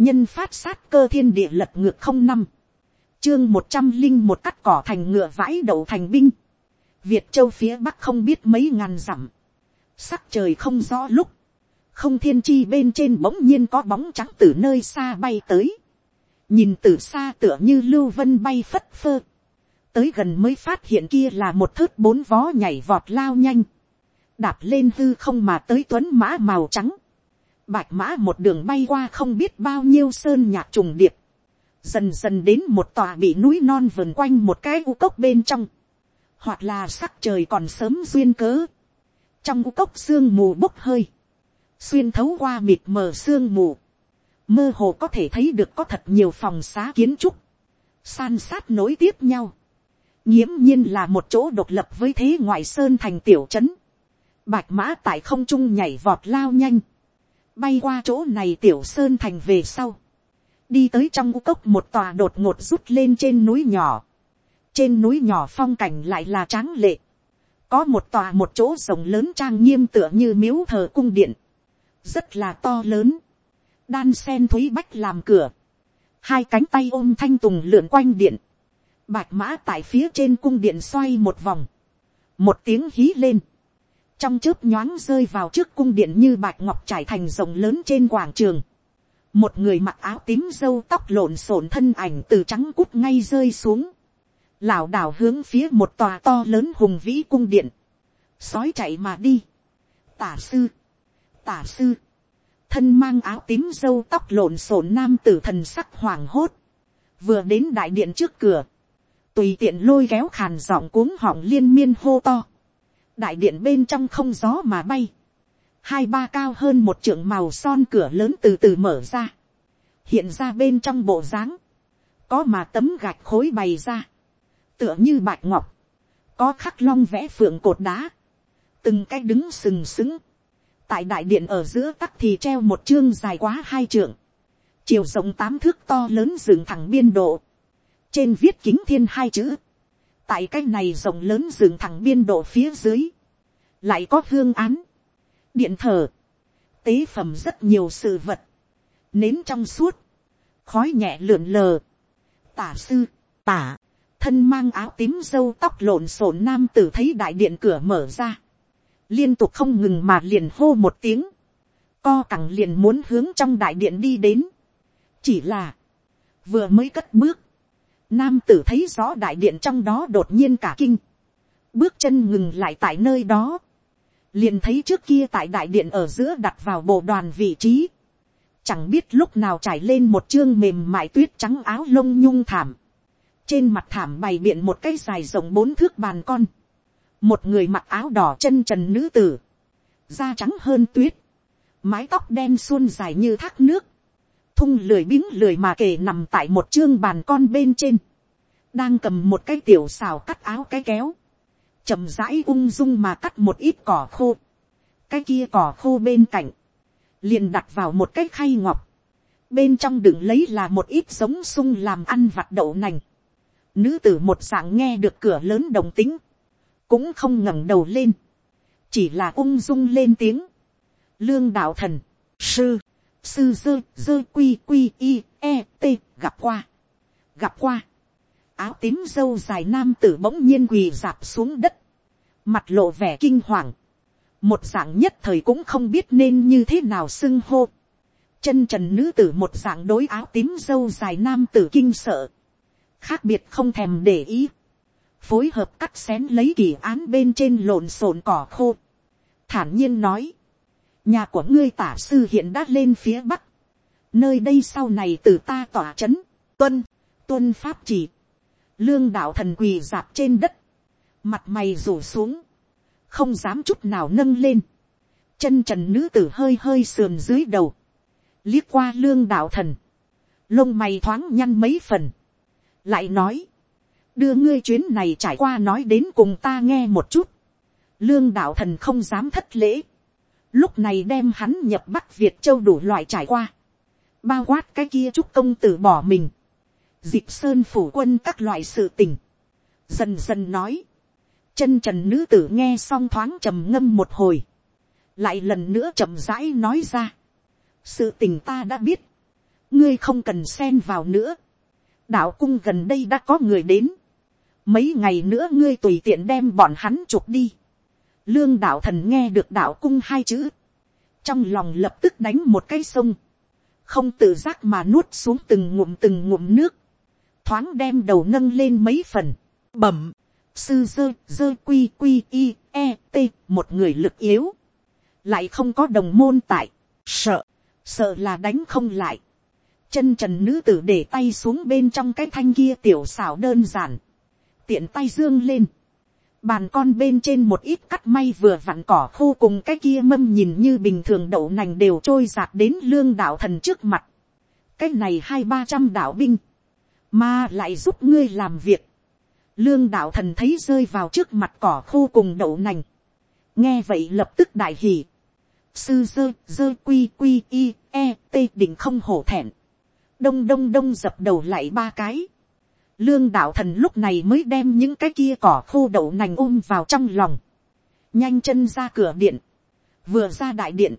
nhân phát sát cơ thiên địa lật ngược không năm, chương một trăm linh một cắt cỏ thành ngựa vãi đậu thành binh, việt châu phía bắc không biết mấy ngàn dặm, sắc trời không rõ lúc, không thiên chi bên trên bỗng nhiên có bóng trắng từ nơi xa bay tới, nhìn từ xa tựa như lưu vân bay phất phơ, tới gần mới phát hiện kia là một thớt bốn vó nhảy vọt lao nhanh, đạp lên hư không mà tới tuấn mã màu trắng, bạch mã một đường bay qua không biết bao nhiêu sơn nhạc trùng điệp, dần dần đến một tòa bị núi non vườn quanh một cái u cốc bên trong, hoặc là sắc trời còn sớm duyên cớ, trong u cốc sương mù bốc hơi, xuyên thấu qua mịt mờ sương mù, mơ hồ có thể thấy được có thật nhiều phòng xá kiến trúc, san sát nối tiếp nhau, nghiễm nhiên là một chỗ độc lập với thế ngoại sơn thành tiểu trấn, bạch mã tại không trung nhảy vọt lao nhanh, bay qua chỗ này tiểu sơn thành về sau, đi tới trong ngũ cốc một tòa đột ngột rút lên trên núi nhỏ, trên núi nhỏ phong cảnh lại là tráng lệ, có một tòa một chỗ rồng lớn trang nghiêm tựa như miếu thờ cung điện, rất là to lớn, đan sen thúy bách làm cửa, hai cánh tay ôm thanh tùng lượn quanh điện, bạch mã tại phía trên cung điện xoay một vòng, một tiếng hí lên, trong chớp nhoáng rơi vào trước cung điện như bạch ngọc trải thành rồng lớn trên quảng trường, một người mặc áo tím dâu tóc lộn xộn thân ảnh từ trắng cút ngay rơi xuống, lão đảo hướng phía một tòa to lớn hùng vĩ cung điện, sói chạy mà đi, tả sư, tả sư, thân mang áo tím dâu tóc lộn xộn nam tử thần sắc hoàng hốt, vừa đến đại điện trước cửa, tùy tiện lôi kéo khàn giọng cuống họng liên miên hô to, đại điện bên trong không gió mà bay, hai ba cao hơn một trượng màu son cửa lớn từ từ mở ra, hiện ra bên trong bộ dáng, có mà tấm gạch khối bày ra, tựa như bạch ngọc, có khắc long vẽ phượng cột đá, từng cái đứng sừng sững, tại đại điện ở giữa tắc thì treo một chương dài quá hai trượng, chiều rộng tám thước to lớn dựng thẳng biên độ, trên viết kính thiên hai chữ, tại cái này rộng lớn dựng thẳng biên độ phía dưới, lại có hương án, điện thờ, tế phẩm rất nhiều sự vật, nến trong suốt, khói nhẹ lượn lờ, tả sư, tả, thân mang áo tím dâu tóc lộn xộn nam tử thấy đại điện cửa mở ra, liên tục không ngừng mà liền hô một tiếng, co cẳng liền muốn hướng trong đại điện đi đến, chỉ là, vừa mới cất bước, nam tử thấy rõ đại điện trong đó đột nhiên cả kinh, bước chân ngừng lại tại nơi đó, liền thấy trước kia tại đại điện ở giữa đặt vào bộ đoàn vị trí, chẳng biết lúc nào trải lên một chương mềm mại tuyết trắng áo lông nhung thảm, trên mặt thảm bày biện một cái dài rộng bốn thước bàn con, một người mặc áo đỏ chân trần nữ tử, da trắng hơn tuyết, mái tóc đen suôn dài như thác nước, thung lười biếng lười mà kể nằm tại một chương bàn con bên trên, đang cầm một cái tiểu xào cắt áo cái kéo, chậm rãi ung dung mà cắt một ít cỏ khô, cái kia cỏ khô bên cạnh, liền đặt vào một cái khay ngọc, bên trong đựng lấy là một ít giống sung làm ăn vặt đậu nành, nữ tử một dạng nghe được cửa lớn đồng tính, cũng không ngẩng đầu lên, chỉ là ung dung lên tiếng, lương đạo thần, sư, sư dơ dơ quy quy i e t gặp qua, gặp qua, áo tím dâu dài nam tử bỗng nhiên quỳ dạp xuống đất, mặt lộ vẻ kinh hoàng, một dạng nhất thời cũng không biết nên như thế nào xưng hô, chân trần nữ tử một dạng đối áo tím dâu dài nam tử kinh sợ, khác biệt không thèm để ý, phối hợp cắt xén lấy kỳ án bên trên lộn xộn cỏ khô, thản nhiên nói, nhà của ngươi tả sư hiện đã lên phía bắc, nơi đây sau này từ ta tỏa c h ấ n tuân, tuân pháp chỉ, lương đạo thần quỳ dạp trên đất, mặt mày rủ xuống, không dám chút nào nâng lên, chân trần nữ tử hơi hơi sườn dưới đầu, liếc qua lương đạo thần, lông mày thoáng nhăn mấy phần, lại nói, đưa ngươi chuyến này trải qua nói đến cùng ta nghe một chút, lương đạo thần không dám thất lễ, lúc này đem hắn nhập bắc việt châu đủ loại trải qua, bao quát cái kia chúc công tử bỏ mình, dịp sơn phủ quân các loại sự tình, dần dần nói, chân trần nữ tử nghe xong thoáng trầm ngâm một hồi, lại lần nữa chậm rãi nói ra, sự tình ta đã biết, ngươi không cần xen vào nữa, đạo cung gần đây đã có người đến, mấy ngày nữa ngươi tùy tiện đem bọn hắn chụp đi, lương đạo thần nghe được đạo cung hai chữ, trong lòng lập tức đánh một cái sông, không tự giác mà nuốt xuống từng ngụm từng ngụm nước, thoáng đem đầu nâng lên mấy phần, bẩm, sư dơ dơ quy quy i e t một người lực yếu, lại không có đồng môn tại, sợ, sợ là đánh không lại, chân trần nữ tử để tay xuống bên trong cái thanh kia tiểu xảo đơn giản, tiện tay dương lên, bàn con bên trên một ít cắt may vừa vặn cỏ khô cùng cái kia mâm nhìn như bình thường đậu nành đều trôi giạt đến lương đạo thần trước mặt, cái này hai ba trăm đạo binh, mà lại giúp ngươi làm việc, lương đạo thần thấy rơi vào trước mặt cỏ khô cùng đậu nành, nghe vậy lập tức đại hỉ, sư dơ dơ quy quy i e t định không hổ thẹn, đông đông đông dập đầu lại ba cái, lương đạo thần lúc này mới đem những cái kia cỏ khô đậu nành ôm vào trong lòng, nhanh chân ra cửa điện, vừa ra đại điện,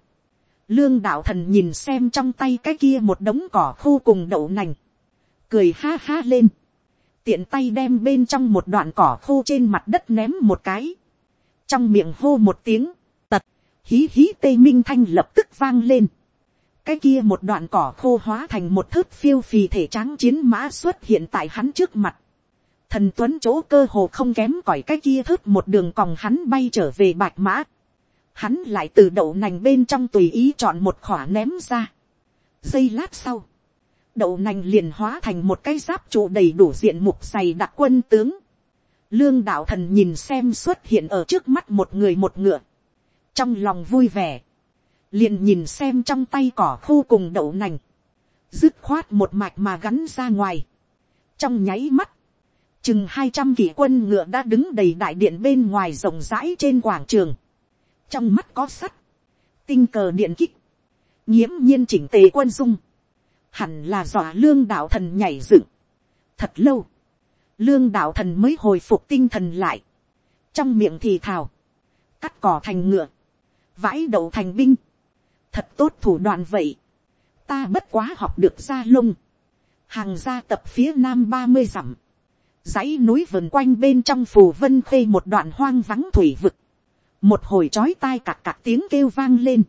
lương đạo thần nhìn xem trong tay cái kia một đống cỏ khô cùng đậu nành, cười ha ha lên, tiện tay đem bên trong một đoạn cỏ khô trên mặt đất ném một cái, trong miệng hô một tiếng, tật, hí hí tê minh thanh lập tức vang lên, cái kia một đoạn cỏ khô hóa thành một thước phiêu phì thể tráng chiến mã xuất hiện tại hắn trước mặt. Thần tuấn chỗ cơ hồ không kém cỏi cái kia thước một đường còng hắn bay trở về bạch mã. Hắn lại từ đậu nành bên trong tùy ý chọn một khỏa ném ra. Giây lát sau. Đậu nành liền hóa thành một cái giáp trụ đầy đủ diện mục dày đặc quân tướng. Lương đạo thần nhìn xem xuất hiện ở trước mắt một người một ngựa. Trong lòng vui vẻ liền nhìn xem trong tay cỏ khô cùng đậu nành, dứt khoát một mạch mà gắn ra ngoài. trong nháy mắt, chừng hai trăm kỷ quân ngựa đã đứng đầy đại điện bên ngoài rộng rãi trên quảng trường, trong mắt có sắt, tinh cờ điện kích, nghiễm nhiên chỉnh tề quân dung, hẳn là dọa lương đạo thần nhảy dựng. thật lâu, lương đạo thần mới hồi phục tinh thần lại, trong miệng thì thào, cắt cỏ thành ngựa, vãi đậu thành binh, thật tốt thủ đoạn vậy, ta bất quá học được ra lông, hàng gia tập phía nam ba mươi dặm, dãy núi vườn quanh bên trong phù vân khê một đoạn hoang vắng thủy vực, một hồi chói tai cạc cạc tiếng kêu vang lên,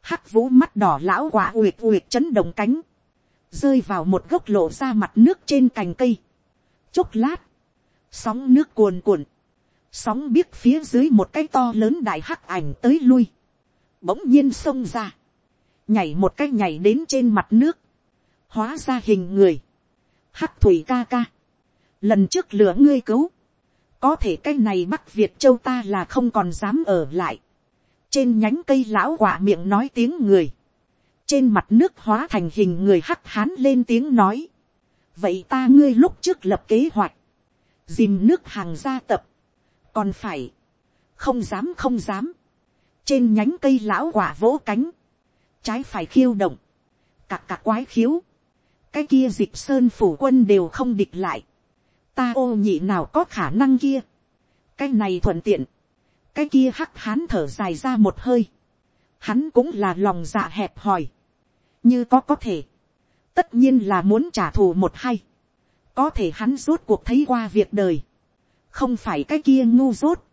hắc vũ mắt đỏ lão quả uyệt uyệt chấn động cánh, rơi vào một gốc lộ ra mặt nước trên cành cây, chốc lát, sóng nước cuồn cuộn, sóng biết phía dưới một cái to lớn đại hắc ảnh tới lui, bỗng nhiên xông ra, nhảy một cái nhảy đến trên mặt nước, hóa ra hình người, hắc thủy ca ca, lần trước lửa ngươi cứu, có thể cái này bắc việt châu ta là không còn dám ở lại, trên nhánh cây lão quả miệng nói tiếng người, trên mặt nước hóa thành hình người hắc hán lên tiếng nói, vậy ta ngươi lúc trước lập kế hoạch, dìm nước hàng gia tập, còn phải, không dám không dám, trên nhánh cây lão quả vỗ cánh, trái phải khiêu động, cặc cặc quái khiếu, cái kia dịp sơn phủ quân đều không địch lại, ta ô nhị nào có khả năng kia, cái này thuận tiện, cái kia hắc hán thở dài ra một hơi, hắn cũng là lòng dạ hẹp hòi, như có có thể, tất nhiên là muốn trả thù một hay, có thể hắn rốt cuộc thấy qua việc đời, không phải cái kia ngu dốt,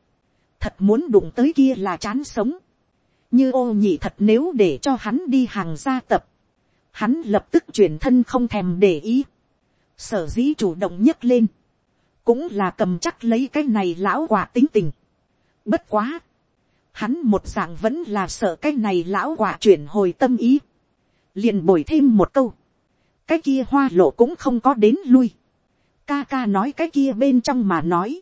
thật muốn đụng tới kia là chán sống như ô nhị thật nếu để cho hắn đi hàng gia tập, hắn lập tức chuyển thân không thèm để ý. sở dĩ chủ động nhấc lên, cũng là cầm chắc lấy cái này lão quả tính tình. bất quá, hắn một dạng vẫn là sợ cái này lão quả chuyển hồi tâm ý. liền bồi thêm một câu, cái kia hoa lộ cũng không có đến lui. ca ca nói cái kia bên trong mà nói,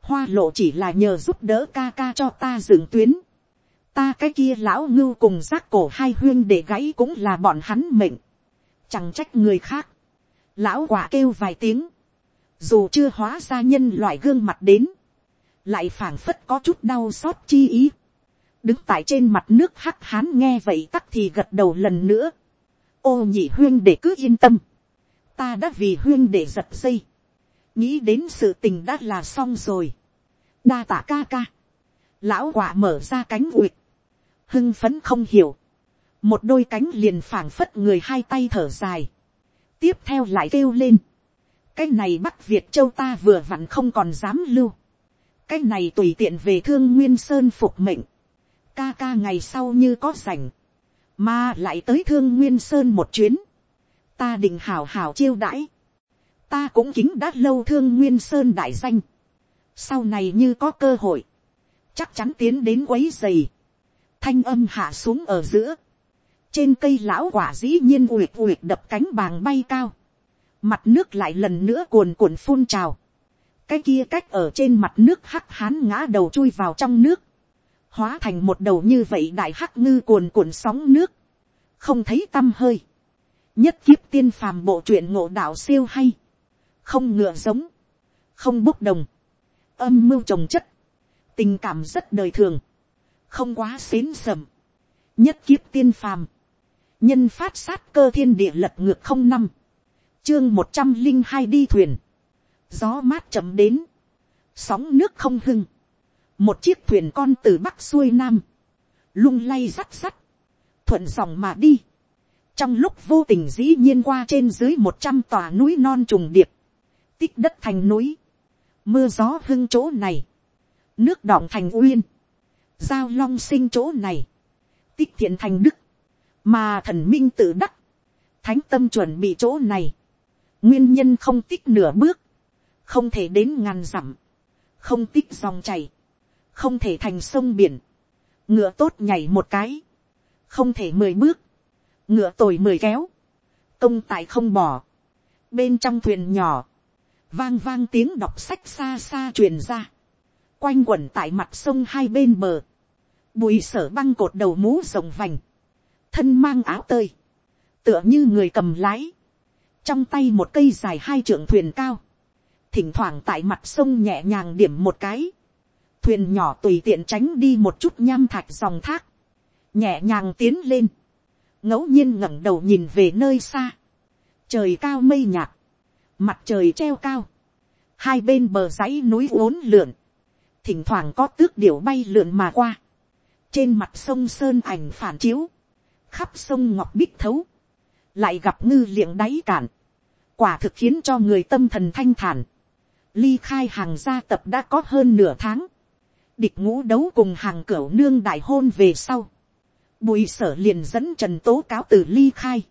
hoa lộ chỉ là nhờ giúp đỡ ca ca cho ta dựng tuyến ta cái kia lão ngưu cùng giác cổ hai huyên để gãy cũng là bọn hắn mệnh. chẳng trách người khác. lão quả kêu vài tiếng. dù chưa hóa ra nhân loại gương mặt đến. lại phảng phất có chút đau xót chi ý. đứng tại trên mặt nước hắc hán nghe vậy tắc thì gật đầu lần nữa. ô nhị huyên để cứ yên tâm. ta đã vì huyên để giật dây nghĩ đến sự tình đã là xong rồi. đa tạ ca ca. lão quả mở ra cánh uyệt hưng phấn không hiểu. một đôi cánh liền phảng phất người hai tay thở dài, tiếp theo lại kêu lên, cái này bắc việt châu ta vừa vặn không còn dám lưu, cái này tùy tiện về thương nguyên sơn phục mệnh, ca ca ngày sau như có rảnh, mà lại tới thương nguyên sơn một chuyến, ta định hào hào chiêu đãi, ta cũng kính đã lâu thương nguyên sơn đại danh, sau này như có cơ hội, chắc chắn tiến đến quấy dày, thanh âm hạ xuống ở giữa, trên cây lão quả dĩ nhiên uyệt uyệt đập cánh bàng bay cao, mặt nước lại lần nữa cuồn cuộn phun trào, cái kia cách ở trên mặt nước hắc hán ngã đầu chui vào trong nước, hóa thành một đầu như vậy đại hắc ngư cuồn cuộn sóng nước, không thấy t â m hơi, nhất kiếp tiên phàm bộ truyện ngộ đạo siêu hay, không ngựa giống, không bốc đồng, âm mưu trồng chất, tình cảm rất đời thường, không quá xến sầm, nhất kiếp tiên phàm, nhân phát sát cơ thiên địa lật ngược không năm, chương một trăm linh hai đi thuyền, gió mát chậm đến, sóng nước không hưng, một chiếc thuyền con từ bắc xuôi nam, lung lay rắc sắt, thuận dòng mà đi, trong lúc vô tình dĩ nhiên qua trên dưới một trăm tòa núi non trùng điệp, tích đất thành núi, mưa gió hưng chỗ này, nước đọng thành uyên, giao long sinh chỗ này, tích thiện thành đức, mà thần minh tự đắc, thánh tâm chuẩn bị chỗ này, nguyên nhân không tích nửa bước, không thể đến ngàn dặm, không tích dòng chảy, không thể thành sông biển, ngựa tốt nhảy một cái, không thể mười bước, ngựa tồi mười kéo, công tại không bỏ, bên trong thuyền nhỏ, vang vang tiếng đọc sách xa xa truyền ra, quanh quẩn tại mặt sông hai bên bờ, bùi sở băng cột đầu mũ rồng vành, thân mang áo tơi, tựa như người cầm lái, trong tay một cây dài hai trượng thuyền cao, thỉnh thoảng tại mặt sông nhẹ nhàng điểm một cái, thuyền nhỏ tùy tiện tránh đi một chút nham thạch dòng thác, nhẹ nhàng tiến lên, ngẫu nhiên ngẩng đầu nhìn về nơi xa, trời cao mây nhạt, mặt trời treo cao, hai bên bờ dãy núi uốn lượn, thỉnh thoảng có tước điểu bay lượn mà qua, trên mặt sông sơn ảnh phản chiếu, khắp sông ngọc bích thấu, lại gặp ngư liệng đáy cạn, quả thực khiến cho người tâm thần thanh thản, ly khai hàng gia tập đã có hơn nửa tháng, địch ngũ đấu cùng hàng cửa nương đại hôn về sau. Bùi sở liền dẫn trần tố cáo từ ly khai.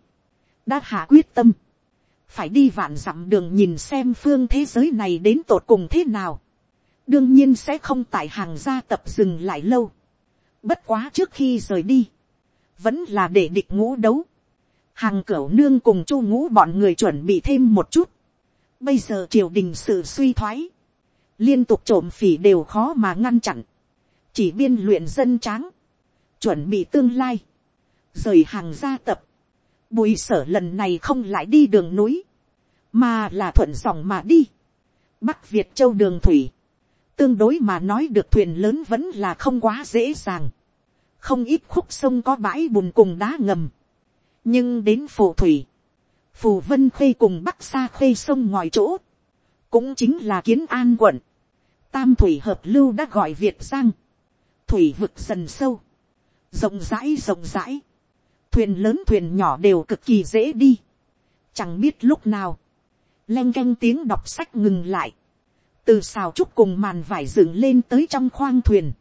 đã hạ quyết tâm. phải đi vạn dặm đường nhìn xem phương thế giới này đến tột cùng thế nào. đương nhiên sẽ không tại hàng gia tập dừng lại lâu bất quá trước khi rời đi. vẫn là để địch ngũ đấu. hàng cửu nương cùng chu ngũ bọn người chuẩn bị thêm một chút. bây giờ triều đình sự suy thoái liên tục trộm phỉ đều khó mà ngăn chặn, chỉ biên luyện dân tráng, chuẩn bị tương lai, rời hàng gia tập, bùi sở lần này không lại đi đường núi, mà là thuận dòng mà đi, bắc việt châu đường thủy, tương đối mà nói được thuyền lớn vẫn là không quá dễ dàng, không ít khúc sông có bãi bùn cùng đá ngầm, nhưng đến phù thủy, phù vân khê cùng bắc xa khê sông ngoài chỗ, cũng chính là kiến an quận, tam thủy hợp lưu đã gọi việt giang, thủy vực dần sâu, rộng rãi rộng rãi, thuyền lớn thuyền nhỏ đều cực kỳ dễ đi, chẳng biết lúc nào, len canh tiếng đọc sách ngừng lại, từ xào trúc cùng màn vải dựng lên tới trong khoang thuyền,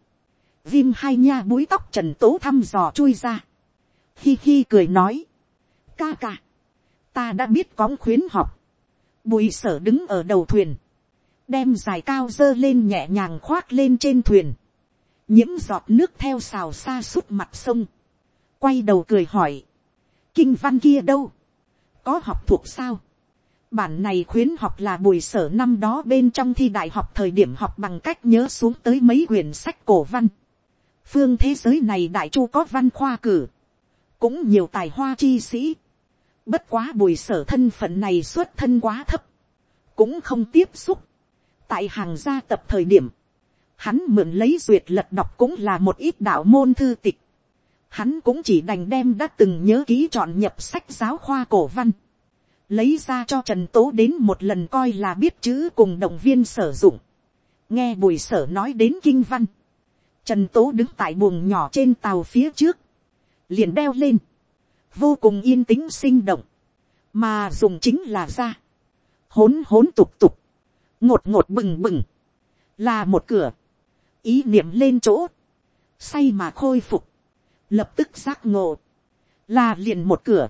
viêm hai nha búi tóc trần tố thăm dò chui ra, hi hi cười nói, ca ca, ta đã biết cóng khuyến học, bùi sở đứng ở đầu thuyền, đem dài cao dơ lên nhẹ nhàng khoác lên trên thuyền, nhiễm giọt nước theo xào xa suốt mặt sông, quay đầu cười hỏi, kinh văn kia đâu, có học thuộc sao, bản này khuyến học là buổi sở năm đó bên trong thi đại học thời điểm học bằng cách nhớ xuống tới mấy quyển sách cổ văn, phương thế giới này đại chu có văn khoa cử, cũng nhiều tài hoa chi sĩ, bất quá bùi sở thân phận này xuất thân quá thấp, cũng không tiếp xúc, tại hàng gia tập thời điểm, hắn mượn lấy duyệt lật đọc cũng là một ít đạo môn thư tịch. Hắn cũng chỉ đành đem đã từng nhớ ký chọn nhập sách giáo khoa cổ văn. Lấy ra cho Trần Tố đến một lần coi là biết chữ cùng động viên sử dụng. Nghe bùi sở nói đến kinh văn. Trần Tố đứng tại buồng nhỏ trên tàu phía trước. Liền đeo lên. vô cùng yên tĩnh sinh động, mà dùng chính là ra, hỗn hỗn tục tục, ngột ngột bừng bừng, là một cửa, ý niệm lên chỗ, say mà khôi phục, lập tức giác ngộ, là liền một cửa,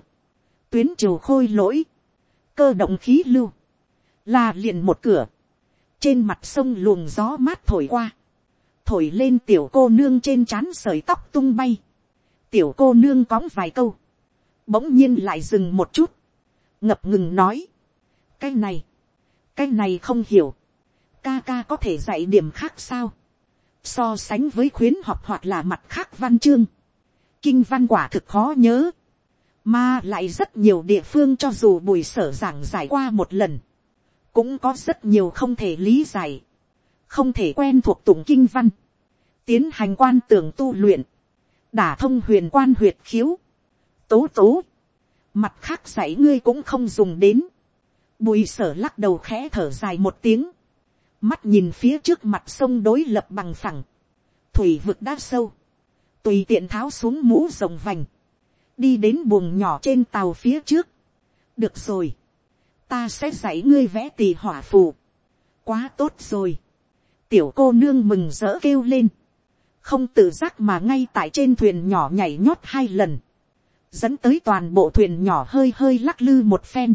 tuyến chiều khôi lỗi, cơ động khí lưu, là liền một cửa, trên mặt sông luồng gió mát thổi qua, thổi lên tiểu cô nương trên trán sợi tóc tung bay, tiểu cô nương cóng vài câu, bỗng nhiên lại dừng một chút, ngập ngừng nói, cái này, cái này không hiểu, ca ca có thể dạy điểm khác sao, so sánh với khuyến học hoặc là mặt khác văn chương, kinh văn quả thực khó nhớ, mà lại rất nhiều địa phương cho dù bùi sở giảng giải qua một lần, cũng có rất nhiều không thể lý giải, không thể quen thuộc tụng kinh văn, tiến hành quan tưởng tu luyện, đả thông huyền quan huyệt khiếu, tố tố, mặt khác dạy ngươi cũng không dùng đến, bùi sở lắc đầu khẽ thở dài một tiếng, mắt nhìn phía trước mặt sông đối lập bằng phẳng, thủy vực đã sâu, tùy tiện tháo xuống mũ rồng vành, đi đến buồng nhỏ trên tàu phía trước. được rồi, ta sẽ dạy ngươi vẽ tỳ hỏa phù. quá tốt rồi. tiểu cô nương mừng rỡ kêu lên, không tự giác mà ngay tại trên thuyền nhỏ nhảy nhót hai lần, dẫn tới toàn bộ thuyền nhỏ hơi hơi lắc lư một phen.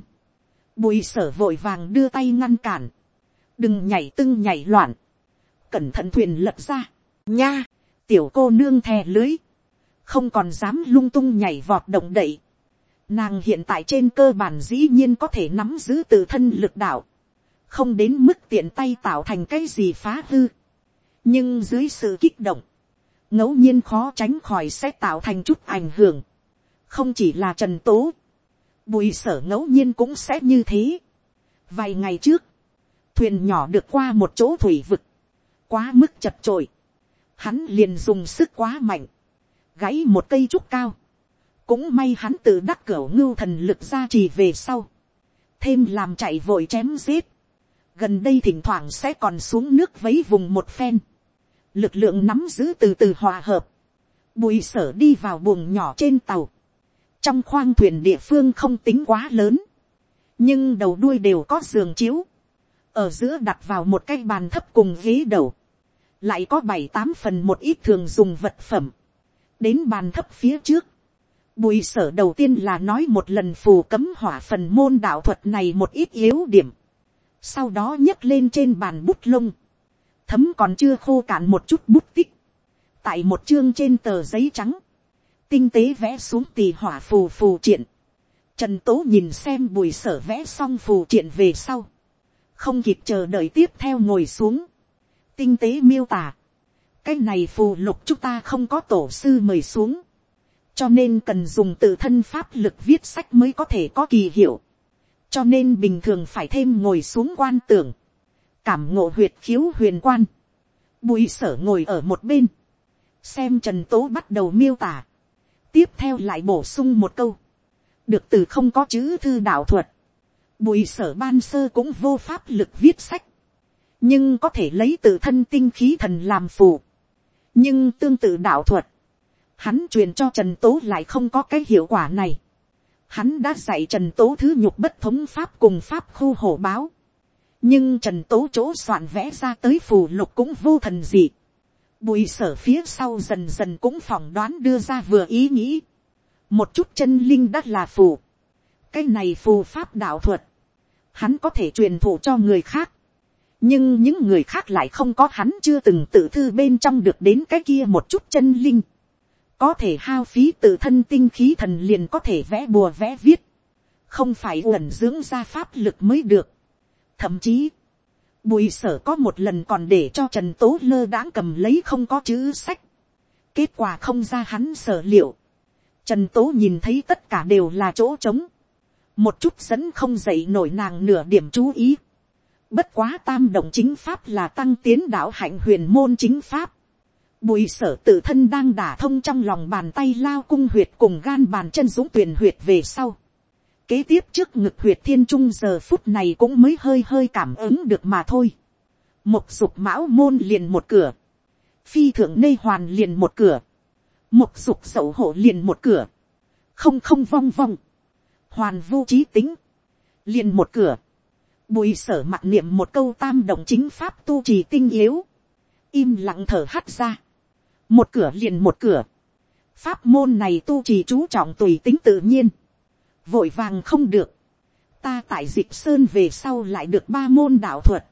bùi sở vội vàng đưa tay ngăn cản, đừng nhảy tưng nhảy loạn, cẩn thận thuyền lật ra, nha, tiểu cô nương thè lưới, không còn dám lung tung nhảy vọt động đậy. Nàng hiện tại trên cơ bản dĩ nhiên có thể nắm giữ tự thân lực đạo, không đến mức tiện tay tạo thành cái gì phá hư. nhưng dưới sự kích động, ngẫu nhiên khó tránh khỏi sẽ tạo thành chút ảnh hưởng. không chỉ là trần tố, bùi sở ngẫu nhiên cũng sẽ như thế. vài ngày trước, thuyền nhỏ được qua một chỗ thủy vực, quá mức chật trội, hắn liền dùng sức quá mạnh, gãy một cây trúc cao, cũng may hắn tự đắc cửa ngưu thần lực ra trì về sau, thêm làm chạy vội chém giết, gần đây thỉnh thoảng sẽ còn xuống nước vấy vùng một phen, lực lượng nắm giữ từ từ hòa hợp, bùi sở đi vào buồng nhỏ trên tàu, trong khoang thuyền địa phương không tính quá lớn, nhưng đầu đuôi đều có giường chiếu, ở giữa đặt vào một cái bàn thấp cùng ghế đầu, lại có bảy tám phần một ít thường dùng vật phẩm, đến bàn thấp phía trước, bùi sở đầu tiên là nói một lần phù cấm hỏa phần môn đạo thuật này một ít yếu điểm, sau đó nhấc lên trên bàn bút lông, thấm còn chưa khô cạn một chút bút tích, tại một chương trên tờ giấy trắng, tinh tế vẽ xuống tì hỏa phù phù triện, trần tố nhìn xem bùi sở vẽ xong phù triện về sau, không kịp chờ đợi tiếp theo ngồi xuống, tinh tế miêu tả, cái này phù lục chúng ta không có tổ sư mời xuống, cho nên cần dùng tự thân pháp lực viết sách mới có thể có kỳ hiệu, cho nên bình thường phải thêm ngồi xuống quan tưởng, cảm ngộ huyệt khiếu huyền quan, bùi sở ngồi ở một bên, xem trần tố bắt đầu miêu tả, tiếp theo lại bổ sung một câu, được từ không có chữ thư đạo thuật, bùi sở ban sơ cũng vô pháp lực viết sách, nhưng có thể lấy tự thân tinh khí thần làm phù, nhưng tương tự đạo thuật, hắn truyền cho trần tố lại không có cái hiệu quả này. Hắn đã dạy trần tố thứ nhục bất thống pháp cùng pháp khu hổ báo. nhưng trần tố chỗ soạn vẽ ra tới phù lục cũng vô thần gì. bùi sở phía sau dần dần cũng phỏng đoán đưa ra vừa ý nghĩ. một chút chân linh đã là phù. cái này phù pháp đạo thuật. hắn có thể truyền thụ cho người khác nhưng những người khác lại không có hắn chưa từng tự thư bên trong được đến cái kia một chút chân linh, có thể hao phí tự thân tinh khí thần liền có thể vẽ bùa vẽ viết, không phải uẩn dưỡng ra pháp lực mới được. thậm chí, bùi sở có một lần còn để cho trần tố lơ đãng cầm lấy không có chữ sách, kết quả không ra hắn sở liệu, trần tố nhìn thấy tất cả đều là chỗ trống, một chút dẫn không dậy nổi nàng nửa điểm chú ý, Bất quá tam động chính pháp là tăng tiến đạo hạnh huyền môn chính pháp. Bùi sở tự thân đang đả thông trong lòng bàn tay lao cung huyệt cùng gan bàn chân dũng tuyển huyệt về sau. Kế tiếp trước ngực huyệt thiên trung giờ phút này cũng mới hơi hơi cảm ứng được mà thôi. Một dục mão môn liền một cửa. Phi thượng nê hoàn liền một cửa. Một dục sậu hộ liền một cửa. không không vong vong, hoàn vô trí tính, liền một cửa, bùi sở mặt niệm một câu tam động chính pháp tu trì tinh yếu, im lặng thở hắt ra, một cửa liền một cửa, pháp môn này tu trì chú trọng tùy tính tự nhiên, vội vàng không được, ta tại dịch sơn về sau lại được ba môn đạo thuật,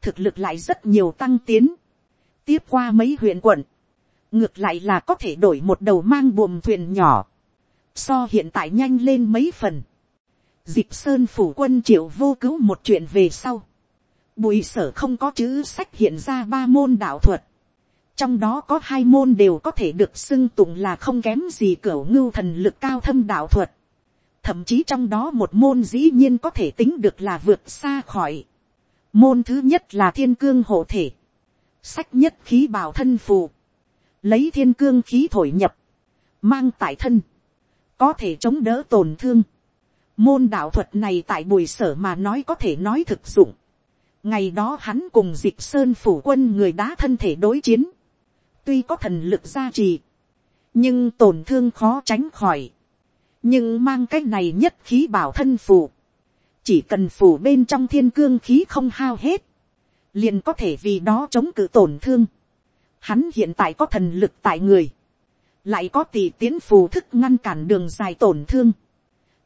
thực lực lại rất nhiều tăng tiến, tiếp qua mấy huyện quận, ngược lại là có thể đổi một đầu mang buồm thuyền nhỏ, so hiện tại nhanh lên mấy phần, Dịp sơn phủ quân triệu vô cứu một chuyện về sau, bùi sở không có chữ sách hiện ra ba môn đạo thuật, trong đó có hai môn đều có thể được xưng tụng là không kém gì cửa ngưu thần lực cao thâm đạo thuật, thậm chí trong đó một môn dĩ nhiên có thể tính được là vượt xa khỏi. Môn thứ nhất là thiên cương hộ thể, sách nhất khí bảo thân phù, lấy thiên cương khí thổi nhập, mang tại thân, có thể chống đỡ tổn thương. Môn đạo thuật này tại bùi sở mà nói có thể nói thực dụng. Ngày đó hắn cùng dịch sơn phủ quân người đá thân thể đối chiến. Tuy có thần lực gia trì, nhưng tổn thương khó tránh khỏi nhưng mang cái này nhất khí bảo thân phủ, chỉ cần phủ bên trong thiên cương khí không hao hết, liền có thể vì đó chống cự tổn thương. Hắn hiện tại có thần lực tại người, lại có tỷ tiến phù thức ngăn cản đường dài tổn thương,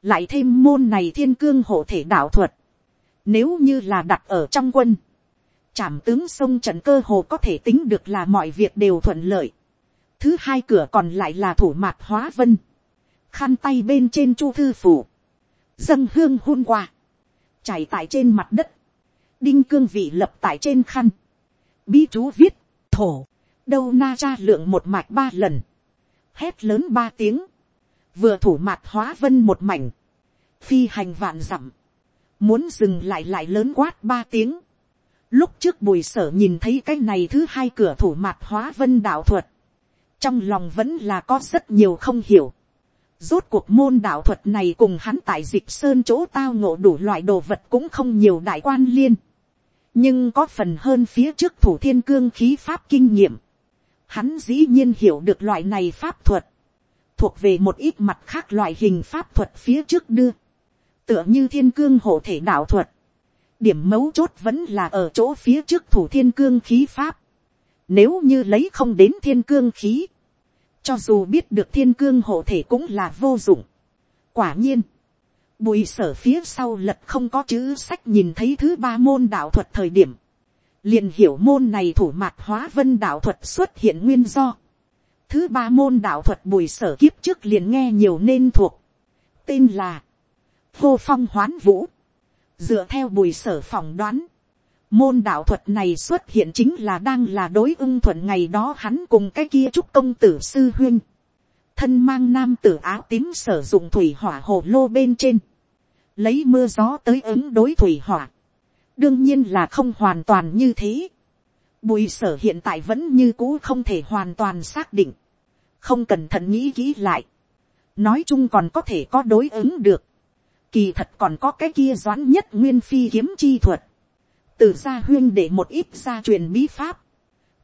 lại thêm môn này thiên cương hộ thể đạo thuật, nếu như là đặt ở trong quân, trảm tướng sông trận cơ hồ có thể tính được là mọi việc đều thuận lợi. Thứ hai cửa còn lại là thủ mạc hóa vân. Khăn tay bên trên chu thư phủ, dâng hương hôn qua, chảy tại trên mặt đất, đinh cương vị lập tại trên khăn, bí chú viết, thổ, đâu na ra lượng một mạch ba lần, hét lớn ba tiếng, vừa thủ mạt hóa vân một mảnh, phi hành vạn dặm, muốn dừng lại lại lớn quát ba tiếng. Lúc trước bùi sở nhìn thấy cái này thứ hai cửa thủ mạt hóa vân đạo thuật, trong lòng vẫn là có rất nhiều không hiểu. Rốt cuộc môn đạo thuật này cùng hắn tại dịch sơn chỗ tao ngộ đủ loại đồ vật cũng không nhiều đại quan liên. Nhưng có phần hơn phía trước thủ thiên cương khí pháp kinh nghiệm. Hắn dĩ nhiên hiểu được loại này pháp thuật. Thuộc về một ít mặt khác loại hình pháp thuật phía trước đưa. Tựa như thiên cương hộ thể đạo thuật. Điểm mấu chốt vẫn là ở chỗ phía trước thủ thiên cương khí pháp. Nếu như lấy không đến thiên cương khí cho dù biết được thiên cương hộ thể cũng là vô dụng. quả nhiên, bùi sở phía sau lật không có chữ sách nhìn thấy thứ ba môn đạo thuật thời điểm, liền hiểu môn này thủ mạc hóa vân đạo thuật xuất hiện nguyên do thứ ba môn đạo thuật bùi sở kiếp trước liền nghe nhiều nên thuộc, tên là, vô phong hoán vũ, dựa theo bùi sở phỏng đoán, Môn đạo thuật này xuất hiện chính là đang là đối ưng thuận ngày đó hắn cùng cái kia trúc công tử sư huyên. Thân mang nam tử áo tím sử dụng thủy hỏa hồ lô bên trên. Lấy mưa gió tới ứng đối thủy hỏa. Đương nhiên là không hoàn toàn như thế. Bùi sở hiện tại vẫn như cũ không thể hoàn toàn xác định. Không cẩn thận nghĩ kỹ lại. Nói chung còn có thể có đối ứng được. Kỳ thật còn có cái kia doãn nhất nguyên phi kiếm chi thuật từ gia huyên để một ít gia truyền bí pháp,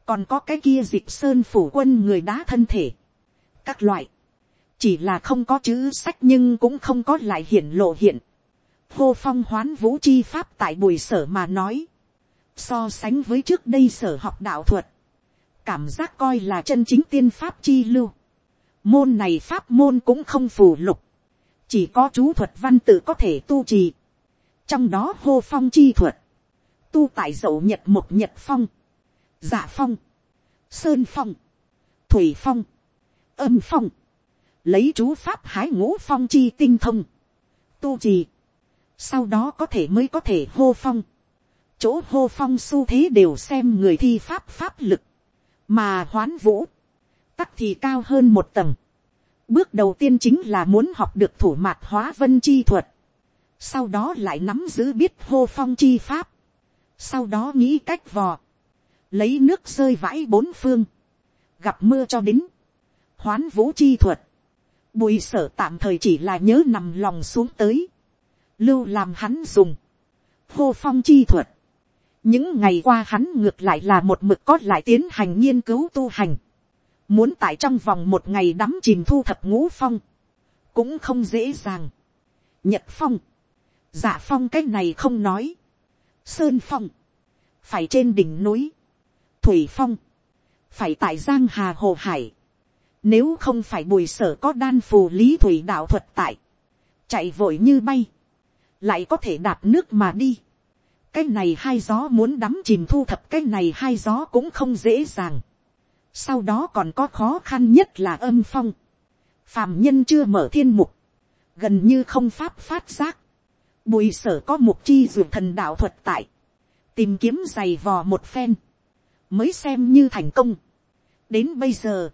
còn có cái kia dịp sơn phủ quân người đá thân thể, các loại, chỉ là không có chữ sách nhưng cũng không có lại hiển lộ hiện, hô phong hoán vũ chi pháp tại bùi sở mà nói, so sánh với trước đây sở học đạo thuật, cảm giác coi là chân chính tiên pháp chi lưu, môn này pháp môn cũng không phù lục, chỉ có chú thuật văn tự có thể tu trì, trong đó hô phong chi thuật, tu tại dậu nhật một nhật phong, giả phong, sơn phong, thủy phong, âm phong, lấy chú pháp hái ngũ phong chi tinh thông, tu trì, sau đó có thể mới có thể hô phong, chỗ hô phong su thế đều xem người thi pháp pháp lực, mà hoán vũ, tắc thì cao hơn một tầng. Bước đầu tiên chính là muốn học được thủ mạt hóa vân chi thuật, sau đó lại nắm giữ biết hô phong chi pháp, sau đó nghĩ cách vò, lấy nước rơi vãi bốn phương, gặp mưa cho đính hoán vũ chi thuật, bùi sở tạm thời chỉ là nhớ nằm lòng xuống tới, lưu làm hắn dùng, hô phong chi thuật, những ngày qua hắn ngược lại là một mực có lại tiến hành nghiên cứu tu hành, muốn tại trong vòng một ngày đắm chìm thu thập ngũ phong, cũng không dễ dàng. nhật phong, giả phong cái này không nói, sơn phong, phải trên đỉnh núi, thủy phong, phải tại giang hà hồ hải, nếu không phải bùi sở có đan phù lý thủy đạo thuật tại, chạy vội như bay, lại có thể đạp nước mà đi cái này hai gió muốn đắm chìm thu thập cái này hai gió cũng không dễ dàng. sau đó còn có khó khăn nhất là âm phong. phàm nhân chưa mở thiên mục, gần như không pháp phát giác. bùi sở có mục chi duyệt thần đạo thuật tại, tìm kiếm giày vò một phen, mới xem như thành công. đến bây giờ,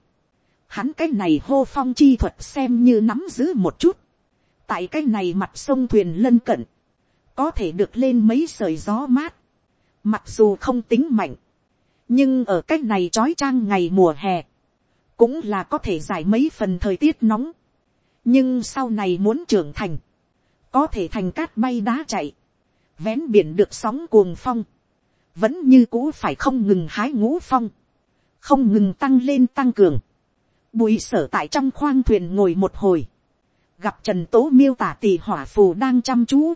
hắn cái này hô phong chi thuật xem như nắm giữ một chút tại cái này mặt sông thuyền lân cận, có thể được lên mấy sợi gió mát, mặc dù không tính mạnh, nhưng ở cái này trói trang ngày mùa hè, cũng là có thể giải mấy phần thời tiết nóng, nhưng sau này muốn trưởng thành, có thể thành cát bay đá chạy, vén biển được sóng cuồng phong, vẫn như cũ phải không ngừng hái ngũ phong, không ngừng tăng lên tăng cường, bùi sở tại trong khoang thuyền ngồi một hồi, gặp trần tố miêu tả tỷ hỏa phù đang chăm chú,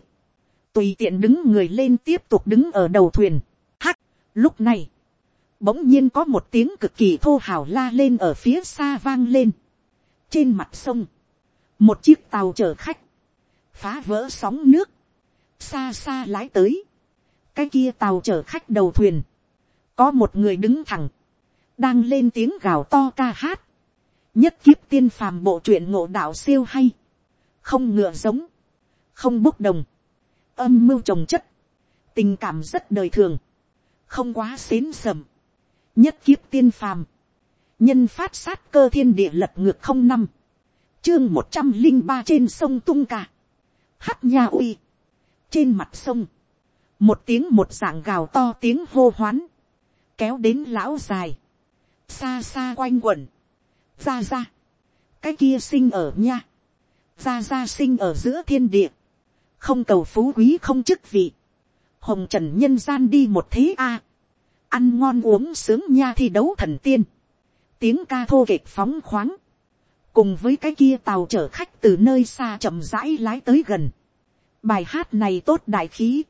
tùy tiện đứng người lên tiếp tục đứng ở đầu thuyền. Hắc, lúc này, bỗng nhiên có một tiếng cực kỳ thô hào la lên ở phía xa vang lên. trên mặt sông, một chiếc tàu chở khách, phá vỡ sóng nước, xa xa lái tới, cái kia tàu chở khách đầu thuyền, có một người đứng thẳng, đang lên tiếng gào to ca hát, nhất kiếp tiên phàm bộ truyện ngộ đạo siêu hay, không ngựa giống, không bốc đồng, âm mưu trồng chất, tình cảm rất đời thường, không quá xến sầm, nhất kiếp tiên phàm, nhân phát sát cơ thiên địa lật ngược không năm, chương một trăm linh ba trên sông tung ca, hắt nha uy, trên mặt sông, một tiếng một dạng gào to tiếng hô hoán, kéo đến lão dài, xa xa quanh quẩn, ra ra, cái kia sinh ở nha, ra ra sinh ở giữa thiên địa, không cầu phú quý không chức vị, hồng trần nhân gian đi một thế a, ăn ngon uống sướng nha thi đấu thần tiên, tiếng ca thô kệch phóng khoáng, cùng với cái kia tàu chở khách từ nơi xa chậm rãi lái tới gần, bài hát này tốt đại khí,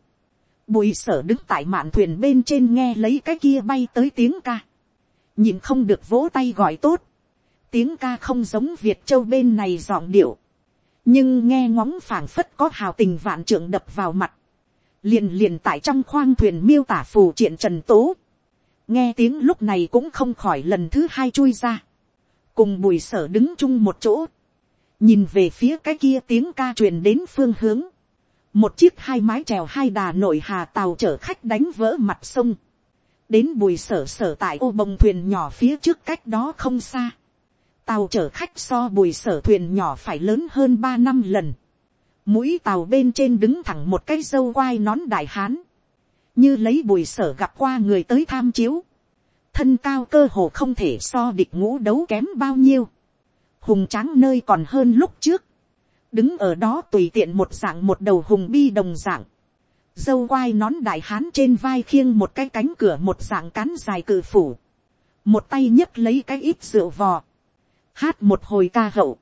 bùi sở đứng tại mạn thuyền bên trên nghe lấy cái kia bay tới tiếng ca, nhìn không được vỗ tay gọi tốt, tiếng ca không giống việt châu bên này dọn điệu, nhưng nghe ngóng phảng phất có hào tình vạn trưởng đập vào mặt, liền liền tại trong khoang thuyền miêu tả phù triện trần tố, nghe tiếng lúc này cũng không khỏi lần thứ hai chui ra, cùng bùi sở đứng chung một chỗ, nhìn về phía cái kia tiếng ca truyền đến phương hướng, một chiếc hai mái trèo hai đà nội hà tàu chở khách đánh vỡ mặt sông, đến bùi sở sở tại ô bồng thuyền nhỏ phía trước cách đó không xa, tàu chở khách so bùi sở thuyền nhỏ phải lớn hơn ba năm lần. Mũi tàu bên trên đứng thẳng một cái dâu quai nón đại hán. Như lấy bùi sở gặp qua người tới tham chiếu. Thân cao cơ hồ không thể so địch ngũ đấu kém bao nhiêu. Hùng tráng nơi còn hơn lúc trước. Đứng ở đó tùy tiện một dạng một đầu hùng bi đồng dạng. Dâu quai nón đại hán trên vai khiêng một cái cánh cửa một dạng cán dài cử phủ. Một tay nhấc lấy cái ít rượu vò hát một hồi ca hậu,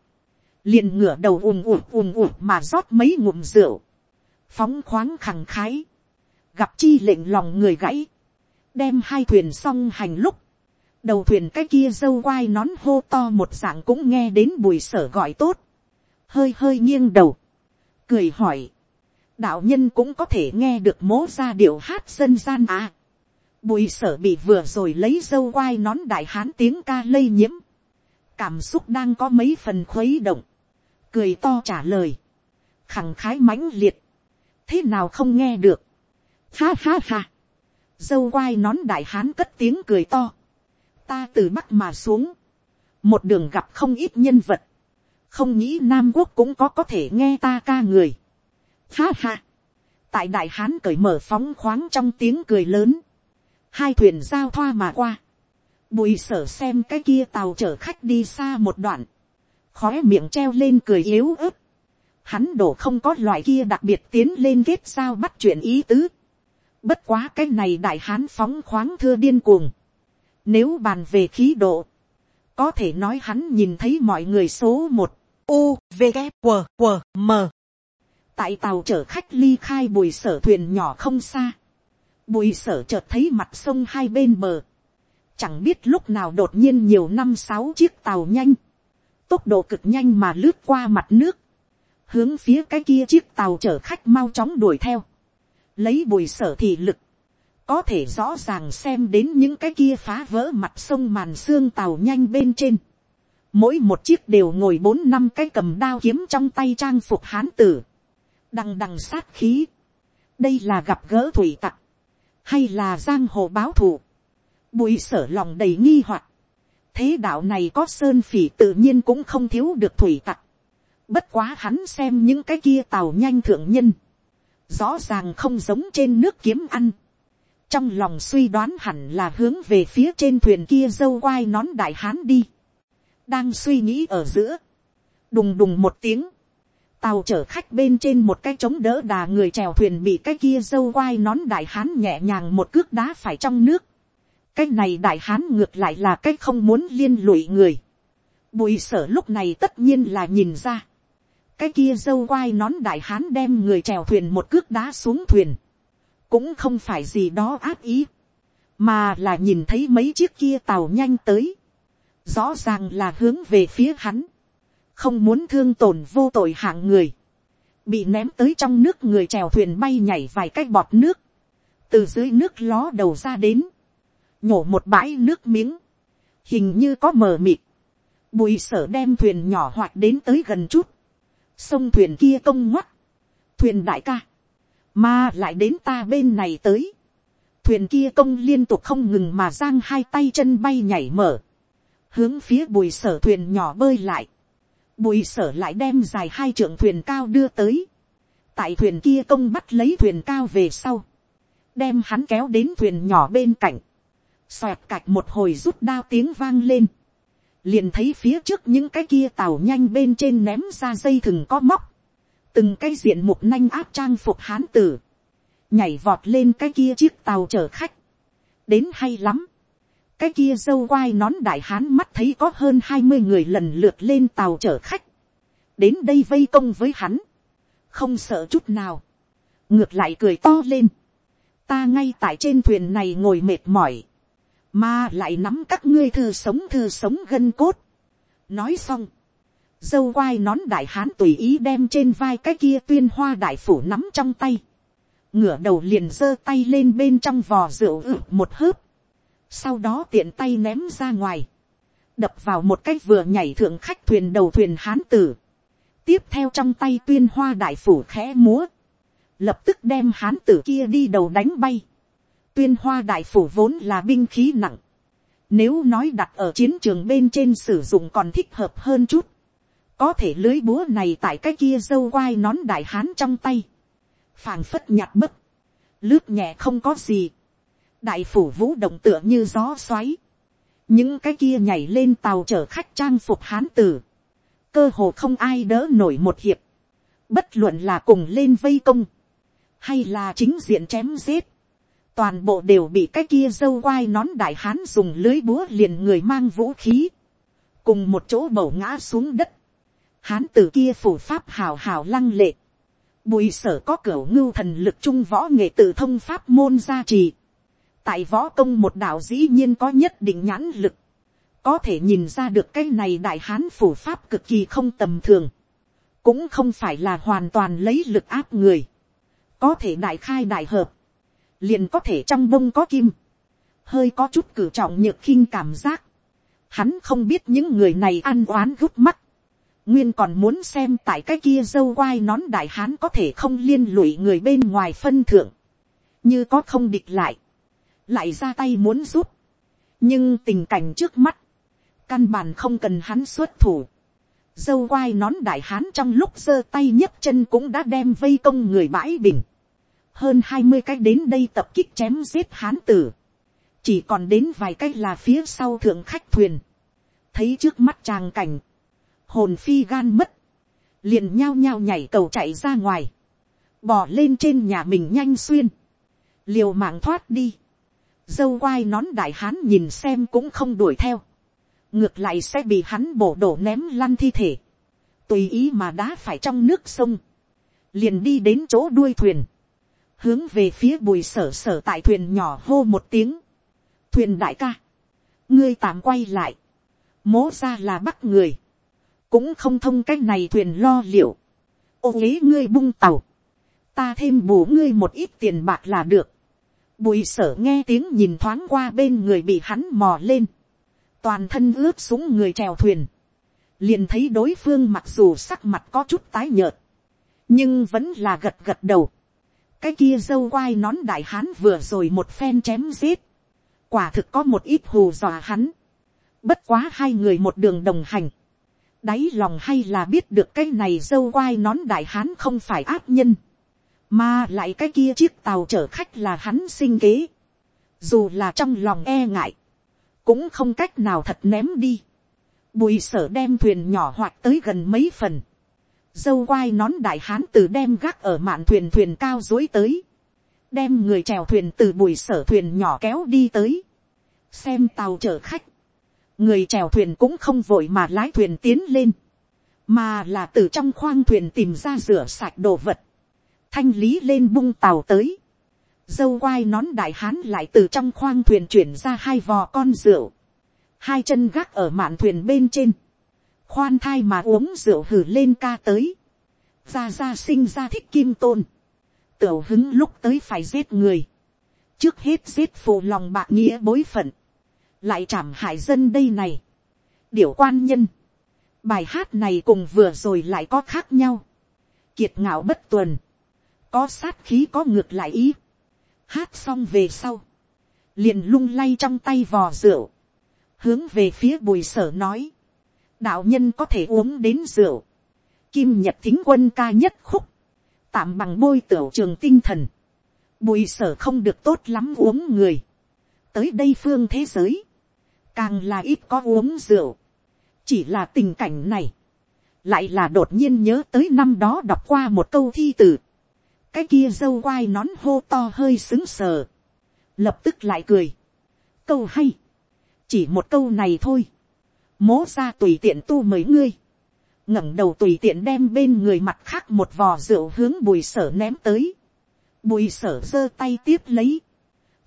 liền ngửa đầu ùm ùm ùm ùm mà rót mấy ngụm rượu, phóng khoáng khẳng khái, gặp chi lệnh lòng người gãy, đem hai thuyền xong hành lúc, đầu thuyền cái kia dâu quai nón hô to một dạng cũng nghe đến bùi sở gọi tốt, hơi hơi nghiêng đầu, cười hỏi, đạo nhân cũng có thể nghe được mố ra điệu hát dân gian à. Bùi sở bị vừa rồi lấy dâu quai nón đại hán tiếng ca lây nhiễm cảm xúc đang có mấy phần khuấy động, cười to trả lời, khẳng khái mãnh liệt, thế nào không nghe được, ha ha ha, dâu quai nón đại hán cất tiếng cười to, ta từ bắc mà xuống, một đường gặp không ít nhân vật, không nghĩ nam quốc cũng có có thể nghe ta ca người, ha ha, tại đại hán cởi mở phóng khoáng trong tiếng cười lớn, hai thuyền giao thoa mà qua, Bùi sở xem cái kia tàu chở khách đi xa một đoạn. khói miệng treo lên cười yếu ớt. Hắn đổ không có loại kia đặc biệt tiến lên kết sao bắt chuyện ý tứ. Bất quá cái này đại hán phóng khoáng thưa điên cuồng. Nếu bàn về khí độ. Có thể nói hắn nhìn thấy mọi người số một. u v g q q m tại tàu chở khách ly khai bùi sở thuyền nhỏ không xa, bùi sở chợt thấy mặt sông hai bên bờ, chẳng biết lúc nào đột nhiên nhiều năm sáu chiếc tàu nhanh, tốc độ cực nhanh mà lướt qua mặt nước, hướng phía cái kia chiếc tàu chở khách mau chóng đuổi theo, lấy bùi sở thị lực, có thể rõ ràng xem đến những cái kia phá vỡ mặt sông màn xương tàu nhanh bên trên, mỗi một chiếc đều ngồi bốn năm cái cầm đao kiếm trong tay trang phục hán tử, đằng đằng sát khí, đây là gặp gỡ thủy tặc, hay là giang hồ báo thù, bùi sở lòng đầy nghi hoặc, thế đạo này có sơn phỉ tự nhiên cũng không thiếu được thủy tặc, bất quá hắn xem những cái kia tàu nhanh thượng nhân, rõ ràng không giống trên nước kiếm ăn, trong lòng suy đoán hẳn là hướng về phía trên thuyền kia dâu quai nón đại hán đi, đang suy nghĩ ở giữa, đùng đùng một tiếng, tàu chở khách bên trên một cái chống đỡ đà người chèo thuyền bị cái kia dâu quai nón đại hán nhẹ nhàng một cước đá phải trong nước cái này đại hán ngược lại là cái không muốn liên lụy người. bùi sở lúc này tất nhiên là nhìn ra. cái kia dâu quai nón đại hán đem người chèo thuyền một cước đá xuống thuyền. cũng không phải gì đó áp ý. mà là nhìn thấy mấy chiếc kia tàu nhanh tới. rõ ràng là hướng về phía hắn không muốn thương tổn vô tội hạng người, bị ném tới trong nước người chèo thuyền bay nhảy vài cái bọt nước, từ dưới nước ló đầu ra đến, nhổ một bãi nước miếng, hình như có mờ mịt, bùi sở đem thuyền nhỏ hoạt đến tới gần chút, sông thuyền kia công ngoắt, thuyền đại ca, mà lại đến ta bên này tới, thuyền kia công liên tục không ngừng mà giang hai tay chân bay nhảy mở, hướng phía bùi sở thuyền nhỏ bơi lại, bùi sở lại đem dài hai trượng thuyền cao đưa tới, tại thuyền kia công bắt lấy thuyền cao về sau, đem hắn kéo đến thuyền nhỏ bên cạnh, xoẹt cạch một hồi rút đao tiếng vang lên, liền thấy phía trước những cái kia tàu nhanh bên trên ném ra dây thừng có móc, từng cái diện mục nanh áp trang phục hán tử, nhảy vọt lên cái kia chiếc tàu chở khách, đến hay lắm, cái kia dâu quai nón đại hán mắt thấy có hơn hai mươi người lần lượt lên tàu chở khách, đến đây vây công với hắn, không sợ chút nào, ngược lại cười to lên, ta ngay tại trên thuyền này ngồi mệt mỏi, mà lại nắm các ngươi thư sống thư sống gân cốt. nói xong, dâu quai nón đại hán tùy ý đem trên vai cái kia tuyên hoa đại phủ nắm trong tay, ngửa đầu liền giơ tay lên bên trong vò rượu ự một hớp, sau đó tiện tay ném ra ngoài, đập vào một cái vừa nhảy thượng khách thuyền đầu thuyền hán tử, tiếp theo trong tay tuyên hoa đại phủ khẽ múa, lập tức đem hán tử kia đi đầu đánh bay, tuyên hoa đại phủ vốn là binh khí nặng, nếu nói đặt ở chiến trường bên trên sử dụng còn thích hợp hơn chút, có thể lưới búa này tại cái kia dâu quai nón đại hán trong tay, phàng phất nhặt bấc, lướt nhẹ không có gì, đại phủ vũ động tựa như gió xoáy, những cái kia nhảy lên tàu chở khách trang phục hán tử, cơ hồ không ai đỡ nổi một hiệp, bất luận là cùng lên vây công, hay là chính diện chém giết, toàn bộ đều bị cái kia dâu quai nón đại hán dùng lưới búa liền người mang vũ khí, cùng một chỗ bầu ngã xuống đất, hán tử kia phủ pháp hào hào lăng lệ, bùi sở có cửa ngưu thần lực trung võ nghệ tự thông pháp môn gia trì, tại võ công một đạo dĩ nhiên có nhất định nhãn lực, có thể nhìn ra được cái này đại hán phủ pháp cực kỳ không tầm thường, cũng không phải là hoàn toàn lấy lực áp người, có thể đại khai đại hợp, liền có thể trong bông có kim, hơi có chút cử trọng nhược khinh cảm giác, hắn không biết những người này ăn oán gút mắt, nguyên còn muốn xem tại cái kia dâu quai nón đại hán có thể không liên lụy người bên ngoài phân thượng, như có không địch lại, lại ra tay muốn giúp, nhưng tình cảnh trước mắt, căn bản không cần hắn xuất thủ, dâu quai nón đại hán trong lúc giơ tay nhấc chân cũng đã đem vây công người bãi bình, hơn hai mươi cái đến đây tập kích chém giết hán tử, chỉ còn đến vài cái là phía sau thượng khách thuyền, thấy trước mắt tràng cảnh, hồn phi gan mất, liền nhao nhao nhảy cầu chạy ra ngoài, bỏ lên trên nhà mình nhanh xuyên, liều mạng thoát đi, dâu quai nón đại hán nhìn xem cũng không đuổi theo, ngược lại sẽ bị hắn bổ đổ ném lăn thi thể, tùy ý mà đá phải trong nước sông, liền đi đến chỗ đuôi thuyền, hướng về phía bùi sở sở tại thuyền nhỏ hô một tiếng, thuyền đại ca, ngươi tạm quay lại, mố ra là bắt người, cũng không thông cái này thuyền lo liệu, ô ghế ngươi bung tàu, ta thêm bù ngươi một ít tiền bạc là được, bùi sở nghe tiếng nhìn thoáng qua bên người bị hắn mò lên, toàn thân ướp súng người chèo thuyền, liền thấy đối phương mặc dù sắc mặt có chút tái nhợt, nhưng vẫn là gật gật đầu cái kia dâu quai nón đại hán vừa rồi một phen chém giết, quả thực có một ít hù dọa hắn. bất quá hai người một đường đồng hành, đáy lòng hay là biết được cái này dâu quai nón đại hán không phải áp nhân, mà lại cái kia chiếc tàu chở khách là hắn sinh kế, dù là trong lòng e ngại, cũng không cách nào thật ném đi. Bùi sở đem thuyền nhỏ hoạt tới gần mấy phần. Dâu quai nón đại hán từ đem gác ở mạn thuyền thuyền cao dối tới. Đem người chèo thuyền từ bùi sở thuyền nhỏ kéo đi tới. Xem tàu chở khách. Người chèo thuyền cũng không vội mà lái thuyền tiến lên. Mà là từ trong khoang thuyền tìm ra rửa sạch đồ vật. Thanh lý lên bung tàu tới. Dâu quai nón đại hán lại từ trong khoang thuyền chuyển ra hai vò con rượu hai chân gác ở mạn thuyền bên trên, khoan thai mà uống rượu hử lên ca tới, ra ra sinh ra thích kim tôn, tiểu hứng lúc tới phải giết người, trước hết giết phù lòng bạc nghĩa bối phận, lại chảm hại dân đây này, điểu quan nhân, bài hát này cùng vừa rồi lại có khác nhau, kiệt ngạo bất tuần, có sát khí có ngược lại ý, hát xong về sau, liền lung lay trong tay vò rượu, hướng về phía bùi sở nói, đạo nhân có thể uống đến rượu, kim nhật thính quân ca nhất khúc, tạm bằng bôi tiểu trường tinh thần, bùi sở không được tốt lắm uống người, tới đây phương thế giới, càng là ít có uống rượu, chỉ là tình cảnh này, lại là đột nhiên nhớ tới năm đó đọc qua một câu thi từ, cái kia dâu quai nón hô to hơi xứng sờ, lập tức lại cười, câu hay, chỉ một câu này thôi, mố ra tùy tiện tu mấy ngươi, ngẩng đầu tùy tiện đem bên người mặt khác một vò rượu hướng bùi sở ném tới, bùi sở giơ tay tiếp lấy,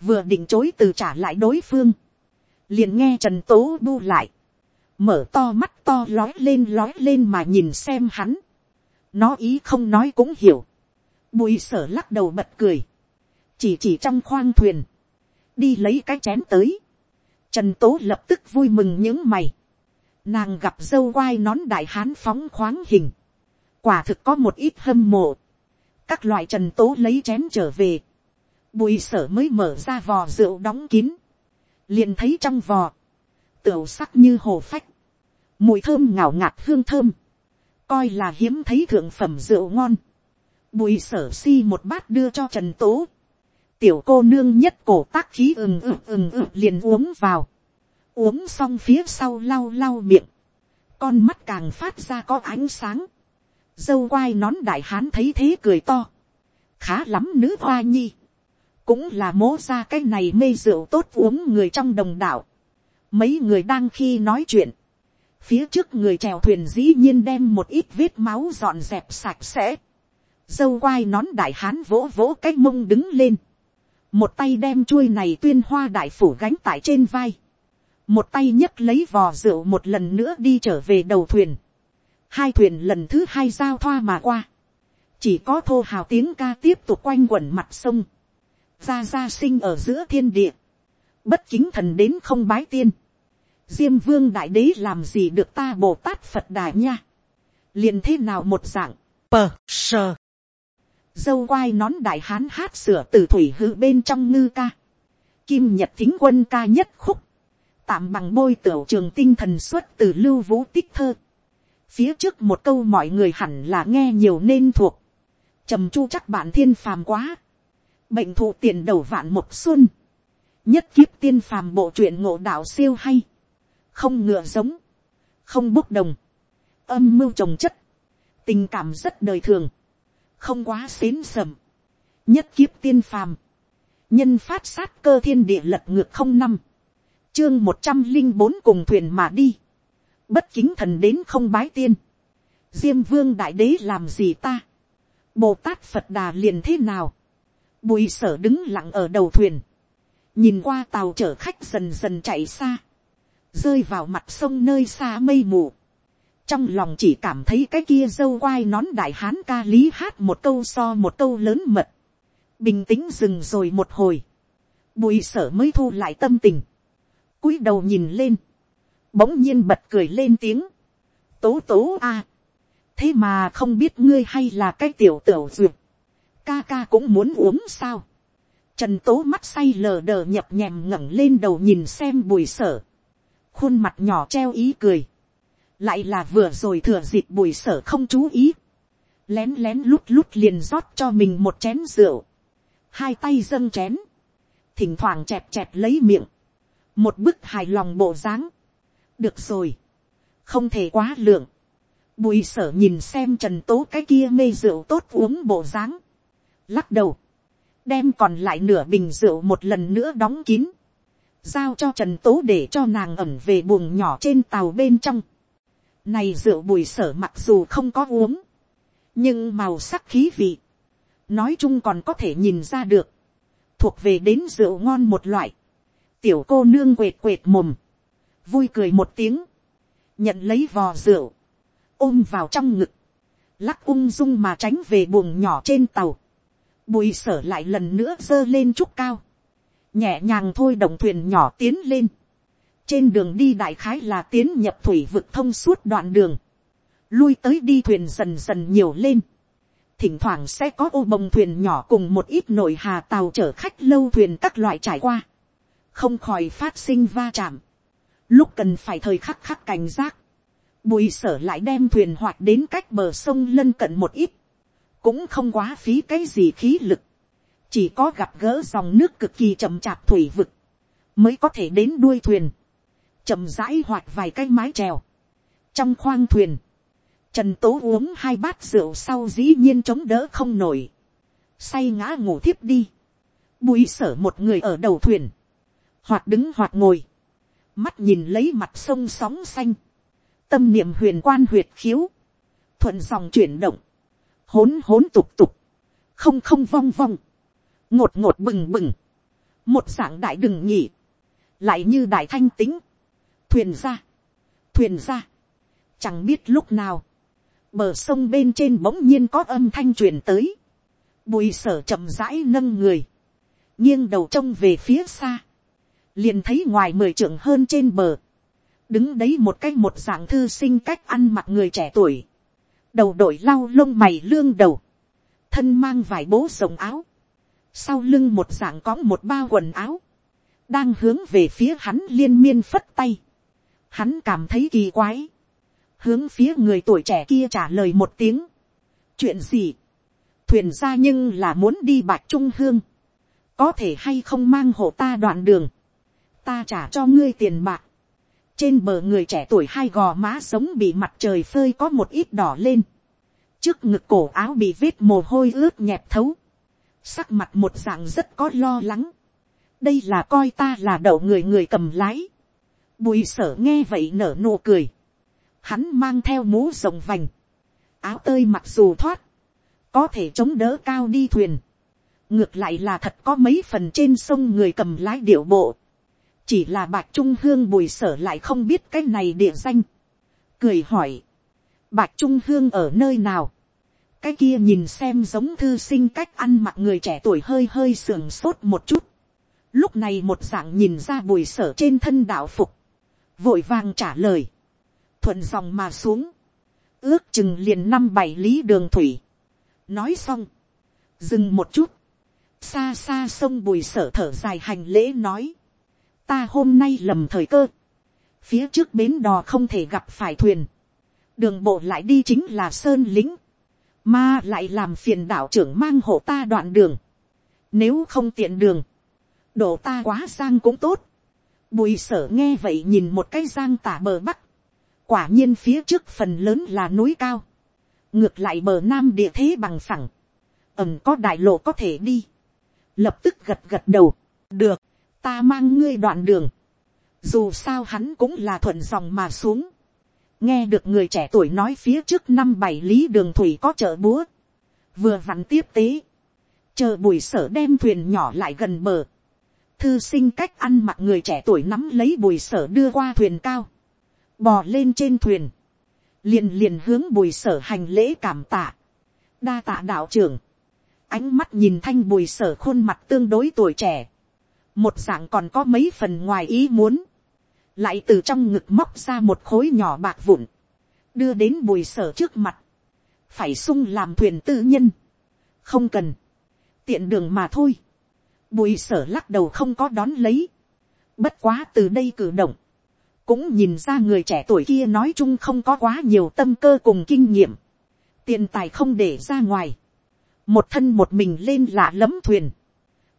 vừa định chối từ trả lại đối phương, liền nghe trần tố bu lại, mở to mắt to lói lên lói lên mà nhìn xem hắn, nó ý không nói cũng hiểu, bùi sở lắc đầu bật cười, chỉ chỉ trong khoang thuyền, đi lấy cái chén tới, Trần tố lập tức vui mừng những mày. Nàng gặp dâu quai nón đại hán phóng khoáng hình. Quả thực có một ít hâm mộ. Các loại trần tố lấy chén trở về. Bùi sở mới mở ra vò rượu đóng kín. Liền thấy trong vò. Tửu sắc như hồ phách. Mùi thơm ngào ngạt hương thơm. Coi là hiếm thấy thượng phẩm rượu ngon. Bùi sở si một bát đưa cho trần tố tiểu cô nương nhất cổ tác khí ừng ừng ừng ừng liền uống vào. Uống xong phía sau lau lau miệng. Con mắt càng phát ra có ánh sáng. Dâu quai nón đại hán thấy thế cười to. Khá lắm nữ hoa nhi. Cũng là mố ra cái này mê rượu tốt uống người trong đồng đảo. Mấy người đang khi nói chuyện. Phía trước người chèo thuyền dĩ nhiên đem một ít vết máu dọn dẹp sạch sẽ. Dâu quai nón đại hán vỗ vỗ cái mông đứng lên một tay đem chuôi này tuyên hoa đại phủ gánh tại trên vai, một tay nhấc lấy vò rượu một lần nữa đi trở về đầu thuyền, hai thuyền lần thứ hai giao thoa mà qua, chỉ có thô hào tiếng ca tiếp tục quanh quẩn mặt sông, ra ra sinh ở giữa thiên địa, bất kính thần đến không bái tiên, diêm vương đại đế làm gì được ta bồ tát phật đại nha, liền thế nào một dạng, pờ sờ. Dâu quai nón đại hán hát sửa từ thủy hư bên trong ngư ca. Kim nhật thính quân ca nhất khúc. Tạm bằng bôi tiểu trường tinh thần xuất từ lưu vũ tích thơ. Phía trước một câu mọi người hẳn là nghe nhiều nên thuộc. trầm chu chắc bạn thiên phàm quá. Bệnh thụ tiền đầu vạn một xuân. Nhất kiếp tiên phàm bộ truyện ngộ đạo siêu hay. Không ngựa giống. Không bốc đồng. Âm mưu trồng chất. Tình cảm rất đời thường không quá xến sầm, nhất kiếp tiên phàm, nhân phát sát cơ thiên địa lật ngược không năm, chương một trăm linh bốn cùng thuyền mà đi, bất kính thần đến không bái tiên, diêm vương đại đế làm gì ta, bồ tát phật đà liền thế nào, bùi sở đứng lặng ở đầu thuyền, nhìn qua tàu chở khách dần dần chạy xa, rơi vào mặt sông nơi xa mây mù, trong lòng chỉ cảm thấy cái kia dâu quai nón đại hán ca lý hát một câu so một câu lớn mật, bình tĩnh dừng rồi một hồi, bùi sở mới thu lại tâm tình, cúi đầu nhìn lên, bỗng nhiên bật cười lên tiếng, tố tố a, thế mà không biết ngươi hay là cái tiểu tiểu duyệt, ca ca cũng muốn uống sao, trần tố mắt say lờ đờ nhập nhèm ngẩng lên đầu nhìn xem bùi sở, khuôn mặt nhỏ treo ý cười, lại là vừa rồi thừa dịp bùi sở không chú ý, lén lén lút lút liền rót cho mình một chén rượu, hai tay dâng chén, thỉnh thoảng chẹp chẹp lấy miệng, một bức hài lòng bộ dáng, được rồi, không thể quá lượng, bùi sở nhìn xem trần tố cái kia mê rượu tốt uống bộ dáng, lắc đầu, đem còn lại nửa bình rượu một lần nữa đóng kín, giao cho trần tố để cho nàng ẩm về buồng nhỏ trên tàu bên trong. Này rượu bùi sở mặc dù không có uống, nhưng màu sắc khí vị, nói chung còn có thể nhìn ra được, thuộc về đến rượu ngon một loại, tiểu cô nương quệt quệt mồm, vui cười một tiếng, nhận lấy vò rượu, ôm vào trong ngực, lắc ung dung mà tránh về buồng nhỏ trên tàu, bùi sở lại lần nữa giơ lên trúc cao, nhẹ nhàng thôi động thuyền nhỏ tiến lên, trên đường đi đại khái là tiến nhập thủy vực thông suốt đoạn đường, lui tới đi thuyền dần dần nhiều lên, thỉnh thoảng sẽ có ô bồng thuyền nhỏ cùng một ít nội hà tàu chở khách lâu thuyền các loại trải qua, không khỏi phát sinh va chạm, lúc cần phải thời khắc khắc cảnh giác, bùi sở lại đem thuyền hoạt đến cách bờ sông lân cận một ít, cũng không quá phí cái gì khí lực, chỉ có gặp gỡ dòng nước cực kỳ chậm chạp thủy vực, mới có thể đến đuôi thuyền, chậm rãi hoạt vài cái mái trèo. trong khoang thuyền, trần tố uống hai bát rượu sau dĩ nhiên chống đỡ không nổi, say ngã ngủ thiếp đi, bùi sở một người ở đầu thuyền, hoặc đứng hoặc ngồi, mắt nhìn lấy mặt sông sóng xanh, tâm niệm huyền quan huyệt khiếu, thuận dòng chuyển động, hỗn hỗn tục tục, không không vong vong, ngột ngột bừng bừng, một dạng đại đừng nhỉ, lại như đại thanh tính, thuyền ra, thuyền ra, chẳng biết lúc nào, bờ sông bên trên bỗng nhiên có âm thanh truyền tới, bùi sở chậm rãi nâng người, nghiêng đầu trông về phía xa, liền thấy ngoài mười trưởng hơn trên bờ, đứng đấy một cái một dạng thư sinh cách ăn mặc người trẻ tuổi, đầu đội lau lông mày lương đầu, thân mang vải bố rồng áo, sau lưng một dạng có một bao quần áo, đang hướng về phía hắn liên miên phất tay, hắn cảm thấy kỳ quái, hướng phía người tuổi trẻ kia trả lời một tiếng, chuyện gì, thuyền ra nhưng là muốn đi bạc trung hương, có thể hay không mang hộ ta đoạn đường, ta trả cho ngươi tiền bạc, trên bờ người trẻ tuổi hai gò má sống bị mặt trời phơi có một ít đỏ lên, trước ngực cổ áo bị vết mồ hôi ướt nhẹp thấu, sắc mặt một dạng rất có lo lắng, đây là coi ta là đậu người người cầm lái, bùi sở nghe vậy nở nụ cười, hắn mang theo mũ rồng vành, áo tơi mặc dù thoát, có thể chống đỡ cao đi thuyền, ngược lại là thật có mấy phần trên sông người cầm lái điệu bộ, chỉ là bạch trung hương bùi sở lại không biết cái này địa danh, cười hỏi, bạch trung hương ở nơi nào, cái kia nhìn xem giống thư sinh cách ăn mặc người trẻ tuổi hơi hơi sườn sốt một chút, lúc này một dạng nhìn ra bùi sở trên thân đạo phục, vội vàng trả lời, thuận dòng mà xuống, ước chừng liền năm bảy lý đường thủy, nói xong, dừng một chút, xa xa sông bùi sở thở dài hành lễ nói, ta hôm nay lầm thời cơ, phía trước bến đò không thể gặp phải thuyền, đường bộ lại đi chính là sơn lính, mà lại làm phiền đạo trưởng mang hộ ta đoạn đường, nếu không tiện đường, đổ ta quá sang cũng tốt, bùi sở nghe vậy nhìn một cái giang tả bờ bắc, quả nhiên phía trước phần lớn là núi cao, ngược lại bờ nam địa thế bằng phẳng, ẩm có đại lộ có thể đi, lập tức gật gật đầu, được, ta mang ngươi đoạn đường, dù sao hắn cũng là thuận dòng mà xuống, nghe được người trẻ tuổi nói phía trước năm bảy lý đường thủy có chợ búa, vừa vặn tiếp tế, chờ bùi sở đem thuyền nhỏ lại gần bờ, thư sinh cách ăn mặc người trẻ tuổi nắm lấy bùi sở đưa qua thuyền cao, bò lên trên thuyền, liền liền hướng bùi sở hành lễ cảm tạ, đa tạ đạo trưởng, ánh mắt nhìn thanh bùi sở khuôn mặt tương đối tuổi trẻ, một dạng còn có mấy phần ngoài ý muốn, lại từ trong ngực móc ra một khối nhỏ bạc vụn, đưa đến bùi sở trước mặt, phải sung làm thuyền tư nhân, không cần, tiện đường mà thôi, bùi sở lắc đầu không có đón lấy, bất quá từ đây cử động, cũng nhìn ra người trẻ tuổi kia nói chung không có quá nhiều tâm cơ cùng kinh nghiệm, tiền tài không để ra ngoài, một thân một mình lên lạ lấm thuyền,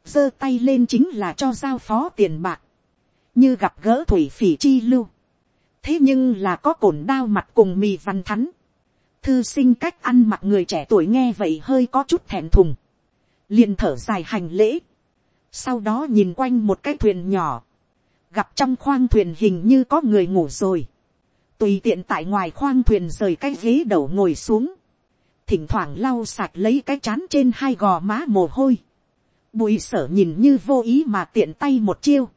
giơ tay lên chính là cho giao phó tiền bạc, như gặp gỡ thủy phỉ chi lưu, thế nhưng là có cổn đao mặt cùng mì văn thắn, thư sinh cách ăn mặc người trẻ tuổi nghe vậy hơi có chút thẹn thùng, liền thở dài hành lễ, sau đó nhìn quanh một cái thuyền nhỏ, gặp trong khoang thuyền hình như có người ngủ rồi, tùy tiện tại ngoài khoang thuyền rời cái ghế đầu ngồi xuống, thỉnh thoảng lau sạch lấy cái chán trên hai gò má mồ hôi, bùi sở nhìn như vô ý mà tiện tay một chiêu,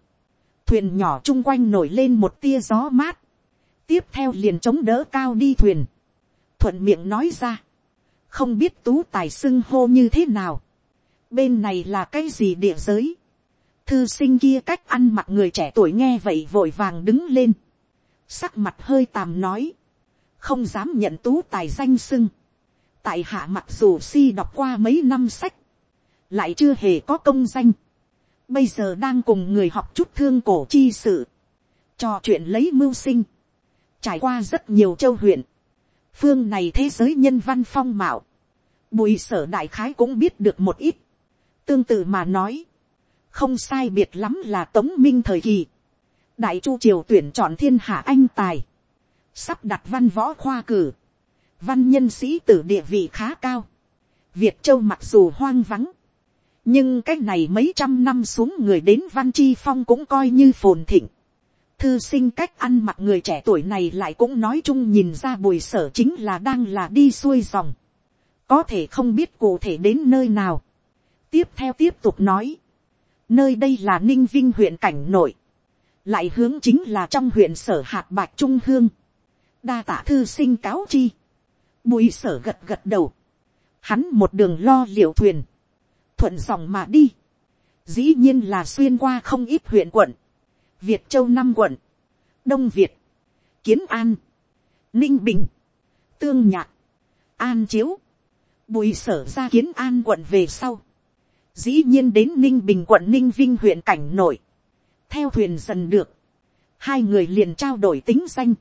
thuyền nhỏ chung quanh nổi lên một tia gió mát, tiếp theo liền chống đỡ cao đi thuyền, thuận miệng nói ra, không biết tú tài xưng hô như thế nào, bên này là cái gì địa giới, thư sinh kia cách ăn mặc người trẻ tuổi nghe vậy vội vàng đứng lên, sắc mặt hơi tàm nói, không dám nhận tú tài danh xưng, tại hạ mặc dù si đọc qua mấy năm sách, lại chưa hề có công danh, bây giờ đang cùng người học chút thương cổ chi sự, trò chuyện lấy mưu sinh, trải qua rất nhiều châu huyện, phương này thế giới nhân văn phong mạo, bùi sở đại khái cũng biết được một ít, tương tự mà nói, không sai biệt lắm là tống minh thời kỳ, đại chu triều tuyển chọn thiên hạ anh tài, sắp đặt văn võ khoa cử, văn nhân sĩ tử địa vị khá cao, việt châu mặc dù hoang vắng, nhưng cái này mấy trăm năm xuống người đến văn chi phong cũng coi như phồn thịnh. thư sinh cách ăn mặc người trẻ tuổi này lại cũng nói chung nhìn ra bùi sở chính là đang là đi xuôi dòng. có thể không biết cụ thể đến nơi nào. tiếp theo tiếp tục nói. nơi đây là ninh vinh huyện cảnh nội. lại hướng chính là trong huyện sở hạt bạc trung hương. đa tả thư sinh cáo chi. bùi sở gật gật đầu. hắn một đường lo liệu thuyền thuận dòng mà đi, dĩ nhiên là xuyên qua không ít huyện quận, việt châu năm quận, đông việt, kiến an, ninh bình, tương nhạc, an chiếu, bùi sở ra kiến an quận về sau, dĩ nhiên đến ninh bình quận ninh vinh huyện cảnh nội, theo thuyền dần được, hai người liền trao đổi tính danh,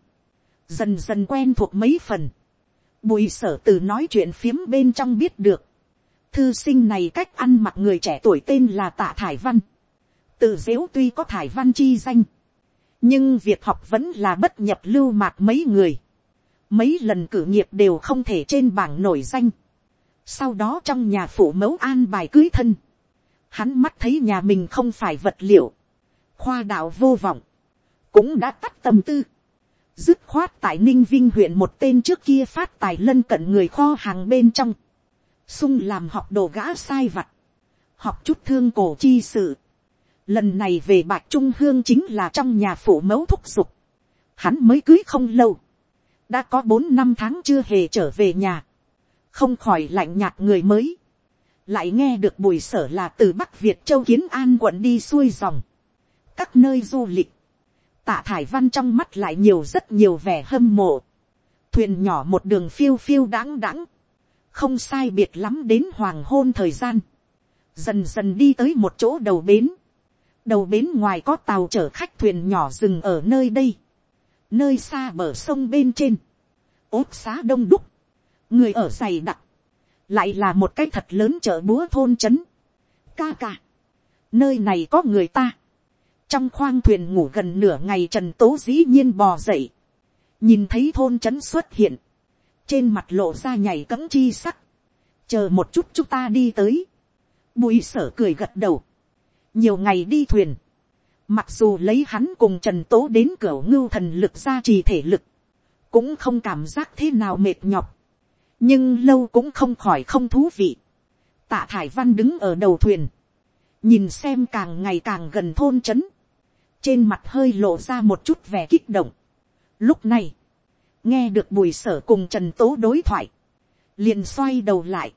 dần dần quen thuộc mấy phần, bùi sở từ nói chuyện phiếm bên trong biết được, Thư sinh này cách ăn mặc người trẻ tuổi tên là tạ Thải Văn. từ dễu tuy có Thải Văn chi danh. Nhưng việc học vẫn là bất nhập lưu mạc mấy người. Mấy lần cử nghiệp đều không thể trên bảng nổi danh. Sau đó trong nhà phủ mẫu an bài cưới thân. Hắn mắt thấy nhà mình không phải vật liệu. Khoa đạo vô vọng. Cũng đã tắt tâm tư dứt khoát tại ninh vinh huyện một tên trước kia phát tài lân cận người kho hàng bên trong sung làm học đồ gã sai vặt, học chút thương cổ chi sự. Lần này về bạc trung hương chính là trong nhà phủ mẫu thúc giục. Hắn mới cưới không lâu. Đã có bốn năm tháng chưa hề trở về nhà. Không khỏi lạnh nhạt người mới. Lại nghe được bùi sở là từ Bắc Việt Châu Kiến An quận đi xuôi dòng. Các nơi du lịch. Tạ Thải Văn trong mắt lại nhiều rất nhiều vẻ hâm mộ. Thuyền nhỏ một đường phiêu phiêu đáng đáng không sai biệt lắm đến hoàng hôn thời gian, dần dần đi tới một chỗ đầu bến, đầu bến ngoài có tàu chở khách thuyền nhỏ dừng ở nơi đây, nơi xa bờ sông bên trên, ốt xá đông đúc, người ở dày đặc, lại là một cái thật lớn chợ búa thôn trấn, ca ca, nơi này có người ta, trong khoang thuyền ngủ gần nửa ngày trần tố dĩ nhiên bò dậy, nhìn thấy thôn trấn xuất hiện, trên mặt lộ ra nhảy cấm chi sắc, chờ một chút chúng ta đi tới, bùi sở cười gật đầu, nhiều ngày đi thuyền, mặc dù lấy hắn cùng trần tố đến cửa ngưu thần lực ra trì thể lực, cũng không cảm giác thế nào mệt nhọc, nhưng lâu cũng không khỏi không thú vị. tạ thải văn đứng ở đầu thuyền, nhìn xem càng ngày càng gần thôn trấn, trên mặt hơi lộ ra một chút vẻ kích động. Lúc này, nghe được bùi sở cùng trần tố đối thoại, liền xoay đầu lại,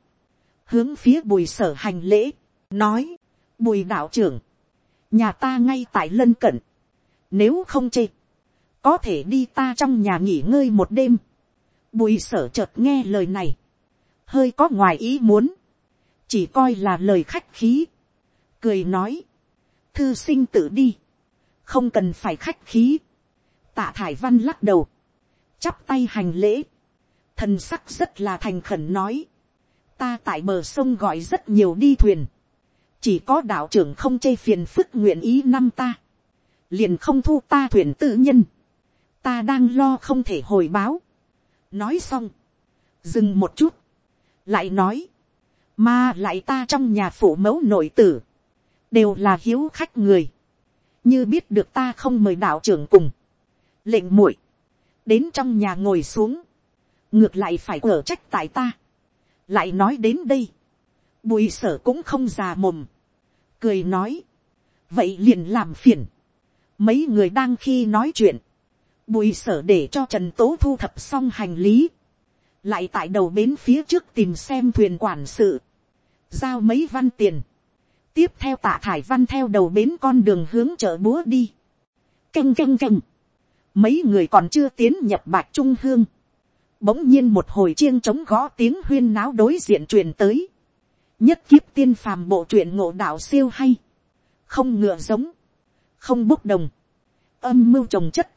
hướng phía bùi sở hành lễ, nói, bùi đạo trưởng, nhà ta ngay tại lân cận, nếu không chê, có thể đi ta trong nhà nghỉ ngơi một đêm. Bùi sở chợt nghe lời này, hơi có ngoài ý muốn, chỉ coi là lời khách khí, cười nói, thư sinh tự đi, không cần phải khách khí, tạ thải văn lắc đầu, chắp tay hành lễ, thần sắc rất là thành khẩn nói, ta tại bờ sông gọi rất nhiều đi thuyền, chỉ có đạo trưởng không chê phiền phức nguyện ý năm ta, liền không thu ta thuyền tự nhân, ta đang lo không thể hồi báo. nói xong, dừng một chút, lại nói, mà lại ta trong nhà phủ mẫu nội tử, đều là hiếu khách người, như biết được ta không mời đạo trưởng cùng, lệnh muội, đến trong nhà ngồi xuống, ngược lại phải ở trách tại ta, lại nói đến đây, bùi sở cũng không già mồm, cười nói, vậy liền làm phiền, mấy người đang khi nói chuyện, bùi sở để cho trần tố thu thập xong hành lý, lại tại đầu bến phía trước tìm xem thuyền quản sự, giao mấy văn tiền, tiếp theo tạ thải văn theo đầu bến con đường hướng chợ búa đi, canh canh canh, mấy người còn chưa tiến nhập bạc trung hương, bỗng nhiên một hồi chiêng trống gõ tiếng huyên náo đối diện truyền tới, nhất kiếp tiên phàm bộ truyện ngộ đạo siêu hay, không ngựa giống, không bốc đồng, âm mưu trồng chất,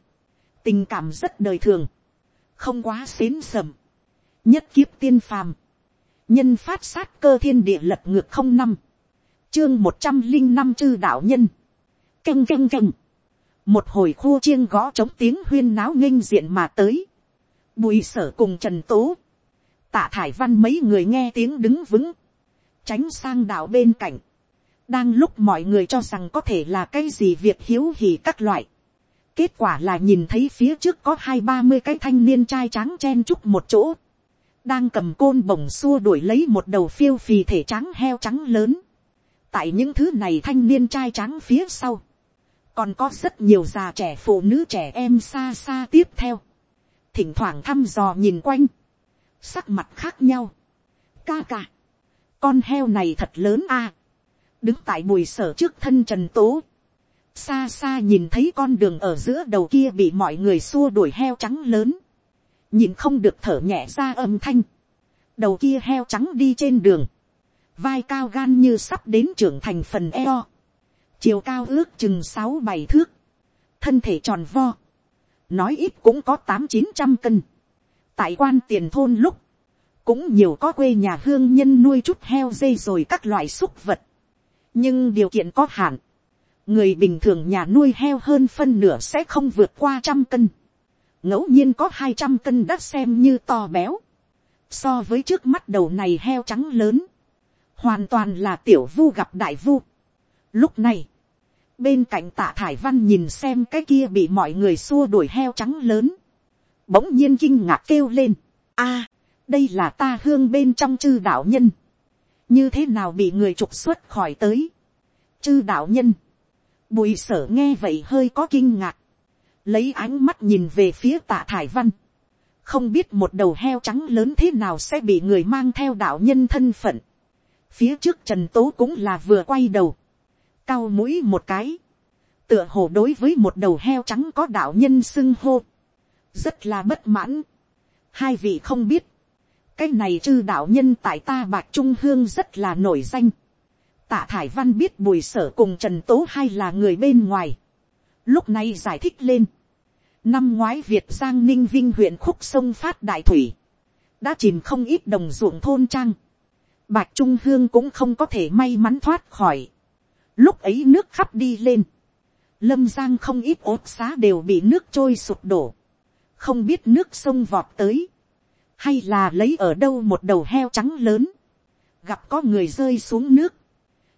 tình cảm rất đời thường, không quá xến sầm, nhất kiếp tiên phàm, nhân phát sát cơ thiên địa lật ngược không năm, chương một trăm linh năm chư đạo nhân, canh canh canh, một hồi khu chiêng gõ chống tiếng huyên náo nghênh diện mà tới, bùi sở cùng trần tố, tạ thải văn mấy người nghe tiếng đứng vững, tránh sang đạo bên cạnh, đang lúc mọi người cho rằng có thể là cái gì việc hiếu hỉ các loại, Kết quả là nhìn thấy phía trước có hai ba mươi cái thanh niên trai trắng chen chúc một chỗ. Đang cầm côn bổng xua đuổi lấy một đầu phiêu phì thể trắng heo trắng lớn. Tại những thứ này thanh niên trai trắng phía sau. Còn có rất nhiều già trẻ phụ nữ trẻ em xa xa tiếp theo. Thỉnh thoảng thăm dò nhìn quanh. Sắc mặt khác nhau. Ca ca. Con heo này thật lớn a Đứng tại bùi sở trước thân trần tố xa xa nhìn thấy con đường ở giữa đầu kia bị mọi người xua đuổi heo trắng lớn, nhìn không được thở nhẹ ra âm thanh, đầu kia heo trắng đi trên đường, vai cao gan như sắp đến trưởng thành phần eo, chiều cao ước chừng sáu bảy thước, thân thể tròn vo, nói ít cũng có tám chín trăm cân, tại quan tiền thôn lúc, cũng nhiều có quê nhà hương nhân nuôi chút heo dây rồi các loại súc vật, nhưng điều kiện có hạn, người bình thường nhà nuôi heo hơn phân nửa sẽ không vượt qua trăm cân, ngẫu nhiên có hai trăm cân đã xem như to béo, so với trước mắt đầu này heo trắng lớn, hoàn toàn là tiểu vu gặp đại vu. Lúc này, bên cạnh tạ thải văn nhìn xem cái kia bị mọi người xua đuổi heo trắng lớn, bỗng nhiên kinh ngạc kêu lên, a, đây là ta hương bên trong chư đạo nhân, như thế nào bị người trục xuất khỏi tới, chư đạo nhân, Bùi sở nghe vậy hơi có kinh ngạc. Lấy ánh mắt nhìn về phía tạ thải văn. Không biết một đầu heo trắng lớn thế nào sẽ bị người mang theo đạo nhân thân phận. Phía trước Trần Tố cũng là vừa quay đầu. Cao mũi một cái. Tựa hồ đối với một đầu heo trắng có đạo nhân xưng hô. Rất là bất mãn. Hai vị không biết. Cái này chư đạo nhân tại ta bạc trung hương rất là nổi danh Tạ Thải Văn biết bùi sở cùng Trần Tố hai là người bên ngoài. Lúc này giải thích lên. Năm ngoái Việt Giang Ninh Vinh huyện khúc sông Phát Đại Thủy. Đã chìm không ít đồng ruộng thôn trang. Bạch Trung Hương cũng không có thể may mắn thoát khỏi. Lúc ấy nước khắp đi lên. Lâm Giang không ít ốt xá đều bị nước trôi sụp đổ. Không biết nước sông vọt tới. Hay là lấy ở đâu một đầu heo trắng lớn. Gặp có người rơi xuống nước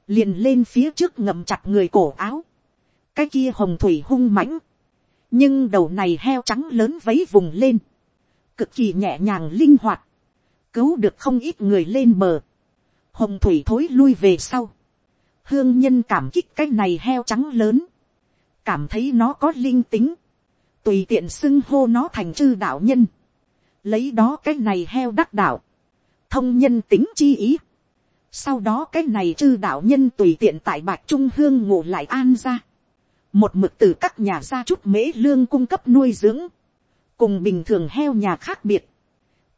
liền lên phía trước ngậm chặt người cổ áo, cái kia hồng thủy hung mãnh, nhưng đầu này heo trắng lớn vấy vùng lên, cực kỳ nhẹ nhàng linh hoạt, cứu được không ít người lên bờ, hồng thủy thối lui về sau, hương nhân cảm kích cái này heo trắng lớn, cảm thấy nó có linh tính, tùy tiện xưng hô nó thành chư đạo nhân, lấy đó cái này heo đắc đạo, thông nhân tính chi ý, sau đó cái này chư đạo nhân tùy tiện tại bạc trung hương ngủ lại an ra, một mực từ các nhà gia chút mễ lương cung cấp nuôi dưỡng, cùng bình thường heo nhà khác biệt,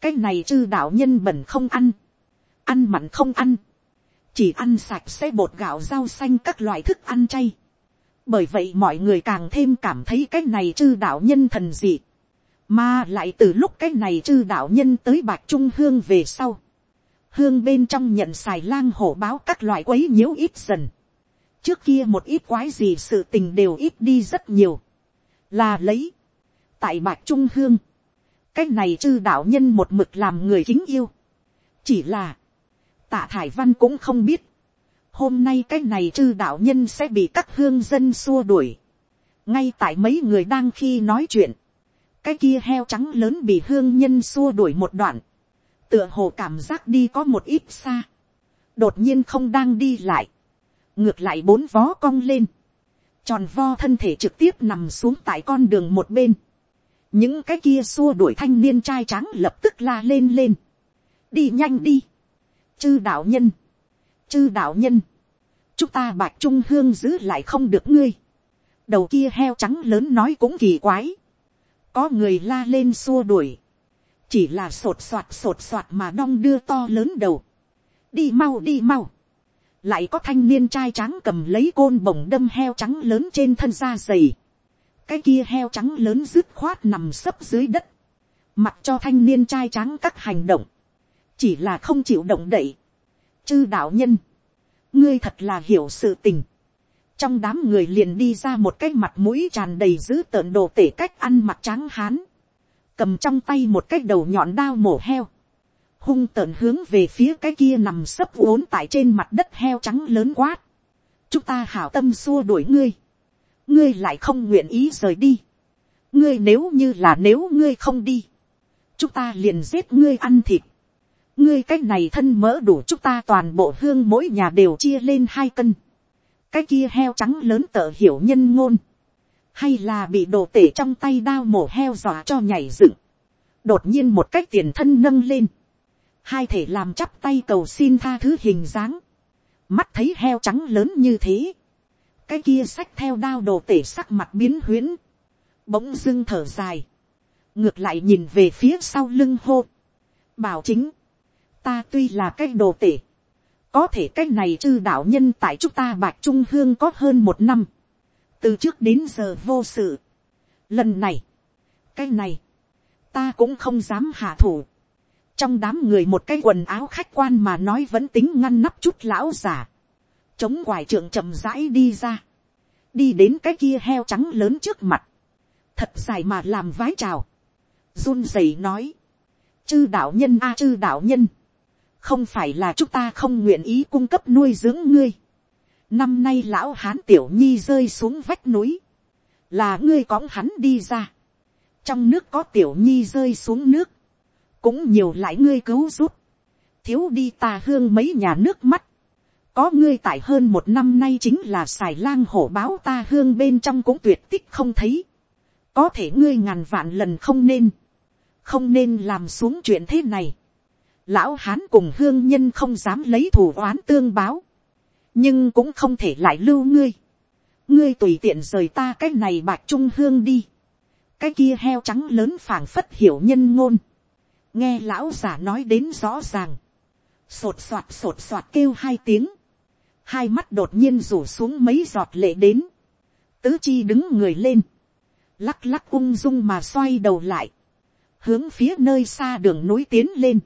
cái này chư đạo nhân bẩn không ăn, ăn mặn không ăn, chỉ ăn sạch sẽ bột gạo rau xanh các loại thức ăn chay. bởi vậy mọi người càng thêm cảm thấy cái này chư đạo nhân thần dị, mà lại từ lúc cái này chư đạo nhân tới bạc trung hương về sau, hương bên trong nhận xài lang hổ báo các loại quấy nhiễu ít dần, trước kia một ít quái gì sự tình đều ít đi rất nhiều, là lấy, tại bạc trung hương, cái này chư đạo nhân một mực làm người kính yêu, chỉ là, tạ thải văn cũng không biết, hôm nay cái này chư đạo nhân sẽ bị các hương dân xua đuổi, ngay tại mấy người đang khi nói chuyện, cái kia heo trắng lớn bị hương nhân xua đuổi một đoạn, tựa hồ cảm giác đi có một ít xa, đột nhiên không đang đi lại, ngược lại bốn vó cong lên, tròn vo thân thể trực tiếp nằm xuống tại con đường một bên, những cái kia xua đuổi thanh niên trai trắng lập tức la lên lên, đi nhanh đi, chư đạo nhân, chư đạo nhân, chúng ta bạch trung hương giữ lại không được ngươi, đầu kia heo trắng lớn nói cũng kỳ quái, có người la lên xua đuổi, chỉ là sột soạt sột soạt mà đong đưa to lớn đầu, đi mau đi mau, lại có thanh niên trai trắng cầm lấy côn bổng đâm heo trắng lớn trên thân da dày, cái kia heo trắng lớn dứt khoát nằm sấp dưới đất, mặc cho thanh niên trai trắng các hành động, chỉ là không chịu động đậy. chư đạo nhân, ngươi thật là hiểu sự tình. trong đám người liền đi ra một cái mặt mũi tràn đầy dữ tợn đồ tể cách ăn mặc trắng hán, cầm trong tay một cái đầu nhọn đao mổ heo, hung tợn hướng về phía cái kia nằm sấp uốn tại trên mặt đất heo trắng lớn quát. chúng ta hảo tâm xua đuổi ngươi, ngươi lại không nguyện ý rời đi. ngươi nếu như là nếu ngươi không đi, chúng ta liền giết ngươi ăn thịt ngươi cái này thân mỡ đủ chúng ta toàn bộ hương mỗi nhà đều chia lên hai cân. cái kia heo trắng lớn tợ hiểu nhân ngôn. hay là bị đồ tể trong tay đao mổ heo dọa cho nhảy dựng. đột nhiên một cách tiền thân nâng lên. hai thể làm chắp tay cầu xin tha thứ hình dáng. mắt thấy heo trắng lớn như thế. cái kia xách theo đao đồ tể sắc mặt biến huyễn. bỗng dưng thở dài. ngược lại nhìn về phía sau lưng hô. bảo chính ta tuy là cái đồ tể, có thể cái này chư đạo nhân tại chúng ta bạch trung hương có hơn một năm, từ trước đến giờ vô sự. Lần này, cái này, ta cũng không dám hạ thủ. trong đám người một cái quần áo khách quan mà nói vẫn tính ngăn nắp chút lão giả, chống quải trưởng chậm rãi đi ra, đi đến cái kia heo trắng lớn trước mặt, thật dài mà làm vái chào, run rẩy nói, chư đạo nhân a chư đạo nhân, không phải là chúng ta không nguyện ý cung cấp nuôi dưỡng ngươi. năm nay lão hán tiểu nhi rơi xuống vách núi, là ngươi cõng hắn đi ra. trong nước có tiểu nhi rơi xuống nước, cũng nhiều lại ngươi cứu giúp, thiếu đi ta hương mấy nhà nước mắt. có ngươi tại hơn một năm nay chính là xài lang hổ báo ta hương bên trong cũng tuyệt tích không thấy. có thể ngươi ngàn vạn lần không nên, không nên làm xuống chuyện thế này lão hán cùng hương nhân không dám lấy thủ oán tương báo, nhưng cũng không thể lại lưu ngươi, ngươi tùy tiện rời ta cái này bạc trung hương đi, cái kia heo trắng lớn phảng phất hiểu nhân ngôn, nghe lão giả nói đến rõ ràng, sột soạt sột soạt kêu hai tiếng, hai mắt đột nhiên rủ xuống mấy giọt lệ đến, tứ chi đứng người lên, lắc lắc ung dung mà xoay đầu lại, hướng phía nơi xa đường núi tiến lên,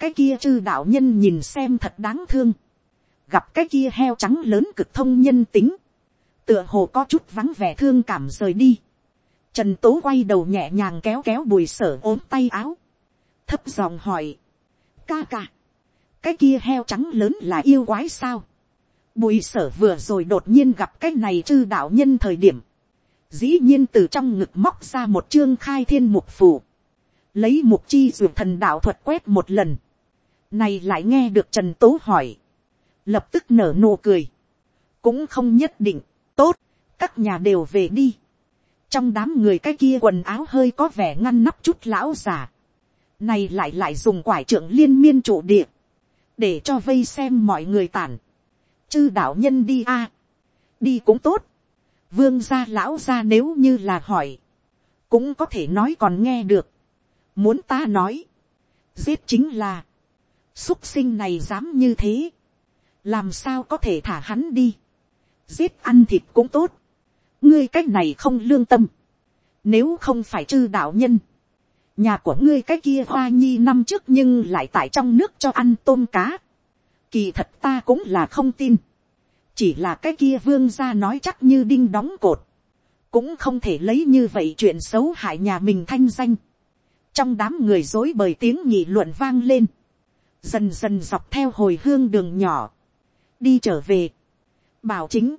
cái kia chư đạo nhân nhìn xem thật đáng thương, gặp cái kia heo trắng lớn cực thông nhân tính, tựa hồ có chút vắng vẻ thương cảm rời đi, trần tố quay đầu nhẹ nhàng kéo kéo bùi sở ốm tay áo, thấp giọng hỏi, ca ca, cái kia heo trắng lớn là yêu quái sao, bùi sở vừa rồi đột nhiên gặp cái này chư đạo nhân thời điểm, dĩ nhiên từ trong ngực móc ra một chương khai thiên mục phù, lấy mục chi dược thần đạo thuật quét một lần, này lại nghe được trần tố hỏi, lập tức nở nụ cười, cũng không nhất định, tốt, các nhà đều về đi, trong đám người cái kia quần áo hơi có vẻ ngăn nắp chút lão già, này lại lại dùng quải trưởng liên miên trụ địa, để cho vây xem mọi người tản, chư đạo nhân đi a, đi cũng tốt, vương gia lão gia nếu như là hỏi, cũng có thể nói còn nghe được, muốn ta nói, giết chính là, xúc sinh này dám như thế, làm sao có thể thả hắn đi, giết ăn thịt cũng tốt, ngươi c á c h này không lương tâm, nếu không phải chư đạo nhân, nhà của ngươi cái kia hoa nhi năm trước nhưng lại tại trong nước cho ăn tôm cá, kỳ thật ta cũng là không tin, chỉ là cái kia vương gia nói chắc như đinh đóng cột, cũng không thể lấy như vậy chuyện xấu hại nhà mình thanh danh, trong đám người dối bởi tiếng nhị luận vang lên, dần dần dọc theo hồi hương đường nhỏ, đi trở về, bảo chính,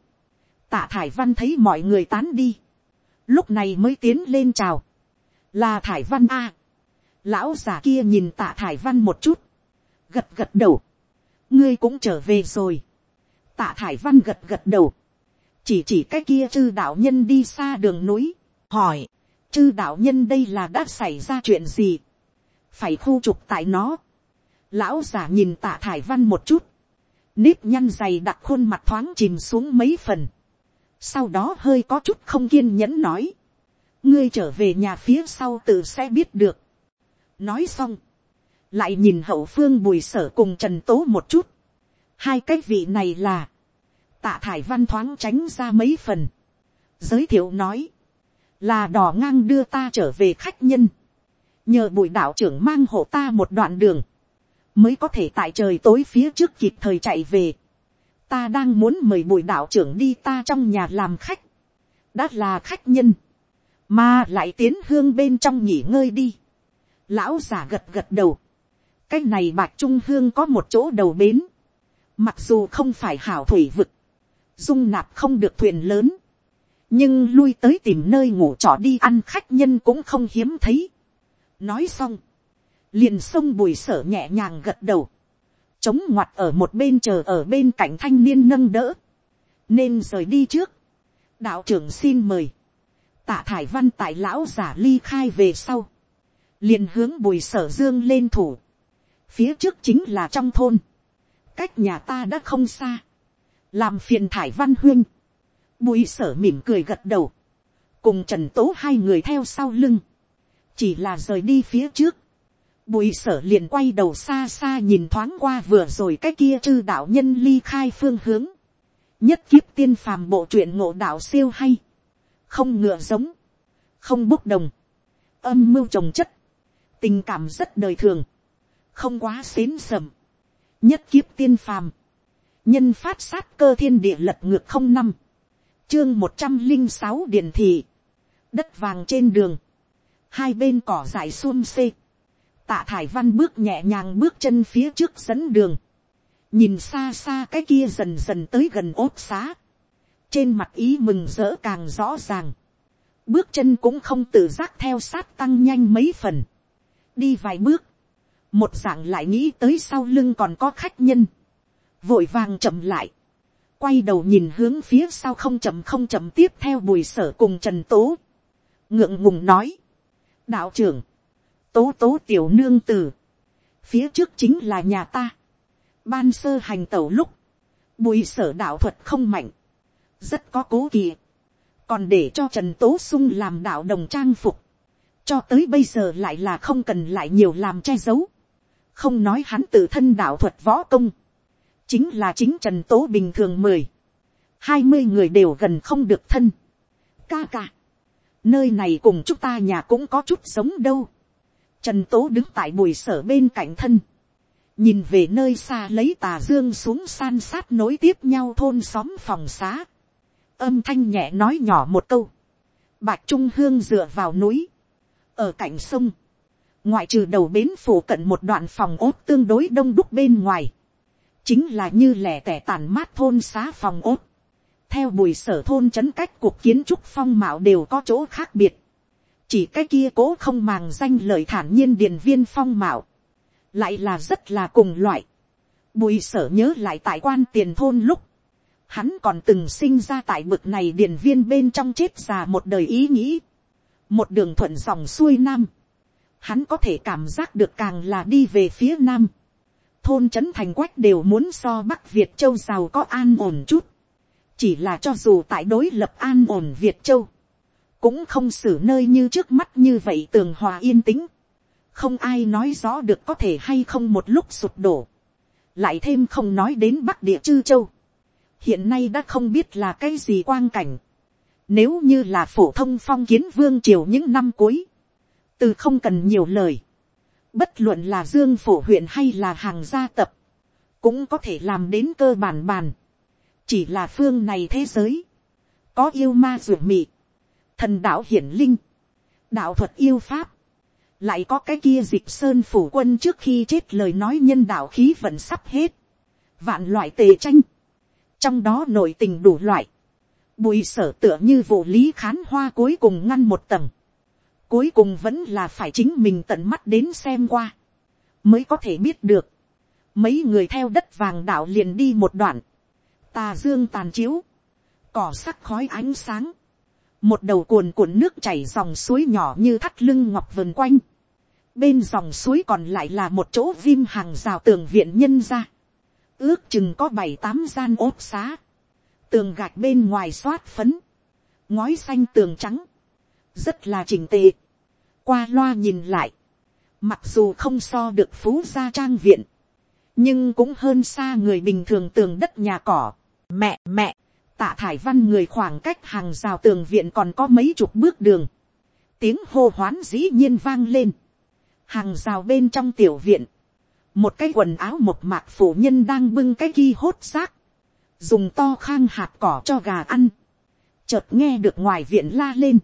tạ thải văn thấy mọi người tán đi, lúc này mới tiến lên chào, là thải văn a, lão già kia nhìn tạ thải văn một chút, gật gật đầu, ngươi cũng trở về rồi, tạ thải văn gật gật đầu, chỉ chỉ cái kia chư đạo nhân đi xa đường núi, hỏi, chư đạo nhân đây là đã xảy ra chuyện gì, phải khu trục tại nó, lão già nhìn tạ thải văn một chút, nếp nhăn dày đặc khuôn mặt thoáng chìm xuống mấy phần, sau đó hơi có chút không kiên nhẫn nói, ngươi trở về nhà phía sau tự sẽ biết được. nói xong, lại nhìn hậu phương bùi sở cùng trần tố một chút, hai cái vị này là, tạ thải văn thoáng tránh ra mấy phần, giới thiệu nói, là đò ngang đưa ta trở về khách nhân, nhờ bùi đạo trưởng mang hộ ta một đoạn đường, mới có thể tại trời tối phía trước kịp thời chạy về. Ta đang muốn mời bùi đạo trưởng đi ta trong nhà làm khách, đã là khách nhân, mà lại tiến hương bên trong nghỉ ngơi đi. Lão giả gật gật đầu, cái này bạc trung hương có một chỗ đầu bến, mặc dù không phải hảo thủy vực, dung nạp không được thuyền lớn, nhưng lui tới tìm nơi ngủ trọ đi ăn khách nhân cũng không hiếm thấy. nói xong, liền sông bùi sở nhẹ nhàng gật đầu, chống ngoặt ở một bên chờ ở bên cạnh thanh niên nâng đỡ, nên rời đi trước. đạo trưởng xin mời, tạ thải văn tại lão giả ly khai về sau, liền hướng bùi sở dương lên thủ, phía trước chính là trong thôn, cách nhà ta đã không xa, làm phiền thải văn huyên, bùi sở mỉm cười gật đầu, cùng trần tố hai người theo sau lưng, chỉ là rời đi phía trước, bùi sở liền quay đầu xa xa nhìn thoáng qua vừa rồi cái kia chư đạo nhân ly khai phương hướng. nhất kiếp tiên phàm bộ truyện ngộ đạo siêu hay. không ngựa giống. không bốc đồng. âm mưu trồng chất. tình cảm rất đời thường. không quá xến sầm. nhất kiếp tiên phàm. nhân phát sát cơ thiên địa lật ngược không năm. chương một trăm linh sáu điển thị. đất vàng trên đường. hai bên cỏ dại xuông xê tạ thải văn bước nhẹ nhàng bước chân phía trước dẫn đường, nhìn xa xa cái kia dần dần tới gần ốt xá, trên mặt ý mừng rỡ càng rõ ràng, bước chân cũng không tự giác theo sát tăng nhanh mấy phần, đi vài bước, một dạng lại nghĩ tới sau lưng còn có khách nhân, vội vàng chậm lại, quay đầu nhìn hướng phía sau không chậm không chậm tiếp theo bùi sở cùng trần tố, ngượng ngùng nói, đạo trưởng, tố tố tiểu nương tử, phía trước chính là nhà ta, ban sơ hành tẩu lúc, bùi sở đạo thuật không mạnh, rất có cố kỳ, còn để cho trần tố sung làm đạo đồng trang phục, cho tới bây giờ lại là không cần lại nhiều làm che giấu, không nói hắn tự thân đạo thuật võ công, chính là chính trần tố bình thường mười, hai mươi người đều gần không được thân, ca ca, nơi này cùng chúng ta nhà cũng có chút sống đâu, Trần Tố đứng tại bùi sở bên cạnh thân. Nhìn về nơi xa lấy tà dương xuống san sát nối tiếp nhau thôn xóm phòng xá. Âm thanh nhẹ nói nhỏ một câu. Bạch Trung Hương dựa vào núi. Ở cạnh sông. Ngoại trừ đầu bến phủ cận một đoạn phòng ốt tương đối đông đúc bên ngoài. Chính là như lẻ tẻ tàn mát thôn xá phòng ốt. Theo bùi sở thôn chấn cách cuộc kiến trúc phong mạo đều có chỗ khác biệt chỉ cái kia cố không màng danh lời thản nhiên điền viên phong mạo, lại là rất là cùng loại. Bùi sở nhớ lại tại quan tiền thôn lúc, hắn còn từng sinh ra tại bực này điền viên bên trong chết già một đời ý nghĩ, một đường thuận dòng xuôi nam, hắn có thể cảm giác được càng là đi về phía nam, thôn trấn thành quách đều muốn so bắc việt châu giàu có an ổn chút, chỉ là cho dù tại đối lập an ổn việt châu, cũng không xử nơi như trước mắt như vậy tường hòa yên tĩnh, không ai nói rõ được có thể hay không một lúc sụp đổ, lại thêm không nói đến bắc địa chư châu, hiện nay đã không biết là cái gì quang cảnh, nếu như là phổ thông phong kiến vương triều những năm cuối, từ không cần nhiều lời, bất luận là dương phổ huyện hay là hàng gia tập, cũng có thể làm đến cơ bản bàn, chỉ là phương này thế giới, có yêu ma ruột mị, thần đạo hiển linh, đạo thuật yêu pháp, lại có cái kia dịp sơn phủ quân trước khi chết lời nói nhân đạo khí vẫn sắp hết, vạn loại tề tranh, trong đó nội tình đủ loại, bùi sở tựa như vụ lý khán hoa cuối cùng ngăn một tầng, cuối cùng vẫn là phải chính mình tận mắt đến xem qua, mới có thể biết được, mấy người theo đất vàng đạo liền đi một đoạn, tà dương tàn chiếu, cỏ sắc khói ánh sáng, một đầu cuồn cuộn nước chảy dòng suối nhỏ như thắt lưng ngọc vần quanh, bên dòng suối còn lại là một chỗ viêm hàng rào tường viện nhân ra, ước chừng có bảy tám gian ốp xá, tường gạch bên ngoài xoát phấn, ngói xanh tường trắng, rất là chỉnh tề, qua loa nhìn lại, mặc dù không so được phú gia trang viện, nhưng cũng hơn xa người bình thường tường đất nhà cỏ. Mẹ mẹ, tạ thải văn người khoảng cách hàng rào tường viện còn có mấy chục bước đường. tiếng hô hoán dĩ nhiên vang lên. hàng rào bên trong tiểu viện, một cái quần áo một mạc phụ nhân đang bưng cái ghi hốt xác, dùng to khang hạt cỏ cho gà ăn, chợt nghe được ngoài viện la lên,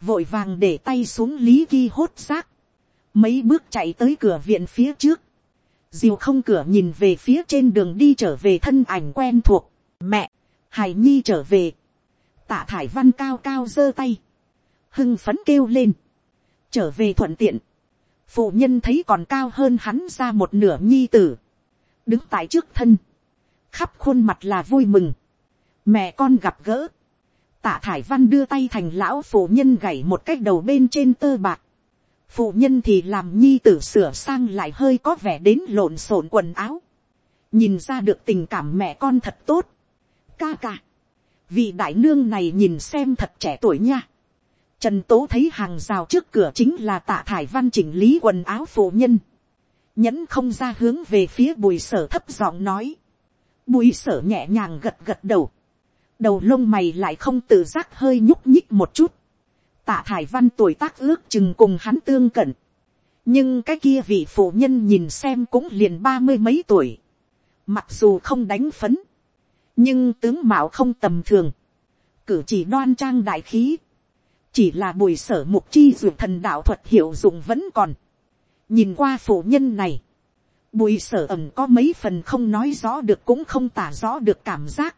vội vàng để tay xuống lý ghi hốt xác, mấy bước chạy tới cửa viện phía trước, diều không cửa nhìn về phía trên đường đi trở về thân ảnh quen thuộc, mẹ, hải nhi trở về, tạ thải văn cao cao giơ tay, hưng phấn kêu lên, trở về thuận tiện, phụ nhân thấy còn cao hơn hắn ra một nửa nhi tử, đứng tại trước thân, khắp khuôn mặt là vui mừng, mẹ con gặp gỡ, tạ thải văn đưa tay thành lão phụ nhân gảy một cách đầu bên trên tơ bạc, phụ nhân thì làm nhi tử sửa sang lại hơi có vẻ đến lộn xộn quần áo, nhìn ra được tình cảm mẹ con thật tốt, ca ca, vị đại nương này nhìn xem thật trẻ tuổi nha, trần tố thấy hàng rào trước cửa chính là tạ thải văn chỉnh lý quần áo phụ nhân, nhẫn không ra hướng về phía bùi sở thấp giọng nói, bùi sở nhẹ nhàng gật gật đầu, đầu lông mày lại không tự giác hơi nhúc nhích một chút, tạ thải văn tuổi tác ước chừng cùng hắn tương cận, nhưng cái kia vị phụ nhân nhìn xem cũng liền ba mươi mấy tuổi, mặc dù không đánh phấn, nhưng tướng mạo không tầm thường, cử chỉ đoan trang đại khí, chỉ là bùi sở mục chi dù thần đạo thuật hiệu dụng vẫn còn, nhìn qua phụ nhân này, bùi sở ẩm có mấy phần không nói rõ được cũng không tả rõ được cảm giác,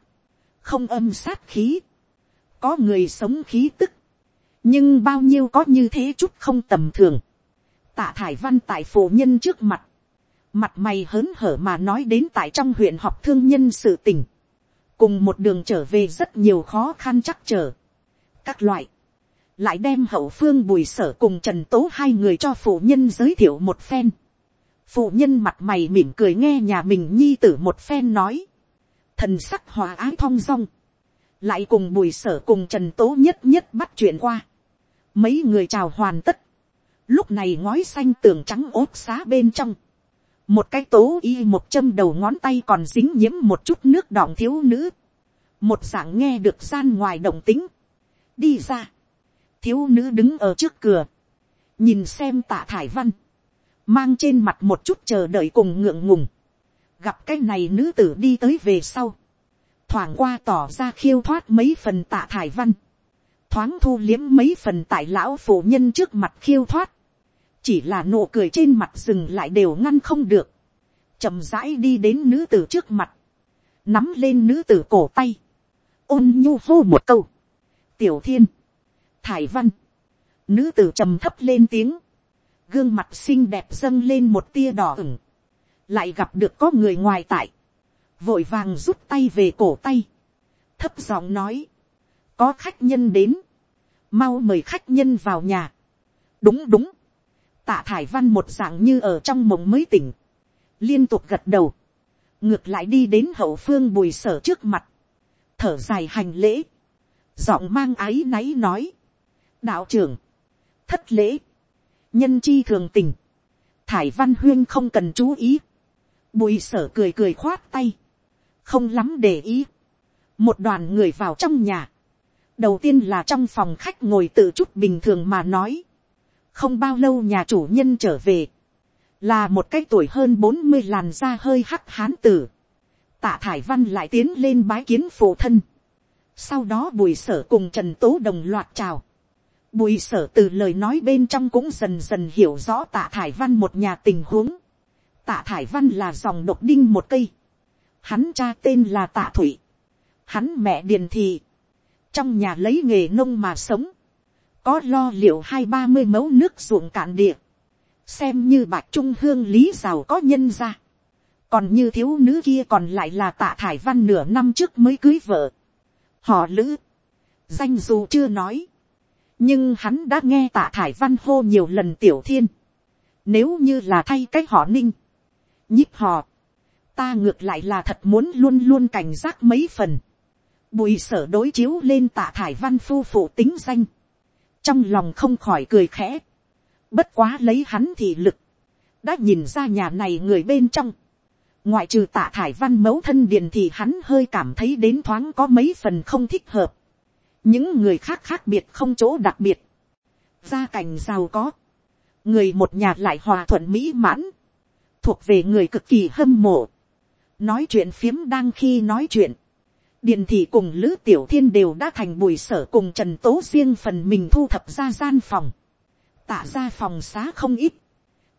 không âm sát khí, có người sống khí tức, nhưng bao nhiêu có như thế chút không tầm thường. tạ thải văn tại phổ nhân trước mặt, mặt mày hớn hở mà nói đến tại trong huyện học thương nhân sự tình, cùng một đường trở về rất nhiều khó khăn chắc trở. các loại, lại đem hậu phương bùi sở cùng trần tố hai người cho phụ nhân giới thiệu một phen. phụ nhân mặt mày mỉm cười nghe nhà mình nhi tử một phen nói, thần sắc hòa ái thong dong, lại cùng bùi sở cùng trần tố nhất nhất bắt chuyện qua. Mấy người chào hoàn tất, lúc này ngói xanh tường trắng ốp xá bên trong, một cái tố y một châm đầu ngón tay còn dính nhiễm một chút nước đọng thiếu nữ, một dạng nghe được gian ngoài động tính, đi ra, thiếu nữ đứng ở trước cửa, nhìn xem tạ thải văn, mang trên mặt một chút chờ đợi cùng ngượng ngùng, gặp cái này nữ tử đi tới về sau, thoảng qua tỏ ra khiêu thoát mấy phần tạ thải văn, thoáng thu liếm mấy phần tại lão phụ nhân trước mặt khiêu thoát, chỉ là nụ cười trên mặt rừng lại đều ngăn không được, chậm rãi đi đến nữ tử trước mặt, nắm lên nữ tử cổ tay, ôn nhu hô một câu, tiểu thiên, thải văn, Nữ tử trầm thấp lên tiếng. Gương mặt xinh đẹp dâng lên một tia đỏ ửng. Lại gặp được có người ngoài tại. Vội vàng rút tay về cổ tay. Thấp giọng nói. Có khách nhân đến. Mau mời khách nhân vào nhà. Đúng đúng. Tạ Thải Văn một dạng như ở trong mộng mới tỉnh. Liên tục gật đầu. Ngược lại đi đến hậu phương bùi sở trước mặt. Thở dài hành lễ. Giọng mang ái náy nói. Đạo trưởng. Thất lễ. Nhân chi thường tình. Thải Văn Huyên không cần chú ý. Bùi sở cười cười khoát tay. Không lắm để ý. Một đoàn người vào trong nhà. Đầu tiên là trong phòng khách ngồi tự chút bình thường mà nói. Không bao lâu nhà chủ nhân trở về. Là một cái tuổi hơn bốn mươi làn da hơi hắc hán tử. Tạ Thải Văn lại tiến lên bái kiến phụ thân. Sau đó bùi sở cùng Trần Tố đồng loạt chào. Bùi sở từ lời nói bên trong cũng dần dần hiểu rõ tạ Thải Văn một nhà tình huống. Tạ Thải Văn là dòng độc đinh một cây. Hắn cha tên là Tạ Thủy. Hắn mẹ Điền Thị. Trong nhà lấy nghề nông mà sống. Có lo liệu hai ba mươi mẫu nước ruộng cạn địa. Xem như bạc trung hương lý giàu có nhân ra. Còn như thiếu nữ kia còn lại là tạ thải văn nửa năm trước mới cưới vợ. Họ lữ. Danh dù chưa nói. Nhưng hắn đã nghe tạ thải văn hô nhiều lần tiểu thiên. Nếu như là thay cái họ ninh. nhíp họ. Ta ngược lại là thật muốn luôn luôn cảnh giác mấy phần bùi sở đối chiếu lên tạ thải văn phu phụ tính danh, trong lòng không khỏi cười khẽ, bất quá lấy hắn thì lực, đã nhìn ra nhà này người bên trong, ngoại trừ tạ thải văn mẫu thân điền thì hắn hơi cảm thấy đến thoáng có mấy phần không thích hợp, những người khác khác biệt không chỗ đặc biệt, gia cảnh giàu có, người một nhà lại hòa thuận mỹ mãn, thuộc về người cực kỳ hâm mộ, nói chuyện phiếm đang khi nói chuyện, Điền thị cùng Lữ Tiểu Thiên đều đã thành bùi sở cùng Trần Tố riêng phần mình thu thập ra gian phòng. Tạ ra phòng xá không ít.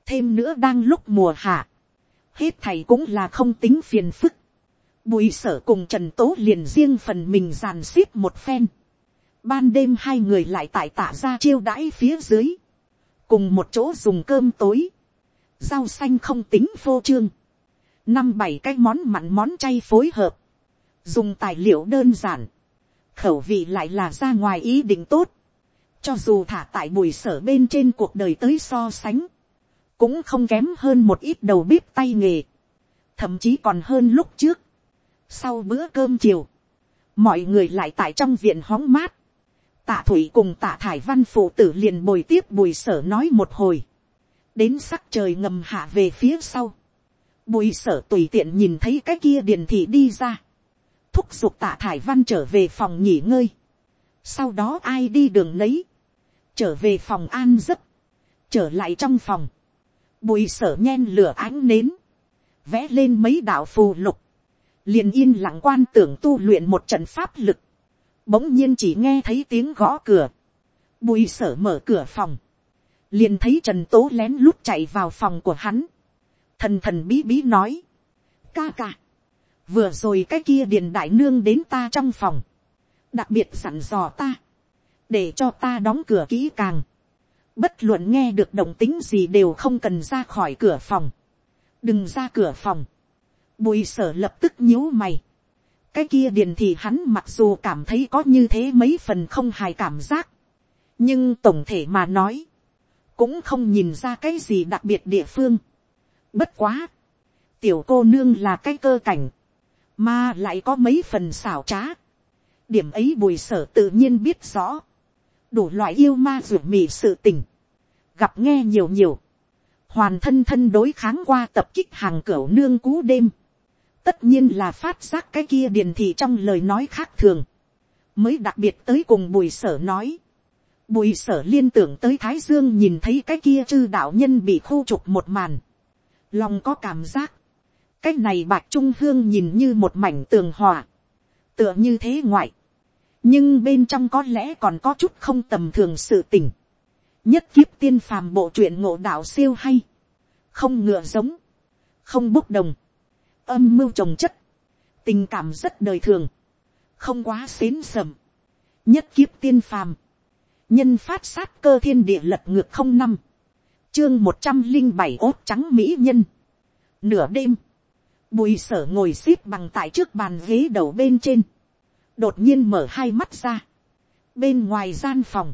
Thêm nữa đang lúc mùa hạ. Hết thầy cũng là không tính phiền phức. Bùi sở cùng Trần Tố liền riêng phần mình giàn xếp một phen. Ban đêm hai người lại tại tạ ra chiêu đãi phía dưới. Cùng một chỗ dùng cơm tối. Rau xanh không tính phô trương. Năm bảy cái món mặn món chay phối hợp dùng tài liệu đơn giản, khẩu vị lại là ra ngoài ý định tốt, cho dù thả tại bùi sở bên trên cuộc đời tới so sánh, cũng không kém hơn một ít đầu bếp tay nghề, thậm chí còn hơn lúc trước. Sau bữa cơm chiều, mọi người lại tại trong viện hóng mát, tạ thủy cùng tạ thải văn phụ tử liền bồi tiếp bùi sở nói một hồi, đến sắc trời ngầm hạ về phía sau, bùi sở tùy tiện nhìn thấy cái kia điền thị đi ra, thúc giục tạ thải văn trở về phòng nghỉ ngơi. sau đó ai đi đường lấy, trở về phòng an giấc, trở lại trong phòng, bùi sở nhen lửa ánh nến, vẽ lên mấy đạo phù lục, liền yên lặng quan tưởng tu luyện một trận pháp lực, bỗng nhiên chỉ nghe thấy tiếng gõ cửa, bùi sở mở cửa phòng, liền thấy trần tố lén lút chạy vào phòng của hắn, thần thần bí bí nói, ca ca, vừa rồi cái kia điền đại nương đến ta trong phòng, đặc biệt sẵn dò ta, để cho ta đóng cửa kỹ càng, bất luận nghe được động tính gì đều không cần ra khỏi cửa phòng, đừng ra cửa phòng, bùi sở lập tức nhíu mày, cái kia điền thì hắn mặc dù cảm thấy có như thế mấy phần không hài cảm giác, nhưng tổng thể mà nói, cũng không nhìn ra cái gì đặc biệt địa phương. Bất quá, tiểu cô nương là cái cơ cảnh, mà lại có mấy phần xảo trá. điểm ấy bùi sở tự nhiên biết rõ. đủ loại yêu ma ruột mì sự tình. gặp nghe nhiều nhiều. hoàn thân thân đối kháng qua tập kích hàng cửa nương cú đêm. tất nhiên là phát giác cái kia điền thị trong lời nói khác thường. mới đặc biệt tới cùng bùi sở nói. Bùi sở liên tưởng tới Thái Dương nhìn thấy cái kia chư đạo nhân bị khu trục một màn. Lòng có cảm giác cái này bạc trung hương nhìn như một mảnh tường hòa, tựa như thế ngoại, nhưng bên trong có lẽ còn có chút không tầm thường sự tình, nhất kiếp tiên phàm bộ truyện ngộ đạo siêu hay, không ngựa giống, không bốc đồng, âm mưu trồng chất, tình cảm rất đời thường, không quá xến sầm, nhất kiếp tiên phàm, nhân phát sát cơ thiên địa lật ngược không năm, chương một trăm linh bảy ốt trắng mỹ nhân. nửa đêm, bùi sở ngồi xếp bằng tại trước bàn ghế đầu bên trên, đột nhiên mở hai mắt ra, bên ngoài gian phòng,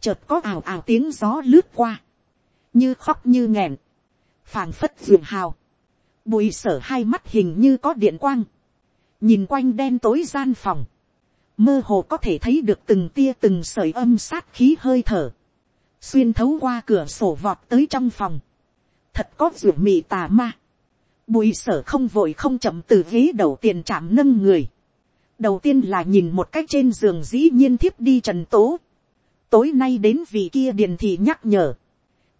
chợt có ảo ảo tiếng gió lướt qua, như khóc như nghẹn, phảng phất dường hào, bùi sở hai mắt hình như có điện quang, nhìn quanh đen tối gian phòng, mơ hồ có thể thấy được từng tia từng sợi âm sát khí hơi thở, xuyên thấu qua cửa sổ vọt tới trong phòng, thật có ruột mị tà ma, bùi sở không vội không chậm từ ghế đầu tiền chạm nâng người, đầu tiên là nhìn một cách trên giường dĩ nhiên thiếp đi trần tố, tối nay đến vì kia điền thì nhắc nhở,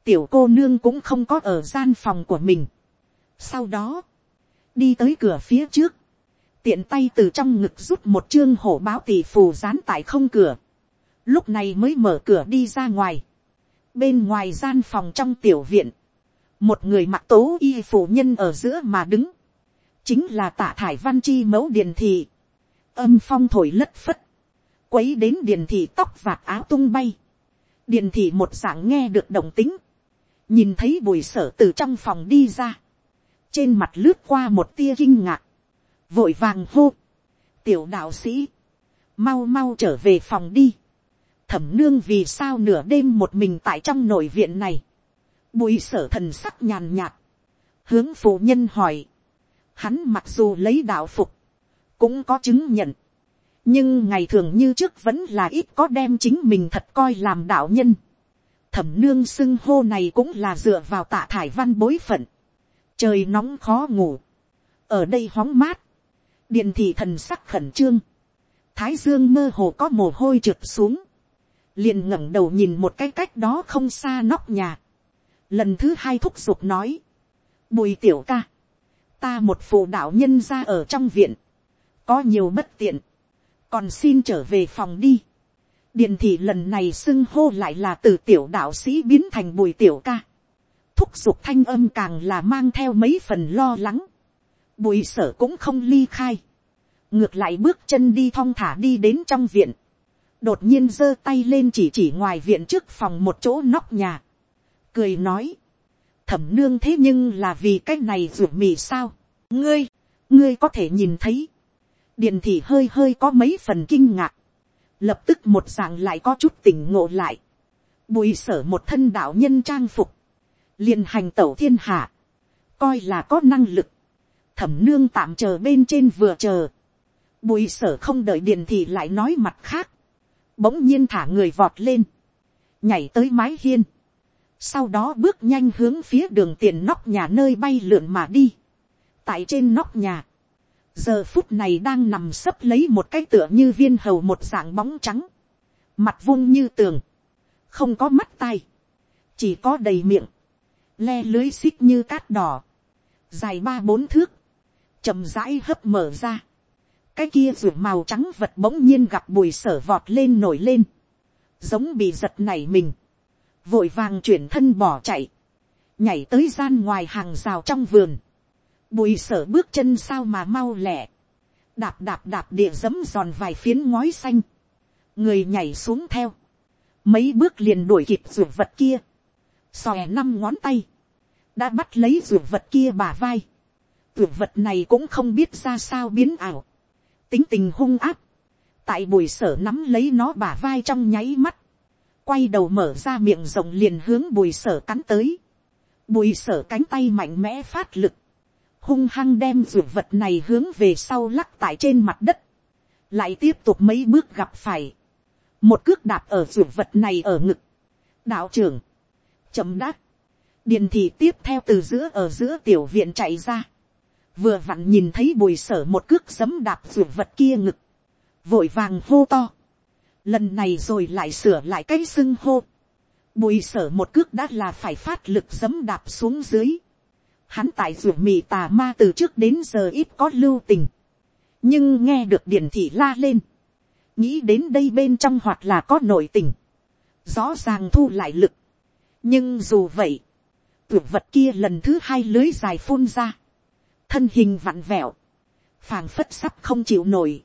tiểu cô nương cũng không có ở gian phòng của mình. sau đó, đi tới cửa phía trước, tiện tay từ trong ngực rút một chương hổ báo tỷ phù dán tại không cửa, lúc này mới mở cửa đi ra ngoài, bên ngoài gian phòng trong tiểu viện, một người mặc tố y phụ nhân ở giữa mà đứng, chính là tạ thải văn chi mẫu điền thị, âm phong thổi lất phất, quấy đến điền thị tóc vạt áo tung bay, điền thị một dạng nghe được động tính, nhìn thấy bùi sở từ trong phòng đi ra, trên mặt lướt qua một tia kinh ngạc, vội vàng hô, tiểu đạo sĩ, mau mau trở về phòng đi, thẩm nương vì sao nửa đêm một mình tại trong nội viện này, bùi sở thần sắc nhàn nhạt, hướng phụ nhân hỏi, hắn mặc dù lấy đạo phục, cũng có chứng nhận, nhưng ngày thường như trước vẫn là ít có đem chính mình thật coi làm đạo nhân. thẩm nương xưng hô này cũng là dựa vào tạ thải văn bối phận. trời nóng khó ngủ. ở đây hóng mát. điện thị thần sắc khẩn trương. thái dương mơ hồ có mồ hôi trượt xuống. liền ngẩng đầu nhìn một cái cách đó không xa nóc nhà lần thứ hai thúc giục nói. bùi tiểu ca. ta một phụ đạo nhân ra ở trong viện. có nhiều bất tiện, còn xin trở về phòng đi. điền thị lần này xưng hô lại là từ tiểu đạo sĩ biến thành bùi tiểu ca. thúc giục thanh âm càng là mang theo mấy phần lo lắng. bùi sở cũng không ly khai. ngược lại bước chân đi thong thả đi đến trong viện. đột nhiên giơ tay lên chỉ chỉ ngoài viện trước phòng một chỗ nóc nhà cười nói. thẩm nương thế nhưng là vì cái này ruột mì sao. ngươi, ngươi có thể nhìn thấy. Điện thị hơi hơi có mấy phần kinh ngạc, lập tức một dạng lại có chút tỉnh ngộ lại, bùi sở một thân đạo nhân trang phục, liền hành tẩu thiên hạ, coi là có năng lực, thẩm nương tạm chờ bên trên vừa chờ, bùi sở không đợi điện thị lại nói mặt khác, bỗng nhiên thả người vọt lên, nhảy tới mái hiên, sau đó bước nhanh hướng phía đường tiền nóc nhà nơi bay lượn mà đi, tại trên nóc nhà, giờ phút này đang nằm sấp lấy một cái tựa như viên hầu một dạng bóng trắng, mặt vung như tường, không có mắt tay, chỉ có đầy miệng, le lưới xích như cát đỏ, dài ba bốn thước, chậm rãi hấp mở ra, cái kia ruột màu trắng vật bỗng nhiên gặp bùi sở vọt lên nổi lên, giống bị giật nảy mình, vội vàng chuyển thân bỏ chạy, nhảy tới gian ngoài hàng rào trong vườn, bùi sở bước chân sao mà mau lẹ, đạp đạp đạp địa dấm giòn vài phiến ngói xanh, người nhảy xuống theo, mấy bước liền đuổi kịp ruột vật kia, xòe năm ngón tay, đã bắt lấy ruột vật kia bà vai, ruột vật này cũng không biết ra sao biến ảo, tính tình hung áp, tại bùi sở nắm lấy nó bà vai trong nháy mắt, quay đầu mở ra miệng rộng liền hướng bùi sở cắn tới, bùi sở cánh tay mạnh mẽ phát lực, hung hăng đem ruột vật này hướng về sau lắc tại trên mặt đất, lại tiếp tục mấy bước gặp phải, một cước đạp ở ruột vật này ở ngực, đạo trưởng, chậm đắc, điền thị tiếp theo từ giữa ở giữa tiểu viện chạy ra, vừa vặn nhìn thấy bùi sở một cước giấm đạp ruột vật kia ngực, vội vàng hô to, lần này rồi lại sửa lại cái xưng hô, bùi sở một cước đã là phải phát lực dấm đạp xuống dưới, hắn tại ruột mì tà ma từ trước đến giờ ít có lưu tình, nhưng nghe được điển thị la lên, nghĩ đến đây bên trong hoặc là có nội tình, rõ ràng thu lại lực, nhưng dù vậy, tưởng vật kia lần thứ hai lưới dài phun ra, thân hình vặn vẹo, phàng phất sắp không chịu nổi,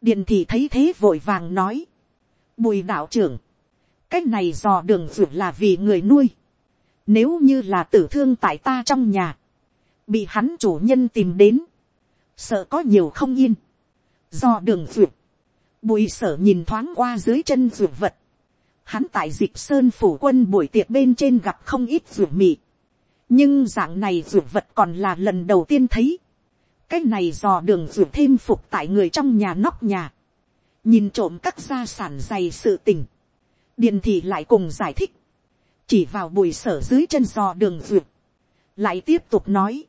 điền thị thấy thế vội vàng nói, bùi đạo trưởng, cái này dò đường ruột là vì người nuôi, nếu như là tử thương tại ta trong nhà, bị hắn chủ nhân tìm đến, sợ có nhiều không yên, do đường ruột, bùi sở nhìn thoáng qua dưới chân ruột vật, hắn tại dịp sơn phủ quân buổi tiệc bên trên gặp không ít ruột mị, nhưng dạng này ruột vật còn là lần đầu tiên thấy, cái này dò đường ruột thêm phục tại người trong nhà nóc nhà, nhìn trộm các gia sản dày sự tình, điền thị lại cùng giải thích, chỉ vào bùi sở dưới chân dò đường ruột, lại tiếp tục nói,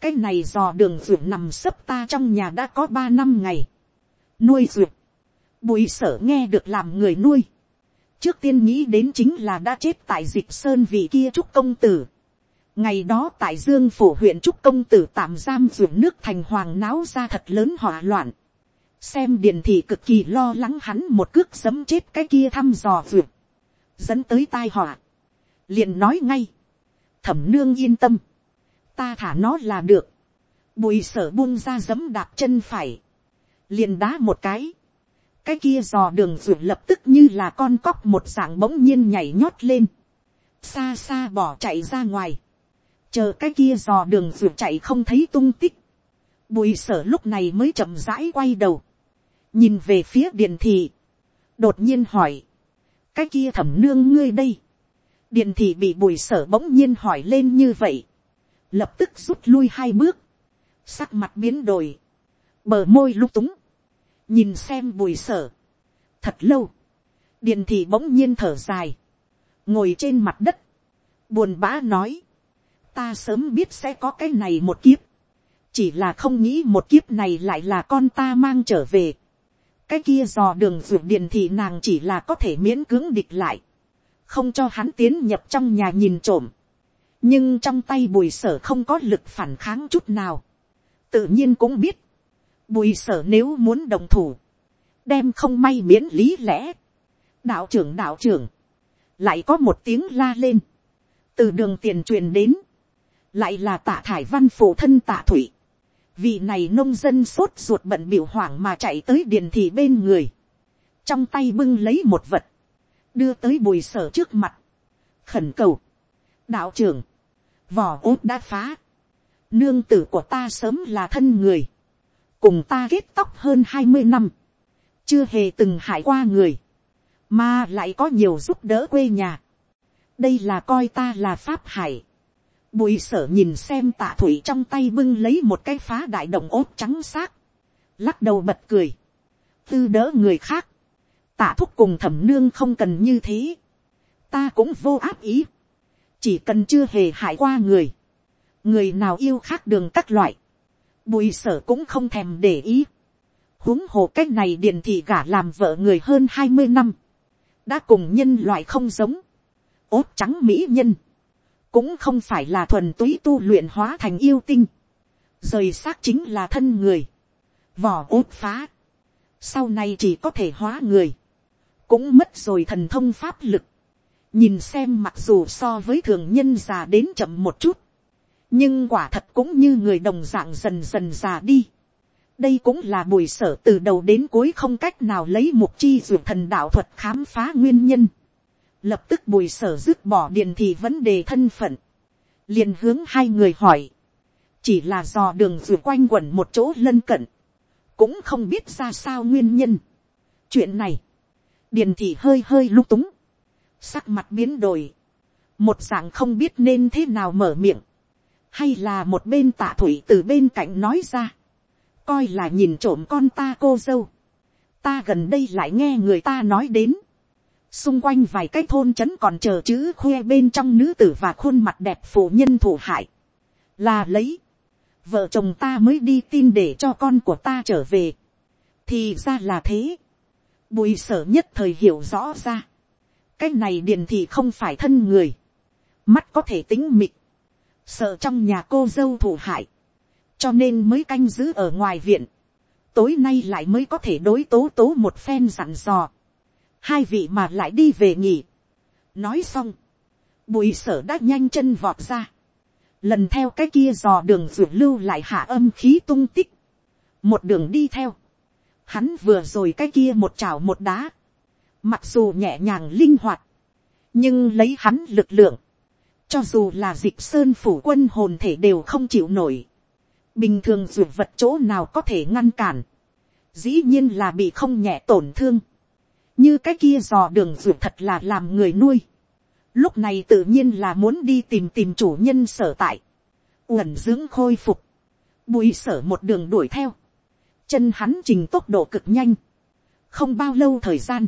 cái này dò đường ruột nằm sấp ta trong nhà đã có ba năm ngày, nuôi ruột, bùi sở nghe được làm người nuôi, trước tiên nghĩ đến chính là đã chết tại dịch sơn vị kia trúc công tử, ngày đó tại dương phủ huyện trúc công tử tạm giam ruột nước thành hoàng náo ra thật lớn hỏa loạn, xem điền thị cực kỳ lo lắng hắn một cước sấm chết cái kia thăm dò vượt, dẫn tới tai họa, liền nói ngay, thẩm nương yên tâm, ta thả nó là được, bùi sở buông ra giấm đạp chân phải, liền đá một cái, cái kia dò đường ruột lập tức như là con cóc một dạng bỗng nhiên nhảy nhót lên, xa xa bỏ chạy ra ngoài, chờ cái kia dò đường ruột chạy không thấy tung tích, bùi sở lúc này mới chậm rãi quay đầu, nhìn về phía điện thị, đột nhiên hỏi, cái kia thẩm nương ngươi đây, điện thị bị bùi sở bỗng nhiên hỏi lên như vậy, lập tức rút lui hai bước, sắc mặt biến đổi, bờ môi lung túng, nhìn xem bùi sở, thật lâu, điện thị bỗng nhiên thở dài, ngồi trên mặt đất, buồn bã nói, ta sớm biết sẽ có cái này một kiếp, chỉ là không nghĩ một kiếp này lại là con ta mang trở về, cái kia dò đường ruột điện thì nàng chỉ là có thể miễn cưỡng địch lại, không cho hắn tiến nhập trong nhà nhìn trộm, nhưng trong tay bùi sở không có lực phản kháng chút nào, tự nhiên cũng biết, bùi sở nếu muốn đồng thủ, đem không may miễn lý lẽ, đạo trưởng đạo trưởng, lại có một tiếng la lên, từ đường tiền truyền đến, lại là tạ thải văn phụ thân tạ thủy, vị này nông dân sốt ruột bận biểu hoảng mà chạy tới điền thị bên người, trong tay bưng lấy một vật, đưa tới bùi sở trước mặt, khẩn cầu, đạo trưởng, vỏ ốt đã phá, nương tử của ta sớm là thân người, cùng ta kết tóc hơn hai mươi năm, chưa hề từng hại qua người, mà lại có nhiều giúp đỡ quê nhà. đây là coi ta là pháp hải bùi sở nhìn xem tạ thủy trong tay bưng lấy một cái phá đại động ốt trắng xác, lắc đầu bật cười, tư đỡ người khác, tạ thúc cùng thẩm nương không cần như thế, ta cũng vô áp ý, chỉ cần chưa hề hại qua người, người nào yêu khác đường các loại, bùi sở cũng không thèm để ý, huống hồ cách này điền thị gả làm vợ người hơn hai mươi năm, đã cùng nhân loại không giống, ốt trắng mỹ nhân, cũng không phải là thuần túy tu luyện hóa thành yêu tinh, rời xác chính là thân người, vỏ ốt phá, sau này chỉ có thể hóa người, cũng mất rồi thần thông pháp lực, nhìn xem mặc dù so với thường nhân già đến chậm một chút, nhưng quả thật cũng như người đồng dạng dần dần già đi. đây cũng là bùi sở từ đầu đến cuối không cách nào lấy mục chi ruột thần đạo thuật khám phá nguyên nhân lập tức bùi sở dứt bỏ điền thì vấn đề thân phận, liền hướng hai người hỏi, chỉ là dò đường dược quanh quẩn một chỗ lân cận, cũng không biết ra sao nguyên nhân. chuyện này, điền thị hơi hơi lung túng, sắc mặt biến đổi, một dạng không biết nên thế nào mở miệng, hay là một bên tạ thủy từ bên cạnh nói ra, coi là nhìn trộm con ta cô dâu, ta gần đây lại nghe người ta nói đến, xung quanh vài cái thôn trấn còn chờ chữ khoe bên trong nữ tử và khuôn mặt đẹp phụ nhân thủ hại, là lấy, vợ chồng ta mới đi tin để cho con của ta trở về, thì ra là thế, bùi sở nhất thời hiểu rõ ra, cái này điền thì không phải thân người, mắt có thể tính mịt, sợ trong nhà cô dâu thủ hại, cho nên mới canh giữ ở ngoài viện, tối nay lại mới có thể đối tố tố một phen dặn dò, hai vị mà lại đi về nghỉ. nói xong, bùi sở đã nhanh chân vọt ra, lần theo cái kia dò đường ruột lưu lại hạ âm khí tung tích, một đường đi theo, hắn vừa rồi cái kia một chảo một đá, mặc dù nhẹ nhàng linh hoạt, nhưng lấy hắn lực lượng, cho dù là dịch sơn phủ quân hồn thể đều không chịu nổi, bình thường ruột vật chỗ nào có thể ngăn cản, dĩ nhiên là bị không nhẹ tổn thương, như cái kia dò đường ruột thật là làm người nuôi, lúc này tự nhiên là muốn đi tìm tìm chủ nhân sở tại, uẩn dưỡng khôi phục, bùi sở một đường đuổi theo, chân hắn trình tốc độ cực nhanh, không bao lâu thời gian,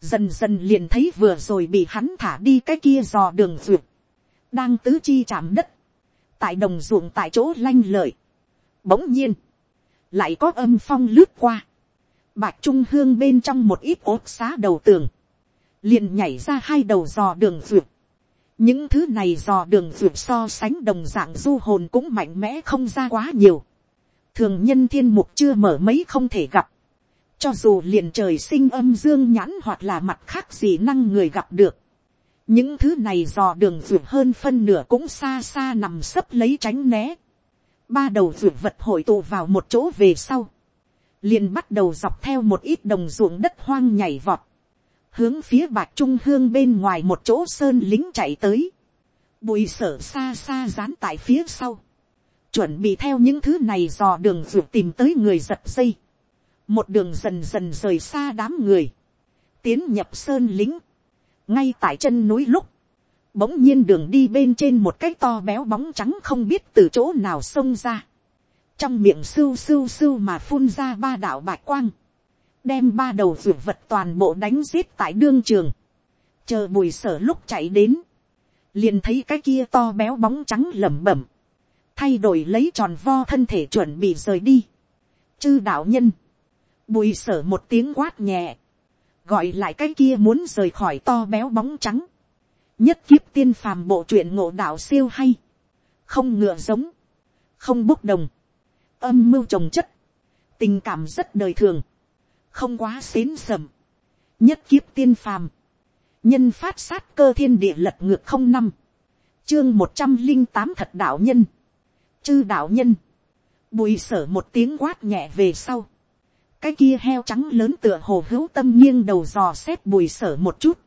dần dần liền thấy vừa rồi bị hắn thả đi cái kia dò đường ruột, đang tứ chi chạm đất, tại đồng ruộng tại chỗ lanh lợi, bỗng nhiên, lại có âm phong lướt qua, bạch trung hương bên trong một ít ốt xá đầu tường, liền nhảy ra hai đầu dò đường ruột, những thứ này dò đường ruột so sánh đồng dạng du hồn cũng mạnh mẽ không ra quá nhiều, thường nhân thiên mục chưa mở mấy không thể gặp, cho dù liền trời sinh âm dương nhãn hoặc là mặt khác gì năng người gặp được, những thứ này dò đường ruột hơn phân nửa cũng xa xa nằm sấp lấy tránh né, ba đầu ruột vật hội tụ vào một chỗ về sau, liền bắt đầu dọc theo một ít đồng ruộng đất hoang nhảy vọt, hướng phía bạc trung hương bên ngoài một chỗ sơn lính chạy tới, bùi sở xa xa dán tại phía sau, chuẩn bị theo những thứ này dò đường ruột tìm tới người giật dây, một đường dần dần rời xa đám người, tiến nhập sơn lính, ngay tại chân núi lúc, bỗng nhiên đường đi bên trên một cái to béo bóng trắng không biết từ chỗ nào xông ra, trong miệng sưu sưu sưu mà phun ra ba đạo bạch quang, đem ba đầu ruột vật toàn bộ đánh giết tại đương trường, chờ bùi sở lúc chạy đến, liền thấy cái kia to béo bóng trắng lẩm bẩm, thay đổi lấy tròn vo thân thể chuẩn bị rời đi. chư đạo nhân, bùi sở một tiếng quát nhẹ, gọi lại cái kia muốn rời khỏi to béo bóng trắng, nhất kiếp tiên phàm bộ truyện ngộ đạo siêu hay, không ngựa giống, không bốc đồng, âm mưu trồng chất, tình cảm rất đời thường, không quá xến sầm, nhất kiếp tiên phàm, nhân phát sát cơ thiên địa lật ngược không năm, chương một trăm linh tám thật đạo nhân, chư đạo nhân, bùi sở một tiếng quát nhẹ về sau, cái kia heo trắng lớn tựa hồ hữu tâm nghiêng đầu dò xét bùi sở một chút,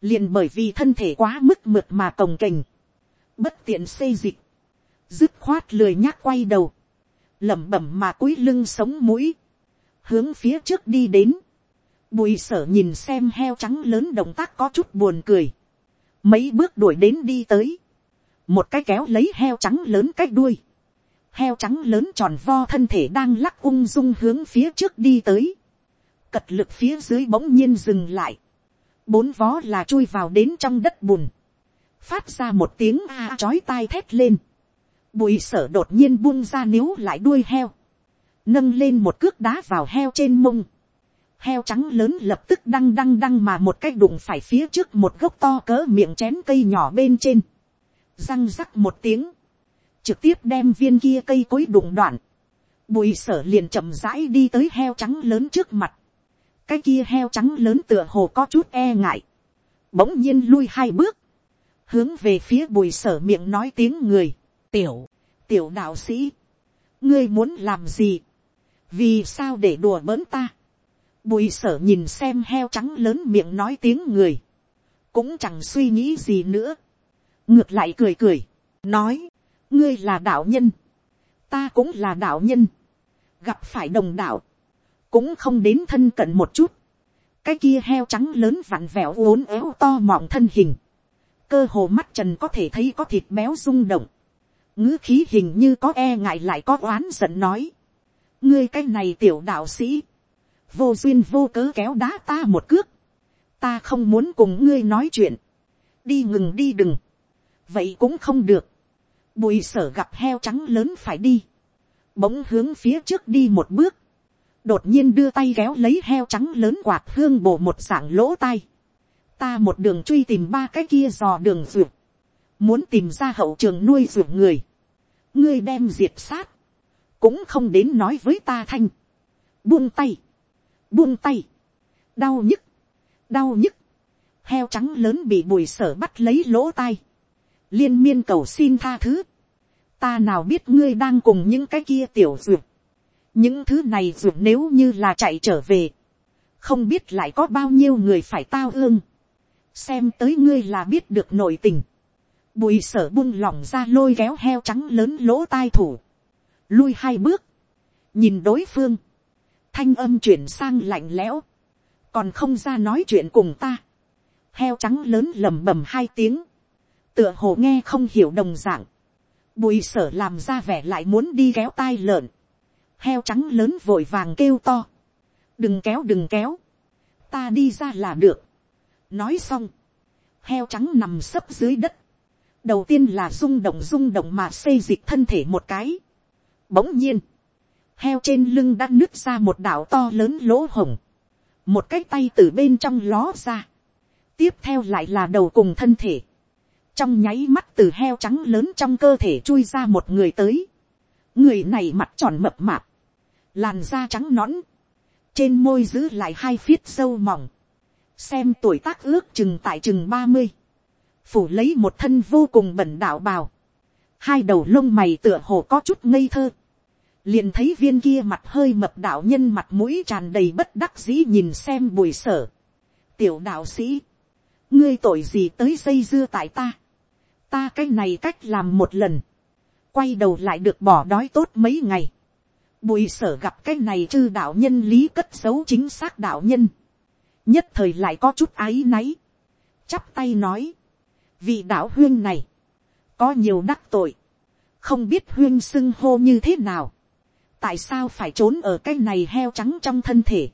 liền bởi vì thân thể quá mức mượt mà cồng kềnh, bất tiện xây dịch, dứt khoát lười nhác quay đầu, lẩm bẩm mà cúi lưng sống mũi, hướng phía trước đi đến, bùi sở nhìn xem heo trắng lớn động tác có chút buồn cười, mấy bước đuổi đến đi tới, một cái kéo lấy heo trắng lớn cái đuôi, heo trắng lớn tròn vo thân thể đang lắc ung dung hướng phía trước đi tới, cật lực phía dưới bỗng nhiên dừng lại, bốn vó là chui vào đến trong đất bùn, phát ra một tiếng a chói tai thét lên, bùi sở đột nhiên buông ra níu lại đuôi heo, nâng lên một cước đá vào heo trên mông, heo trắng lớn lập tức đăng đăng đăng mà một cái đụng phải phía trước một gốc to cỡ miệng chén cây nhỏ bên trên, răng rắc một tiếng, trực tiếp đem viên kia cây cối đụng đoạn, bùi sở liền chậm rãi đi tới heo trắng lớn trước mặt, cái kia heo trắng lớn tựa hồ có chút e ngại, bỗng nhiên lui hai bước, hướng về phía bùi sở miệng nói tiếng người, tiểu, tiểu đạo sĩ, ngươi muốn làm gì, vì sao để đùa bỡn ta, bùi sở nhìn xem heo trắng lớn miệng nói tiếng người, cũng chẳng suy nghĩ gì nữa, ngược lại cười cười, nói, ngươi là đạo nhân, ta cũng là đạo nhân, gặp phải đồng đạo, cũng không đến thân cận một chút, cái kia heo trắng lớn vặn vẹo uốn éo to mọng thân hình, cơ hồ mắt trần có thể thấy có thịt béo rung động, ngữ khí hình như có e ngại lại có oán giận nói, ngươi cái này tiểu đạo sĩ, vô duyên vô cớ kéo đá ta một cước, ta không muốn cùng ngươi nói chuyện, đi ngừng đi đừng, vậy cũng không được, bùi sở gặp heo trắng lớn phải đi, bỗng hướng phía trước đi một bước, đột nhiên đưa tay kéo lấy heo trắng lớn quạt hương bổ một dạng lỗ tay, ta một đường truy tìm ba cái kia dò đường ruột, muốn tìm ra hậu trường nuôi ruộng người, ngươi đem diệt sát, cũng không đến nói với ta thanh, buông tay, buông tay, đau nhức, đau nhức, heo trắng lớn bị bùi sở bắt lấy lỗ tai, liên miên cầu xin tha thứ, ta nào biết ngươi đang cùng những cái kia tiểu ruột, những thứ này ruột nếu như là chạy trở về, không biết lại có bao nhiêu người phải tao ương, xem tới ngươi là biết được nội tình, bùi sở buông lỏng ra lôi kéo heo trắng lớn lỗ tai thủ, lui hai bước, nhìn đối phương, thanh âm chuyển sang lạnh lẽo, còn không ra nói chuyện cùng ta, heo trắng lớn lầm bầm hai tiếng, tựa hồ nghe không hiểu đồng dạng, bùi sở làm ra vẻ lại muốn đi kéo tai lợn, heo trắng lớn vội vàng kêu to, đừng kéo đừng kéo, ta đi ra là được, nói xong, heo trắng nằm sấp dưới đất, đầu tiên là rung động rung động mà xây dịch thân thể một cái, bỗng nhiên, heo trên lưng đã nứt ra một đảo to lớn lỗ hồng, một cái tay từ bên trong ló ra, tiếp theo lại là đầu cùng thân thể, trong nháy mắt từ heo trắng lớn trong cơ thể chui ra một người tới, người này mặt tròn mập mạp, làn da trắng nõn, trên môi giữ lại hai phiết sâu mỏng, xem tuổi tác ước chừng tại chừng ba mươi, phủ lấy một thân vô cùng bẩn đạo bào, hai đầu lông mày tựa hồ có chút ngây thơ, liền thấy viên kia mặt hơi mập đạo nhân mặt mũi tràn đầy bất đắc dĩ nhìn xem bùi sở. tiểu đạo sĩ, ngươi tội gì tới dây dưa tại ta, ta cái này cách làm một lần, quay đầu lại được bỏ đói tốt mấy ngày, bùi sở gặp cái này chư đạo nhân lý cất xấu chính xác đạo nhân, nhất thời lại có chút áy náy, chắp tay nói, vị đạo huyên này, có nhiều đắc tội, không biết huyên xưng hô như thế nào, tại sao phải trốn ở cái này heo trắng trong thân thể.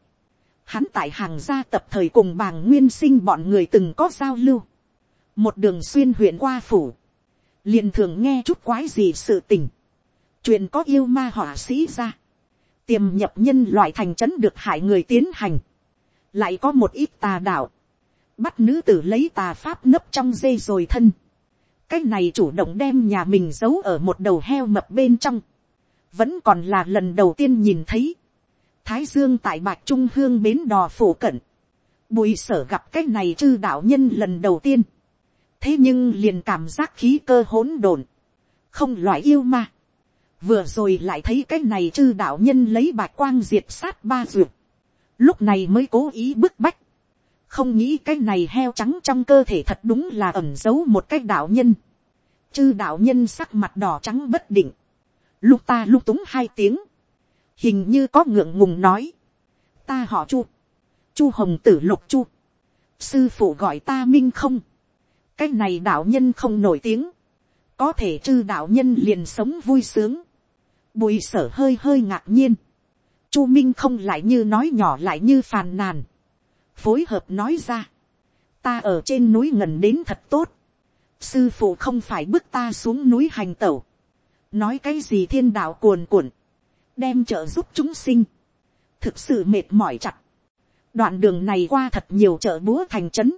Hắn tại hàng gia tập thời cùng bàng nguyên sinh bọn người từng có giao lưu. Một đường xuyên huyện qua phủ. liền thường nghe chút quái gì sự tình. Chuyện có yêu ma họa sĩ ra. Tiềm nhập nhân loại thành trấn được hại người tiến hành. Lại có một ít tà đạo. Bắt nữ tử lấy tà pháp nấp trong dây rồi thân. Cái này chủ động đem nhà mình giấu ở một đầu heo mập bên trong. Vẫn còn là lần đầu tiên nhìn thấy, thái dương tại bạch trung hương bến đò phổ cận, bùi sở gặp cái này chư đạo nhân lần đầu tiên, thế nhưng liền cảm giác khí cơ hỗn độn, không loại yêu ma, vừa rồi lại thấy cái này chư đạo nhân lấy bạch quang diệt sát ba duyệt, lúc này mới cố ý bức bách, không nghĩ cái này heo trắng trong cơ thể thật đúng là ẩn giấu một cái đạo nhân, chư đạo nhân sắc mặt đỏ trắng bất định, lúc ta lúc túng hai tiếng, hình như có ngượng ngùng nói, ta họ chu, chu hồng tử lục chu, sư phụ gọi ta minh không, cái này đạo nhân không nổi tiếng, có thể chư đạo nhân liền sống vui sướng, bùi sở hơi hơi ngạc nhiên, chu minh không lại như nói nhỏ lại như phàn nàn, phối hợp nói ra, ta ở trên núi ngần đến thật tốt, sư phụ không phải bước ta xuống núi hành tẩu, nói cái gì thiên đạo cuồn cuộn, đem trợ giúp chúng sinh, thực sự mệt mỏi chặt. đoạn đường này qua thật nhiều chợ búa thành trấn,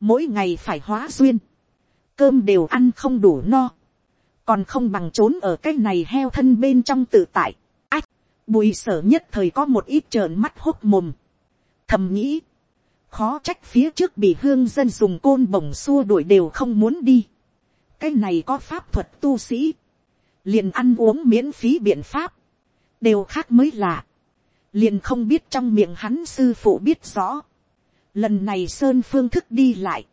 mỗi ngày phải hóa duyên, cơm đều ăn không đủ no, còn không bằng trốn ở cái này heo thân bên trong tự tại. ách, bùi sở nhất thời có một ít trợn mắt hốt mồm, thầm nghĩ, khó trách phía trước bị hương dân dùng côn bổng xua đuổi đều không muốn đi. cái này có pháp thuật tu sĩ, liền ăn uống miễn phí biện pháp, đều khác mới lạ, liền không biết trong miệng hắn sư phụ biết rõ, lần này sơn phương thức đi lại,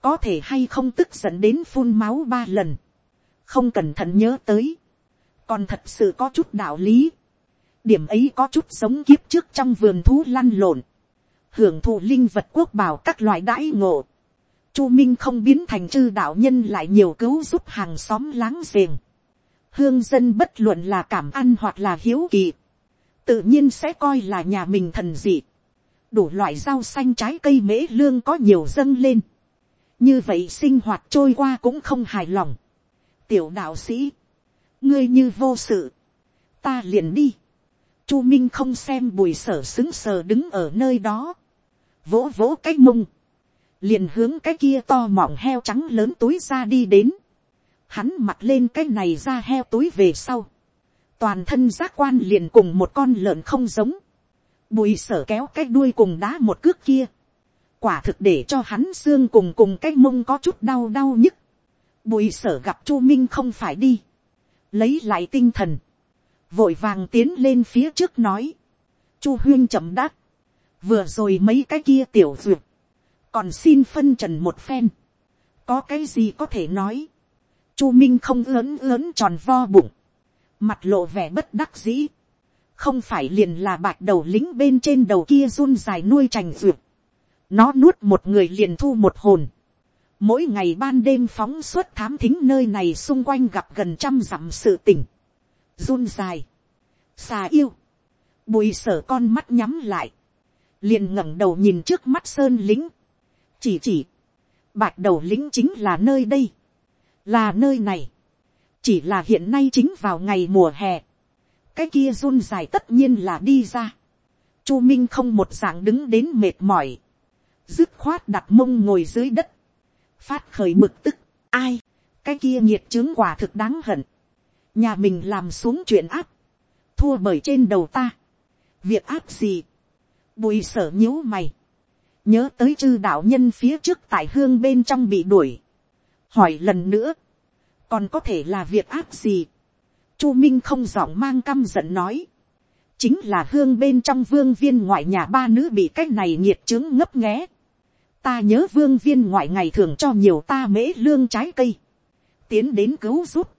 có thể hay không tức giận đến phun máu ba lần, không cẩn thận nhớ tới, còn thật sự có chút đạo lý, điểm ấy có chút giống kiếp trước trong vườn thú lăn lộn, hưởng thụ linh vật quốc bảo các loại đãi ngộ, chu minh không biến thành chư đạo nhân lại nhiều cứu giúp hàng xóm láng giềng, hương dân bất luận là cảm ăn hoặc là hiếu kỳ, tự nhiên sẽ coi là nhà mình thần dị, đủ loại rau xanh trái cây mễ lương có nhiều dâng lên, như vậy sinh hoạt trôi qua cũng không hài lòng. tiểu đạo sĩ, ngươi như vô sự, ta liền đi, chu minh không xem bùi sở xứng sờ đứng ở nơi đó, vỗ vỗ cái mông, liền hướng cái kia to mọng heo trắng lớn túi ra đi đến, hắn mặc lên cái này ra heo túi về sau, toàn thân giác quan liền cùng một con lợn không giống, bùi sở kéo cái đuôi cùng đá một cước kia, quả thực để cho hắn xương cùng cùng cái mông có chút đau đau nhức, bùi sở gặp chu minh không phải đi, lấy lại tinh thần, vội vàng tiến lên phía trước nói, chu huyên chậm đáp, vừa rồi mấy cái kia tiểu duyệt, còn xin phân trần một phen, có cái gì có thể nói, chu minh không lớn lớn tròn vo bụng, mặt lộ vẻ bất đắc dĩ, không phải liền là bạch đầu lính bên trên đầu kia run dài nuôi trành duyệt, nó nuốt một người liền thu một hồn, mỗi ngày ban đêm phóng suốt thám thính nơi này xung quanh gặp gần trăm dặm sự tình, run dài, xà yêu, bùi sở con mắt nhắm lại, liền ngẩng đầu nhìn trước mắt sơn lính, chỉ chỉ, bạch đầu lính chính là nơi đây, là nơi này, chỉ là hiện nay chính vào ngày mùa hè, cái kia run dài tất nhiên là đi ra, chu minh không một dạng đứng đến mệt mỏi, dứt khoát đặt mông ngồi dưới đất, phát khởi bực tức, ai, cái kia nhiệt chứng quả thực đáng hận, nhà mình làm xuống chuyện áp, thua bởi trên đầu ta, việc áp gì, bùi sở nhíu mày, nhớ tới chư đạo nhân phía trước tại hương bên trong bị đuổi, hỏi lần nữa, còn có thể là việc áp gì, chu minh không giọng mang căm giận nói, chính là hương bên trong vương viên ngoại nhà ba nữ bị cái này nhiệt trướng ngấp nghé, ta nhớ vương viên ngoại ngày thường cho nhiều ta mễ lương trái cây, tiến đến cứu giúp,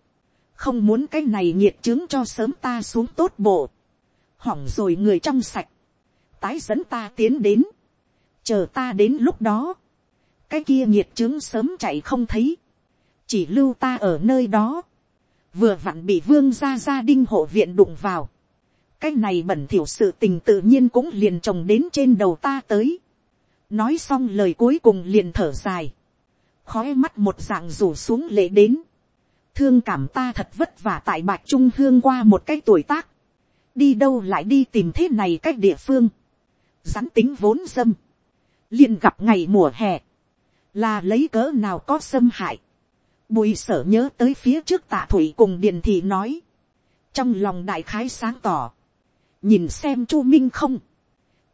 không muốn cái này nhiệt trướng cho sớm ta xuống tốt bộ, hỏng rồi người trong sạch, tái dẫn ta tiến đến, chờ ta đến lúc đó, cái kia nhiệt trướng sớm chạy không thấy, chỉ lưu ta ở nơi đó, vừa vặn bị vương gia gia đinh hộ viện đụng vào, cái này bẩn thỉu sự tình tự nhiên cũng liền trồng đến trên đầu ta tới, nói xong lời cuối cùng liền thở dài, khói mắt một dạng rủ xuống lệ đến, thương cảm ta thật vất vả tại bạch trung hương qua một cái tuổi tác, đi đâu lại đi tìm thế này cách địa phương, rắn tính vốn dâm, liền gặp ngày mùa hè, là lấy cớ nào có xâm hại, bùi sở nhớ tới phía trước tạ thủy cùng điền thị nói, trong lòng đại khái sáng tỏ, nhìn xem chu minh không,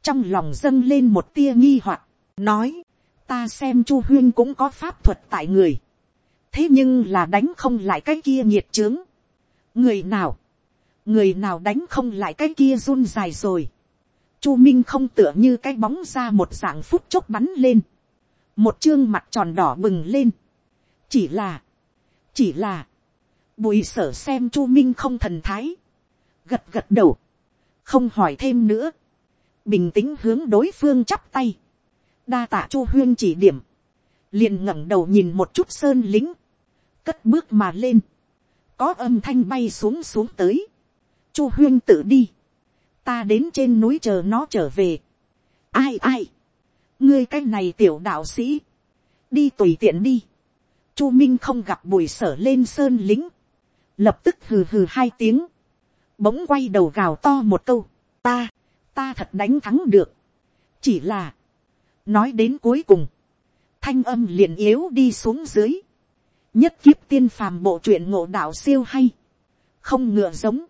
trong lòng dâng lên một tia nghi hoặc, nói, ta xem chu huyên cũng có pháp thuật tại người, thế nhưng là đánh không lại cái kia nhiệt trướng, người nào, người nào đánh không lại cái kia run dài rồi, chu minh không tựa như cái bóng ra một dạng phút chốc bắn lên, một chương mặt tròn đỏ bừng lên, chỉ là, chỉ là, bùi sở xem chu minh không thần thái, gật gật đầu, không hỏi thêm nữa, bình tĩnh hướng đối phương chắp tay, đa tạ chu huyên chỉ điểm, liền ngẩng đầu nhìn một chút sơn lính, cất bước mà lên, có âm thanh bay xuống xuống tới, chu huyên tự đi, ta đến trên núi chờ nó trở về, ai ai, ngươi cái này tiểu đạo sĩ, đi tùy tiện đi, chu minh không gặp bùi sở lên sơn lính, lập tức hừ hừ hai tiếng, bỗng quay đầu gào to một câu, ta, ta thật đánh thắng được, chỉ là, nói đến cuối cùng, thanh âm liền yếu đi xuống dưới, nhất kiếp tiên phàm bộ truyện ngộ đạo siêu hay, không ngựa giống,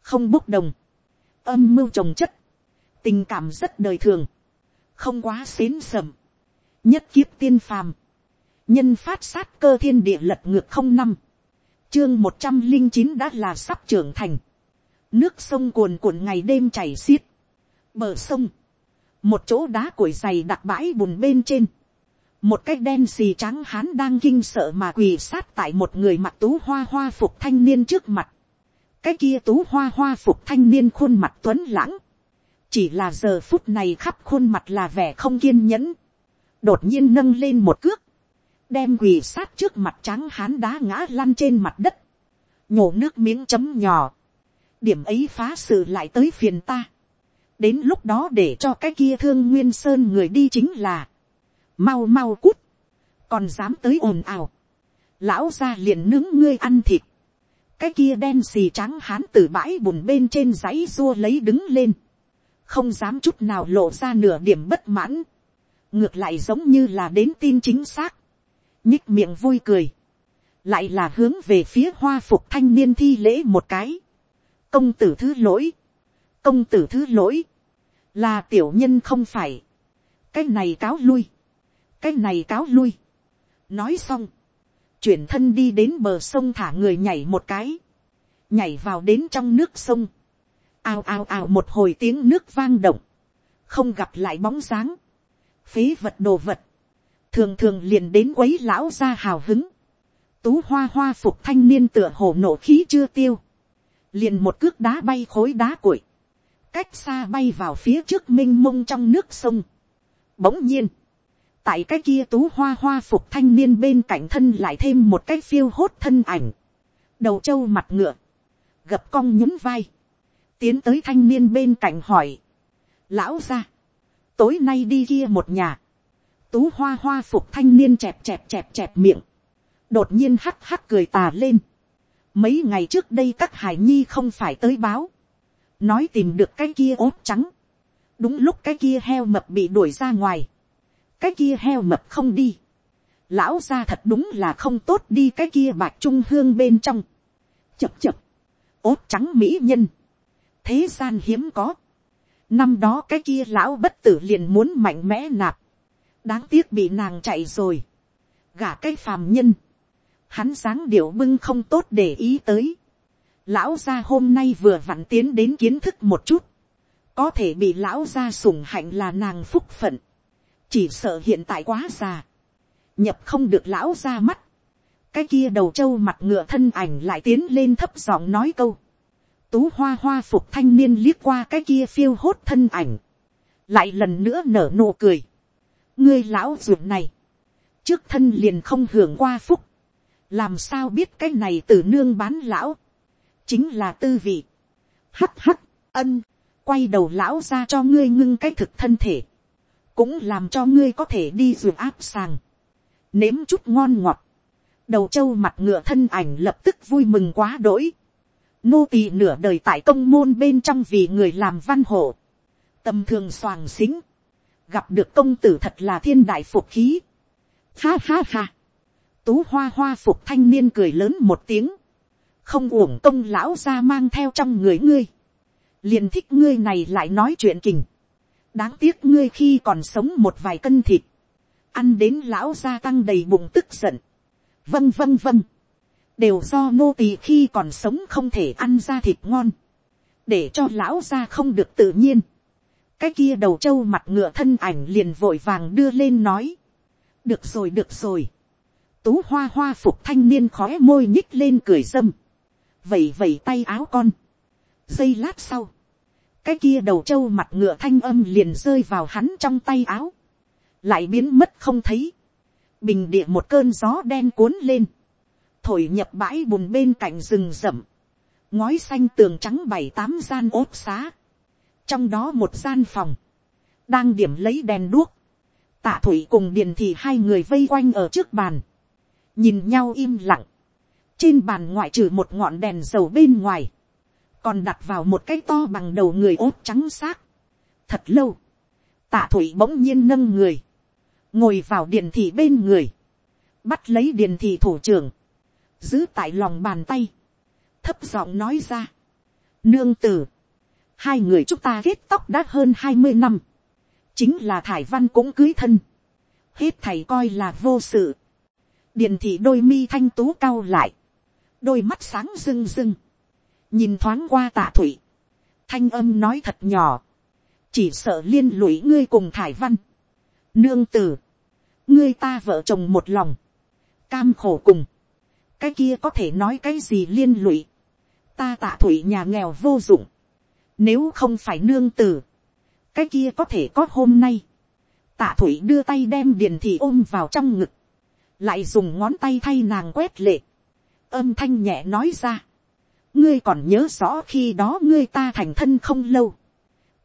không bốc đồng, âm mưu trồng chất, tình cảm rất đời thường, không quá xến sầm, nhất kiếp tiên phàm, nhân phát sát cơ thiên địa lật ngược không năm, chương một trăm linh chín đã là sắp trưởng thành, nước sông cuồn cuộn ngày đêm chảy xiết, bờ sông, một chỗ đá củi dày đặc bãi bùn bên trên, một cái đen xì trắng hán đang kinh sợ mà quỳ sát tại một người mặc tú hoa hoa phục thanh niên trước mặt cái kia tú hoa hoa phục thanh niên khuôn mặt tuấn lãng. chỉ là giờ phút này khắp khuôn mặt là vẻ không kiên nhẫn. đột nhiên nâng lên một cước, đem quỳ sát trước mặt trắng hán đá ngã lăn trên mặt đất, nhổ nước miếng chấm nhỏ. điểm ấy phá sự lại tới phiền ta. đến lúc đó để cho cái kia thương nguyên sơn người đi chính là mau mau cút, còn dám tới ồn ào, lão ra liền nướng ngươi ăn thịt, cái kia đen xì trắng hán từ bãi bùn bên trên dãy dua lấy đứng lên, không dám chút nào lộ ra nửa điểm bất mãn, ngược lại giống như là đến tin chính xác, nhích miệng vui cười, lại là hướng về phía hoa phục thanh niên thi lễ một cái, công tử thứ lỗi, công tử thứ lỗi, là tiểu nhân không phải, cái này cáo lui, cái này cáo lui. nói xong, chuyển thân đi đến bờ sông thả người nhảy một cái, nhảy vào đến trong nước sông, ào ào ào một hồi tiếng nước vang động, không gặp lại bóng dáng, phế vật đồ vật, thường thường liền đến quấy lão ra hào hứng, tú hoa hoa phục thanh niên tựa hồ nổ khí chưa tiêu, liền một cước đá bay khối đá cuội, cách xa bay vào phía trước m i n h mông trong nước sông. Bỗng nhiên, tại cái kia tú hoa hoa phục thanh niên bên cạnh thân lại thêm một cái phiêu hốt thân ảnh, đầu trâu mặt ngựa, gập cong nhún vai, tiến tới thanh niên bên cạnh hỏi, lão ra, tối nay đi kia một nhà, tú hoa hoa phục thanh niên chẹp chẹp chẹp chẹp miệng, đột nhiên hắc hắc cười tà lên, Mấy ngày trước đây các hải nhi không phải tới báo. Nói tìm được cái kia ốp trắng. Đúng lúc cái kia heo mập bị đuổi ra ngoài. Cái kia heo mập không đi. Lão ra thật đúng là không tốt đi cái kia bạc trung hương bên trong. Chập chập. Ốt trắng mỹ nhân. Thế gian hiếm có. Năm đó cái kia lão bất tử liền muốn mạnh mẽ nạp. Đáng tiếc bị nàng chạy rồi. Gả cái phàm nhân hắn dáng điệu bưng không tốt để ý tới. Lão gia hôm nay vừa vặn tiến đến kiến thức một chút. Có thể bị lão gia sủng hạnh là nàng phúc phận. Chỉ sợ hiện tại quá già. Nhập không được lão ra mắt. Cái kia đầu trâu mặt ngựa thân ảnh lại tiến lên thấp giọng nói câu. Tú hoa hoa phục thanh niên liếc qua cái kia phiêu hốt thân ảnh. Lại lần nữa nở nụ cười. Ngươi lão ruột này. Trước thân liền không hưởng qua phúc làm sao biết cái này từ nương bán lão, chính là tư vị. hắt hắt, ân, quay đầu lão ra cho ngươi ngưng cái thực thân thể, cũng làm cho ngươi có thể đi ruột áp sàng, nếm chút ngon ngọt, đầu trâu mặt ngựa thân ảnh lập tức vui mừng quá đỗi, nô tỳ nửa đời tại công môn bên trong vì người làm văn hộ, tầm thường soàng xính, gặp được công tử thật là thiên đại phục khí, ha ha ha, tú hoa hoa phục thanh niên cười lớn một tiếng, không uổng công lão ra mang theo trong người ngươi, liền thích ngươi này lại nói chuyện kình, đáng tiếc ngươi khi còn sống một vài cân thịt, ăn đến lão gia tăng đầy bụng tức giận, vâng vâng vâng, đều do nô tỳ khi còn sống không thể ăn ra thịt ngon, để cho lão gia không được tự nhiên, cái kia đầu trâu mặt ngựa thân ảnh liền vội vàng đưa lên nói, được rồi được rồi, tú hoa hoa phục thanh niên khói môi nhích lên cười dâm, vẩy vẩy tay áo con. giây lát sau, cái kia đầu trâu mặt ngựa thanh âm liền rơi vào hắn trong tay áo, lại biến mất không thấy, bình địa một cơn gió đen cuốn lên, thổi nhập bãi bùn bên cạnh rừng rậm, ngói xanh tường trắng bảy tám gian ốt xá, trong đó một gian phòng, đang điểm lấy đèn đuốc, tạ thủy cùng điền thì hai người vây quanh ở trước bàn, nhìn nhau im lặng, trên bàn ngoại trừ một ngọn đèn dầu bên ngoài, còn đặt vào một cái to bằng đầu người ốt trắng xác. thật lâu, tạ thủy bỗng nhiên nâng người, ngồi vào điện thị bên người, bắt lấy điện thị thủ trưởng, giữ tại lòng bàn tay, thấp giọng nói ra, nương tử, hai người chúng ta kết tóc đã hơn hai mươi năm, chính là thải văn cũng cưới thân, hết thầy coi là vô sự, điền thị đôi mi thanh tú cao lại, đôi mắt sáng rưng rưng, nhìn thoáng qua tạ thủy, thanh âm nói thật nhỏ, chỉ sợ liên lụy ngươi cùng thải văn, nương tử, ngươi ta vợ chồng một lòng, cam khổ cùng, cái kia có thể nói cái gì liên lụy, ta tạ thủy nhà nghèo vô dụng, nếu không phải nương tử, cái kia có thể có hôm nay, tạ thủy đưa tay đem điền thị ôm vào trong ngực, lại dùng ngón tay thay nàng quét lệ, âm thanh nhẹ nói ra, ngươi còn nhớ rõ khi đó ngươi ta thành thân không lâu,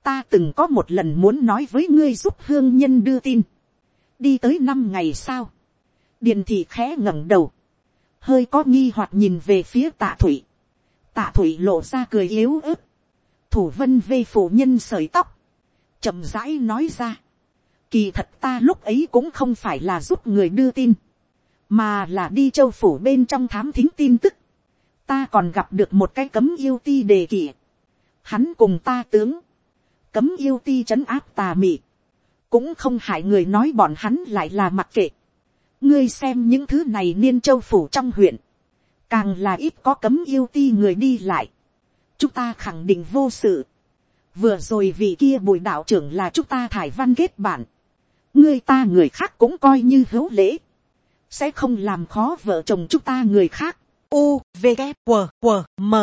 ta từng có một lần muốn nói với ngươi giúp hương nhân đưa tin, đi tới năm ngày sau, điền thị khẽ ngẩng đầu, hơi có nghi hoặc nhìn về phía tạ thủy, tạ thủy lộ ra cười yếu ớt, thủ vân vê phụ nhân sởi tóc, chậm rãi nói ra, kỳ thật ta lúc ấy cũng không phải là giúp người đưa tin, mà là đi châu phủ bên trong thám thính tin tức, ta còn gặp được một cái cấm yêu ti đề kỷ, hắn cùng ta tướng, cấm yêu ti trấn áp tà mị, cũng không hại người nói bọn hắn lại là mặc kệ, ngươi xem những thứ này niên châu phủ trong huyện, càng là ít có cấm yêu ti người đi lại, chúng ta khẳng định vô sự, vừa rồi vị kia bùi đạo trưởng là chúng ta thải văn kết bạn, ngươi ta người khác cũng coi như hữu lễ, sẽ không làm khó vợ chồng chúng ta người khác. U, V, K, W, W, M.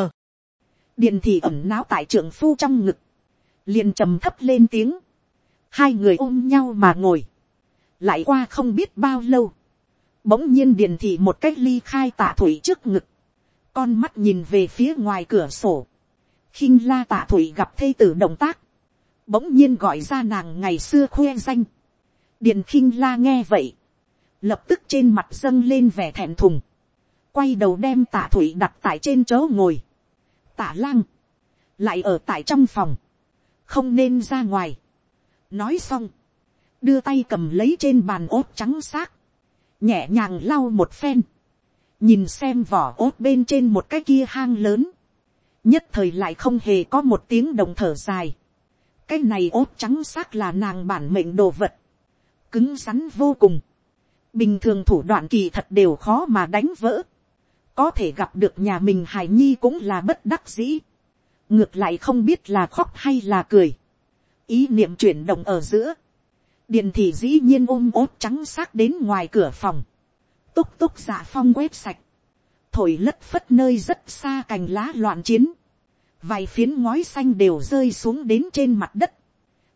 Điền thị ẩm náo tại trưởng phu trong ngực, liền trầm thấp lên tiếng, hai người ôm nhau mà ngồi, lại qua không biết bao lâu, bỗng nhiên điền thị một cách ly khai tạ thủy trước ngực, con mắt nhìn về phía ngoài cửa sổ, khinh la tạ thủy gặp thê tử động tác, bỗng nhiên gọi ra nàng ngày xưa khoe danh, điền khinh la nghe vậy, lập tức trên mặt dâng lên vẻ thẹn thùng, quay đầu đem tạ thủy đặt tại trên chỗ ngồi, tạ lang, lại ở tại trong phòng, không nên ra ngoài. nói xong, đưa tay cầm lấy trên bàn ốt trắng xác, nhẹ nhàng lau một phen, nhìn xem vỏ ốt bên trên một cái kia hang lớn, nhất thời lại không hề có một tiếng đồng thở dài. cái này ốt trắng xác là nàng bản mệnh đồ vật, cứng rắn vô cùng, bình thường thủ đoạn kỳ thật đều khó mà đánh vỡ, có thể gặp được nhà mình hài nhi cũng là bất đắc dĩ, ngược lại không biết là khóc hay là cười, ý niệm chuyển động ở giữa, điền thì dĩ nhiên ôm ốt trắng xác đến ngoài cửa phòng, túc túc dạ phong quét sạch, thổi lất phất nơi rất xa cành lá loạn chiến, vài phiến ngói xanh đều rơi xuống đến trên mặt đất,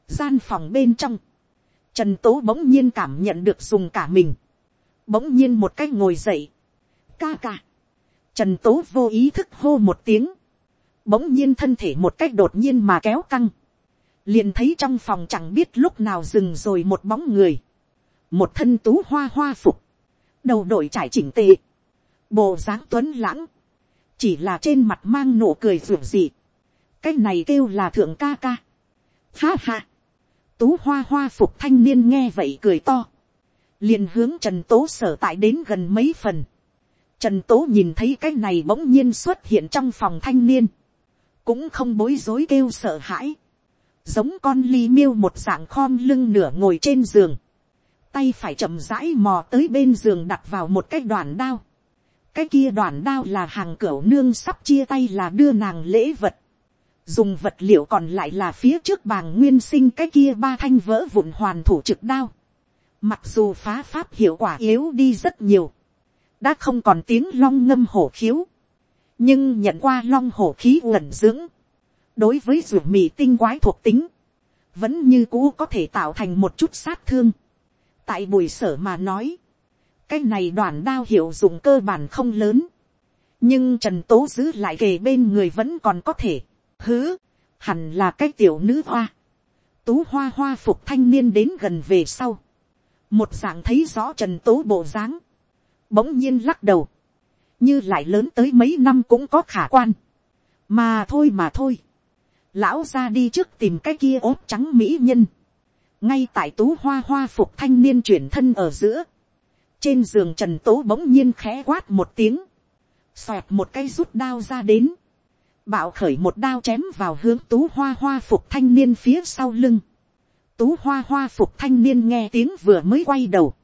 gian phòng bên trong, trần tố bỗng nhiên cảm nhận được dùng cả mình, bỗng nhiên một cái ngồi dậy, ca ca, trần tố vô ý thức hô một tiếng, bỗng nhiên thân thể một cách đột nhiên mà kéo căng, liền thấy trong phòng chẳng biết lúc nào dừng rồi một bóng người, một thân tú hoa hoa phục, đầu đội trải chỉnh tề, bộ dáng tuấn lãng, chỉ là trên mặt mang nụ cười ruột dị. cái này kêu là thượng ca ca, ha ha, tú hoa hoa phục thanh niên nghe vậy cười to, liền hướng trần tố sở tại đến gần mấy phần, trần tố nhìn thấy cái này bỗng nhiên xuất hiện trong phòng thanh niên, cũng không bối rối kêu sợ hãi, giống con ly miêu một dạng khom lưng nửa ngồi trên giường, tay phải chậm rãi mò tới bên giường đặt vào một cái đoàn đao, cái kia đoàn đao là hàng cửa nương sắp chia tay là đưa nàng lễ vật, dùng vật liệu còn lại là phía trước bàng nguyên sinh cái kia ba thanh vỡ vụn hoàn thủ trực đao, mặc dù phá pháp hiệu quả yếu đi rất nhiều, đã không còn tiếng long ngâm hổ khiếu, nhưng nhận qua long hổ khí uẩn dưỡng, đối với ruột mì tinh quái thuộc tính, vẫn như cũ có thể tạo thành một chút sát thương. tại buổi sở mà nói, cái này đoàn đao hiệu dụng cơ bản không lớn, nhưng trần tố giữ lại kề bên người vẫn còn có thể, hứ, hẳn là cái tiểu nữ hoa, tú hoa hoa phục thanh niên đến gần về sau, một dạng thấy rõ trần tố bộ dáng, bỗng nhiên lắc đầu, như lại lớn tới mấy năm cũng có khả quan, mà thôi mà thôi, lão ra đi trước tìm cái kia ốp trắng mỹ nhân, ngay tại tú hoa hoa phục thanh niên chuyển thân ở giữa, trên giường trần tố bỗng nhiên khẽ quát một tiếng, xoẹt một cây rút đao ra đến, bạo khởi một đao chém vào hướng tú hoa hoa phục thanh niên phía sau lưng, tú hoa hoa phục thanh niên nghe tiếng vừa mới quay đầu,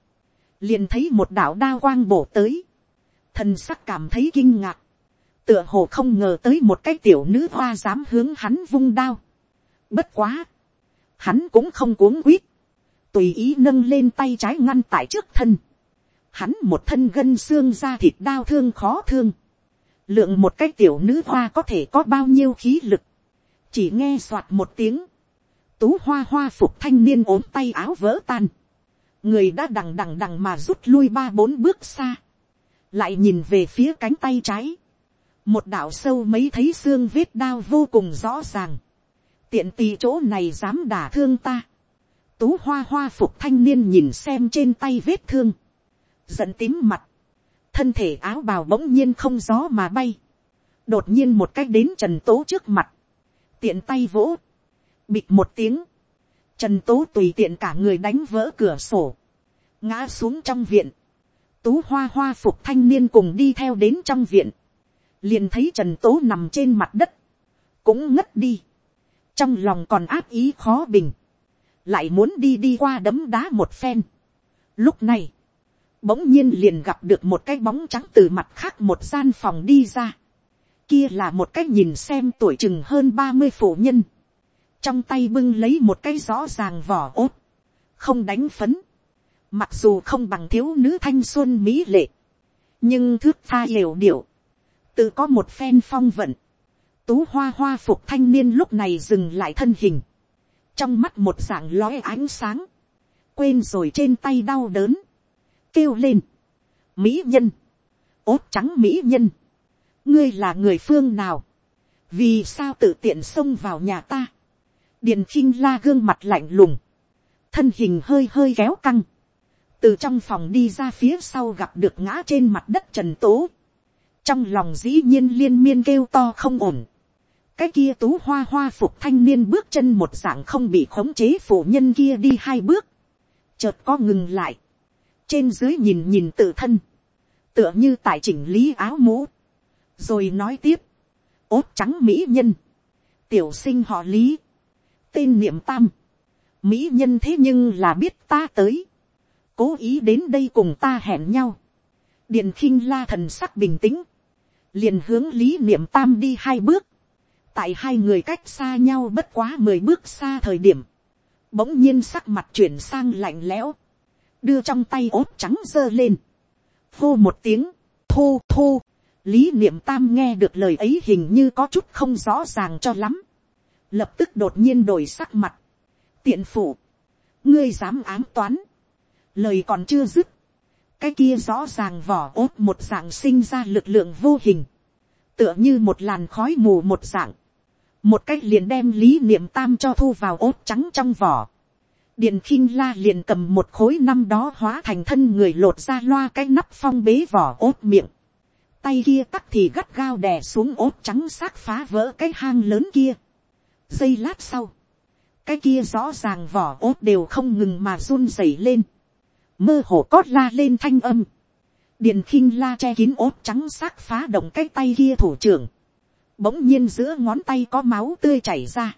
liền thấy một đạo đao quang bổ tới, thần sắc cảm thấy kinh ngạc, tựa hồ không ngờ tới một cái tiểu nữ hoa dám hướng hắn vung đao. Bất quá, hắn cũng không cuống quýt, tùy ý nâng lên tay trái ngăn tại trước thân. Hắn một thân gân xương ra thịt đau thương khó thương. Lượng một cái tiểu nữ hoa có thể có bao nhiêu khí lực. Chỉ nghe soạt một tiếng. Tú hoa hoa phục thanh niên ốm tay áo vỡ tan. Người đã đằng đằng đằng mà rút lui ba bốn bước xa. Lại nhìn về phía cánh tay trái, một đạo sâu mấy thấy xương vết đao vô cùng rõ ràng, tiện tì chỗ này dám đả thương ta, tú hoa hoa phục thanh niên nhìn xem trên tay vết thương, giận tím mặt, thân thể áo bào bỗng nhiên không gió mà bay, đột nhiên một cách đến trần tố trước mặt, tiện tay vỗ, bịt một tiếng, trần tố tùy tiện cả người đánh vỡ cửa sổ, ngã xuống trong viện, tú hoa hoa phục thanh niên cùng đi theo đến trong viện, liền thấy trần tố nằm trên mặt đất, cũng ngất đi, trong lòng còn áp ý khó bình, lại muốn đi đi qua đấm đá một phen. Lúc này, bỗng nhiên liền gặp được một cái bóng trắng từ mặt khác một gian phòng đi ra. Kia là một cái nhìn xem tuổi chừng hơn ba mươi phụ nhân trong tay bưng lấy một cái rõ ràng vỏ ốt, không đánh phấn, mặc dù không bằng thiếu nữ thanh xuân mỹ lệ, nhưng thước tha yểu điệu, tự có một phen phong vận, tú hoa hoa phục thanh niên lúc này dừng lại thân hình, trong mắt một dạng lóe ánh sáng, quên rồi trên tay đau đớn, kêu lên, mỹ nhân, ốt trắng mỹ nhân, ngươi là người phương nào, vì sao tự tiện xông vào nhà ta, điền khinh la gương mặt lạnh lùng, thân hình hơi hơi kéo căng, từ trong phòng đi ra phía sau gặp được ngã trên mặt đất trần tố, trong lòng dĩ nhiên liên miên kêu to không ổn, cái kia tú hoa hoa phục thanh niên bước chân một dạng không bị khống chế phụ nhân kia đi hai bước, chợt có ngừng lại, trên dưới nhìn nhìn tự thân, tựa như tại chỉnh lý áo mũ, rồi nói tiếp, ốt trắng mỹ nhân, tiểu sinh họ lý, tên niệm tam, mỹ nhân thế nhưng là biết ta tới, cố ý đến đây cùng ta hẹn nhau, điền khinh la thần sắc bình tĩnh, liền hướng lý niệm tam đi hai bước, tại hai người cách xa nhau bất quá mười bước xa thời điểm, bỗng nhiên sắc mặt chuyển sang lạnh lẽo, đưa trong tay ốt trắng dơ lên, phô một tiếng, thô thô, lý niệm tam nghe được lời ấy hình như có chút không rõ ràng cho lắm, lập tức đột nhiên đổi sắc mặt, tiện phụ, ngươi dám ám toán, lời còn chưa dứt, cái kia rõ ràng vỏ ốt một dạng sinh ra lực lượng vô hình, tựa như một làn khói mù một dạng, một cách liền đem lý niệm tam cho thu vào ốt trắng trong vỏ. Điền khinh la liền cầm một khối năm đó hóa thành thân người lột ra loa cái nắp phong bế vỏ ốt miệng. Tay kia tắt thì gắt gao đè xuống ốt trắng xác phá vỡ cái hang lớn kia. Giây lát sau. Cái kia rõ ràng vỏ ốt đều không ngừng mà run rẩy lên. Mơ hồ cót la lên thanh âm. Điền khinh la che kín ốt trắng xác phá động cái tay kia thủ trưởng bỗng nhiên giữa ngón tay có máu tươi chảy ra,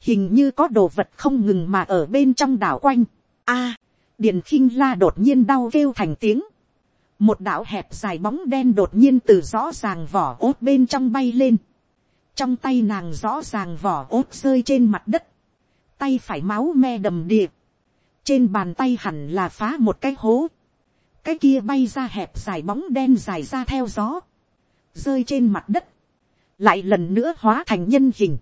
hình như có đồ vật không ngừng mà ở bên trong đảo quanh. A, à, điền khinh la đột nhiên đau kêu thành tiếng, một đạo hẹp dài bóng đen đột nhiên từ rõ ràng vỏ ốt bên trong bay lên, trong tay nàng rõ ràng vỏ ốt rơi trên mặt đất, tay phải máu me đầm đìa, trên bàn tay hẳn là phá một cái hố, cái kia bay ra hẹp dài bóng đen dài ra theo gió, rơi trên mặt đất, lại lần nữa hóa thành nhân hình,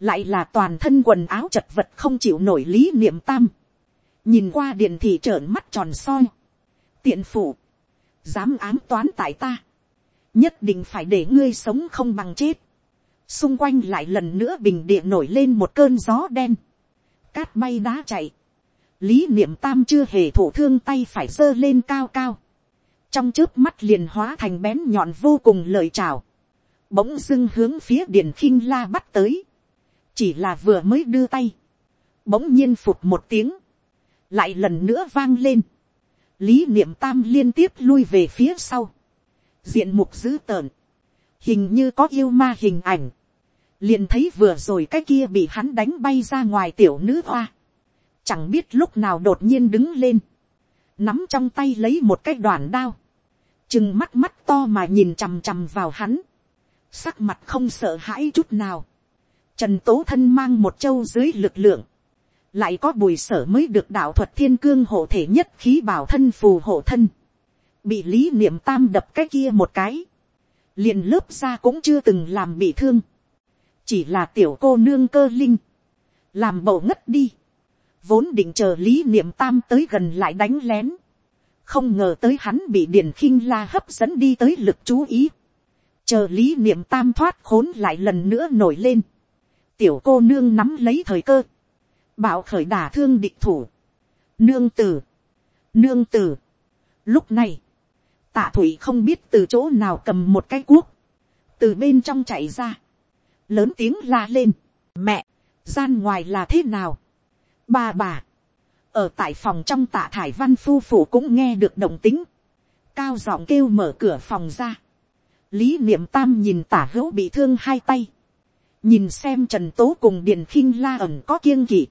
lại là toàn thân quần áo chật vật không chịu nổi lý niệm tam, nhìn qua điện thị trợn mắt tròn soi, tiện phụ, dám ám toán tại ta, nhất định phải để ngươi sống không bằng chết, xung quanh lại lần nữa bình địa nổi lên một cơn gió đen, cát bay đá chạy, lý niệm tam chưa hề thổ thương tay phải giơ lên cao cao, trong trước mắt liền hóa thành bén nhọn vô cùng lời chào, bỗng dưng hướng phía điền khinh la bắt tới, chỉ là vừa mới đưa tay, bỗng nhiên phụt một tiếng, lại lần nữa vang lên, lý niệm tam liên tiếp lui về phía sau, diện mục dữ tợn, hình như có yêu ma hình ảnh, liền thấy vừa rồi cái kia bị hắn đánh bay ra ngoài tiểu nữ hoa, chẳng biết lúc nào đột nhiên đứng lên, nắm trong tay lấy một cái đoàn đao, chừng mắt mắt to mà nhìn chằm chằm vào hắn, sắc mặt không sợ hãi chút nào, trần tố thân mang một châu dưới lực lượng, lại có bùi sở mới được đạo thuật thiên cương hộ thể nhất khí bảo thân phù hộ thân, bị lý niệm tam đập cái kia một cái, liền lớp ra cũng chưa từng làm bị thương, chỉ là tiểu cô nương cơ linh, làm bộ ngất đi, vốn định chờ lý niệm tam tới gần lại đánh lén, không ngờ tới hắn bị điền khinh la hấp dẫn đi tới lực chú ý, chờ lý niệm tam thoát khốn lại lần nữa nổi lên, tiểu cô nương nắm lấy thời cơ, bảo khởi đả thương địch thủ, nương tử, nương tử. Lúc này, tạ thủy không biết từ chỗ nào cầm một cái cuốc, từ bên trong chạy ra, lớn tiếng la lên, mẹ, gian ngoài là thế nào, ba bà, ở tại phòng trong tạ thải văn phu phụ cũng nghe được động tính, cao giọng kêu mở cửa phòng ra, lý niệm tam nhìn tả hữu bị thương hai tay, nhìn xem trần tố cùng điền khinh la ẩn có kiêng kỵ,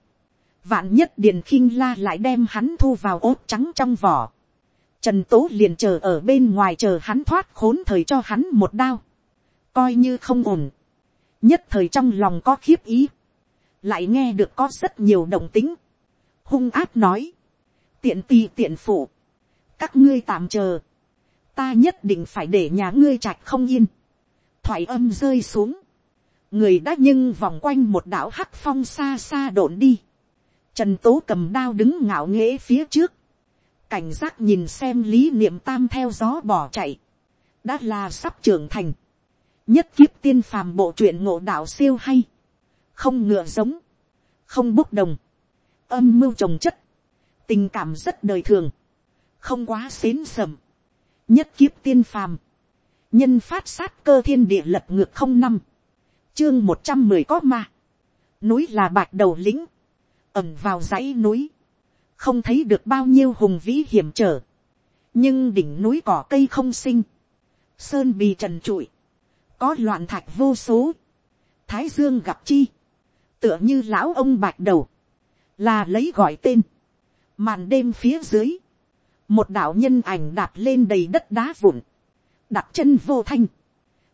vạn nhất điền khinh la lại đem hắn thu vào ốt trắng trong vỏ, trần tố liền chờ ở bên ngoài chờ hắn thoát khốn thời cho hắn một đao, coi như không ổn, nhất thời trong lòng có khiếp ý, lại nghe được có rất nhiều đồng tính, hung áp nói, tiện tì tiện phụ, các ngươi tạm chờ, ta nhất định phải để nhà ngươi trạch không yên, thoại âm rơi xuống, người đã nhưng vòng quanh một đảo hắc phong xa xa độn đi, trần tố cầm đao đứng ngạo nghễ phía trước, cảnh giác nhìn xem lý niệm tam theo gió bỏ chạy, đã là sắp trưởng thành, nhất kiếp tiên phàm bộ truyện ngộ đạo siêu hay, không ngựa giống, không bốc đồng, âm mưu trồng chất, tình cảm rất đời thường, không quá xến sầm, nhất kiếp tiên phàm, nhân phát sát cơ thiên địa lật ngược không năm, chương một trăm mười có ma, núi là bạc đầu lĩnh, ẩm vào dãy núi, không thấy được bao nhiêu hùng vĩ hiểm trở, nhưng đỉnh núi cỏ cây không sinh, sơn bì trần trụi, có loạn thạch vô số, thái dương gặp chi, tựa như lão ông bạch đầu, là lấy gọi tên, màn đêm phía dưới, một đạo nhân ảnh đạp lên đầy đất đá vụn, đặt chân vô thanh,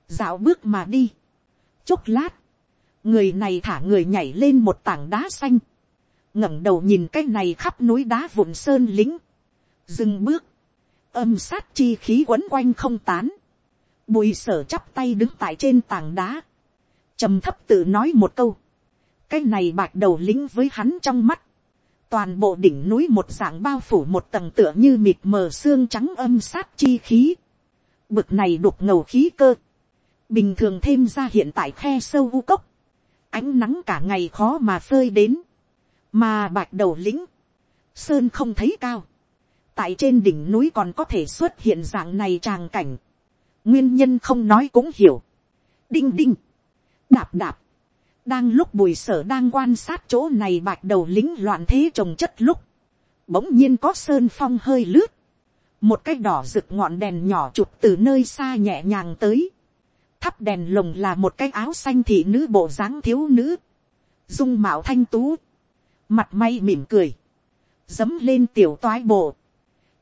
dạo bước mà đi, chốc lát, người này thả người nhảy lên một tảng đá xanh, ngẩng đầu nhìn cái này khắp núi đá vụn sơn lính, dừng bước, âm sát chi khí quấn quanh không tán, bùi sở chắp tay đứng tại trên tảng đá, trầm thấp tự nói một câu, cái này bạc đầu lính với hắn trong mắt, toàn bộ đỉnh núi một dạng bao phủ một tầng tựa như mịt mờ xương trắng âm sát chi khí, bực này đục ngầu khí cơ, bình thường thêm ra hiện tại khe sâu u cốc, ánh nắng cả ngày khó mà phơi đến, mà bạch đầu lĩnh, sơn không thấy cao, tại trên đỉnh núi còn có thể xuất hiện dạng này tràng cảnh, nguyên nhân không nói cũng hiểu, đinh đinh, đạp đạp, đang lúc bùi sở đang quan sát chỗ này bạch đầu lính loạn thế trồng chất lúc, bỗng nhiên có sơn phong hơi lướt, một cái đỏ rực ngọn đèn nhỏ chụp từ nơi xa nhẹ nhàng tới, thắp đèn lồng là một cái áo xanh thị nữ bộ dáng thiếu nữ, dung mạo thanh tú, mặt may mỉm cười, dấm lên tiểu toái bộ,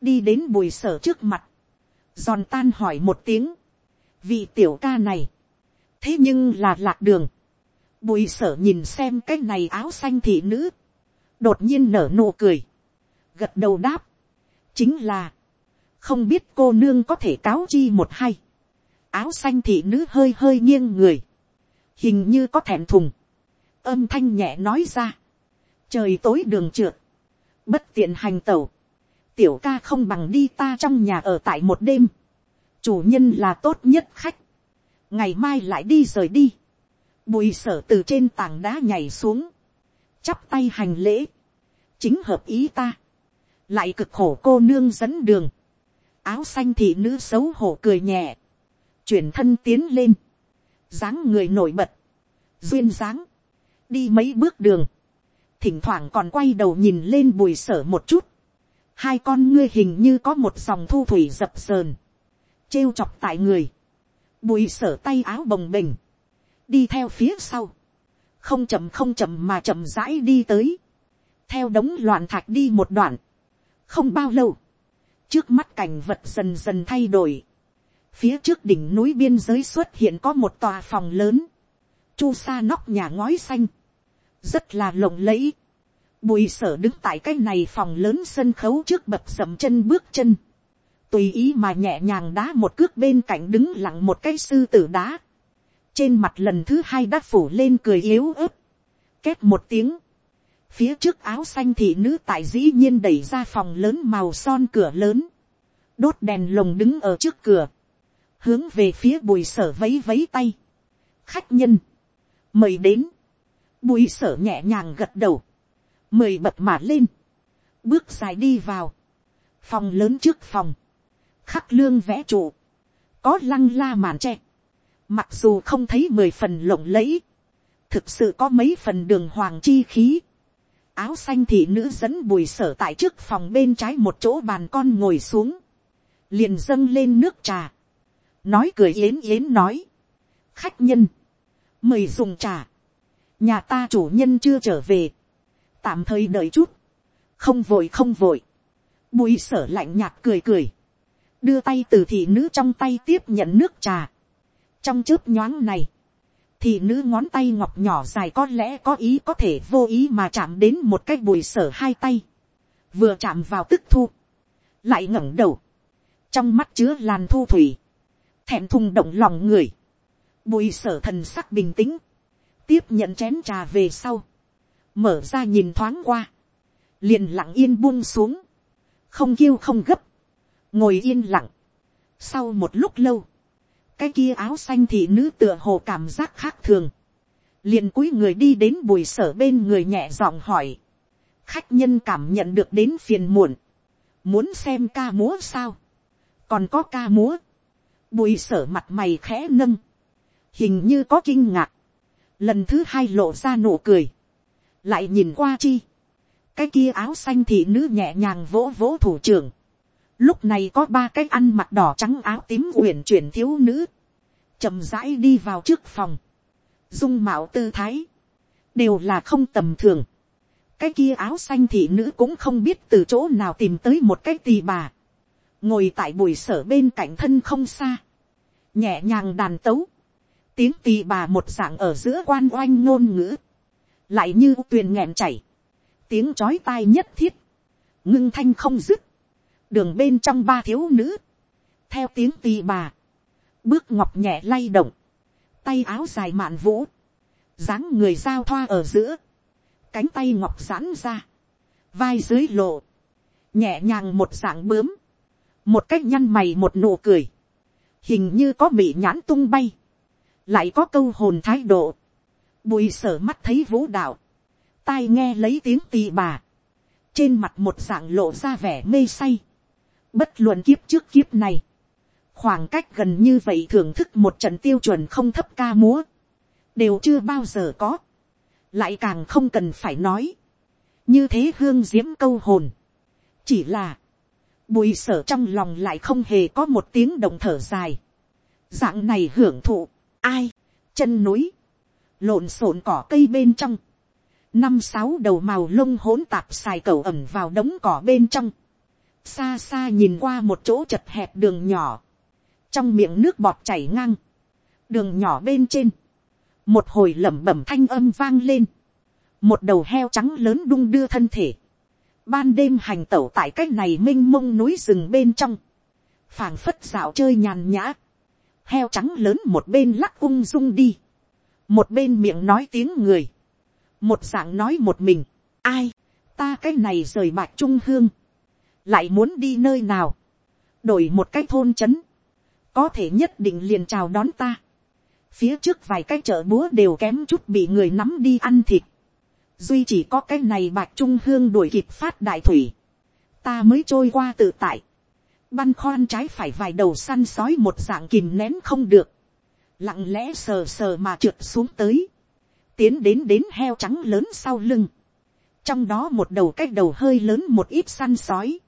đi đến bùi sở trước mặt, giòn tan hỏi một tiếng, vị tiểu ca này, thế nhưng là lạc đường, bùi sở nhìn xem cái này áo xanh thị nữ, đột nhiên nở nụ cười, gật đầu đáp, chính là, không biết cô nương có thể cáo chi một hay, áo xanh thị nữ hơi hơi nghiêng người, hình như có thẹn thùng, âm thanh nhẹ nói ra, trời tối đường trượt, bất tiện hành tẩu, tiểu ca không bằng đi ta trong nhà ở tại một đêm, chủ nhân là tốt nhất khách, ngày mai lại đi rời đi, bùi sở từ trên tảng đá nhảy xuống, chắp tay hành lễ, chính hợp ý ta, lại cực khổ cô nương dẫn đường, áo xanh thị nữ xấu hổ cười nhẹ, chuyển thân tiến lên, dáng người nổi bật, duyên dáng, đi mấy bước đường, thỉnh thoảng còn quay đầu nhìn lên bùi sở một chút, hai con ngươi hình như có một dòng thu thủy dập sờn, trêu chọc tại người, bùi sở tay áo bồng bềnh, đi theo phía sau, không chậm không chậm mà chậm rãi đi tới, theo đống loạn thạch đi một đoạn, không bao lâu, trước mắt cảnh vật dần dần thay đổi, phía trước đỉnh núi biên giới xuất hiện có một tòa phòng lớn, chu sa nóc nhà ngói xanh, rất là lộng lẫy. Bùi sở đứng tại cái này phòng lớn sân khấu trước bập sầm chân bước chân. Tùy ý mà nhẹ nhàng đá một cước bên cạnh đứng lặng một cái sư tử đá. Trên mặt lần thứ hai đã phủ lên cười yếu ớt. Két một tiếng. Phía trước áo xanh thị nữ tại dĩ nhiên đẩy ra phòng lớn màu son cửa lớn. Đốt đèn lồng đứng ở trước cửa. Hướng về phía bùi sở vấy vấy tay. Khách nhân. Mời đến Bùi sở nhẹ nhàng gật đầu. Mời bật mà lên. Bước dài đi vào. Phòng lớn trước phòng. Khắc lương vẽ trụ. Có lăng la màn tre. Mặc dù không thấy mười phần lộng lẫy. Thực sự có mấy phần đường hoàng chi khí. Áo xanh thị nữ dẫn bùi sở tại trước phòng bên trái một chỗ bàn con ngồi xuống. Liền dâng lên nước trà. Nói cười yến yến nói. Khách nhân. Mời dùng trà nhà ta chủ nhân chưa trở về, tạm thời đợi chút, không vội không vội, bùi sở lạnh nhạt cười cười, đưa tay từ thị nữ trong tay tiếp nhận nước trà, trong chớp nhoáng này, thị nữ ngón tay ngọc nhỏ dài có lẽ có ý có thể vô ý mà chạm đến một cái bùi sở hai tay, vừa chạm vào tức thu, lại ngẩng đầu, trong mắt chứa làn thu thủy, thẹn thùng động lòng người, bùi sở thần sắc bình tĩnh, tiếp nhận chén trà về sau, mở ra nhìn thoáng qua, liền lặng yên buông xuống, không kêu không gấp, ngồi yên lặng. Sau một lúc lâu, cái kia áo xanh thị nữ tựa hồ cảm giác khác thường, liền cúi người đi đến bùi sở bên người nhẹ giọng hỏi, khách nhân cảm nhận được đến phiền muộn, muốn xem ca múa sao, còn có ca múa, bùi sở mặt mày khẽ nâng, hình như có kinh ngạc, lần thứ hai lộ ra nụ cười, lại nhìn qua chi, cái kia áo xanh thị nữ nhẹ nhàng vỗ vỗ thủ trưởng, lúc này có ba cái ăn mặc đỏ trắng áo tím uyển chuyển thiếu nữ, chậm rãi đi vào trước phòng, dung mạo tư thái, đều là không tầm thường, cái kia áo xanh thị nữ cũng không biết từ chỗ nào tìm tới một cái tì bà, ngồi tại bùi sở bên cạnh thân không xa, nhẹ nhàng đàn tấu, tiếng tì bà một dạng ở giữa quan oanh ngôn ngữ, lại như tuyền nghẹn chảy, tiếng chói tai nhất thiết, ngưng thanh không dứt, đường bên trong ba thiếu nữ, theo tiếng tì bà, bước ngọc nhẹ lay động, tay áo dài mạn vũ, dáng người giao thoa ở giữa, cánh tay ngọc giãn ra, vai dưới lộ, nhẹ nhàng một dạng bướm, một cách nhăn mày một nụ cười, hình như có bị nhãn tung bay, lại có câu hồn thái độ, bùi sở mắt thấy vũ đạo, tai nghe lấy tiếng tì bà, trên mặt một dạng lộ ra vẻ mê say, bất luận kiếp trước kiếp này, khoảng cách gần như vậy thưởng thức một trận tiêu chuẩn không thấp ca múa, đều chưa bao giờ có, lại càng không cần phải nói, như thế hương diễm câu hồn, chỉ là, bùi sở trong lòng lại không hề có một tiếng động thở dài, dạng này hưởng thụ, ai, chân núi, lộn xộn cỏ cây bên trong, năm sáu đầu màu lông hỗn tạp xài cầu ẩm vào đống cỏ bên trong, xa xa nhìn qua một chỗ chật hẹp đường nhỏ, trong miệng nước bọt chảy ngang, đường nhỏ bên trên, một hồi lẩm bẩm thanh âm vang lên, một đầu heo trắng lớn đung đưa thân thể, ban đêm hành tẩu tại cái này m i n h mông núi rừng bên trong, phảng phất dạo chơi nhàn nhã, heo trắng lớn một bên lắc ung dung đi, một bên miệng nói tiếng người, một dạng nói một mình, ai, ta cái này rời bạc trung hương, lại muốn đi nơi nào, đổi một cái thôn trấn, có thể nhất định liền chào đón ta, phía trước vài cái chợ búa đều kém chút bị người nắm đi ăn thịt, duy chỉ có cái này bạch trung hương đuổi kịp phát đại thủy, ta mới trôi qua tự tại, băn khoăn trái phải vài đầu săn sói một dạng kìm nén không được, lặng lẽ sờ sờ mà trượt xuống tới, tiến đến đến heo trắng lớn sau lưng, trong đó một đầu cái đầu hơi lớn một ít săn sói,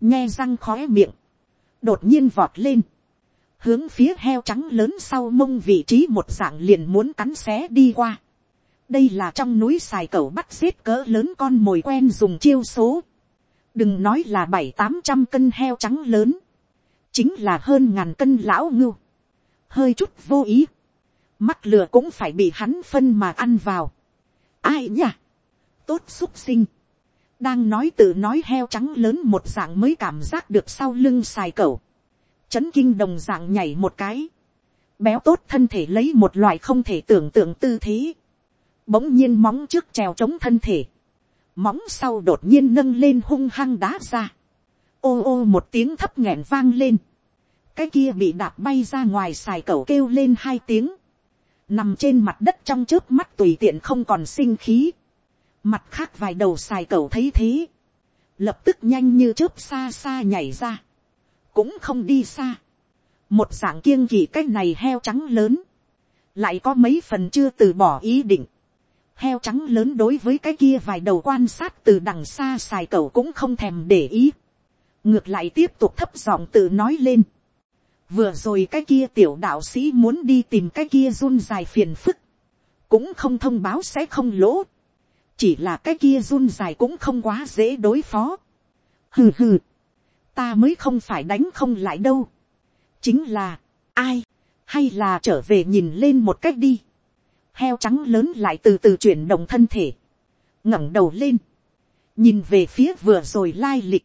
nghe răng khói miệng, đột nhiên vọt lên, hướng phía heo trắng lớn sau mông vị trí một dạng liền muốn cắn xé đi qua. Đây là trong núi xài cẩu bắt giết cỡ lớn con mồi quen dùng chiêu số. đừng nói là bảy tám trăm cân heo trắng lớn, chính là hơn ngàn cân lão ngưu, hơi chút vô ý, mắt lừa cũng phải bị hắn phân mà ăn vào. ai nhỉ, tốt xúc sinh, đang nói tự nói heo trắng lớn một dạng mới cảm giác được sau lưng xài cẩu, chấn kinh đồng dạng nhảy một cái, béo tốt thân thể lấy một loại không thể tưởng tượng tư thế, bỗng nhiên móng trước trèo chống thân thể, móng sau đột nhiên nâng lên hung hăng đá ra, ô ô một tiếng thấp nghẹn vang lên, cái kia bị đạp bay ra ngoài xài cẩu kêu lên hai tiếng, nằm trên mặt đất trong trước mắt tùy tiện không còn sinh khí, mặt khác vài đầu xài cẩu thấy thế, lập tức nhanh như chớp xa xa nhảy ra, cũng không đi xa, một dạng kiêng kỳ cái này heo trắng lớn, lại có mấy phần chưa từ bỏ ý định, heo trắng lớn đối với cái kia vài đầu quan sát từ đằng xa xài cẩu cũng không thèm để ý. ngược lại tiếp tục thấp giọng tự nói lên vừa rồi cái kia tiểu đạo sĩ muốn đi tìm cái kia run dài phiền phức. cũng không thông báo sẽ không lỗ. chỉ là cái kia run dài cũng không quá dễ đối phó. hừ hừ. ta mới không phải đánh không lại đâu. chính là, ai, hay là trở về nhìn lên một cách đi heo trắng lớn lại từ từ chuyển động thân thể, ngẩng đầu lên, nhìn về phía vừa rồi lai lịch,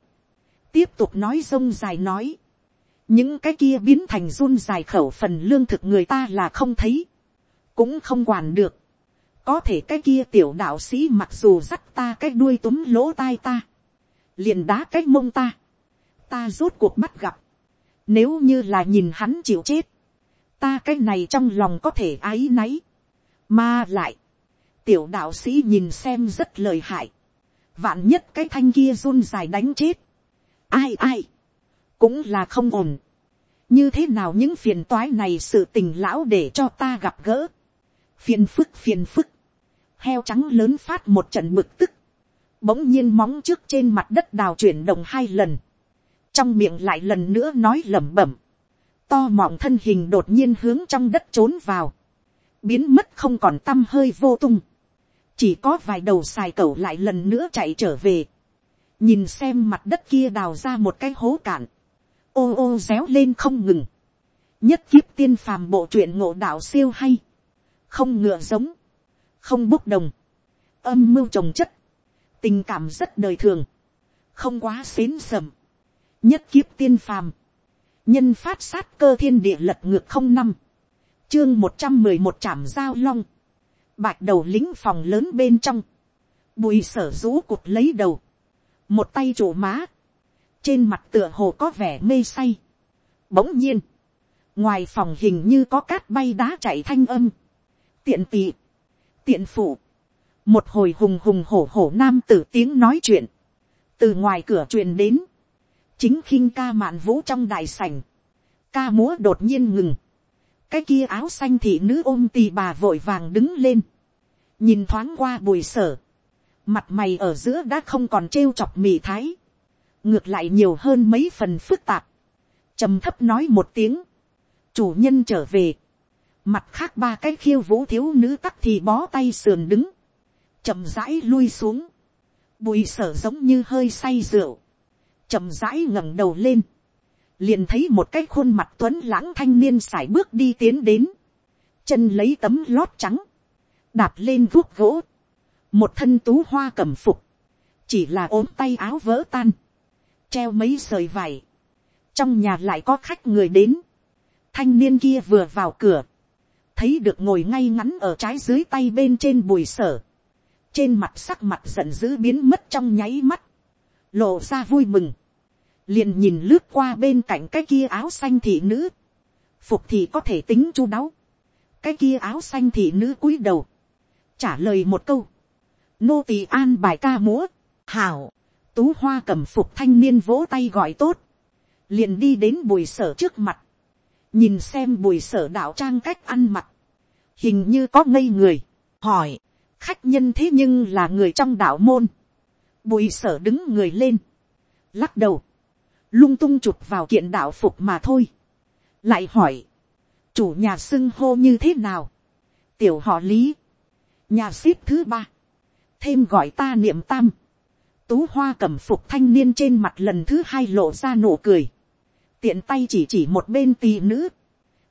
tiếp tục nói rông dài nói, những cái kia biến thành run dài khẩu phần lương thực người ta là không thấy, cũng không quản được, có thể cái kia tiểu đạo sĩ mặc dù dắt ta cái đuôi túm lỗ tai ta, liền đá cái mông ta, ta rốt cuộc bắt gặp, nếu như là nhìn hắn chịu chết, ta cái này trong lòng có thể áy náy, mà lại, tiểu đạo sĩ nhìn xem rất lời hại, vạn nhất cái thanh kia run dài đánh chết, ai ai, cũng là không ổn, như thế nào những phiền toái này sự tình lão để cho ta gặp gỡ, phiền phức phiền phức, heo trắng lớn phát một trận bực tức, bỗng nhiên móng trước trên mặt đất đào chuyển động hai lần, trong miệng lại lần nữa nói lẩm bẩm, to mọng thân hình đột nhiên hướng trong đất trốn vào, biến mất không còn t â m hơi vô tung, chỉ có vài đầu xài cẩu lại lần nữa chạy trở về, nhìn xem mặt đất kia đào ra một cái hố cạn, ô ô réo lên không ngừng, nhất kiếp tiên phàm bộ truyện ngộ đạo siêu hay, không ngựa giống, không bốc đồng, âm mưu trồng chất, tình cảm rất đời thường, không quá xến sầm, nhất kiếp tiên phàm, nhân phát sát cơ thiên địa lật ngược không năm, chương một trăm mười một trảm giao long, bạch đầu lính phòng lớn bên trong, bùi sở rũ cụt lấy đầu, một tay chỗ má, trên mặt tựa hồ có vẻ mê say. Bỗng nhiên, ngoài phòng hình như có cát bay đá chạy thanh âm, tiện tị, tiện phụ, một hồi hùng hùng hổ hổ nam tử tiếng nói chuyện, từ ngoài cửa truyền đến, chính khinh ca mạn vũ trong đại sảnh, ca múa đột nhiên ngừng, cái kia áo xanh thị nữ ôm tì bà vội vàng đứng lên, nhìn thoáng qua bùi sở, mặt mày ở giữa đã không còn trêu chọc mì thái, ngược lại nhiều hơn mấy phần phức tạp, trầm thấp nói một tiếng, chủ nhân trở về, mặt khác ba cái khiêu vũ thiếu nữ tắc thì bó tay sườn đứng, chậm rãi lui xuống, bùi sở giống như hơi say rượu, chậm rãi ngẩng đầu lên, liền thấy một cái khuôn mặt tuấn lãng thanh niên sải bước đi tiến đến, chân lấy tấm lót trắng, đạp lên vuốt gỗ, một thân tú hoa cẩm phục, chỉ là ốm tay áo vỡ tan, treo mấy sợi vải, trong nhà lại có khách người đến, thanh niên kia vừa vào cửa, thấy được ngồi ngay ngắn ở trái dưới tay bên trên bùi sở, trên mặt sắc mặt giận dữ biến mất trong nháy mắt, lộ ra vui mừng, liền nhìn lướt qua bên cạnh cái kia áo xanh thị nữ, phục thì có thể tính chu đáo, cái kia áo xanh thị nữ cúi đầu, trả lời một câu, nô tỳ an bài ca múa, hảo, tú hoa cầm phục thanh niên vỗ tay gọi tốt, liền đi đến bùi sở trước mặt, nhìn xem bùi sở đạo trang cách ăn mặc, hình như có ngây người, hỏi, khách nhân thế nhưng là người trong đạo môn, bùi sở đứng người lên, lắc đầu, lung tung chụp vào kiện đạo phục mà thôi. lại hỏi, chủ nhà xưng hô như thế nào, tiểu họ lý, nhà ship thứ ba, thêm gọi ta niệm tam, tú hoa cầm phục thanh niên trên mặt lần thứ hai lộ ra nụ cười, tiện tay chỉ chỉ một bên tỳ nữ,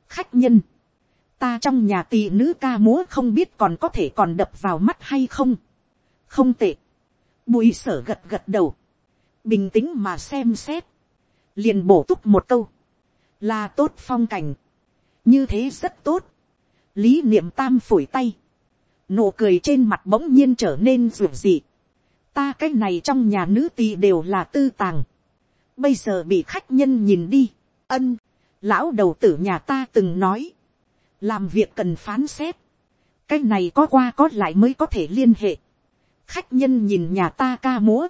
khách nhân, ta trong nhà tỳ nữ ca múa không biết còn có thể còn đập vào mắt hay không, không tệ, bùi sở gật gật đầu, bình tĩnh mà xem xét, liền bổ túc một câu, là tốt phong cảnh, như thế rất tốt, lý niệm tam phủi tay, nụ cười trên mặt bỗng nhiên trở nên ruột dị, ta cái này trong nhà nữ tỳ đều là tư tàng, bây giờ bị khách nhân nhìn đi, ân, lão đầu tử nhà ta từng nói, làm việc cần phán xét, cái này có qua có lại mới có thể liên hệ, khách nhân nhìn nhà ta ca múa,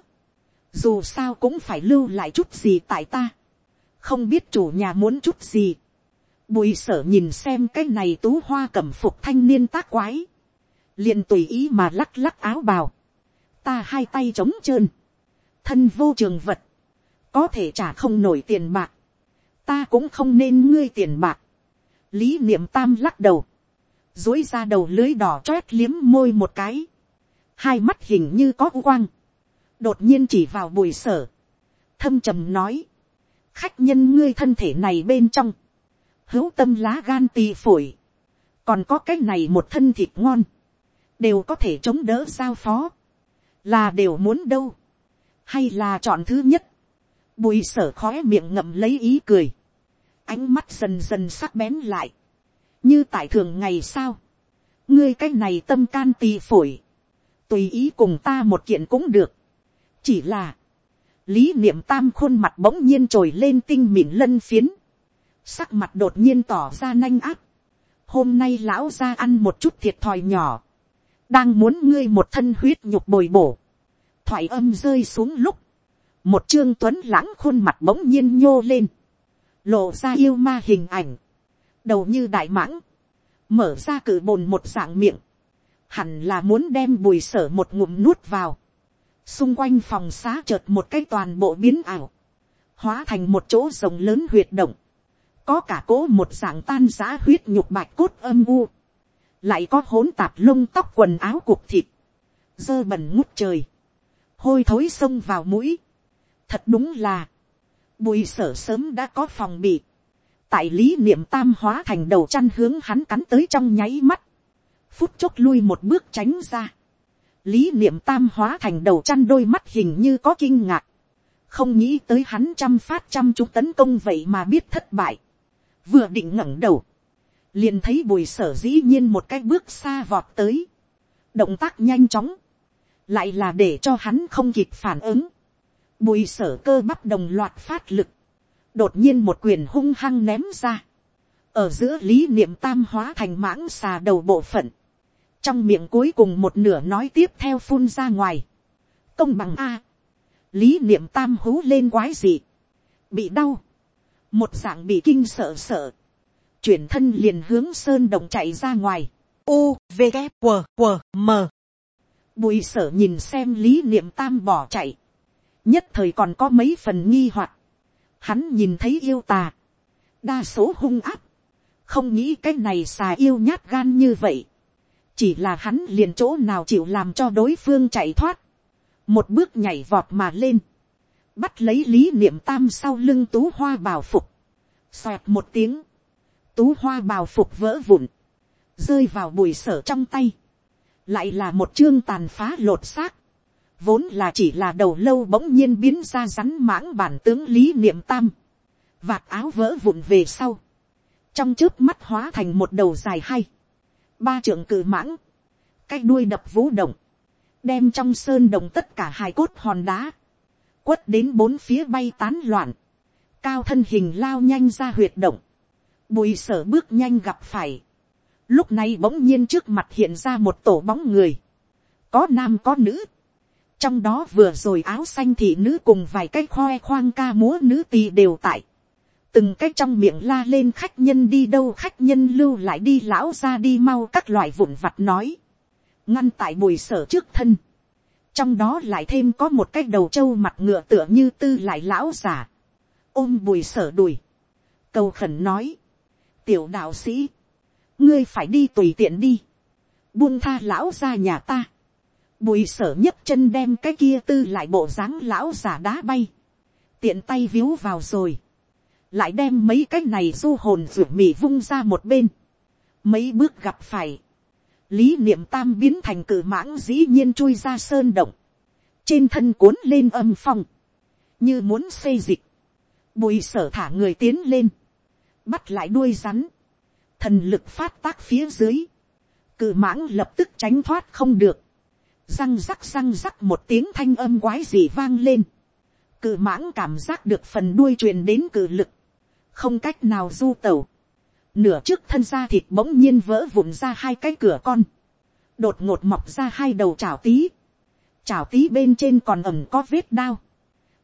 dù sao cũng phải lưu lại chút gì tại ta, không biết chủ nhà muốn chút gì, bùi sở nhìn xem cái này tú hoa cẩm phục thanh niên tác quái, liền tùy ý mà lắc lắc áo bào, ta hai tay trống trơn, thân vô trường vật, có thể trả không nổi tiền bạc, ta cũng không nên ngươi tiền bạc, lý niệm tam lắc đầu, dối ra đầu lưới đỏ chót liếm môi một cái, hai mắt hình như có quang, đột nhiên chỉ vào bùi sở, thâm trầm nói, khách nhân ngươi thân thể này bên trong, hữu tâm lá gan tì phổi, còn có cái này một thân thịt ngon, đều có thể chống đỡ giao phó, là đều muốn đâu, hay là chọn thứ nhất, bùi sở khói miệng ngậm lấy ý cười, ánh mắt dần dần sắc bén lại, như tại thường ngày sao, ngươi cái này tâm can tì phổi, tùy ý cùng ta một kiện cũng được, chỉ là, lý niệm tam khuôn mặt bỗng nhiên trồi lên tinh mịn lân phiến, sắc mặt đột nhiên tỏ ra nanh áp, hôm nay lão ra ăn một chút thiệt thòi nhỏ, đang muốn ngươi một thân huyết nhục bồi bổ, thoại âm rơi xuống lúc, một trương tuấn lãng khuôn mặt bỗng nhiên nhô lên, lộ ra yêu ma hình ảnh, đầu như đại mãng, mở ra cử bồn một dạng miệng, hẳn là muốn đem bùi sở một ngụm nuốt vào, xung quanh phòng xá chợt một cái toàn bộ biến ảo, hóa thành một chỗ rồng lớn huyệt động, có cả cố một dạng tan giá huyết nhục bạch cốt âm u, lại có hỗn tạp lông tóc quần áo cục thịt, dơ bẩn ngút trời, hôi thối xông vào mũi, thật đúng là, bùi sở sớm đã có phòng bị, tại lý niệm tam hóa thành đầu chăn hướng hắn cắn tới trong nháy mắt, phút chốc lui một bước tránh ra, lý niệm tam hóa thành đầu chăn đôi mắt hình như có kinh ngạc, không nghĩ tới hắn trăm phát trăm chục tấn công vậy mà biết thất bại, vừa định ngẩng đầu, liền thấy bùi sở dĩ nhiên một cái bước xa vọt tới, động tác nhanh chóng, lại là để cho hắn không kịp phản ứng, bùi sở cơ bắp đồng loạt phát lực, đột nhiên một quyền hung hăng ném ra, ở giữa lý niệm tam hóa thành mãng xà đầu bộ phận, trong miệng cuối cùng một nửa nói tiếp theo phun ra ngoài, công bằng a, lý niệm tam hú lên quái gì, bị đau, một dạng bị kinh sợ sợ, chuyển thân liền hướng sơn động chạy ra ngoài, u v g q q m. Bùi sở nhìn xem lý niệm tam bỏ chạy, nhất thời còn có mấy phần nghi hoặc, hắn nhìn thấy yêu tà, đa số hung áp, không nghĩ cái này xà yêu nhát gan như vậy, chỉ là hắn liền chỗ nào chịu làm cho đối phương chạy thoát, một bước nhảy vọt mà lên, bắt lấy lý niệm tam sau lưng tú hoa bào phục, xoẹt một tiếng, tú hoa bào phục vỡ vụn, rơi vào bùi sở trong tay, lại là một chương tàn phá lột xác, vốn là chỉ là đầu lâu bỗng nhiên biến ra rắn mãng bản tướng lý niệm tam, vạt áo vỡ vụn về sau, trong trước mắt hóa thành một đầu dài hay, ba trưởng cự mãng, cái đuôi đập vũ động, đem trong sơn đồng tất cả hai cốt hòn đá, quất đến bốn phía bay tán loạn, cao thân hình lao nhanh ra huyệt động, bùi sở bước nhanh gặp phải, lúc này bỗng nhiên trước mặt hiện ra một tổ bóng người, có nam có nữ, trong đó vừa rồi áo xanh thị nữ cùng vài cái khoe khoang ca múa nữ tì đều tại, từng cái trong miệng la lên khách nhân đi đâu khách nhân lưu lại đi lão ra đi mau các loại vụn vặt nói, ngăn tại bùi sở trước thân, trong đó lại thêm có một cái đầu trâu mặt ngựa tựa như tư lại lão giả, ôm bùi sở đùi, cầu khẩn nói, tiểu đạo sĩ, ngươi phải đi tùy tiện đi, buông tha lão ra nhà ta, bùi sở nhấc chân đem cái kia tư lại bộ dáng lão giả đá bay, tiện tay víu vào rồi, lại đem mấy cái này du hồn ruột mì vung ra một bên, mấy bước gặp phải, lý niệm tam biến thành cử mãng dĩ nhiên chui ra sơn động, trên thân cuốn lên âm phong, như muốn xây dịch, bùi sở thả người tiến lên, bắt lại đuôi rắn, thần lực phát tác phía dưới, cự mãng lập tức tránh thoát không được, răng rắc răng rắc một tiếng thanh âm quái gì vang lên, cự mãng cảm giác được phần đuôi truyền đến cự lực, không cách nào du tẩu, nửa trước thân da thịt bỗng nhiên vỡ vụn ra hai cái cửa con, đột ngột mọc ra hai đầu chảo tí, chảo tí bên trên còn ẩm có vết đao,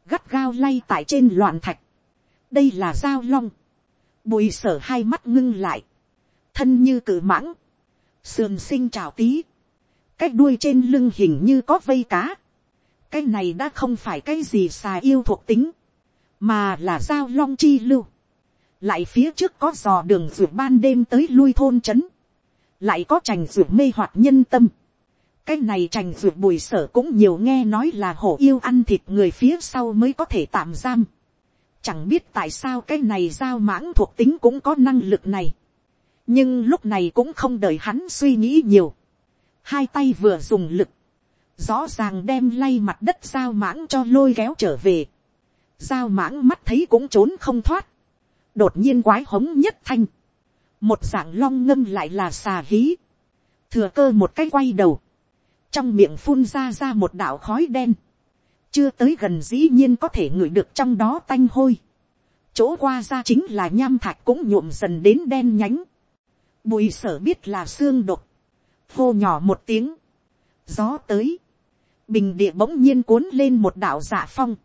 gắt gao lay tại trên loạn thạch, đây là dao long, bùi sở hai mắt ngưng lại, thân như cự mãng, sườn sinh trào tí, cái đuôi trên lưng hình như có vây cá, cái này đã không phải cái gì xà yêu thuộc tính, mà là dao long chi lưu, lại phía trước có dò đường ruột ban đêm tới lui thôn trấn, lại có trành ruột mê hoặc nhân tâm, cái này trành ruột bùi sở cũng nhiều nghe nói là hổ yêu ăn thịt người phía sau mới có thể tạm giam, chẳng biết tại sao cái này giao mãng thuộc tính cũng có năng lực này, nhưng lúc này cũng không đợi hắn suy nghĩ nhiều, hai tay vừa dùng lực, rõ ràng đem lay mặt đất giao mãng cho lôi kéo trở về, giao mãng mắt thấy cũng trốn không thoát, đột nhiên quái hống nhất thanh, một dạng long ngâm lại là xà hí, thừa cơ một cái quay đầu, trong miệng phun ra ra một đạo khói đen, chưa tới gần dĩ nhiên có thể ngửi được trong đó tanh hôi, chỗ qua ra chính là nham thạch cũng nhuộm dần đến đen nhánh, bùi sở biết là xương đột, hô nhỏ một tiếng, gió tới, bình địa bỗng nhiên cuốn lên một đạo dạ phong,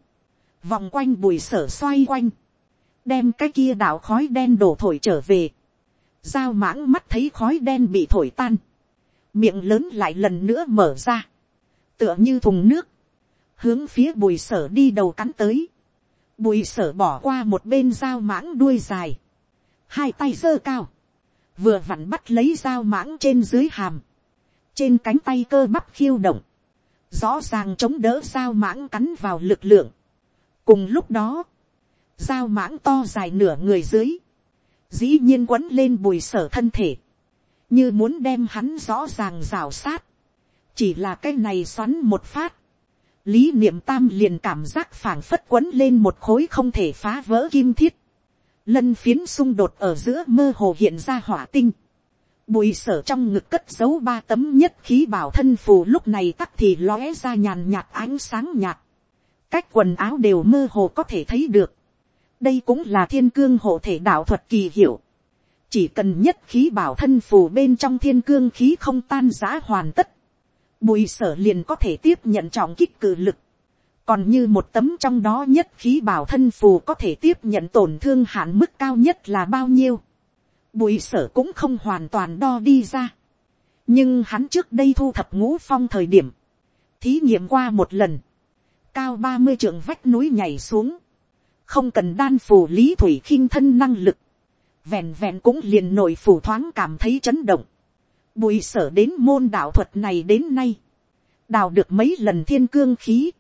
vòng quanh bùi sở xoay quanh, đem cái kia đạo khói đen đổ thổi trở về, dao mãng mắt thấy khói đen bị thổi tan, miệng lớn lại lần nữa mở ra, tựa như thùng nước, hướng phía bùi sở đi đầu cắn tới, bùi sở bỏ qua một bên dao mãng đuôi dài, hai tay giơ cao, vừa vặn bắt lấy dao mãng trên dưới hàm, trên cánh tay cơ bắp khiêu động, rõ ràng chống đỡ dao mãng cắn vào lực lượng. cùng lúc đó, dao mãng to dài nửa người dưới, dĩ nhiên quấn lên bùi sở thân thể, như muốn đem hắn rõ ràng rào sát, chỉ là cái này xoắn một phát, lý niệm tam liền cảm giác phảng phất quấn lên một khối không thể phá vỡ kim thiết, lân phiến xung đột ở giữa mơ hồ hiện ra hỏa tinh, bùi sở trong ngực cất giấu ba tấm nhất khí bảo thân phù lúc này tắc thì lóe ra nhàn nhạt ánh sáng nhạt, cách quần áo đều mơ hồ có thể thấy được, đây cũng là thiên cương hộ thể đạo thuật kỳ hiệu, chỉ cần nhất khí bảo thân phù bên trong thiên cương khí không tan giã hoàn tất, bùi sở liền có thể tiếp nhận trọng kích cử lực, còn như một tấm trong đó nhất khí bảo thân phù có thể tiếp nhận tổn thương hạn mức cao nhất là bao nhiêu, bùi sở cũng không hoàn toàn đo đi ra, nhưng hắn trước đây thu thập ngũ phong thời điểm, thí nghiệm qua một lần, cao ba mươi trượng vách núi nhảy xuống, không cần đan phù lý thủy khinh thân năng lực, vẹn vẹn cũng liền nội phủ thoáng cảm thấy chấn động. Bùi sở đến môn đạo thuật này đến nay, đào được mấy lần thiên cương khí,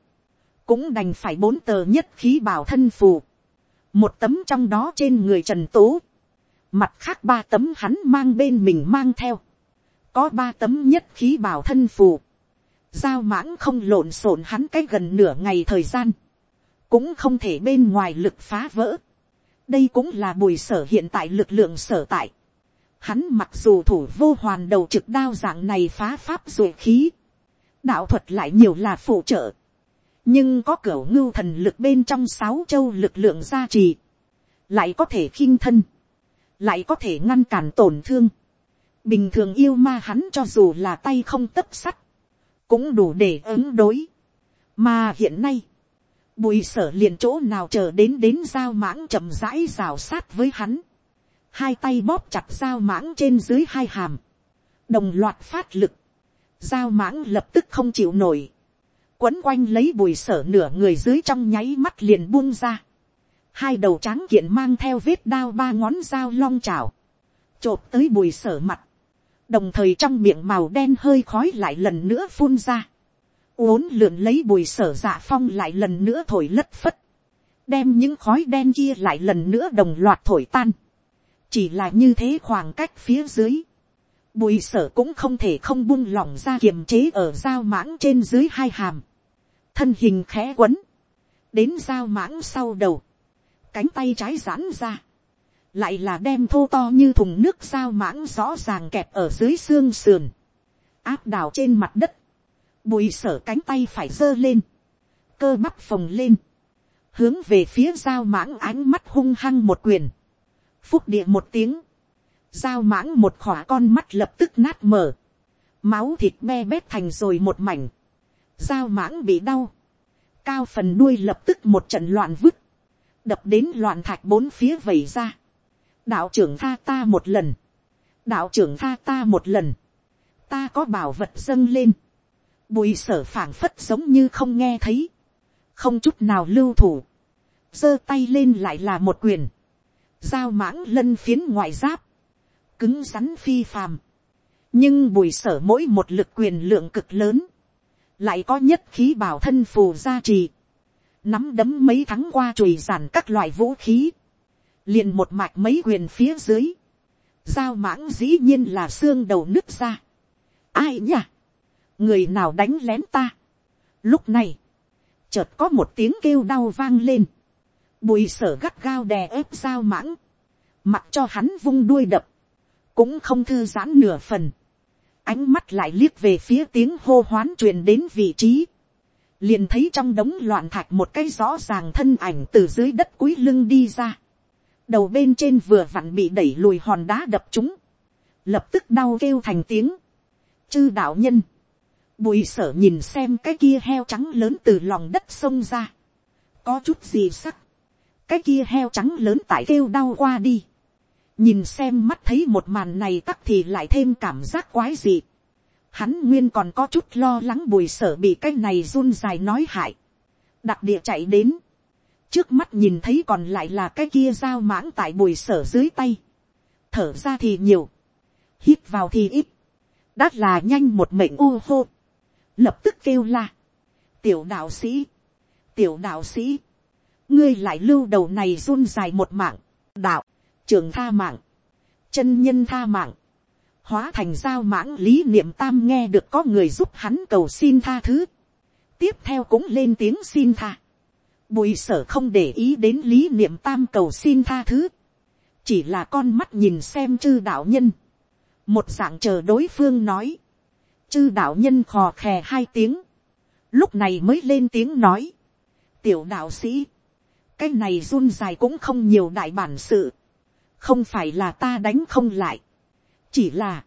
cũng đành phải bốn tờ nhất khí bảo thân phù, một tấm trong đó trên người trần tố, mặt khác ba tấm hắn mang bên mình mang theo, có ba tấm nhất khí bảo thân phù, giao mãng không lộn xộn hắn cái gần nửa ngày thời gian, cũng không thể bên ngoài lực phá vỡ, đây cũng là bùi sở hiện tại lực lượng sở tại. Hắn mặc dù thủ vô hoàn đầu trực đao dạng này phá pháp rồi khí. Đạo thuật lại nhiều là phụ trợ. Nhưng có cửa ngưu thần lực bên trong sáu châu lực lượng gia trì. Lại có thể khinh thân. Lại có thể ngăn cản tổn thương. Bình thường yêu ma hắn cho dù là tay không tấp sắt. Cũng đủ để ứng đối. Mà hiện nay, Bùi sở liền chỗ nào chờ đến đến dao mãng chậm rãi rào sát với hắn. Hai tay bóp chặt dao mãng trên dưới hai hàm. Đồng loạt phát lực giao mãng lập tức không chịu nổi. Quấn quanh lấy bùi sở nửa người dưới trong nháy mắt liền buông ra. Hai đầu tráng kiện mang theo vết đao ba ngón dao long chảo. Chộp tới bùi sở mặt. Đồng thời trong miệng màu đen hơi khói lại lần nữa phun ra uốn lượn lấy bùi sở dạ phong lại lần nữa thổi lất phất, đem những khói đen kia lại lần nữa đồng loạt thổi tan, chỉ là như thế khoảng cách phía dưới, bùi sở cũng không thể không buông lỏng ra kiềm chế ở dao mãng trên dưới hai hàm, thân hình khẽ quấn, đến dao mãng sau đầu, cánh tay trái giãn ra, lại là đem thô to như thùng nước dao mãng rõ ràng kẹp ở dưới xương sườn, áp đảo trên mặt đất, bùi sở cánh tay phải giơ lên, cơ bắp phồng lên, hướng về phía dao mãng ánh mắt hung hăng một quyền, phúc địa một tiếng, giao mãng một khỏa con mắt lập tức nát mở, máu thịt me bét thành rồi một mảnh, giao mãng bị đau, cao phần đuôi lập tức một trận loạn vứt, đập đến loạn thạch bốn phía vẩy ra, đạo trưởng tha ta một lần, đạo trưởng tha ta một lần, ta có bảo vật dâng lên, bùi sở phảng phất giống như không nghe thấy, không chút nào lưu thủ, giơ tay lên lại là một quyền, giao mãng lân phiến ngoại giáp, cứng rắn phi phàm, nhưng bùi sở mỗi một lực quyền lượng cực lớn, lại có nhất khí bảo thân phù gia trì, nắm đấm mấy tháng qua chùi giản các loại vũ khí, liền một mạch mấy quyền phía dưới, Giao mãng dĩ nhiên là xương đầu nứt ra. Ai nhỉ? Người nào đánh lén ta? Lúc này, chợt có một tiếng kêu đau vang lên. Bùi sở gắt gao đè ép giao mãng. Mặc cho hắn vung đuôi đập. Cũng không thư giãn nửa phần. Ánh mắt lại liếc về phía tiếng hô hoán truyền đến vị trí. Liền thấy trong đống loạn thạch một cái rõ ràng thân ảnh từ dưới đất cuối lưng đi ra. Đầu bên trên vừa vặn bị đẩy lùi hòn đá đập chúng. Lập tức đau kêu thành tiếng. Chư đạo nhân. Bùi sở nhìn xem cái kia heo trắng lớn từ lòng đất sông ra. Có chút gì sắc. Cái kia heo trắng lớn tại kêu đau qua đi. Nhìn xem mắt thấy một màn này tắc thì lại thêm cảm giác quái dị. Hắn nguyên còn có chút lo lắng bùi sở bị cái này run dài nói hại. Đặc địa chạy đến. Trước mắt nhìn thấy còn lại là cái kia dao mãng tại bùi sở dưới tay. Thở ra thì nhiều. Hít vào thì ít. Đã là nhanh một mệnh u hô. Lập tức kêu la. Tiểu đạo sĩ. Tiểu đạo sĩ. Ngươi lại lưu đầu này run dài một mạng. Đạo. Trường tha mạng. Chân nhân tha mạng, hóa thành giao mãng lý niệm tam nghe được có người giúp hắn cầu xin tha thứ. tiếp theo cũng lên tiếng xin tha. bùi sở không để ý đến lý niệm tam cầu xin tha thứ. chỉ là con mắt nhìn xem chư đạo nhân. một dạng chờ đối phương nói. chư đạo nhân khò khè hai tiếng. lúc này mới lên tiếng nói. tiểu đạo sĩ. cái này run dài cũng không nhiều đại bản sự không phải là ta đánh không lại. Chỉ là,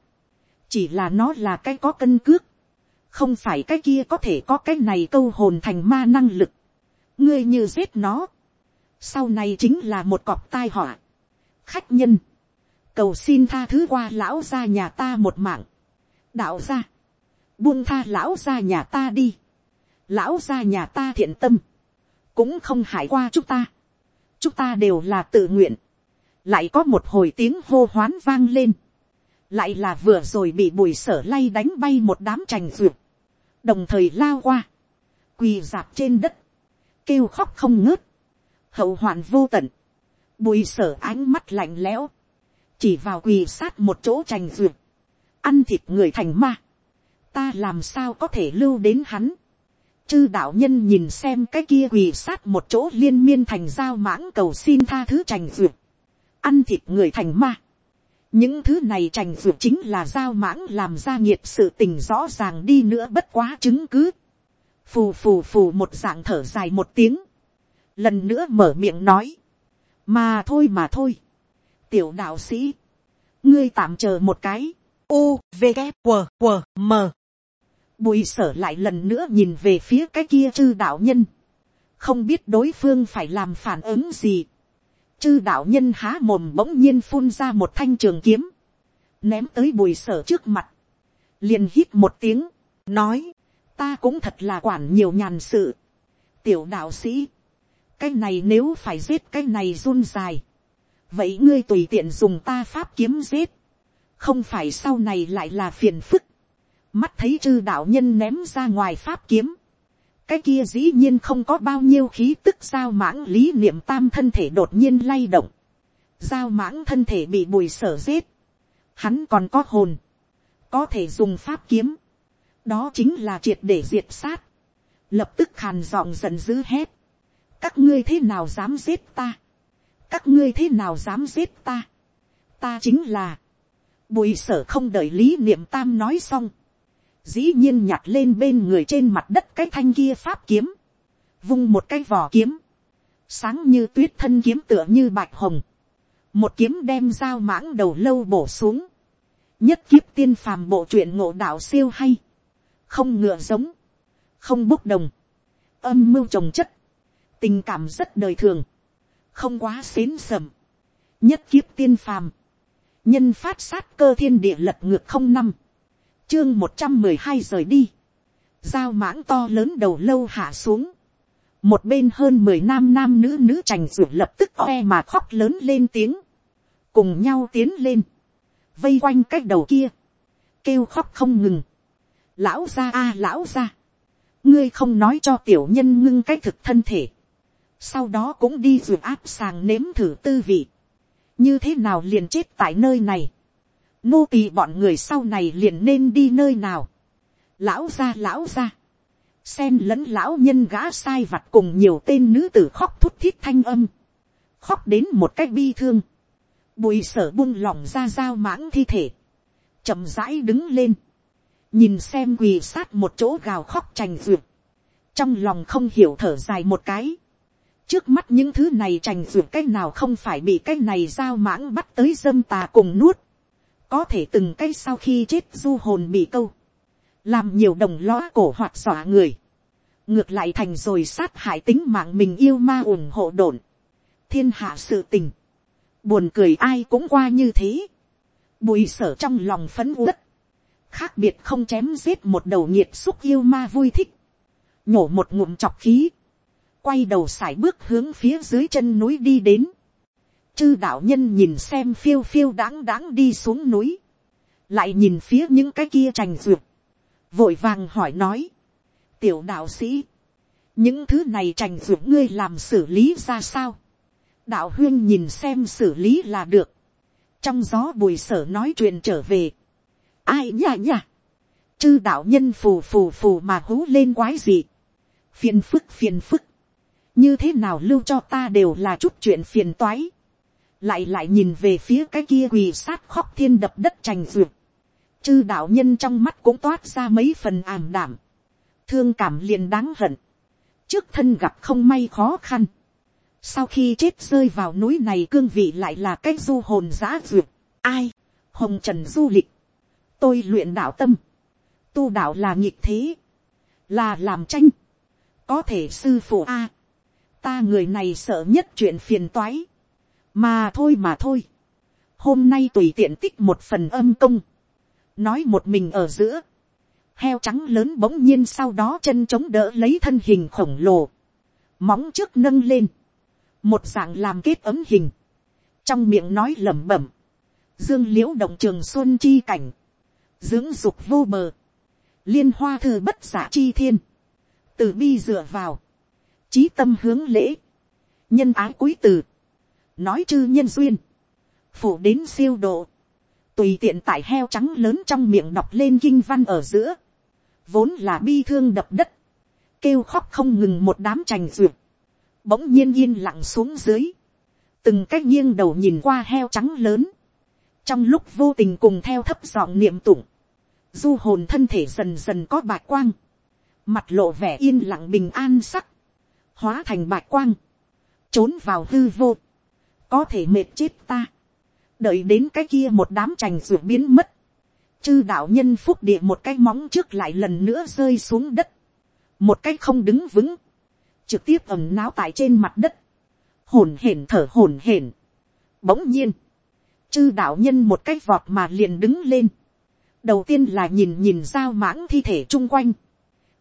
chỉ là nó là cái có cân cước, không phải cái kia có thể có cái này câu hồn thành ma năng lực, ngươi như giết nó, sau này chính là một cọp tai họa, khách nhân, cầu xin tha thứ qua lão ra nhà ta một mạng, đạo ra, buông tha lão ra nhà ta đi, lão ra nhà ta thiện tâm, cũng không hại qua chúng ta, chúng ta đều là tự nguyện, lại có một hồi tiếng hô hoán vang lên, lại là vừa rồi bị bùi sở lay đánh bay một đám trành ruột, đồng thời lao qua, quỳ dạp trên đất, kêu khóc không ngớt, hậu hoạn vô tận, bùi sở ánh mắt lạnh lẽo, chỉ vào quỳ sát một chỗ trành ruột, ăn thịt người thành ma, ta làm sao có thể lưu đến hắn, chư đạo nhân nhìn xem cái kia quỳ sát một chỗ liên miên thành giao mãng cầu xin tha thứ trành ruột, ăn thịt người thành ma, những thứ này trành ruột chính là giao mãng làm ra nhiệt sự tình rõ ràng đi nữa bất quá chứng cứ. phù phù phù một dạng thở dài một tiếng. lần nữa mở miệng nói. mà thôi mà thôi. tiểu đạo sĩ. ngươi tạm chờ một cái. u v g q q m bùi sở lại lần nữa nhìn về phía cái kia chư đạo nhân. không biết đối phương phải làm phản ứng gì chư đạo nhân há mồm bỗng nhiên phun ra một thanh trường kiếm, ném tới bùi sở trước mặt, liền hít một tiếng, nói, ta cũng thật là quản nhiều nhàn sự. tiểu đạo sĩ, cái này nếu phải giết cái này run dài, vậy ngươi tùy tiện dùng ta pháp kiếm giết, không phải sau này lại là phiền phức, mắt thấy chư đạo nhân ném ra ngoài pháp kiếm, cái kia dĩ nhiên không có bao nhiêu khí tức giao mãng lý niệm tam thân thể đột nhiên lay động. Giao mãng thân thể bị bùi sở giết. Hắn còn có hồn. Có thể dùng pháp kiếm. Đó chính là triệt để diệt sát. Lập tức khàn giọng giận dữ hét. Các ngươi thế nào dám giết ta? Các ngươi thế nào dám giết ta? Ta chính là. Bùi sở không đợi lý niệm tam nói xong dĩ nhiên nhặt lên bên người trên mặt đất cái thanh kia pháp kiếm, vung một cái vỏ kiếm, sáng như tuyết thân kiếm tựa như bạch hồng, một kiếm đem dao mãng đầu lâu bổ xuống, nhất kiếp tiên phàm bộ truyện ngộ đạo siêu hay, không ngựa giống, không bốc đồng, âm mưu trồng chất, tình cảm rất đời thường, không quá xến sầm, nhất kiếp tiên phàm, nhân phát sát cơ thiên địa lật ngược không năm, chương một trăm mười hai rời đi, dao mãng to lớn đầu lâu hạ xuống, một bên hơn mười nam nam nữ nữ trành ruột lập tức oe mà khóc lớn lên tiếng, cùng nhau tiến lên, vây quanh cái đầu kia, kêu khóc không ngừng, lão ra a lão ra, ngươi không nói cho tiểu nhân ngưng cái thực thân thể, sau đó cũng đi ruột áp sàng nếm thử tư vị, như thế nào liền chết tại nơi này, nô tỳ bọn người sau này liền nên đi nơi nào. lão ra lão ra. sen lẫn lão nhân gã sai vặt cùng nhiều tên nữ tử khóc thút thít thanh âm. khóc đến một cách bi thương. bùi sở buông lỏng ra dao mãng thi thể. chậm rãi đứng lên. nhìn xem quỳ sát một chỗ gào khóc trành duyệt. trong lòng không hiểu thở dài một cái trước mắt những thứ này trành ruột cái nào không phải bị cái này giao mãng bắt tới dâm tà cùng nuốt có thể từng cái sau khi chết du hồn bị câu. làm nhiều đồng lõa cổ hoặc xỏa người. ngược lại thành rồi sát hại tính mạng mình yêu ma ủng hộ đồn. thiên hạ sự tình. buồn cười ai cũng qua như thế. bùi sở trong lòng phấn uất. khác biệt không chém giết một đầu nhiệt xúc yêu ma vui thích. nhổ một ngụm chọc khí quay đầu sải bước hướng phía dưới chân núi đi đến. Chư đạo nhân nhìn xem phiêu phiêu đáng đáng đi xuống núi. Lại nhìn phía những cái kia trành duyệt. Vội vàng hỏi nói. Tiểu đạo sĩ. Những thứ này trành duyệt ngươi làm xử lý ra sao? Đạo huyên nhìn xem xử lý là được. Trong gió bùi sở nói chuyện trở về. Ai nhá nhá. Chư đạo nhân phù phù phù mà hú lên quái gì. Phiền phức phiền phức như thế nào lưu cho ta đều là chút chuyện phiền toái lại lại nhìn về phía cái kia quỳ sát khóc thiên đập đất trành duyệt. chư đạo nhân trong mắt cũng toát ra mấy phần ảm đảm. thương cảm liền đáng hận. trước thân gặp không may khó khăn. sau khi chết rơi vào núi này cương vị lại là cái du hồn giã duyệt. ai, hồng trần du lịch. tôi luyện đạo tâm. tu đạo là nghịch thế. là làm tranh. có thể sư phụ a ta người này sợ nhất chuyện phiền toái, mà thôi mà thôi, hôm nay tùy tiện tích một phần âm công, nói một mình ở giữa, heo trắng lớn bỗng nhiên sau đó chân chống đỡ lấy thân hình khổng lồ, móng trước nâng lên, một dạng làm kết ấm hình, trong miệng nói lẩm bẩm, dương l i ễ u động trường xuân chi cảnh, dưỡng dục vô bờ, liên hoa thư bất giả chi thiên, từ bi dựa vào, chí tâm hướng lễ, nhân ái quý từ, nói chư nhân duyên, phủ đến siêu độ, tùy tiện tại heo trắng lớn trong miệng đọc lên kinh văn ở giữa, vốn là bi thương đập đất, kêu khóc không ngừng một đám trành duyệt, bỗng nhiên yên lặng xuống dưới, từng cách nghiêng đầu nhìn qua heo trắng lớn, trong lúc vô tình cùng theo thấp giọng niệm tụng, du hồn thân thể dần dần có bạc quang, mặt lộ vẻ yên lặng bình an sắc, hóa thành bạch quang, trốn vào hư vô, có thể mệt chết ta, đợi đến cái kia một đám trành ruột biến mất, chư đạo nhân phúc địa một cái móng trước lại lần nữa rơi xuống đất, một cái không đứng vững, trực tiếp ẩm náo tại trên mặt đất, hồn hển thở hồn hển. Bỗng nhiên, chư đạo nhân một cái vọt mà liền đứng lên. Đầu tiên là nhìn nhìn dao mãng thi thể chung quanh.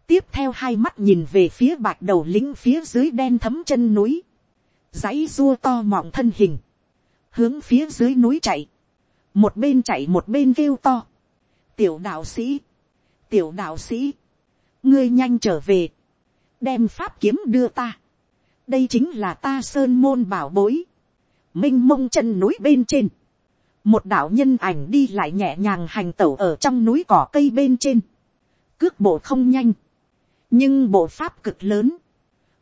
Tiếp theo hai mắt nhìn về phía bạc đầu lính phía dưới đen thấm chân núi, dãy dua to mọng thân hình, hướng phía dưới núi chạy, một bên chạy một bên kêu to, tiểu đạo sĩ, tiểu đạo sĩ, ngươi nhanh trở về, đem pháp kiếm đưa ta, đây chính là ta sơn môn bảo bối, m i n h mông chân núi bên trên, một đạo nhân ảnh đi lại nhẹ nhàng hành tẩu ở trong núi cỏ cây bên trên, cước bộ không nhanh, nhưng bộ pháp cực lớn,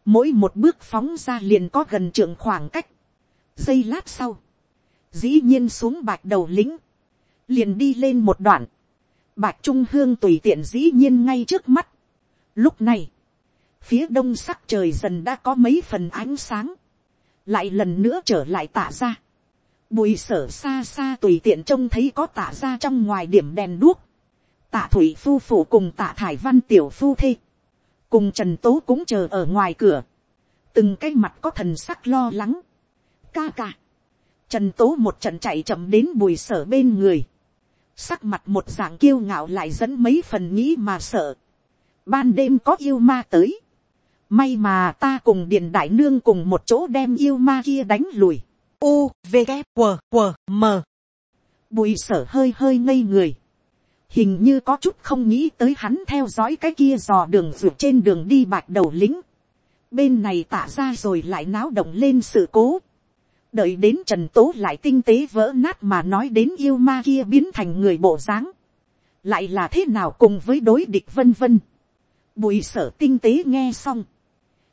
mỗi một bước phóng ra liền có gần trượng khoảng cách, giây lát sau, dĩ nhiên xuống bạch đầu lính, liền đi lên một đoạn, bạch trung hương tùy tiện dĩ nhiên ngay trước mắt. Lúc này, phía đông sắc trời dần đã có mấy phần ánh sáng, lại lần nữa trở lại tả ra. Bùi sở xa xa tùy tiện trông thấy có tả ra trong ngoài điểm đèn đuốc. Tạ thủy phu phụ cùng tạ thải văn tiểu phu thê cùng trần tố cũng chờ ở ngoài cửa, từng cái mặt có thần sắc lo lắng, ca ca, trần tố một trận chạy chậm đến bùi sở bên người, sắc mặt một dạng kiêu ngạo lại dẫn mấy phần nghĩ mà sợ, ban đêm có yêu ma tới, may mà ta cùng điện đại nương cùng một chỗ đem yêu ma kia đánh lùi, u v g q q m. Bùi sở hơi hơi ngây người, hình như có chút không nghĩ tới hắn theo dõi cái kia dò đường ruột trên đường đi bạch đầu lính. bên này tả ra rồi lại náo động lên sự cố. đợi đến trần tố lại tinh tế vỡ nát mà nói đến yêu ma kia biến thành người bộ dáng, lại là thế nào cùng với đối địch vân vân. bùi sở tinh tế nghe xong,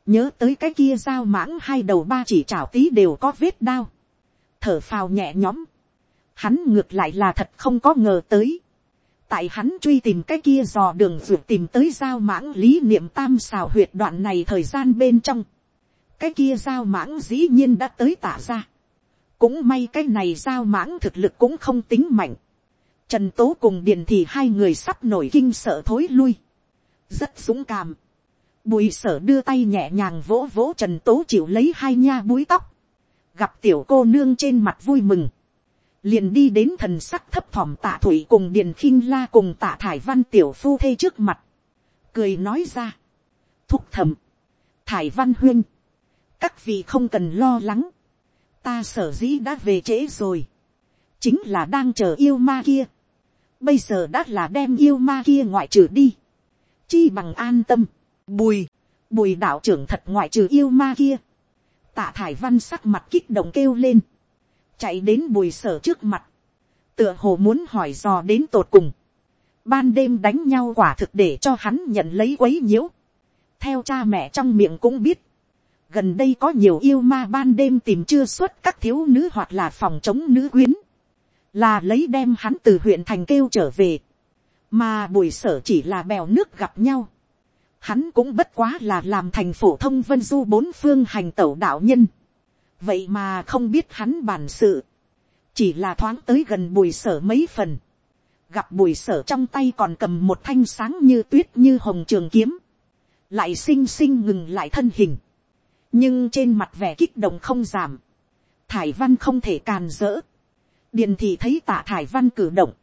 nhớ tới cái kia dao mãng hai đầu ba chỉ trào tí đều có vết đao, thở phào nhẹ nhõm, hắn ngược lại là thật không có ngờ tới, tại hắn truy tìm cái kia dò đường ruột tìm tới giao mãng lý niệm tam xào huyệt đoạn này thời gian bên trong, cái kia giao mãng dĩ nhiên đã tới tả ra, cũng may cái này giao mãng thực lực cũng không tính mạnh, trần tố cùng điền thì hai người sắp nổi kinh sợ thối lui, rất dũng cảm, bùi sở đưa tay nhẹ nhàng vỗ vỗ trần tố chịu lấy hai nha búi tóc, gặp tiểu cô nương trên mặt vui mừng, liền đi đến thần sắc thấp thỏm tạ thủy cùng điền khinh la cùng tạ thải văn tiểu phu thê trước mặt, cười nói ra, thúc thầm, thải văn huyên, các vị không cần lo lắng, ta sở dĩ đã về trễ rồi, chính là đang chờ yêu ma kia, bây giờ đã là đem yêu ma kia ngoại trừ đi, chi bằng an tâm, bùi, bùi đạo trưởng thật ngoại trừ yêu ma kia, tạ thải văn sắc mặt kích động kêu lên, chạy đến bùi sở trước mặt, tựa hồ muốn hỏi dò đến tột cùng, ban đêm đánh nhau quả thực để cho hắn nhận lấy quấy nhiễu, theo cha mẹ trong miệng cũng biết, gần đây có nhiều yêu ma ban đêm tìm chưa xuất các thiếu nữ hoặc là phòng chống nữ quyến, là lấy đem hắn từ huyện thành kêu trở về, mà bùi sở chỉ là bèo nước gặp nhau, hắn cũng bất quá là làm thành phổ thông vân du bốn phương hành tẩu đạo nhân, vậy mà không biết hắn bản sự, chỉ là thoáng tới gần bùi sở mấy phần, gặp bùi sở trong tay còn cầm một thanh sáng như tuyết như hồng trường kiếm, lại xinh xinh ngừng lại thân hình, nhưng trên mặt vẻ kích động không giảm, thải văn không thể càn rỡ, điền thì thấy tạ thải văn cử động,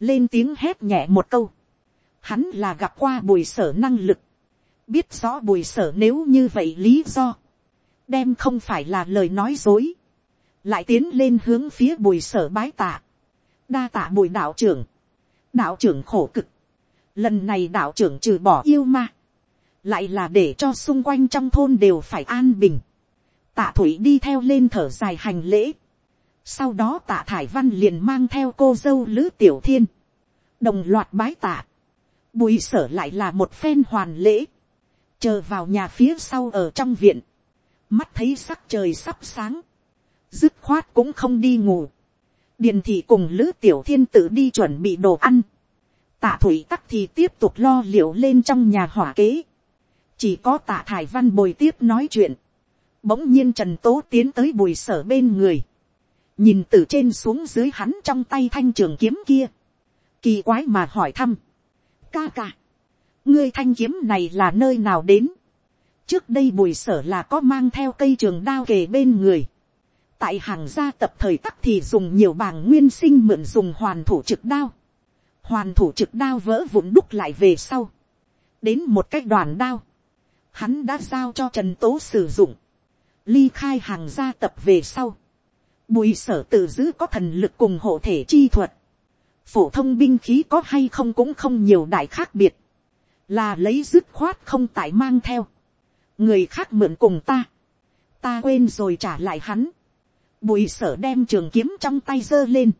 lên tiếng hét nhẹ một câu, hắn là gặp qua bùi sở năng lực, biết rõ bùi sở nếu như vậy lý do, đem không phải là lời nói dối, lại tiến lên hướng phía bùi sở bái tạ, đa tạ bùi đạo trưởng, đạo trưởng khổ cực, lần này đạo trưởng trừ bỏ yêu ma, lại là để cho xung quanh trong thôn đều phải an bình, tạ thủy đi theo lên thở dài hành lễ, sau đó tạ thải văn liền mang theo cô dâu lữ tiểu thiên, đồng loạt bái tạ, bùi sở lại là một phen hoàn lễ, chờ vào nhà phía sau ở trong viện, mắt thấy sắc trời sắp sáng, dứt khoát cũng không đi ngủ, điền thị cùng lữ tiểu thiên tự đi chuẩn bị đồ ăn, tạ thủy tắc thì tiếp tục lo liệu lên trong nhà hỏa kế, chỉ có tạ thải văn bồi tiếp nói chuyện, bỗng nhiên trần tố tiến tới bùi sở bên người, nhìn từ trên xuống dưới hắn trong tay thanh trường kiếm kia, kỳ quái mà hỏi thăm, ca ca, ngươi thanh kiếm này là nơi nào đến, trước đây bùi sở là có mang theo cây trường đao kề bên người, tại hàng gia tập thời tắc thì dùng nhiều bảng nguyên sinh mượn dùng hoàn thủ trực đao, hoàn thủ trực đao vỡ vụn đúc lại về sau, đến một cách đoàn đao, hắn đã giao cho trần tố sử dụng, ly khai hàng gia tập về sau, bùi sở tự giữ có thần lực cùng hộ thể chi thuật, phổ thông binh khí có hay không cũng không nhiều đại khác biệt, là lấy dứt khoát không tại mang theo, người khác mượn cùng ta, ta quên rồi trả lại hắn, bùi sở đem trường kiếm trong tay giơ lên,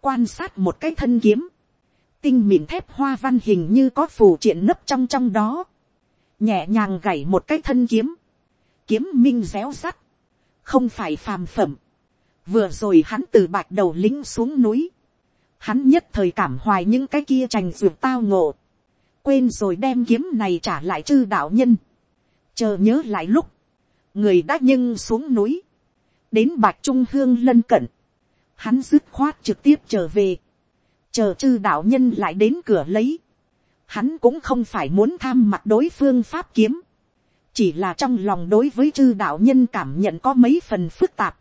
quan sát một cái thân kiếm, tinh mịn thép hoa văn hình như có phù triện nấp trong trong đó, nhẹ nhàng gảy một cái thân kiếm, kiếm minh réo sắt, không phải phàm phẩm, vừa rồi hắn từ bạch đầu lính xuống núi, hắn nhất thời cảm hoài những cái kia trành ruột tao ngộ, quên rồi đem kiếm này trả lại chư đạo nhân, chờ nhớ lại lúc, người đã nhưng xuống núi, đến bạc trung hương lân cận, hắn dứt khoát trực tiếp trở về, chờ chư đạo nhân lại đến cửa lấy, hắn cũng không phải muốn tham mặt đối phương pháp kiếm, chỉ là trong lòng đối với chư đạo nhân cảm nhận có mấy phần phức tạp,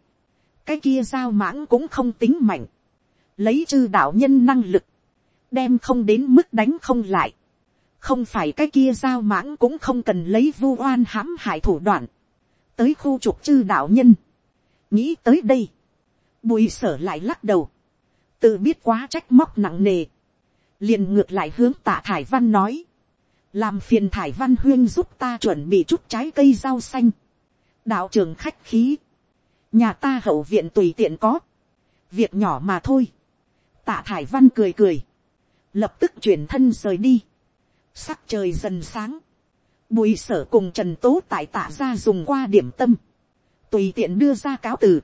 cái kia giao mãng cũng không tính mạnh, lấy chư đạo nhân năng lực, đem không đến mức đánh không lại, không phải cái kia giao mãng cũng không cần lấy vu oan hãm hại thủ đoạn, tới khu trục chư đạo nhân, nghĩ tới đây, bùi sở lại lắc đầu, tự biết quá trách móc nặng nề, liền ngược lại hướng tạ thải văn nói, làm phiền thải văn huyên giúp ta chuẩn bị chút trái cây rau xanh, đạo trường khách khí, nhà ta hậu viện tùy tiện có, việc nhỏ mà thôi, tạ thải văn cười cười, lập tức chuyển thân rời đi, sắc trời dần sáng, bùi sở cùng trần tố tại tạ ra dùng qua điểm tâm, tùy tiện đưa ra cáo từ,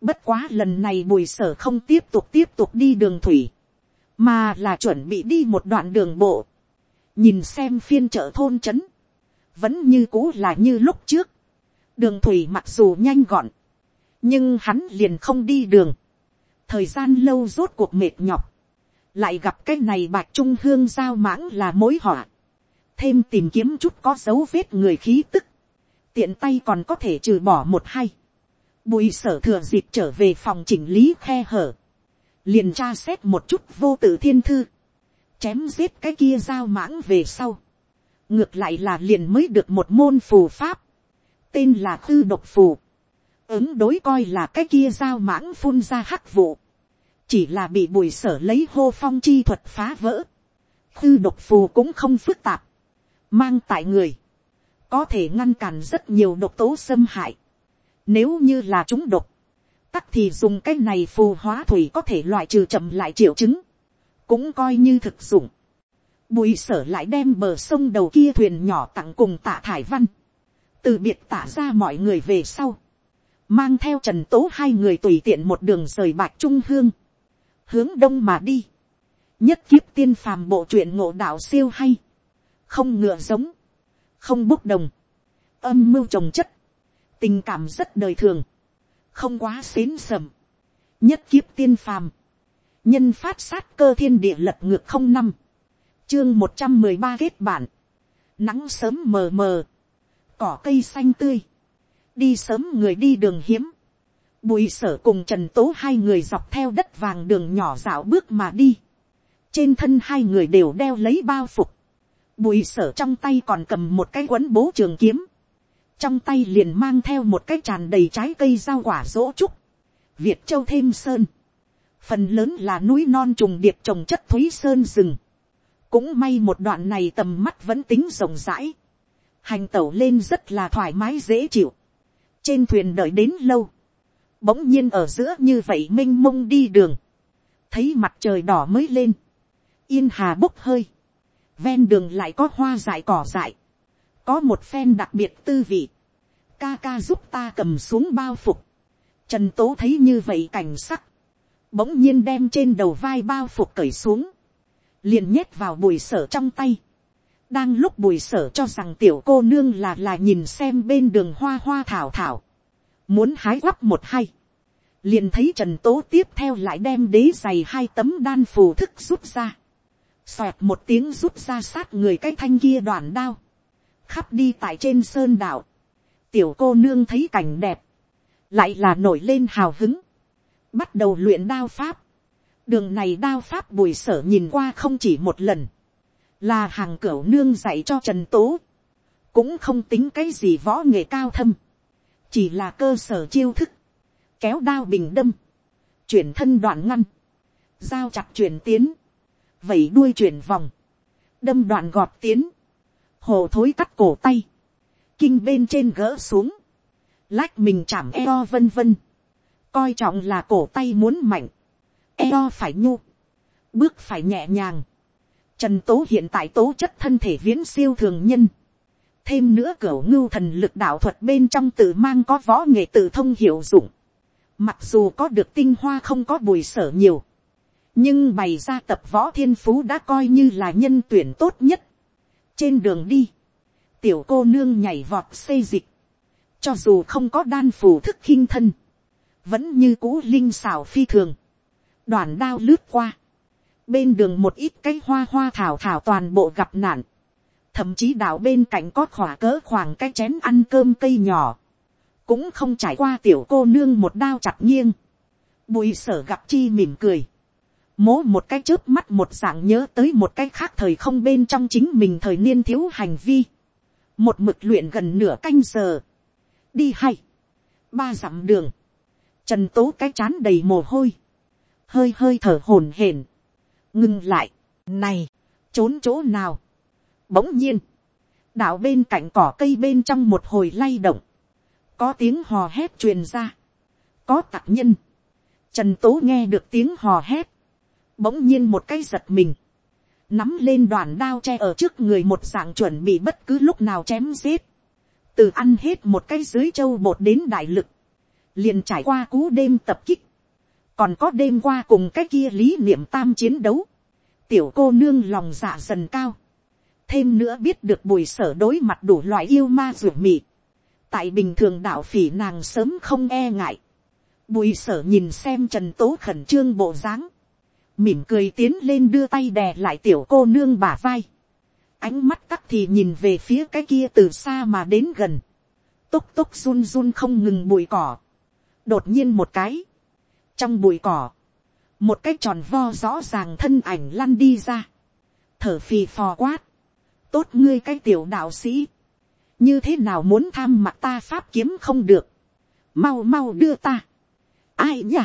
bất quá lần này bùi sở không tiếp tục tiếp tục đi đường thủy, mà là chuẩn bị đi một đoạn đường bộ, nhìn xem phiên chợ thôn trấn, vẫn như cũ là như lúc trước, đường thủy mặc dù nhanh gọn, nhưng hắn liền không đi đường, thời gian lâu rốt cuộc mệt nhọc, lại gặp cái này bạch trung hương giao mãng là mối họa, thêm tìm kiếm chút có dấu vết người khí tức, tiện tay còn có thể trừ bỏ một hay, bùi sở thừa dịp trở về phòng chỉnh lý khe hở, liền tra xét một chút vô tử thiên thư, chém giết cái kia giao mãng về sau, ngược lại là liền mới được một môn phù pháp, tên là khư độc phù, ứng đối coi là cái kia giao mãng phun ra hắc vụ, chỉ là bị bùi sở lấy hô phong chi thuật phá vỡ, khư độc phù cũng không phức tạp, mang tại người, có thể ngăn cản rất nhiều độc tố xâm hại, nếu như là chúng độc, tắc thì dùng cái này phù hóa thủy có thể loại trừ chậm lại triệu chứng, cũng coi như thực dụng. Bùi sở lại đem bờ sông đầu kia thuyền nhỏ tặng cùng tạ thải văn. Từ biệt tạ ra mọi người về sau. Mang theo trần tố hai người tùy tiện một đường rời bạch trung hương. Hướng đông mà đi. Nhất kiếp tiên phàm bộ truyện ngộ đạo siêu hay. Không ngựa giống. Không bốc đồng. Âm mưu trồng chất. Tình cảm rất đời thường. Không quá xến sầm. Nhất kiếp tiên phàm nhân phát sát cơ thiên địa lật ngược không năm, chương một trăm mười ba kết bản, nắng sớm mờ mờ, cỏ cây xanh tươi, đi sớm người đi đường hiếm, bùi sở cùng trần tố hai người dọc theo đất vàng đường nhỏ dạo bước mà đi, trên thân hai người đều đeo lấy bao phục, bùi sở trong tay còn cầm một cái quấn bố trường kiếm, trong tay liền mang theo một cái tràn đầy trái cây rau quả rỗ trúc, việt châu thêm sơn, phần lớn là núi non trùng điệp trồng chất thúy sơn rừng, cũng may một đoạn này tầm mắt vẫn tính rộng rãi, hành tẩu lên rất là thoải mái dễ chịu, trên thuyền đợi đến lâu, bỗng nhiên ở giữa như vậy m i n h mông đi đường, thấy mặt trời đỏ mới lên, yên hà bốc hơi, ven đường lại có hoa dại cỏ dại, có một phen đặc biệt tư vị, ca ca giúp ta cầm xuống bao phục, trần tố thấy như vậy cảnh sắc, bỗng nhiên đem trên đầu vai bao phục cởi xuống, liền nhét vào bùi sở trong tay. đang lúc bùi sở cho rằng tiểu cô nương là là nhìn xem bên đường hoa hoa thảo thảo, muốn hái quắp một hay, liền thấy trần tố tiếp theo lại đem đế giày hai tấm đan phù thức rút ra, xoẹt một tiếng rút ra sát người cái thanh kia đoàn đao, khắp đi tại trên sơn đảo. Tiểu cô nương thấy cảnh đẹp, lại là nổi lên hào hứng, bắt đầu luyện đao pháp. đường này đao pháp bùi sở nhìn qua không chỉ một lần, là hàng cửu nương dạy cho trần tố, cũng không tính cái gì võ nghệ cao thâm, chỉ là cơ sở chiêu thức, kéo đao bình đâm, chuyển thân đoạn ngăn, giao chặt chuyển tiến, vẩy đuôi chuyển vòng, đâm đoạn gọt tiến, hồ thối cắt cổ tay, kinh bên trên gỡ xuống, lách mình chạm eo vân vân, coi trọng là cổ tay muốn mạnh, eo phải nhu, bước phải nhẹ nhàng. Trần tố hiện tại tố chất thân thể viễn siêu thường nhân thêm nữa cửa ngưu thần lực đạo thuật bên trong tự mang có võ nghệ tự thông hiệu dụng. mặc dù có được tinh hoa không có bùi sở nhiều, nhưng bày ra tập võ thiên phú đã coi như là nhân tuyển tốt nhất. trên đường đi, tiểu cô nương nhảy vọt xây dịch, cho dù không có đan phù thức khinh thân, vẫn như cũ linh xảo phi thường, đoàn đao lướt qua, bên đường một ít cái hoa hoa thảo thảo toàn bộ gặp nạn, thậm chí đảo bên cạnh có khỏa cỡ khoảng cái chén ăn cơm cây nhỏ, cũng không trải qua tiểu cô nương một đao chặt nghiêng, bùi sở gặp chi mỉm cười, mố một cái chớp mắt một dạng nhớ tới một cái khác thời không bên trong chính mình thời niên thiếu hành vi, một mực luyện gần nửa canh giờ, đi hay, ba dặm đường, Trần tố cái chán đầy mồ hôi. Hơi hơi thở hổn hển. Ngưng lại. Này. Trốn chỗ nào. Bỗng nhiên. Đạo bên cạnh cỏ cây bên trong một hồi lay động. Có tiếng hò hét truyền ra. có tạc nhân, trần tố nghe được tiếng hò hét, bỗng nhiên một cái giật mình, nắm lên đoàn đao tre ở trước người một dạng chuẩn bị bất cứ lúc nào chém giết, từ ăn hết một cái dưới châu bột đến đại lực, liền trải qua cú đêm tập kích, còn có đêm qua cùng cái kia lý niệm tam chiến đấu, tiểu cô nương lòng dạ dần cao, thêm nữa biết được bùi sở đối mặt đủ loại yêu ma ruột mị, tại bình thường đạo phỉ nàng sớm không e ngại, bùi sở nhìn xem trần tố khẩn trương bộ dáng, mỉm cười tiến lên đưa tay đè lại tiểu cô nương bà vai, ánh mắt tắc thì nhìn về phía cái kia từ xa mà đến gần, túc túc run run không ngừng bụi cỏ, đột nhiên một cái, trong bụi cỏ, một cái tròn vo rõ ràng thân ảnh lăn đi ra, thở phì phò quát, tốt ngươi cái tiểu đạo sĩ, như thế nào muốn tham mặt ta pháp kiếm không được, mau mau đưa ta, ai nhỉ,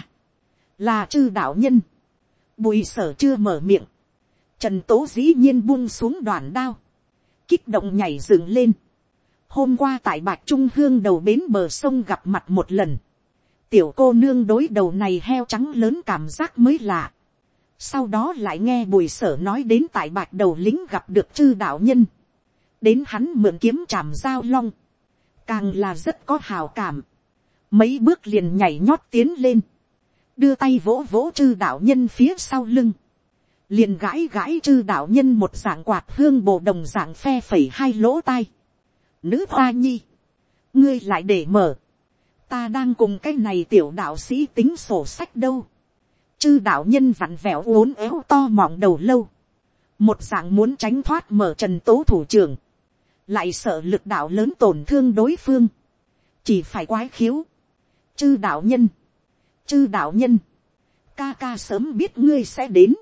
là chư đạo nhân, bùi sở chưa mở miệng, trần tố dĩ nhiên buông xuống đoàn đao, kích động nhảy dựng lên, hôm qua tại bạc trung hương đầu bến bờ sông gặp mặt một lần, tiểu cô nương đối đầu này heo trắng lớn cảm giác mới lạ. Sau đó lại nghe bùi sở nói đến tại bạc đầu lính gặp được chư đạo nhân. Đến hắn mượn kiếm chạm giao long. Càng là rất có hào cảm. Mấy bước liền nhảy nhót tiến lên. Đưa tay vỗ vỗ chư đạo nhân phía sau lưng. Liền gãi gãi chư đạo nhân một dạng quạt hương bồ đồng dạng phe phẩy hai lỗ tai. Nữ hoa nhi. Ngươi lại để mở ta đang cùng cái này tiểu đạo sĩ tính sổ sách đâu chư đạo nhân vặn vẹo uốn éo to mọng đầu lâu. một dạng muốn tránh thoát mở trần tố thủ trưởng. lại sợ lực đạo lớn tổn thương đối phương. chỉ phải quái khiếu. chư đạo nhân. chư đạo nhân. ca ca sớm biết ngươi sẽ đến.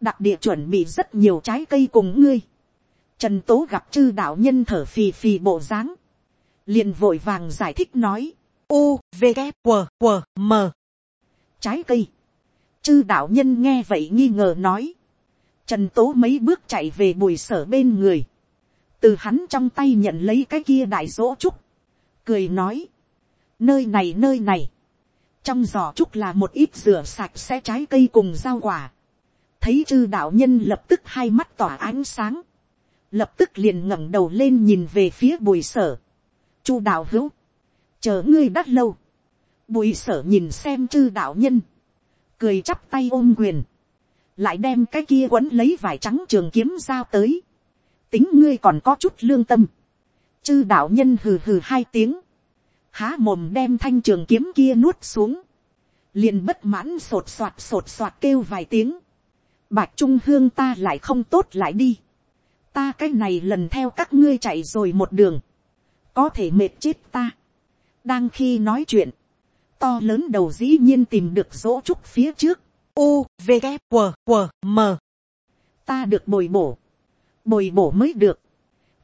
đặc địa chuẩn bị rất nhiều trái cây cùng ngươi. Trần tố gặp chư đạo nhân thở phì phì bộ dáng liền vội vàng giải thích nói u, v, g q q m trái cây chư đạo nhân nghe vậy nghi ngờ nói. Trần tố mấy bước chạy về bùi sở bên người. Từ hắn trong tay nhận lấy cái kia đại dỗ trúc. Cười nói. Nơi này nơi này. Trong giỏ trúc là một ít rửa sạch sẽ trái cây cùng rau quả. Thấy chư đạo nhân lập tức hai mắt tỏa ánh sáng. Lập tức liền ngẩng đầu lên nhìn về phía bùi sở. Chu đạo hữu. Chờ ngươi đắt lâu, bùi sở nhìn xem chư đạo nhân, cười chắp tay ôm quyền, lại đem cái kia quấn lấy vải trắng trường kiếm giao tới, tính ngươi còn có chút lương tâm, chư đạo nhân hừ hừ hai tiếng, há mồm đem thanh trường kiếm kia nuốt xuống, liền bất mãn sột soạt sột soạt kêu vài tiếng, bạch trung hương ta lại không tốt lại đi, ta cái này lần theo các ngươi chạy rồi một đường, có thể mệt chết ta, đang khi nói chuyện, to lớn đầu dĩ nhiên tìm được dỗ trúc phía trước, u v g q q m. Ta được bồi bổ, bồi bổ mới được,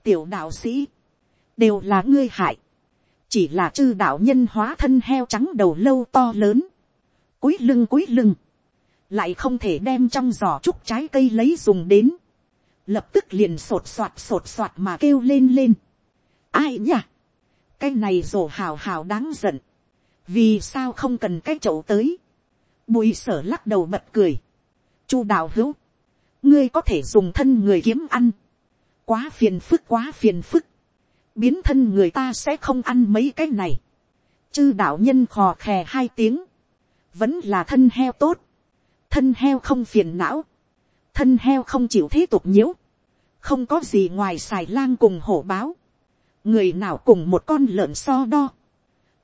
tiểu đạo sĩ, đều là ngươi hại, chỉ là chư đạo nhân hóa thân heo trắng đầu lâu to lớn, cúi lưng cúi lưng, lại không thể đem trong giỏ trúc trái cây lấy dùng đến, lập tức liền sột soạt sột soạt mà kêu lên lên. ai nhỉ? cái này rổ hào hào đáng giận, vì sao không cần cái chậu tới, bùi sở lắc đầu bật cười, chu đạo hữu, ngươi có thể dùng thân người kiếm ăn, quá phiền phức quá phiền phức, biến thân người ta sẽ không ăn mấy cái này, chư đạo nhân khò khè hai tiếng, vẫn là thân heo tốt, thân heo không phiền não, thân heo không chịu thế tục nhiễu, không có gì ngoài xài lang cùng hổ báo, người nào cùng một con lợn so đo.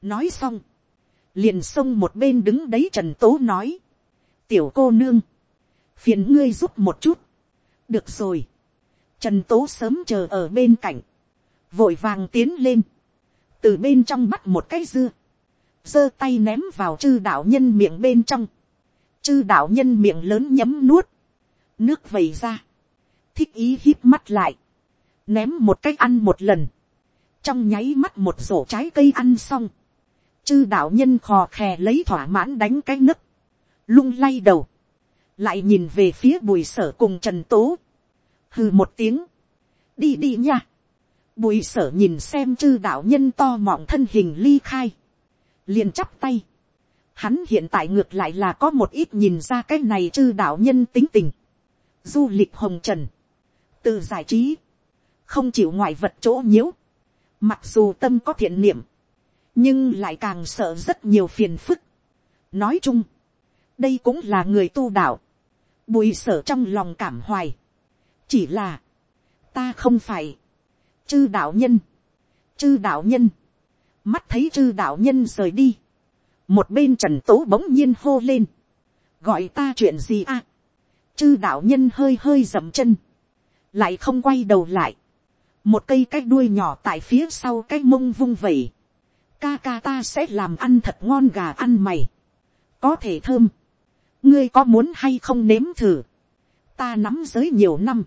nói xong, liền xông một bên đứng đấy trần tố nói, tiểu cô nương, phiền ngươi giúp một chút, được rồi, trần tố sớm chờ ở bên cạnh, vội vàng tiến lên, từ bên trong bắt một cái dưa, giơ tay ném vào chư đạo nhân miệng bên trong, chư đạo nhân miệng lớn nhấm nuốt, nước vầy ra, thích ý hít mắt lại, ném một cái ăn một lần, trong nháy mắt một rổ trái cây ăn xong, chư đạo nhân khò khè lấy thỏa mãn đánh cái nấc, lung lay đầu, lại nhìn về phía bùi sở cùng trần tố, hừ một tiếng, đi đi nha, bùi sở nhìn xem chư đạo nhân to mọng thân hình ly khai, liền chắp tay, Hắn hiện tại ngược lại là có một ít nhìn ra cái này chư đạo nhân tính tình. Du lịch hồng trần. tự giải trí. Không chịu ngoại vật chỗ nhiễu. Mặc dù tâm có thiện niệm. Nhưng lại càng sợ rất nhiều phiền phức. Nói chung. Đây cũng là người tu đạo. Bùi sở trong lòng cảm hoài. Chỉ là. Ta không phải. Chư đạo nhân. Chư đạo nhân. Mắt thấy chư đạo nhân rời đi một bên trần tố bỗng nhiên hô lên, gọi ta chuyện gì à, chư đạo nhân hơi hơi dậm chân, lại không quay đầu lại, một cây cái đuôi nhỏ tại phía sau cái mông vung vẩy, ca ca ta sẽ làm ăn thật ngon gà ăn mày, có thể thơm, ngươi có muốn hay không nếm thử, ta nắm giới nhiều năm,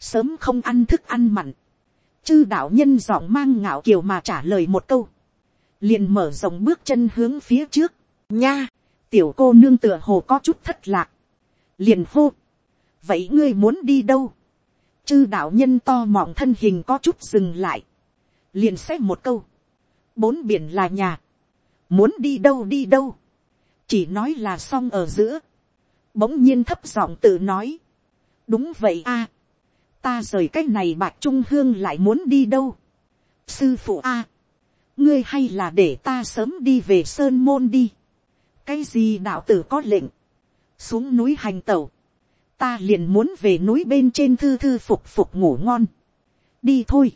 sớm không ăn thức ăn mặn, chư đạo nhân giọng mang ngạo kiều mà trả lời một câu, liền mở rộng bước chân hướng phía trước, nha, tiểu cô nương tựa hồ có chút thất lạc, liền hô, vậy ngươi muốn đi đâu, chư đạo nhân to mọng thân hình có chút dừng lại, liền xét một câu, bốn biển là nhà, muốn đi đâu đi đâu, chỉ nói là xong ở giữa, bỗng nhiên thấp giọng tự nói, đúng vậy a, ta rời cái này bạc trung hương lại muốn đi đâu, sư phụ a, ngươi hay là để ta sớm đi về sơn môn đi. cái gì đạo tử có lệnh, xuống núi hành tẩu, ta liền muốn về núi bên trên thư thư phục phục ngủ ngon. đi thôi,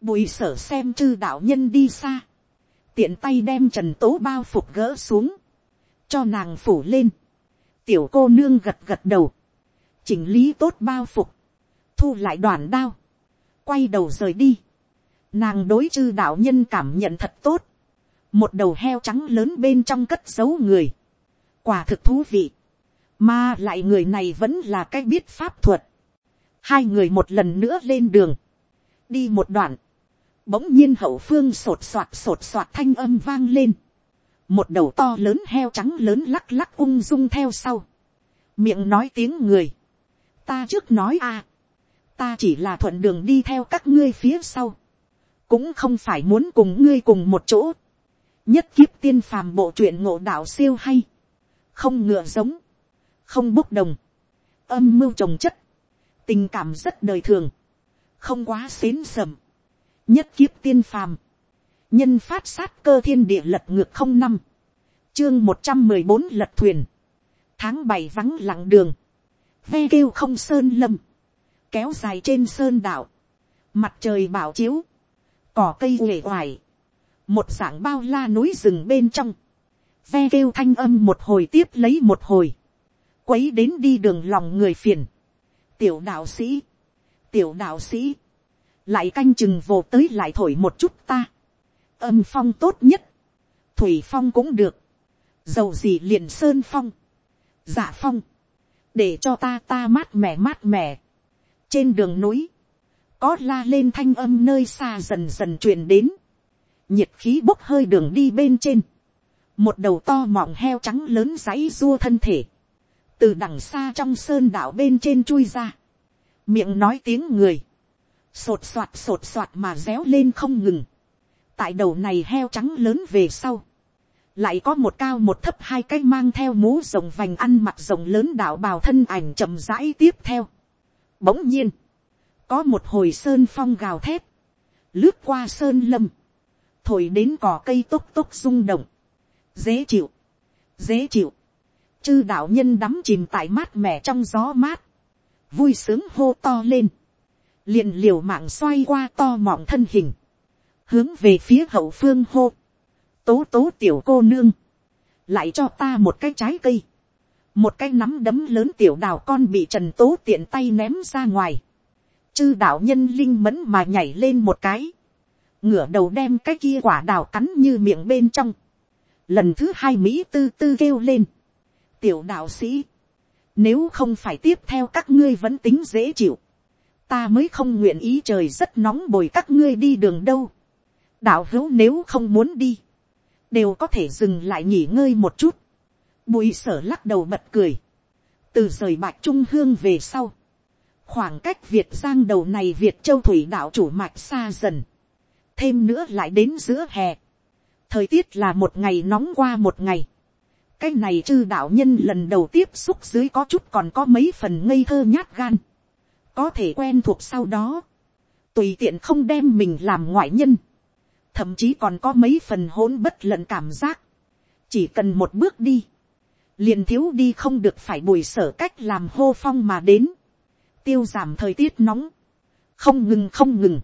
bùi sở xem chư đạo nhân đi xa, tiện tay đem trần tố bao phục gỡ xuống, cho nàng phủ lên, tiểu cô nương gật gật đầu, chỉnh lý tốt bao phục, thu lại đoàn đao, quay đầu rời đi, Nàng đối chư đạo nhân cảm nhận thật tốt. Một đầu heo trắng lớn bên trong cất giấu người. Quả thực thú vị. Mà lại người này vẫn là cái biết pháp thuật. Hai người một lần nữa lên đường. Đi một đoạn. Bỗng nhiên hậu phương sột soạt sột soạt thanh âm vang lên. Một đầu to lớn heo trắng lớn lắc lắc ung dung theo sau. Miệng nói tiếng người. Ta trước nói à, Ta chỉ là thuận đường đi theo các ngươi phía sau cũng không phải muốn cùng ngươi cùng một chỗ. nhất kiếp tiên phàm bộ truyện ngộ đạo siêu hay, không ngựa giống, không bốc đồng, âm mưu trồng chất, tình cảm rất đời thường, không quá xến sầm, nhất kiếp tiên phàm, nhân phát sát cơ thiên địa lật ngược không năm, chương một trăm mười bốn lật thuyền, tháng bảy vắng lặng đường, ve kêu không sơn lâm, kéo dài trên sơn đảo, mặt trời bảo chiếu, cỏ cây uể oải, một dạng bao la núi rừng bên trong, ve kêu thanh âm một hồi tiếp lấy một hồi, quấy đến đi đường lòng người phiền, tiểu đạo sĩ, tiểu đạo sĩ, lại canh chừng vồ tới lại thổi một chút ta, âm phong tốt nhất, thủy phong cũng được, dầu gì liền sơn phong, giả phong, để cho ta ta mát mẻ mát mẻ, trên đường núi, có la lên thanh âm nơi xa dần dần truyền đến, nhiệt khí bốc hơi đường đi bên trên, một đầu to mọng heo trắng lớn dãy dua thân thể, từ đằng xa trong sơn đảo bên trên chui ra, miệng nói tiếng người, sột soạt sột soạt mà réo lên không ngừng, tại đầu này heo trắng lớn về sau, lại có một cao một thấp hai cái mang theo mũ rồng vành ăn mặc rồng lớn đảo bào thân ảnh chậm rãi tiếp theo. Bỗng nhiên, có một hồi sơn phong gào thét, lướt qua sơn lâm, thổi đến cỏ cây tốc tốc rung động, dễ chịu, dễ chịu, chư đạo nhân đắm chìm tại mát mẻ trong gió mát, vui sướng hô to lên, liền liều mạng xoay qua to mọng thân hình, hướng về phía hậu phương hô, tố tố tiểu cô nương, lại cho ta một cái trái cây, một cái nắm đấm lớn tiểu đào con bị trần tố tiện tay ném ra ngoài, chư đạo nhân linh mẫn mà nhảy lên một cái, ngửa đầu đem cái kia quả đào cắn như miệng bên trong, lần thứ hai mỹ tư tư kêu lên, tiểu đạo sĩ, nếu không phải tiếp theo các ngươi vẫn tính dễ chịu, ta mới không nguyện ý trời rất nóng bồi các ngươi đi đường đâu, đạo hữu nếu không muốn đi, đều có thể dừng lại nghỉ ngơi một chút, bùi sở lắc đầu bật cười, từ rời bạch trung hương về sau, khoảng cách việt giang đầu này việt châu thủy đạo chủ mạch xa dần, thêm nữa lại đến giữa hè, thời tiết là một ngày nóng qua một ngày, cái này chư đạo nhân lần đầu tiếp xúc dưới có chút còn có mấy phần ngây thơ nhát gan, có thể quen thuộc sau đó, tùy tiện không đem mình làm ngoại nhân, thậm chí còn có mấy phần hỗn bất lận cảm giác, chỉ cần một bước đi, liền thiếu đi không được phải bùi sở cách làm hô phong mà đến, tiêu giảm thời tiết nóng, không ngừng không ngừng,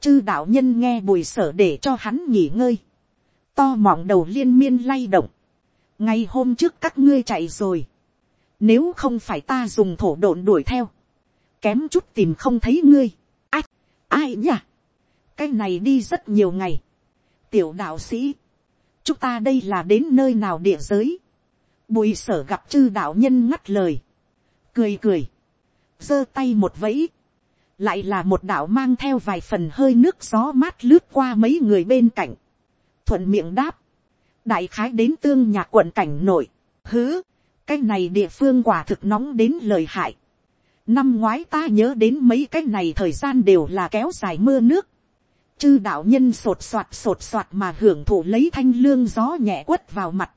chư đạo nhân nghe bùi sở để cho hắn nghỉ ngơi, to mọng đầu liên miên lay động, ngày hôm trước các ngươi chạy rồi, nếu không phải ta dùng thổ độn đuổi theo, kém chút tìm không thấy ngươi, ách, ai nhỉ, cái này đi rất nhiều ngày, tiểu đạo sĩ, chúng ta đây là đến nơi nào địa giới, bùi sở gặp chư đạo nhân ngắt lời, cười cười, giơ tay một vẫy, lại là một đạo mang theo vài phần hơi nước gió mát lướt qua mấy người bên cạnh, thuận miệng đáp, đại khái đến tương nhà quận cảnh nội, hứ, cái này địa phương quả thực nóng đến lời hại. Năm ngoái ta nhớ đến mấy cái này thời gian đều là kéo dài mưa nước. Chư đạo nhân sột soạt sột soạt mà hưởng thụ lấy thanh lương gió nhẹ quất vào mặt.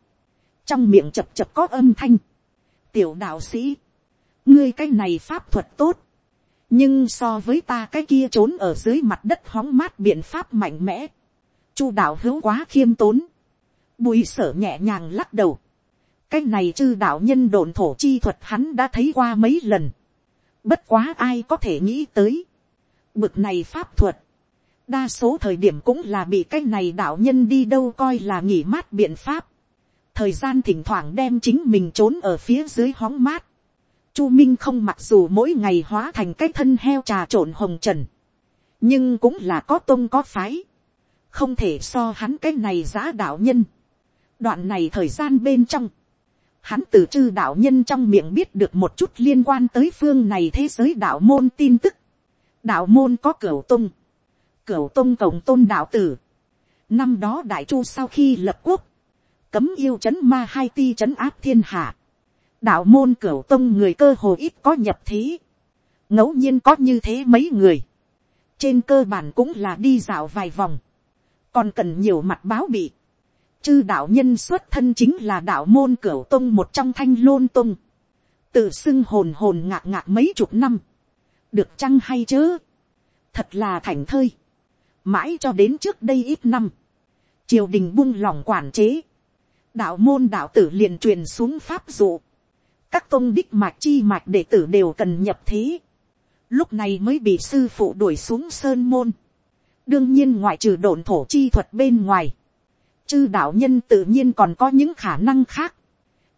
Trong miệng chập chập có âm thanh. Tiểu đạo sĩ. Ngươi cái này pháp thuật tốt. Nhưng so với ta cái kia trốn ở dưới mặt đất hóng mát biện pháp mạnh mẽ. Chu đạo hữu quá khiêm tốn Bùi sở nhẹ nhàng lắc đầu. Cái này chư đạo nhân đồn thổ chi thuật hắn đã thấy qua mấy lần. Bất quá ai có thể nghĩ tới. Bực này pháp thuật. Đa số thời điểm cũng là bị cái này đạo nhân đi đâu coi là nghỉ mát biện pháp. Thời gian thỉnh thoảng đem chính mình trốn ở phía dưới hóng mát. Chu Minh không mặc dù mỗi ngày hóa thành cái thân heo trà trộn hồng trần. Nhưng cũng là có tôn có phái. Không thể so hắn cái này giá đạo nhân đoạn này thời gian bên trong, hắn từ chư đạo nhân trong miệng biết được một chút liên quan tới phương này thế giới đạo môn tin tức. đạo môn có cửu tung, cửu tung cổng tôn đạo tử. năm đó đại chu sau khi lập quốc, cấm yêu c h ấ n ma hai ti c h ấ n áp thiên hạ. đạo môn cửu tung người cơ hồ ít có nhập thế. ngẫu nhiên có như thế mấy người. trên cơ bản cũng là đi dạo vài vòng. còn cần nhiều mặt báo bị chư đạo nhân xuất thân chính là đạo môn cửu tông một trong thanh lôn tông. tự xưng hồn hồn ngạc ngạc mấy chục năm. được chăng hay chớ. thật là thành thơi. mãi cho đến trước đây ít năm. triều đình buông lỏng quản chế. đạo môn đạo tử liền truyền xuống pháp dụ. các tôn đích mạch chi mạch đệ tử đều cần nhập thế. lúc này mới bị sư phụ đuổi xuống sơn môn. đương nhiên ngoại trừ đồn thổ chi thuật bên ngoài chư đạo nhân tự nhiên còn có những khả năng khác,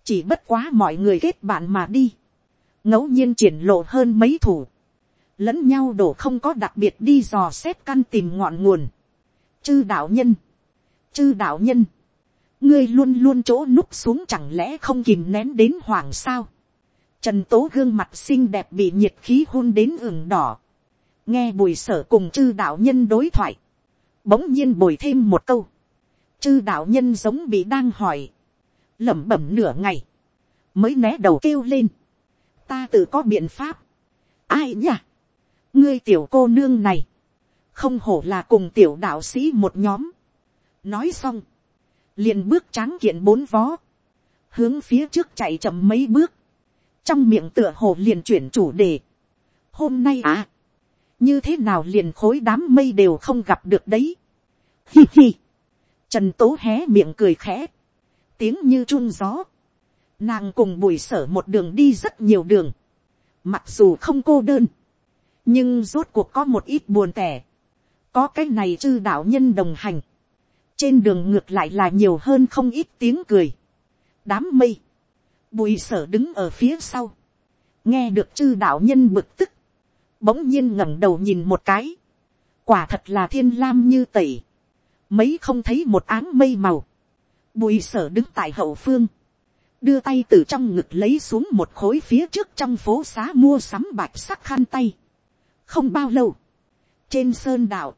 chỉ bất quá mọi người kết bạn mà đi, ngẫu nhiên triển lộ hơn mấy thủ, lẫn nhau đổ không có đặc biệt đi dò xét căn tìm ngọn nguồn, chư đạo nhân, chư đạo nhân, ngươi luôn luôn chỗ núp xuống chẳng lẽ không kìm nén đến hoàng sao, trần tố gương mặt xinh đẹp bị nhiệt khí hôn đến ửng đỏ, nghe bùi sở cùng chư đạo nhân đối thoại, bỗng nhiên bồi thêm một câu, chư đạo nhân giống bị đang hỏi, lẩm bẩm nửa ngày, mới né đầu kêu lên, ta tự có biện pháp, ai nhỉ, ngươi tiểu cô nương này, không hổ là cùng tiểu đạo sĩ một nhóm, nói xong, liền bước tráng kiện bốn vó, hướng phía trước chạy chậm mấy bước, trong miệng tựa hồ liền chuyển chủ đề. hôm nay à, như thế nào liền khối đám mây đều không gặp được đấy. hi hi, Trần tố hé miệng cười khẽ. Tiếng như chun gió. Nàng cùng bùi sở một đường đi rất nhiều đường. Mặc dù không cô đơn. Nhưng rốt cuộc có một ít buồn tẻ. Có cái này chư đạo nhân đồng hành. Trên đường ngược lại là nhiều hơn không ít tiếng cười. Đám mây. Bùi sở đứng ở phía sau. Nghe được chư đạo nhân bực tức. Bỗng nhiên ngẩng đầu nhìn một cái. Quả thật là thiên lam như tẩy mấy không thấy một áng mây màu, bùi sở đứng tại hậu phương, đưa tay từ trong ngực lấy xuống một khối phía trước trong phố xá mua sắm bạch sắc khăn tay. không bao lâu, trên sơn đạo,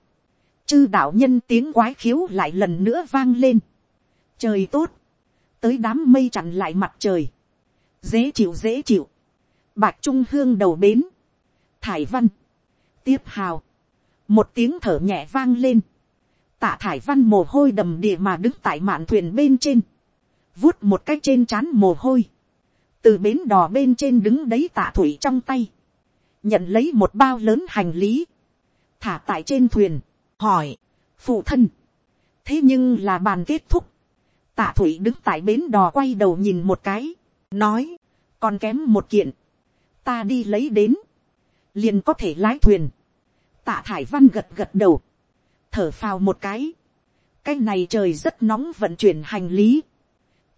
chư đạo nhân tiếng quái khiếu lại lần nữa vang lên. trời tốt, tới đám mây chặn lại mặt trời, dễ chịu dễ chịu, bạch trung hương đầu bến, thải văn, tiếp hào, một tiếng thở nhẹ vang lên, tạ thải văn mồ hôi đầm địa mà đứng tại mạn thuyền bên trên, vuốt một cái trên chán mồ hôi, từ bến đò bên trên đứng đấy tạ thủy trong tay, nhận lấy một bao lớn hành lý, thả tại trên thuyền, hỏi, phụ thân, thế nhưng là bàn kết thúc, tạ thủy đứng tại bến đò quay đầu nhìn một cái, nói, còn kém một kiện, ta đi lấy đến, liền có thể lái thuyền, tạ thải văn gật gật đầu, thở phào một cái, cái này trời rất nóng vận chuyển hành lý,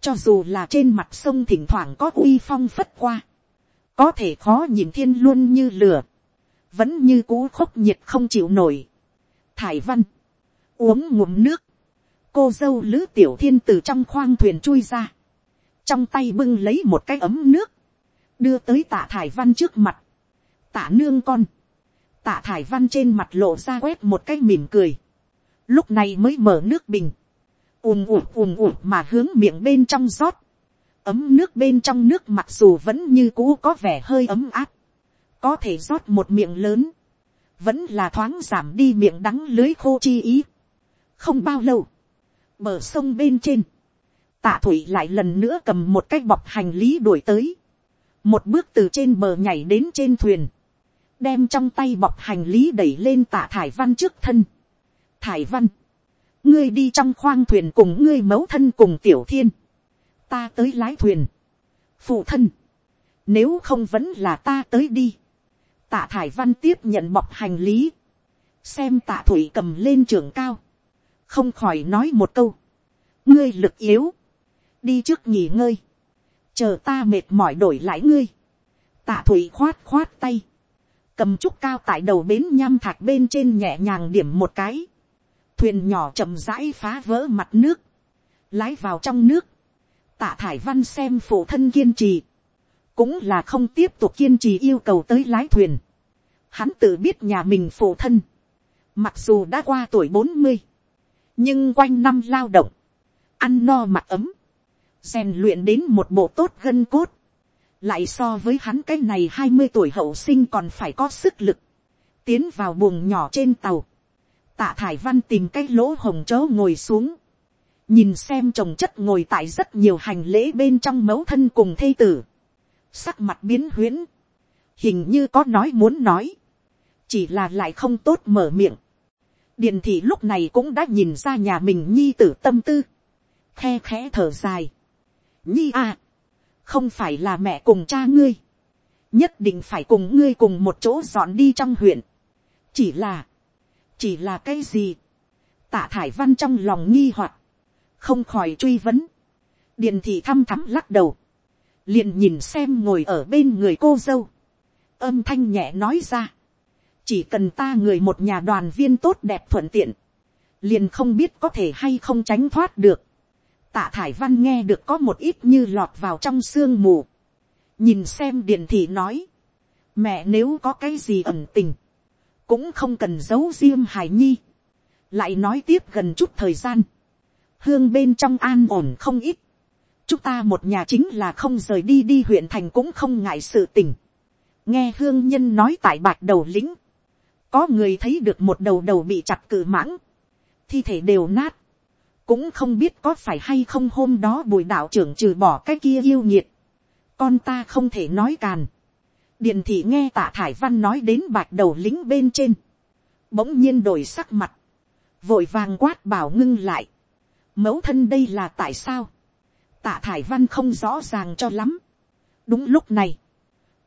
cho dù là trên mặt sông thỉnh thoảng có uy phong phất qua, có thể khó nhìn thiên luôn như lửa, vẫn như cú khốc nhiệt không chịu nổi. thải văn, uống ngụm nước, cô dâu lữ tiểu thiên từ trong khoang thuyền chui ra, trong tay bưng lấy một cái ấm nước, đưa tới tạ thải văn trước mặt, tạ nương con, tạ thải văn trên mặt lộ ra quét một cái mỉm cười, lúc này mới mở nước bình, ùm ụt ùm ụt mà hướng miệng bên trong rót, ấm nước bên trong nước mặc dù vẫn như cũ có vẻ hơi ấm áp, có thể rót một miệng lớn, vẫn là thoáng giảm đi miệng đắng lưới khô chi ý. không bao lâu, bờ sông bên trên, tạ thủy lại lần nữa cầm một cái bọc hành lý đuổi tới, một bước từ trên bờ nhảy đến trên thuyền, đem trong tay bọc hành lý đẩy lên tạ thải văn trước thân thải văn, ngươi đi trong khoang thuyền cùng ngươi mẫu thân cùng tiểu thiên, ta tới lái thuyền, phụ thân, nếu không vẫn là ta tới đi, tạ thải văn tiếp nhận bọc hành lý, xem tạ thủy cầm lên trường cao, không khỏi nói một câu, ngươi lực yếu, đi trước nghỉ ngơi, chờ ta mệt mỏi đổi lại ngươi, tạ thủy khoát khoát tay, cầm trúc cao tại đầu bến nham thạch bên trên nhẹ nhàng điểm một cái, thuyền nhỏ chậm rãi phá vỡ mặt nước, lái vào trong nước, tạ thải văn xem phụ thân kiên trì, cũng là không tiếp tục kiên trì yêu cầu tới lái thuyền. Hắn tự biết nhà mình phụ thân, mặc dù đã qua tuổi bốn mươi, nhưng quanh năm lao động, ăn no mặc ấm, rèn luyện đến một bộ tốt gân cốt, lại so với hắn cái này hai mươi tuổi hậu sinh còn phải có sức lực, tiến vào buồng nhỏ trên tàu, tạ thải văn tìm cái lỗ hồng chớ ngồi xuống, nhìn xem chồng chất ngồi tại rất nhiều hành lễ bên trong mẫu thân cùng thê tử, sắc mặt biến huyễn, hình như có nói muốn nói, chỉ là lại không tốt mở miệng. điền thị lúc này cũng đã nhìn ra nhà mình nhi tử tâm tư, khe khẽ thở dài. nhi à, không phải là mẹ cùng cha ngươi, nhất định phải cùng ngươi cùng một chỗ dọn đi trong huyện. chỉ là, chỉ là cái gì, tạ thải văn trong lòng nghi hoặc, không khỏi truy vấn, điền thị thăm thắm lắc đầu, liền nhìn xem ngồi ở bên người cô dâu, âm thanh nhẹ nói ra, chỉ cần ta người một nhà đoàn viên tốt đẹp thuận tiện, liền không biết có thể hay không tránh thoát được. Tạ thải văn nghe được có một ít như lọt vào trong sương mù, nhìn xem Điền thị nói, mẹ nếu có cái gì ẩn tình, cũng không cần giấu riêng hải nhi, lại nói tiếp gần chút thời gian, hương bên trong an ổn không ít, chúng ta một nhà chính là không rời đi đi huyện thành cũng không ngại sự tình. nghe hương nhân nói tại bạc đầu lĩnh, có người thấy được một đầu đầu bị chặt cự mãng, thi thể đều nát, cũng không biết có phải hay không hôm đó bùi đạo trưởng trừ bỏ cái kia yêu nhiệt, con ta không thể nói càn, điện thị nghe tạ thải văn nói đến bạch đầu lính bên trên, bỗng nhiên đổi sắc mặt, vội vàng quát bảo ngưng lại, mẫu thân đây là tại sao, tạ thải văn không rõ ràng cho lắm. đúng lúc này,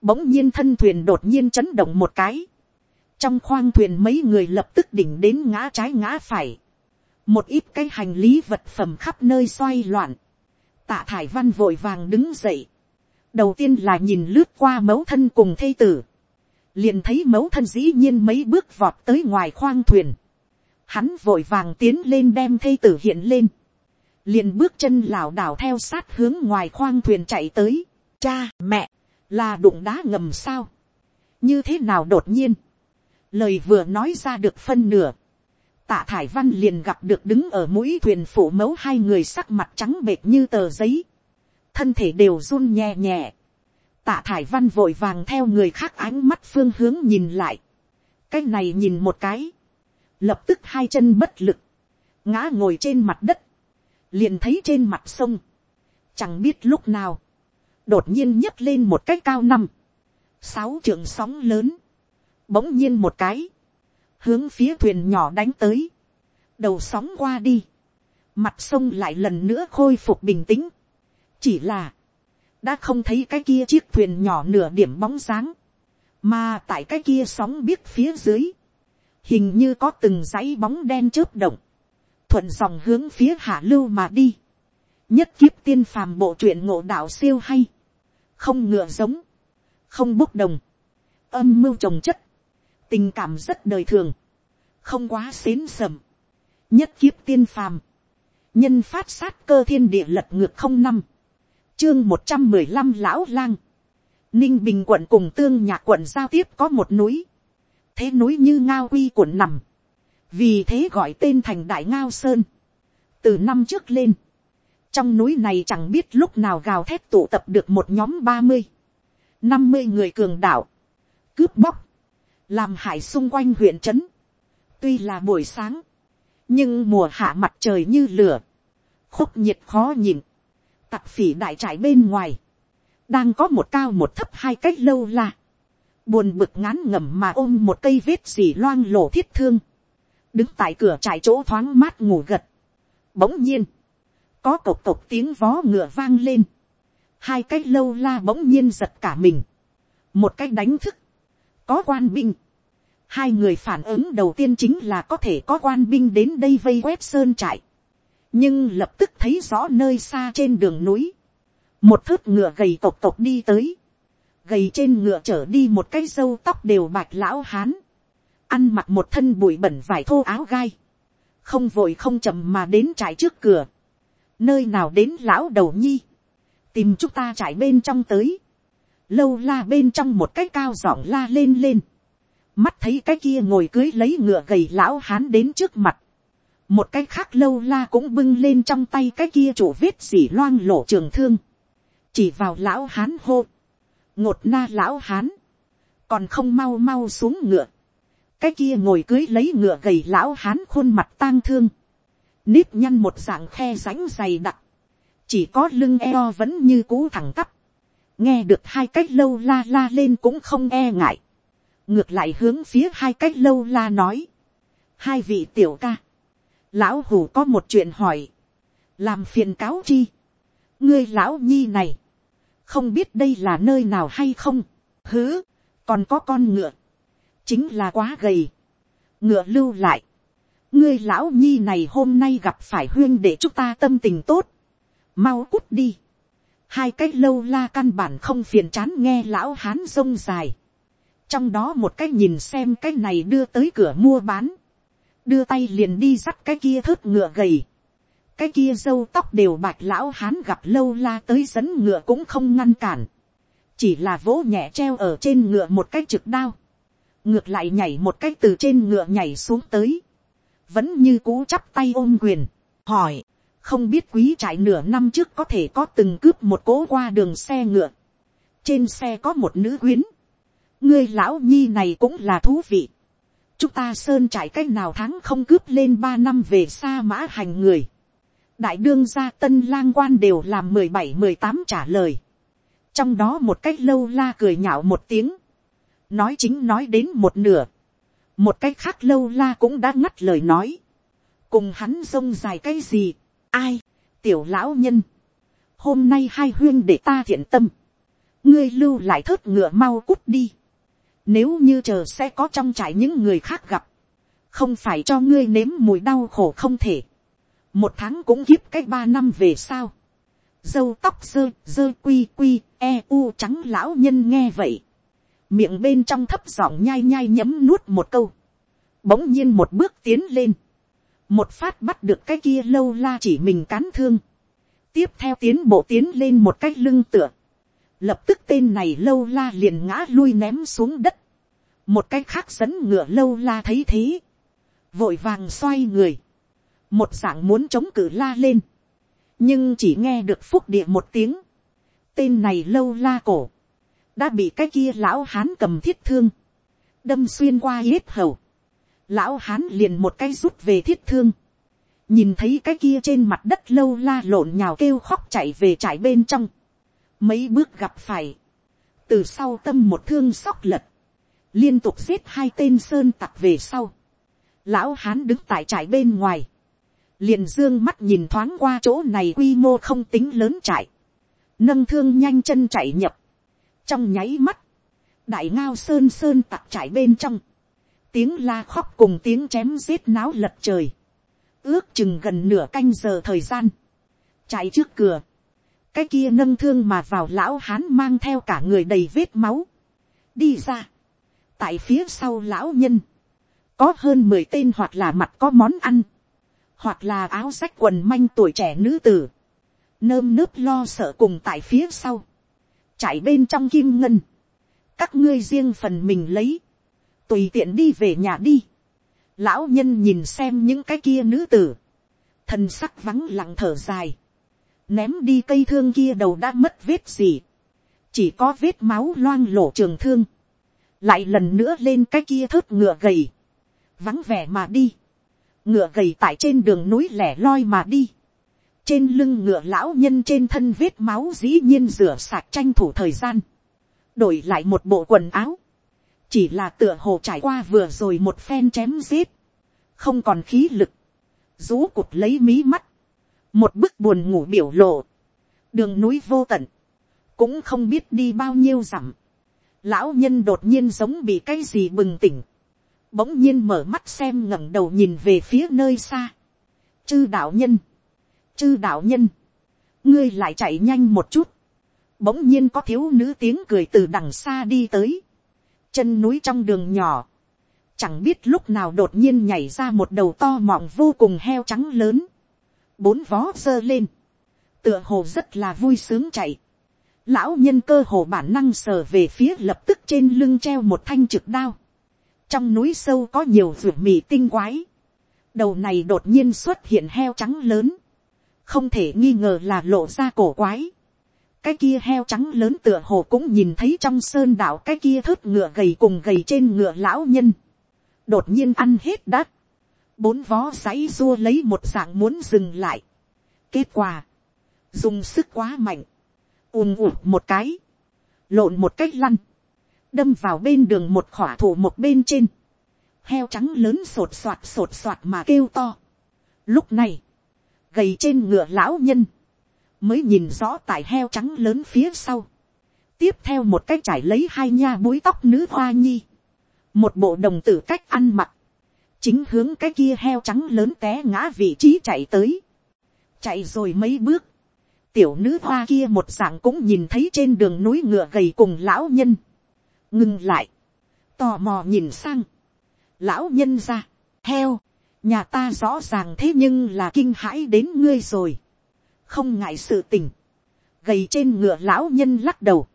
bỗng nhiên thân thuyền đột nhiên chấn động một cái. trong khoang thuyền mấy người lập tức đỉnh đến ngã trái ngã phải. một ít cái hành lý vật phẩm khắp nơi xoay loạn. tạ thải văn vội vàng đứng dậy đầu tiên là nhìn lướt qua mẫu thân cùng thây tử. liền thấy mẫu thân dĩ nhiên mấy bước vọt tới ngoài khoang thuyền. hắn vội vàng tiến lên đem thây tử hiện lên liền bước chân lảo đảo theo sát hướng ngoài khoang thuyền chạy tới. Cha, mẹ, là đụng đá ngầm sao? Như thế nào đột nhiên? Lời vừa nói ra được phân nửa. Tạ Thải Văn liền gặp được đứng ở mũi thuyền phủ mẫu hai người sắc mặt trắng bệt như tờ giấy. Thân thể đều run nhẹ nhẹ. Tạ Thải Văn vội vàng theo người khác ánh mắt phương hướng nhìn lại. Cái này nhìn một cái. Lập tức hai chân bất lực. Ngã ngồi trên mặt đất. Liền thấy trên mặt sông, chẳng biết lúc nào, đột nhiên nhấc lên một cái cao năm, sáu trường sóng lớn, bỗng nhiên một cái, hướng phía thuyền nhỏ đánh tới, đầu sóng qua đi, mặt sông lại lần nữa khôi phục bình tĩnh, chỉ là, đã không thấy cái kia chiếc thuyền nhỏ nửa điểm bóng dáng, mà tại cái kia sóng biết phía dưới, hình như có từng dãy bóng đen chớp động, thuận dòng hướng phía hạ lưu mà đi, nhất kiếp tiên phàm bộ truyện ngộ đạo siêu hay, không ngựa giống, không bốc đồng, âm mưu trồng chất, tình cảm rất đời thường, không quá xến sầm, nhất kiếp tiên phàm, nhân phát sát cơ thiên địa lật ngược không năm, chương một trăm mười lăm lão lang, ninh bình quận cùng tương nhạc quận giao tiếp có một núi, thế núi như ngao quy quận nằm, vì thế gọi tên thành đại ngao sơn, từ năm trước lên, trong núi này chẳng biết lúc nào gào thét tụ tập được một nhóm ba mươi, năm mươi người cường đảo cướp bóc, làm hại xung quanh huyện trấn. tuy là buổi sáng, nhưng mùa hạ mặt trời như lửa, khúc nhiệt khó nhìn, tặc phỉ đại trại bên ngoài, đang có một cao một thấp hai cách lâu la, buồn bực ngán ngẩm mà ôm một cây vết xỉ loang lổ thiết thương, đứng tại cửa trại chỗ thoáng mát ngủ gật, bỗng nhiên, có cộc cộc tiếng vó ngựa vang lên, hai cái lâu la bỗng nhiên giật cả mình, một cái đánh thức, có quan binh, hai người phản ứng đầu tiên chính là có thể có quan binh đến đây vây quét sơn trại, nhưng lập tức thấy rõ nơi xa trên đường núi, một thớt ngựa gầy tộc tộc đi tới, gầy trên ngựa trở đi một cái râu tóc đều bạch lão hán, ăn mặc một thân bụi bẩn vải thô áo gai, không vội không chậm mà đến trại trước cửa, nơi nào đến lão đầu nhi, tìm chúng ta trải bên trong tới, lâu la bên trong một cái cao giọng la lên lên, mắt thấy cái kia ngồi cưới lấy ngựa gầy lão hán đến trước mặt, một cái khác lâu la cũng bưng lên trong tay cái kia chủ vết dỉ loang lổ trường thương, chỉ vào lão hán hô, ngột na lão hán, còn không mau mau xuống ngựa, cái kia ngồi cưới lấy ngựa gầy lão hán khuôn mặt tang thương, nếp nhăn một dạng khe rãnh dày đặc, chỉ có lưng eo vẫn như cú thẳng tắp, nghe được hai cách lâu la la lên cũng không e ngại, ngược lại hướng phía hai cách lâu la nói, hai vị tiểu ca, lão hủ có một chuyện hỏi, làm phiền cáo chi, ngươi lão nhi này, không biết đây là nơi nào hay không, hứ, còn có con ngựa, chính là quá gầy, ngựa lưu lại, ngươi lão nhi này hôm nay gặp phải huyên để chúng ta tâm tình tốt, mau cút đi, hai cái lâu la căn bản không phiền chán nghe lão hán rông dài, trong đó một cái nhìn xem cái này đưa tới cửa mua bán, đưa tay liền đi dắt cái kia thớt ngựa gầy, cái kia dâu tóc đều bạch lão hán gặp lâu la tới dẫn ngựa cũng không ngăn cản, chỉ là vỗ nhẹ treo ở trên ngựa một cái trực đao, ngược lại nhảy một cái từ trên ngựa nhảy xuống tới, vẫn như cú chắp tay ôm quyền, hỏi, không biết quý trại nửa năm trước có thể có từng cướp một cố qua đường xe ngựa, trên xe có một nữ quyến, ngươi lão nhi này cũng là thú vị, chúng ta sơn trải cách nào tháng không cướp lên ba năm về xa mã hành người, đại đương gia tân lang quan đều làm mười bảy mười tám trả lời, trong đó một cách lâu la cười nhạo một tiếng, nói chính nói đến một nửa, một cách khác lâu la cũng đã ngắt lời nói, cùng hắn rông dài cái gì, ai, tiểu lão nhân, hôm nay hai huyên để ta thiện tâm, ngươi lưu lại thớt ngựa mau cút đi, nếu như chờ sẽ có trong trại những người khác gặp, không phải cho ngươi nếm mùi đau khổ không thể, một tháng cũng kiếp cách ba năm về sao, dâu tóc dơ dơ quy quy e u trắng lão nhân nghe vậy, miệng bên trong thấp giọng nhai nhai nhấm nuốt một câu, bỗng nhiên một bước tiến lên, một phát bắt được cái kia lâu la chỉ mình cán thương, tiếp theo tiến bộ tiến lên một cái lưng tựa, lập tức tên này lâu la liền ngã lui ném xuống đất, một cái khác dẫn ngựa lâu la thấy thế, vội vàng xoay người, một dạng muốn chống cự la lên, nhưng chỉ nghe được phúc địa một tiếng, tên này lâu la cổ, đã bị cái kia lão hán cầm thiết thương, đâm xuyên qua yết hầu, lão hán liền một cái rút về thiết thương, nhìn thấy cái kia trên mặt đất lâu la lộn nhào kêu khóc chạy về trải bên trong, mấy bước gặp phải, từ sau tâm một thương sóc lật, liên tục giết hai tên sơn tặc về sau, lão hán đứng tại trại bên ngoài, liền dương mắt nhìn thoáng qua chỗ này quy mô không tính lớn trại, nâng thương nhanh chân chạy nhập, trong nháy mắt, đại ngao sơn sơn tặc trại bên trong, tiếng la khóc cùng tiếng chém giết náo lật trời, ước chừng gần nửa canh giờ thời gian, chạy trước cửa, cái kia nâng thương mà vào lão hán mang theo cả người đầy vết máu, đi ra, tại phía sau lão nhân, có hơn mười tên hoặc là mặt có món ăn, hoặc là áo sách quần manh tuổi trẻ nữ tử, nơm nớp lo sợ cùng tại phía sau, chạy bên trong kim ngân, các ngươi riêng phần mình lấy, tùy tiện đi về nhà đi, lão nhân nhìn xem những cái kia nữ tử, thần sắc vắng lặng thở dài, ném đi cây thương kia đầu đã mất vết gì, chỉ có vết máu loang lổ trường thương, lại lần nữa lên cái kia thớt ngựa gầy, vắng vẻ mà đi, ngựa gầy tại trên đường núi lẻ loi mà đi, trên lưng ngựa lão nhân trên thân vết máu dĩ nhiên rửa sạch tranh thủ thời gian, đổi lại một bộ quần áo, chỉ là tựa hồ trải qua vừa rồi một phen chém giết, không còn khí lực, rú cụt lấy mí mắt, một bức buồn ngủ biểu lộ, đường núi vô tận, cũng không biết đi bao nhiêu dặm, lão nhân đột nhiên giống bị cái gì bừng tỉnh, bỗng nhiên mở mắt xem ngẩng đầu nhìn về phía nơi xa, chư đạo nhân, chư đạo nhân, ngươi lại chạy nhanh một chút, bỗng nhiên có thiếu nữ tiếng cười từ đằng xa đi tới, chân núi trong đường nhỏ, chẳng biết lúc nào đột nhiên nhảy ra một đầu to mọng vô cùng heo trắng lớn, bốn vó giơ lên, tựa hồ rất là vui sướng chạy, lão nhân cơ hồ bản năng sờ về phía lập tức trên lưng treo một thanh trực đao, trong núi sâu có nhiều ruột mì tinh quái, đầu này đột nhiên xuất hiện heo trắng lớn, không thể nghi ngờ là lộ ra cổ quái, cái kia heo trắng lớn tựa hồ cũng nhìn thấy trong sơn đảo cái kia thớt ngựa gầy cùng gầy trên ngựa lão nhân. đột nhiên ăn hết đắt bốn vó giấy dua lấy một dạng muốn dừng lại. kết quả, dùng sức quá mạnh, ùm ụt một cái, lộn một cách lăn, đâm vào bên đường một khỏa thủ một bên trên, heo trắng lớn sột soạt sột soạt mà kêu to. lúc này, gầy trên ngựa lão nhân, mới nhìn rõ tại heo trắng lớn phía sau. tiếp theo một cách trải lấy hai nha búi tóc nữ hoa nhi, một bộ đồng tử cách ăn mặc, chính hướng cái kia heo trắng lớn té ngã vị trí chạy tới, chạy rồi mấy bước, tiểu nữ hoa kia một dạng cũng nhìn thấy trên đường núi ngựa gầy cùng lão nhân, ngừng lại, tò mò nhìn sang, lão nhân ra, heo, nhà ta rõ ràng thế nhưng là kinh hãi đến ngươi rồi, không ngại sự tình, gầy trên ngựa lão nhân lắc đầu,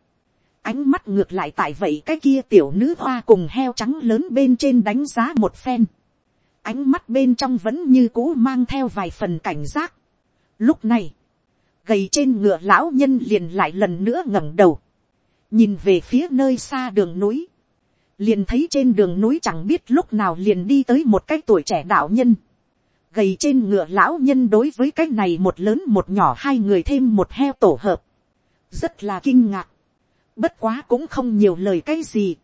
ánh mắt ngược lại tại vậy cái kia tiểu nữ hoa cùng heo trắng lớn bên trên đánh giá một phen, ánh mắt bên trong vẫn như cũ mang theo vài phần cảnh giác. Lúc này, gầy trên ngựa lão nhân liền lại lần nữa ngẩng đầu, nhìn về phía nơi xa đường núi, liền thấy trên đường núi chẳng biết lúc nào liền đi tới một cái tuổi trẻ đạo nhân, gầy trên ngựa lão nhân đối với cái này một lớn một nhỏ hai người thêm một heo tổ hợp. Rất là kinh ngạc. Bất quá cũng không nhiều lời cái gì.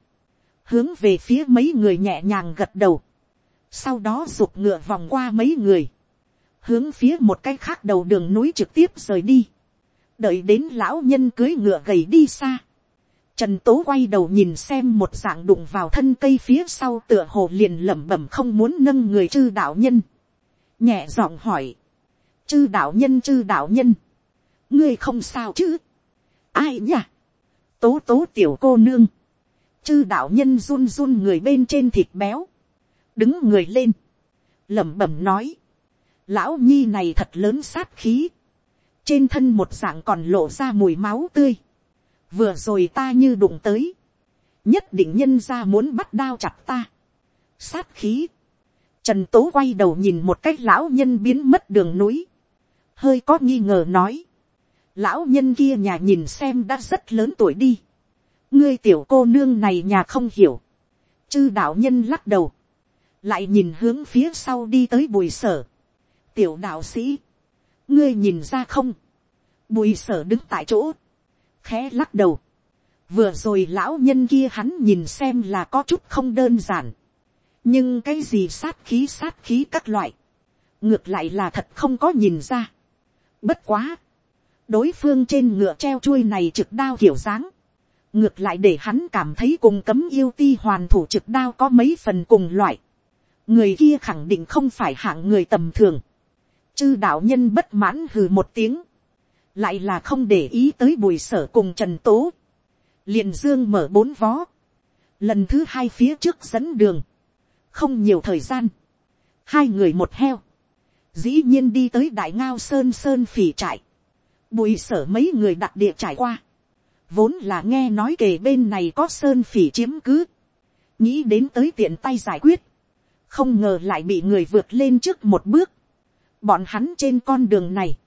Hướng về phía mấy người nhẹ nhàng gật đầu. Sau đó rụt ngựa vòng qua mấy người. Hướng phía một cái khác đầu đường núi trực tiếp rời đi. Đợi đến lão nhân cưới ngựa gầy đi xa. Trần Tố quay đầu nhìn xem một dạng đụng vào thân cây phía sau tựa hồ liền lẩm bẩm không muốn nâng người chư đạo nhân nhẹ giọng hỏi, chư đạo nhân chư đạo nhân, ngươi không sao chứ, ai nhỉ, tố tố tiểu cô nương, chư đạo nhân run run người bên trên thịt béo, đứng người lên, lẩm bẩm nói, lão nhi này thật lớn sát khí, trên thân một dạng còn lộ ra mùi máu tươi, vừa rồi ta như đụng tới, nhất định nhân ra muốn bắt đao chặt ta, sát khí, Trần Tố quay đầu nhìn một cách lão nhân biến mất đường núi. Hơi có nghi ngờ nói. Lão nhân kia nhà nhìn xem đã rất lớn tuổi đi. Ngươi tiểu cô nương này nhà không hiểu. Chư đạo nhân lắc đầu. Lại nhìn hướng phía sau đi tới bùi sở. tiểu đạo sĩ, ngươi nhìn ra không, bùi sở đứng tại chỗ, khẽ lắc đầu, vừa rồi lão nhân kia hắn nhìn xem là có chút không đơn giản, nhưng cái gì sát khí sát khí các loại, ngược lại là thật không có nhìn ra. Bất quá, đối phương trên ngựa treo chuôi này trực đao kiểu dáng, ngược lại để hắn cảm thấy cùng cấm yêu ti hoàn thủ trực đao có mấy phần cùng loại người kia khẳng định không phải hạng người tầm thường. chư đạo nhân bất mãn hừ một tiếng, lại là không để ý tới bùi sở cùng trần tố. liền dương mở bốn vó, lần thứ hai phía trước dẫn đường, không nhiều thời gian, hai người một heo, dĩ nhiên đi tới đại ngao sơn sơn phỉ trại, bùi sở mấy người đặt địa trải qua, vốn là nghe nói kề bên này có sơn phỉ chiếm cứ, nghĩ đến tới tiện tay giải quyết, không ngờ lại bị người vượt lên trước một bước, bọn hắn trên con đường này,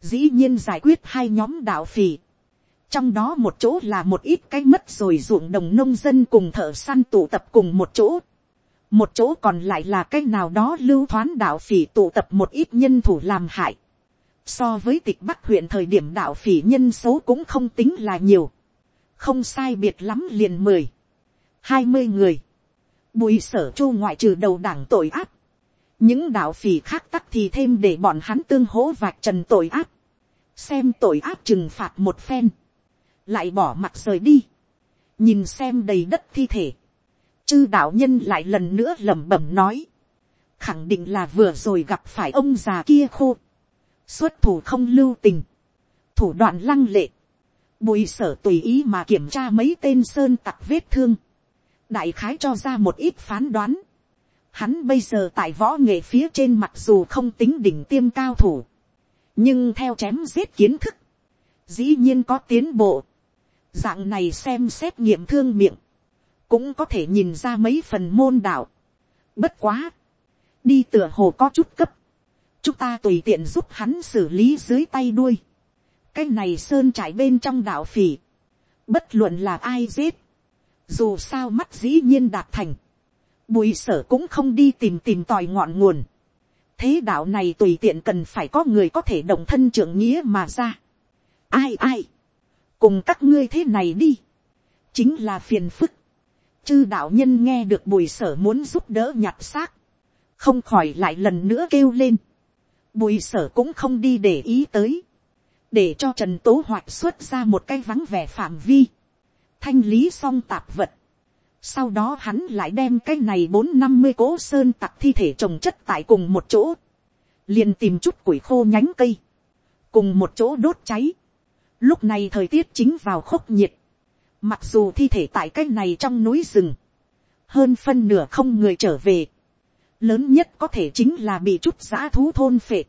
dĩ nhiên giải quyết hai nhóm đạo phỉ, trong đó một chỗ là một ít cái mất rồi ruộng đồng nông dân cùng thợ săn tụ tập cùng một chỗ, một chỗ còn lại là cái nào đó lưu thoán đạo phỉ tụ tập một ít nhân thủ làm hại. So với tịch bắc huyện thời điểm đạo phỉ nhân số cũng không tính là nhiều. Không sai biệt lắm liền mười, hai mươi người. Bùi sở chu ngoại trừ đầu đảng tội ác. Những đạo phỉ khác tắc thì thêm để bọn hắn tương hỗ vạch trần tội ác. Xem tội ác trừng phạt một phen. Lại bỏ mặt rời đi. Nhìn xem đầy đất thi thể chư đạo nhân lại lần nữa lẩm bẩm nói, khẳng định là vừa rồi gặp phải ông già kia khô, xuất thủ không lưu tình, thủ đoạn lăng lệ, bùi sở tùy ý mà kiểm tra mấy tên sơn tặc vết thương, đại khái cho ra một ít phán đoán, hắn bây giờ tại võ nghệ phía trên mặc dù không tính đỉnh tiêm cao thủ, nhưng theo chém giết kiến thức, dĩ nhiên có tiến bộ, dạng này xem xét nghiệm thương miệng, cũng có thể nhìn ra mấy phần môn đạo. Bất quá, đi tựa hồ có chút cấp, chúng ta tùy tiện giúp hắn xử lý dưới tay đuôi. cái này sơn trải bên trong đạo phỉ, bất luận là ai giết, dù sao mắt dĩ nhiên đạt thành, bùi sở cũng không đi tìm tìm tòi ngọn nguồn. thế đạo này tùy tiện cần phải có người có thể động thân trưởng nghĩa mà ra. ai ai, cùng các ngươi thế này đi, chính là phiền phức. Chư đạo nhân nghe được bùi sở muốn giúp đỡ nhặt xác, không khỏi lại lần nữa kêu lên. bùi sở cũng không đi để ý tới, để cho trần tố hoạch xuất ra một cái vắng vẻ phạm vi, thanh lý xong tạp vật. sau đó hắn lại đem cái này bốn năm mươi cố sơn tặc thi thể trồng chất tại cùng một chỗ, liền tìm chút củi khô nhánh cây, cùng một chỗ đốt cháy. lúc này thời tiết chính vào khốc nhiệt, Mặc dù thi thể tại cái này trong núi rừng. Hơn phân nửa không người trở về. Lớn nhất có thể chính là bị chút giã thú thôn phệ.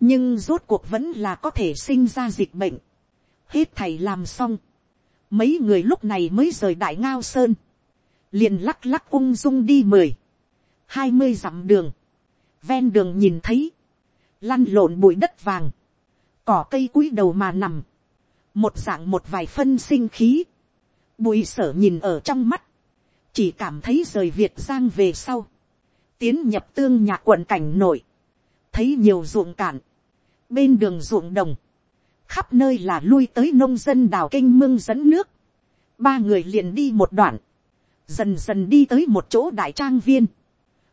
Nhưng rốt cuộc vẫn là có thể sinh ra dịch bệnh. Hết thầy làm xong. Mấy người lúc này mới rời đại ngao sơn. Liền lắc lắc ung dung đi mười. Hai mươi dặm đường. Ven đường nhìn thấy. Lăn lộn bụi đất vàng. Cỏ cây cúi đầu mà nằm một dạng một vài phân sinh khí, Bùi sở nhìn ở trong mắt. Chỉ cảm thấy rời Việt Giang về sau. Tiến nhập tương nhạc quận cảnh nổi. Thấy nhiều ruộng cạn. Bên đường ruộng đồng. Khắp nơi là lui tới nông dân đào kênh mương dẫn nước. Ba người liền đi một đoạn. Dần dần đi tới một chỗ đại trang viên.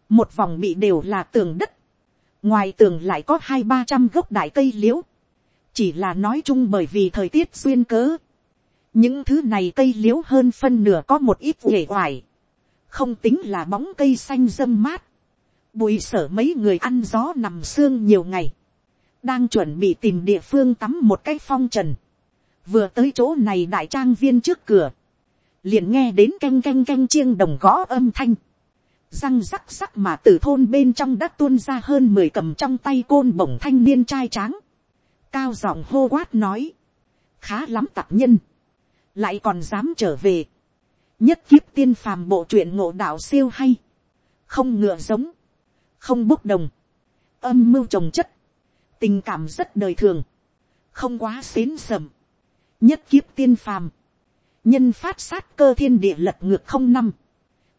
Một vòng bị đều là tường đất. Ngoài tường lại có hai ba trăm gốc đại cây liễu. Chỉ là nói chung bởi vì thời tiết xuyên cớ những thứ này cây liễu hơn phân nửa có một ít uể oải, không tính là bóng cây xanh dâm mát, bùi sở mấy người ăn gió nằm xương nhiều ngày, đang chuẩn bị tìm địa phương tắm một cái phong trần, vừa tới chỗ này đại trang viên trước cửa, liền nghe đến canh canh canh chiêng đồng gõ âm thanh, răng rắc rắc mà từ thôn bên trong đã tuôn ra hơn mười cầm trong tay côn bổng thanh niên trai tráng, cao giọng hô quát nói, khá lắm tặc nhân, lại còn dám trở về, nhất kiếp tiên phàm bộ truyện ngộ đạo siêu hay, không ngựa giống, không bốc đồng, âm mưu trồng chất, tình cảm rất đời thường, không quá xến sầm, nhất kiếp tiên phàm, nhân phát sát cơ thiên địa lật ngược không năm,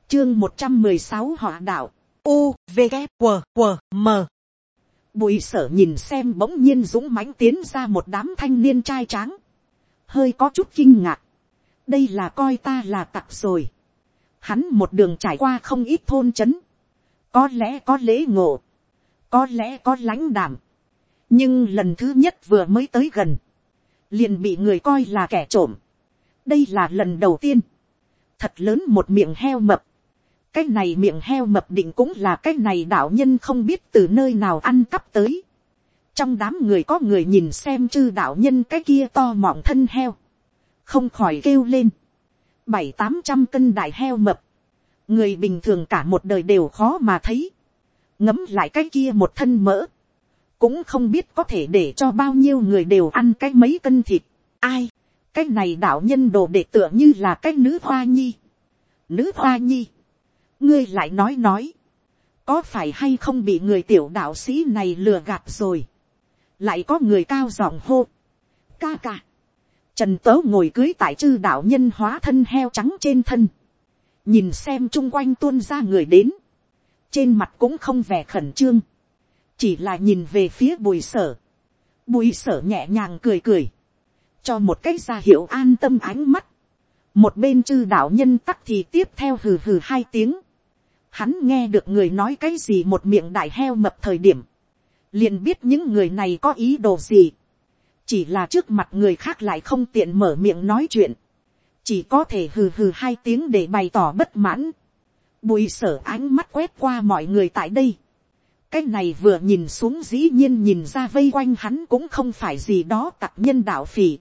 chương một trăm mười sáu họa đạo, u v g q q m. Bùi sở nhìn xem bỗng nhiên dũng mãnh tiến ra một đám thanh niên trai tráng, hơi có chút kinh ngạc, đây là coi ta là tặc rồi, hắn một đường trải qua không ít thôn c có lẽ có lễ ngộ, có lẽ có lãnh đảm, nhưng lần thứ nhất vừa mới tới gần, liền bị người coi là kẻ trộm. đây là lần đầu tiên, thật lớn một miệng heo mập, cái này miệng heo mập định cũng là cái này đạo nhân không biết từ nơi nào ăn cắp tới. trong đám người có người nhìn xem chư đạo nhân cái kia to mọng thân heo, không khỏi kêu lên, bảy tám trăm cân đại heo mập, người bình thường cả một đời đều khó mà thấy, ngấm lại cái kia một thân mỡ, cũng không biết có thể để cho bao nhiêu người đều ăn cái mấy cân thịt. ai, cái này đạo nhân đồ để tựa như là cái nữ hoa nhi. nữ hoa nhi, ngươi lại nói nói, có phải hay không bị người tiểu đạo sĩ này lừa gạt rồi, lại có người cao giọng hô, ca ca, trần tớ ngồi cưới tại chư đạo nhân hóa thân heo trắng trên thân, nhìn xem chung quanh tuôn ra người đến, trên mặt cũng không vẻ khẩn trương, chỉ là nhìn về phía bùi sở, bùi sở nhẹ nhàng cười cười, cho một cái ra hiệu an tâm ánh mắt, một bên chư đạo nhân tắc thì tiếp theo hừ hừ hai tiếng, hắn nghe được người nói cái gì một miệng đại heo mập thời điểm, liền biết những người này có ý đồ gì, chỉ là trước mặt người khác lại không tiện mở miệng nói chuyện, chỉ có thể hừ hừ hai tiếng để bày tỏ bất mãn, bùi sở ánh mắt quét qua mọi người tại đây, cái này vừa nhìn xuống dĩ nhiên nhìn ra vây quanh hắn cũng không phải gì đó tặc nhân đạo phỉ.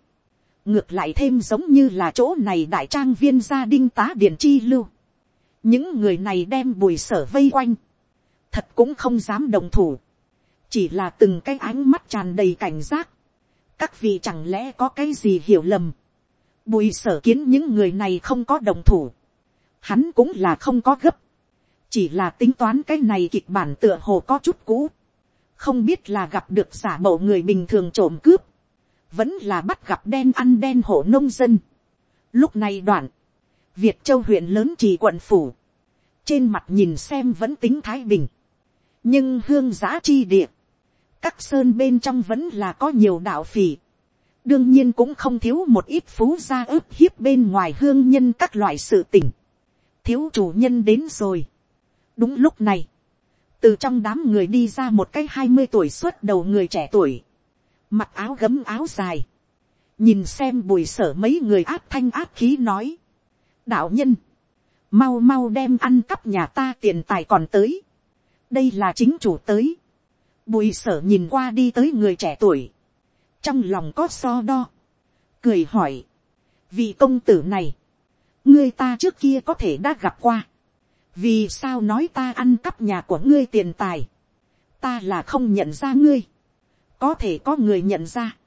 ngược lại thêm giống như là chỗ này đại trang viên gia đinh tá điển chi lưu. những người này đem bùi sở vây quanh. thật cũng không dám đồng thủ. chỉ là từng cái ánh mắt tràn đầy cảnh giác. các vị chẳng lẽ có cái gì hiểu lầm. bùi sở kiến những người này không có đồng thủ. hắn cũng là không có gấp chỉ là tính toán cái này kịch bản tựa hồ có chút cũ, không biết là gặp được giả mạo người bình thường trộm cướp, vẫn là bắt gặp đen ăn đen hộ nông dân. Lúc này đoạn, Việt châu huyện lớn trì quận phủ, trên mặt nhìn xem vẫn tính thái bình, nhưng hương giã chi địa, các sơn bên trong vẫn là có nhiều đạo phỉ, đương nhiên cũng không thiếu một ít phú gia ức hiếp bên ngoài hương nhân các loại sự tỉnh. thiếu chủ nhân đến rồi đúng lúc này, từ trong đám người đi ra một cái hai mươi tuổi suốt đầu người trẻ tuổi, mặc áo gấm áo dài, nhìn xem bùi sở mấy người áp thanh áp khí nói, đạo nhân, mau mau đem ăn cắp nhà ta tiền tài còn tới, đây là chính chủ tới, bùi sở nhìn qua đi tới người trẻ tuổi, trong lòng có so đo, cười hỏi, vị công tử này, ngươi ta trước kia có thể đã gặp qua, vì sao nói ta ăn cắp nhà của ngươi tiền tài, ta là không nhận ra ngươi, có thể có người nhận ra,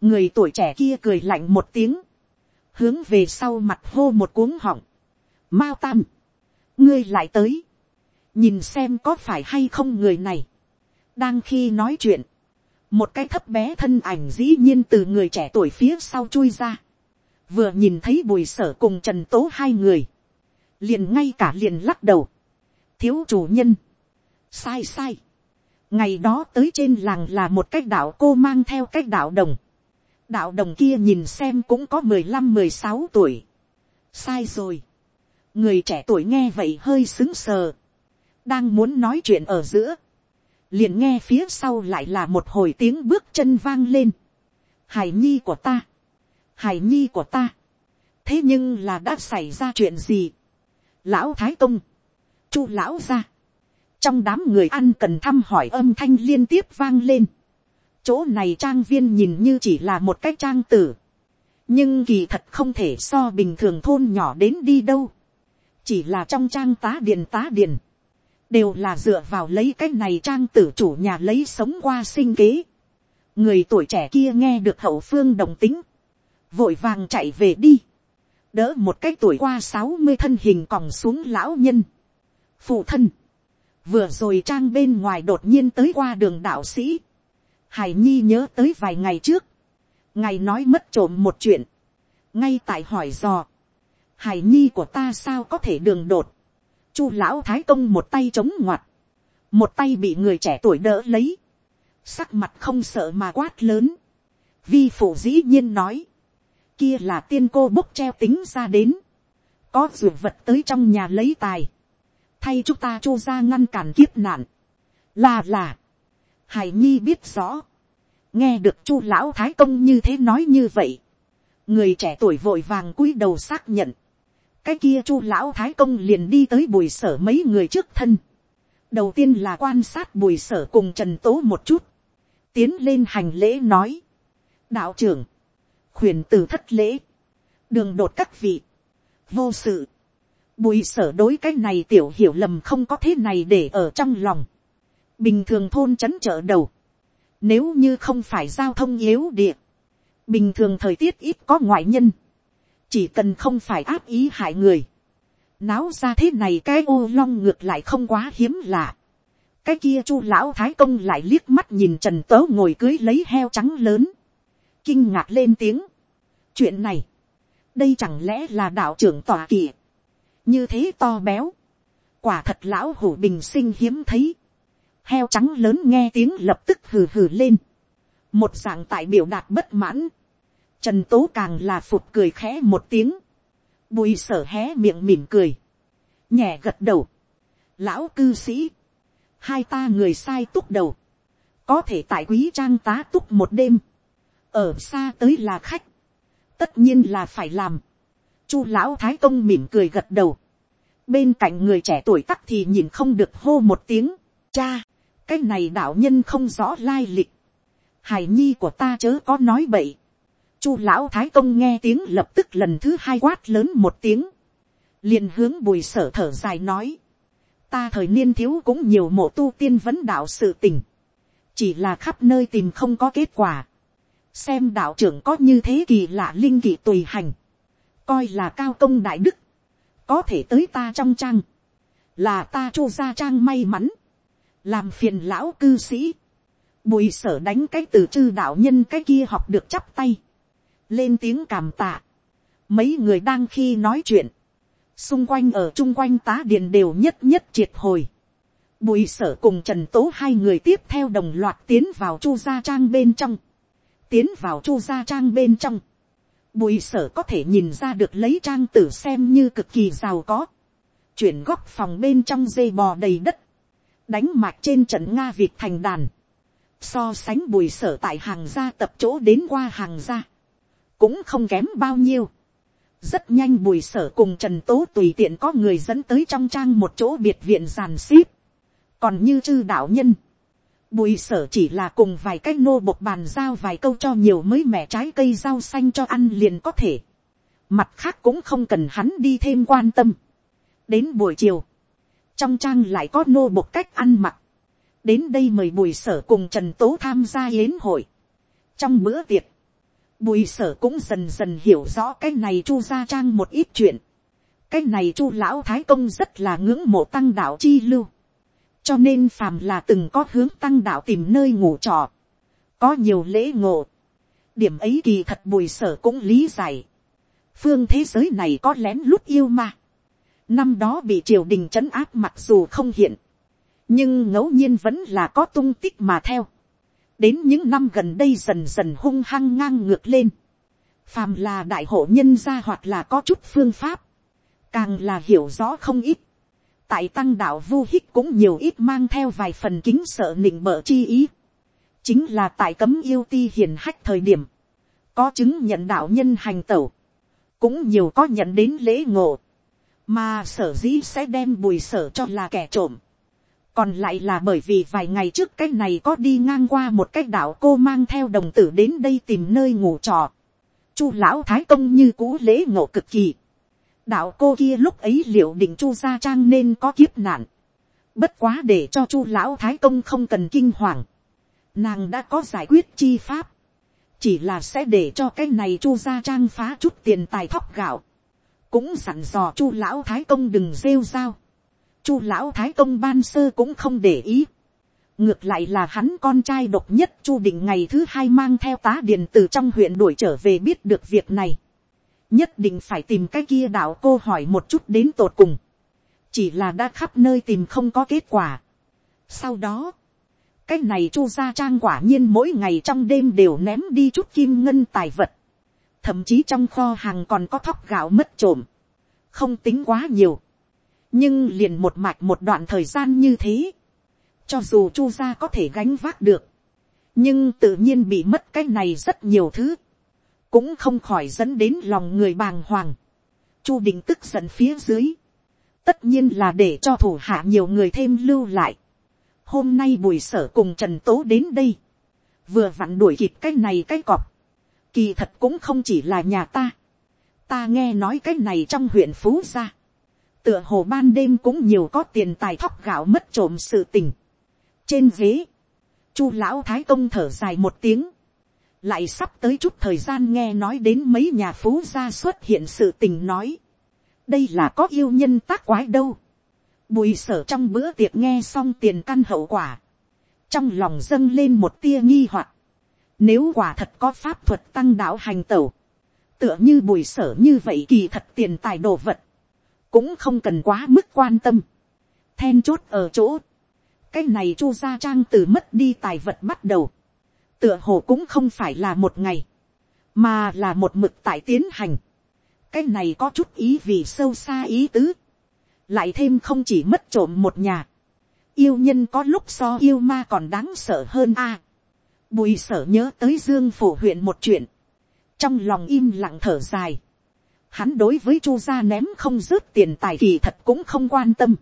người tuổi trẻ kia cười lạnh một tiếng, hướng về sau mặt hô một cuống họng, mao tam, ngươi lại tới, nhìn xem có phải hay không người này, đang khi nói chuyện, một cái thấp bé thân ảnh dĩ nhiên từ người trẻ tuổi phía sau chui ra, vừa nhìn thấy bùi sở cùng trần tố hai người, liền ngay cả liền lắc đầu, thiếu chủ nhân, sai sai, ngày đó tới trên làng là một cái đạo cô mang theo cái đạo đồng, đạo đồng kia nhìn xem cũng có mười lăm mười sáu tuổi, sai rồi, người trẻ tuổi nghe vậy hơi xứng sờ, đang muốn nói chuyện ở giữa, liền nghe phía sau lại là một hồi tiếng bước chân vang lên, hài nhi của ta, hài nhi của ta, thế nhưng là đã xảy ra chuyện gì, lão thái công, chu lão ra, trong đám người ăn cần thăm hỏi âm thanh liên tiếp vang lên. chỗ này trang viên nhìn như chỉ là một cái trang tử, nhưng kỳ thật không thể so bình thường thôn nhỏ đến đi đâu, chỉ là trong trang tá điền tá điền, đều là dựa vào lấy cái này trang tử chủ nhà lấy sống qua sinh kế. người tuổi trẻ kia nghe được hậu phương đồng tính, vội vàng chạy về đi đỡ một cái tuổi qua sáu mươi thân hình còng xuống lão nhân. phụ thân, vừa rồi trang bên ngoài đột nhiên tới qua đường đạo sĩ. hải nhi nhớ tới vài ngày trước, ngày nói mất trộm một chuyện, ngay tại hỏi dò, hải nhi của ta sao có thể đường đột, chu lão thái công một tay chống ngoặt, một tay bị người trẻ tuổi đỡ lấy, sắc mặt không sợ mà quát lớn, vi phụ dĩ nhiên nói, kia là tiên cô bốc treo tính ra đến, có ruột vật tới trong nhà lấy tài, thay chúng ta chu ra ngăn cản kiếp nạn, là là, hải nhi biết rõ, nghe được chu lão thái công như thế nói như vậy, người trẻ tuổi vội vàng cúi đầu xác nhận, cái kia chu lão thái công liền đi tới bùi sở mấy người trước thân, đầu tiên là quan sát bùi sở cùng trần tố một chút, tiến lên hành lễ nói, đạo trưởng, khuyển từ thất lễ, đường đột các vị, vô sự, bùi sở đối cái này tiểu hiểu lầm không có thế này để ở trong lòng, bình thường thôn trấn chợ đầu, nếu như không phải giao thông yếu địa, bình thường thời tiết ít có ngoại nhân, chỉ cần không phải áp ý hại người, náo ra thế này cái ô long ngược lại không quá hiếm lạ. cái kia chu lão thái công lại liếc mắt nhìn trần tớ ngồi cưới lấy heo trắng lớn, kinh ngạc lên tiếng. chuyện này, đây chẳng lẽ là đạo trưởng tòa kỳ, như thế to béo, quả thật lão hủ bình sinh hiếm thấy, heo trắng lớn nghe tiếng lập tức hừ hừ lên, một dạng tại biểu đạt bất mãn, trần tố càng là phụt cười khẽ một tiếng, bùi sở hé miệng mỉm cười, nhẹ gật đầu, lão cư sĩ, hai ta người sai túc đầu, có thể tại quý trang tá túc một đêm, ở xa tới là khách, tất nhiên là phải làm, chu lão thái công mỉm cười gật đầu, bên cạnh người trẻ tuổi tắc thì nhìn không được hô một tiếng, cha, cái này đạo nhân không rõ lai lịch, Hải nhi của ta chớ có nói bậy, chu lão thái công nghe tiếng lập tức lần thứ hai quát lớn một tiếng, liền hướng bùi sở thở dài nói, ta thời niên thiếu cũng nhiều mộ tu tiên vấn đạo sự tình, chỉ là khắp nơi tìm không có kết quả, xem đạo trưởng có như thế kỳ lạ linh kỳ tùy hành, coi là cao công đại đức, có thể tới ta trong trang, là ta chu ra trang may mắn, làm phiền lão cư sĩ, bùi sở đánh cái từ chư đạo nhân cái kia học được chắp tay, lên tiếng cảm tạ, mấy người đang khi nói chuyện, xung quanh ở chung quanh tá điện đều nhất nhất triệt hồi, bùi sở cùng trần tố hai người tiếp theo đồng loạt tiến vào chu gia trang bên trong, tiến vào chu gia trang bên trong, bùi sở có thể nhìn ra được lấy trang tử xem như cực kỳ giàu có, chuyển góc phòng bên trong dây bò đầy đất, đánh mạc trên trận nga việt thành đàn, so sánh bùi sở tại hàng gia tập chỗ đến qua hàng gia, cũng không kém bao nhiêu. rất nhanh bùi sở cùng trần tố tùy tiện có người dẫn tới trong trang một chỗ biệt viện giàn xíp, còn như chư đạo nhân, bùi sở chỉ là cùng vài cái nô bộc bàn giao vài câu cho nhiều mới mẻ trái cây rau xanh cho ăn liền có thể, mặt khác cũng không cần hắn đi thêm quan tâm. đến buổi chiều, trong trang lại có nô bộc cách ăn mặc, đến đây mời bùi sở cùng trần tố tham gia yến hội. trong bữa tiệc, bùi sở cũng dần dần hiểu rõ cái này chu gia trang một ít chuyện. cái này chu lão thái công rất là ngưỡng mộ tăng đạo chi lưu cho nên phàm là từng có hướng tăng đạo tìm nơi ngủ trọ. có nhiều lễ ngộ. điểm ấy kỳ thật bùi sở cũng lý giải. phương thế giới này có lén lút yêu mà. năm đó bị triều đình trấn áp mặc dù không hiện nhưng ngẫu nhiên vẫn là có tung tích mà theo. đến những năm gần đây dần dần hung hăng ngang ngược lên. phàm là đại hộ nhân gia hoặc là có chút phương pháp, càng là hiểu rõ không ít tại tăng đạo vu hích cũng nhiều ít mang theo vài phần kính sợ nịnh bợ chi ý. chính là tại cấm yêu ti hiền hách thời điểm, có chứng nhận đạo nhân hành tẩu, cũng nhiều có nhận đến lễ ngộ, mà sở dĩ sẽ đem bùi sở cho là kẻ trộm còn lại là bởi vì vài ngày trước cái này có đi ngang qua một cái đạo cô mang theo đồng tử đến đây tìm nơi ngủ trọ. chu lão thái công như cũ lễ ngộ cực kỳ đạo cô kia lúc ấy liệu định chu gia trang nên có kiếp nạn. bất quá để cho chu lão thái công không cần kinh hoàng. nàng đã có giải quyết chi pháp. chỉ là sẽ để cho cái này chu gia trang phá chút tiền tài thóc gạo. cũng dặn dò chu lão thái công đừng rêu rao chu lão thái công ban sơ cũng không để ý. ngược lại là hắn con trai độc nhất chu định ngày thứ hai mang theo tá điền từ trong huyện đuổi trở về biết được việc này nhất định phải tìm cái kia đạo cô hỏi một chút đến tột cùng. chỉ là đã khắp nơi tìm không có kết quả. sau đó, cái này chu gia trang quả nhiên mỗi ngày trong đêm đều ném đi chút kim ngân tài vật. thậm chí trong kho hàng còn có thóc gạo mất trộm. không tính quá nhiều. nhưng liền một mạch một đoạn thời gian như thế. cho dù chu gia có thể gánh vác được. nhưng tự nhiên bị mất cái này rất nhiều thứ cũng không khỏi dẫn đến lòng người bàng hoàng. chu đình tức giận phía dưới. tất nhiên là để cho thủ hạ nhiều người thêm lưu lại hôm nay bùi sở cùng trần tố đến đây, vừa vặn đuổi kịp cái này cái cọp, kỳ thật cũng không chỉ là nhà ta, ta nghe nói cái này trong huyện phú gia, tựa hồ ban đêm cũng nhiều có tiền tài thóc gạo mất trộm sự tình. trên ghế, chu lão thái công thở dài một tiếng, lại sắp tới chút thời gian nghe nói đến mấy nhà phú gia xuất hiện sự tình nói, đây là có yêu nhân tác quái đâu, Bùi sở trong bữa tiệc nghe xong tiền căn hậu quả. Trong lòng dâng lên một tia nghi hoặc Nếu quả thật có pháp thuật tăng đạo hành tẩu. Tựa như bùi sở như vậy kỳ thật tiền tài đồ vật. Cũng không cần quá mức quan tâm. Then chốt ở chỗ. Cái này chu gia trang từ mất đi tài vật bắt đầu. Tựa hồ cũng không phải là một ngày. Mà là một mực tại tiến hành. Cái này có chút ý vì sâu xa ý tứ lại thêm không chỉ mất trộm một nhà, yêu nhân có lúc so yêu ma còn đáng sợ hơn a. bùi sở nhớ tới dương phủ huyện một chuyện, trong lòng im lặng thở dài, hắn đối với chu gia ném không rớt tiền tài kỳ thật cũng không quan tâm,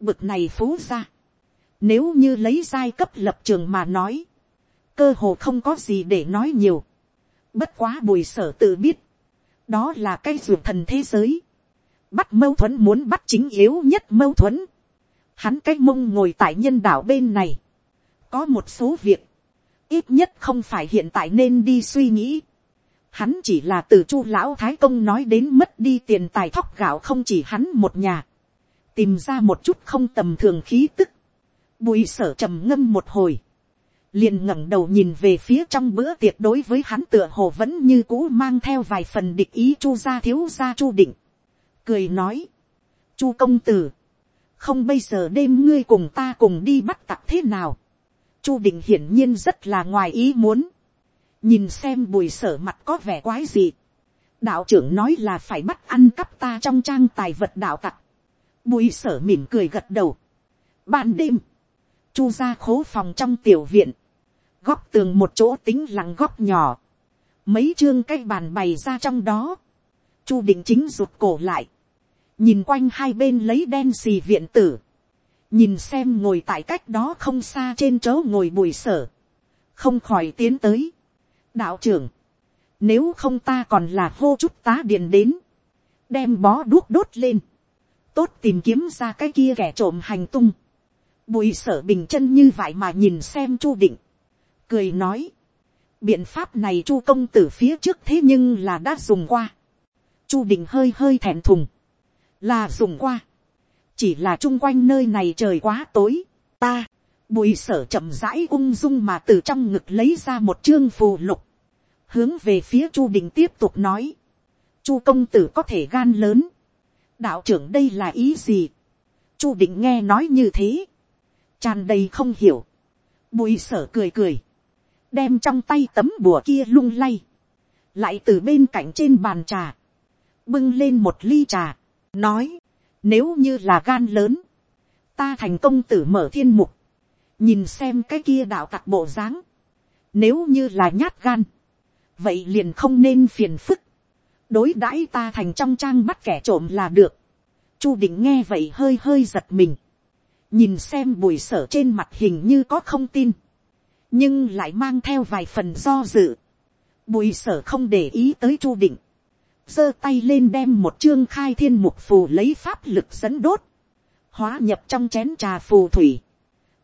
bực này phú gia, nếu như lấy giai cấp lập trường mà nói, cơ hồ không có gì để nói nhiều, bất quá bùi sở tự biết, đó là cái ruột thần thế giới, bắt mâu thuẫn muốn bắt chính yếu nhất mâu thuẫn. Hắn cái mông ngồi tại nhân đảo bên này. Có một số việc. Ít nhất không phải hiện tại nên đi suy nghĩ. Hắn chỉ là từ chu lão thái công nói đến mất đi tiền tài thóc gạo không chỉ hắn một nhà. Tìm ra một chút không tầm thường khí tức. Bùi sở trầm ngâm một hồi. Liền ngẩng đầu nhìn về phía trong bữa tiệc đối với hắn tựa hồ vẫn như cũ mang theo vài phần địch ý chu gia thiếu gia chu định cười nói, chu công tử, không bây giờ đêm ngươi cùng ta cùng đi bắt tặc thế nào. chu định hiển nhiên rất là ngoài ý muốn, nhìn xem bùi sở mặt có vẻ quái gì. đạo trưởng nói là phải bắt ăn cắp ta trong trang tài vật đạo tặc. bùi sở mỉm cười gật đầu. ban đêm, chu ra khố phòng trong tiểu viện, góc tường một chỗ tính lặng góc nhỏ, mấy chương cái bàn bày ra trong đó, chu định chính rụt cổ lại, nhìn quanh hai bên lấy đen xì viện tử, nhìn xem ngồi tại cách đó không xa trên chỗ ngồi bùi sở, không khỏi tiến tới. đạo trưởng, nếu không ta còn là hô chút tá điện đến, đem bó đuốc đốt lên, tốt tìm kiếm ra cái kia kẻ trộm hành tung, bùi sở bình chân như vậy mà nhìn xem chu định, cười nói, biện pháp này chu công tử phía trước thế nhưng là đã dùng qua, chu đình hơi hơi thẹn thùng, là dùng qua, chỉ là chung quanh nơi này trời quá tối, ta, bùi sở chậm rãi ung dung mà từ trong ngực lấy ra một chương phù lục, hướng về phía chu đình tiếp tục nói, chu công tử có thể gan lớn, đạo trưởng đây là ý gì, chu định nghe nói như thế, tràn đầy không hiểu, bùi sở cười cười, đem trong tay tấm bùa kia lung lay, lại từ bên cạnh trên bàn trà, bưng lên một ly trà, nói, nếu như là gan lớn, ta thành công tử mở thiên mục, nhìn xem cái kia đạo tặc bộ dáng, nếu như là nhát gan, vậy liền không nên phiền phức, đối đãi ta thành trong trang bắt kẻ trộm là được, chu định nghe vậy hơi hơi giật mình, nhìn xem bùi sở trên mặt hình như có không tin, nhưng lại mang theo vài phần do dự, bùi sở không để ý tới chu định, giơ tay lên đem một chương khai thiên mục phù lấy pháp lực dẫn đốt, hóa nhập trong chén trà phù thủy,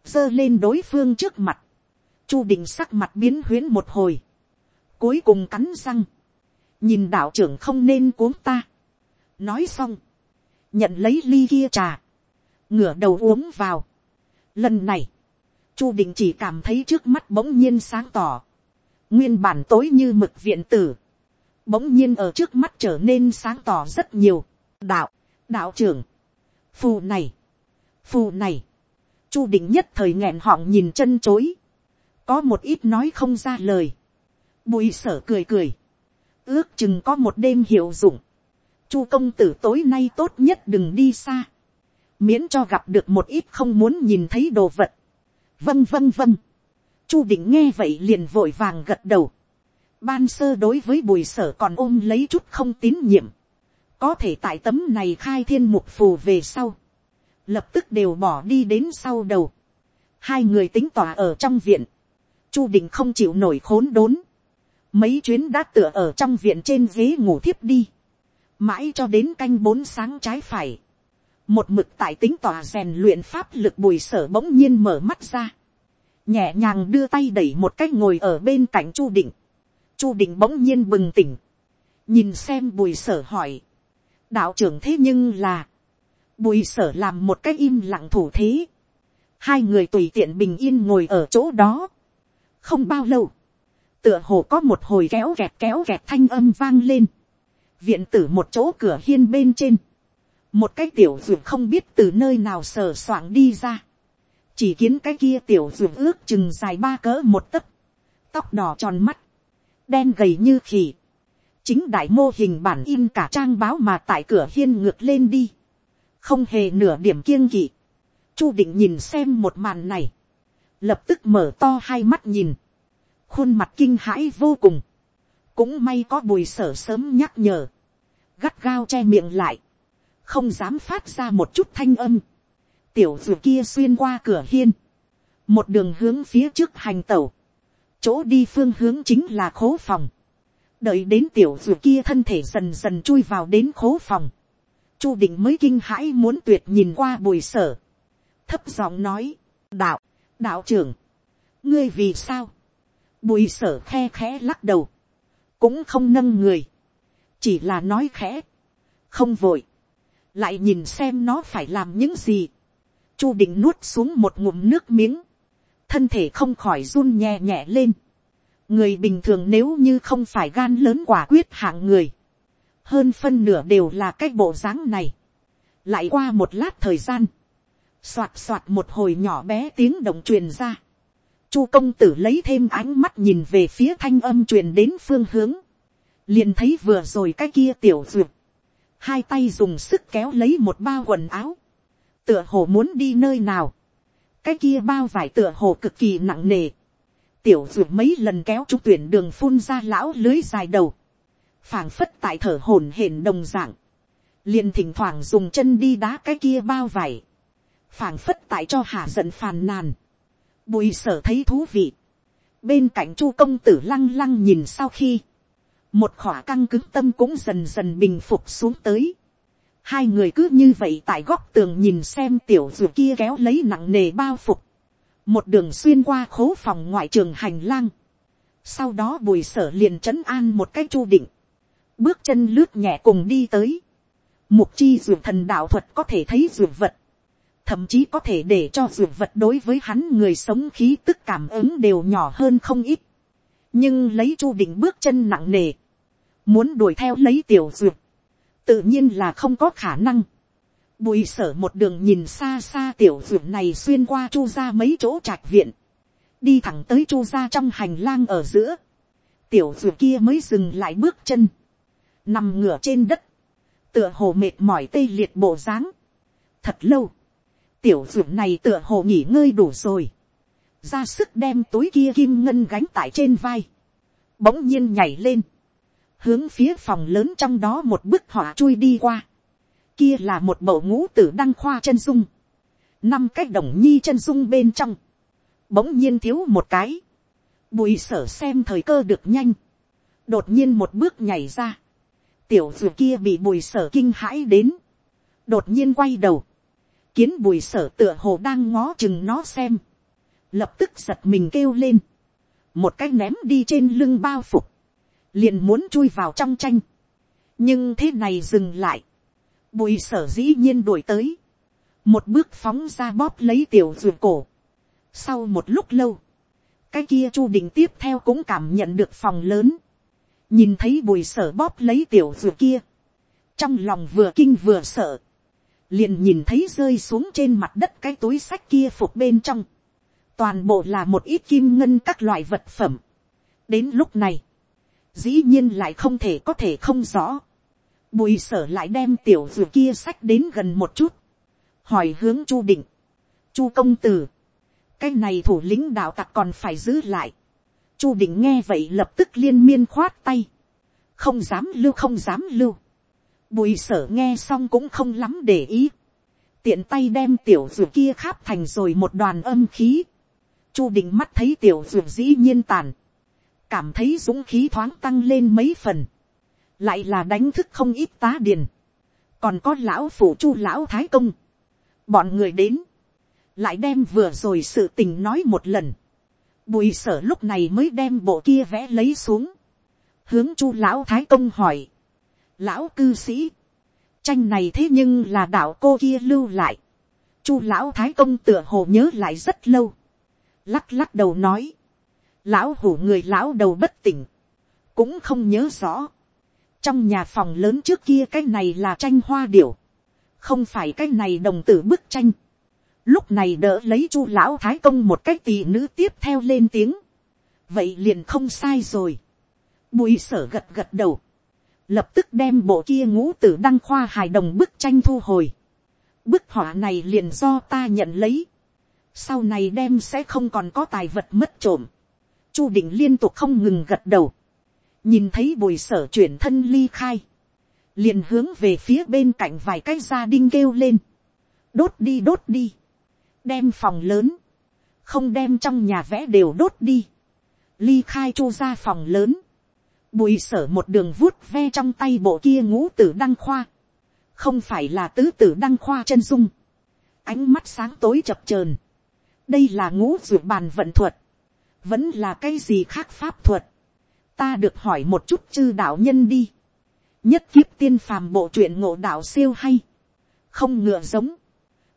giơ lên đối phương trước mặt, chu đình sắc mặt biến huyến một hồi, cuối cùng cắn răng, nhìn đạo trưởng không nên cuốn ta, nói xong, nhận lấy ly kia trà, ngửa đầu uống vào. Lần này, chu đình chỉ cảm thấy trước mắt bỗng nhiên sáng tỏ, nguyên bản tối như mực viện tử, bỗng nhiên ở trước mắt trở nên sáng tỏ rất nhiều. đạo, đạo trưởng, phù này, phù này, chu định nhất thời nghẹn họng nhìn chân chối, có một ít nói không ra lời, bùi sở cười cười, ước chừng có một đêm hiệu dụng, chu công tử tối nay tốt nhất đừng đi xa, miễn cho gặp được một ít không muốn nhìn thấy đồ vật vâng vâng vâng, chu định nghe vậy liền vội vàng gật đầu, ban sơ đối với bùi sở còn ôm lấy chút không tín nhiệm, có thể tại tấm này khai thiên mục phù về sau, lập tức đều bỏ đi đến sau đầu, hai người tính tỏa ở trong viện, chu định không chịu nổi khốn đốn, mấy chuyến đã tựa ở trong viện trên ghế ngủ thiếp đi, mãi cho đến canh bốn sáng trái phải, một mực tại tính tòa rèn luyện pháp lực bùi sở bỗng nhiên mở mắt ra, nhẹ nhàng đưa tay đẩy một cách ngồi ở bên cạnh chu định, chu định bỗng nhiên bừng tỉnh, nhìn xem bùi sở hỏi, đạo trưởng thế nhưng là, bùi sở làm một cách im lặng thủ thế, hai người tùy tiện bình yên ngồi ở chỗ đó, không bao lâu, tựa hồ có một hồi kéo kẹt kéo kẹt thanh âm vang lên, viện tử một chỗ cửa hiên bên trên, một cái tiểu ruột không biết từ nơi nào sờ soạng đi ra, chỉ kiến cái kia tiểu ruột ước chừng dài ba cỡ một tấc, tóc đỏ tròn mắt, đen gầy như khỉ, chính đại mô hình bản in cả trang báo mà tại cửa hiên ngược lên đi, không hề nửa điểm kiêng kỵ, chu định nhìn xem một màn này, lập tức mở to hai mắt nhìn, khuôn mặt kinh hãi vô cùng, cũng may có bùi sở sớm nhắc nhở, gắt gao che miệng lại, không dám phát ra một chút thanh âm, tiểu dù kia xuyên qua cửa hiên, một đường hướng phía trước hành tẩu, chỗ đi phương hướng chính là khố phòng, đợi đến tiểu dù kia thân thể dần dần chui vào đến khố phòng, chu định mới kinh hãi muốn tuyệt nhìn qua bùi sở, thấp giọng nói, đạo, đạo trưởng, ngươi vì sao, bùi sở khe khẽ lắc đầu, cũng không nâng người, chỉ là nói khẽ, không vội, lại nhìn xem nó phải làm những gì, chu định nuốt xuống một ngụm nước miếng, thân thể không khỏi run nhẹ nhẹ lên, người bình thường nếu như không phải gan lớn quả quyết hạng người, hơn phân nửa đều là cái bộ dáng này, lại qua một lát thời gian, soạt soạt một hồi nhỏ bé tiếng động truyền ra, chu công tử lấy thêm ánh mắt nhìn về phía thanh âm truyền đến phương hướng, liền thấy vừa rồi cái kia tiểu duyệt, hai tay dùng sức kéo lấy một bao quần áo, tựa hồ muốn đi nơi nào, cái kia bao vải tựa hồ cực kỳ nặng nề, tiểu duyệt mấy lần kéo trung tuyển đường phun ra lão lưới dài đầu, phảng phất tại thở hổn hển đồng dạng, liền thỉnh thoảng dùng chân đi đá cái kia bao vải, phảng phất tại cho hạ giận phàn nàn, bùi sở thấy thú vị, bên cạnh chu công tử lăng lăng nhìn sau khi, một khỏa căng cứng tâm cũng dần dần bình phục xuống tới. hai người cứ như vậy tại góc tường nhìn xem tiểu dù kia kéo lấy nặng nề bao phục, một đường xuyên qua khố phòng ngoại trường hành lang, sau đó bùi sở liền trấn an một cái chu định, bước chân lướt nhẹ cùng đi tới, mục chi dù thần đạo thuật có thể thấy dù vật, thậm chí có thể để cho dù vật đối với hắn người sống khí tức cảm ứng đều nhỏ hơn không ít. Nhưng lấy chu định bước chân nặng nề, muốn đuổi theo lấy tiểu duyệt, tự nhiên là không có khả năng. Bùi sở một đường nhìn xa xa tiểu duyệt này xuyên qua chu ra mấy chỗ trạch viện, đi thẳng tới chu ra trong hành lang ở giữa, tiểu duyệt kia mới dừng lại bước chân, nằm ngửa trên đất, tựa hồ mệt mỏi tê liệt bộ dáng. Thật lâu, tiểu duyệt này tựa hồ nghỉ ngơi đủ rồi, ra sức đem túi kia kim ngân gánh tại trên vai, bỗng nhiên nhảy lên, hướng phía phòng lớn trong đó một bức họa chui đi qua, kia là một bầu ngũ tử đăng khoa chân dung, năm cái đồng nhi chân dung bên trong, bỗng nhiên thiếu một cái, bùi sở xem thời cơ được nhanh, đột nhiên một bước nhảy ra, tiểu dù kia bị bùi sở kinh hãi đến, đột nhiên quay đầu, kiến bùi sở tựa hồ đang ngó chừng nó xem, lập tức giật mình kêu lên, một cái ném đi trên lưng bao phục, liền muốn chui vào trong tranh, nhưng thế này dừng lại, bùi sở dĩ nhiên đuổi tới, một bước phóng ra bóp lấy tiểu ruột cổ. Sau một lúc lâu, cái kia chu đình tiếp theo cũng cảm nhận được phòng lớn, nhìn thấy bùi sở bóp lấy tiểu ruột kia, trong lòng vừa kinh vừa sợ, liền nhìn thấy rơi xuống trên mặt đất cái túi sách kia phục bên trong, toàn bộ là một ít kim ngân các loại vật phẩm. đến lúc này, dĩ nhiên lại không thể có thể không rõ. bùi sở lại đem tiểu dù kia sách đến gần một chút, hỏi hướng chu định, chu công tử, cái này thủ lĩnh đạo tặc còn phải giữ lại. chu định nghe vậy lập tức liên miên khoát tay, không dám lưu không dám lưu. bùi sở nghe xong cũng không lắm để ý, tiện tay đem tiểu dù kia kháp thành rồi một đoàn âm khí. chu định mắt thấy tiểu dù dĩ nhiên tàn, cảm thấy dũng khí thoáng tăng lên mấy phần, lại là đánh thức không ít tá điền, còn có lão phủ chu lão thái công, bọn người đến, lại đem vừa rồi sự tình nói một lần, bùi sở lúc này mới đem bộ kia vẽ lấy xuống, hướng chu lão thái công hỏi, lão cư sĩ, tranh này thế nhưng là đạo cô kia lưu lại, chu lão thái công tựa hồ nhớ lại rất lâu, lắc lắc đầu nói, lão hủ người lão đầu bất tỉnh, cũng không nhớ rõ, trong nhà phòng lớn trước kia cái này là tranh hoa điểu, không phải cái này đồng tử bức tranh, lúc này đỡ lấy chu lão thái công một cái tỷ nữ tiếp theo lên tiếng, vậy liền không sai rồi, bùi sở gật gật đầu, lập tức đem bộ kia ngũ tử đăng khoa hài đồng bức tranh thu hồi, bức họa này liền do ta nhận lấy, sau này đem sẽ không còn có tài vật mất trộm, chu định liên tục không ngừng gật đầu, nhìn thấy bùi sở chuyển thân ly khai, liền hướng về phía bên cạnh vài cái gia đinh kêu lên, đốt đi đốt đi, đem phòng lớn, không đem trong nhà vẽ đều đốt đi, ly khai chu ra phòng lớn, bùi sở một đường vuốt ve trong tay bộ kia ngũ tử đăng khoa, không phải là tứ tử đăng khoa chân dung, ánh mắt sáng tối chập chờn, đây là ngũ ruột bàn vận thuật, vẫn là cái gì khác pháp thuật, ta được hỏi một chút chư đạo nhân đi, nhất kiếp tiên phàm bộ truyện ngộ đạo siêu hay, không ngựa giống,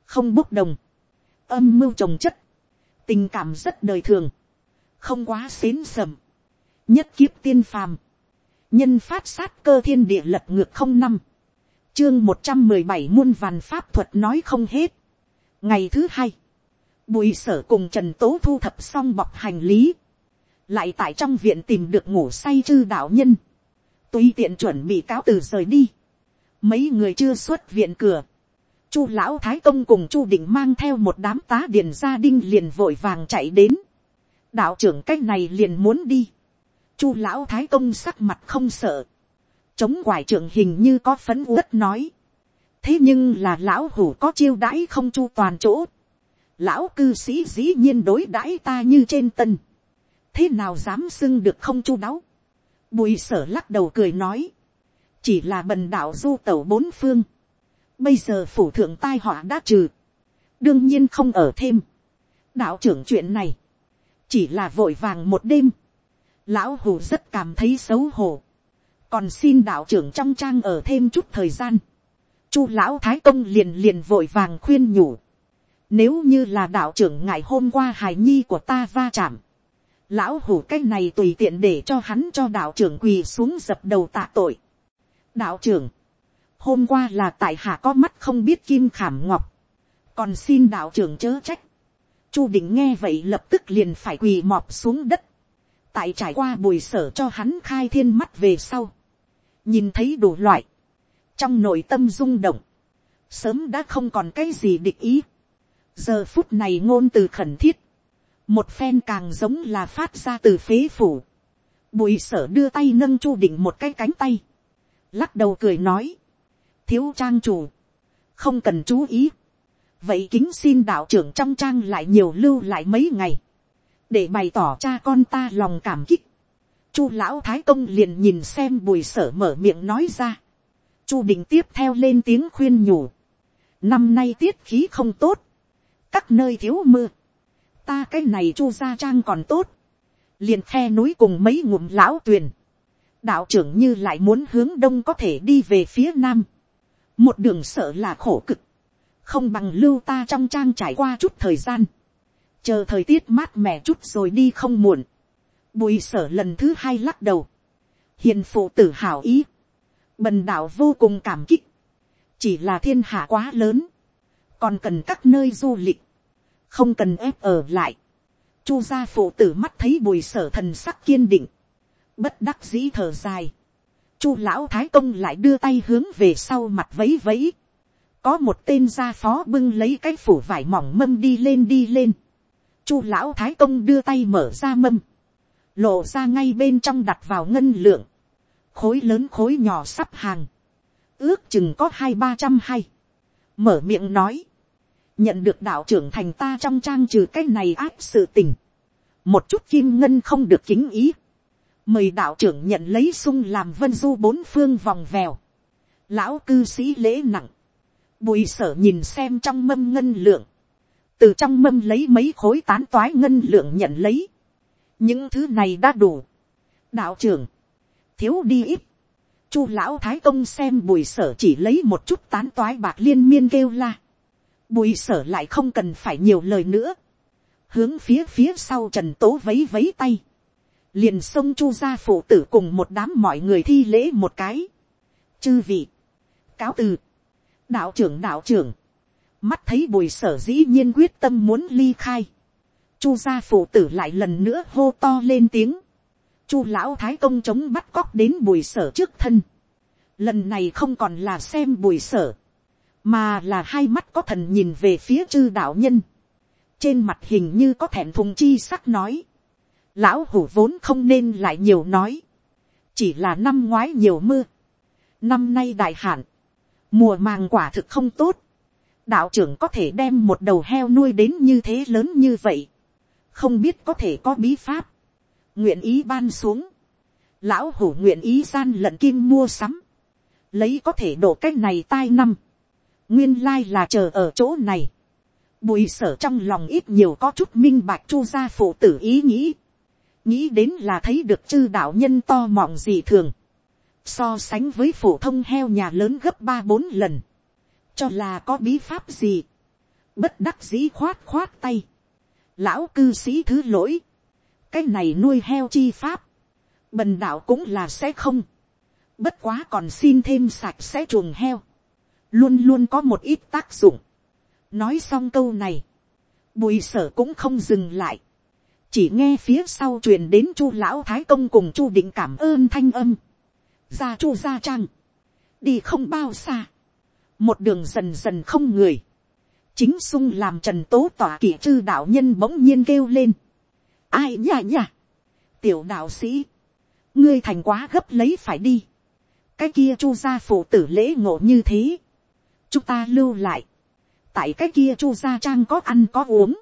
không bốc đồng, âm mưu trồng chất, tình cảm rất đời thường, không quá xến sầm, nhất kiếp tiên phàm, nhân phát sát cơ thiên địa lật ngược không năm, chương một trăm mười bảy muôn vàn pháp thuật nói không hết. ngày thứ hai, bùi sở cùng trần tố thu thập xong bọc hành lý, lại tại trong viện tìm được ngủ say chư đạo nhân, tùy tiện chuẩn bị cáo từ rời đi, mấy người chưa xuất viện cửa, chu lão thái công cùng chu định mang theo một đám tá điền gia đinh liền vội vàng chạy đến, đạo trưởng c á c h này liền muốn đi, chu lão thái công sắc mặt không sợ, chống quải trưởng hình như có phấn uất nói, thế nhưng là lão hủ có chiêu đãi không chu toàn chỗ, lão cư sĩ dĩ nhiên đối đãi ta như trên tân, thế nào dám xưng được không chu đáo, bùi sở lắc đầu cười nói, chỉ là bần đạo du tẩu bốn phương, bây giờ phủ thượng tai họa đã trừ, đương nhiên không ở thêm, đạo trưởng chuyện này, chỉ là vội vàng một đêm, lão hù rất cảm thấy xấu hổ, còn xin đạo trưởng trong trang ở thêm chút thời gian, chu lão thái công liền liền vội vàng khuyên nhủ, nếu như là đạo trưởng ngài hôm qua hài nhi của ta va chạm. Lão hủ cái này tùy tiện để cho hắn cho đạo trưởng quỳ xuống dập đầu tạ tội. Đạo trưởng. Hôm qua là tại hạ có mắt không biết kim khảm ngọc. Còn xin đạo trưởng chớ trách. Chu đỉnh nghe vậy lập tức liền phải quỳ mọp xuống đất. Tại trải qua bùi sở cho hắn khai thiên mắt về sau. Nhìn thấy đủ loại. Trong nội tâm rung động. Sớm đã không còn cái gì địch ý giờ phút này ngôn từ khẩn thiết, một phen càng giống là phát ra từ phế phủ, bùi sở đưa tay nâng chu định một cái cánh tay, lắc đầu cười nói, thiếu trang chủ, không cần chú ý, vậy kính xin đạo trưởng trong trang lại nhiều lưu lại mấy ngày, để bày tỏ cha con ta lòng cảm kích, chu lão thái công liền nhìn xem bùi sở mở miệng nói ra, chu định tiếp theo lên tiếng khuyên nhủ, năm nay tiết khí không tốt, các nơi thiếu mưa, ta cái này chu gia trang còn tốt, liền khe núi cùng mấy ngụm lão tuyền, đạo trưởng như lại muốn hướng đông có thể đi về phía nam, một đường sợ là khổ cực, không bằng lưu ta trong trang trải qua chút thời gian, chờ thời tiết mát mẻ chút rồi đi không muộn, bùi sở lần thứ hai lắc đầu, hiền phụ tử hào ý, bần đạo vô cùng cảm kích, chỉ là thiên hạ quá lớn, còn cần các nơi du lịch, không cần ép ở lại. Chu gia phụ tử mắt thấy bùi sở thần sắc kiên định, bất đắc dĩ thở dài. Chu lão thái công lại đưa tay hướng về sau mặt vấy vấy. Có một tên gia phó bưng lấy cái phủ vải mỏng mâm đi lên đi lên. Chu lão thái công đưa tay mở ra mâm, lộ ra ngay bên trong đặt vào ngân lượng, khối lớn khối nhỏ sắp hàng, ước chừng có hai ba trăm hay, mở miệng nói, nhận được đạo trưởng thành ta trong trang trừ cái này áp sự tình, một chút kim ngân không được kính ý, mời đạo trưởng nhận lấy sung làm vân du bốn phương vòng vèo, lão cư sĩ lễ nặng, bùi sở nhìn xem trong mâm ngân lượng, từ trong mâm lấy mấy khối tán toái ngân lượng nhận lấy, những thứ này đã đủ, đạo trưởng, thiếu đi ít, chu lão thái công xem bùi sở chỉ lấy một chút tán toái bạc liên miên kêu la, bùi sở lại không cần phải nhiều lời nữa, hướng phía phía sau trần tố vấy vấy tay, liền xông chu ra phụ tử cùng một đám mọi người thi lễ một cái, chư vị, cáo từ, đạo trưởng đạo trưởng, mắt thấy bùi sở dĩ nhiên quyết tâm muốn ly khai, chu gia phụ tử lại lần nữa hô to lên tiếng, chu lão thái công chống bắt cóc đến bùi sở trước thân, lần này không còn là xem bùi sở, mà là hai mắt có thần nhìn về phía chư đạo nhân, trên mặt hình như có thẹn thùng chi sắc nói, lão hủ vốn không nên lại nhiều nói, chỉ là năm ngoái nhiều mưa, năm nay đại hạn, mùa màng quả thực không tốt, đạo trưởng có thể đem một đầu heo nuôi đến như thế lớn như vậy, không biết có thể có bí pháp, nguyện ý ban xuống, lão hủ nguyện ý gian lận kim mua sắm, lấy có thể đổ cái này tai năm, nguyên lai là chờ ở chỗ này, bùi sở trong lòng ít nhiều có chút minh bạch chu gia phụ tử ý nghĩ, nghĩ đến là thấy được chư đạo nhân to mọng gì thường, so sánh với phổ thông heo nhà lớn gấp ba bốn lần, cho là có bí pháp gì, bất đắc dĩ khoát khoát tay, lão cư sĩ thứ lỗi, cái này nuôi heo chi pháp, bần đạo cũng là sẽ không, bất quá còn xin thêm sạch sẽ chuồng heo, luôn luôn có một ít tác dụng. nói xong câu này, bùi sở cũng không dừng lại, chỉ nghe phía sau truyền đến chu lão thái công cùng chu định cảm ơn thanh âm, ra chu Ra trang, đi không bao xa, một đường dần dần không người, chính sung làm trần tố tỏa kỷ chư đạo nhân bỗng nhiên kêu lên, ai nhả nhả, tiểu đạo sĩ, ngươi thành quá gấp lấy phải đi, cái kia chu gia phụ tử lễ ngộ như thế, chúng ta lưu lại, tại cái kia chu gia trang có ăn có uống,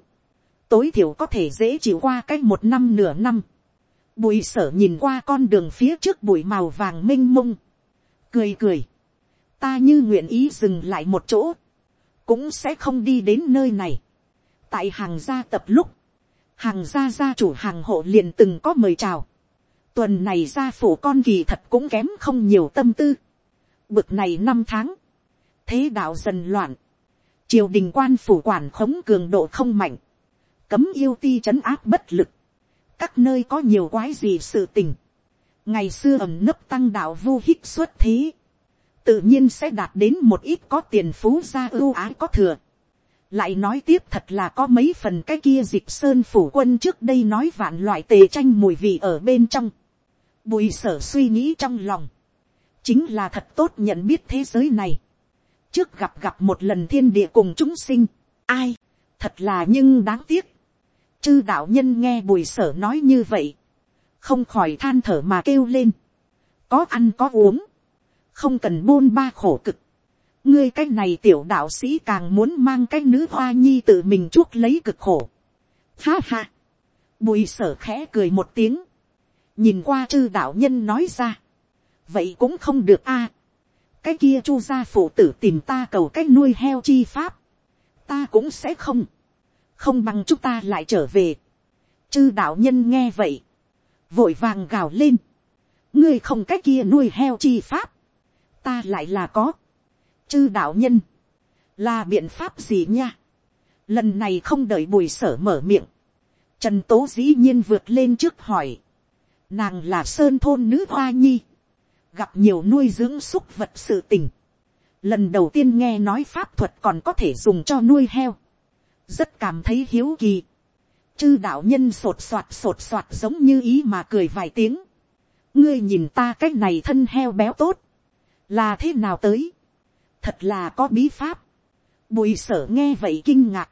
tối thiểu có thể dễ chịu qua cái một năm nửa năm, bùi sở nhìn qua con đường phía trước bụi màu vàng m i n h mông, cười cười, ta như nguyện ý dừng lại một chỗ, cũng sẽ không đi đến nơi này. tại hàng gia tập lúc, hàng gia gia chủ hàng hộ liền từng có mời chào, tuần này gia phủ con kỳ thật cũng kém không nhiều tâm tư, bực này năm tháng, thế đạo dần loạn, triều đình quan phủ quản khống cường độ không mạnh, cấm yêu ti c h ấ n áp bất lực, các nơi có nhiều quái gì sự tình, ngày xưa ẩm nấp tăng đạo vu hích xuất thế, tự nhiên sẽ đạt đến một ít có tiền phú gia ưu ái có thừa. lại nói tiếp thật là có mấy phần cái kia dịp sơn phủ quân trước đây nói vạn loại tề tranh mùi vị ở bên trong. bùi sở suy nghĩ trong lòng, chính là thật tốt nhận biết thế giới này trước gặp gặp một lần thiên địa cùng chúng sinh, ai, thật là nhưng đáng tiếc. Chư đạo nhân nghe bùi sở nói như vậy, không khỏi than thở mà kêu lên, có ăn có uống, không cần bôn ba khổ cực, ngươi cái này tiểu đạo sĩ càng muốn mang cái nữ hoa nhi tự mình chuốc lấy cực khổ. Ha ha, bùi sở khẽ cười một tiếng, nhìn qua chư đạo nhân nói ra, vậy cũng không được a, cái kia chu gia phụ tử tìm ta cầu cách nuôi heo chi pháp, ta cũng sẽ không, không bằng chúng ta lại trở về. chư đạo nhân nghe vậy, vội vàng gào lên, ngươi không cách kia nuôi heo chi pháp, ta lại là có. chư đạo nhân, là biện pháp gì nha. lần này không đợi bùi sở mở miệng, trần tố dĩ nhiên vượt lên trước hỏi, nàng là sơn thôn nữ hoa nhi, gặp nhiều nuôi dưỡng súc vật sự tình, lần đầu tiên nghe nói pháp thuật còn có thể dùng cho nuôi heo, rất cảm thấy hiếu kỳ, chư đạo nhân sột soạt sột soạt giống như ý mà cười vài tiếng, ngươi nhìn ta cái này thân heo béo tốt, là thế nào tới, thật là có bí pháp, bùi sở nghe vậy kinh ngạc,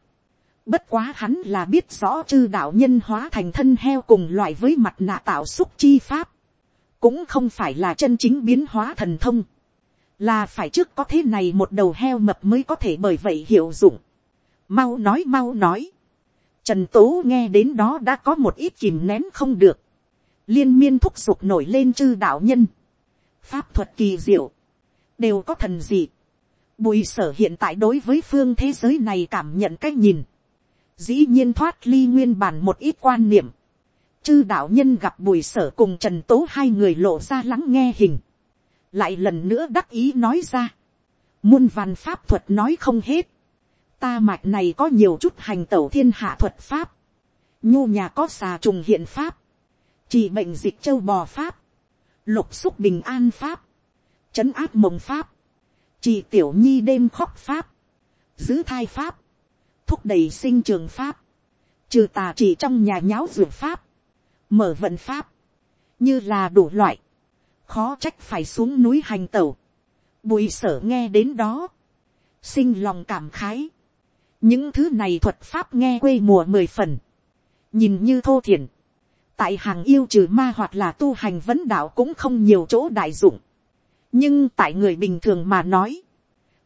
bất quá hắn là biết rõ chư đạo nhân hóa thành thân heo cùng loại với mặt nạ tạo xúc chi pháp, cũng không phải là chân chính biến hóa thần thông, là phải trước có thế này một đầu heo mập mới có thể bởi vậy hiệu dụng. mau nói mau nói. trần tố nghe đến đó đã có một ít kìm nén không được. liên miên thúc giục nổi lên chư đạo nhân. pháp thuật kỳ diệu. đều có thần gì. bùi sở hiện tại đối với phương thế giới này cảm nhận cách nhìn. dĩ nhiên thoát ly nguyên bản một ít quan niệm chư đạo nhân gặp bùi sở cùng trần tố hai người lộ ra lắng nghe hình. Lại lần nữa đắc ý nói ra, muôn văn pháp thuật nói không hết, ta mạch này có nhiều chút hành tẩu thiên hạ thuật pháp, nhu nhà có xà trùng hiện pháp, chỉ bệnh dịch châu bò pháp, lục xúc bình an pháp, trấn áp mộng pháp, chỉ tiểu nhi đêm khóc pháp, giữ thai pháp, thúc đẩy sinh trường pháp, trừ tà chỉ trong nhà nháo dược pháp, mở vận pháp, như là đủ loại, khó trách phải xuống núi hành tẩu. Bùi sở nghe đến đó, sinh lòng cảm khái. những thứ này thuật pháp nghe quê mùa mười phần, nhìn như thô thiển. tại hàng yêu trừ ma hoặc là tu hành vấn đạo cũng không nhiều chỗ đại dụng. nhưng tại người bình thường mà nói,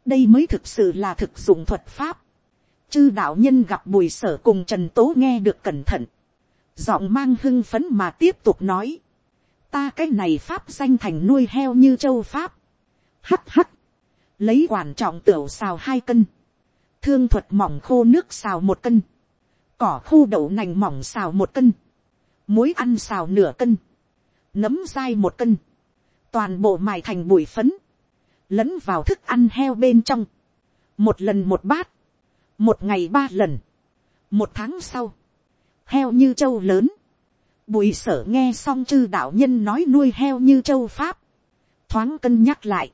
đây mới thực sự là thực dụng thuật pháp. chư đạo nhân gặp bùi sở cùng trần tố nghe được cẩn thận, giọng mang hưng phấn mà tiếp tục nói. Ta cái này pháp danh thành nuôi heo như châu pháp. hắt hắt, lấy quản trọng tửu xào hai cân, thương thuật mỏng khô nước xào một cân, cỏ khô đậu nành mỏng xào một cân, muối ăn xào nửa cân, nấm dai một cân, toàn bộ mài thành bụi phấn, lẫn vào thức ăn heo bên trong, một lần một bát, một ngày ba lần, một tháng sau, heo như trâu lớn, Bùi sở nghe xong chư đạo nhân nói nuôi heo như châu Pháp. Thoáng cân nhắc lại.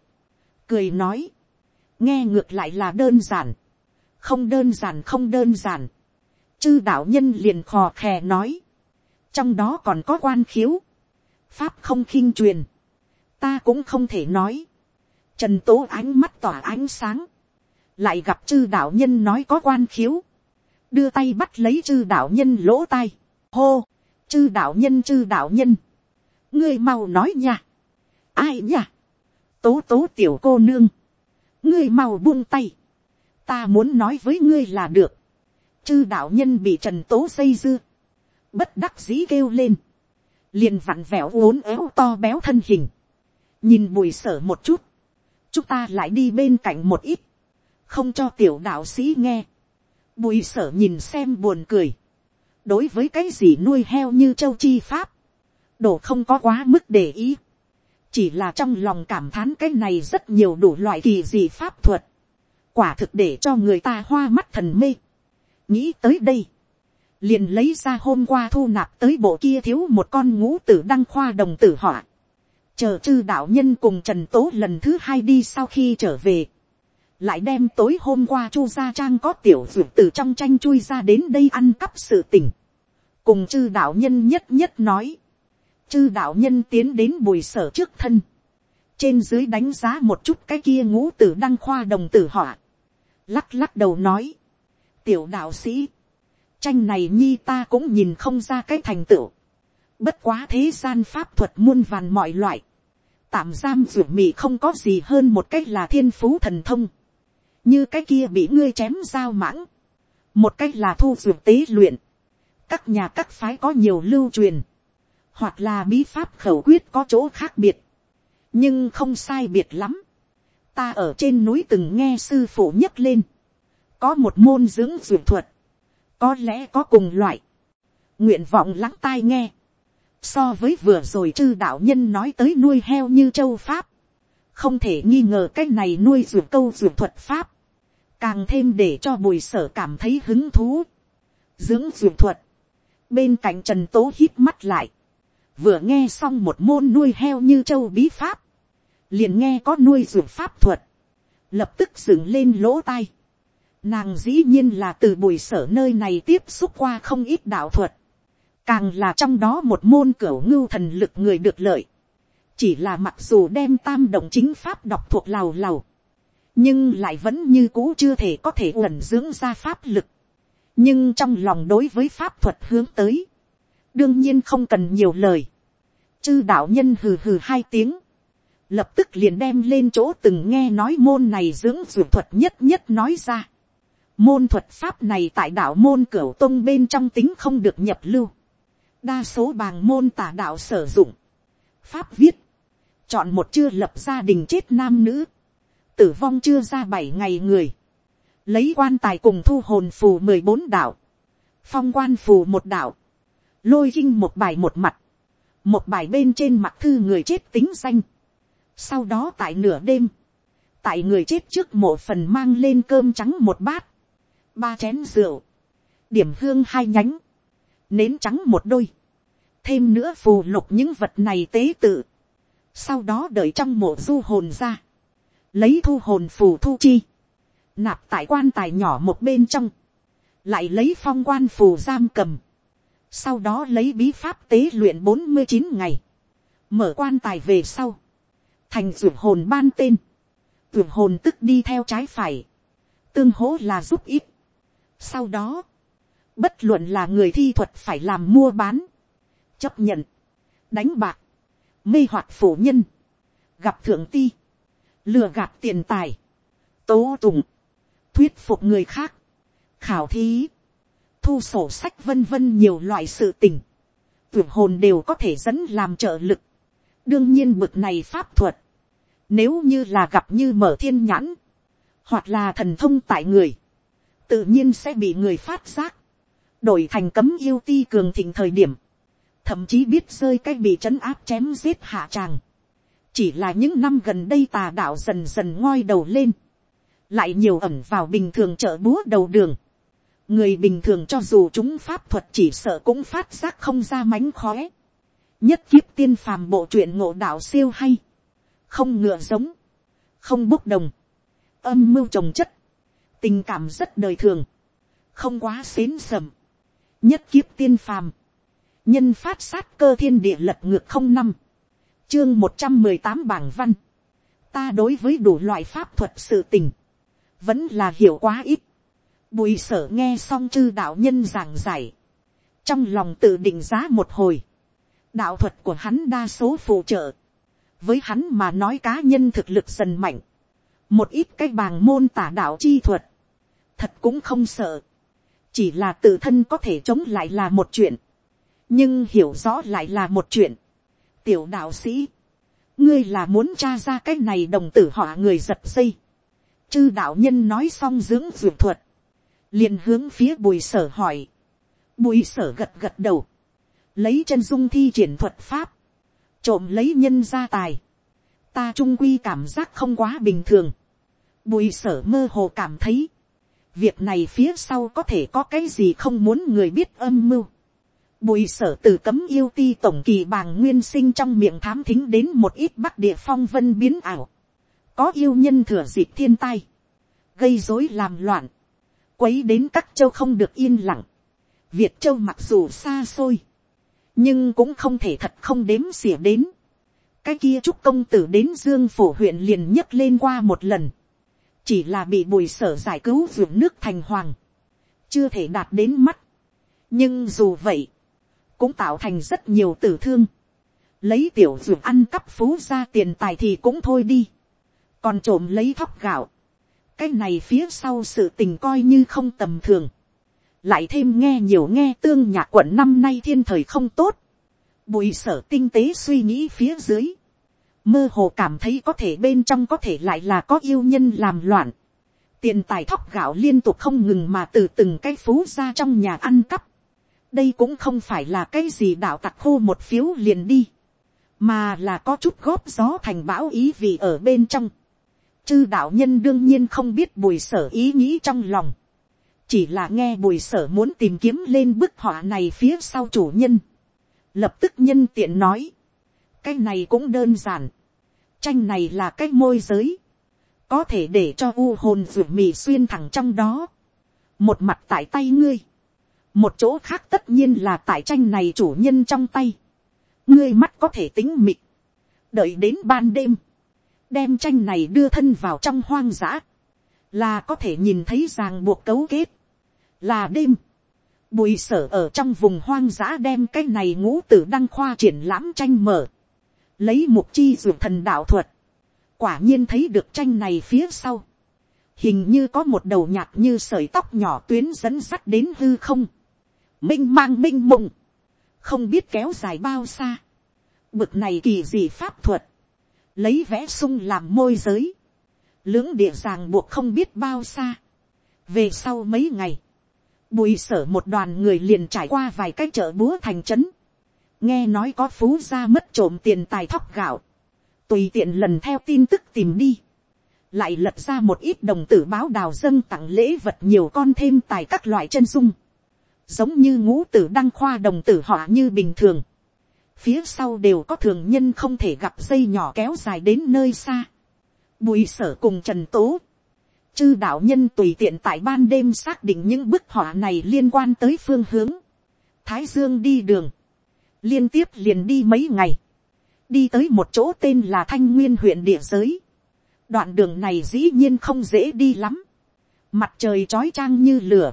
Cười nói. Nghe ngược lại là đơn giản. Không đơn giản không đơn giản. Chư đạo nhân liền khò khè nói. Trong đó còn có quan khiếu. Pháp không khinh truyền. Ta cũng không thể nói. Trần tố ánh mắt tỏa ánh sáng. Lại gặp chư đạo nhân nói có quan khiếu. Đưa tay bắt lấy chư đạo nhân lỗ tai. Hô chư đạo nhân chư đạo nhân, ngươi mau nói nha, ai nha, tố tố tiểu cô nương, ngươi mau buông tay, ta muốn nói với ngươi là được, chư đạo nhân bị trần tố xây dưa, bất đắc dĩ kêu lên, liền vặn vẹo uốn éo to béo thân hình, nhìn bùi sở một chút, chúng ta lại đi bên cạnh một ít, không cho tiểu đạo sĩ nghe, bùi sở nhìn xem buồn cười, đối với cái gì nuôi heo như châu chi pháp, đổ không có quá mức để ý, chỉ là trong lòng cảm thán cái này rất nhiều đủ loại kỳ dị pháp thuật, quả thực để cho người ta hoa mắt thần mê. nghĩ tới đây, liền lấy ra hôm qua thu nạp tới bộ kia thiếu một con ngũ tử đăng khoa đồng tử họa, chờ chư đạo nhân cùng trần tố lần thứ hai đi sau khi trở về, lại đem tối hôm qua chu gia trang có tiểu dược từ trong tranh chui ra đến đây ăn cắp sự tình. Cùng chư đạo nhân nhất nhất nói, chư đạo nhân tiến đến bùi sở trước thân, trên dưới đánh giá một chút cái kia ngũ tử đăng khoa đồng tử họa, lắc lắc đầu nói, tiểu đạo sĩ, tranh này nhi ta cũng nhìn không ra cái thành tựu, bất quá thế gian pháp thuật muôn vàn mọi loại, tạm giam ruột mị không có gì hơn một cách là thiên phú thần thông, như cái kia bị ngươi chém dao mãng, một cách là thu dược tế luyện, các nhà các phái có nhiều lưu truyền, hoặc là bí pháp khẩu quyết có chỗ khác biệt, nhưng không sai biệt lắm. ta ở trên núi từng nghe sư phụ nhấc lên, có một môn dưỡng dược thuật, có lẽ có cùng loại, nguyện vọng lắng tai nghe, so với vừa rồi chư đạo nhân nói tới nuôi heo như châu pháp, không thể nghi ngờ cái này nuôi ruột câu ruột thuật pháp, càng thêm để cho bùi sở cảm thấy hứng thú. dưỡng ruột thuật, bên cạnh trần tố hít mắt lại, vừa nghe xong một môn nuôi heo như châu bí pháp, liền nghe có nuôi ruột pháp thuật, lập tức dựng lên lỗ tai. Nàng dĩ nhiên là từ bùi sở nơi này tiếp xúc qua không ít đạo thuật. Càng là trong đó một môn cửa ngưu thần lực người được lợi. Chỉ là mặc dù đem tam động chính pháp đọc thuộc lào lào. Nhưng lại vẫn như cũ chưa thể có thể uẩn dưỡng ra pháp lực. Nhưng trong lòng đối với pháp thuật hướng tới. Đương nhiên không cần nhiều lời. Chư đạo nhân hừ hừ hai tiếng lập tức liền đem lên chỗ từng nghe nói môn này dưỡng dược thuật nhất nhất nói ra. Môn thuật pháp này tại đạo môn cửu tông bên trong tính không được nhập lưu. Đa số bàng môn tả đạo sử dụng. Pháp viết. Chọn một chưa lập gia đình chết nam nữ. Tử vong chưa ra bảy ngày người. Lấy quan tài cùng thu hồn phù mười bốn đạo. Phong quan phù một đạo. Lôi kinh một bài một mặt. Một bài bên trên mặt thư người chết tính danh sau đó tại nửa đêm, tại người chết trước mộ phần mang lên cơm trắng một bát, ba chén rượu, điểm hương hai nhánh, nến trắng một đôi, thêm nữa phù lục những vật này tế tự, sau đó đợi trong mộ du hồn ra, lấy thu hồn phù thu chi, nạp tại quan tài nhỏ một bên trong, lại lấy phong quan phù giam cầm, sau đó lấy bí pháp tế luyện bốn mươi chín ngày, mở quan tài về sau, thành ruột hồn ban tên, ruột hồn tức đi theo trái phải, tương hỗ là giúp ít. Sau đó, bất luận là người thi thuật phải làm mua bán, chấp nhận, đánh bạc, mê hoặc phổ nhân, gặp thượng ti, lừa gạt tiền tài, tố tụng, thuyết phục người khác, khảo thí, thu sổ sách vân vân nhiều loại sự tình, tuyệt hồn đều có thể dẫn làm trợ lực. Đương nhiên bực này pháp thuật, nếu như là gặp như mở thiên nhãn, hoặc là thần thông tại người, tự nhiên sẽ bị người phát giác, đổi thành cấm yêu ti cường thịnh thời điểm, thậm chí biết rơi cái bị trấn áp chém giết hạ tràng. chỉ là những năm gần đây tà đạo dần dần ngoi đầu lên, lại nhiều ẩm vào bình thường chợ búa đầu đường. người bình thường cho dù chúng pháp thuật chỉ sợ cũng phát giác không ra mánh khóe. Nhất kiếp tiên phàm bộ truyện ngộ đạo siêu hay, không ngựa giống, không bốc đồng, âm mưu trồng chất, tình cảm rất đời thường, không quá xến sầm, nhất kiếp tiên phàm, nhân phát sát cơ thiên địa lật ngược không năm, chương một trăm mười tám bảng văn, ta đối với đủ loại pháp thuật sự tình, vẫn là hiểu quá ít, bùi sở nghe xong chư đạo nhân giảng giải, trong lòng tự định giá một hồi, đạo thuật của hắn đa số phụ trợ, với hắn mà nói cá nhân thực lực dần mạnh, một ít cái bàng môn tả đạo chi thuật, thật cũng không sợ, chỉ là tự thân có thể chống lại là một chuyện, nhưng hiểu rõ lại là một chuyện. tiểu đạo sĩ, ngươi là muốn tra ra cái này đồng tử họ người giật dây, chư đạo nhân nói xong dưỡng dược thuật, liền hướng phía bùi sở hỏi, bùi sở gật gật đầu, lấy chân dung thi triển thuật pháp, trộm lấy nhân gia tài, ta trung quy cảm giác không quá bình thường, bùi sở mơ hồ cảm thấy, việc này phía sau có thể có cái gì không muốn người biết âm mưu. Bùi sở từ cấm yêu ti tổng kỳ bàng nguyên sinh trong miệng thám thính đến một ít bắc địa phong vân biến ảo. Có yêu nhân thừa dịp thiên tai. Gây rối làm loạn. Quấy đến các châu không được yên lặng. Việt châu mặc dù xa xôi nhưng cũng không thể thật không đếm xỉa đến. cái kia chúc công tử đến dương phổ huyện liền nhấc lên qua một lần, chỉ là bị bùi sở giải cứu vượt nước thành hoàng, chưa thể đạt đến mắt. nhưng dù vậy, cũng tạo thành rất nhiều tử thương, lấy tiểu ruộng ăn cắp phú ra tiền tài thì cũng thôi đi, còn trộm lấy thóc gạo, cái này phía sau sự tình coi như không tầm thường, lại thêm nghe nhiều nghe tương nhạc quận năm nay thiên thời không tốt, bùi sở tinh tế suy nghĩ phía dưới, mơ hồ cảm thấy có thể bên trong có thể lại là có yêu nhân làm loạn, tiền tài thóc gạo liên tục không ngừng mà từ từng cái phú ra trong nhà ăn cắp, đây cũng không phải là cái gì đạo tặc khô một phiếu liền đi, mà là có chút góp gió thành bão ý vì ở bên trong. Chư đạo nhân đương nhiên không biết bùi sở ý nghĩ trong lòng. Chỉ là nghe bùi sở muốn tìm kiếm lên bức họa này phía sau chủ nhân, lập tức nhân tiện nói, cái này cũng đơn giản, tranh này là cái môi giới, có thể để cho u hồn ruột mì xuyên thẳng trong đó, một mặt tại tay ngươi, một chỗ khác tất nhiên là tại tranh này chủ nhân trong tay, ngươi mắt có thể tính mịt, đợi đến ban đêm, đem tranh này đưa thân vào trong hoang dã, là có thể nhìn thấy ràng buộc cấu kết, là đêm, bùi sở ở trong vùng hoang dã đem cái này ngũ tử đăng khoa triển lãm tranh mở, lấy mục chi ruột thần đạo thuật, quả nhiên thấy được tranh này phía sau, hình như có một đầu nhạt như sợi tóc nhỏ tuyến dẫn sắt đến hư không, minh mang minh mộng, không biết kéo dài bao xa, bực này kỳ gì pháp thuật, lấy vẽ sung làm môi giới, lưỡng địa ràng buộc không biết bao xa, về sau mấy ngày, bùi sở một đoàn người liền trải qua vài cái chợ búa thành trấn, nghe nói có phú gia mất trộm tiền tài thóc gạo, tùy tiện lần theo tin tức tìm đi, lại lật ra một ít đồng tử báo đào dân tặng lễ vật nhiều con thêm tài các loại chân dung, giống như ngũ tử đăng khoa đồng tử họ như bình thường, phía sau đều có thường nhân không thể gặp dây nhỏ kéo dài đến nơi xa, bùi sở cùng trần tố, chư đạo nhân tùy tiện tại ban đêm xác định những bức họa này liên quan tới phương hướng, thái dương đi đường, liên tiếp liền đi mấy ngày, đi tới một chỗ tên là thanh nguyên huyện địa giới. đoạn đường này dĩ nhiên không dễ đi lắm. mặt trời trói trang như lửa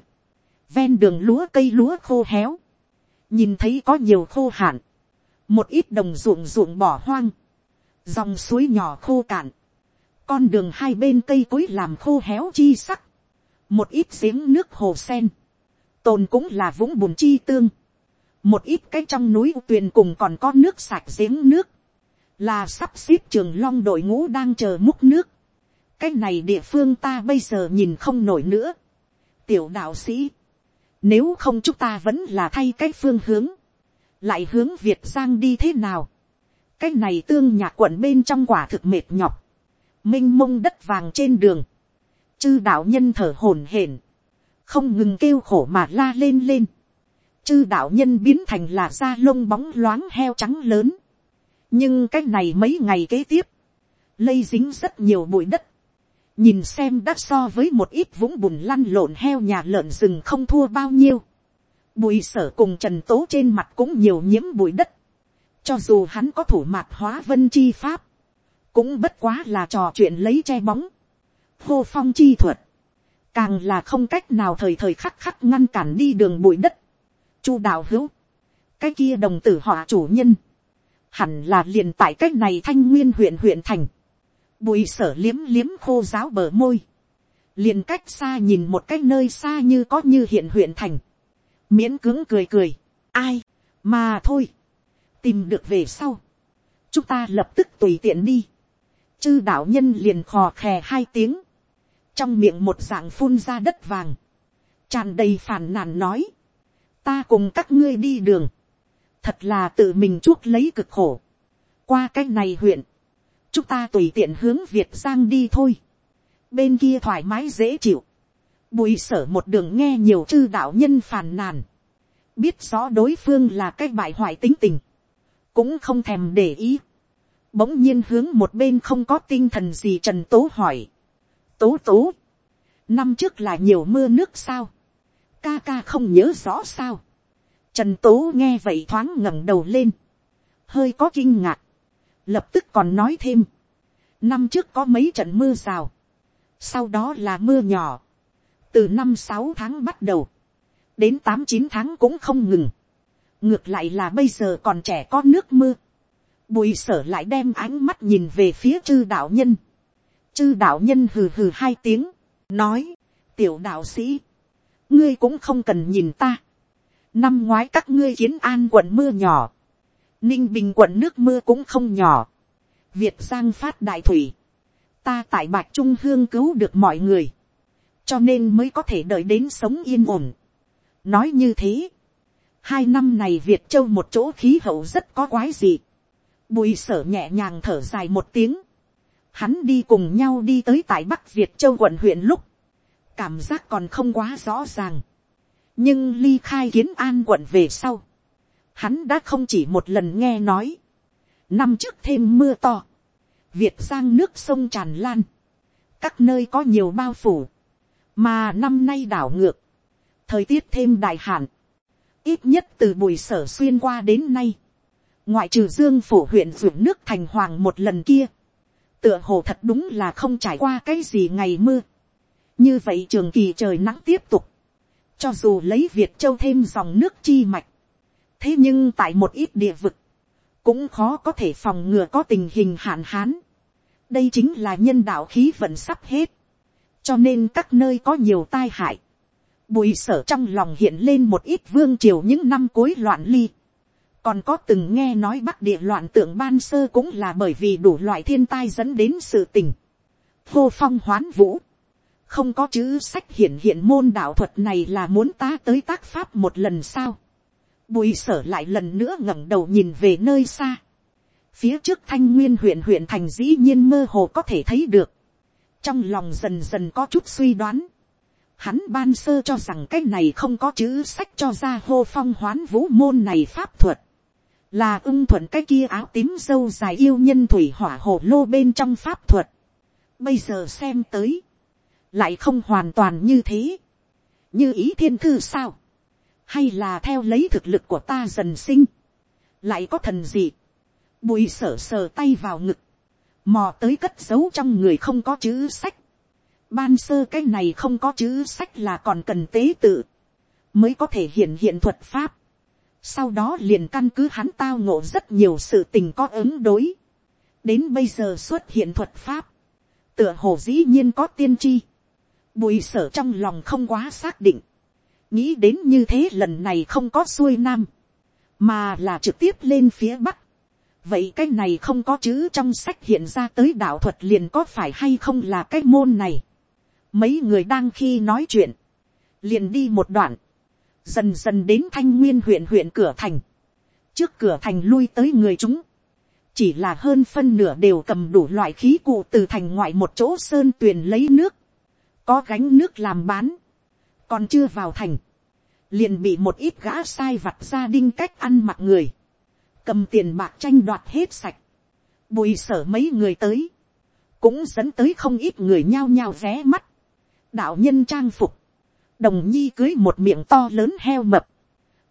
ven đường lúa cây lúa khô héo. nhìn thấy có nhiều khô hạn. một ít đồng ruộng ruộng bỏ hoang. dòng suối nhỏ khô cạn. con đường hai bên cây cối làm khô héo chi sắc. một ít giếng nước hồ sen. tồn cũng là vũng bùn chi tương một ít cái trong núi tuyền cùng còn có nước sạch giếng nước, là sắp xếp trường long đội ngũ đang chờ múc nước. cái này địa phương ta bây giờ nhìn không nổi nữa. tiểu đạo sĩ, nếu không chúng ta vẫn là thay cái phương hướng, lại hướng việt giang đi thế nào. cái này tương nhạc quận bên trong quả thực mệt nhọc, m i n h mông đất vàng trên đường, chư đạo nhân thở hổn hển, không ngừng kêu khổ mà la lên lên. chư đạo nhân biến thành là da lông bóng loáng heo trắng lớn, nhưng cái này mấy ngày kế tiếp, lây dính rất nhiều bụi đất, nhìn xem đã so với một ít vũng bùn lăn lộn heo nhà lợn rừng không thua bao nhiêu, bụi sở cùng trần tố trên mặt cũng nhiều nhiễm bụi đất, cho dù hắn có thủ mạc hóa vân chi pháp, cũng bất quá là trò chuyện lấy che bóng, hô phong chi thuật, càng là không cách nào thời thời khắc khắc ngăn cản đi đường bụi đất, chu đạo hữu, cái kia đồng tử họ chủ nhân, hẳn là liền tại cách này thanh nguyên huyện huyện thành, bùi sở liếm liếm khô giáo bờ môi, liền cách xa nhìn một cái nơi xa như có như hiện huyện thành, miễn cứng cười cười, ai, mà thôi, tìm được về sau, chúng ta lập tức tùy tiện đi, chư đạo nhân liền khò khè hai tiếng, trong miệng một dạng phun ra đất vàng, tràn đầy phản nàn nói, ta cùng các ngươi đi đường, thật là tự mình chuốc lấy cực khổ. qua cái này huyện, chúng ta tùy tiện hướng việt giang đi thôi. bên kia thoải mái dễ chịu. bùi sở một đường nghe nhiều chư đạo nhân phàn nàn. biết rõ đối phương là cái bại hoại tính tình. cũng không thèm để ý. bỗng nhiên hướng một bên không có tinh thần gì trần tố hỏi. tố tố. năm trước là nhiều mưa nước sao. ca ca không nhớ rõ sao Trần Tố nghe vậy thoáng ngẩng đầu lên. Hơi có kinh ngạc. Lập tức còn nói thêm. Năm trước có mấy trận mưa rào. Sau đó là mưa nhỏ. Từ năm sáu tháng bắt đầu. Đến tám chín tháng cũng không ngừng. Ngược lại là bây giờ còn trẻ có nước mưa. Bùi sở lại đem ánh mắt nhìn về phía chư đạo nhân. Chư đạo nhân hừ hừ hai tiếng. Nói. Tiểu đạo sĩ. Ngươi cũng không cần nhìn ta Năm ngoái các ngươi kiến an quận mưa nhỏ. Ninh bình quận nước mưa cũng không nhỏ. Việt Giang phát đại thủy. Ta tại Bạch Trung Hương cứu được mọi người. Cho nên mới có thể đợi đến sống yên ổn. Nói như thế. Hai năm này Việt Châu một chỗ khí hậu rất có quái gì. Bùi sở nhẹ nhàng thở dài một tiếng. Hắn đi cùng nhau đi tới tại Bắc Việt Châu quận huyện lúc. Cảm giác còn không quá rõ ràng nhưng ly khai kiến an quận về sau, hắn đã không chỉ một lần nghe nói, năm trước thêm mưa to, việt giang nước sông tràn lan, các nơi có nhiều bao phủ, mà năm nay đảo ngược, thời tiết thêm đại hạn, ít nhất từ bùi sở xuyên qua đến nay, ngoại trừ dương phủ huyện ruộng nước thành hoàng một lần kia, tựa hồ thật đúng là không trải qua cái gì ngày mưa, như vậy trường kỳ trời nắng tiếp tục, cho dù lấy việt châu thêm dòng nước chi mạch, thế nhưng tại một ít địa vực, cũng khó có thể phòng ngừa có tình hình hạn hán. đây chính là nhân đạo khí vận sắp hết, cho nên các nơi có nhiều tai hại. bùi sở trong lòng hiện lên một ít vương triều những năm cuối loạn ly. còn có từng nghe nói bắc địa loạn tượng ban sơ cũng là bởi vì đủ loại thiên tai dẫn đến sự tình. vô phong hoán vũ. không có chữ sách hiện hiện môn đạo thuật này là muốn ta tới tác pháp một lần sao Bùi sở lại lần nữa ngẩng đầu nhìn về nơi xa. Phía trước thanh nguyên huyện huyện thành dĩ nhiên mơ hồ có thể thấy được. Trong lòng dần dần có chút suy đoán. Hắn ban sơ cho rằng cái này không có chữ sách cho ra hô phong hoán vũ môn này pháp thuật. Là ưng thuận cái kia áo tím dâu dài yêu nhân thủy hỏa hồ lô bên trong pháp thuật. Bây giờ xem tới. Lại không hoàn toàn như thế. Như ý thiên thư sao? Hay là theo lấy thực lực của ta dần sinh, lại có thần gì, bùi sở sờ tay vào ngực, mò tới cất giấu trong người không có chữ sách, ban sơ cái này không có chữ sách là còn cần tế tự, mới có thể hiện hiện thuật pháp, sau đó liền căn cứ hắn tao ngộ rất nhiều sự tình có ứng đối, đến bây giờ xuất hiện thuật pháp, tựa hồ dĩ nhiên có tiên tri, bùi sở trong lòng không quá xác định, nghĩ đến như thế lần này không có xuôi nam, mà là trực tiếp lên phía bắc. vậy cái này không có chữ trong sách hiện ra tới đạo thuật liền có phải hay không là cái môn này. mấy người đang khi nói chuyện, liền đi một đoạn, dần dần đến thanh nguyên huyện huyện cửa thành, trước cửa thành lui tới người chúng, chỉ là hơn phân nửa đều cầm đủ loại khí cụ từ thành ngoại một chỗ sơn tuyền lấy nước, có gánh nước làm bán, còn chưa vào thành, liền bị một ít gã sai vặt gia đinh cách ăn mặc người, cầm tiền bạc tranh đoạt hết sạch, bùi sở mấy người tới, cũng dẫn tới không ít người nhao nhao ré mắt, đạo nhân trang phục, đồng nhi cưới một miệng to lớn heo mập,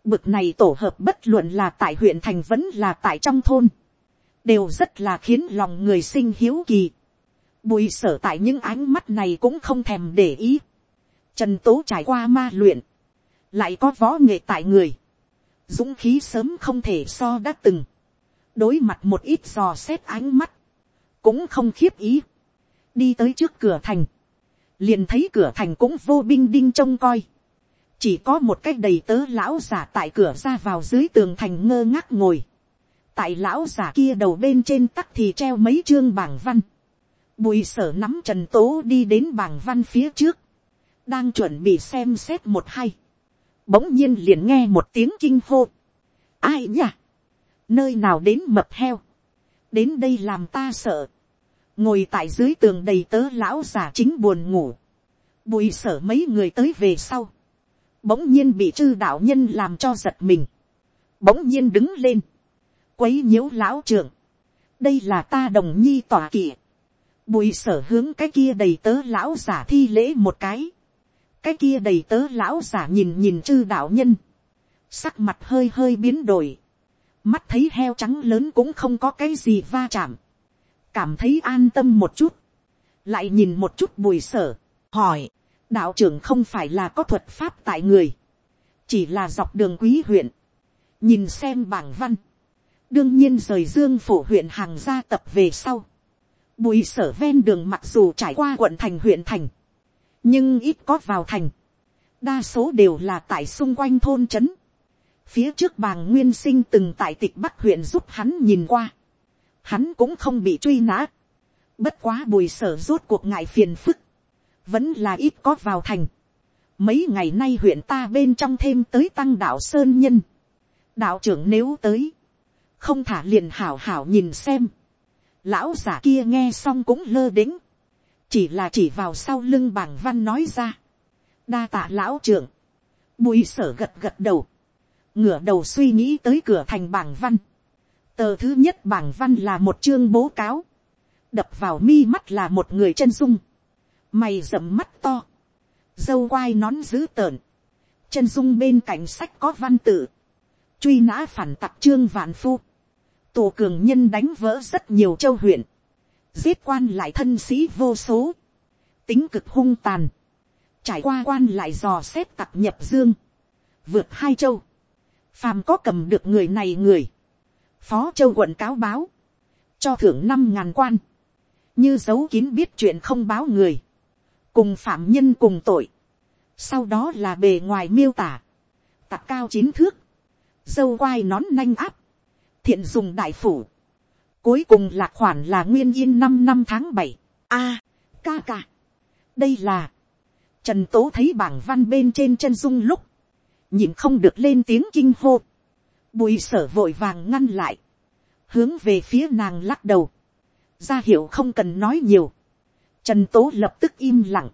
bực này tổ hợp bất luận là tại huyện thành vẫn là tại trong thôn, đều rất là khiến lòng người sinh hiếu kỳ. Bùi sở tại những ánh mắt này cũng không thèm để ý. Trần tố trải qua ma luyện, lại có võ nghệ tại người, dũng khí sớm không thể so đã từng, đối mặt một ít dò xét ánh mắt, cũng không khiếp ý, đi tới trước cửa thành, liền thấy cửa thành cũng vô binh đinh trông coi, chỉ có một cái đầy tớ lão giả tại cửa ra vào dưới tường thành ngơ ngác ngồi, tại lão giả kia đầu bên trên tắc thì treo mấy chương bảng văn, bùi sở nắm trần tố đi đến bảng văn phía trước, đang chuẩn bị xem xét một hay, bỗng nhiên liền nghe một tiếng kinh hô. ai nhỉ? nơi nào đến mập heo, đến đây làm ta sợ, ngồi tại dưới tường đầy tớ lão già chính buồn ngủ, bùi sở mấy người tới về sau, bỗng nhiên bị chư đạo nhân làm cho giật mình, bỗng nhiên đứng lên, quấy nhiễu lão trưởng, đây là ta đồng nhi tỏa kỵ, bùi sở hướng cái kia đầy tớ lão giả thi lễ một cái, cái kia đầy tớ lão giả nhìn nhìn chư đạo nhân, sắc mặt hơi hơi biến đổi, mắt thấy heo trắng lớn cũng không có cái gì va chạm, cảm thấy an tâm một chút, lại nhìn một chút bùi sở, hỏi, đạo trưởng không phải là có thuật pháp tại người, chỉ là dọc đường quý huyện, nhìn xem bảng văn, đương nhiên rời dương phổ huyện hàng gia tập về sau, bùi sở ven đường mặc dù trải qua quận thành huyện thành, nhưng ít có vào thành, đa số đều là tại xung quanh thôn trấn. phía trước bàng nguyên sinh từng tại tịch bắc huyện giúp hắn nhìn qua, hắn cũng không bị truy nã, bất quá bùi sở rốt cuộc ngại phiền phức, vẫn là ít có vào thành. mấy ngày nay huyện ta bên trong thêm tới tăng đạo sơn nhân, đạo trưởng nếu tới, không thả liền hảo hảo nhìn xem, lão giả kia nghe xong cũng lơ đĩnh, chỉ là chỉ vào sau lưng bảng văn nói ra. đa tạ lão trưởng, bùi sở gật gật đầu, ngửa đầu suy nghĩ tới cửa thành bảng văn. tờ thứ nhất bảng văn là một chương bố cáo, đập vào mi mắt là một người chân dung, mày rậm mắt to, dâu quai nón dữ tợn, chân dung bên cạnh sách có văn tự, truy nã phản tặc trương vạn phu, tổ cường nhân đánh vỡ rất nhiều châu huyện, giết quan lại thân sĩ vô số, tính cực hung tàn, trải qua quan lại dò xét tặc nhập dương, vượt hai châu, phàm có cầm được người này người, phó châu quận cáo báo, cho thưởng năm ngàn quan, như giấu kín biết chuyện không báo người, cùng phạm nhân cùng tội, sau đó là bề ngoài miêu tả, tặc cao chín thước, dâu quai nón nanh áp, thiện dùng đại phủ, cuối cùng là khoản là nguyên yên năm năm tháng bảy, a, ca ca, đây là, trần tố thấy bảng văn bên trên chân dung lúc, nhìn không được lên tiếng kinh hô, bùi sở vội vàng ngăn lại, hướng về phía nàng lắc đầu, ra hiệu không cần nói nhiều, trần tố lập tức im lặng,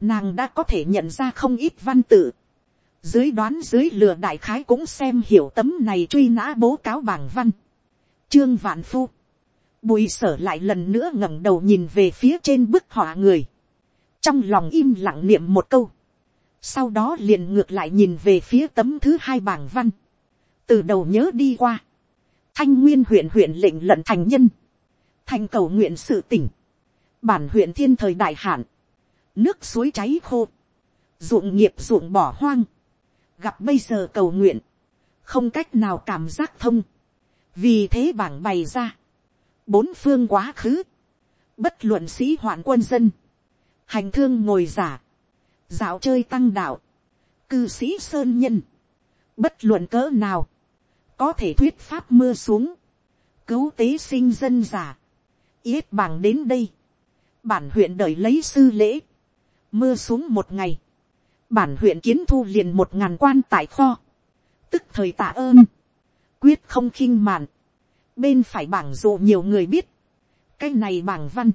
nàng đã có thể nhận ra không ít văn tự, dưới đoán dưới lừa đại khái cũng xem hiểu tấm này truy nã bố cáo bảng văn, trương vạn phu, bùi sở lại lần nữa ngẩng đầu nhìn về phía trên bức họa người, trong lòng im lặng niệm một câu, sau đó liền ngược lại nhìn về phía tấm thứ hai bảng văn, từ đầu nhớ đi qua, thanh nguyên huyện huyện lệnh lận thành nhân, thành cầu nguyện sự tỉnh, bản huyện thiên thời đại hạn, nước suối cháy khô, ruộng nghiệp ruộng bỏ hoang, gặp bây giờ cầu nguyện, không cách nào cảm giác thông, vì thế bảng bày ra, bốn phương quá khứ, bất luận sĩ hoạn quân dân, hành thương ngồi giả, dạo chơi tăng đạo, cư sĩ sơn nhân, bất luận cỡ nào, có thể thuyết pháp mưa xuống, cứu tế sinh dân giả, yết bảng đến đây, bản huyện đợi lấy sư lễ, mưa xuống một ngày, bản huyện kiến thu liền một ngàn quan tại kho, tức thời tạ ơn, quyết không khinh mạn, bên phải bảng dụ nhiều người biết, cái này bảng văn,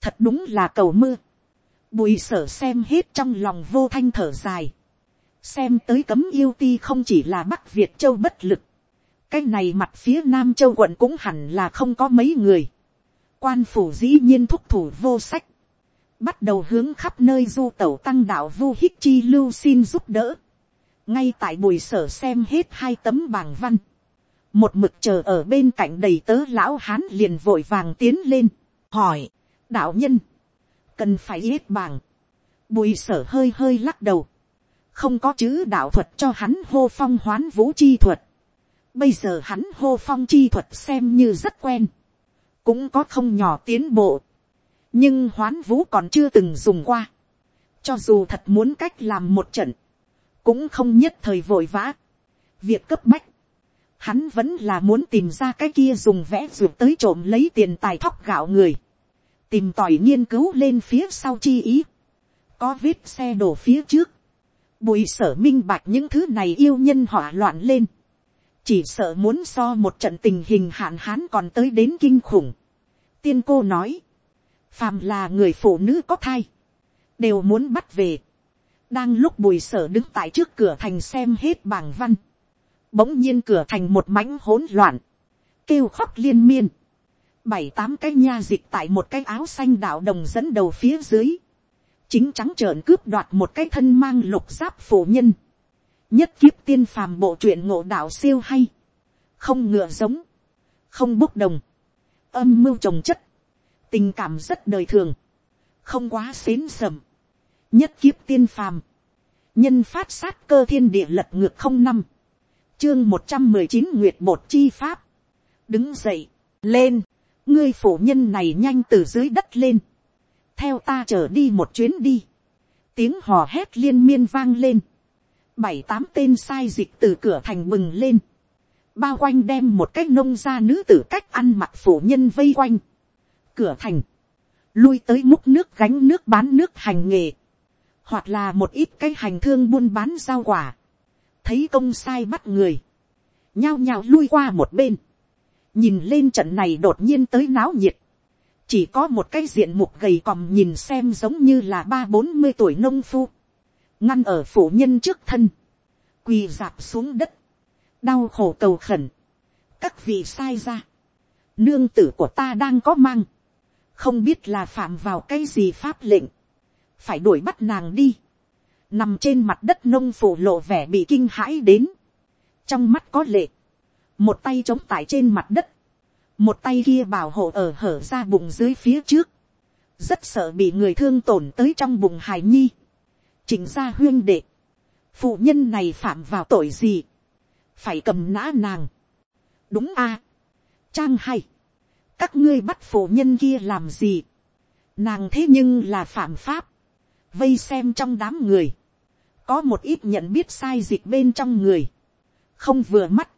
thật đúng là cầu mưa, bùi sở xem hết trong lòng vô thanh thở dài, xem tới cấm yêu ti không chỉ là bắc việt châu bất lực, cái này mặt phía nam châu quận cũng hẳn là không có mấy người, quan phủ dĩ nhiên thúc thủ vô sách, bắt đầu hướng khắp nơi du tẩu tăng đạo vu hích chi lưu xin giúp đỡ, ngay tại bùi sở xem hết hai tấm bảng văn, một mực chờ ở bên cạnh đầy tớ lão hán liền vội vàng tiến lên, hỏi, đạo nhân, cần phải yết bảng, bùi sở hơi hơi lắc đầu, không có chữ đạo thuật cho hắn hô phong hoán vũ chi thuật, bây giờ hắn hô phong chi thuật xem như rất quen, cũng có không nhỏ tiến bộ, nhưng hoán vũ còn chưa từng dùng qua, cho dù thật muốn cách làm một trận, cũng không nhất thời vội vã, việc cấp bách, hắn vẫn là muốn tìm ra cái kia dùng vẽ ruột tới trộm lấy tiền tài thóc gạo người, tìm tòi nghiên cứu lên phía sau chi ý, có vết xe đổ phía trước, bùi sở minh bạch những thứ này yêu nhân hỏa loạn lên, chỉ sợ muốn so một trận tình hình hạn hán còn tới đến kinh khủng. tiên cô nói, phàm là người phụ nữ có thai, đều muốn bắt về. đang lúc bùi sở đứng tại trước cửa thành xem hết bảng văn, bỗng nhiên cửa thành một mảnh hỗn loạn, kêu khóc liên miên, bảy tám cái nha dịch tại một cái áo xanh đạo đồng dẫn đầu phía dưới, chính trắng trợn cướp đoạt một cái thân mang lục giáp phổ nhân, nhất kiếp tiên phàm bộ truyện ngộ đạo siêu hay, không ngựa giống, không bốc đồng, âm mưu trồng chất, tình cảm rất đời thường, không quá xến sầm, nhất kiếp tiên phàm, nhân phát sát cơ thiên địa lật ngược không năm, chương một trăm mười chín nguyệt bột chi pháp, đứng dậy, lên, ngươi phụ nhân này nhanh từ dưới đất lên, theo ta trở đi một chuyến đi, tiếng hò hét liên miên vang lên, bảy tám tên sai dịch từ cửa thành bừng lên, bao quanh đem một cái nông gia nữ tử cách ăn mặc phụ nhân vây quanh, cửa thành, lui tới múc nước gánh nước bán nước hành nghề, hoặc là một ít cái hành thương buôn bán rau quả, thấy công sai bắt người, nhao nhao lui qua một bên, nhìn lên trận này đột nhiên tới náo nhiệt, chỉ có một cái diện mục gầy còm nhìn xem giống như là ba bốn mươi tuổi nông phu, ngăn ở phủ nhân trước thân, quỳ dạp xuống đất, đau khổ cầu khẩn, các vị sai ra, nương tử của ta đang có mang, không biết là phạm vào cái gì pháp lệnh, phải đuổi bắt nàng đi, nằm trên mặt đất nông phủ lộ vẻ bị kinh hãi đến, trong mắt có lệ, một tay chống tại trên mặt đất, một tay kia bảo hộ ở hở ra bụng dưới phía trước, rất sợ bị người thương tổn tới trong bụng hài nhi, chỉnh ra huyên đệ, phụ nhân này phạm vào tội gì, phải cầm nã nàng, đúng a, trang hay, các ngươi bắt phụ nhân kia làm gì, nàng thế nhưng là phạm pháp, vây xem trong đám người, có một ít nhận biết sai dịch bên trong người, không vừa mắt,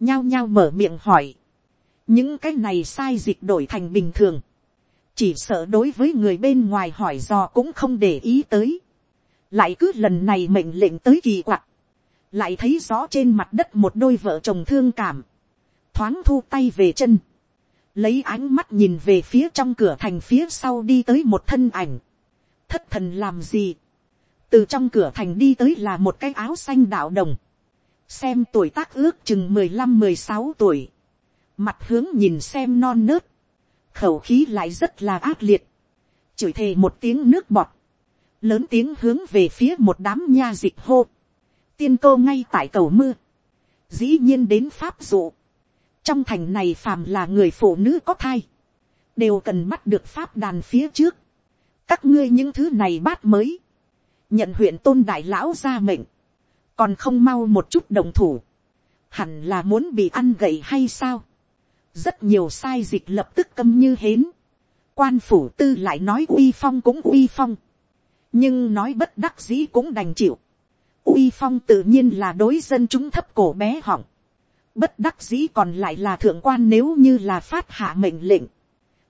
nhao nhao mở miệng hỏi, những cái này sai dịch đổi thành bình thường, chỉ sợ đối với người bên ngoài hỏi dò cũng không để ý tới, lại cứ lần này mệnh lệnh tới kỳ quặc, lại thấy rõ trên mặt đất một đôi vợ chồng thương cảm, thoáng thu tay về chân, lấy ánh mắt nhìn về phía trong cửa thành phía sau đi tới một thân ảnh, thất thần làm gì, từ trong cửa thành đi tới là một cái áo xanh đạo đồng, xem tuổi tác ước chừng mười lăm mười sáu tuổi, mặt hướng nhìn xem non nớt, khẩu khí lại rất là ác liệt, chửi thề một tiếng nước bọt, lớn tiếng hướng về phía một đám nha dịch hô, tiên cô ngay tại cầu mưa, dĩ nhiên đến pháp dụ, trong thành này phàm là người phụ nữ có thai, đều cần bắt được pháp đàn phía trước, các ngươi những thứ này bát mới, nhận huyện tôn đại lão ra mệnh, còn không mau một chút đồng thủ, hẳn là muốn bị ăn gậy hay sao, rất nhiều sai dịch lập tức câm như hến, quan phủ tư lại nói uy phong cũng uy phong, nhưng nói bất đắc dĩ cũng đành chịu, uy phong tự nhiên là đối dân chúng thấp cổ bé họng, bất đắc dĩ còn lại là thượng quan nếu như là phát hạ mệnh lệnh,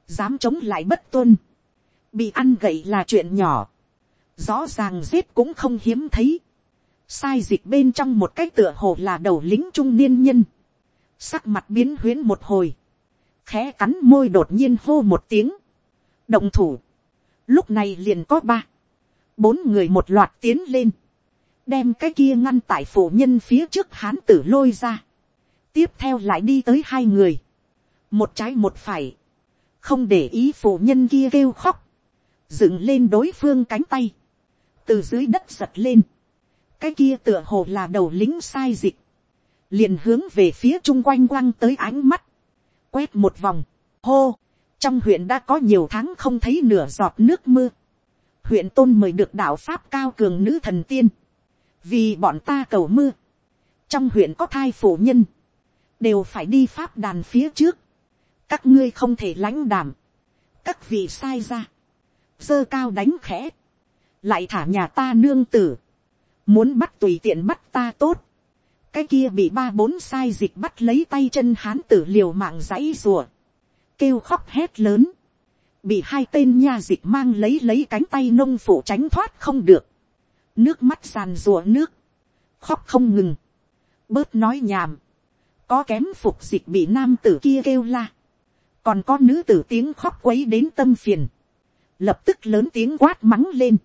dám chống lại bất tuân, bị ăn gậy là chuyện nhỏ, rõ ràng giết cũng không hiếm thấy, sai dịch bên trong một cái tựa hồ là đầu lính trung niên nhân, sắc mặt biến huyến một hồi, khẽ cắn môi đột nhiên hô một tiếng, động thủ, lúc này liền có ba, bốn người một loạt tiến lên, đem cái kia ngăn tại phụ nhân phía trước hán tử lôi ra, tiếp theo lại đi tới hai người, một trái một phải, không để ý phụ nhân kia kêu khóc, dựng lên đối phương cánh tay, từ dưới đất giật lên, cái kia tựa hồ là đầu lính sai dịch, liền hướng về phía chung quanh quăng tới ánh mắt, quét một vòng, hô, trong huyện đã có nhiều tháng không thấy nửa giọt nước mưa, huyện tôn mời được đạo pháp cao cường nữ thần tiên, vì bọn ta cầu mưa, trong huyện có thai phụ nhân, đều phải đi pháp đàn phía trước, các ngươi không thể lãnh đảm, các vị sai ra, dơ cao đánh khẽ, lại thả nhà ta nương tử, muốn bắt tùy tiện bắt ta tốt, cái kia bị ba bốn sai dịch bắt lấy tay chân hán tử liều mạng dãy rùa, kêu khóc hét lớn, bị hai tên nha dịch mang lấy lấy cánh tay nông phủ tránh thoát không được, nước mắt sàn rùa nước, khóc không ngừng, bớt nói nhàm, có kém phục dịch bị nam tử kia kêu la, còn có nữ tử tiếng khóc quấy đến tâm phiền, lập tức lớn tiếng quát mắng lên,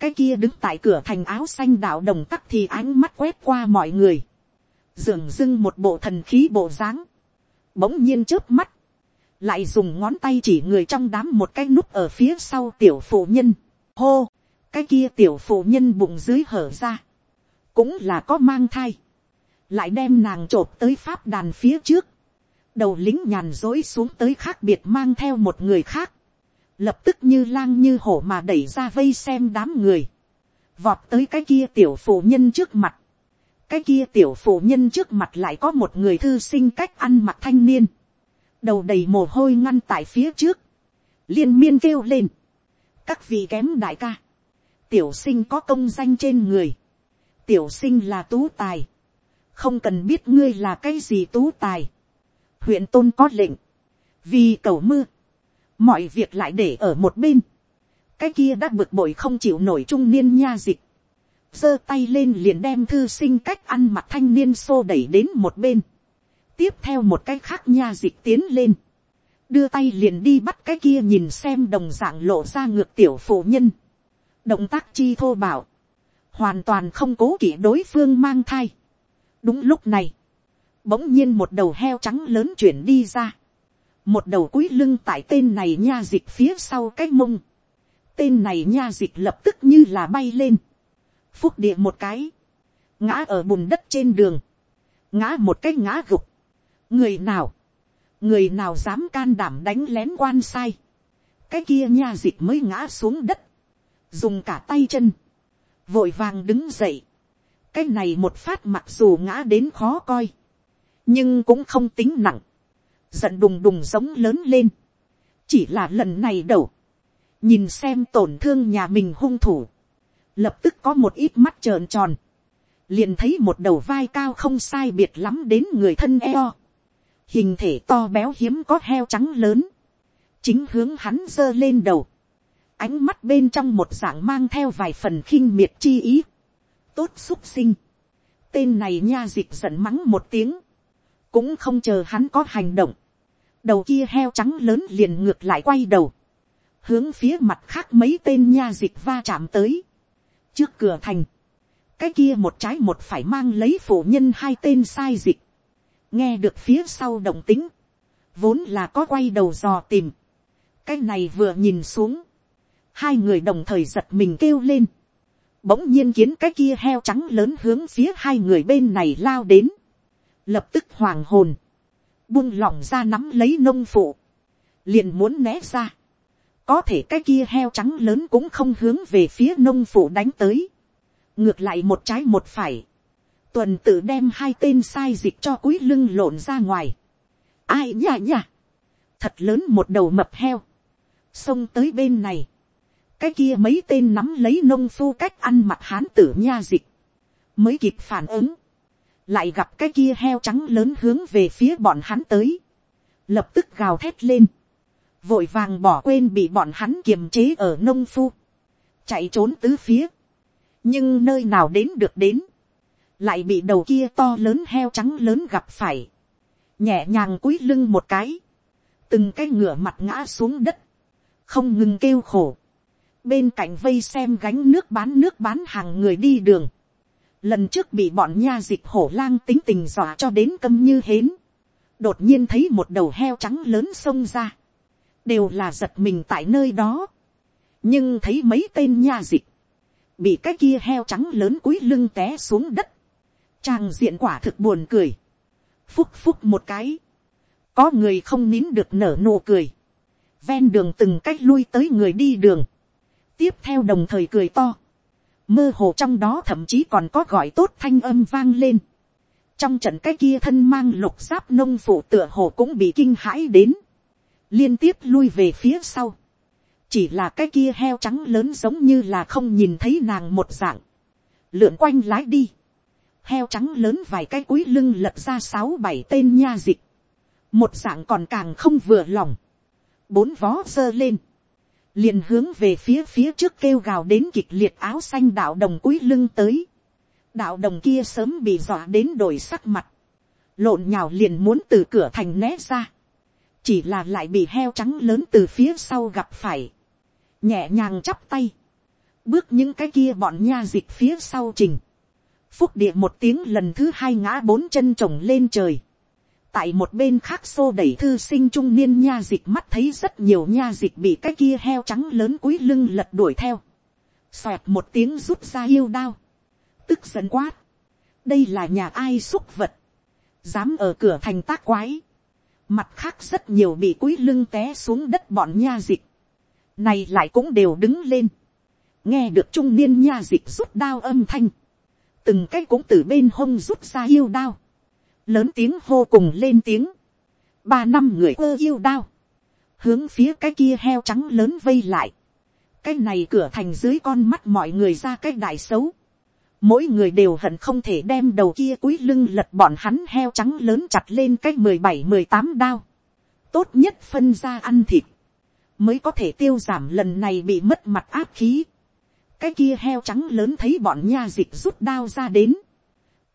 cái kia đứng tại cửa thành áo xanh đạo đồng tắc thì ánh mắt quét qua mọi người, dường dưng một bộ thần khí bộ dáng, bỗng nhiên trước mắt, lại dùng ngón tay chỉ người trong đám một cái nút ở phía sau tiểu phụ nhân, hô, cái kia tiểu phụ nhân bụng dưới hở ra, cũng là có mang thai, lại đem nàng t r ộ p tới pháp đàn phía trước, đầu lính nhàn dối xuống tới khác biệt mang theo một người khác, lập tức như lang như hổ mà đẩy ra vây xem đám người, vọt tới cái kia tiểu phụ nhân trước mặt, cái kia tiểu phụ nhân trước mặt lại có một người thư sinh cách ăn mặc thanh niên, đầu đầy mồ hôi ngăn tại phía trước, liên miên kêu lên, các vị kém đại ca, tiểu sinh có công danh trên người, tiểu sinh là tú tài, không cần biết ngươi là cái gì tú tài, huyện tôn có lệnh, vì cầu mưa, mọi việc lại để ở một bên, cái kia đã bực bội không chịu nổi trung niên nha dịch, giơ tay lên liền đem thư sinh cách ăn mặc thanh niên xô đẩy đến một bên, tiếp theo một cái khác nha dịch tiến lên, đưa tay liền đi bắt cái kia nhìn xem đồng dạng lộ ra ngược tiểu phụ nhân, động tác chi thô bảo, hoàn toàn không cố kỵ đối phương mang thai. đúng lúc này, bỗng nhiên một đầu heo trắng lớn chuyển đi ra, một đầu cúi lưng tại tên này nha dịch phía sau cái mông, tên này nha dịch lập tức như là bay lên, phúc địa một cái, ngã ở bùn đất trên đường, ngã một cái ngã gục, người nào, người nào dám can đảm đánh lén quan sai, cái kia nha dịch mới ngã xuống đất, dùng cả tay chân, vội vàng đứng dậy, cái này một phát mặc dù ngã đến khó coi, nhưng cũng không tính nặng, giận đùng đùng giống lớn lên, chỉ là lần này đầu, nhìn xem tổn thương nhà mình hung thủ, lập tức có một ít mắt trợn tròn, liền thấy một đầu vai cao không sai biệt lắm đến người thân eo, hình thể to béo hiếm có heo trắng lớn, chính hướng hắn giơ lên đầu, ánh mắt bên trong một dạng mang theo vài phần khinh miệt chi ý, tốt xúc sinh, tên này nha dịch giận mắng một tiếng, cũng không chờ hắn có hành động, đầu kia heo trắng lớn liền ngược lại quay đầu, hướng phía mặt khác mấy tên nha dịch va chạm tới, trước cửa thành, cái kia một trái một phải mang lấy phụ nhân hai tên sai dịch, nghe được phía sau động tính, vốn là có quay đầu dò tìm, cái này vừa nhìn xuống, hai người đồng thời giật mình kêu lên, bỗng nhiên kiến cái kia heo trắng lớn hướng phía hai người bên này lao đến, lập tức hoàng hồn, buông lỏng ra nắm lấy nông phụ, liền muốn né ra, có thể cái kia heo trắng lớn cũng không hướng về phía nông phụ đánh tới, ngược lại một trái một phải, tuần tự đem hai tên sai dịch cho cúi lưng lộn ra ngoài, ai nhả nhả, thật lớn một đầu mập heo, xông tới bên này, cái kia mấy tên nắm lấy nông phu cách ăn mặt hán tử nha dịch, mới kịp phản ứng, lại gặp cái kia heo trắng lớn hướng về phía bọn hắn tới, lập tức gào thét lên, vội vàng bỏ quên bị bọn hắn kiềm chế ở nông phu, chạy trốn tứ phía, nhưng nơi nào đến được đến, lại bị đầu kia to lớn heo trắng lớn gặp phải, nhẹ nhàng cúi lưng một cái, từng cái ngửa mặt ngã xuống đất, không ngừng kêu khổ, bên cạnh vây xem gánh nước bán nước bán hàng người đi đường, lần trước bị bọn nha dịch hổ lang tính tình dọa cho đến câm như hến, đột nhiên thấy một đầu heo trắng lớn xông ra, đều là giật mình tại nơi đó, nhưng thấy mấy tên nha dịch, bị cái kia heo trắng lớn cúi lưng té xuống đất, trang diện quả thực buồn cười, phúc phúc một cái, có người không nín được nở nụ cười, ven đường từng cách lui tới người đi đường, tiếp theo đồng thời cười to, mơ hồ trong đó thậm chí còn có gọi tốt thanh âm vang lên, trong trận cái kia thân mang lục giáp nông phụ tựa hồ cũng bị kinh hãi đến, liên tiếp lui về phía sau, chỉ là cái kia heo trắng lớn giống như là không nhìn thấy nàng một dạng, lượn quanh lái đi, heo trắng lớn vài cái cúi lưng lật ra sáu bảy tên nha dịch, một dạng còn càng không vừa lòng, bốn vó giơ lên, liền hướng về phía phía trước kêu gào đến kịch liệt áo xanh đạo đồng cúi lưng tới, đạo đồng kia sớm bị dọa đến đổi sắc mặt, lộn nhào liền muốn từ cửa thành né ra, chỉ là lại bị heo trắng lớn từ phía sau gặp phải, nhẹ nhàng chắp tay, bước những cái kia bọn nha dịch phía sau trình, phúc địa một tiếng lần thứ hai ngã bốn chân trồng lên trời, tại một bên khác xô đẩy thư sinh trung niên nha dịch mắt thấy rất nhiều nha dịch bị cái kia heo trắng lớn cúi lưng lật đuổi theo, xoẹt một tiếng rút ra yêu đao, tức giận quát, đây là nhà ai xúc vật, dám ở cửa thành tác quái, mặt khác rất nhiều bị cúi lưng té xuống đất bọn nha dịch, này lại cũng đều đứng lên, nghe được trung niên nha dịch rút đao âm thanh, từng cái cũng từ bên hông rút ra yêu đao, lớn tiếng hô cùng lên tiếng, ba năm người ơ yêu đao, hướng phía cái kia heo trắng lớn vây lại, cái này cửa thành dưới con mắt mọi người ra cái đại xấu, mỗi người đều hận không thể đem đầu kia cúi lưng lật bọn hắn heo trắng lớn chặt lên cái mười bảy mười tám đao, tốt nhất phân ra ăn thịt, mới có thể tiêu giảm lần này bị mất mặt áp khí. cái kia heo trắng lớn thấy bọn nha dịch rút đao ra đến,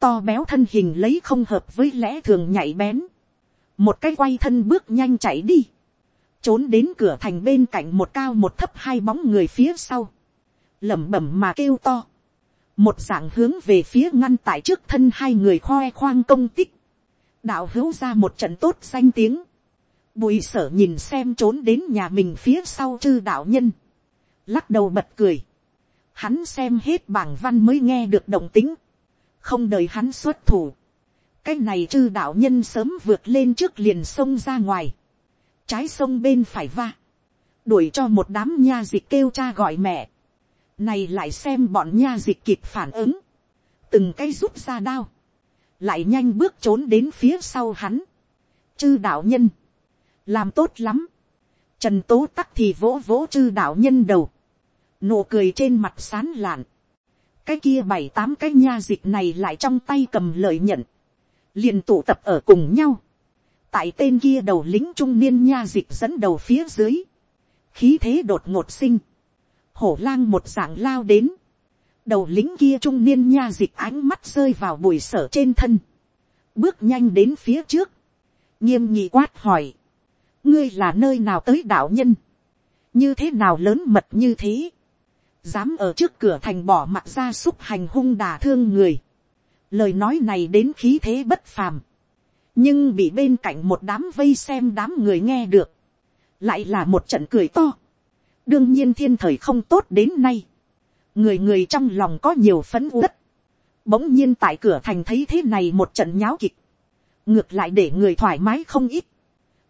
to béo thân hình lấy không hợp với lẽ thường nhảy bén, một cái quay thân bước nhanh chạy đi, trốn đến cửa thành bên cạnh một cao một thấp hai bóng người phía sau, lẩm bẩm mà kêu to, một dạng hướng về phía ngăn tại trước thân hai người khoe khoang công tích, đạo hữu ra một trận tốt danh tiếng, bùi sở nhìn xem trốn đến nhà mình phía sau chư đạo nhân, lắc đầu bật cười, hắn xem hết bảng văn mới nghe được động tính, không đợi hắn xuất thủ, cái này chư đạo nhân sớm vượt lên trước liền sông ra ngoài, trái sông bên phải va, đuổi cho một đám nha dịch kêu cha gọi mẹ, này lại xem bọn nha dịch kịp phản ứng, từng cây rút ra đao, lại nhanh bước trốn đến phía sau hắn, chư đạo nhân, làm tốt lắm, trần tố tắc thì vỗ vỗ chư đạo nhân đầu, nụ cười trên mặt sán lạn, cái kia bảy tám cái nha dịch này lại trong tay cầm lợi nhận, liền tụ tập ở cùng nhau, tại tên kia đầu lính trung niên nha dịch dẫn đầu phía dưới, khí thế đột ngột sinh, hổ lang một dạng lao đến, đầu lính kia trung niên nha dịch ánh mắt rơi vào bùi sở trên thân, bước nhanh đến phía trước, nghiêm nhị quát hỏi, ngươi là nơi nào tới đạo nhân, như thế nào lớn mật như thế, dám ở trước cửa thành bỏ mặt ra xúc hành hung đà thương người, lời nói này đến khí thế bất phàm, nhưng bị bên cạnh một đám vây xem đám người nghe được, lại là một trận cười to. đương nhiên thiên thời không tốt đến nay, người người trong lòng có nhiều phấn uất, bỗng nhiên tại cửa thành thấy thế này một trận nháo kịch, ngược lại để người thoải mái không ít,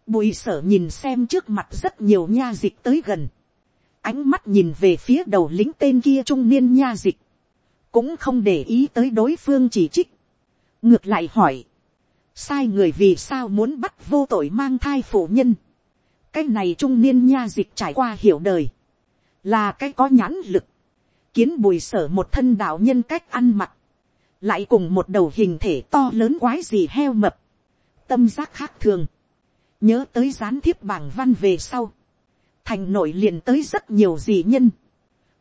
bùi sở nhìn xem trước mặt rất nhiều nha dịch tới gần, ánh mắt nhìn về phía đầu lính tên kia trung niên nha dịch, cũng không để ý tới đối phương chỉ trích, ngược lại hỏi, sai người vì sao muốn bắt vô tội mang thai phụ nhân, cái này trung niên nha dịch trải qua hiểu đời, là cái có nhãn lực, kiến bùi sở một thân đạo nhân cách ăn mặc, lại cùng một đầu hình thể to lớn quái gì heo mập, tâm giác khác thường, nhớ tới gián thiếp bảng văn về sau, thành nội liền tới rất nhiều dị nhân,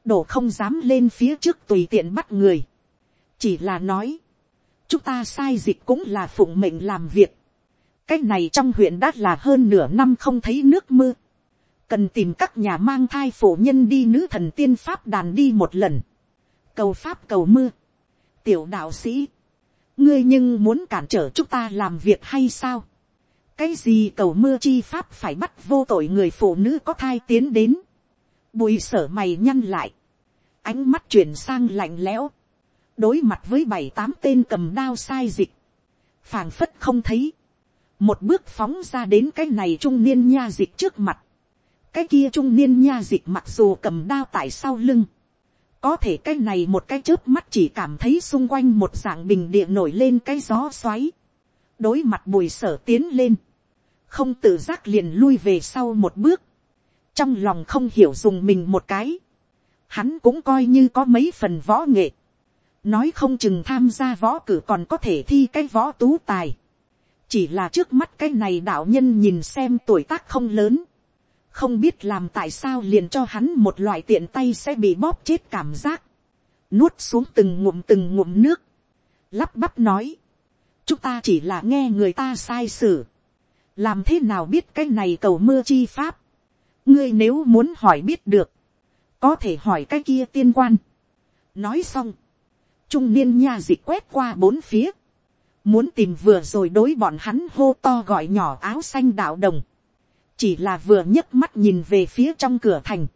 đổ không dám lên phía trước tùy tiện bắt người, chỉ là nói, chúng ta sai dịch cũng là phụng mệnh làm việc, cái này trong huyện đã là hơn nửa năm không thấy nước mưa, cần tìm các nhà mang thai phổ nhân đi nữ thần tiên pháp đàn đi một lần, cầu pháp cầu mưa, tiểu đạo sĩ, ngươi nhưng muốn cản trở chúng ta làm việc hay sao, cái gì cầu mưa chi pháp phải bắt vô tội người phụ nữ có thai tiến đến, bùi sở mày nhăn lại, ánh mắt chuyển sang lạnh lẽo, đối mặt với bảy tám tên cầm đao sai dịch, phảng phất không thấy, một bước phóng ra đến cái này trung niên nha dịch trước mặt, cái kia trung niên nha dịch mặc dù cầm đao tại sau lưng, có thể cái này một cái chớp mắt chỉ cảm thấy xung quanh một dạng bình địa nổi lên cái gió xoáy, đối mặt bùi sở tiến lên, không tự giác liền lui về sau một bước, trong lòng không hiểu dùng mình một cái, hắn cũng coi như có mấy phần võ nghệ, nói không chừng tham gia võ cử còn có thể thi cái võ tú tài, chỉ là trước mắt cái này đạo nhân nhìn xem tuổi tác không lớn, không biết làm tại sao liền cho hắn một loại tiện tay sẽ bị bóp chết cảm giác, nuốt xuống từng ngụm từng ngụm nước, lắp bắp nói, chúng ta chỉ là nghe người ta sai sử, làm thế nào biết cái này cầu mưa chi pháp, ngươi nếu muốn hỏi biết được, có thể hỏi cái kia tiên quan. nói xong, trung niên nha dịch quét qua bốn phía, muốn tìm vừa rồi đối bọn hắn hô to gọi nhỏ áo xanh đạo đồng, chỉ là vừa nhấc mắt nhìn về phía trong cửa thành,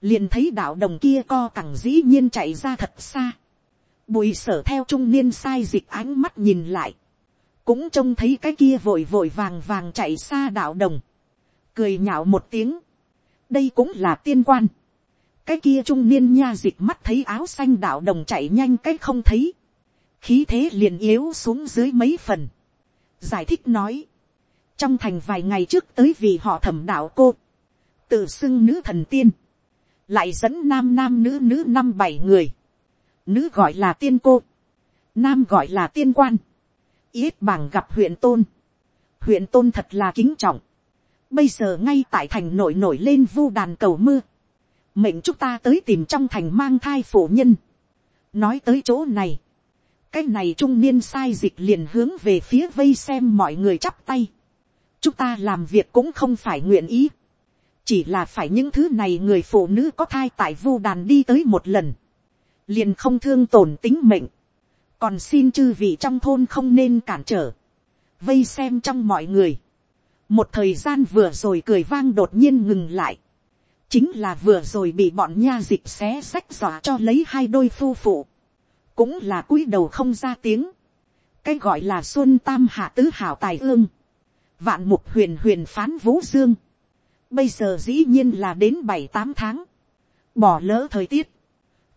liền thấy đạo đồng kia co cẳng dĩ nhiên chạy ra thật xa, bùi sở theo trung niên sai dịch ánh mắt nhìn lại, cũng trông thấy cái kia vội vội vàng vàng chạy xa đạo đồng, cười nhạo một tiếng, đây cũng là tiên quan, cái kia trung niên nha dịch mắt thấy áo xanh đạo đồng chạy nhanh cái không thấy, khí thế liền yếu xuống dưới mấy phần, giải thích nói, trong thành vài ngày trước tới vì họ thẩm đạo cô, tự xưng nữ thần tiên, lại dẫn nam nam nữ nữ năm bảy người, nữ gọi là tiên cô, nam gọi là tiên quan, yết bảng gặp huyện tôn, huyện tôn thật là kính trọng, bây giờ ngay tại thành nổi nổi lên vu đàn cầu mưa, mệnh chúng ta tới tìm trong thành mang thai phụ nhân. nói tới chỗ này, cái này trung niên sai dịch liền hướng về phía vây xem mọi người chắp tay. chúng ta làm việc cũng không phải nguyện ý, chỉ là phải những thứ này người phụ nữ có thai tại vu đàn đi tới một lần, liền không thương tổn tính mệnh, còn xin chư vị trong thôn không nên cản trở, vây xem trong mọi người, một thời gian vừa rồi cười vang đột nhiên ngừng lại, chính là vừa rồi bị bọn nha dịp xé xách dọa cho lấy hai đôi phu phụ, cũng là cúi đầu không ra tiếng, cái gọi là xuân tam hạ tứ hảo tài ương, vạn mục huyền huyền phán vũ dương, bây giờ dĩ nhiên là đến bảy tám tháng, bỏ lỡ thời tiết,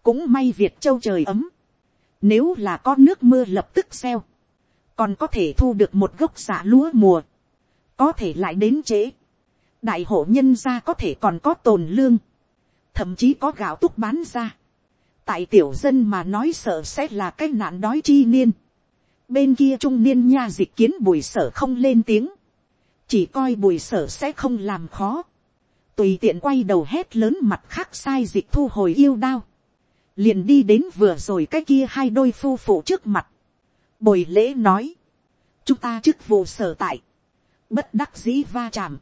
cũng may việt châu trời ấm, nếu là có nước mưa lập tức xeo, còn có thể thu được một gốc xả lúa mùa, có thể lại đến trễ, đại hộ nhân gia có thể còn có tồn lương, thậm chí có gạo túc bán ra, tại tiểu dân mà nói sợ sẽ là cái nạn đói chi niên, bên kia trung niên nha dịch kiến bùi sở không lên tiếng, chỉ coi bùi sở sẽ không làm khó, tùy tiện quay đầu hét lớn mặt khác sai dịch thu hồi yêu đao, liền đi đến vừa rồi cái kia hai đôi phu phụ trước mặt, bồi lễ nói, chúng ta chức vụ sở tại, bất đắc dĩ va chạm,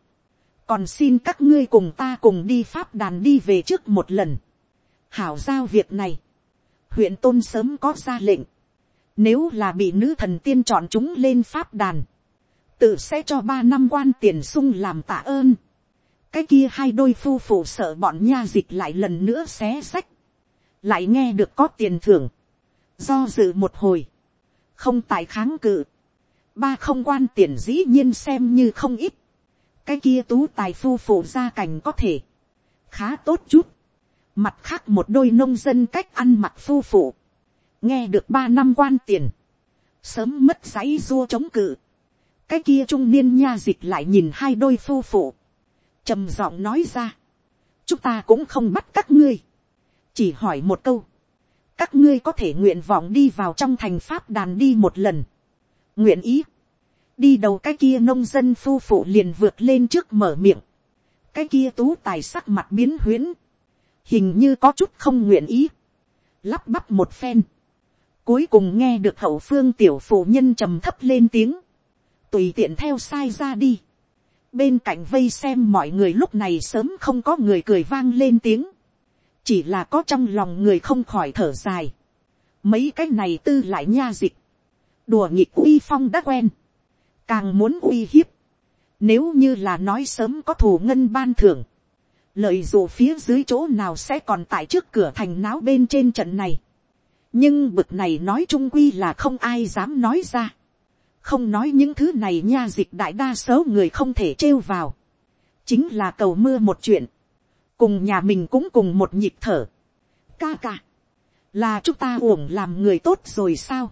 còn xin các ngươi cùng ta cùng đi pháp đàn đi về trước một lần, hảo giao việc này, huyện tôn sớm có ra lệnh, nếu là bị nữ thần tiên chọn chúng lên pháp đàn, tự sẽ cho ba năm quan tiền sung làm tạ ơn. cái kia hai đôi phu phụ sợ bọn nha dịch lại lần nữa xé sách, lại nghe được có tiền thưởng, do dự một hồi, không tại kháng cự, ba không quan tiền dĩ nhiên xem như không ít, cái kia tú tài phu phụ gia cảnh có thể, khá tốt chút, mặt khác một đôi nông dân cách ăn mặc phu phụ, nghe được ba năm quan tiền, sớm mất giấy dua chống cự, cái kia trung niên nha dịch lại nhìn hai đôi phu phụ, trầm giọng nói ra, chúng ta cũng không bắt các ngươi, chỉ hỏi một câu, các ngươi có thể nguyện vọng đi vào trong thành pháp đàn đi một lần, nguyện ý, đi đầu cái kia nông dân phu phụ liền vượt lên trước mở miệng, cái kia tú tài sắc mặt biến huyễn, hình như có chút không nguyện ý, lắp bắp một phen, cuối cùng nghe được hậu phương tiểu phụ nhân trầm thấp lên tiếng, tùy tiện theo sai ra đi, bên cạnh vây xem mọi người lúc này sớm không có người cười vang lên tiếng, chỉ là có trong lòng người không khỏi thở dài, mấy cái này tư lại nha dịch, đùa nghịch uy phong đã quen, càng muốn uy hiếp, nếu như là nói sớm có thù ngân ban thưởng, lợi dụ phía dưới chỗ nào sẽ còn tại trước cửa thành náo bên trên trận này. nhưng bực này nói trung quy là không ai dám nói ra. không nói những thứ này nha dịch đại đa số người không thể trêu vào. chính là cầu mưa một chuyện cùng nhà mình cũng cùng một nhịp thở. ca ca. là chúng ta uổng làm người tốt rồi sao.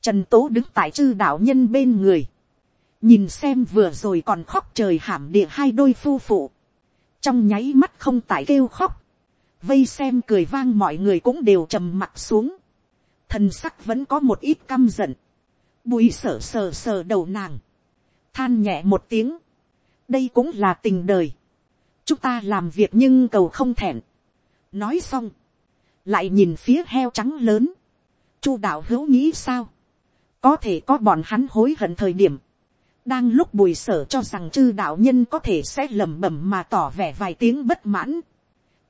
trần tố đứng tại chư đạo nhân bên người. nhìn xem vừa rồi còn khóc trời hàm địa hai đôi phu phụ trong nháy mắt không tại kêu khóc, vây xem cười vang mọi người cũng đều trầm mặt xuống, thần sắc vẫn có một ít căm giận, bùi sở sờ sờ đầu nàng, than nhẹ một tiếng, đây cũng là tình đời, chúng ta làm việc nhưng cầu không thẹn, nói xong, lại nhìn phía heo trắng lớn, chu đạo hữu nghĩ sao, có thể có bọn hắn hối hận thời điểm, đang lúc bùi sở cho rằng chư đạo nhân có thể sẽ lẩm bẩm mà tỏ vẻ vài tiếng bất mãn.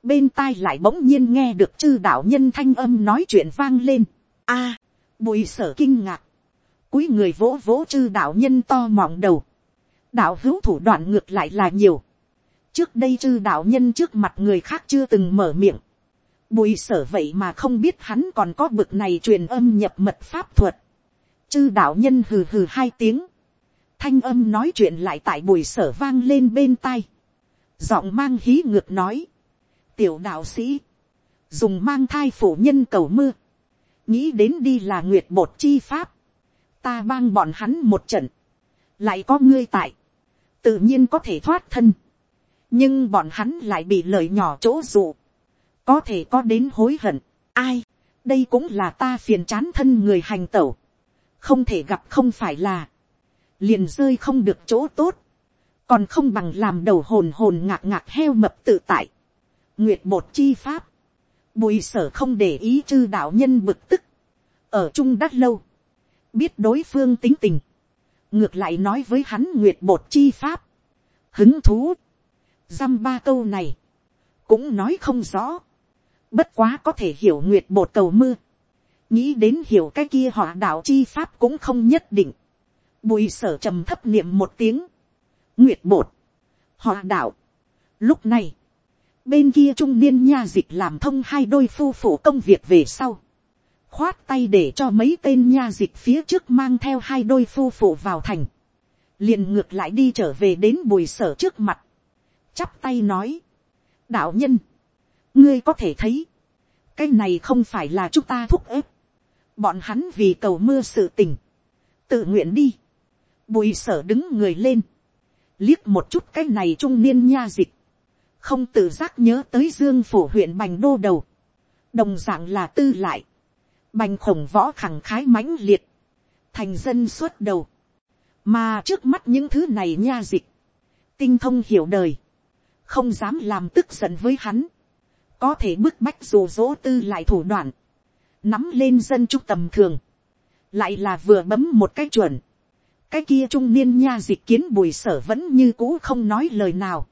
Bên tai lại bỗng nhiên nghe được chư đạo nhân thanh âm nói chuyện vang lên. a bùi sở kinh ngạc. cúi người vỗ vỗ chư đạo nhân to mọng đầu. đạo hữu thủ đoạn ngược lại là nhiều trước đây chư đạo nhân trước mặt người khác chưa từng mở miệng. bùi sở vậy mà không biết hắn còn có bực này truyền âm nhập mật pháp thuật. chư đạo nhân hừ hừ hai tiếng thanh âm nói chuyện lại tại bùi sở vang lên bên tai. giọng mang hí ngược nói. tiểu đạo sĩ, dùng mang thai phủ nhân cầu mưa, nghĩ đến đi là nguyệt bột chi pháp, ta bang bọn hắn một trận, lại có ngươi tại, tự nhiên có thể thoát thân, nhưng bọn hắn lại bị lời nhỏ chỗ dụ, có thể có đến hối hận, ai, đây cũng là ta phiền chán thân người hành tẩu, không thể gặp không phải là, liền rơi không được chỗ tốt, còn không bằng làm đầu hồn hồn ngạc ngạc heo mập tự tại. Nguyệt bột chi pháp, bùi sở không để ý chư đạo nhân bực tức, ở chung đắt lâu, biết đối phương tính tình, ngược lại nói với hắn nguyệt bột chi pháp, hứng thú, dăm ba câu này, cũng nói không rõ, bất quá có thể hiểu nguyệt bột cầu mưa, nghĩ đến hiểu cái kia họ đạo chi pháp cũng không nhất định, Bùi sở trầm thấp niệm một tiếng. Nguyệt bột. Họ đạo. Lúc này. bên kia trung niên nha dịch làm thông hai đôi phu phụ công việc về sau, khoát tay để cho mấy tên nha dịch phía trước mang theo hai đôi phu phụ vào thành, liền ngược lại đi trở về đến bùi sở trước mặt, chắp tay nói, đạo nhân, ngươi có thể thấy, cái này không phải là chúng ta thúc ép, bọn hắn vì cầu mưa sự tình, tự nguyện đi, bùi sở đứng người lên, liếc một chút cái này trung niên nha dịch, không tự giác nhớ tới dương phủ huyện bành đô đầu, đồng d ạ n g là tư lại, bành khổng võ khẳng khái mãnh liệt, thành dân suốt đầu, mà trước mắt những thứ này nha dịch, tinh thông hiểu đời, không dám làm tức giận với hắn, có thể bức bách dù dỗ tư lại thủ đoạn, nắm lên dân trung tầm thường, lại là vừa bấm một cái chuẩn, cái kia trung niên nha dịch kiến bùi sở vẫn như cũ không nói lời nào,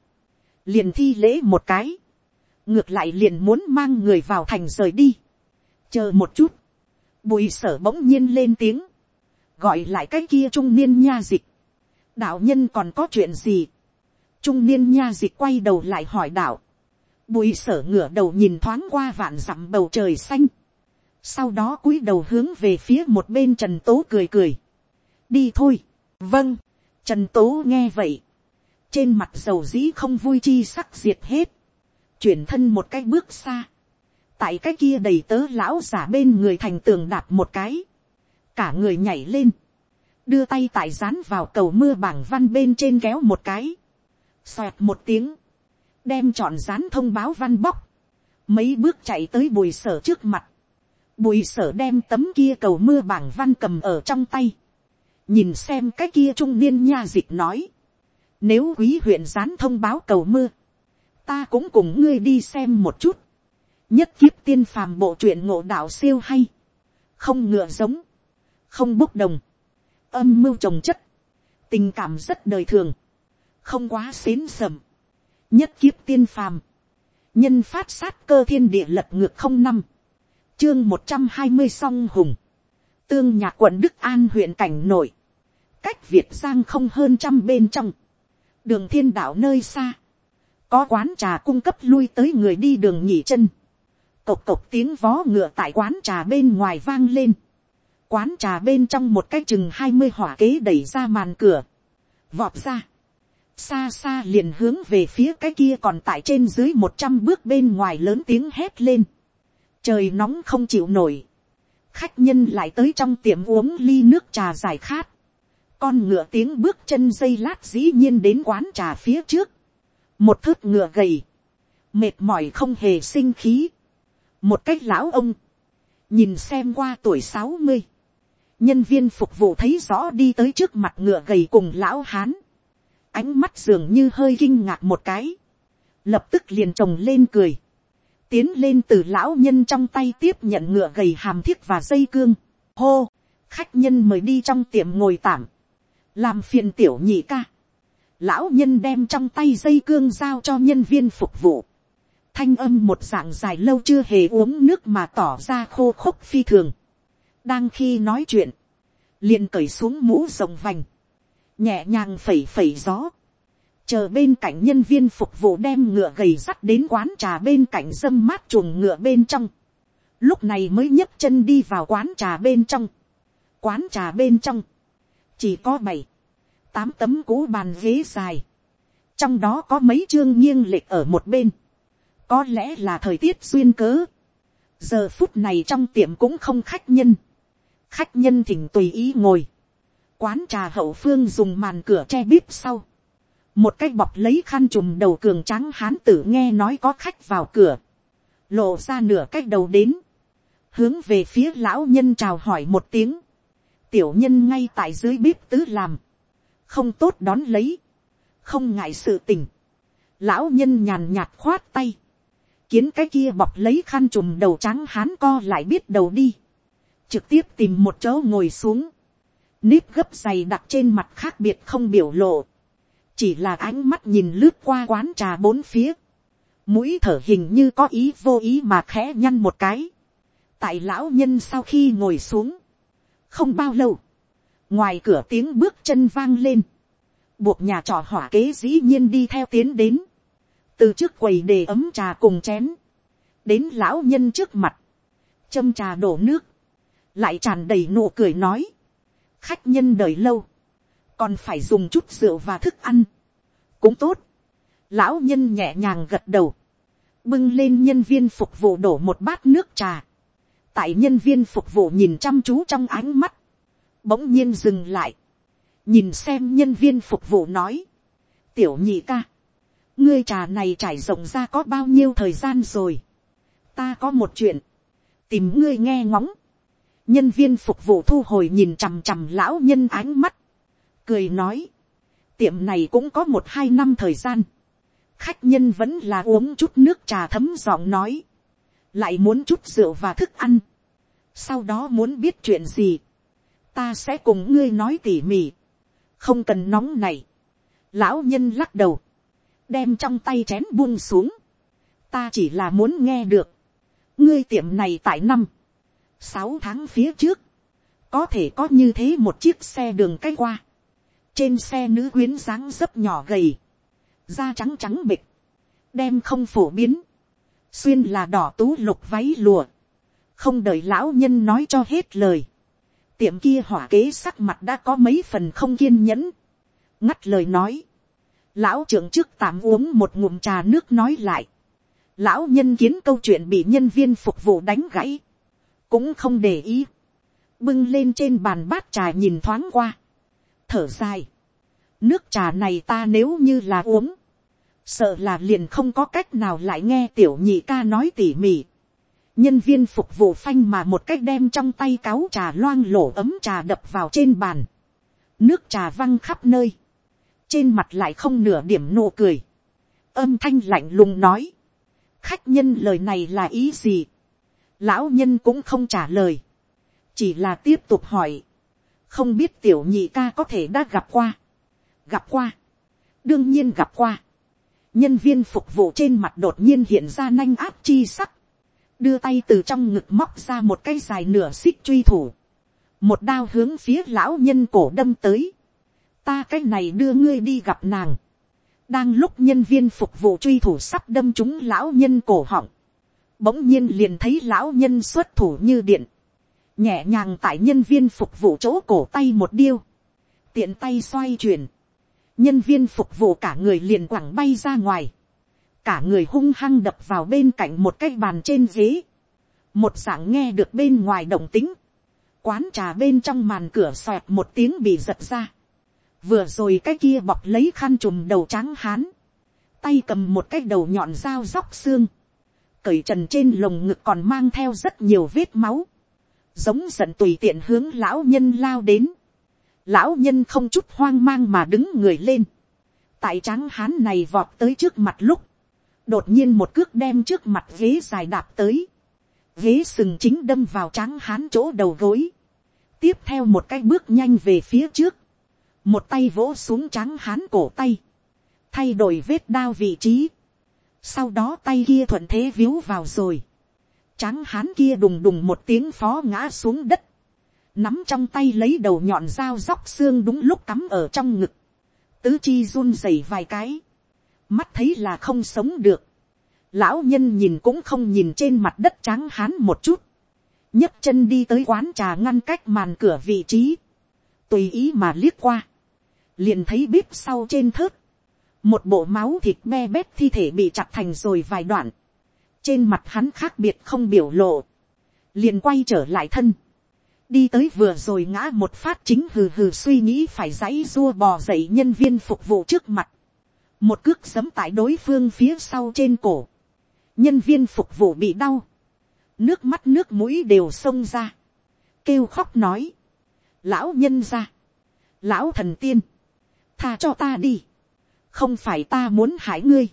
liền thi lễ một cái, ngược lại liền muốn mang người vào thành rời đi, chờ một chút, bùi sở bỗng nhiên lên tiếng, gọi lại cái kia trung niên nha dịch, đạo nhân còn có chuyện gì, trung niên nha dịch quay đầu lại hỏi đạo, bùi sở ngửa đầu nhìn thoáng qua vạn dặm bầu trời xanh, sau đó cúi đầu hướng về phía một bên trần tố cười cười, đi thôi, vâng, trần tố nghe vậy, trên mặt dầu dĩ không vui chi sắc diệt hết, chuyển thân một cái bước xa, tại cái kia đầy tớ lão giả bên người thành tường đạp một cái, cả người nhảy lên, đưa tay tại dán vào cầu mưa bảng văn bên trên kéo một cái, xoẹt một tiếng, đem chọn dán thông báo văn bóc, mấy bước chạy tới bùi sở trước mặt, bùi sở đem tấm kia cầu mưa bảng văn cầm ở trong tay, nhìn xem cái kia trung niên nha dịch nói, nếu quý huyện dán thông báo cầu mưa, ta cũng cùng ngươi đi xem một chút. Nhất kiếp tiên phàm bộ truyện ngộ đạo siêu hay. Không ngựa giống. Không bốc đồng. Âm mưu trồng chất. Tình cảm rất đời thường. Không quá xến sầm. Nhất kiếp tiên phàm. Nhân phát sát cơ thiên địa lật ngược không năm. Chương một trăm hai mươi song hùng. Tương nhạc quận Đức An huyện cảnh nội. Cách Việt Giang không hơn trăm bên trong đường thiên đạo nơi xa, có quán trà cung cấp lui tới người đi đường nhỉ chân, cộc cộc tiếng vó ngựa tại quán trà bên ngoài vang lên, quán trà bên trong một cái chừng hai mươi hỏa kế đẩy ra màn cửa, vọt ra, xa xa liền hướng về phía cái kia còn tại trên dưới một trăm bước bên ngoài lớn tiếng hét lên, trời nóng không chịu nổi, khách nhân lại tới trong tiệm uống ly nước trà giải khát, con ngựa tiếng bước chân dây lát dĩ nhiên đến quán trà phía trước. Một thước ngựa gầy. Mệt mỏi không hề sinh khí. Một cách lão ông. Nhìn xem qua tuổi sáu mươi Nhân viên phục vụ thấy rõ đi tới trước mặt ngựa gầy cùng lão hán. Ánh mắt dường như hơi kinh ngạc một cái. Lập tức liền trồng lên cười. Tiến lên từ lão nhân trong tay tiếp nhận ngựa gầy hàm thiết và dây cương. Hô! Khách nhân mời đi trong tiệm ngồi tạm làm phiền tiểu nhị ca, lão nhân đem trong tay dây cương giao cho nhân viên phục vụ, thanh âm một dạng dài lâu chưa hề uống nước mà tỏ ra khô khốc phi thường, đang khi nói chuyện, liền cởi xuống mũ rồng vành, nhẹ nhàng phẩy phẩy gió, chờ bên cạnh nhân viên phục vụ đem ngựa gầy sắt đến quán trà bên cạnh dâm mát chuồng ngựa bên trong, lúc này mới nhấc chân đi vào quán trà bên trong, quán trà bên trong, chỉ có bảy, tám tấm cũ bàn ghế dài, trong đó có mấy chương nghiêng lệch ở một bên, có lẽ là thời tiết duyên cớ, giờ phút này trong tiệm cũng không khách nhân, khách nhân thỉnh tùy ý ngồi, quán trà hậu phương dùng màn cửa che bíp sau, một cái bọc lấy khăn trùm đầu cường trắng hán tử nghe nói có khách vào cửa, lộ ra nửa cách đầu đến, hướng về phía lão nhân chào hỏi một tiếng, tiểu nhân ngay tại dưới bếp tứ làm, không tốt đón lấy, không ngại sự tình, lão nhân nhàn nhạt khoát tay, kiến cái kia bọc lấy khăn trùm đầu trắng hán co lại biết đầu đi, trực tiếp tìm một chỗ ngồi xuống, nếp gấp dày đặt trên mặt khác biệt không biểu lộ, chỉ là ánh mắt nhìn lướt qua quán trà bốn phía, mũi thở hình như có ý vô ý mà khẽ nhăn một cái, tại lão nhân sau khi ngồi xuống, không bao lâu, ngoài cửa tiếng bước chân vang lên, buộc nhà trò hỏa kế dĩ nhiên đi theo tiến đến, từ trước quầy đề ấm trà cùng chén, đến lão nhân trước mặt, châm trà đổ nước, lại tràn đầy nụ cười nói, khách nhân đời lâu, còn phải dùng chút rượu và thức ăn, cũng tốt, lão nhân nhẹ nhàng gật đầu, bưng lên nhân viên phục vụ đổ một bát nước trà, tại nhân viên phục vụ nhìn chăm chú trong ánh mắt, bỗng nhiên dừng lại, nhìn xem nhân viên phục vụ nói, tiểu nhị ca, ngươi trà này trải rộng ra có bao nhiêu thời gian rồi, ta có một chuyện, tìm ngươi nghe ngóng, nhân viên phục vụ thu hồi nhìn chằm chằm lão nhân ánh mắt, cười nói, tiệm này cũng có một hai năm thời gian, khách nhân vẫn là uống chút nước trà thấm giọng nói, lại muốn chút rượu và thức ăn, sau đó muốn biết chuyện gì, ta sẽ cùng ngươi nói tỉ mỉ, không cần nóng này, lão nhân lắc đầu, đem trong tay chén buông xuống, ta chỉ là muốn nghe được, ngươi tiệm này tại năm, sáu tháng phía trước, có thể có như thế một chiếc xe đường cách qua, trên xe nữ quyến dáng dấp nhỏ gầy, da trắng trắng bịch, đem không phổ biến, xuyên là đỏ tú lục váy lùa, không đợi lão nhân nói cho hết lời, tiệm kia hỏa kế sắc mặt đã có mấy phần không kiên nhẫn, ngắt lời nói, lão trưởng trước tạm uống một ngụm trà nước nói lại, lão nhân kiến câu chuyện bị nhân viên phục vụ đánh gãy, cũng không để ý, bưng lên trên bàn bát trà nhìn thoáng qua, thở dài, nước trà này ta nếu như là uống, sợ là liền không có cách nào lại nghe tiểu nhị ca nói tỉ mỉ. nhân viên phục vụ phanh mà một cách đem trong tay cáo trà loang lổ ấm trà đập vào trên bàn, nước trà văng khắp nơi, trên mặt lại không nửa điểm nụ cười, âm thanh lạnh lùng nói, khách nhân lời này là ý gì, lão nhân cũng không trả lời, chỉ là tiếp tục hỏi, không biết tiểu nhị ca có thể đã gặp qua, gặp qua, đương nhiên gặp qua, nhân viên phục vụ trên mặt đột nhiên hiện ra nanh áp chi sắc, đưa tay từ trong ngực móc ra một cây dài nửa xích truy thủ, một đao hướng phía lão nhân cổ đâm tới, ta cái này đưa ngươi đi gặp nàng, đang lúc nhân viên phục vụ truy thủ sắp đâm trúng lão nhân cổ họng, bỗng nhiên liền thấy lão nhân xuất thủ như điện, nhẹ nhàng tại nhân viên phục vụ chỗ cổ tay một điêu, tiện tay xoay chuyển, nhân viên phục vụ cả người liền quẳng bay ra ngoài, cả người hung hăng đập vào bên cạnh một cái bàn trên ghế, một dạng nghe được bên ngoài động tính, quán trà bên trong màn cửa xoẹt một tiếng bị giật ra, vừa rồi cái kia bọc lấy khăn trùm đầu trắng hán, tay cầm một cái đầu nhọn dao róc xương, cởi trần trên lồng ngực còn mang theo rất nhiều vết máu, giống giận tùy tiện hướng lão nhân lao đến, lão nhân không chút hoang mang mà đứng người lên, tại tráng hán này vọt tới trước mặt lúc, đột nhiên một cước đem trước mặt ghế dài đạp tới, ghế sừng chính đâm vào tráng hán chỗ đầu gối, tiếp theo một cái bước nhanh về phía trước, một tay vỗ xuống tráng hán cổ tay, thay đổi vết đao vị trí, sau đó tay kia thuận thế víu vào rồi, tráng hán kia đùng đùng một tiếng phó ngã xuống đất, nắm trong tay lấy đầu nhọn dao róc xương đúng lúc cắm ở trong ngực, tứ chi run rẩy vài cái, mắt thấy là không sống được, lão nhân nhìn cũng không nhìn trên mặt đất tráng hán một chút, nhấc chân đi tới quán trà ngăn cách màn cửa vị trí, tùy ý mà liếc qua, liền thấy bếp sau trên thớt, một bộ máu thịt me bét thi thể bị chặt thành rồi vài đoạn, trên mặt hắn khác biệt không biểu lộ, liền quay trở lại thân, đi tới vừa rồi ngã một phát chính hừ hừ suy nghĩ phải dãy dua bò dậy nhân viên phục vụ trước mặt, một cước giấm tại đối phương phía sau trên cổ, nhân viên phục vụ bị đau, nước mắt nước mũi đều xông ra, kêu khóc nói, lão nhân ra, lão thần tiên, tha cho ta đi, không phải ta muốn hại ngươi,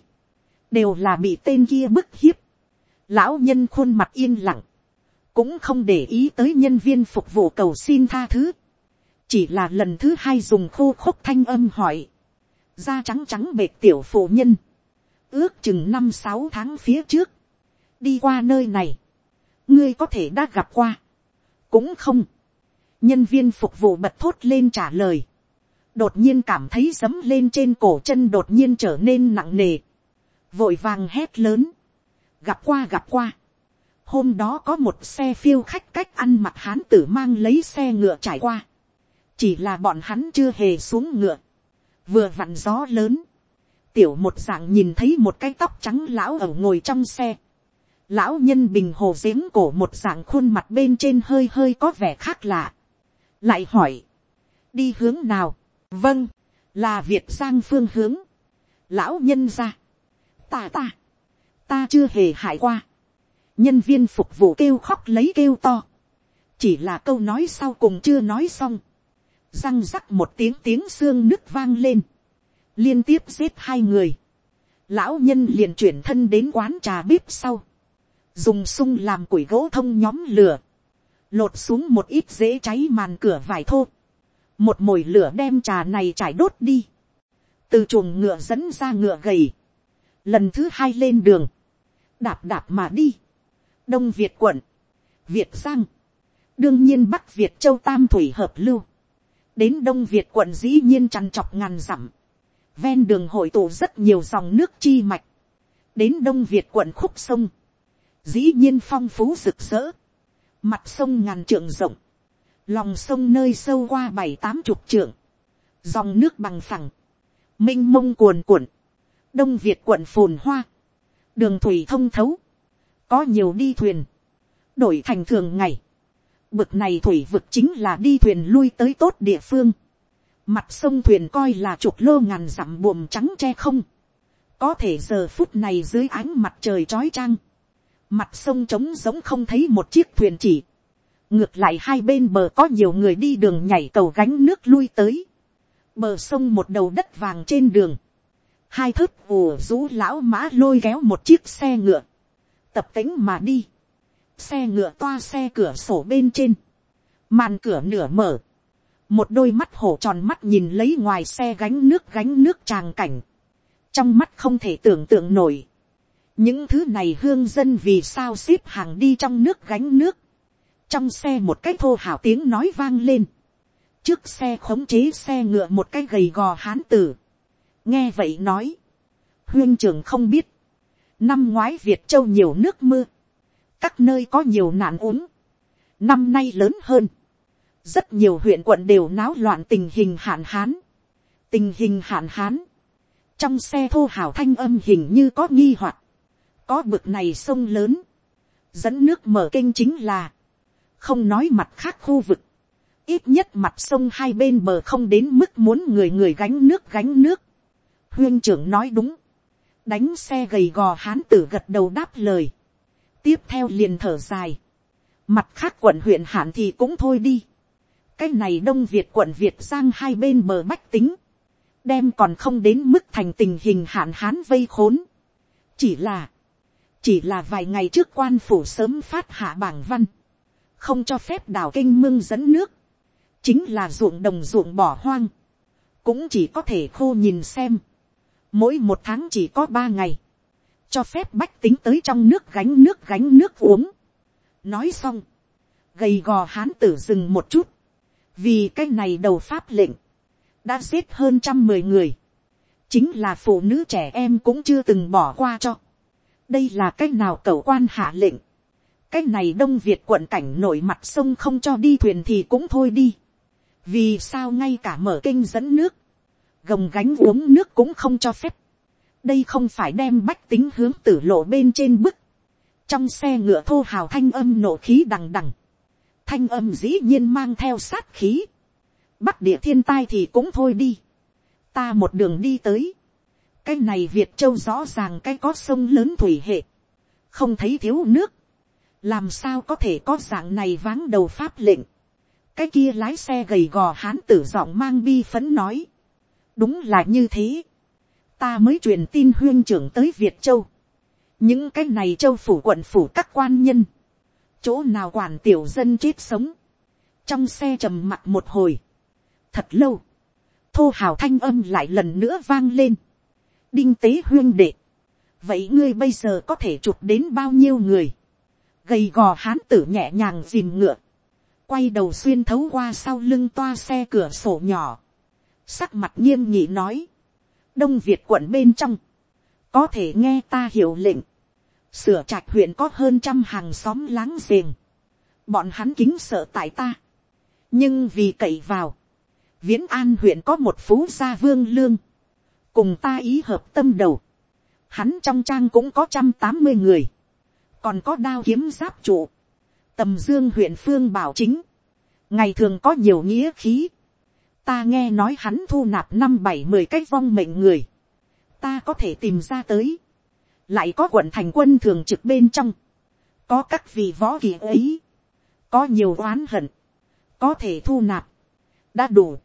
đều là bị tên kia bức hiếp, lão nhân khuôn mặt yên lặng, cũng không để ý tới nhân viên phục vụ cầu xin tha thứ, chỉ là lần thứ hai dùng khô khốc thanh âm hỏi, da trắng trắng bệt tiểu phụ nhân, ước chừng năm sáu tháng phía trước, đi qua nơi này, ngươi có thể đã gặp qua, cũng không, nhân viên phục vụ bật thốt lên trả lời, đột nhiên cảm thấy dấm lên trên cổ chân đột nhiên trở nên nặng nề, vội vàng hét lớn, gặp qua gặp qua, hôm đó có một xe phiêu khách cách ăn mặc hán tử mang lấy xe ngựa trải qua, chỉ là bọn hắn chưa hề xuống ngựa, vừa vặn gió lớn, tiểu một dạng nhìn thấy một cái tóc trắng lão ở ngồi trong xe, lão nhân bình hồ giếng cổ một dạng khuôn mặt bên trên hơi hơi có vẻ khác lạ, lại hỏi, đi hướng nào, vâng, là việt giang phương hướng, lão nhân ra, ta ta, ta chưa hề hại qua, nhân viên phục vụ kêu khóc lấy kêu to, chỉ là câu nói sau cùng chưa nói xong, răng rắc một tiếng tiếng xương nứt vang lên, liên tiếp giết hai người, lão nhân liền chuyển thân đến quán trà bếp sau, dùng sung làm củi gỗ thông nhóm lửa, lột xuống một ít dễ cháy màn cửa vải thô, một mồi lửa đem trà này trải đốt đi, từ chuồng ngựa dẫn ra ngựa gầy, lần thứ hai lên đường, đạp đạp mà đi, đông việt quận, việt giang, đương nhiên bắc việt châu tam thủy hợp lưu, đến đông việt quận dĩ nhiên chăn chọc ngàn dặm, ven đường hội tụ rất nhiều dòng nước chi mạch, đến đông việt quận khúc sông, dĩ nhiên phong phú rực rỡ, mặt sông ngàn trượng rộng, lòng sông nơi sâu qua bảy tám chục trượng, dòng nước bằng phẳng, m i n h mông cuồn cuộn, đông việt quận phồn hoa, đường thủy thông thấu, có nhiều đi thuyền, đổi thành thường ngày, bực này thủy vực chính là đi thuyền lui tới tốt địa phương, mặt sông thuyền coi là chục lô ngàn dặm buồm trắng tre không, có thể giờ phút này dưới ánh mặt trời trói trang, mặt sông trống giống không thấy một chiếc thuyền chỉ ngược lại hai bên bờ có nhiều người đi đường nhảy cầu gánh nước lui tới. bờ sông một đầu đất vàng trên đường. hai thớt ùa rú lão mã lôi kéo một chiếc xe ngựa. tập tính mà đi. xe ngựa toa xe cửa sổ bên trên. màn cửa nửa mở. một đôi mắt hổ tròn mắt nhìn lấy ngoài xe gánh nước gánh nước tràng cảnh. trong mắt không thể tưởng tượng nổi những thứ này hương dân vì sao xếp hàng đi trong nước gánh nước, trong xe một cái thô hào tiếng nói vang lên, trước xe khống chế xe ngựa một cái gầy gò hán tử, nghe vậy nói, huyên trưởng không biết, năm ngoái việt châu nhiều nước mưa, các nơi có nhiều nạn ốm, năm nay lớn hơn, rất nhiều huyện quận đều náo loạn tình hình hạn hán, tình hình hạn hán, trong xe thô hào thanh âm hình như có nghi hoặc, có bực này sông lớn, dẫn nước mở kênh chính là, không nói mặt khác khu vực, ít nhất mặt sông hai bên bờ không đến mức muốn người người gánh nước gánh nước. huyên trưởng nói đúng, đánh xe gầy gò hán tử gật đầu đáp lời, tiếp theo liền thở dài, mặt khác quận huyện hạn thì cũng thôi đi, cái này đông việt quận việt giang hai bên bờ bách tính, đem còn không đến mức thành tình hình hạn hán vây khốn, chỉ là, chỉ là vài ngày trước quan phủ sớm phát hạ bảng văn, không cho phép đào kinh mương dẫn nước, chính là ruộng đồng ruộng bỏ hoang, cũng chỉ có thể khô nhìn xem, mỗi một tháng chỉ có ba ngày, cho phép bách tính tới trong nước gánh nước gánh nước uống. nói xong, gầy gò hán tử dừng một chút, vì cái này đầu pháp lệnh, đã giết hơn trăm mười người, chính là phụ nữ trẻ em cũng chưa từng bỏ qua cho đây là cái nào cầu quan hạ lệnh cái này đông việt quận cảnh nổi mặt sông không cho đi thuyền thì cũng thôi đi. vì sao ngay cả mở kênh dẫn nước, gồng gánh uống nước cũng không cho phép. đây không phải đem bách tính hướng tử lộ bên trên bức. trong xe ngựa thô hào thanh âm nổ khí đằng đằng. thanh âm dĩ nhiên mang theo sát khí. bắc địa thiên tai thì cũng thôi đi. ta một đường đi tới cái này việt châu rõ ràng cái có sông lớn thủy hệ, không thấy thiếu nước, làm sao có thể có dạng này váng đầu pháp lệnh, cái kia lái xe gầy gò hán tử giọng mang bi phấn nói, đúng là như thế, ta mới truyền tin huyên trưởng tới việt châu, những cái này châu phủ quận phủ các quan nhân, chỗ nào quản tiểu dân chết sống, trong xe trầm mặt một hồi, thật lâu, thô hào thanh âm lại lần nữa vang lên, đinh tế huyên đệ, vậy ngươi bây giờ có thể chụp đến bao nhiêu người, gầy gò hán tử nhẹ nhàng dìm ngựa, quay đầu xuyên thấu qua sau lưng toa xe cửa sổ nhỏ, sắc mặt nghiêm nhị nói, đông việt quận bên trong, có thể nghe ta hiểu lệnh, sửa trạch huyện có hơn trăm hàng xóm láng giềng, bọn hắn kính sợ tại ta, nhưng vì cậy vào, viễn an huyện có một phú gia vương lương, cùng ta ý hợp tâm đầu, hắn trong trang cũng có trăm tám mươi người, còn có đao kiếm giáp trụ, tầm dương huyện phương bảo chính, ngày thường có nhiều nghĩa khí, ta nghe nói hắn thu nạp năm bảy mười cách vong mệnh người, ta có thể tìm ra tới, lại có quận thành quân thường trực bên trong, có các vị võ kỳ ấy, có nhiều oán hận, có thể thu nạp, đã đủ,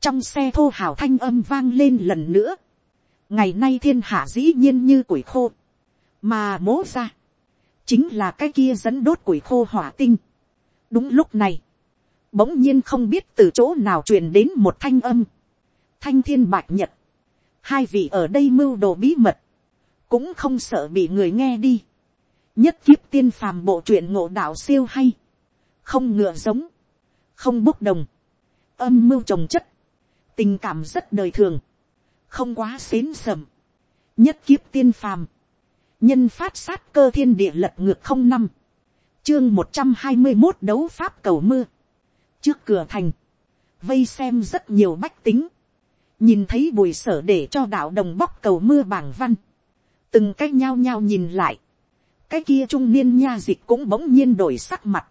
trong xe thô hào thanh âm vang lên lần nữa, ngày nay thiên hạ dĩ nhiên như củi khô, mà mố ra, chính là cái kia dẫn đốt củi khô hỏa tinh. đúng lúc này, bỗng nhiên không biết từ chỗ nào truyền đến một thanh âm, thanh thiên bạch nhật, hai vị ở đây mưu đồ bí mật, cũng không sợ bị người nghe đi, nhất kiếp tiên phàm bộ truyện ngộ đạo siêu hay, không ngựa giống, không bốc đồng, âm mưu trồng chất, tình cảm rất đời thường, không quá xến sầm, nhất kiếp tiên phàm, nhân phát sát cơ thiên địa lật ngược không năm, chương một trăm hai mươi một đấu pháp cầu mưa, trước cửa thành, vây xem rất nhiều bách tính, nhìn thấy bùi sở để cho đạo đồng bóc cầu mưa bảng văn, từng cái nhao nhao nhìn lại, cái kia trung niên nha dịch cũng bỗng nhiên đổi sắc mặt,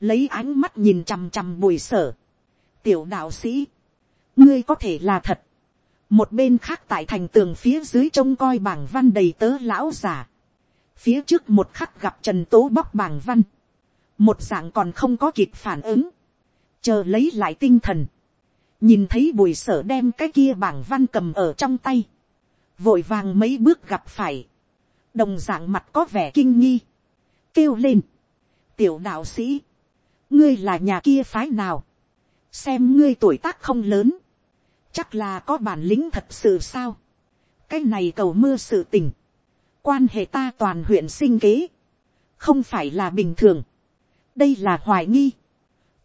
lấy ánh mắt nhìn chằm chằm bùi sở, tiểu đạo sĩ, ngươi có thể là thật, một bên khác tại thành tường phía dưới trông coi bảng văn đầy tớ lão giả, phía trước một khắc gặp trần tố bóc bảng văn, một dạng còn không có kịp phản ứng, chờ lấy lại tinh thần, nhìn thấy bùi sở đem cái kia bảng văn cầm ở trong tay, vội vàng mấy bước gặp phải, đồng dạng mặt có vẻ kinh nghi, kêu lên, tiểu đạo sĩ, ngươi là nhà kia phái nào, xem ngươi tuổi tác không lớn, chắc là có bản lĩnh thật sự sao, cái này cầu mưa sự tình, quan hệ ta toàn huyện sinh kế, không phải là bình thường, đây là hoài nghi,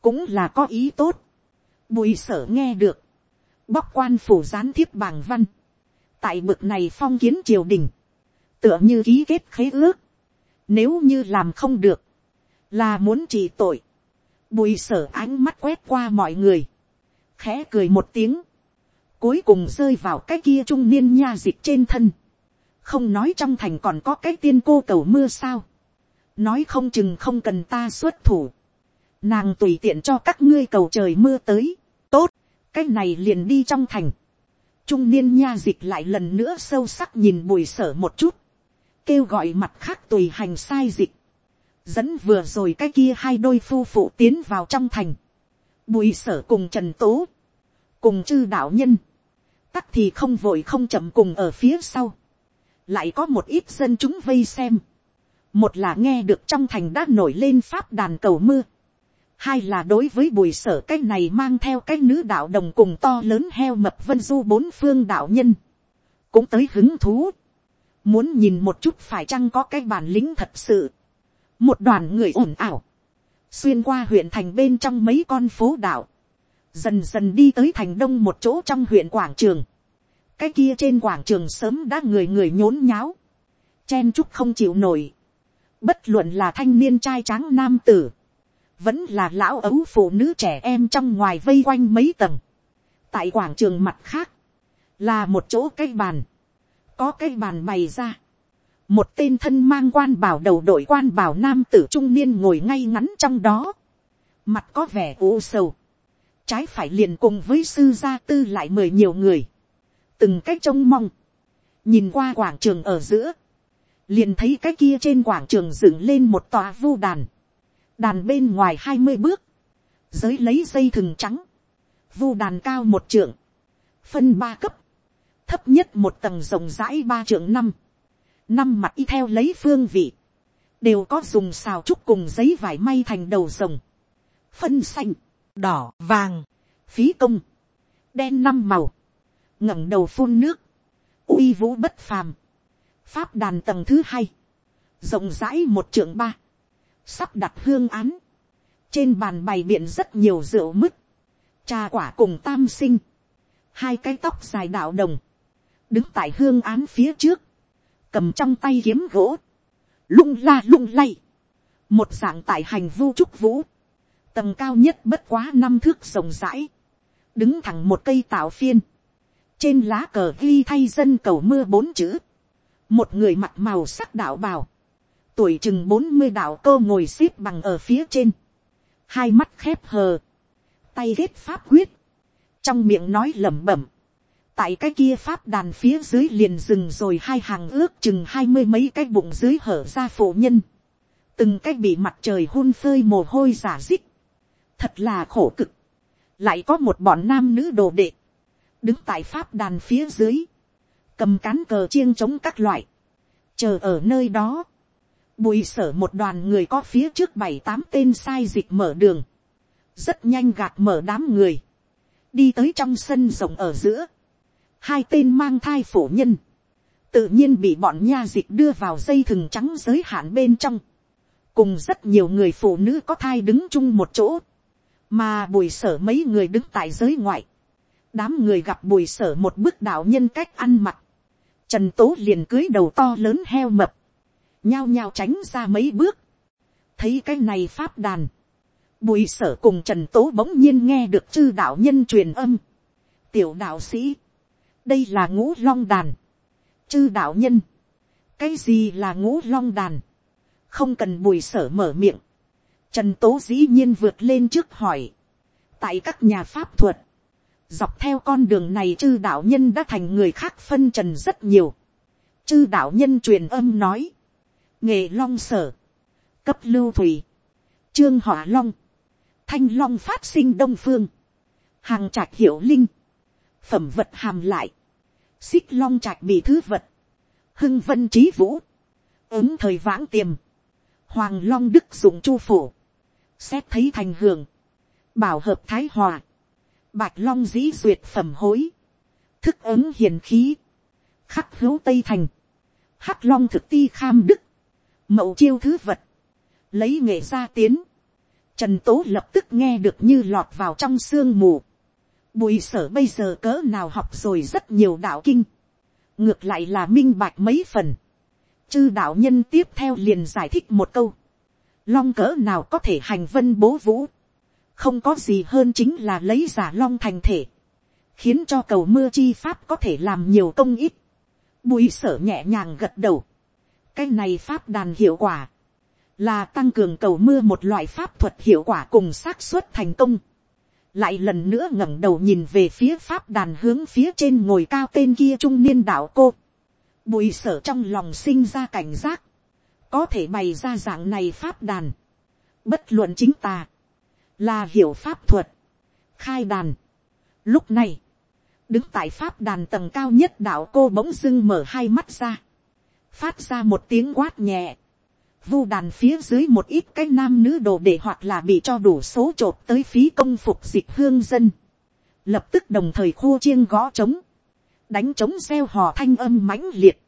cũng là có ý tốt, bùi sở nghe được, bóc quan phủ gián thiếp bàng văn, tại bực này phong kiến triều đình, tựa như ký kết khế ước, nếu như làm không được, là muốn trị tội, bùi sở ánh mắt quét qua mọi người, khẽ cười một tiếng, cuối cùng rơi vào cái kia trung niên nha dịch trên thân, không nói trong thành còn có cái tiên cô cầu mưa sao, nói không chừng không cần ta xuất thủ, nàng tùy tiện cho các ngươi cầu trời mưa tới, tốt, cái này liền đi trong thành, trung niên nha dịch lại lần nữa sâu sắc nhìn bùi sở một chút, kêu gọi mặt khác tùy hành sai dịch, dẫn vừa rồi cái kia hai đôi phu phụ tiến vào trong thành, bùi sở cùng trần tố, cùng chư đạo nhân, tắc thì không vội không chậm cùng ở phía sau, lại có một ít dân chúng vây xem, một là nghe được trong thành đã nổi lên pháp đàn cầu mưa, hai là đối với bùi sở cái này mang theo cái nữ đạo đồng cùng to lớn heo mập vân du bốn phương đạo nhân, cũng tới hứng thú, muốn nhìn một chút phải chăng có cái bản lĩnh thật sự, một đoàn người ồn ào, xuyên qua huyện thành bên trong mấy con phố đạo, dần dần đi tới thành đông một chỗ trong huyện quảng trường, cái kia trên quảng trường sớm đã người người nhốn nháo, chen chúc không chịu nổi, bất luận là thanh niên trai tráng nam tử, vẫn là lão ấu phụ nữ trẻ em trong ngoài vây quanh mấy tầng, tại quảng trường mặt khác, là một chỗ cây bàn, có cây bàn bày ra, một tên thân mang quan bảo đầu đội quan bảo nam tử trung niên ngồi ngay ngắn trong đó, mặt có vẻ u sầu, trái phải liền cùng với sư gia tư lại mời nhiều người, từng cách trông mong, nhìn qua quảng trường ở giữa, liền thấy cái kia trên quảng trường dựng lên một tòa vu đàn, đàn bên ngoài hai mươi bước, giới lấy dây thừng trắng, vu đàn cao một trượng, phân ba cấp, thấp nhất một tầng rộng rãi ba trượng năm, năm mặt y theo lấy phương vị, đều có dùng xào trúc cùng giấy vải may thành đầu rồng, phân xanh, đỏ, vàng, phí công, đen năm màu, ngẩng đầu phun nước, uy vũ bất phàm, pháp đàn tầng thứ hai, rộng rãi một trượng ba, sắp đặt hương án, trên bàn bày biện rất nhiều rượu mứt, trà quả cùng tam sinh, hai cái tóc dài đạo đồng, đứng tại hương án phía trước, cầm trong tay kiếm gỗ, lung la lung lay, một dạng tại hành vu trúc vũ, tầng cao nhất bất quá năm thước rộng rãi, đứng thẳng một cây tạo phiên, trên lá cờ ghi thay dân cầu mưa bốn chữ, một người mặt màu sắc đạo bào, tuổi chừng bốn mươi đạo cơ ngồi x ế p bằng ở phía trên, hai mắt khép hờ, tay ghét pháp quyết, trong miệng nói lẩm bẩm, tại cái kia pháp đàn phía dưới liền rừng rồi hai hàng ước chừng hai mươi mấy cái bụng dưới hở ra phụ nhân, từng cái bị mặt trời hôn phơi mồ hôi giả dích, thật là khổ cực, lại có một bọn nam nữ đồ đệ, đứng tại pháp đàn phía dưới, cầm cán cờ chiêng chống các loại, chờ ở nơi đó, bùi sở một đoàn người có phía trước bảy tám tên sai dịch mở đường, rất nhanh gạt mở đám người, đi tới trong sân rộng ở giữa, hai tên mang thai phổ nhân, tự nhiên bị bọn nha dịch đưa vào dây thừng trắng giới hạn bên trong, cùng rất nhiều người phụ nữ có thai đứng chung một chỗ, mà bùi sở mấy người đứng tại giới ngoại, đám người gặp bùi sở một bức đạo nhân cách ăn mặc, trần tố liền cưới đầu to lớn heo mập, nhao nhao tránh ra mấy bước, thấy cái này pháp đàn, bùi sở cùng trần tố bỗng nhiên nghe được chư đạo nhân truyền âm, tiểu đạo sĩ, đây là ngũ long đàn, chư đạo nhân, cái gì là ngũ long đàn, không cần bùi sở mở miệng, trần tố dĩ nhiên vượt lên trước hỏi, tại các nhà pháp thuật, dọc theo con đường này chư đạo nhân đã thành người khác phân trần rất nhiều, chư đạo nhân truyền âm nói, nghệ long sở, cấp lưu thủy, trương hỏa long, thanh long phát sinh đông phương, hàng trạch hiệu linh, phẩm vật hàm lại, xích long trạch bị thứ vật, hưng vân trí vũ, ứng thời vãng tiềm, hoàng long đức dụng chu phủ, xét thấy thành hưởng, bảo hợp thái hòa, bạch long dĩ duyệt phẩm hối, thức ứng hiền khí, khắc hữu tây thành, hắc long thực ti kham đức, mậu chiêu thứ vật, lấy nghệ ra tiến, trần tố lập tức nghe được như lọt vào trong sương mù, bùi sở bây giờ cỡ nào học rồi rất nhiều đạo kinh, ngược lại là minh bạch mấy phần, chư đạo nhân tiếp theo liền giải thích một câu, long cỡ nào có thể hành vân bố vũ, không có gì hơn chính là lấy giả long thành thể, khiến cho cầu mưa chi pháp có thể làm nhiều công ít, bùi sở nhẹ nhàng gật đầu, cái này pháp đàn hiệu quả, là tăng cường cầu mưa một loại pháp thuật hiệu quả cùng xác suất thành công. lại lần nữa ngẩng đầu nhìn về phía pháp đàn hướng phía trên ngồi cao tên kia trung niên đạo cô. bùi sở trong lòng sinh ra cảnh giác, có thể bày ra dạng này pháp đàn. bất luận chính ta, là hiểu pháp thuật, khai đàn. lúc này, đứng tại pháp đàn tầng cao nhất đạo cô bỗng dưng mở hai mắt ra, phát ra một tiếng quát nhẹ, vu đàn phía dưới một ít cái nam nữ đồ để hoặc là bị cho đủ số t tới phí công phục dịch hương dân, lập tức đồng thời khua chiêng gõ trống, đánh trống gieo hò thanh âm mãnh liệt,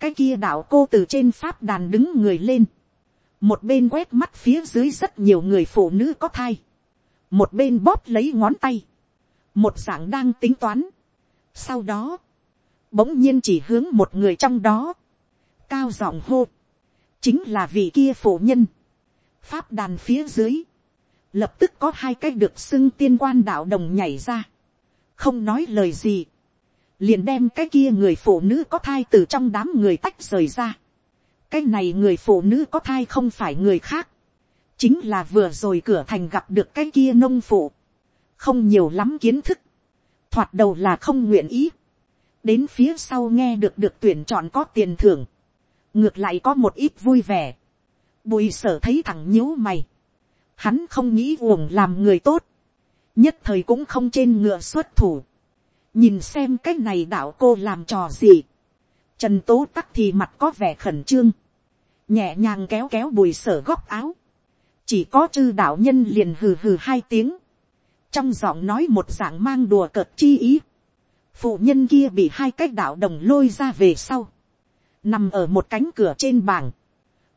cái kia đạo cô từ trên pháp đàn đứng người lên, một bên quét mắt phía dưới rất nhiều người phụ nữ có thai, một bên bóp lấy ngón tay, một dạng đang tính toán. sau đó, bỗng nhiên chỉ hướng một người trong đó, cao giọng hô, chính là vị kia phụ nhân, pháp đàn phía dưới, lập tức có hai cái được xưng tiên quan đạo đồng nhảy ra, không nói lời gì, liền đem cái kia người phụ nữ có thai từ trong đám người tách rời ra. cái này người phụ nữ có thai không phải người khác, chính là vừa rồi cửa thành gặp được cái kia nông phụ, không nhiều lắm kiến thức, thoạt đầu là không nguyện ý, đến phía sau nghe được được tuyển chọn có tiền thưởng, ngược lại có một ít vui vẻ, bùi sở thấy thằng nhíu mày, hắn không nghĩ uổng làm người tốt, nhất thời cũng không trên ngựa xuất thủ, nhìn xem cái này đạo cô làm trò gì, trần tố tắc thì mặt có vẻ khẩn trương, nhẹ nhàng kéo kéo bùi sở góc áo, chỉ có chư đạo nhân liền hừ hừ hai tiếng, trong giọng nói một dạng mang đùa cợt chi ý, phụ nhân kia bị hai cái đạo đồng lôi ra về sau, nằm ở một cánh cửa trên bảng,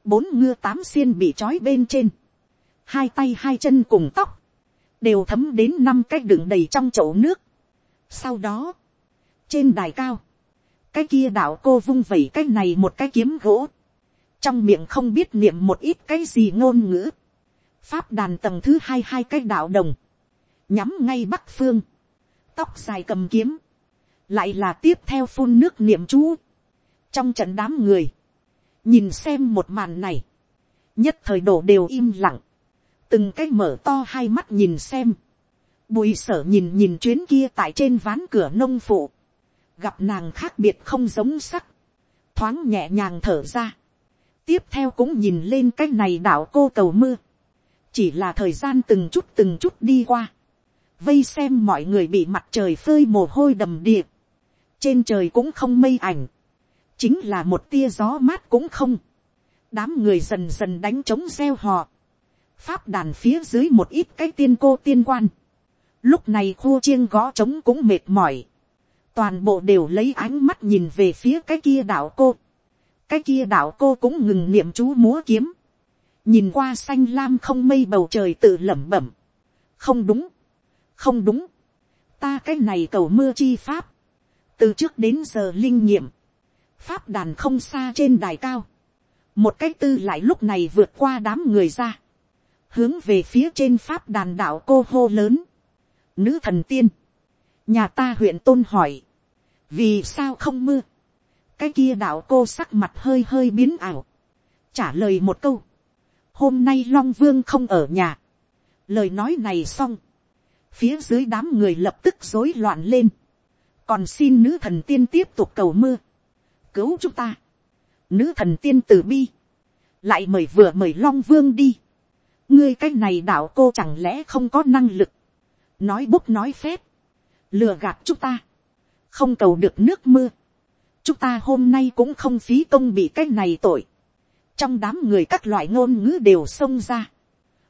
bốn ngư tám xiên bị trói bên trên, hai tay hai chân cùng tóc, đều thấm đến năm cái đựng đầy trong chậu nước. Sau đó, trên đài cao, cái kia đạo cô vung vẩy cái này một cái kiếm gỗ, trong miệng không biết niệm một ít cái gì ngôn ngữ, pháp đàn tầng thứ hai hai cái đạo đồng, nhắm ngay bắc phương, tóc dài cầm kiếm, lại là tiếp theo phun nước niệm chú, trong trận đám người, nhìn xem một màn này, nhất thời đổ đều im lặng, từng cái mở to hai mắt nhìn xem, bùi sở nhìn nhìn chuyến kia tại trên ván cửa nông phụ, gặp nàng khác biệt không giống sắc, thoáng nhẹ nhàng thở ra, tiếp theo cũng nhìn lên cái này đảo cô cầu mưa, chỉ là thời gian từng chút từng chút đi qua, vây xem mọi người bị mặt trời phơi mồ hôi đầm điệp, trên trời cũng không mây ảnh, chính là một tia gió mát cũng không, đám người dần dần đánh trống gieo họ, pháp đàn phía dưới một ít cái tiên cô tiên quan, lúc này khu chiêng gõ trống cũng mệt mỏi, toàn bộ đều lấy ánh mắt nhìn về phía cái kia đạo cô, cái kia đạo cô cũng ngừng niệm chú múa kiếm, nhìn qua xanh lam không mây bầu trời tự lẩm bẩm, không đúng, không đúng, ta cái này cầu mưa chi pháp, từ trước đến giờ linh nghiệm, pháp đàn không xa trên đài cao, một cái tư lại lúc này vượt qua đám người ra, hướng về phía trên pháp đàn đạo cô hô lớn, nữ thần tiên, nhà ta huyện tôn hỏi, vì sao không mưa, cái kia đạo cô sắc mặt hơi hơi biến ảo, trả lời một câu, hôm nay long vương không ở nhà, lời nói này xong, phía dưới đám người lập tức rối loạn lên, còn xin nữ thần tiên tiếp tục cầu mưa, cứu chúng ta, nữ thần tiên từ bi, lại mời vừa mời long vương đi, ngươi cái này đạo cô chẳng lẽ không có năng lực, nói bút nói phép, lừa gạt chúng ta, không cầu được nước mưa, chúng ta hôm nay cũng không phí công bị cái này tội, trong đám người các loại ngôn ngữ đều xông ra,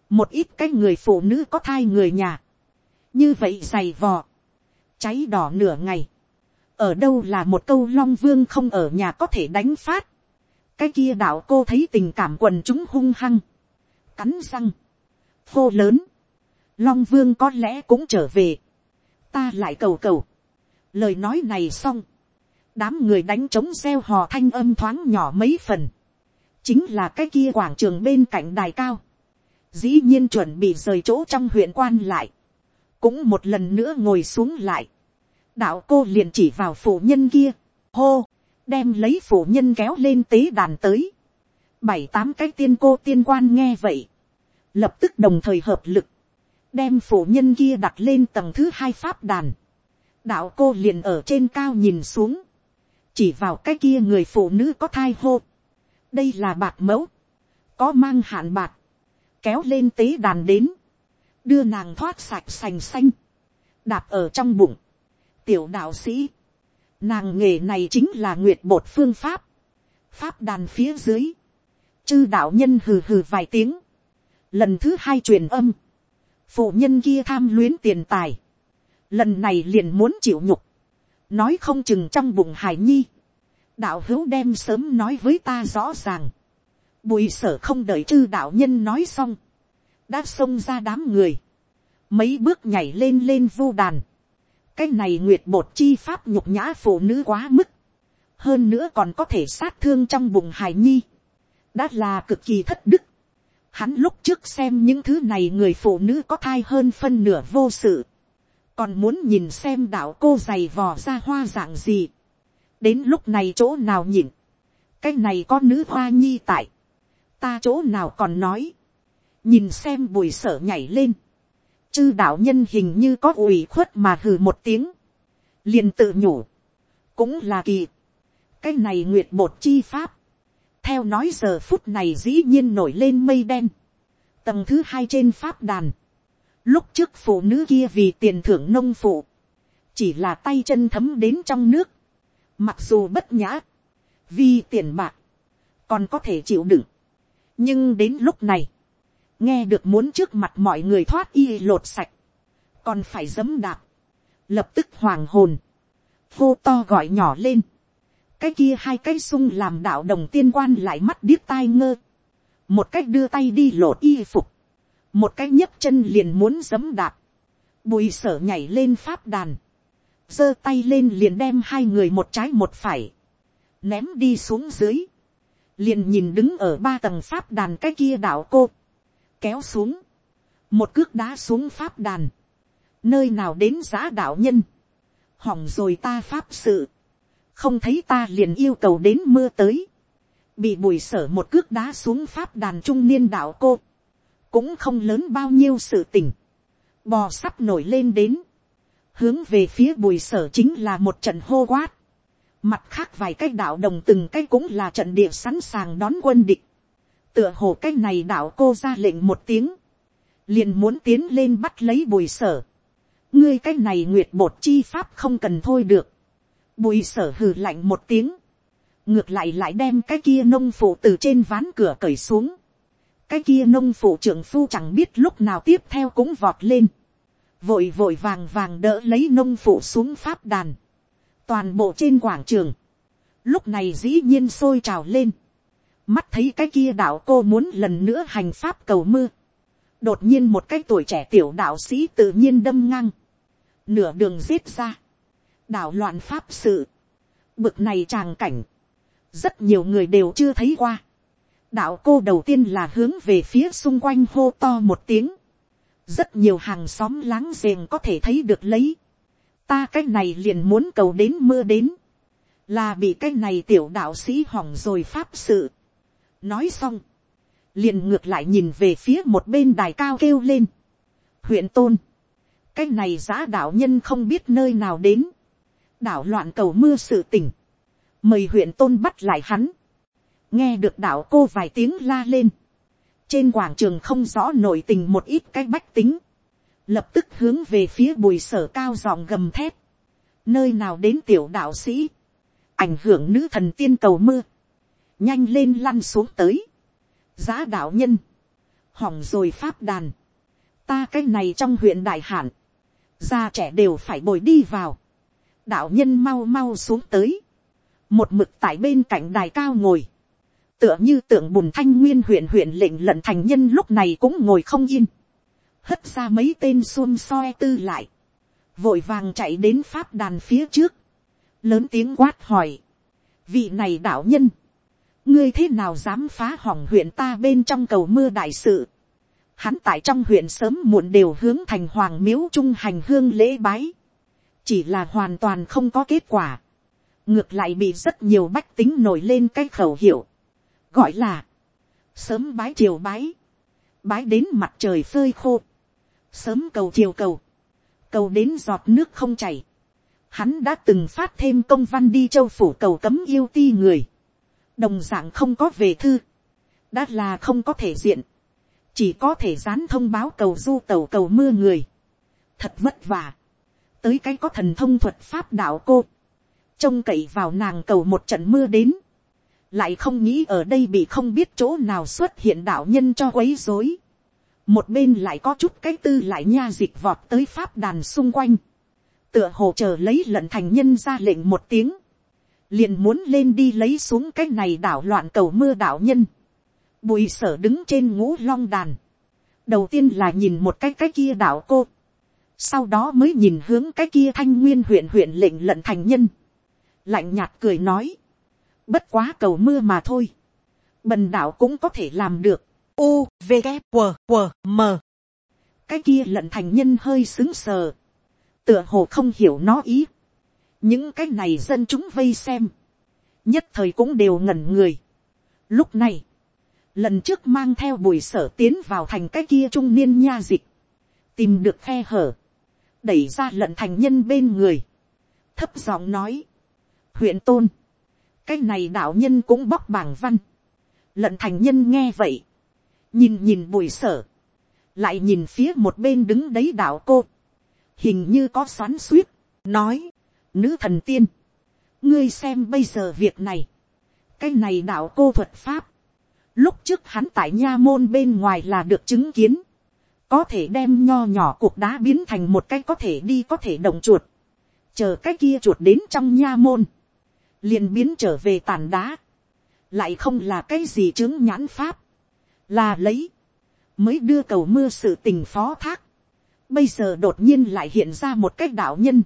một ít cái người phụ nữ có thai người nhà, như vậy dày vò, cháy đỏ nửa ngày, ở đâu là một câu long vương không ở nhà có thể đánh phát, cái kia đạo cô thấy tình cảm quần chúng hung hăng, cắn răng, khô lớn, long vương có lẽ cũng trở về, ta lại cầu cầu, lời nói này xong, đám người đánh trống reo hò thanh âm thoáng nhỏ mấy phần, chính là cái kia quảng trường bên cạnh đài cao, dĩ nhiên chuẩn bị rời chỗ trong huyện quan lại, cũng một lần nữa ngồi xuống lại, đạo cô liền chỉ vào phụ nhân kia, hô, đem lấy phụ nhân kéo lên tế đàn tới, bảy tám cái tiên cô tiên quan nghe vậy, lập tức đồng thời hợp lực, đem phụ nhân kia đặt lên tầng thứ hai pháp đàn, đạo cô liền ở trên cao nhìn xuống, chỉ vào cái kia người phụ nữ có thai hô, đây là bạc mẫu, có mang hạn bạc, kéo lên tế đàn đến, đưa nàng thoát sạch sành xanh, đạp ở trong bụng, tiểu đạo sĩ, nàng nghề này chính là nguyệt bột phương pháp, pháp đàn phía dưới, chư đạo nhân hừ hừ vài tiếng, lần thứ hai truyền âm, phụ nhân kia tham luyến tiền tài, lần này liền muốn chịu nhục, nói không chừng trong bụng hải nhi, đạo hữu đem sớm nói với ta rõ ràng, bùi sở không đợi chư đạo nhân nói xong, đã xông ra đám người, mấy bước nhảy lên lên vu đàn, cái này nguyệt bột chi pháp nhục nhã phụ nữ quá mức, hơn nữa còn có thể sát thương trong bụng hải nhi, đã là cực kỳ thất đức. Hắn lúc trước xem những thứ này người phụ nữ có thai hơn phân nửa vô sự, còn muốn nhìn xem đạo cô giày vò ra hoa dạng gì, đến lúc này chỗ nào nhìn, cái này có nữ hoa nhi tại, ta chỗ nào còn nói, nhìn xem bùi sở nhảy lên, chư đạo nhân hình như có ủy khuất mà hừ một tiếng, liền tự nhủ, cũng là kỳ, cái này nguyệt bột chi pháp, theo nói giờ phút này dĩ nhiên nổi lên mây đen, tầng thứ hai trên pháp đàn, lúc trước phụ nữ kia vì tiền thưởng nông phụ, chỉ là tay chân thấm đến trong nước, mặc dù bất nhã, vì tiền bạc, còn có thể chịu đựng, nhưng đến lúc này, nghe được muốn trước mặt mọi người thoát y lột sạch, còn phải dấm đạp, lập tức hoàng hồn, hô to gọi nhỏ lên, cái kia hai cái sung làm đạo đồng tiên quan lại mắt điếc tai ngơ, một cách đưa tay đi lột y phục, một cách nhấc chân liền muốn giấm đạp, bùi sở nhảy lên pháp đàn, giơ tay lên liền đem hai người một trái một phải, ném đi xuống dưới, liền nhìn đứng ở ba tầng pháp đàn cái kia đảo cô, kéo xuống, một cước đá xuống pháp đàn, nơi nào đến giá đạo nhân, hỏng rồi ta pháp sự, không thấy ta liền yêu cầu đến mưa tới, bị bùi sở một cước đá xuống pháp đàn trung niên đạo cô, cũng không lớn bao nhiêu sự tình, bò sắp nổi lên đến, hướng về phía bùi sở chính là một trận hô quát, mặt khác vài cái đạo đồng từng cái cũng là trận địa sẵn sàng đón quân địch, tựa hồ cái này đạo cô ra lệnh một tiếng, liền muốn tiến lên bắt lấy bùi sở, ngươi cái này nguyệt bột chi pháp không cần thôi được, bùi sở hừ lạnh một tiếng, ngược lại lại đem cái kia nông phụ từ trên ván cửa cởi xuống, cái kia nông phụ trưởng phu chẳng biết lúc nào tiếp theo cũng vọt lên, vội vội vàng vàng đỡ lấy nông phụ xuống pháp đàn, toàn bộ trên quảng trường, lúc này dĩ nhiên sôi trào lên, mắt thấy cái kia đạo cô muốn lần nữa hành pháp cầu mưa, đột nhiên một cái tuổi trẻ tiểu đạo sĩ tự nhiên đâm ngang, nửa đường giết ra, đảo loạn pháp sự, bực này tràng cảnh, rất nhiều người đều chưa thấy qua, đạo cô đầu tiên là hướng về phía xung quanh hô to một tiếng, rất nhiều hàng xóm láng giềng có thể thấy được lấy, ta cái này liền muốn cầu đến mưa đến, là bị cái này tiểu đạo sĩ hỏng rồi pháp sự. nói xong, liền ngược lại nhìn về phía một bên đài cao kêu lên. huyện tôn, cái này giã đạo nhân không biết nơi nào đến, đảo loạn cầu mưa sự tình. Mời huyện tôn bắt lại hắn, nghe được đạo cô vài tiếng la lên, trên quảng trường không rõ nổi tình một ít cái bách tính, lập tức hướng về phía bùi sở cao giọng gầm thép, nơi nào đến tiểu đạo sĩ, ảnh hưởng nữ thần tiên cầu mưa, nhanh lên lăn xuống tới, giá đạo nhân, hỏng rồi pháp đàn, ta cái này trong huyện đại hạn, già trẻ đều phải bồi đi vào, đạo nhân mau mau xuống tới, một mực tại bên cạnh đài cao ngồi, tựa như tượng bùn thanh nguyên huyện huyện lệnh lận thành nhân lúc này cũng ngồi không yên, hất ra mấy tên xuôn soi tư lại, vội vàng chạy đến pháp đàn phía trước, lớn tiếng quát hỏi, vị này đạo nhân, ngươi thế nào dám phá hỏng huyện ta bên trong cầu mưa đại sự, hắn tại trong huyện sớm muộn đều hướng thành hoàng miếu trung hành hương lễ bái, chỉ là hoàn toàn không có kết quả, ngược lại bị rất nhiều bách tính nổi lên cái khẩu hiệu, gọi là, sớm bái chiều bái, bái đến mặt trời phơi khô, sớm cầu chiều cầu, cầu đến giọt nước không chảy, hắn đã từng phát thêm công văn đi châu phủ cầu cấm yêu ti người, đồng d ạ n g không có về thư, đã là không có thể diện, chỉ có thể dán thông báo cầu du tàu cầu mưa người, thật vất vả, tới cái có thần thông thuật pháp đạo cô, trông cậy vào nàng cầu một trận mưa đến, lại không nghĩ ở đây bị không biết chỗ nào xuất hiện đạo nhân cho quấy dối, một bên lại có chút cái tư lại nha dịch vọt tới pháp đàn xung quanh, tựa hồ chờ lấy lận thành nhân ra lệnh một tiếng, liền muốn lên đi lấy xuống cái này đảo loạn cầu mưa đạo nhân, bùi sở đứng trên ngũ long đàn, đầu tiên là nhìn một cái cái kia đảo cô, sau đó mới nhìn hướng cái kia thanh nguyên huyện huyện lệnh lận thành nhân, lạnh nhạt cười nói, bất quá cầu mưa mà thôi, bần đảo cũng có thể làm được, U, V, g W, W, M. Cái kia lận thành nhân hơi xứng sờ. Tựa hồ không hiểu nó ý. Những cái này dân chúng vây xem. Nhất thời cũng đều ngẩn người. Lúc này. Lần trước mang theo bùi sở tiến vào thành cái kia trung niên nha dịch. Tìm được khe hở. Đẩy ra lận thành nhân bên người. Thấp giọng nói. Huyện tôn. Cái này đạo nhân cũng bóc bảng văn. Lận thành nhân nghe vậy. Nhìn nhìn bùi sở, lại nhìn phía một bên đứng đấy đạo cô, hình như có xoắn suýt, nói, nữ thần tiên, ngươi xem bây giờ việc này, cái này đạo cô thuật pháp, lúc trước hắn tại nha môn bên ngoài là được chứng kiến, có thể đem nho nhỏ cuộc đá biến thành một cái có thể đi có thể động chuột, chờ cái kia chuột đến trong nha môn, liền biến trở về tàn đá, lại không là cái gì chứng nhãn pháp, là lấy, mới đưa cầu mưa sự tình phó thác, bây giờ đột nhiên lại hiện ra một cách đạo nhân,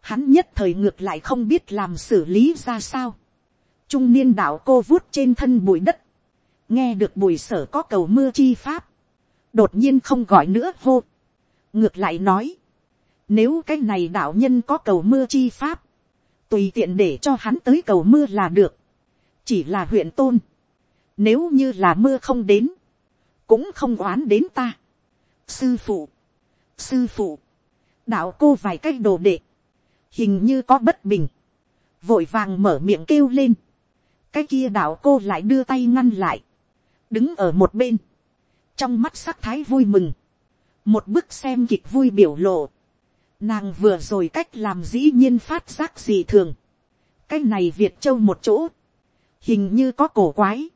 hắn nhất thời ngược lại không biết làm xử lý ra sao, trung niên đạo cô vuốt trên thân bụi đất, nghe được bùi sở có cầu mưa chi pháp, đột nhiên không gọi nữa hô, ngược lại nói, nếu cái này đạo nhân có cầu mưa chi pháp, tùy tiện để cho hắn tới cầu mưa là được, chỉ là huyện tôn, nếu như là mưa không đến, cũng không oán đến ta. sư phụ, sư phụ, đạo cô vài cái đồ đệ, hình như có bất bình, vội vàng mở miệng kêu lên, cái kia đạo cô lại đưa tay ngăn lại, đứng ở một bên, trong mắt sắc thái vui mừng, một bức xem kịch vui biểu lộ, nàng vừa rồi cách làm dĩ nhiên phát giác gì thường, cái này việt châu một chỗ, hình như có cổ quái,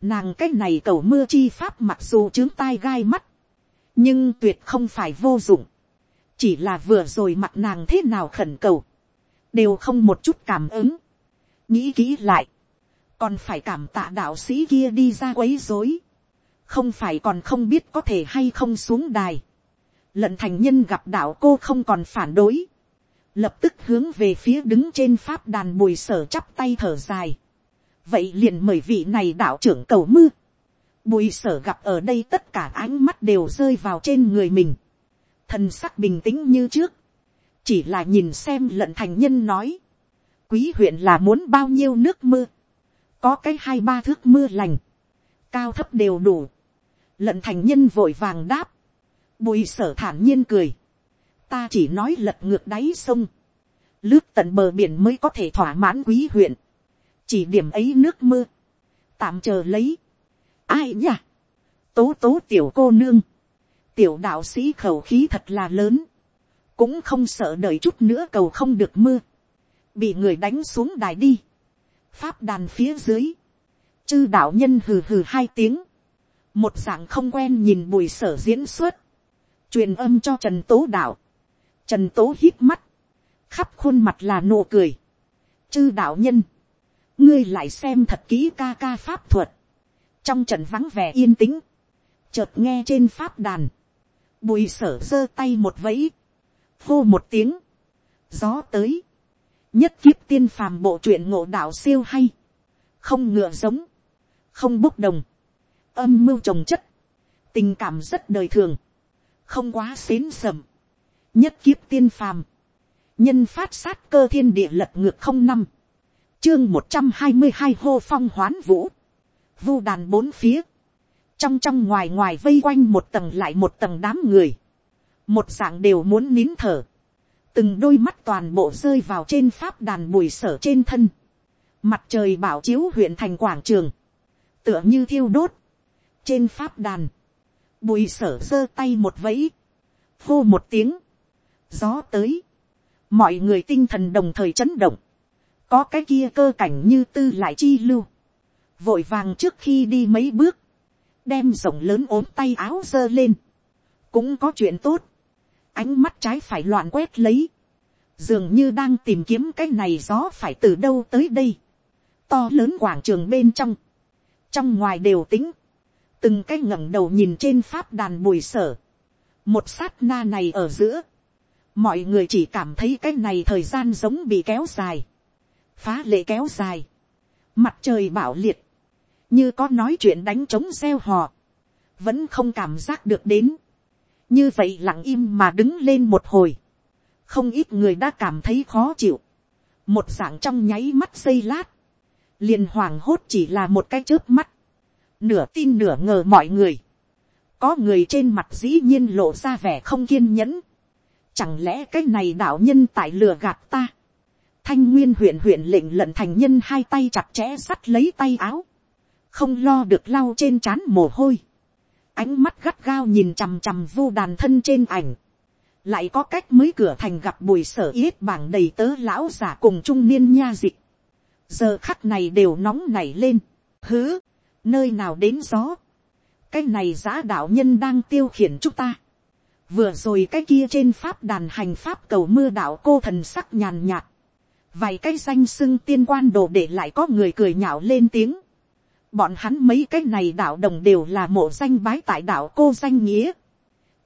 nàng cái này cầu mưa chi pháp mặc dù trướng tai gai mắt, nhưng tuyệt không phải vô dụng, chỉ là vừa rồi mặt nàng thế nào khẩn cầu, đều không một chút cảm ứng, nghĩ kỹ lại, còn phải cảm tạ đạo sĩ kia đi ra quấy dối, không phải còn không biết có thể hay không xuống đài, lận thành nhân gặp đạo cô không còn phản đối, lập tức hướng về phía đứng trên pháp đàn bùi sở chắp tay thở dài, vậy liền mời vị này đạo trưởng cầu mưa, bùi sở gặp ở đây tất cả ánh mắt đều rơi vào trên người mình, thần sắc bình tĩnh như trước, chỉ là nhìn xem lận thành nhân nói, quý huyện là muốn bao nhiêu nước mưa, có cái hai ba thước mưa lành, cao thấp đều đủ, lận thành nhân vội vàng đáp, bùi sở thản nhiên cười, ta chỉ nói lật ngược đáy sông, lướt tận bờ biển mới có thể thỏa mãn quý huyện, chỉ điểm ấy nước mưa, tạm chờ lấy, ai nhỉ, tố tố tiểu cô nương, tiểu đạo sĩ khẩu khí thật là lớn, cũng không sợ đợi chút nữa cầu không được mưa, bị người đánh xuống đài đi, pháp đàn phía dưới, chư đạo nhân hừ hừ hai tiếng, một dạng không quen nhìn bùi sở diễn xuất, truyền âm cho trần tố đạo, trần tố hít mắt, khắp khuôn mặt là nụ cười, chư đạo nhân, ngươi lại xem thật kỹ ca ca pháp thuật, trong trận vắng vẻ yên tĩnh, chợt nghe trên pháp đàn, bùi sở giơ tay một vẫy, hô một tiếng, gió tới, nhất kiếp tiên phàm bộ truyện ngộ đạo siêu hay, không ngựa giống, không bốc đồng, âm mưu trồng chất, tình cảm rất đời thường, không quá xến sầm, nhất kiếp tiên phàm, nhân phát sát cơ thiên địa lật ngược không năm, chương một trăm hai mươi hai hô phong hoán vũ, vu đàn bốn phía, trong trong ngoài ngoài vây quanh một tầng lại một tầng đám người, một dạng đều muốn nín thở, từng đôi mắt toàn bộ rơi vào trên pháp đàn bùi sở trên thân, mặt trời bảo chiếu huyện thành quảng trường, tựa như thiêu đốt, trên pháp đàn, bùi sở giơ tay một vẫy, hô một tiếng, gió tới, mọi người tinh thần đồng thời chấn động, có cái kia cơ cảnh như tư lại chi lưu, vội vàng trước khi đi mấy bước, đem rộng lớn ốm tay áo giơ lên, cũng có chuyện tốt, ánh mắt trái phải loạn quét lấy, dường như đang tìm kiếm cái này gió phải từ đâu tới đây, to lớn quảng trường bên trong, trong ngoài đều tính, từng cái ngẩng đầu nhìn trên pháp đàn bùi sở, một sát na này ở giữa, mọi người chỉ cảm thấy cái này thời gian giống bị kéo dài, phá lệ kéo dài, mặt trời bảo liệt, như có nói chuyện đánh trống gieo hò, vẫn không cảm giác được đến, như vậy lặng im mà đứng lên một hồi, không ít người đã cảm thấy khó chịu, một dạng trong nháy mắt xây lát, liền hoàng hốt chỉ là một cái chớp mắt, nửa tin nửa ngờ mọi người, có người trên mặt dĩ nhiên lộ ra vẻ không kiên nhẫn, chẳng lẽ cái này đạo nhân tại lừa gạt ta, thanh nguyên huyện huyện lệnh lận thành nhân hai tay chặt chẽ sắt lấy tay áo, không lo được lau trên trán mồ hôi, ánh mắt gắt gao nhìn chằm chằm vô đàn thân trên ảnh, lại có cách mới cửa thành gặp bùi sở yết bảng đầy tớ lão giả cùng trung niên nha dịch, giờ khắc này đều nóng nảy lên, hứ, nơi nào đến gió, cái này giã đạo nhân đang tiêu khiển chúng ta, vừa rồi cái kia trên pháp đàn hành pháp cầu mưa đạo cô thần sắc nhàn nhạt, vài cái danh sưng tiên quan đồ để lại có người cười nhạo lên tiếng, bọn hắn mấy cái này đạo đồng đều là mộ danh bái tại đạo cô danh nghĩa,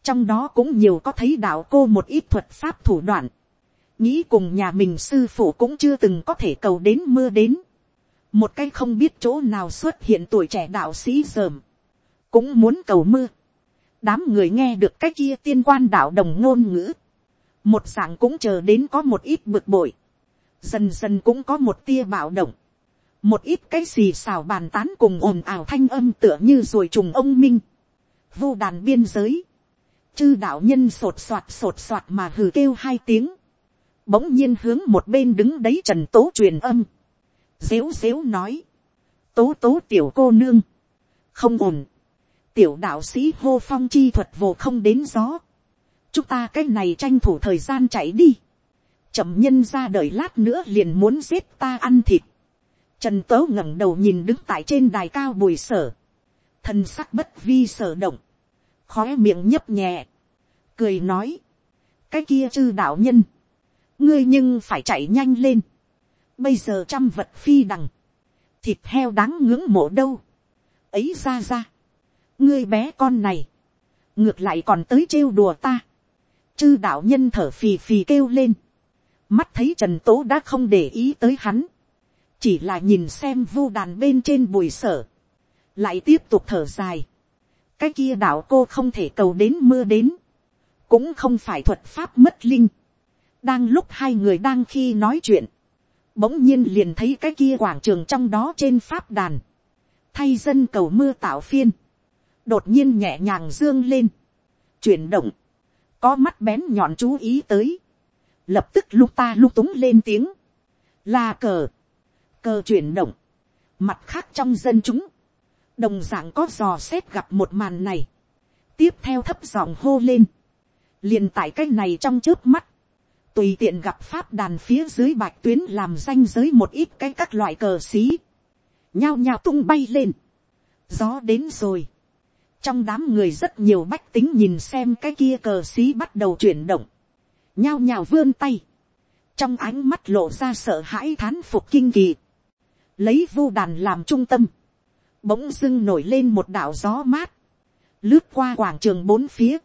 trong đó cũng nhiều có thấy đạo cô một ít thuật pháp thủ đoạn, nghĩ cùng nhà mình sư phụ cũng chưa từng có thể cầu đến mưa đến, một cái không biết chỗ nào xuất hiện tuổi trẻ đạo sĩ dởm, cũng muốn cầu mưa. đám người nghe được cái kia tiên quan đạo đồng ngôn ngữ, một dạng cũng chờ đến có một ít bực bội, dần dần cũng có một tia bạo động, một ít cái xì xào bàn tán cùng ồn ào thanh âm tựa như rồi trùng ông minh, vu đàn biên giới, chư đạo nhân sột soạt sột soạt mà hừ kêu hai tiếng, bỗng nhiên hướng một bên đứng đấy trần tố truyền âm, dếu dếu nói, tố tố tiểu cô nương, không ổn, tiểu đạo sĩ hô phong chi thuật vô không đến gió, chúng ta cái này tranh thủ thời gian chạy đi, chậm nhân ra đợi lát nữa liền muốn giết ta ăn thịt, trần tớ ngẩng đầu nhìn đứng tại trên đài cao bùi sở, thân sắc bất vi sở động, khó miệng nhấp nhẹ, cười nói, cái kia chư đạo nhân, ngươi nhưng phải chạy nhanh lên, bây giờ trăm vật phi đằng, thịt heo đáng ngưỡng mộ đâu, ấy ra ra, ngươi bé con này, ngược lại còn tới trêu đùa ta, chư đạo nhân thở phì phì kêu lên, mắt thấy trần tố đã không để ý tới hắn, chỉ là nhìn xem vu đàn bên trên bùi sở, lại tiếp tục thở dài, cái kia đạo cô không thể cầu đến mưa đến, cũng không phải thuật pháp mất linh, đang lúc hai người đang khi nói chuyện, bỗng nhiên liền thấy cái kia quảng trường trong đó trên pháp đàn, thay dân cầu mưa tạo phiên, đột nhiên nhẹ nhàng dương lên, chuyển động, có mắt bén nhọn chú ý tới, lập tức lúc ta lúc túng lên tiếng, là cờ, cờ chuyển động, mặt khác trong dân chúng, đồng d ạ n g có dò xét gặp một màn này, tiếp theo thấp giọng hô lên, liền tại cái này trong trước mắt, tùy tiện gặp pháp đàn phía dưới bạch tuyến làm danh giới một ít cái các loại cờ xí, nhao nhao tung bay lên, gió đến rồi, trong đám người rất nhiều bách tính nhìn xem cái kia cờ xí bắt đầu chuyển động, nhao nhao vươn tay, trong ánh mắt lộ ra sợ hãi thán phục kinh kỳ, lấy vu đàn làm trung tâm, bỗng dưng nổi lên một đạo gió mát, lướt qua quảng trường bốn phía,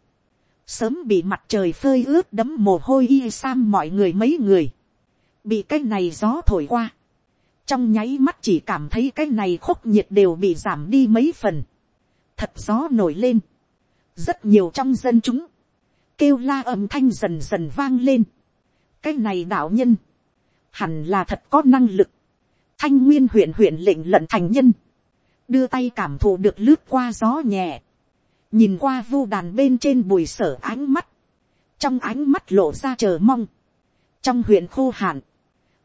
sớm bị mặt trời phơi ướt đấm mồ hôi y sam mọi người mấy người, bị cái này gió thổi qua, trong nháy mắt chỉ cảm thấy cái này khúc nhiệt đều bị giảm đi mấy phần, thật gió nổi lên, rất nhiều trong dân chúng, kêu la âm thanh dần dần vang lên, cái này đạo nhân, hẳn là thật có năng lực, thanh nguyên huyện huyện lệnh lận thành nhân, đưa tay cảm thụ được lướt qua gió nhẹ, nhìn qua vu đàn bên trên bùi sở ánh mắt, trong ánh mắt lộ ra chờ mong, trong huyện khô hạn,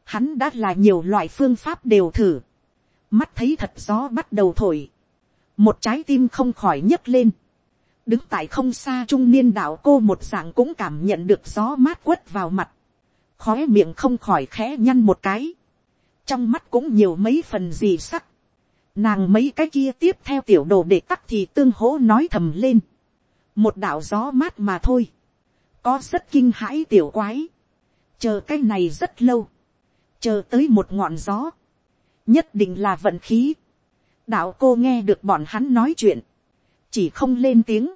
hắn đã là nhiều loại phương pháp đều thử, mắt thấy thật gió bắt đầu thổi, một trái tim không khỏi nhấc lên, đứng tại không xa trung niên đạo cô một dạng cũng cảm nhận được gió mát quất vào mặt, khói miệng không khỏi khẽ nhăn một cái, trong mắt cũng nhiều mấy phần gì sắc, nàng mấy cái kia tiếp theo tiểu đồ để tắc thì tương hỗ nói thầm lên. một đạo gió mát mà thôi. có rất kinh hãi tiểu quái. chờ cái này rất lâu. chờ tới một ngọn gió. nhất định là vận khí. đạo cô nghe được bọn hắn nói chuyện. chỉ không lên tiếng.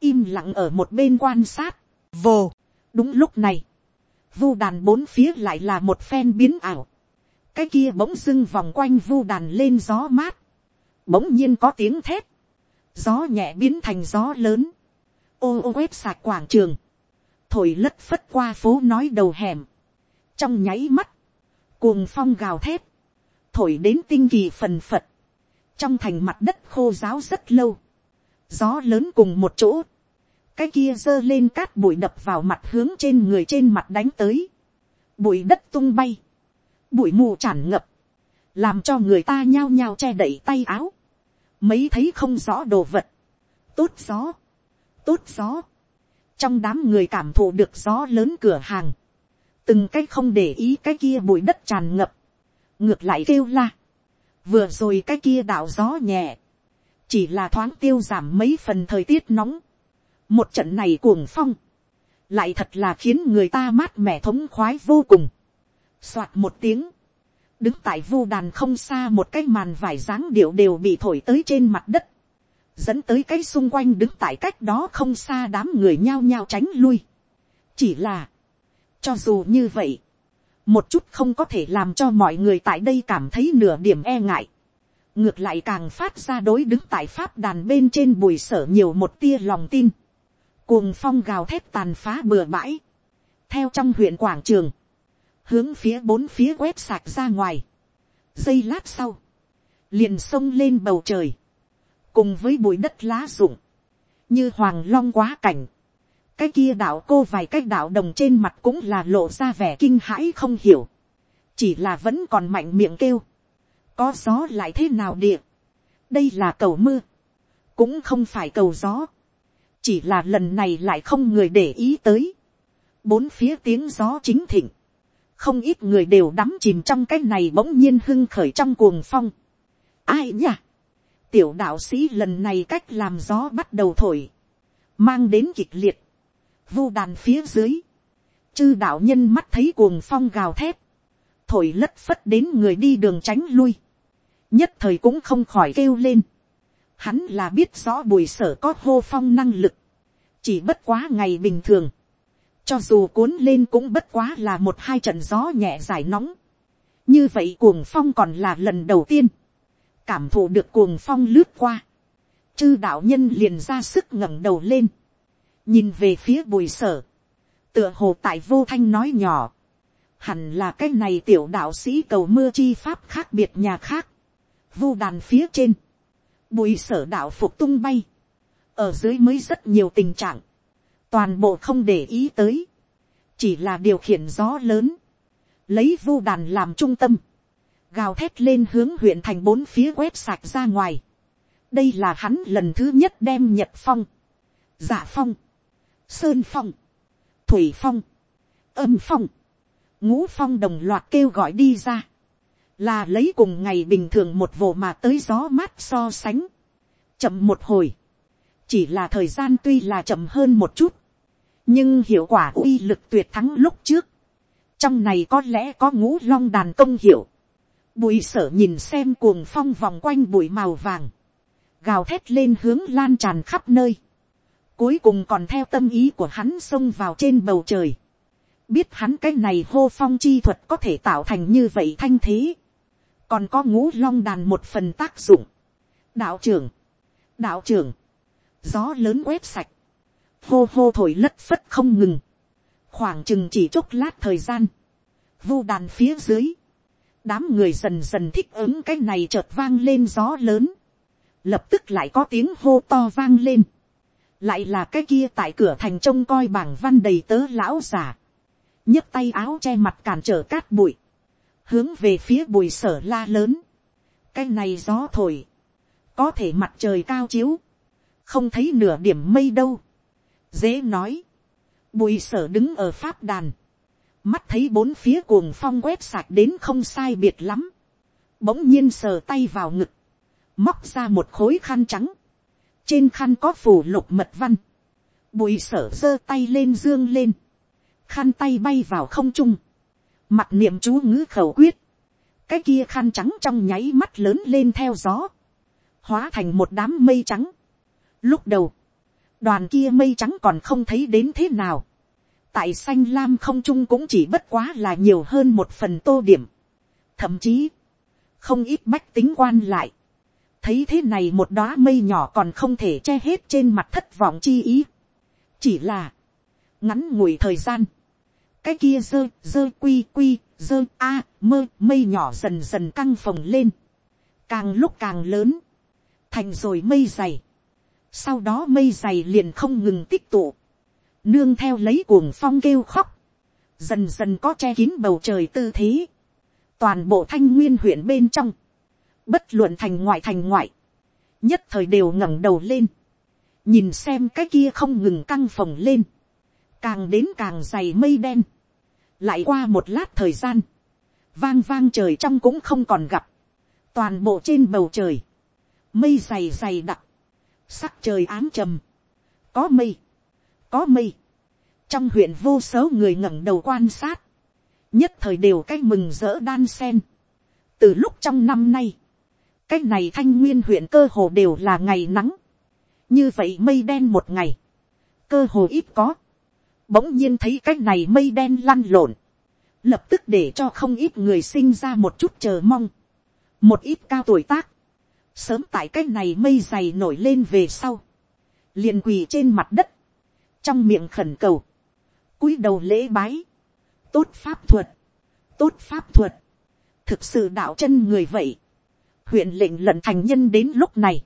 im lặng ở một bên quan sát. vồ. đúng lúc này. vu đàn bốn phía lại là một phen biến ảo cái kia bỗng dưng vòng quanh vu đàn lên gió mát, bỗng nhiên có tiếng thét, gió nhẹ biến thành gió lớn, ô ô quét sạc quảng trường, thổi lất phất qua phố nói đầu hẻm, trong nháy mắt, cuồng phong gào thét, thổi đến tinh kỳ phần phật, trong thành mặt đất khô giáo rất lâu, gió lớn cùng một chỗ, cái kia giơ lên cát bụi đập vào mặt hướng trên người trên mặt đánh tới, bụi đất tung bay, bụi mù tràn ngập, làm cho người ta nhao nhao che đậy tay áo, mấy thấy không rõ đồ vật, tốt gió, tốt gió, trong đám người cảm thụ được gió lớn cửa hàng, từng cái không để ý cái kia bụi đất tràn ngập, ngược lại kêu la, vừa rồi cái kia đạo gió nhẹ, chỉ là thoáng tiêu giảm mấy phần thời tiết nóng, một trận này cuồng phong, lại thật là khiến người ta mát mẻ thống khoái vô cùng. Soạt một tiếng. Đứng tại vu đàn không xa một cái màn vải dáng điệu đều bị thổi tới trên mặt đất. Dẫn tới cái xung quanh đứng tại cách đó không xa đám người nhao nhao tránh lui. Chỉ là. Cho dù như vậy. một chút không có thể làm cho mọi người tại đây cảm thấy nửa điểm e ngại, ngược lại càng phát ra đối đứng tại pháp đàn bên trên bùi sở nhiều một tia lòng tin, cuồng phong gào thép tàn phá bừa bãi, theo trong huyện quảng trường, hướng phía bốn phía quét sạc ra ngoài, giây lát sau, liền sông lên bầu trời, cùng với bụi đất lá rụng, như hoàng long quá cảnh, cái kia đạo cô vài cái đạo đồng trên mặt cũng là lộ ra vẻ kinh hãi không hiểu, chỉ là vẫn còn mạnh miệng kêu, có gió lại thế nào địa, đây là cầu mưa, cũng không phải cầu gió, chỉ là lần này lại không người để ý tới, bốn phía tiếng gió chính thịnh, không ít người đều đắm chìm trong cái này bỗng nhiên hưng khởi trong cuồng phong. ai nhỉ? tiểu đạo sĩ lần này cách làm gió bắt đầu thổi, mang đến kịch liệt, vu đàn phía dưới, chư đạo nhân mắt thấy cuồng phong gào thép thổi lất phất đến người đi đường tránh lui, nhất thời cũng không khỏi kêu lên, hắn là biết rõ bùi sở có hô phong năng lực, chỉ bất quá ngày bình thường, cho dù cuốn lên cũng bất quá là một hai trận gió nhẹ giải nóng, như vậy cuồng phong còn là lần đầu tiên, cảm thụ được cuồng phong lướt qua, chư đạo nhân liền ra sức ngẩng đầu lên, nhìn về phía bùi sở, tựa hồ tại vô thanh nói nhỏ, hẳn là cái này tiểu đạo sĩ cầu mưa chi pháp khác biệt nhà khác, vu đàn phía trên, bùi sở đạo phục tung bay, ở dưới mới rất nhiều tình trạng, toàn bộ không để ý tới, chỉ là điều khiển gió lớn, lấy vu đàn làm trung tâm, gào thét lên hướng huyện thành bốn phía quét sạch ra ngoài. đây là hắn lần thứ nhất đem nhật phong, giả phong, sơn phong, thủy phong, âm phong, ngũ phong đồng loạt kêu gọi đi ra, là lấy cùng ngày bình thường một vồ mà tới gió mát so sánh, chậm một hồi, chỉ là thời gian tuy là chậm hơn một chút, nhưng hiệu quả uy lực tuyệt thắng lúc trước, trong này có lẽ có ngũ long đàn công hiệu, bùi sở nhìn xem cuồng phong vòng quanh bụi màu vàng, gào thét lên hướng lan tràn khắp nơi, cuối cùng còn theo tâm ý của hắn xông vào trên bầu trời, biết hắn cái này hô phong chi thuật có thể tạo thành như vậy thanh thế, còn có ngũ long đàn một phần tác dụng, đạo trưởng, đạo trưởng, gió lớn quét sạch, hô hô thổi lất phất không ngừng, khoảng chừng chỉ chốc lát thời gian, vu đàn phía dưới, đám người dần dần thích ứng cái này chợt vang lên gió lớn, lập tức lại có tiếng hô to vang lên, lại là cái kia tại cửa thành trông coi bảng văn đầy tớ lão già. Nhấc tay áo che mặt cản trở cát bụi, hướng về phía bùi sở la lớn, cái này gió thổi, có thể mặt trời cao chiếu, không thấy nửa điểm mây đâu, dễ nói, bùi sở đứng ở pháp đàn, mắt thấy bốn phía cuồng phong quét sạch đến không sai biệt lắm, bỗng nhiên sờ tay vào ngực, móc ra một khối khăn trắng, trên khăn có phủ lục mật văn, bùi sở giơ tay lên dương lên, khăn tay bay vào không trung, mặt niệm chú ngữ khẩu quyết, cái kia khăn trắng trong nháy mắt lớn lên theo gió, hóa thành một đám mây trắng. Lúc đầu, đoàn kia mây trắng còn không thấy đến thế nào, tại xanh lam không trung cũng chỉ bất quá là nhiều hơn một phần tô điểm. Thậm chí, không ít bách tính quan lại. Thấy thế này một đóa mây nhỏ còn không thể che hết trên mặt thất vọng chi ý. Chỉ là, ngắn ngủi thời gian. Cái kia dơ, dơ quy quy, dơ a, mơ, mây nhỏ dần dần căng phồng lên. Càng lúc càng lớn. Thành rồi mây dày. Sau đó mây dày liền không ngừng tích tụ. Nương theo lấy cuồng phong kêu khóc, dần dần có che kín bầu trời tư thế, toàn bộ thanh nguyên huyện bên trong, bất luận thành ngoại thành ngoại, nhất thời đều ngẩng đầu lên, nhìn xem cái kia không ngừng căng phồng lên, càng đến càng dày mây đen, lại qua một lát thời gian, vang vang trời trong cũng không còn gặp, toàn bộ trên bầu trời, mây dày dày đặc, sắc trời ám trầm, có mây, có mây. Trong huyện vô số người ngẩng đầu quan sát. Nhất thời đều cách mừng rỡ đan sen. Từ lúc trong năm nay. Cách này thanh nguyên huyện cơ hồ đều là ngày nắng. Như vậy mây đen một ngày. Cơ hồ ít có. Bỗng nhiên thấy cách này mây đen lăn lộn. lập tức để cho không ít người sinh ra một chút chờ mong, một ít cao tuổi tác, sớm tại cái này mây dày nổi lên về sau, liền quỳ trên mặt đất, trong miệng khẩn cầu, cúi đầu lễ bái, tốt pháp thuật, tốt pháp thuật, thực sự đạo chân người vậy, huyện lệnh lận thành nhân đến lúc này,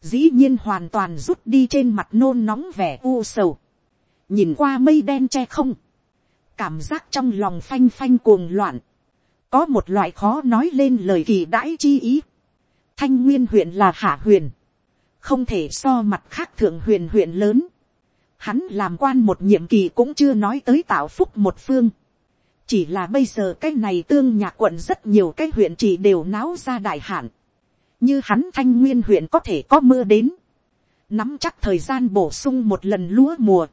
dĩ nhiên hoàn toàn rút đi trên mặt nôn nóng vẻ u sầu, nhìn qua mây đen che không, cảm giác trong lòng phanh phanh cuồng loạn, có một loại khó nói lên lời kỳ đãi chi ý. Thanh nguyên huyện là hạ huyền, không thể so mặt khác thượng huyền huyện lớn. Hắn làm quan một nhiệm kỳ cũng chưa nói tới tạo phúc một phương. Chỉ là bây giờ cái này tương nhạc quận rất nhiều cái huyện chỉ đều náo ra đại hạn. Như hắn thanh nguyên huyện có thể có mưa đến. Nắm chắc thời gian bổ sung một lần lúa mùa.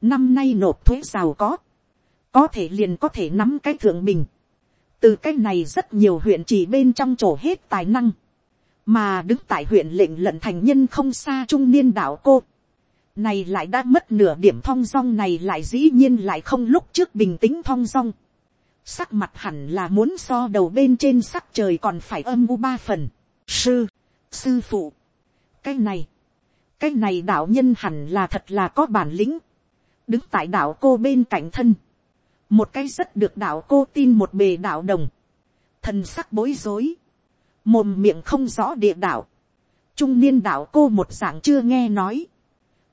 Năm nay nộp thuế giàu có. Có thể liền có thể nắm cái thượng bình từ cái này rất nhiều huyện chỉ bên trong chỗ hết tài năng, mà đứng tại huyện lệnh lận thành nhân không xa trung niên đạo cô, này lại đã mất nửa điểm thong dong này lại dĩ nhiên lại không lúc trước bình tĩnh thong dong, sắc mặt hẳn là muốn so đầu bên trên sắc trời còn phải âm u ba phần, sư, sư phụ, cái này, cái này đạo nhân hẳn là thật là có bản lĩnh, đứng tại đạo cô bên cạnh thân, một cái rất được đạo cô tin một bề đạo đồng, thần sắc bối rối, mồm miệng không rõ địa đạo, trung niên đạo cô một dạng chưa nghe nói,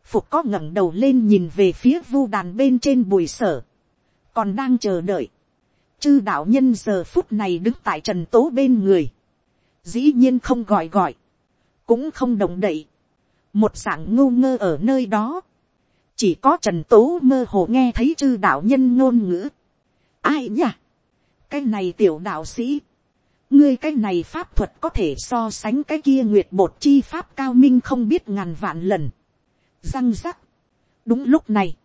phục có ngẩng đầu lên nhìn về phía vu đàn bên trên bùi sở, còn đang chờ đợi, chư đạo nhân giờ phút này đứng tại trần tố bên người, dĩ nhiên không gọi gọi, cũng không động đậy, một dạng ngô ngơ ở nơi đó, chỉ có trần tố mơ hồ nghe thấy chư đạo nhân ngôn ngữ. ai nhỉ? cái này tiểu đạo sĩ, ngươi cái này pháp thuật có thể so sánh cái kia nguyệt bột chi pháp cao minh không biết ngàn vạn lần. răng rắc. đúng lúc này,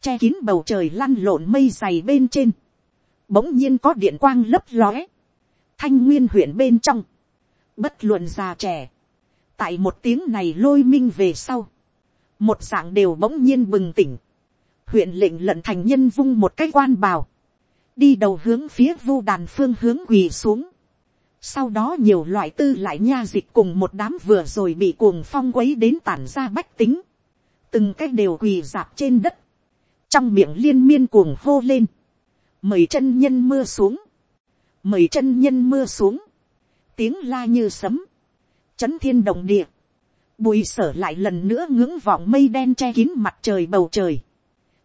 che kín bầu trời lăn lộn mây dày bên trên, bỗng nhiên có điện quang lấp lóe, thanh nguyên huyện bên trong, bất luận già trẻ, tại một tiếng này lôi minh về sau, một dạng đều bỗng nhiên bừng tỉnh, huyện lệnh lận thành nhân vung một cái quan bào, đi đầu hướng phía vu đàn phương hướng quỳ xuống, sau đó nhiều loại tư lại nha dịch cùng một đám vừa rồi bị cuồng phong quấy đến tản ra bách tính, từng cái đều quỳ dạp trên đất, trong miệng liên miên cuồng hô lên, mời chân nhân mưa xuống, mời chân nhân mưa xuống, tiếng la như sấm, chấn thiên động địa, bùi sở lại lần nữa ngưỡng vọng mây đen che kín mặt trời bầu trời.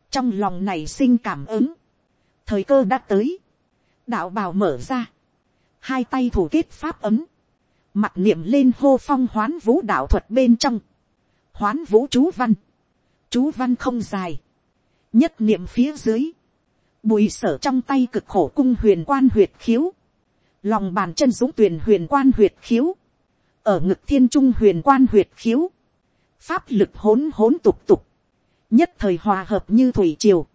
trong lòng này sinh cảm ứng. thời cơ đã tới. đạo bào mở ra hai tay thủ kết pháp ấm. mặt niệm lên hô phong hoán vũ đạo thuật bên trong. hoán vũ chú văn. chú văn không dài. nhất niệm phía dưới. bùi sở trong tay cực khổ cung huyền quan huyệt khiếu. lòng bàn chân dũng tuyển huyền quan huyệt khiếu ở ngực thiên trung huyền quan huyệt khiếu, pháp lực hỗn hỗn tục tục, nhất thời hòa hợp như thủy triều,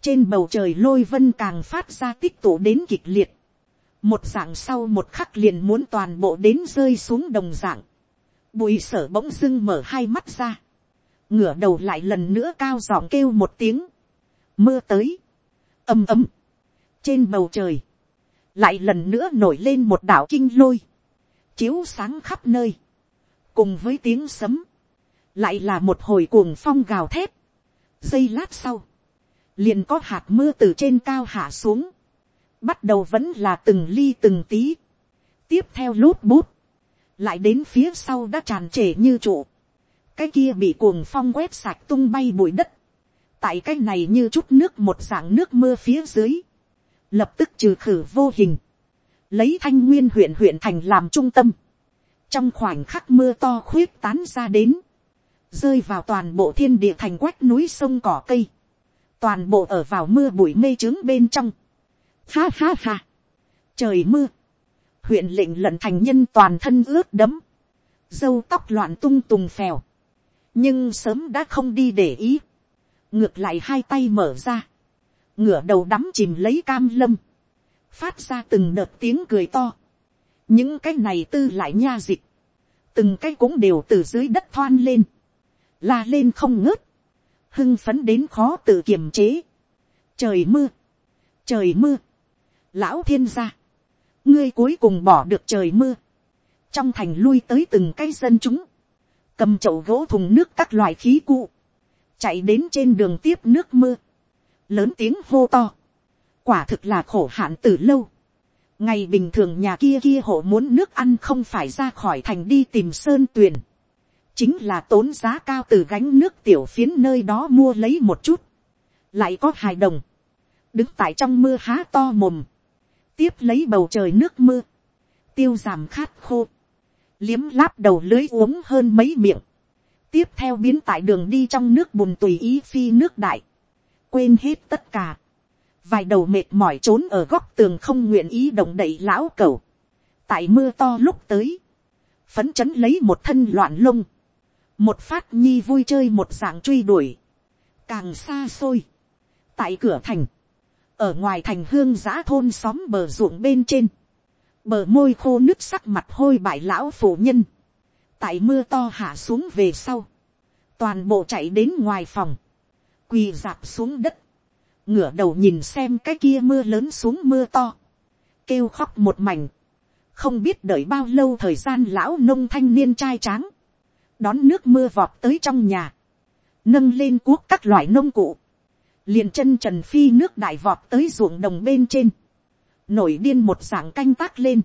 trên bầu trời lôi vân càng phát ra tích tụ đến kịch liệt, một dạng sau một khắc liền muốn toàn bộ đến rơi xuống đồng dạng, bùi sở bỗng dưng mở hai mắt ra, ngửa đầu lại lần nữa cao giọng kêu một tiếng, mưa tới, ầm ầm, trên bầu trời, lại lần nữa nổi lên một đảo kinh lôi, chiếu sáng khắp nơi, cùng với tiếng sấm, lại là một hồi cuồng phong gào thét. giây lát sau, liền có hạt mưa từ trên cao hạ xuống, bắt đầu vẫn là từng ly từng tí, tiếp theo lút bút, lại đến phía sau đã tràn trề như trụ, cái kia bị cuồng phong quét sạch tung bay bụi đất, tại cái này như chút nước một dạng nước mưa phía dưới, lập tức trừ khử vô hình, lấy thanh nguyên huyện huyện thành làm trung tâm, trong khoảnh khắc mưa to khuyết tán ra đến, rơi vào toàn bộ thiên địa thành quách núi sông cỏ cây, toàn bộ ở vào mưa bụi mê trướng bên trong. Ha ha ha, trời mưa, huyện lệnh lận thành nhân toàn thân ướt đấm, dâu tóc loạn tung tùng phèo, nhưng sớm đã không đi để ý, ngược lại hai tay mở ra, ngửa đầu đắm chìm lấy cam lâm, phát ra từng đợt tiếng cười to. những cái này tư lại nha dịch, từng cái cũng đều từ dưới đất thoan lên, la lên không ngớt, hưng phấn đến khó tự kiềm chế. trời mưa, trời mưa, lão thiên gia, ngươi cuối cùng bỏ được trời mưa, trong thành lui tới từng cái dân chúng, cầm chậu gỗ thùng nước các loại khí cụ, chạy đến trên đường tiếp nước mưa, lớn tiếng hô to, quả thực là khổ hạn từ lâu, ngày bình thường nhà kia kia hộ muốn nước ăn không phải ra khỏi thành đi tìm sơn tuyền, chính là tốn giá cao từ gánh nước tiểu phiến nơi đó mua lấy một chút, lại có hài đồng, đứng tại trong mưa há to mồm, tiếp lấy bầu trời nước mưa, tiêu giảm khát khô, liếm láp đầu lưới uống hơn mấy miệng, tiếp theo biến tại đường đi trong nước bùn tùy ý phi nước đại, quên hết tất cả, vài đầu mệt mỏi trốn ở góc tường không nguyện ý động đậy lão cầu, tại mưa to lúc tới, phấn chấn lấy một thân loạn lông, một phát nhi vui chơi một dạng truy đuổi, càng xa xôi, tại cửa thành, ở ngoài thành hương giã thôn xóm bờ ruộng bên trên, bờ môi khô nước sắc mặt hôi bại lão phụ nhân, tại mưa to hạ xuống về sau, toàn bộ chạy đến ngoài phòng, quỳ dạp xuống đất, ngửa đầu nhìn xem cái kia mưa lớn xuống mưa to, kêu khóc một mảnh, không biết đợi bao lâu thời gian lão nông thanh niên trai tráng, đón nước mưa vọt tới trong nhà, nâng lên cuốc các loại nông cụ, liền chân trần phi nước đại vọt tới ruộng đồng bên trên, nổi điên một dạng canh tác lên,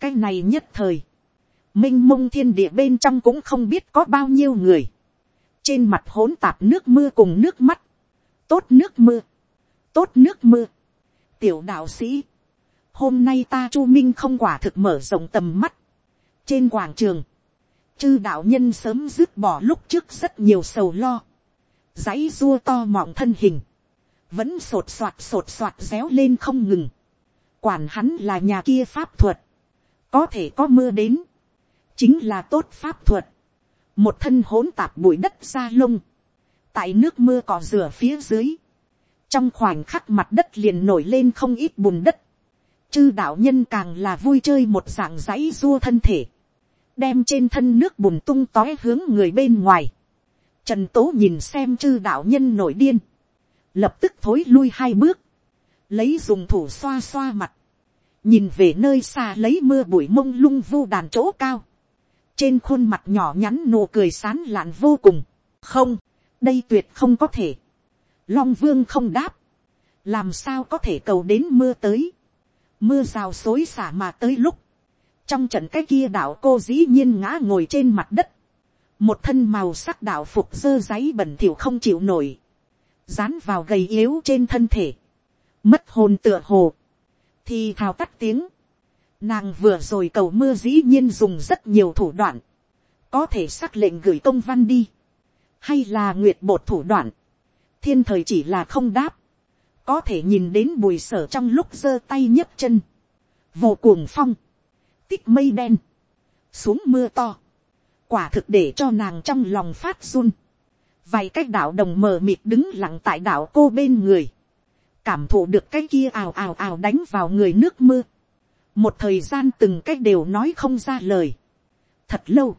cái này nhất thời, m i n h mông thiên địa bên trong cũng không biết có bao nhiêu người, trên mặt hỗn tạp nước mưa cùng nước mắt, tốt nước mưa, tốt nước mưa, tiểu đạo sĩ, hôm nay ta chu minh không quả thực mở rộng tầm mắt, trên quảng trường, chư đạo nhân sớm dứt bỏ lúc trước rất nhiều sầu lo, dãy dua to mọng thân hình, vẫn sột soạt sột soạt réo lên không ngừng, quản hắn là nhà kia pháp thuật, có thể có mưa đến, chính là tốt pháp thuật, một thân hỗn tạp bụi đất ra lông, tại nước mưa cỏ rửa phía dưới, trong khoảnh khắc mặt đất liền nổi lên không ít bùn đất, chư đạo nhân càng là vui chơi một dạng dãy dua thân thể, đem trên thân nước bùn tung tói hướng người bên ngoài, Trần tố nhìn xem chư đạo nhân nổi điên. Lập tức thối lui hai bước. Lấy dùng thủ xoa xoa mặt. Nhìn về nơi xa lấy mưa bụi mông lung vu đàn chỗ cao. Trên khuôn mặt nhỏ nhắn nụ cười sán lạn vô cùng. Không, đây tuyệt không có thể. Long vương không đáp. Làm sao có thể cầu đến mưa tới. Mưa rào xối xả mà tới lúc. Trong trận cái kia đạo cô dĩ nhiên ngã ngồi trên mặt đất một thân màu sắc đạo phục dơ giấy bẩn thỉu không chịu nổi, dán vào gầy yếu trên thân thể, mất hồn tựa hồ, thì thào tắt tiếng, nàng vừa rồi cầu mưa dĩ nhiên dùng rất nhiều thủ đoạn, có thể xác lệnh gửi công văn đi, hay là nguyệt bột thủ đoạn, thiên thời chỉ là không đáp, có thể nhìn đến bùi sở trong lúc giơ tay nhấc chân, vô cuồng phong, tích mây đen, xuống mưa to, quả thực để cho nàng trong lòng phát run. vài cái đạo đồng mờ mịt đứng lặng tại đạo cô bên người, cảm thụ được cái kia ào ào ào đánh vào người nước mưa. một thời gian từng cái đều nói không ra lời. thật lâu,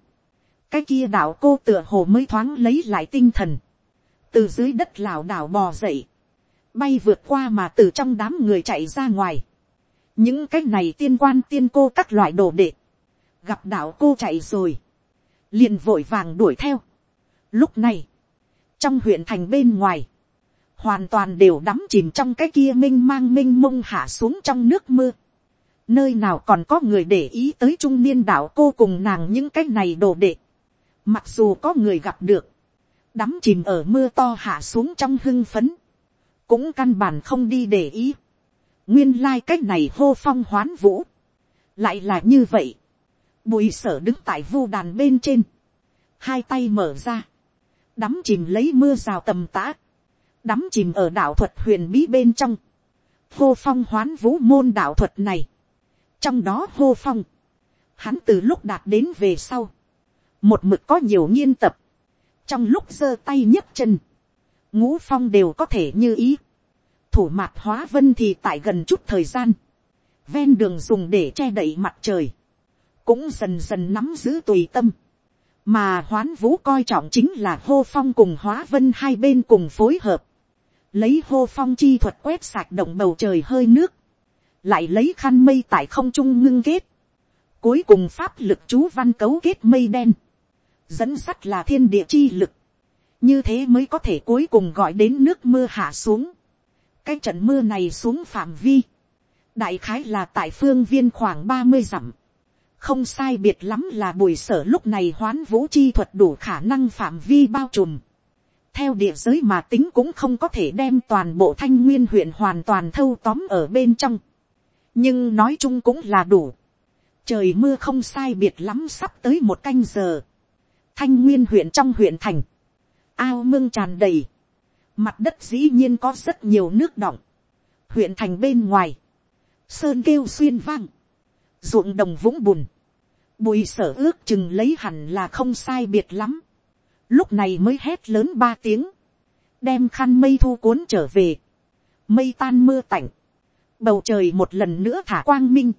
cái kia đạo cô tựa hồ mới thoáng lấy lại tinh thần, từ dưới đất lảo đảo bò dậy, bay vượt qua mà từ trong đám người chạy ra ngoài. những cái này tiên quan tiên cô các loại đồ đệ, gặp đạo cô chạy rồi, liền vội vàng đuổi theo. Lúc này, trong huyện thành bên ngoài, hoàn toàn đều đắm chìm trong cái kia m i n h mang m i n h mông hạ xuống trong nước mưa. Nơi nào còn có người để ý tới trung niên đạo cô cùng nàng những cái này đồ đệ. Mặc dù có người gặp được, đắm chìm ở mưa to hạ xuống trong hưng phấn, cũng căn bản không đi để ý. Nguyên lai like cái này hô phong hoán vũ, lại là như vậy Bùi sở đứng tại vu đàn bên trên. Hai tay mở ra. Đắm chìm lấy mưa rào tầm tã. Đắm chìm ở đạo thuật huyền bí bên trong. Hô phong hoán vũ môn đạo thuật này. Trong đó hô phong. Hắn từ lúc đạt đến về sau. Một mực có nhiều nghiên tập. Trong lúc giơ tay nhấc chân. Ngũ phong đều có thể như ý. Thủ mạt hóa vân thì tại gần chút thời gian ven đường dùng để che đậy mặt trời, cũng dần dần nắm giữ tùy tâm. Mà hoán vũ coi trọng chính là hô phong cùng hóa vân hai bên cùng phối hợp. lấy hô phong chi thuật quét sạch động bầu trời hơi nước, lại lấy khăn mây tại không trung ngưng kết, cuối cùng pháp lực chú văn cấu kết mây đen, dẫn sắt là thiên địa chi lực, như thế mới có thể cuối cùng gọi đến nước mưa hạ xuống, cái trận mưa này xuống phạm vi, đại khái là tại phương viên khoảng ba mươi dặm, không sai biệt lắm là bùi sở lúc này hoán vũ chi thuật đủ khả năng phạm vi bao trùm. theo địa giới mà tính cũng không có thể đem toàn bộ thanh nguyên huyện hoàn toàn thâu tóm ở bên trong. nhưng nói chung cũng là đủ. trời mưa không sai biệt lắm sắp tới một canh giờ. thanh nguyên huyện trong huyện thành. ao mương tràn đầy. mặt đất dĩ nhiên có rất nhiều nước đọng. huyện thành bên ngoài. sơn kêu xuyên vang ruộng đồng vũng bùn, bùi sở ước chừng lấy hẳn là không sai biệt lắm, lúc này mới hét lớn ba tiếng, đem khăn mây thu cuốn trở về, mây tan mưa tạnh, bầu trời một lần nữa thả quang minh,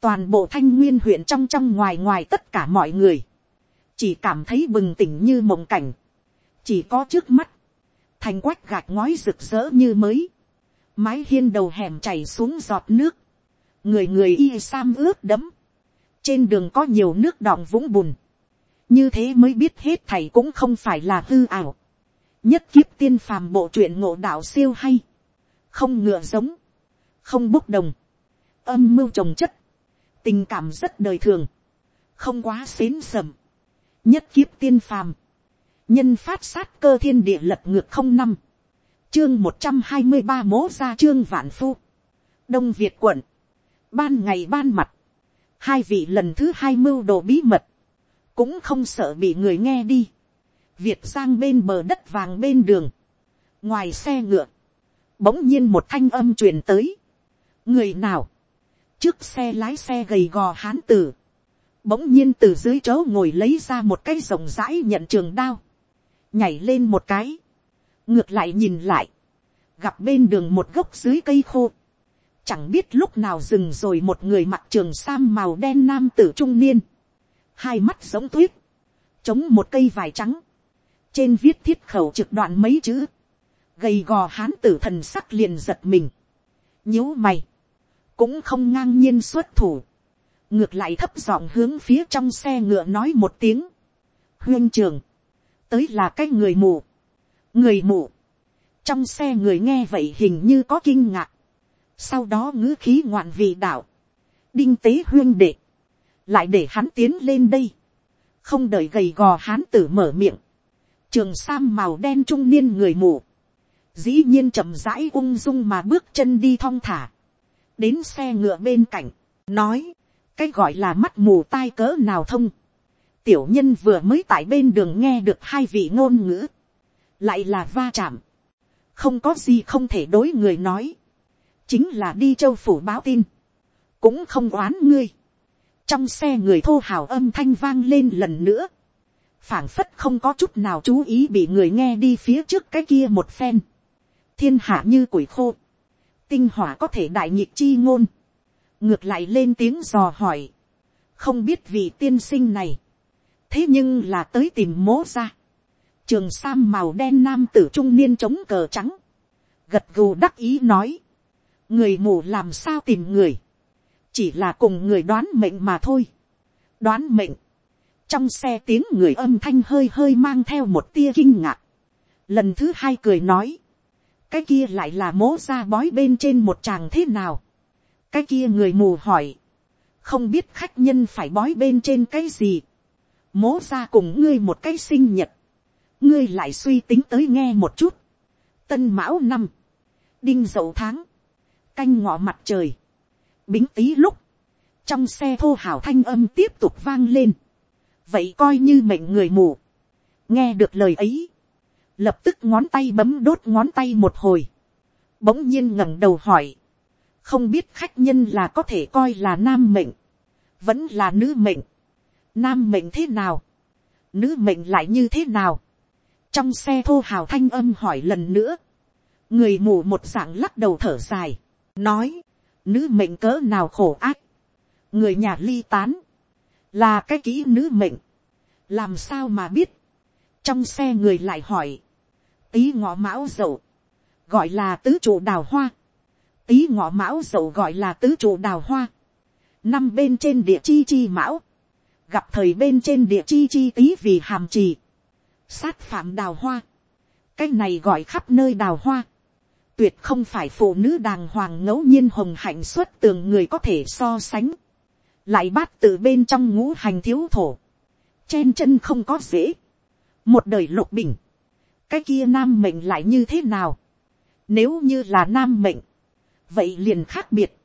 toàn bộ thanh nguyên huyện trong trong ngoài ngoài tất cả mọi người, chỉ cảm thấy bừng tỉnh như mộng cảnh, chỉ có trước mắt, thành quách gạch ngói rực rỡ như mới, mái hiên đầu hẻm chảy xuống giọt nước, người người y sam ướt đẫm, trên đường có nhiều nước đọng vũng bùn, như thế mới biết hết thầy cũng không phải là hư ảo, nhất kiếp tiên phàm bộ truyện ngộ đạo siêu hay, không ngựa giống, không bốc đồng, âm mưu trồng chất, tình cảm rất đời thường, không quá xến sầm, nhất kiếp tiên phàm, nhân phát sát cơ thiên địa lật ngược không năm, chương một trăm hai mươi ba mố ra chương vạn phu, đông việt quận, ban ngày ban mặt, hai vị lần thứ hai mưu đồ bí mật, cũng không sợ bị người nghe đi, việt sang bên bờ đất vàng bên đường, ngoài xe ngựa, bỗng nhiên một thanh âm truyền tới, người nào, trước xe lái xe gầy gò hán tử, bỗng nhiên từ dưới chỗ ngồi lấy ra một cái rộng rãi nhận trường đao, nhảy lên một cái, ngược lại nhìn lại, gặp bên đường một gốc dưới cây khô, chẳng biết lúc nào dừng rồi một người mặc trường sam màu đen nam tử trung niên, hai mắt giống tuyết, chống một cây vải trắng, trên viết thiết khẩu trực đoạn mấy chữ, gầy gò hán tử thần sắc liền giật mình, nhíu mày, cũng không ngang nhiên xuất thủ, ngược lại thấp giọng hướng phía trong xe ngựa nói một tiếng, huyên trường, tới là cái người mù, người mù, trong xe người nghe vậy hình như có kinh ngạc, sau đó ngữ khí ngoạn vị đạo, đinh tế huyên đệ, lại để hắn tiến lên đây, không đợi gầy gò hán tử mở miệng, trường sam màu đen trung niên người mù, dĩ nhiên chậm rãi ung dung mà bước chân đi thong thả, đến xe ngựa bên cạnh, nói, cái gọi là mắt mù tai cỡ nào thông, tiểu nhân vừa mới tại bên đường nghe được hai vị ngôn ngữ, lại là va chạm, không có gì không thể đối người nói, chính là đi châu phủ báo tin, cũng không oán ngươi. trong xe người thô hào âm thanh vang lên lần nữa, phảng phất không có chút nào chú ý bị người nghe đi phía trước cái kia một phen, thiên hạ như củi khô, tinh hỏa có thể đại nhịp chi ngôn, ngược lại lên tiếng dò hỏi, không biết vị tiên sinh này, thế nhưng là tới tìm mố ra, trường sam màu đen nam tử trung niên chống cờ trắng, gật gù đắc ý nói, người mù làm sao tìm người, chỉ là cùng người đoán mệnh mà thôi. đoán mệnh, trong xe tiếng người âm thanh hơi hơi mang theo một tia kinh ngạc. lần thứ hai cười nói, cái kia lại là mố ra bói bên trên một chàng thế nào. cái kia người mù hỏi, không biết khách nhân phải bói bên trên cái gì. mố ra cùng ngươi một cái sinh nhật, ngươi lại suy tính tới nghe một chút. tân mão năm, đinh dậu tháng, canh ngọ mặt trời, bính tí lúc, trong xe thô hào thanh âm tiếp tục vang lên, vậy coi như mệnh người mù, nghe được lời ấy, lập tức ngón tay bấm đốt ngón tay một hồi, bỗng nhiên ngẩng đầu hỏi, không biết khách nhân là có thể coi là nam mệnh, vẫn là nữ mệnh, nam mệnh thế nào, nữ mệnh lại như thế nào, trong xe thô hào thanh âm hỏi lần nữa, người mù một dạng lắc đầu thở dài, nói, nữ mệnh cỡ nào khổ ác, người nhà ly tán, là cái kỹ nữ mệnh, làm sao mà biết, trong xe người lại hỏi, tí ngọ mão dậu, gọi là tứ trụ đào hoa, tí ngọ mão dậu gọi là tứ trụ đào hoa, năm bên trên địa chi chi mão, gặp thời bên trên địa chi chi tí vì hàm trì, sát phạm đào hoa, cái này gọi khắp nơi đào hoa, tuyệt không phải phụ nữ đàng hoàng ngẫu nhiên hồng hạnh xuất tường người có thể so sánh, lại bát từ bên trong ngũ hành thiếu thổ, chen chân không có dễ, một đời lục bình, cái kia nam mệnh lại như thế nào, nếu như là nam mệnh, vậy liền khác biệt,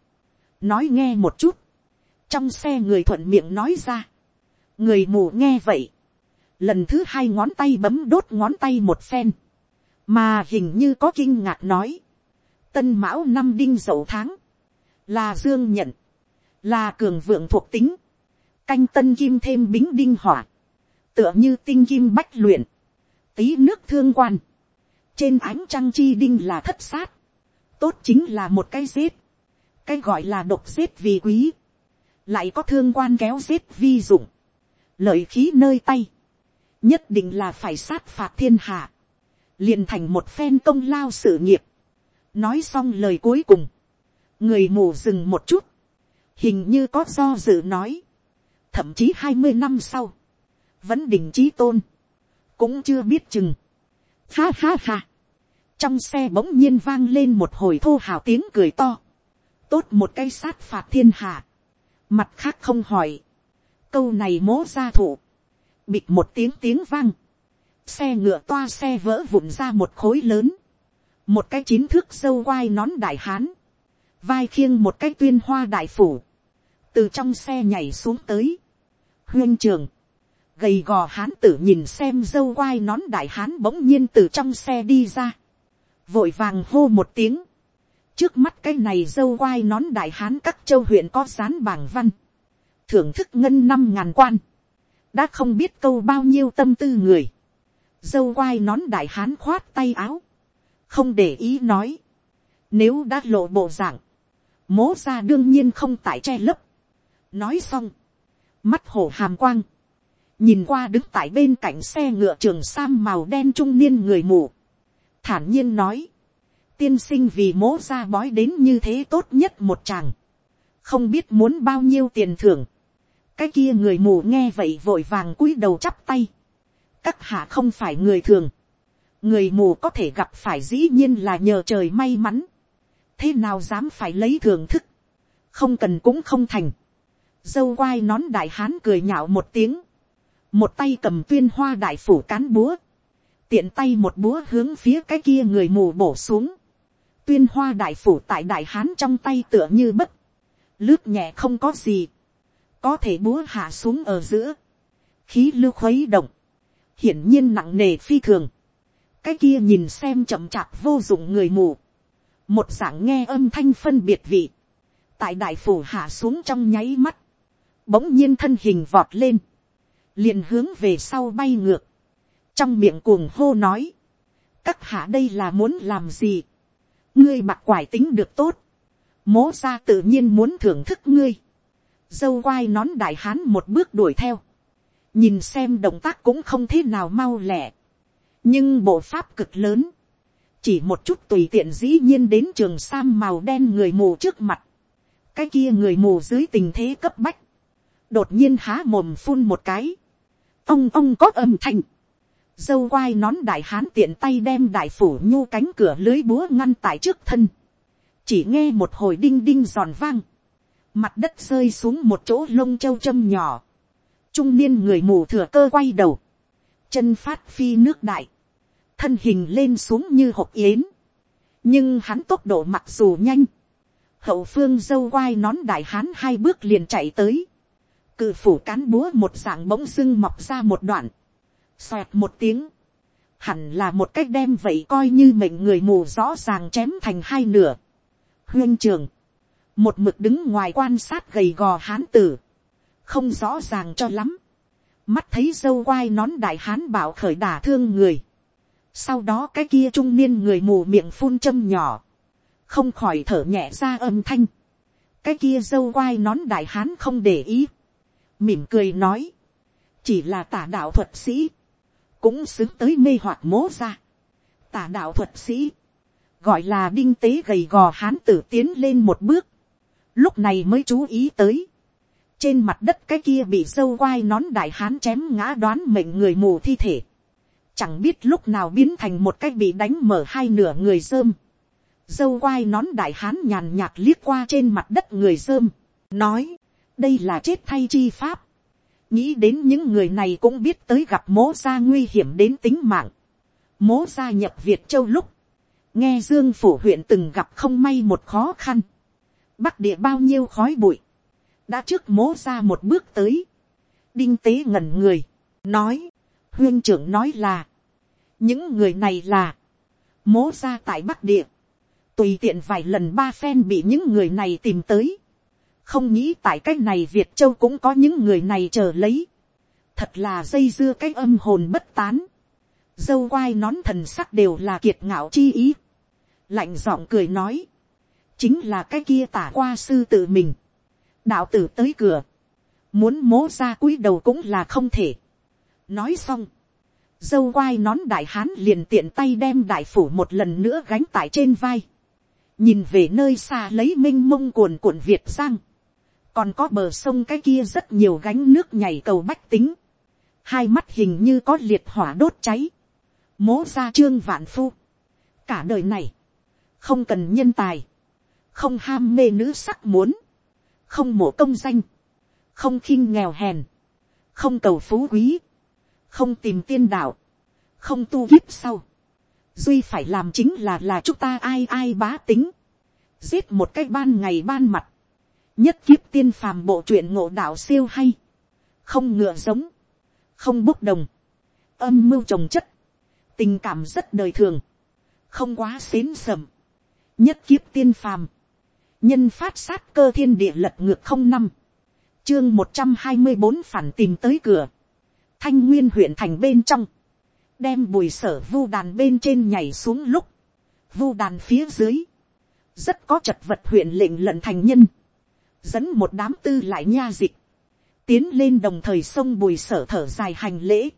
nói nghe một chút, trong xe người thuận miệng nói ra, người mù nghe vậy, lần thứ hai ngón tay bấm đốt ngón tay một phen, mà hình như có kinh ngạc nói, tân mão năm đinh dậu tháng, là dương nhận, là cường vượng thuộc tính, canh tân kim thêm bính đinh hỏa, tựa như tinh kim bách luyện, tí nước thương quan, trên ánh trăng chi đinh là thất sát, tốt chính là một cái xếp, cái gọi là độc xếp vì quý, lại có thương quan kéo xếp vi dụng, lợi khí nơi tay, nhất định là phải sát phạt thiên hạ, liền thành một phen công lao sự nghiệp, nói xong lời cuối cùng, người mù dừng một chút, hình như có do dự nói, thậm chí hai mươi năm sau, vẫn đình trí tôn, cũng chưa biết chừng, ha ha ha, trong xe bỗng nhiên vang lên một hồi thô hào tiếng cười to, tốt một cây sát phạt thiên hạ, mặt khác không hỏi, câu này mố ra thủ, bịt một tiếng tiếng vang, xe ngựa toa xe vỡ vụn ra một khối lớn, một cái chín thước sâu quai nón đại hán, vai khiêng một cái tuyên hoa đại phủ, từ trong xe nhảy xuống tới, huyên trường, gầy gò hán tử nhìn xem dâu quai nón đại hán bỗng nhiên từ trong xe đi ra, vội vàng hô một tiếng, trước mắt cái này dâu quai nón đại hán các châu huyện có dán bảng văn, thưởng thức ngân năm ngàn quan, đã không biết câu bao nhiêu tâm tư người, dâu quai nón đại hán khoát tay áo, không để ý nói, nếu đã lộ bộ dạng, mố ra đương nhiên không tại che lấp, nói xong, mắt hổ hàm quang, nhìn qua đứng tại bên cạnh xe ngựa trường sam màu đen trung niên người mù, thản nhiên nói, tiên sinh vì mố ra bói đến như thế tốt nhất một chàng, không biết muốn bao nhiêu tiền thưởng, cái kia người mù nghe vậy vội vàng cúi đầu chắp tay, các hạ không phải người thường, người mù có thể gặp phải dĩ nhiên là nhờ trời may mắn, thế nào dám phải lấy thưởng thức, không cần cũng không thành, dâu quai nón đại hán cười nhạo một tiếng, một tay cầm tuyên hoa đại phủ cán búa, tiện tay một búa hướng phía cái kia người mù bổ xuống, tuyên hoa đại phủ tại đại hán trong tay tựa như bất, lướt nhẹ không có gì, có thể búa hạ xuống ở giữa, khí lưu khuấy động, hiển nhiên nặng nề phi thường, cái kia nhìn xem chậm chạp vô dụng người mù, một dạng nghe âm thanh phân biệt vị, tại đại phủ hạ xuống trong nháy mắt, bỗng nhiên thân hình vọt lên, liền hướng về sau bay ngược, trong miệng cuồng hô nói, các hạ đây là muốn làm gì, ngươi mặc quải tính được tốt, mố ra tự nhiên muốn thưởng thức ngươi, dâu quai nón đại hán một bước đuổi theo, nhìn xem động tác cũng không thế nào mau lẹ, nhưng bộ pháp cực lớn, chỉ một chút tùy tiện dĩ nhiên đến trường sam màu đen người mù trước mặt, cái kia người mù dưới tình thế cấp bách, đột nhiên há mồm phun một cái, ông ông có âm thanh, dâu quai nón đại hán tiện tay đem đại phủ nhu cánh cửa lưới búa ngăn tại trước thân, chỉ nghe một hồi đinh đinh giòn vang, mặt đất rơi xuống một chỗ lông châu châm nhỏ, trung niên người mù thừa cơ quay đầu, chân phát phi nước đại, thân hình lên xuống như hộp yến, nhưng hắn tốc độ mặc dù nhanh, hậu phương dâu quai nón đại hán hai bước liền chạy tới, cự phủ cán búa một dạng bỗng dưng mọc ra một đoạn, xoẹt một tiếng, hẳn là một cách đem vậy coi như mệnh người mù rõ ràng chém thành hai nửa. huyên trường, một mực đứng ngoài quan sát gầy gò hán tử, không rõ ràng cho lắm, mắt thấy dâu quai nón đại hán bảo khởi đả thương người, sau đó cái kia trung niên người mù miệng phun châm nhỏ, không khỏi thở nhẹ ra âm thanh, cái kia dâu quai nón đại hán không để ý, mỉm cười nói, chỉ là tả đạo thuật sĩ, cũng xứng tới mê hoặc mố ra. tả đạo thuật sĩ, gọi là đinh tế gầy gò hán tử tiến lên một bước, lúc này mới chú ý tới, trên mặt đất cái kia bị dâu quai nón đại hán chém ngã đoán mệnh người mù thi thể, chẳng biết lúc nào biến thành một cái bị đánh mở hai nửa người dơm, dâu quai nón đại hán nhàn nhạt liếc qua trên mặt đất người dơm, nói, đây là chết thay chi pháp, nghĩ đến những người này cũng biết tới gặp mố gia nguy hiểm đến tính mạng, mố gia nhập việt châu lúc, nghe dương phủ huyện từng gặp không may một khó khăn, bắc địa bao nhiêu khói bụi, đã trước mố ra một bước tới, đinh tế ngẩn người, nói, huyên trưởng nói là, những người này là, mố ra tại bắc địa, tùy tiện vài lần ba phen bị những người này tìm tới, không nghĩ tại cái này việt châu cũng có những người này chờ lấy, thật là dây dưa cái âm hồn bất tán, dâu quai nón thần sắc đều là kiệt ngạo chi ý, lạnh giọng cười nói, chính là cái kia tả qua sư tự mình, đạo tử tới cửa, muốn mố ra cúi đầu cũng là không thể. nói xong, dâu quai nón đại hán liền tiện tay đem đại phủ một lần nữa gánh tại trên vai, nhìn về nơi xa lấy m i n h mông cuồn cuộn việt giang, còn có bờ sông cái kia rất nhiều gánh nước nhảy cầu bách tính, hai mắt hình như có liệt hỏa đốt cháy, mố ra trương vạn phu, cả đời này, không cần nhân tài, không ham mê nữ sắc muốn, không mổ công danh, không khinh nghèo hèn, không cầu phú quý, không tìm tiên đạo, không tu kiếp sau, duy phải làm chính là là chúng ta ai ai bá tính, giết một cái ban ngày ban mặt, nhất kiếp tiên phàm bộ truyện ngộ đạo siêu hay, không ngựa giống, không bốc đồng, âm mưu trồng chất, tình cảm rất đời thường, không quá xến sầm, nhất kiếp tiên phàm, nhân phát sát cơ thiên địa lật ngược không năm, chương một trăm hai mươi bốn phản tìm tới cửa, thanh nguyên huyện thành bên trong, đem bùi sở vu đàn bên trên nhảy xuống lúc, vu đàn phía dưới, rất có chật vật huyện lệnh lận thành nhân, dẫn một đám tư lại nha dịch, tiến lên đồng thời sông bùi sở thở dài hành lễ,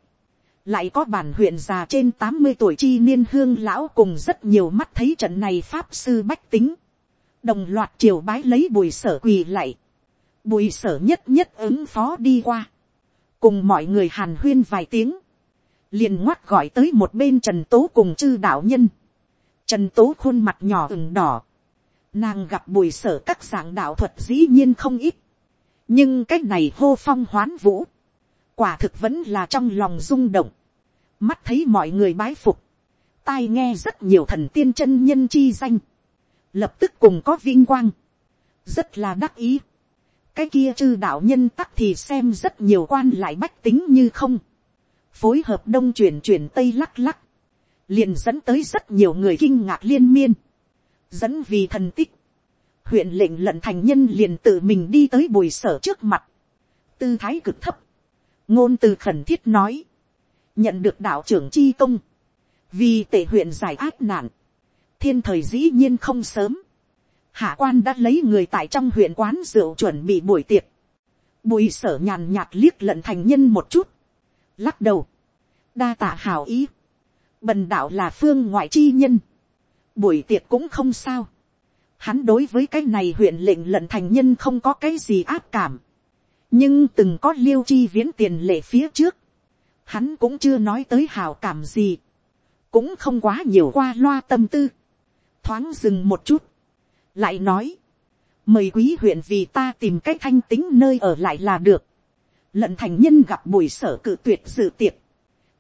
lại có bản huyện già trên tám mươi tuổi chi niên hương lão cùng rất nhiều mắt thấy trận này pháp sư bách tính, đồng loạt triều bái lấy bùi sở quỳ lạy, bùi sở nhất nhất ứng phó đi qua, cùng mọi người hàn huyên vài tiếng, liền ngoắt gọi tới một bên trần tố cùng chư đạo nhân, trần tố khuôn mặt nhỏ ửng đỏ, nàng gặp bùi sở các dạng đạo thuật dĩ nhiên không ít, nhưng cái này hô phong hoán vũ, quả thực vẫn là trong lòng rung động, mắt thấy mọi người bái phục, tai nghe rất nhiều thần tiên chân nhân chi danh, lập tức cùng có vinh quang, rất là đắc ý. cái kia chư đạo nhân tắc thì xem rất nhiều quan lại bách tính như không, phối hợp đông chuyển chuyển tây lắc lắc, liền dẫn tới rất nhiều người kinh ngạc liên miên, dẫn vì thần tích, huyện lệnh lận thành nhân liền tự mình đi tới bùi sở trước mặt, tư thái cực thấp, ngôn từ khẩn thiết nói, nhận được đạo trưởng chi công, vì tệ huyện giải ác nạn, thiên thời dĩ nhiên không sớm. Hạ quan đã lấy người tại trong huyện quán rượu chuẩn bị buổi tiệc. Bùi sở nhàn nhạt liếc lận thành nhân một chút. Lắc đầu. Đa tạ hảo ý. Bần đạo là phương ngoại chi nhân. Buổi tiệc cũng không sao. Hắn đối với cái này huyện lệnh lận thành nhân không có cái gì áp cảm. Nhưng từng có liêu chi viễn tiền lệ phía trước. Hắn cũng chưa nói tới hào cảm gì. Cũng không quá nhiều qua loa tâm tư thoáng dừng một chút, lại nói, mời quý huyện vì ta tìm cách thanh tính nơi ở lại là được. Lận thành nhân gặp bùi sở cự tuyệt dự tiệc,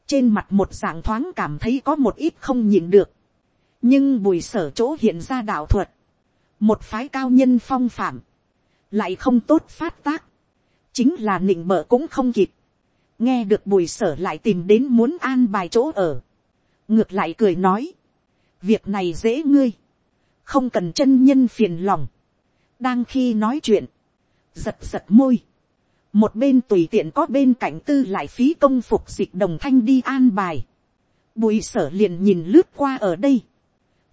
trên mặt một dạng thoáng cảm thấy có một ít không nhìn được, nhưng bùi sở chỗ hiện ra đạo thuật, một phái cao nhân phong phạm, lại không tốt phát tác, chính là nịnh bợ cũng không kịp, nghe được bùi sở lại tìm đến muốn an bài chỗ ở, ngược lại cười nói, việc này dễ ngươi, không cần chân nhân phiền lòng, đang khi nói chuyện, giật giật môi, một bên tùy tiện có bên cạnh tư lại phí công phục dịch đồng thanh đi an bài, bùi sở liền nhìn lướt qua ở đây,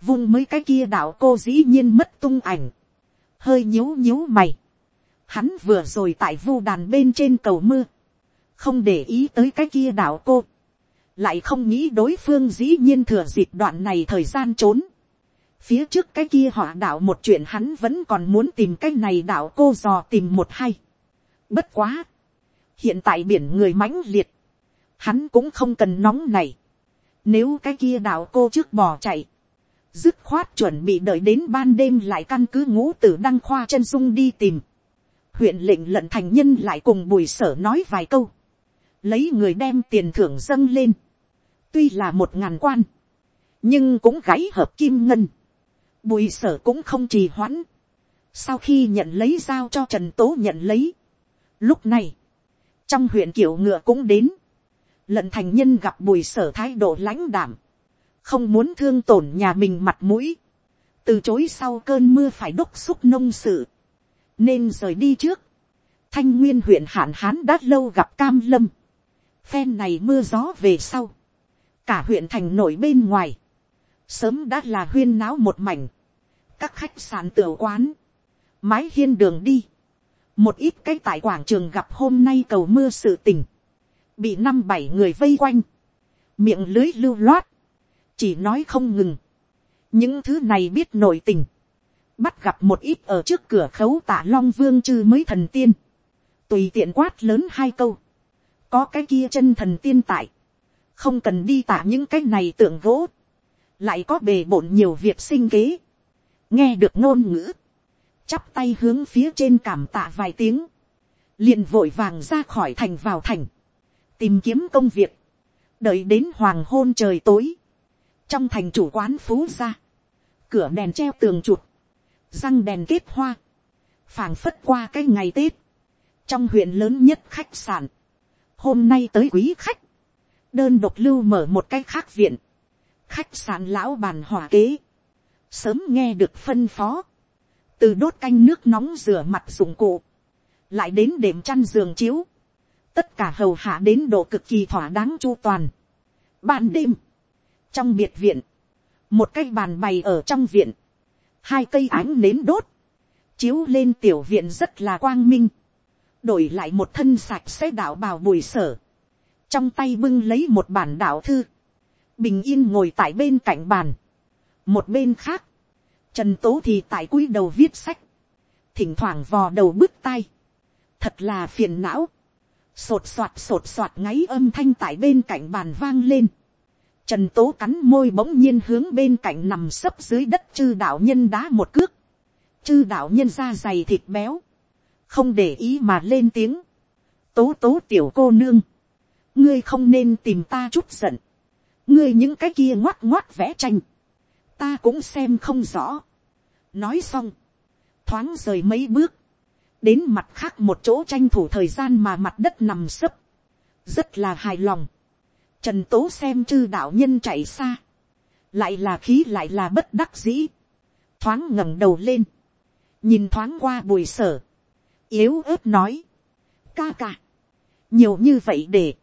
vung mấy cái kia đạo cô dĩ nhiên mất tung ảnh, hơi nhíu nhíu mày, hắn vừa rồi tại vu đàn bên trên cầu mưa, không để ý tới cái kia đạo cô, lại không nghĩ đối phương dĩ nhiên thừa dịp đoạn này thời gian trốn, phía trước cái kia họ đạo một chuyện hắn vẫn còn muốn tìm cái này đạo cô dò tìm một hay. bất quá, hiện tại biển người mãnh liệt, hắn cũng không cần nóng này. nếu cái kia đạo cô trước bỏ chạy, dứt khoát chuẩn bị đợi đến ban đêm lại căn cứ ngũ tử đăng khoa chân dung đi tìm. huyện lệnh lận thành nhân lại cùng bùi sở nói vài câu, lấy người đem tiền thưởng dâng lên, tuy là một ngàn quan, nhưng cũng gáy hợp kim ngân, bùi sở cũng không trì hoãn, sau khi nhận lấy giao cho trần tố nhận lấy, lúc này, trong huyện kiểu ngựa cũng đến, lận thành nhân gặp bùi sở thái độ lãnh đảm, không muốn thương tổn nhà mình mặt mũi, từ chối sau cơn mưa phải đốc xúc nông sự, nên rời đi trước, thanh nguyên huyện hạn hán đã lâu gặp cam lâm, phen này mưa gió về sau, cả huyện thành nổi bên ngoài, sớm đã là huyên náo một mảnh, các khách sạn tựa quán, mái hiên đường đi, một ít cái tại quảng trường gặp hôm nay cầu mưa sự tình, bị năm bảy người vây quanh, miệng lưới lưu loát, chỉ nói không ngừng, những thứ này biết nội tình, bắt gặp một ít ở trước cửa khấu tả long vương chư mới thần tiên, tùy tiện quát lớn hai câu, có cái kia chân thần tiên tại, không cần đi tả những cái này tượng gỗ, lại có bề bộn nhiều việc sinh kế, nghe được ngôn ngữ, chắp tay hướng phía trên cảm tạ vài tiếng, liền vội vàng ra khỏi thành vào thành, tìm kiếm công việc, đợi đến hoàng hôn trời tối, trong thành chủ quán phú ra, cửa đèn treo tường chụp, răng đèn kết hoa, phảng phất qua cái ngày tết, trong huyện lớn nhất khách sạn, hôm nay tới quý khách, đơn độc lưu mở một cái khác viện, khách sạn lão bàn hòa kế, sớm nghe được phân phó, từ đốt canh nước nóng rửa mặt dụng cụ, lại đến đệm chăn giường chiếu, tất cả hầu hạ đến độ cực kỳ thỏa đáng chu toàn. Ban đêm, trong biệt viện, một cây bàn bày ở trong viện, hai cây ánh nến đốt, chiếu lên tiểu viện rất là quang minh, đổi lại một thân sạch sẽ đạo bào bùi sở, trong tay bưng lấy một bản đạo thư, bình yên ngồi tại bên cạnh bàn, một bên khác, trần tố thì tại cúi đầu viết sách, thỉnh thoảng vò đầu bứt tay, thật là phiền não, sột soạt sột soạt ngáy âm thanh tại bên cạnh bàn vang lên, trần tố cắn môi bỗng nhiên hướng bên cạnh nằm sấp dưới đất chư đạo nhân đá một cước, chư đạo nhân da dày thịt béo, không để ý mà lên tiếng, tố tố tiểu cô nương, ngươi không nên tìm ta chút giận, ngươi những cái kia ngoắt ngoắt vẽ tranh, ta cũng xem không rõ. nói xong, thoáng rời mấy bước, đến mặt khác một chỗ tranh thủ thời gian mà mặt đất nằm sấp, rất là hài lòng. Trần tố xem chư đạo nhân chạy xa, lại là khí lại là bất đắc dĩ, thoáng ngẩng đầu lên, nhìn thoáng qua bùi sở, yếu ớt nói, ca ca, nhiều như vậy để,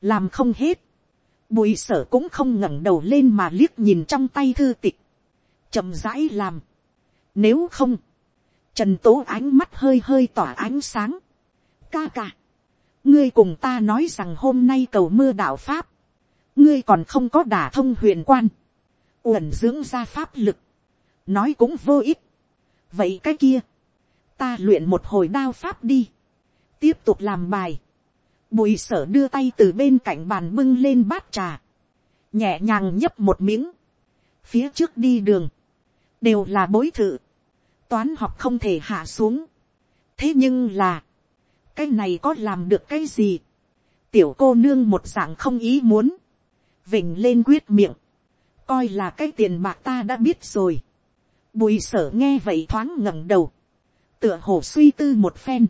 làm không hết, bùi sở cũng không ngẩng đầu lên mà liếc nhìn trong tay thư tịch, chậm rãi làm, nếu không, trần tố ánh mắt hơi hơi tỏa ánh sáng, ca ca, ngươi cùng ta nói rằng hôm nay cầu mưa đạo pháp, ngươi còn không có đả thông huyền quan, uẩn dưỡng ra pháp lực, nói cũng vô ích, vậy cái kia, ta luyện một hồi đao pháp đi, tiếp tục làm bài, bùi sở đưa tay từ bên cạnh bàn bưng lên bát trà, nhẹ nhàng nhấp một miếng, phía trước đi đường, đều là bối thự, toán học không thể hạ xuống, thế nhưng là, cái này có làm được cái gì, tiểu cô nương một dạng không ý muốn, vịnh lên quyết miệng, coi là cái tiền bạc ta đã biết rồi, bùi sở nghe vậy thoáng ngẩng đầu, tựa hồ suy tư một phen,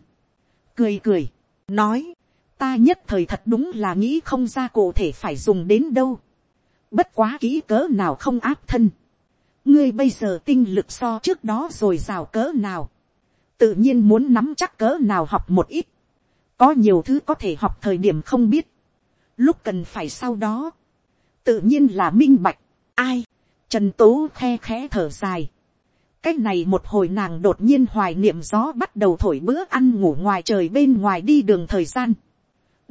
cười cười, nói, ta nhất thời thật đúng là nghĩ không ra cụ thể phải dùng đến đâu, bất quá kỹ cỡ nào không áp thân, ngươi bây giờ tinh lực so trước đó rồi rào cỡ nào, tự nhiên muốn nắm chắc cỡ nào học một ít, có nhiều thứ có thể học thời điểm không biết, lúc cần phải sau đó, tự nhiên là minh bạch, ai, trần tố khe khẽ thở dài, cái này một hồi nàng đột nhiên hoài niệm gió bắt đầu thổi bữa ăn ngủ ngoài trời bên ngoài đi đường thời gian.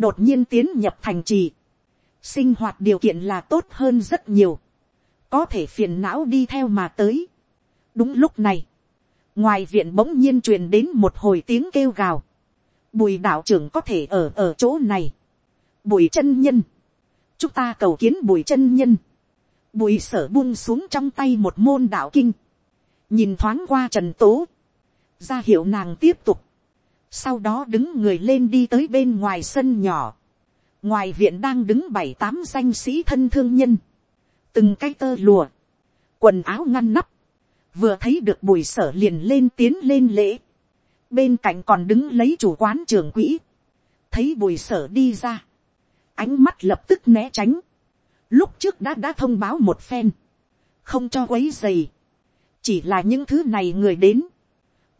Đột nhiên tiến nhập thành trì. Sinh hoạt điều kiện là tốt hơn rất nhiều. có thể phiền não đi theo mà tới. đúng lúc này, ngoài viện bỗng nhiên truyền đến một hồi tiếng kêu gào, bùi đạo trưởng có thể ở ở chỗ này, bùi chân nhân, chúng ta cầu kiến bùi chân nhân, bùi sở buông xuống trong tay một môn đạo kinh, nhìn thoáng qua trần tố, ra hiệu nàng tiếp tục, sau đó đứng người lên đi tới bên ngoài sân nhỏ, ngoài viện đang đứng bảy tám danh sĩ thân thương nhân, từng cái tơ lùa, quần áo ngăn nắp, vừa thấy được bùi sở liền lên tiến lên lễ, bên cạnh còn đứng lấy chủ quán trưởng quỹ, thấy bùi sở đi ra, ánh mắt lập tức né tránh, lúc trước đã đã thông báo một phen, không cho quấy dày, chỉ là những thứ này người đến,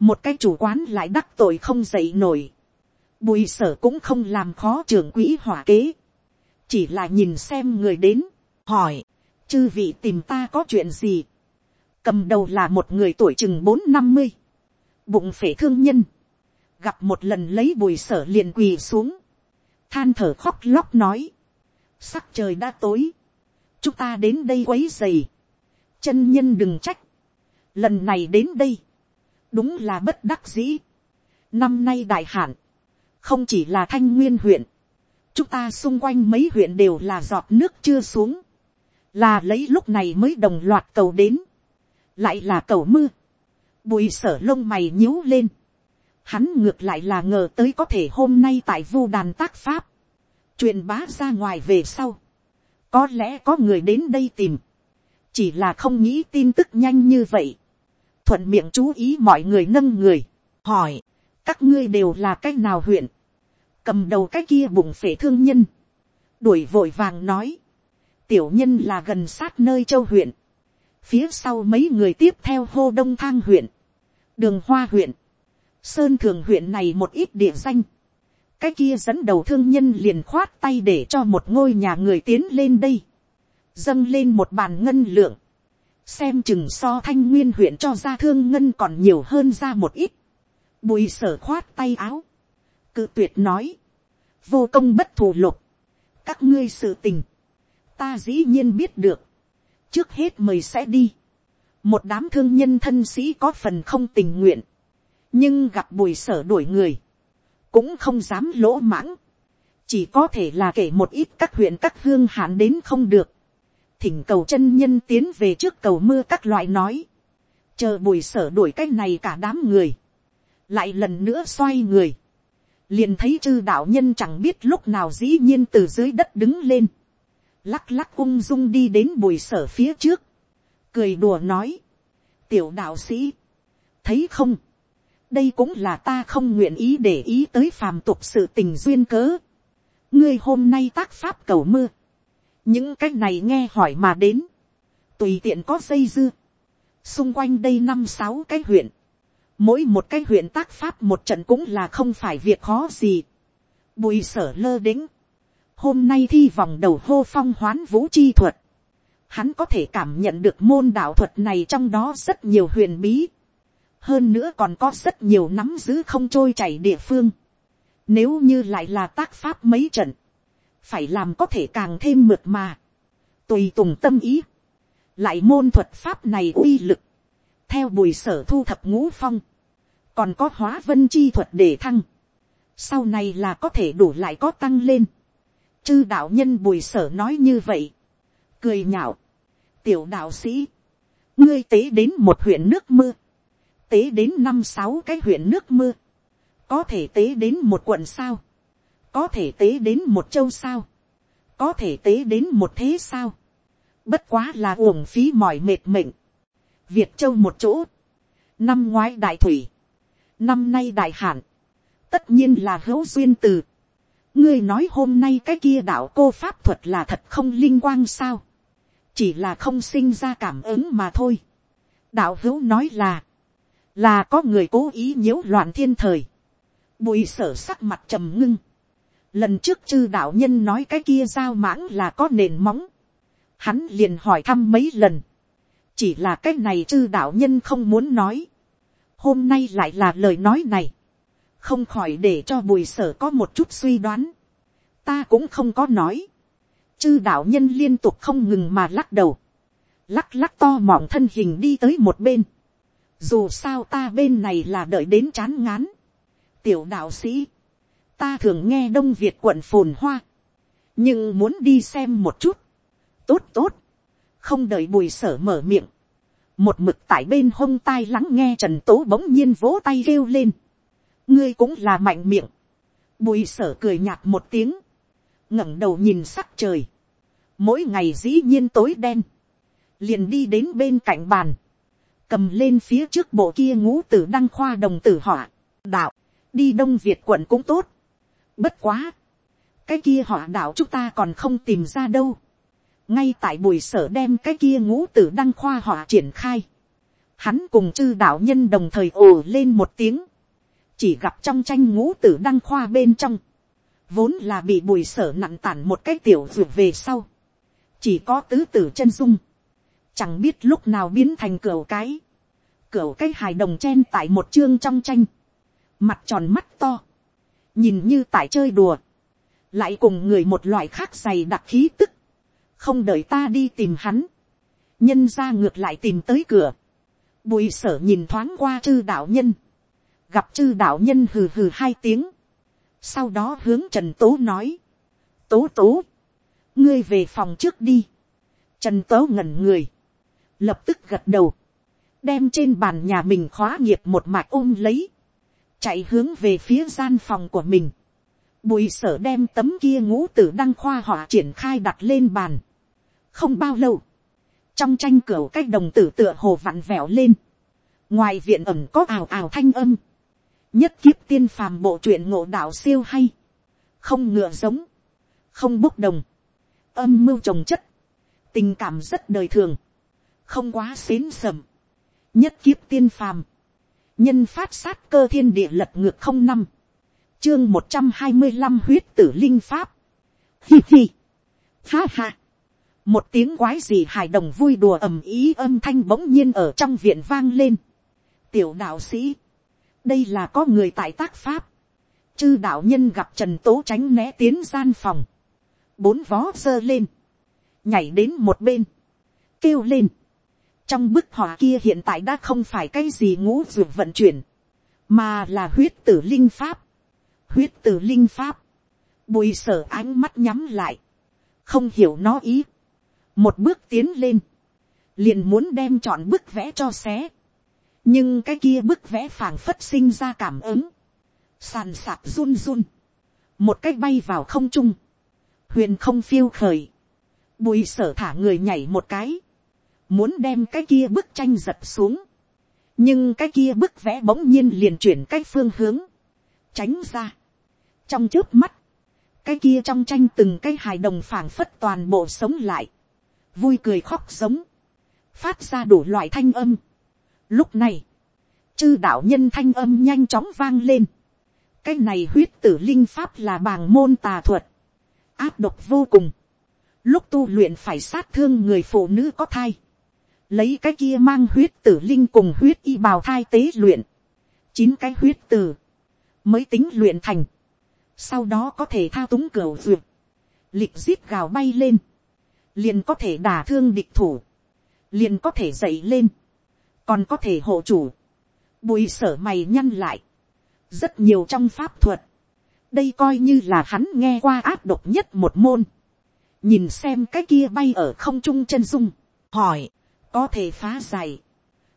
một cái chủ quán lại đắc tội không dậy nổi, bùi sở cũng không làm khó trưởng quỹ hỏa kế, chỉ là nhìn xem người đến, hỏi, chư vị tìm ta có chuyện gì, cầm đầu là một người tuổi chừng bốn năm mươi, bụng phể thương nhân, gặp một lần lấy bùi sở liền quỳ xuống, than thở khóc lóc nói, sắc trời đã tối, chúng ta đến đây quấy dày, chân nhân đừng trách, lần này đến đây, đúng là bất đắc dĩ, năm nay đại hạn, không chỉ là thanh nguyên huyện, chúng ta xung quanh mấy huyện đều là giọt nước chưa xuống, là lấy lúc này mới đồng loạt cầu đến, lại là cầu mưa, bùi sở lông mày nhíu lên, hắn ngược lại là ngờ tới có thể hôm nay tại vu đàn tác pháp, truyền bá ra ngoài về sau, có lẽ có người đến đây tìm, chỉ là không nghĩ tin tức nhanh như vậy, thuận miệng chú ý mọi người nâng người, hỏi, các ngươi đều là cái nào huyện, cầm đầu cái kia bụng phể thương nhân, đuổi vội vàng nói, tiểu nhân là gần sát nơi châu huyện, phía sau mấy người tiếp theo hô đông thang huyện, đường hoa huyện, sơn thường huyện này một ít địa danh, cái kia dẫn đầu thương nhân liền khoát tay để cho một ngôi nhà người tiến lên đây, dâng lên một bàn ngân lượng, xem chừng so thanh nguyên huyện cho ra thương ngân còn nhiều hơn ra một ít, bùi sở khoát tay áo, cự tuyệt nói, vô công bất thù lục, các ngươi sự tình, ta dĩ nhiên biết được, trước hết mời sẽ đi, một đám thương nhân thân sĩ có phần không tình nguyện, nhưng gặp bùi sở đuổi người, cũng không dám lỗ mãng, chỉ có thể là kể một ít các huyện các hương hạn đến không được, thỉnh cầu chân nhân tiến về trước cầu mưa các loại nói, chờ bùi sở đuổi cái này cả đám người, lại lần nữa xoay người, liền thấy chư đạo nhân chẳng biết lúc nào dĩ nhiên từ dưới đất đứng lên, lắc lắc ung dung đi đến bùi sở phía trước, cười đùa nói, tiểu đạo sĩ, thấy không, đây cũng là ta không nguyện ý để ý tới phàm tục sự tình duyên cớ. ngươi hôm nay tác pháp cầu mưa, những cái này nghe hỏi mà đến, tùy tiện có dây dưa, xung quanh đây năm sáu cái huyện, mỗi một cái huyện tác pháp một trận cũng là không phải việc khó gì. bùi sở lơ đĩnh, hôm nay thi vòng đầu hô phong hoán vũ chi thuật, hắn có thể cảm nhận được môn đạo thuật này trong đó rất nhiều huyền bí, hơn nữa còn có rất nhiều nắm giữ không trôi chảy địa phương. Nếu như lại là tác pháp mấy trận, phải làm có thể càng thêm mượt mà, tùy tùng tâm ý, lại môn thuật pháp này uy lực, theo bùi sở thu thập ngũ phong, còn có hóa vân chi thuật để thăng, sau này là có thể đủ lại có tăng lên, chư đạo nhân bùi sở nói như vậy, cười nhạo, tiểu đạo sĩ, ngươi tế đến một huyện nước mưa, tế đến năm sáu cái huyện nước mưa, có thể tế đến một quận sao, có thể tế đến một châu sao, có thể tế đến một thế sao, bất quá là uổng phí mỏi mệt mệnh, việt châu một chỗ, năm ngoái đại thủy, năm nay đại hạn, tất nhiên là hữu duyên từ, ngươi nói hôm nay cái kia đạo cô pháp thuật là thật không linh quang sao, chỉ là không sinh ra cảm ứng mà thôi. đạo hữu nói là, là có người cố ý nhiễu loạn thiên thời, bùi sở sắc mặt trầm ngưng, lần trước chư đạo nhân nói cái kia giao mãng là có nền móng, hắn liền hỏi thăm mấy lần, chỉ là cái này chư đạo nhân không muốn nói, hôm nay lại là lời nói này, không khỏi để cho bùi sở có một chút suy đoán, ta cũng không có nói, chư đạo nhân liên tục không ngừng mà lắc đầu, lắc lắc to mỏng thân hình đi tới một bên, dù sao ta bên này là đợi đến chán ngán, tiểu đạo sĩ, ta thường nghe đông việt quận phồn hoa, nhưng muốn đi xem một chút, tốt tốt, không đợi bùi sở mở miệng, một mực tại bên hông tai lắng nghe trần tố bỗng nhiên vỗ tay kêu lên, ngươi cũng là mạnh miệng, bùi sở cười nhạt một tiếng, ngẩng đầu nhìn sắc trời, mỗi ngày dĩ nhiên tối đen, liền đi đến bên cạnh bàn, cầm lên phía trước bộ kia ngũ tử đăng khoa đồng tử họa, đạo, đi đông việt quận cũng tốt, bất quá, cái kia họ đạo chúng ta còn không tìm ra đâu, ngay tại buổi sở đem cái kia ngũ tử đăng khoa họ triển khai, hắn cùng chư đạo nhân đồng thời ồ lên một tiếng, chỉ gặp trong tranh ngũ tử đăng khoa bên trong, vốn là bị bùi sở nặn tản một cái tiểu ruột về sau, chỉ có tứ tử chân dung, chẳng biết lúc nào biến thành cửa cái, cửa cái hài đồng chen tại một chương trong tranh, mặt tròn mắt to, nhìn như tại chơi đùa, lại cùng người một loại khác dày đặc khí tức, không đợi ta đi tìm hắn, nhân ra ngược lại tìm tới cửa, bùi sở nhìn thoáng qua chư đạo nhân, gặp chư đạo nhân hừ hừ hai tiếng, sau đó hướng trần tố nói, tố tố, ngươi về phòng trước đi, trần tố ngẩn người, lập tức gật đầu, đem trên bàn nhà mình khóa nghiệp một mạch ôm lấy, chạy hướng về phía gian phòng của mình, bùi sở đem tấm kia ngũ tử đăng khoa họa triển khai đặt lên bàn, không bao lâu, trong tranh cửa cách đồng tử tựa hồ vặn vẹo lên, ngoài viện ẩm có ảo ảo thanh âm, nhất kiếp tiên phàm bộ truyện ngộ đạo siêu hay, không ngựa giống, không bốc đồng, âm mưu trồng chất, tình cảm rất đời thường, không quá xến sầm, nhất kiếp tiên phàm, nhân phát sát cơ thiên địa lật ngược không năm, chương một trăm hai mươi năm huyết tử linh pháp, hi hi, ha ha, một tiếng quái gì hài đồng vui đùa ầm ý âm thanh bỗng nhiên ở trong viện vang lên, tiểu đạo sĩ, đây là có người tại tác pháp, chư đạo nhân gặp trần tố tránh né tiến gian phòng, bốn vó giơ lên, nhảy đến một bên, kêu lên, trong bức họa kia hiện tại đã không phải cái gì ngũ ruột vận chuyển, mà là huyết tử linh pháp, huyết tử linh pháp, bùi sở ánh mắt nhắm lại, không hiểu nó ý, một bước tiến lên, liền muốn đem chọn bức vẽ cho xé, nhưng cái kia bức vẽ phảng phất sinh ra cảm ứng, sàn sạc run run, một cách bay vào không trung, huyền không phiêu khởi, bùi sở thả người nhảy một cái, muốn đem cái kia bức tranh giật xuống, nhưng cái kia bức vẽ bỗng nhiên liền chuyển cái phương hướng, tránh ra. trong trước mắt, cái kia trong tranh từng cái hài đồng phảng phất toàn bộ sống lại, vui cười khóc sống, phát ra đủ loại thanh âm. Lúc này, chư đạo nhân thanh âm nhanh chóng vang lên. cái này huyết tử linh pháp là bàng môn tà thuật, áp độc vô cùng. lúc tu luyện phải sát thương người phụ nữ có thai, lấy cái kia mang huyết tử linh cùng huyết y bào thai tế luyện, chín cái huyết tử, mới tính luyện thành, sau đó có thể thao túng cửa duyệt, lịch zip gào bay lên, liền có thể đả thương địch thủ, liền có thể dậy lên, còn có thể hộ chủ, bùi sở mày nhăn lại, rất nhiều trong pháp thuật, đây coi như là hắn nghe qua áp độc nhất một môn, nhìn xem cái kia bay ở không trung chân dung, hỏi, có thể phá giải,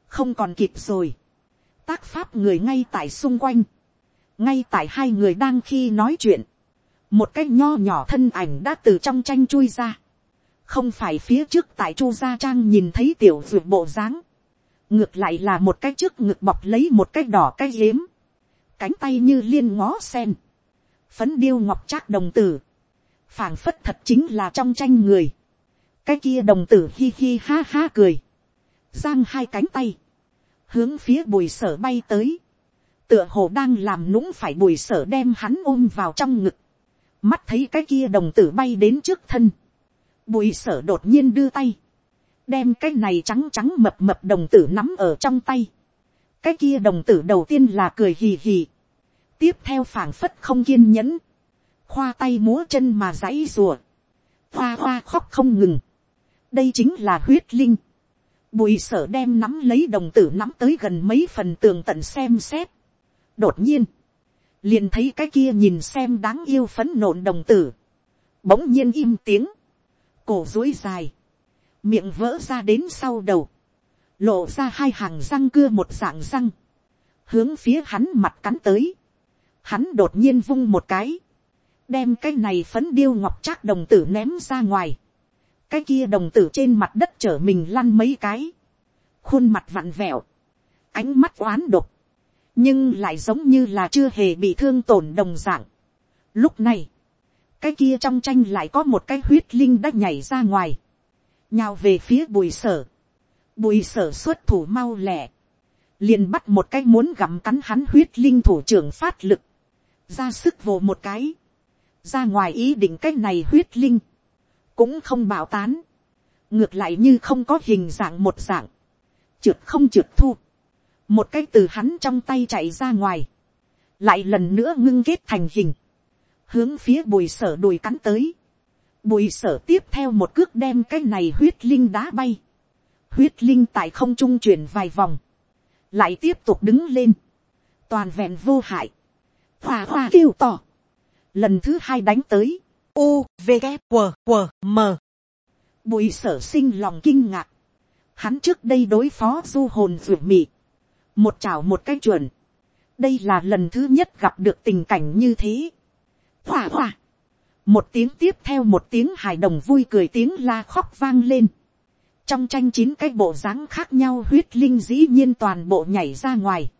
không còn kịp rồi, tác pháp người ngay tại xung quanh, ngay tại hai người đang khi nói chuyện, một cái nho nhỏ thân ảnh đã từ trong tranh chui ra, không phải phía trước tại chu gia trang nhìn thấy tiểu ruột bộ dáng, ngược lại là một cái trước ngực bọc lấy một cái đỏ cái yếm, cánh tay như liên ngó sen, phấn điêu ngọc trác đồng tử, phảng phất thật chính là trong tranh người, cái kia đồng tử hi hi ha ha cười, giang hai cánh tay, hướng phía bùi sở bay tới, tựa hồ đang làm nũng phải bùi sở đem hắn ôm vào trong ngực, mắt thấy cái kia đồng tử bay đến trước thân, bùi sở đột nhiên đưa tay, đem cái này trắng trắng mập mập đồng tử nắm ở trong tay, cái kia đồng tử đầu tiên là cười hì hì, tiếp theo phảng phất không kiên nhẫn, khoa tay múa chân mà dãy rùa, hoa hoa khóc không ngừng, đây chính là huyết linh, bùi sở đem nắm lấy đồng tử nắm tới gần mấy phần tường tận xem xét. đột nhiên, liền thấy cái kia nhìn xem đáng yêu phấn nộn đồng tử, bỗng nhiên im tiếng, cổ dối dài, miệng vỡ ra đến sau đầu, lộ ra hai hàng răng cưa một dạng răng, hướng phía hắn mặt cắn tới, hắn đột nhiên vung một cái, đem cái này phấn điêu ngọc trác đồng tử ném ra ngoài, cái kia đồng tử trên mặt đất chở mình lăn mấy cái, khuôn mặt vặn vẹo, ánh mắt oán độc, nhưng lại giống như là chưa hề bị thương tổn đồng dạng. Lúc này, cái kia trong tranh lại có một cái huyết linh đã nhảy ra ngoài, nhào về phía bùi sở, bùi sở xuất thủ mau lẹ, liền bắt một cái muốn gặm cắn hắn huyết linh thủ trưởng phát lực, ra sức vồ một cái, ra ngoài ý định cái này huyết linh, cũng không bảo tán, ngược lại như không có hình dạng một dạng, trượt không trượt thu, một cái từ hắn trong tay chạy ra ngoài, lại lần nữa ngưng kết thành hình, hướng phía bùi sở đùi cắn tới, bùi sở tiếp theo một cước đem cái này huyết linh đá bay, huyết linh tại không trung chuyển vài vòng, lại tiếp tục đứng lên, toàn vẹn vô hại, hòa hòa kêu to, lần thứ hai đánh tới, U, V, K, q q M. bùi sở sinh lòng kinh ngạc, hắn trước đây đối phó du hồn ruột mị, một chảo một cái chuẩn, đây là lần thứ nhất gặp được tình cảnh như thế, hòa hòa, một tiếng tiếp theo một tiếng hài đồng vui cười tiếng la khóc vang lên, trong tranh chín cái bộ dáng khác nhau huyết linh dĩ nhiên toàn bộ nhảy ra ngoài,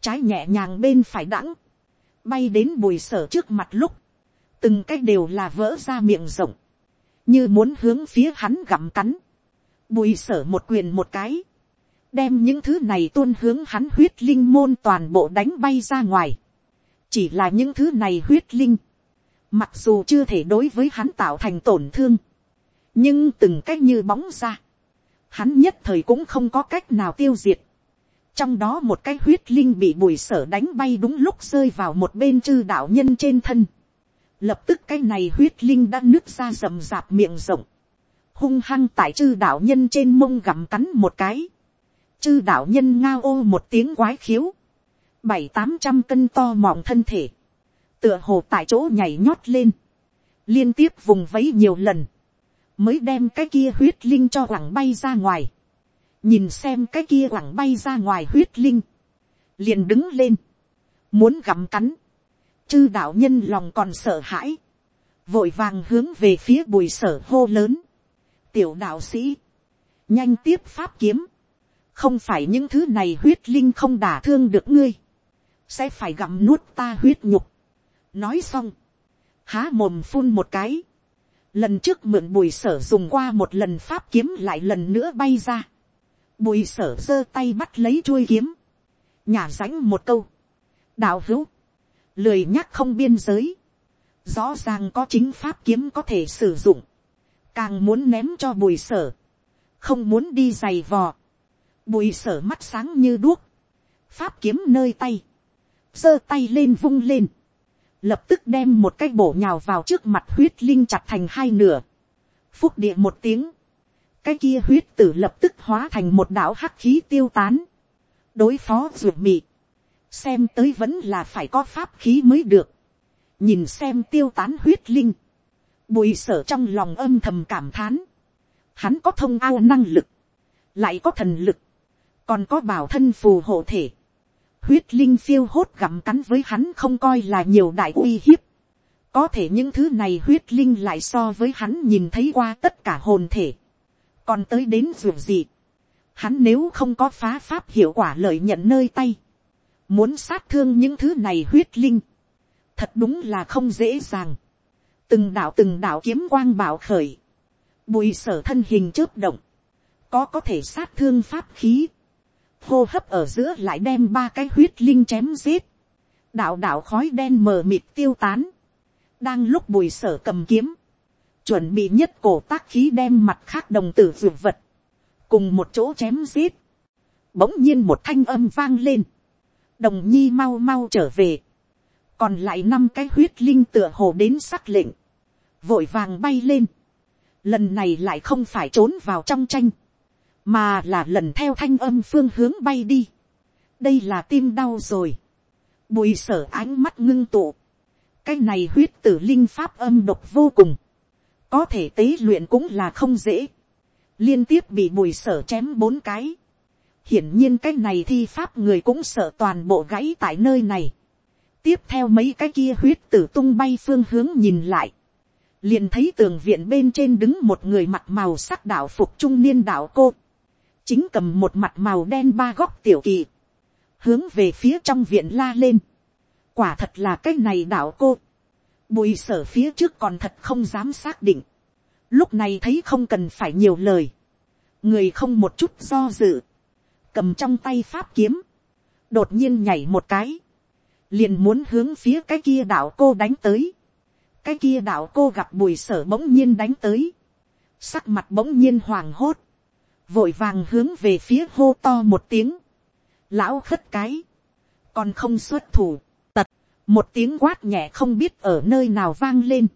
trái nhẹ nhàng bên phải đãng, bay đến bùi sở trước mặt lúc, từng cái đều là vỡ ra miệng rộng, như muốn hướng phía hắn gặm cắn, bùi sở một quyền một cái, đem những thứ này tuôn hướng hắn huyết linh môn toàn bộ đánh bay ra ngoài, chỉ là những thứ này huyết linh, mặc dù chưa thể đối với hắn tạo thành tổn thương, nhưng từng cách như bóng ra, hắn nhất thời cũng không có cách nào tiêu diệt. trong đó một cái huyết linh bị bùi sở đánh bay đúng lúc rơi vào một bên chư đạo nhân trên thân lập tức cái này huyết linh đã nứt ra rầm rạp miệng rộng, hung hăng tại chư đạo nhân trên mông gặm cắn một cái. chư đạo nhân ngao ô một tiếng quái khiếu, bảy tám trăm cân to mọng thân thể, tựa hồ tại chỗ nhảy nhót lên, liên tiếp vùng vấy nhiều lần, mới đem cái kia huyết linh cho quẳng bay ra ngoài, nhìn xem cái kia quẳng bay ra ngoài huyết linh, liền đứng lên, muốn gặm cắn, chư đạo nhân lòng còn sợ hãi, vội vàng hướng về phía bùi sở hô lớn, tiểu đạo sĩ, nhanh tiếp pháp kiếm, không phải những thứ này huyết linh không đả thương được ngươi, sẽ phải gặm nuốt ta huyết nhục. nói xong, há mồm phun một cái, lần trước mượn bùi sở dùng qua một lần pháp kiếm lại lần nữa bay ra, bùi sở giơ tay bắt lấy chuôi kiếm, nhả ránh một câu, đạo hữu, lười nhắc không biên giới, rõ ràng có chính pháp kiếm có thể sử dụng, càng muốn ném cho bùi sở, không muốn đi giày vò, bùi sở mắt sáng như đuốc, pháp kiếm nơi tay, giơ tay lên vung lên, lập tức đem một cái bổ nhào vào trước mặt huyết linh chặt thành hai nửa, phúc địa một tiếng, cái kia huyết tử lập tức hóa thành một đạo hắc khí tiêu tán, đối phó ruột mị, xem tới vẫn là phải có pháp khí mới được, nhìn xem tiêu tán huyết linh, bùi sở trong lòng âm thầm cảm thán, hắn có thông ao năng lực, lại có thần lực, còn có bảo thân phù hộ thể, huyết linh phiêu hốt gặm cắn với hắn không coi là nhiều đại uy hiếp, có thể những thứ này huyết linh lại so với hắn nhìn thấy qua tất cả hồn thể, còn tới đến ruộng gì, hắn nếu không có phá pháp hiệu quả lợi nhận nơi tay, muốn sát thương những thứ này huyết linh, thật đúng là không dễ dàng. Từng đạo từng đạo kiếm quang bảo khởi, bùi sở thân hình chớp động, có có thể sát thương pháp khí, hô hấp ở giữa lại đem ba cái huyết linh chém giết, đạo đạo khói đen mờ mịt tiêu tán, đang lúc bùi sở cầm kiếm, chuẩn bị nhất cổ tác khí đem mặt khác đồng tử ruột vật, cùng một chỗ chém giết, bỗng nhiên một thanh âm vang lên, đồng nhi mau mau trở về, còn lại năm cái huyết linh tựa hồ đến sắc lệnh, vội vàng bay lên, lần này lại không phải trốn vào trong tranh, mà là lần theo thanh âm phương hướng bay đi. đây là tim đau rồi. bùi sở ánh mắt ngưng tụ. cái này huyết tử linh pháp âm độc vô cùng. có thể tế luyện cũng là không dễ. liên tiếp bị bùi sở chém bốn cái hiển nhiên cái này thi pháp người cũng sợ toàn bộ gãy tại nơi này. tiếp theo mấy cái kia huyết tử tung bay phương hướng nhìn lại. Liền thấy tường viện bên trên đứng một người mặt màu sắc đạo phục trung niên đạo cô, chính cầm một mặt màu đen ba góc tiểu kỳ, hướng về phía trong viện la lên, quả thật là cái này đạo cô, bùi sở phía trước còn thật không dám xác định, lúc này thấy không cần phải nhiều lời, người không một chút do dự, cầm trong tay pháp kiếm, đột nhiên nhảy một cái, liền muốn hướng phía cái kia đạo cô đánh tới, cái kia đạo cô gặp bùi sở bỗng nhiên đánh tới, sắc mặt bỗng nhiên hoàng hốt, vội vàng hướng về phía hô to một tiếng, lão khất cái, còn không xuất thủ, tật, một tiếng quát nhẹ không biết ở nơi nào vang lên,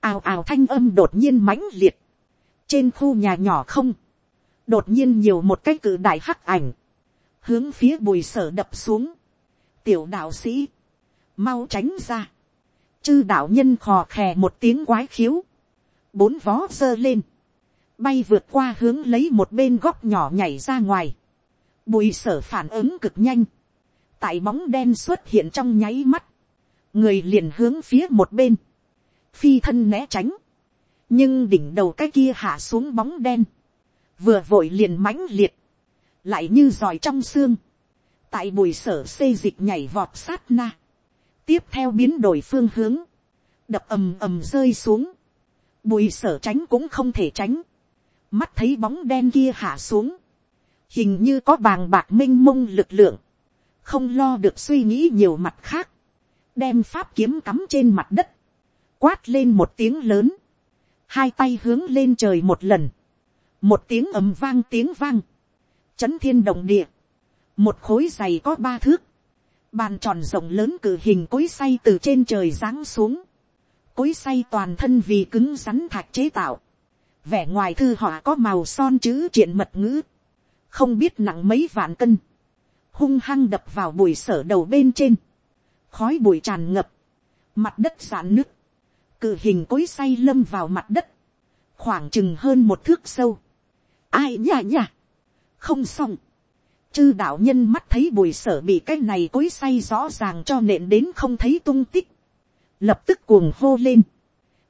ào ào thanh âm đột nhiên mãnh liệt, trên khu nhà nhỏ không, đột nhiên nhiều một cái cự đại hắc ảnh, hướng phía bùi sở đập xuống, tiểu đạo sĩ, mau tránh ra, chư đạo nhân khò khè một tiếng quái khiếu, bốn vó giơ lên, bay vượt qua hướng lấy một bên góc nhỏ nhảy ra ngoài, bùi sở phản ứng cực nhanh, tại bóng đen xuất hiện trong nháy mắt, người liền hướng phía một bên, phi thân né tránh, nhưng đỉnh đầu cái kia hạ xuống bóng đen, vừa vội liền mãnh liệt, lại như giỏi trong xương, tại bùi sở xây dịch nhảy vọt sát na, tiếp theo biến đổi phương hướng, đập ầm ầm rơi xuống, bùi sở tránh cũng không thể tránh, mắt thấy bóng đen kia hạ xuống, hình như có bàng bạc m i n h mông lực lượng, không lo được suy nghĩ nhiều mặt khác, đem pháp kiếm cắm trên mặt đất, quát lên một tiếng lớn, hai tay hướng lên trời một lần, một tiếng ầm vang tiếng vang, chấn thiên động địa, một khối dày có ba thước, bàn tròn rộng lớn cử hình cối say từ trên trời giáng xuống, cối say toàn thân vì cứng rắn thạch chế tạo, vẻ ngoài thư họa có màu son chữ triện mật ngữ, không biết nặng mấy vạn cân, hung hăng đập vào bụi sở đầu bên trên, khói bụi tràn ngập, mặt đất giãn nứt, cử hình cối say lâm vào mặt đất, khoảng chừng hơn một thước sâu, ai nha nha không xong, chư đạo nhân mắt thấy bùi sở bị cái này cối say rõ ràng cho nện đến không thấy tung tích. Lập tức cuồng hô lên.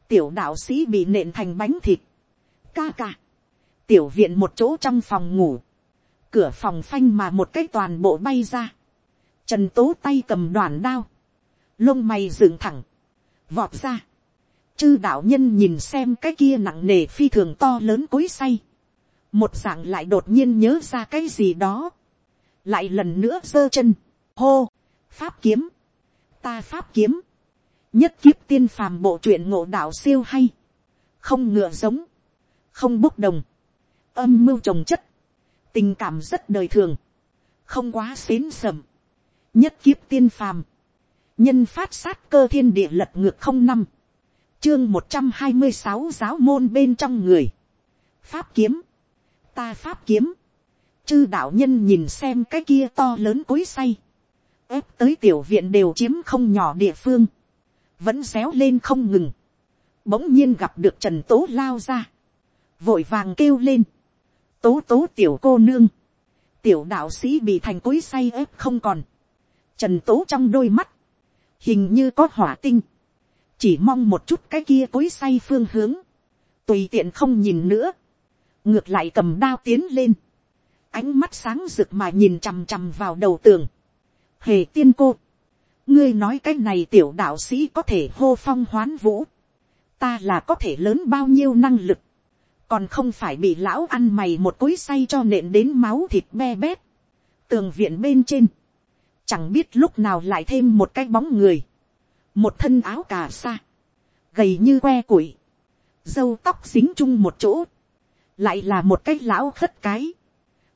Tiểu đạo sĩ bị nện thành bánh thịt. Ca ca. Tiểu viện một chỗ trong phòng ngủ. Cửa phòng phanh mà một cái toàn bộ bay ra. Trần tố tay cầm đoàn đao. Lông mày dựng thẳng. Vọt ra. Chư đạo nhân nhìn xem cái kia nặng nề phi thường to lớn cối say. Một dạng lại đột nhiên nhớ ra cái gì đó. Lại lần nữa giơ chân, hô, pháp kiếm, ta pháp kiếm, nhất kiếp tiên phàm bộ truyện ngộ đạo siêu hay, không ngựa giống, không bốc đồng, âm mưu trồng chất, tình cảm rất đời thường, không quá xến sầm, nhất kiếp tiên phàm, nhân phát sát cơ thiên địa lật ngược không năm, chương một trăm hai mươi sáu giáo môn bên trong người, pháp kiếm, ta pháp kiếm, chư đạo nhân nhìn xem cái kia to lớn cối say, ép tới tiểu viện đều chiếm không nhỏ địa phương, vẫn xéo lên không ngừng, bỗng nhiên gặp được trần tố lao ra, vội vàng kêu lên, tố tố tiểu cô nương, tiểu đạo sĩ bị thành cối say ép không còn, trần tố trong đôi mắt, hình như có hỏa tinh, chỉ mong một chút cái kia cối say phương hướng, tùy tiện không nhìn nữa, ngược lại cầm đao tiến lên, ánh mắt sáng rực mà nhìn chằm chằm vào đầu tường. hề tiên cô, ngươi nói cái này tiểu đạo sĩ có thể hô phong hoán vũ, ta là có thể lớn bao nhiêu năng lực, còn không phải bị lão ăn mày một cối say cho nện đến máu thịt be bét. tường viện bên trên, chẳng biết lúc nào lại thêm một cái bóng người, một thân áo cà sa, gầy như que củi, dâu tóc dính chung một chỗ, lại là một cái lão khất cái,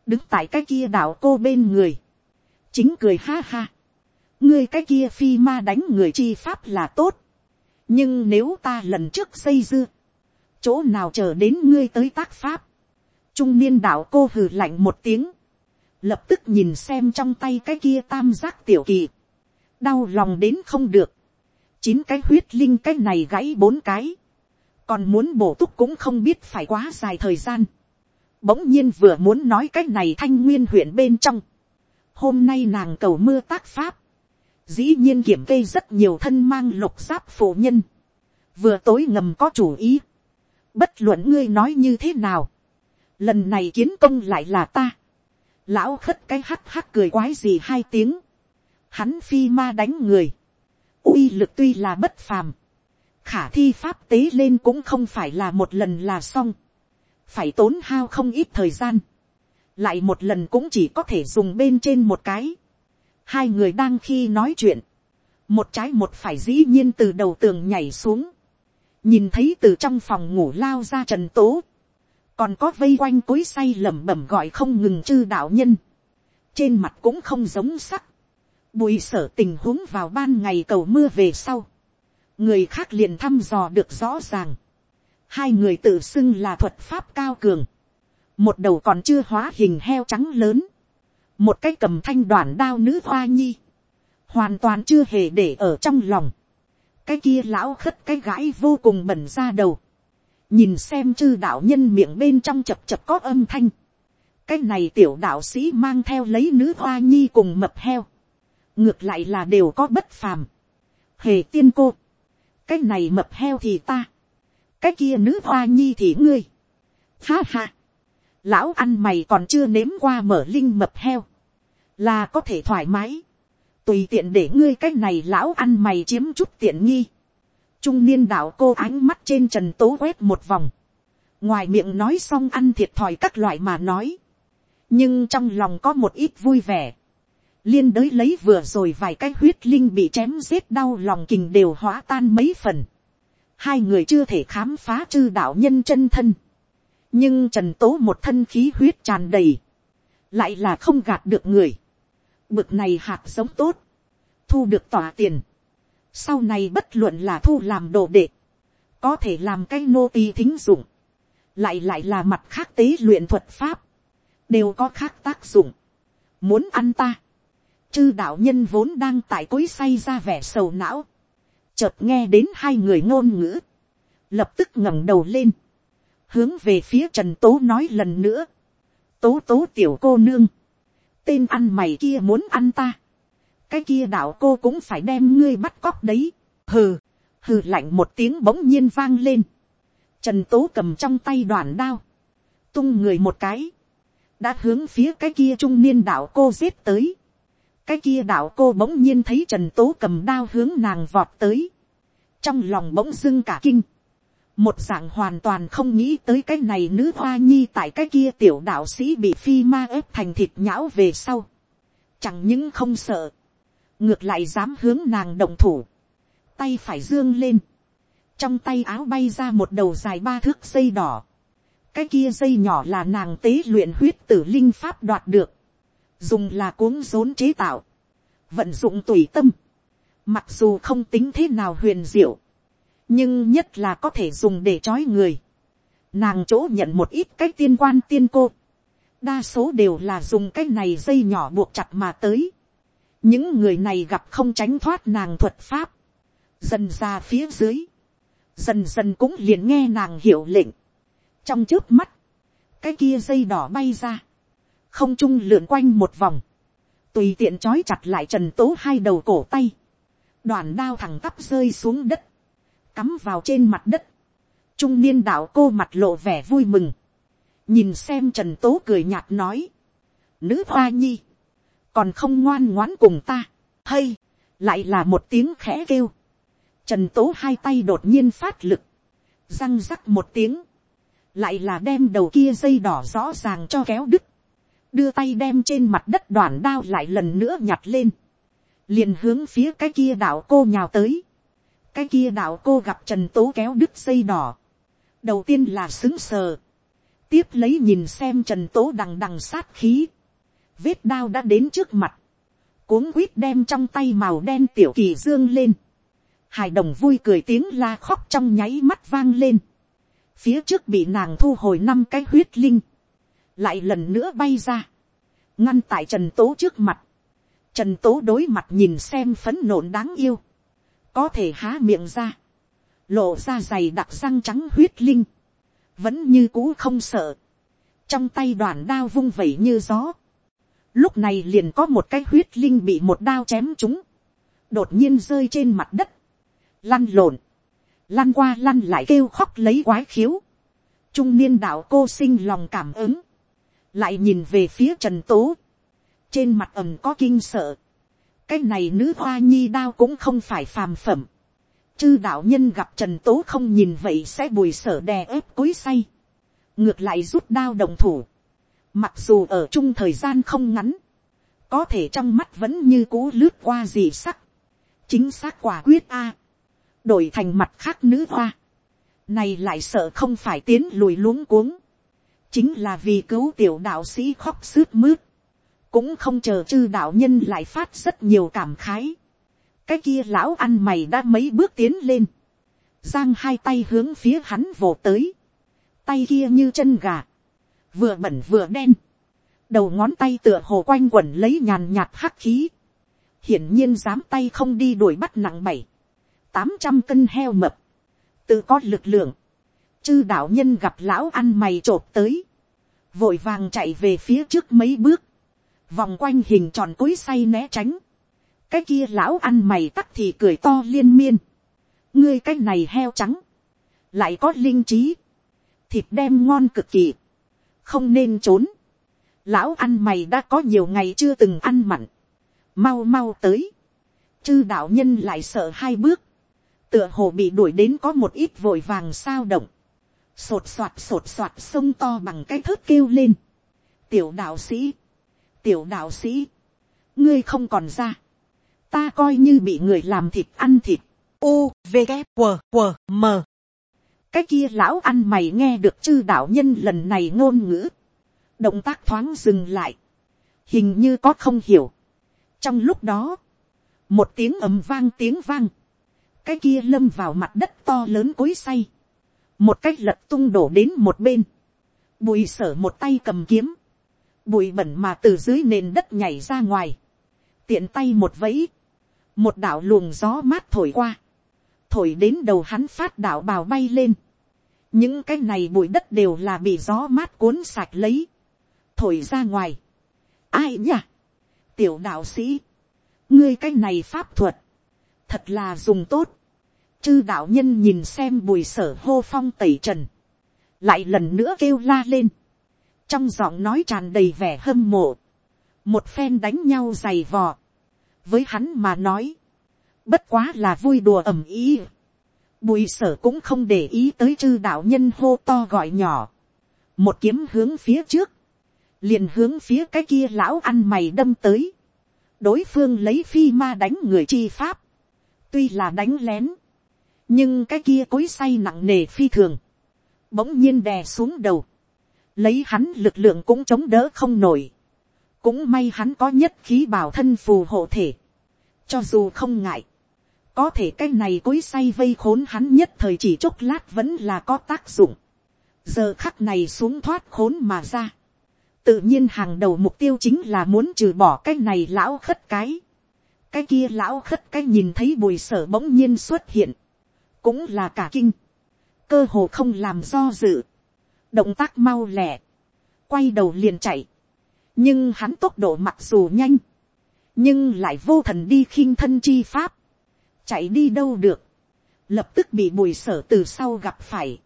đứng tại cái kia đảo cô bên người, chính cười ha ha, ngươi cái kia phi ma đánh người chi pháp là tốt, nhưng nếu ta lần trước xây dưa, chỗ nào chờ đến ngươi tới tác pháp, trung niên đạo cô hừ lạnh một tiếng, lập tức nhìn xem trong tay cái kia tam giác tiểu kỳ, đau lòng đến không được, chín cái huyết linh cái này gãy bốn cái, còn muốn bổ túc cũng không biết phải quá dài thời gian, bỗng nhiên vừa muốn nói cái này thanh nguyên huyện bên trong, hôm nay nàng cầu mưa tác pháp, dĩ nhiên kiểm kê rất nhiều thân mang lục giáp phụ nhân, vừa tối ngầm có chủ ý, bất luận ngươi nói như thế nào, lần này kiến công lại là ta, lão khất cái hắc hắc cười quái gì hai tiếng, hắn phi ma đánh người, uy lực tuy là bất phàm, khả thi pháp tế lên cũng không phải là một lần là xong, phải tốn hao không ít thời gian, lại một lần cũng chỉ có thể dùng bên trên một cái, hai người đang khi nói chuyện, một trái một phải dĩ nhiên từ đầu tường nhảy xuống, nhìn thấy từ trong phòng ngủ lao ra trần tố, còn có vây quanh cối say lẩm bẩm gọi không ngừng chư đạo nhân, trên mặt cũng không giống sắc, bùi sở tình huống vào ban ngày cầu mưa về sau, người khác liền thăm dò được rõ ràng, hai người tự xưng là thuật pháp cao cường, một đầu còn chưa hóa hình heo trắng lớn, một cái cầm thanh đoàn đao nữ hoa nhi, hoàn toàn chưa hề để ở trong lòng, cái kia lão khất cái gãi vô cùng bẩn ra đầu, nhìn xem chư đạo nhân miệng bên trong chập chập có âm thanh, cái này tiểu đạo sĩ mang theo lấy nữ hoa nhi cùng mập heo, ngược lại là đều có bất phàm, hề tiên cô, cái này mập heo thì ta, cái kia nữ hoa nhi thì ngươi, ha ha, lão ăn mày còn chưa nếm qua mở linh mập heo, là có thể thoải mái, tùy tiện để ngươi cái này lão ăn mày chiếm chút tiện nghi, trung niên đạo cô ánh mắt trên trần tố quét một vòng, ngoài miệng nói xong ăn thiệt thòi các loại mà nói, nhưng trong lòng có một ít vui vẻ, liên đới lấy vừa rồi vài cái huyết linh bị chém giết đau lòng kình đều hóa tan mấy phần, hai người chưa thể khám phá chư đạo nhân chân thân, nhưng trần tố một thân khí huyết tràn đầy, lại là không gạt được người, bực này hạt giống tốt, thu được tỏa tiền, sau này bất luận là thu làm đồ đệ, có thể làm cái nô tì thính dụng, lại lại là mặt khác tế luyện thuật pháp, đều có khác tác dụng. Muốn ăn ta, chư đạo nhân vốn đang tại cối say ra vẻ sầu não, chợt nghe đến hai người ngôn ngữ, lập tức ngẩng đầu lên, hướng về phía trần tố nói lần nữa, tố tố tiểu cô nương, tên ăn mày kia muốn ăn ta, cái kia đạo cô cũng phải đem ngươi bắt cóc đấy, hừ, hừ lạnh một tiếng bỗng nhiên vang lên, trần tố cầm trong tay đoàn đao, tung người một cái, đã hướng phía cái kia trung niên đạo cô giết tới, cái kia đạo cô bỗng nhiên thấy trần tố cầm đao hướng nàng vọt tới, trong lòng bỗng dưng cả kinh, một dạng hoàn toàn không nghĩ tới cái này nữ hoa nhi tại cái kia tiểu đạo sĩ bị phi ma ép thành thịt nhão về sau, chẳng những không sợ, ngược lại dám hướng nàng động thủ, tay phải dương lên, trong tay áo bay ra một đầu dài ba thước dây đỏ, cái kia dây nhỏ là nàng tế luyện huyết tử linh pháp đoạt được, dùng là cuống rốn chế tạo, vận dụng tùy tâm, mặc dù không tính thế nào huyền diệu, nhưng nhất là có thể dùng để trói người. Nàng chỗ nhận một ít cái tiên quan tiên cô, đa số đều là dùng cái này dây nhỏ buộc chặt mà tới. những người này gặp không tránh thoát nàng thuật pháp, dần ra phía dưới, dần dần cũng liền nghe nàng hiểu lệnh. trong trước mắt, cái kia dây đỏ bay ra, không trung lượn quanh một vòng, tùy tiện trói chặt lại trần tố hai đầu cổ tay, đoàn đao thẳng tắp rơi xuống đất, cắm vào trên mặt đất, trung niên đạo cô mặt lộ vẻ vui mừng, nhìn xem trần tố cười nhạt nói, nữ hoa nhi, còn không ngoan ngoãn cùng ta, hay, lại là một tiếng khẽ kêu, trần tố hai tay đột nhiên phát lực, răng rắc một tiếng, lại là đem đầu kia dây đỏ rõ ràng cho kéo đứt, đưa tay đem trên mặt đất đoàn đao lại lần nữa nhặt lên, liền hướng phía cái kia đạo cô nhào tới, cái kia đạo cô gặp trần tố kéo đứt dây đỏ, đầu tiên là xứng sờ, tiếp lấy nhìn xem trần tố đằng đằng sát khí, vết đao đã đến trước mặt, cuống quýt đem trong tay màu đen tiểu kỳ dương lên, hài đồng vui cười tiếng la khóc trong nháy mắt vang lên, phía trước bị nàng thu hồi năm cái huyết linh, lại lần nữa bay ra, ngăn tại trần tố trước mặt, trần tố đối mặt nhìn xem phấn nộn đáng yêu, có thể há miệng ra, lộ ra dày đặc răng trắng huyết linh, vẫn như cũ không sợ, trong tay đoàn đao vung vẩy như gió, lúc này liền có một cái huyết linh bị một đao chém chúng, đột nhiên rơi trên mặt đất, lăn lộn, lăn qua lăn lại kêu khóc lấy quái khiếu, trung niên đạo cô sinh lòng cảm ứng, lại nhìn về phía trần tố, trên mặt ẩm có kinh sợ, cái này nữ hoa nhi đao cũng không phải phàm phẩm, chư đạo nhân gặp trần tố không nhìn vậy sẽ bùi sở đè ép cối say, ngược lại rút đao đồng thủ, mặc dù ở chung thời gian không ngắn, có thể trong mắt vẫn như cú lướt qua gì sắc, chính xác quả quyết a, đổi thành mặt khác nữ hoa, này lại sợ không phải tiến lùi luống cuống, chính là vì cứu tiểu đạo sĩ khóc sướt mướt, cũng không chờ chư đạo nhân lại phát rất nhiều cảm khái, cái kia lão ăn mày đã mấy bước tiến lên, giang hai tay hướng phía hắn vồ tới, tay kia như chân gà, vừa bẩn vừa đen, đầu ngón tay tựa hồ quanh quẩn lấy nhàn nhạt hắc khí, hiển nhiên dám tay không đi đuổi bắt nặng bảy, tám trăm cân heo mập, tự có lực lượng, chư đạo nhân gặp lão ăn mày t r ộ p tới, vội vàng chạy về phía trước mấy bước, vòng quanh hình tròn cối say né tránh, cái kia lão ăn mày tắt thì cười to liên miên, ngươi cái này heo trắng, lại có linh trí, thịt đem ngon cực kỳ, không nên trốn, lão ăn mày đã có nhiều ngày chưa từng ăn mặn, mau mau tới, chư đạo nhân lại sợ hai bước, tựa hồ bị đuổi đến có một ít vội vàng sao động, sột soạt sột soạt sông to bằng cái thớt kêu lên, tiểu đạo sĩ, tiểu đạo sĩ, ngươi không còn ra, ta coi như bị người làm thịt ăn thịt, u v g q q m. Cái kia lão ăn mày nghe được chư đạo nhân lần này ngôn ngữ, động tác thoáng dừng lại, hình như có không hiểu. trong lúc đó, một tiếng ầm vang tiếng vang, cái kia lâm vào mặt đất to lớn cối say, một cách lật tung đổ đến một bên, bùi sở một tay cầm kiếm, bụi bẩn mà từ dưới nền đất nhảy ra ngoài, tiện tay một vẫy, một đạo luồng gió mát thổi qua, thổi đến đầu hắn phát đạo bào bay lên, những cái này bụi đất đều là bị gió mát cuốn sạch lấy, thổi ra ngoài. ai nhỉ? tiểu đạo sĩ, ngươi cái này pháp thuật, thật là dùng tốt chư đạo nhân nhìn xem bùi sở hô phong tẩy trần, lại lần nữa kêu la lên, trong giọng nói tràn đầy vẻ hâm mộ, một phen đánh nhau dày vò, với hắn mà nói, bất quá là vui đùa ầm ý, bùi sở cũng không để ý tới chư đạo nhân hô to gọi nhỏ, một kiếm hướng phía trước, liền hướng phía cái kia lão ăn mày đâm tới, đối phương lấy phi ma đánh người chi pháp, tuy là đánh lén, nhưng cái kia cối say nặng nề phi thường, bỗng nhiên đè xuống đầu, lấy hắn lực lượng cũng chống đỡ không nổi, cũng may hắn có nhất khí bảo thân phù hộ thể, cho dù không ngại, có thể cái này cối say vây khốn hắn nhất thời chỉ chốc lát vẫn là có tác dụng, giờ khắc này xuống thoát khốn mà ra, tự nhiên hàng đầu mục tiêu chính là muốn trừ bỏ cái này lão khất cái, cái kia lão khất cái nhìn thấy bùi sở bỗng nhiên xuất hiện, cũng là cả kinh, cơ hồ không làm do dự, động tác mau lẻ, quay đầu liền chạy, nhưng hắn tốc độ mặc dù nhanh, nhưng lại vô thần đi khinh thân chi pháp, chạy đi đâu được, lập tức bị bùi sở từ sau gặp phải,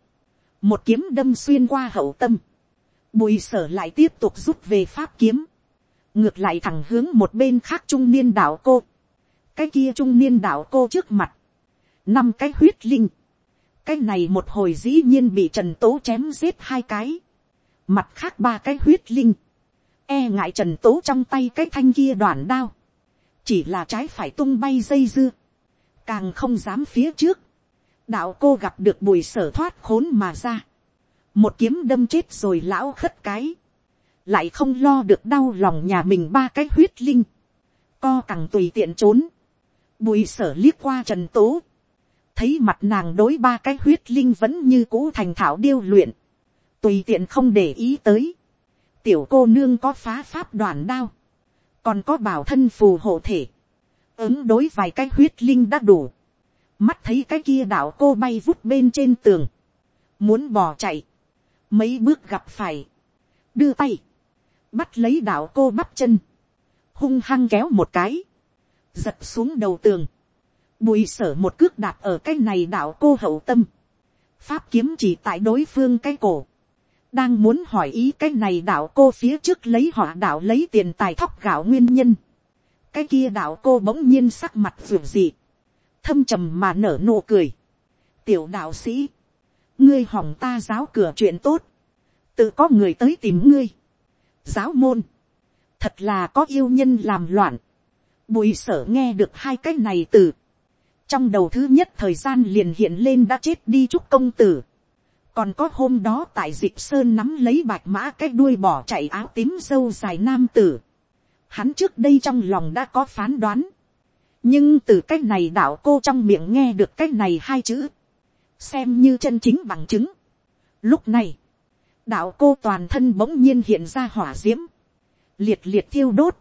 một kiếm đâm xuyên qua hậu tâm, bùi sở lại tiếp tục rút về pháp kiếm, ngược lại thẳng hướng một bên khác trung niên đạo cô, cái kia trung niên đạo cô trước mặt, năm cái huyết linh, cái này một hồi dĩ nhiên bị trần tố chém giết hai cái, mặt khác ba cái huyết linh, e ngại trần tố trong tay cái thanh kia đoàn đao, chỉ là trái phải tung bay dây dưa, càng không dám phía trước, đạo cô gặp được bùi sở thoát khốn mà ra, một kiếm đâm chết rồi lão khất cái, lại không lo được đau lòng nhà mình ba cái huyết linh, co càng tùy tiện trốn, bùi sở liếc qua trần tố, thấy mặt nàng đối ba cái huyết linh vẫn như cũ thành thảo điêu luyện, tùy tiện không để ý tới, tiểu cô nương có phá pháp đoàn đao, còn có bảo thân phù hộ thể, ứng đối vài cái huyết linh đã đủ, mắt thấy cái kia đạo cô bay vút bên trên tường, muốn bỏ chạy, mấy bước gặp phải, đưa tay, bắt lấy đạo cô bắp chân, hung hăng kéo một cái, giật xuống đầu tường, bùi sở một cước đạp ở cái này đạo cô hậu tâm, pháp kiếm chỉ tại đối phương cái cổ, đang muốn hỏi ý cái này đạo cô phía trước lấy họ đạo lấy tiền tài thóc gạo nguyên nhân, cái kia đạo cô bỗng nhiên sắc mặt ruột dị, thâm trầm mà nở nụ cười, tiểu đạo sĩ, ngươi hỏng ta giáo cửa chuyện tốt, tự có người tới tìm ngươi, giáo môn, thật là có yêu nhân làm loạn, bùi sở nghe được hai cái này từ, trong đầu thứ nhất thời gian liền hiện lên đã chết đi chúc công tử, còn có hôm đó tại dịp sơn nắm lấy bạch mã cái đuôi bỏ chạy áo tím dâu dài nam tử, hắn trước đây trong lòng đã có phán đoán, nhưng từ cái này đạo cô trong miệng nghe được cái này hai chữ, xem như chân chính bằng chứng. Lúc này, đạo cô toàn thân bỗng nhiên hiện ra hỏa d i ễ m liệt liệt thiêu đốt,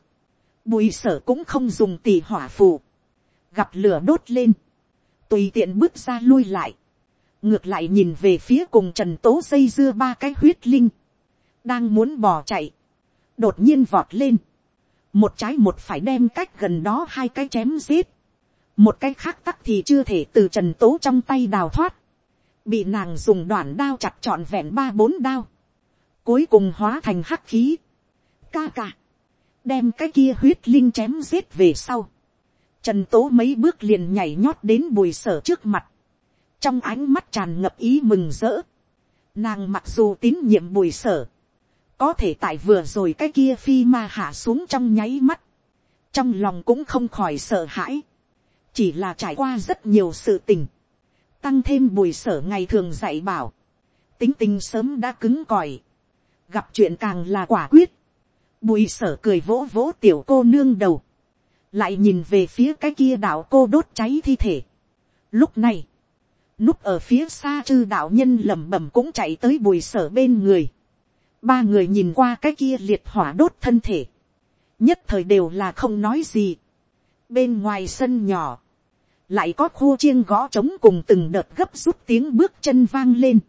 bùi sở cũng không dùng tỷ hỏa phù, gặp lửa đốt lên, tùy tiện bước ra lui lại, ngược lại nhìn về phía cùng trần tố dây dưa ba cái huyết linh, đang muốn bỏ chạy, đột nhiên vọt lên, một trái một phải đem cách gần đó hai cái chém giết, một cái khác tắc thì chưa thể từ trần tố trong tay đào thoát, bị nàng dùng đoạn đao chặt trọn vẹn ba bốn đao, cuối cùng hóa thành hắc khí, ca ca, đem cái kia huyết linh chém giết về sau, trần tố mấy bước liền nhảy nhót đến bùi sở trước mặt, trong ánh mắt tràn ngập ý mừng rỡ, nàng mặc dù tín nhiệm bùi sở, có thể tại vừa rồi cái kia phi ma hạ xuống trong nháy mắt, trong lòng cũng không khỏi sợ hãi, chỉ là trải qua rất nhiều sự tình, tăng thêm bùi sở ngày thường dạy bảo, tính tình sớm đã cứng còi, gặp chuyện càng là quả quyết, bùi sở cười vỗ vỗ tiểu cô nương đầu, lại nhìn về phía cái kia đạo cô đốt cháy thi thể. Lúc này, núp ở phía xa chư đạo nhân lẩm bẩm cũng chạy tới bùi sở bên người. Ba người nhìn qua cái kia liệt hỏa đốt thân thể. Nhất thời đều là không nói gì. Bên ngoài sân nhỏ, lại có khu chiêng gõ trống cùng từng đợt gấp rút tiếng bước chân vang lên.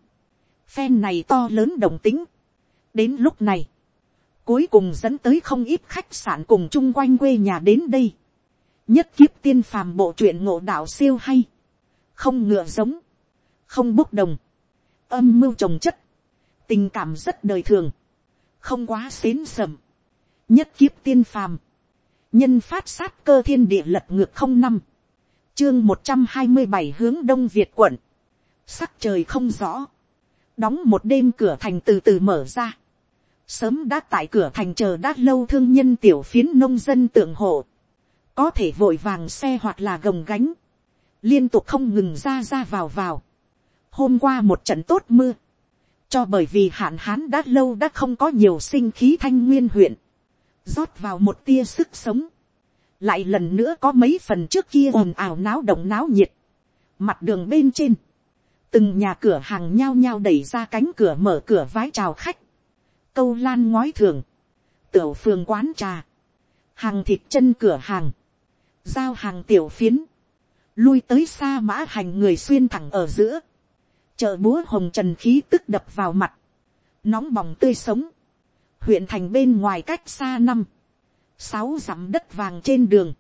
Phen này to lớn đồng tính. đến lúc này, cuối cùng dẫn tới không ít khách sạn cùng chung quanh quê nhà đến đây. nhất kiếp tiên phàm bộ truyện ngộ đạo siêu hay, không ngựa giống, không bốc đồng, âm mưu trồng chất, tình cảm rất đời thường, không quá xến sầm, nhất kiếp tiên phàm, nhân phát sát cơ thiên địa lật ngược không năm, chương một trăm hai mươi bảy hướng đông việt quận, sắc trời không rõ, đóng một đêm cửa thành từ từ mở ra, sớm đã tại cửa thành chờ đã lâu thương nhân tiểu phiến nông dân tượng hộ, có thể vội vàng xe hoặc là gồng gánh, liên tục không ngừng ra ra vào vào. hôm qua một trận tốt mưa, cho bởi vì hạn hán đã lâu đã không có nhiều sinh khí thanh nguyên huyện, rót vào một tia sức sống, lại lần nữa có mấy phần trước kia ồn ào náo động náo nhiệt, mặt đường bên trên, từng nhà cửa hàng nhao nhao đẩy ra cánh cửa mở cửa vái chào khách, câu lan ngói thường, tiểu phường quán trà, hàng thịt chân cửa hàng, giao hàng tiểu phiến, lui tới xa mã hành người xuyên thẳng ở giữa, chợ búa hồng trần khí tức đập vào mặt, nóng bỏng tươi sống, huyện thành bên ngoài cách xa năm, sáu dặm đất vàng trên đường,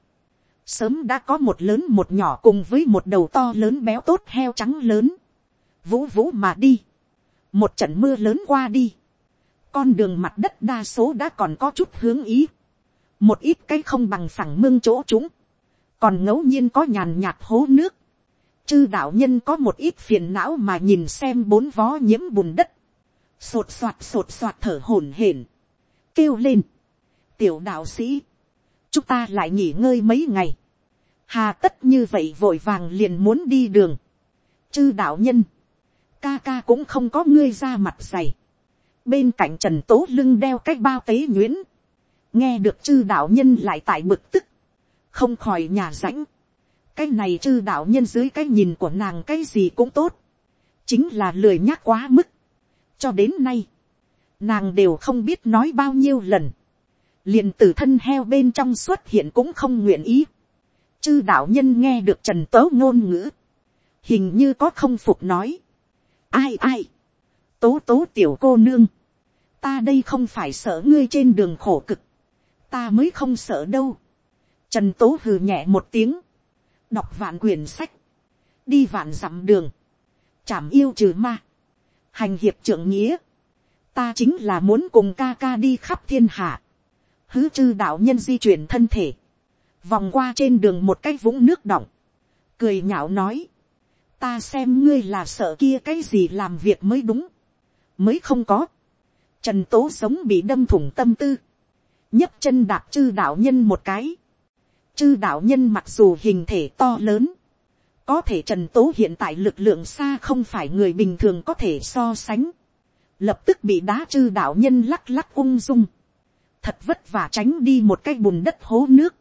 sớm đã có một lớn một nhỏ cùng với một đầu to lớn béo tốt heo trắng lớn, vũ vũ mà đi, một trận mưa lớn qua đi, con đường mặt đất đa số đã còn có chút hướng ý, một ít cái không bằng phẳng mương chỗ chúng, còn ngẫu nhiên có nhàn nhạt hố nước, chư đạo nhân có một ít phiền não mà nhìn xem bốn vó nhiễm bùn đất, sột soạt sột soạt thở hổn hển, kêu lên, tiểu đạo sĩ, chúng ta lại nghỉ ngơi mấy ngày, hà tất như vậy vội vàng liền muốn đi đường, chư đạo nhân, ca ca cũng không có ngươi ra mặt dày, bên cạnh trần tố lưng đeo cái bao tế nhuyễn, nghe được chư đạo nhân lại tại bực tức, không khỏi nhà rãnh, cái này chư đạo nhân dưới cái nhìn của nàng cái gì cũng tốt, chính là lười nhác quá mức, cho đến nay, nàng đều không biết nói bao nhiêu lần, liền từ thân heo bên trong xuất hiện cũng không nguyện ý. chư đạo nhân nghe được trần tố ngôn ngữ, hình như có không phục nói, ai ai, tố tố tiểu cô nương, ta đây không phải sợ ngươi trên đường khổ cực, ta mới không sợ đâu. Trần tố hừ nhẹ một tiếng, đọc vạn quyển sách, đi vạn dặm đường, chảm yêu trừ ma, hành hiệp trưởng nghĩa, ta chính là muốn cùng ca ca đi khắp thiên hạ, hứ chư đạo nhân di chuyển thân thể, vòng qua trên đường một cái vũng nước đọng, cười nhạo nói, ta xem ngươi là sợ kia cái gì làm việc mới đúng, mới không có, trần tố sống bị đâm thủng tâm tư, nhấc chân đạp chư đạo nhân một cái, chư đạo nhân mặc dù hình thể to lớn, có thể trần tố hiện tại lực lượng xa không phải người bình thường có thể so sánh, lập tức bị đá chư đạo nhân lắc lắc ung dung, thật vất vả tránh đi một cái bùn đất hố nước,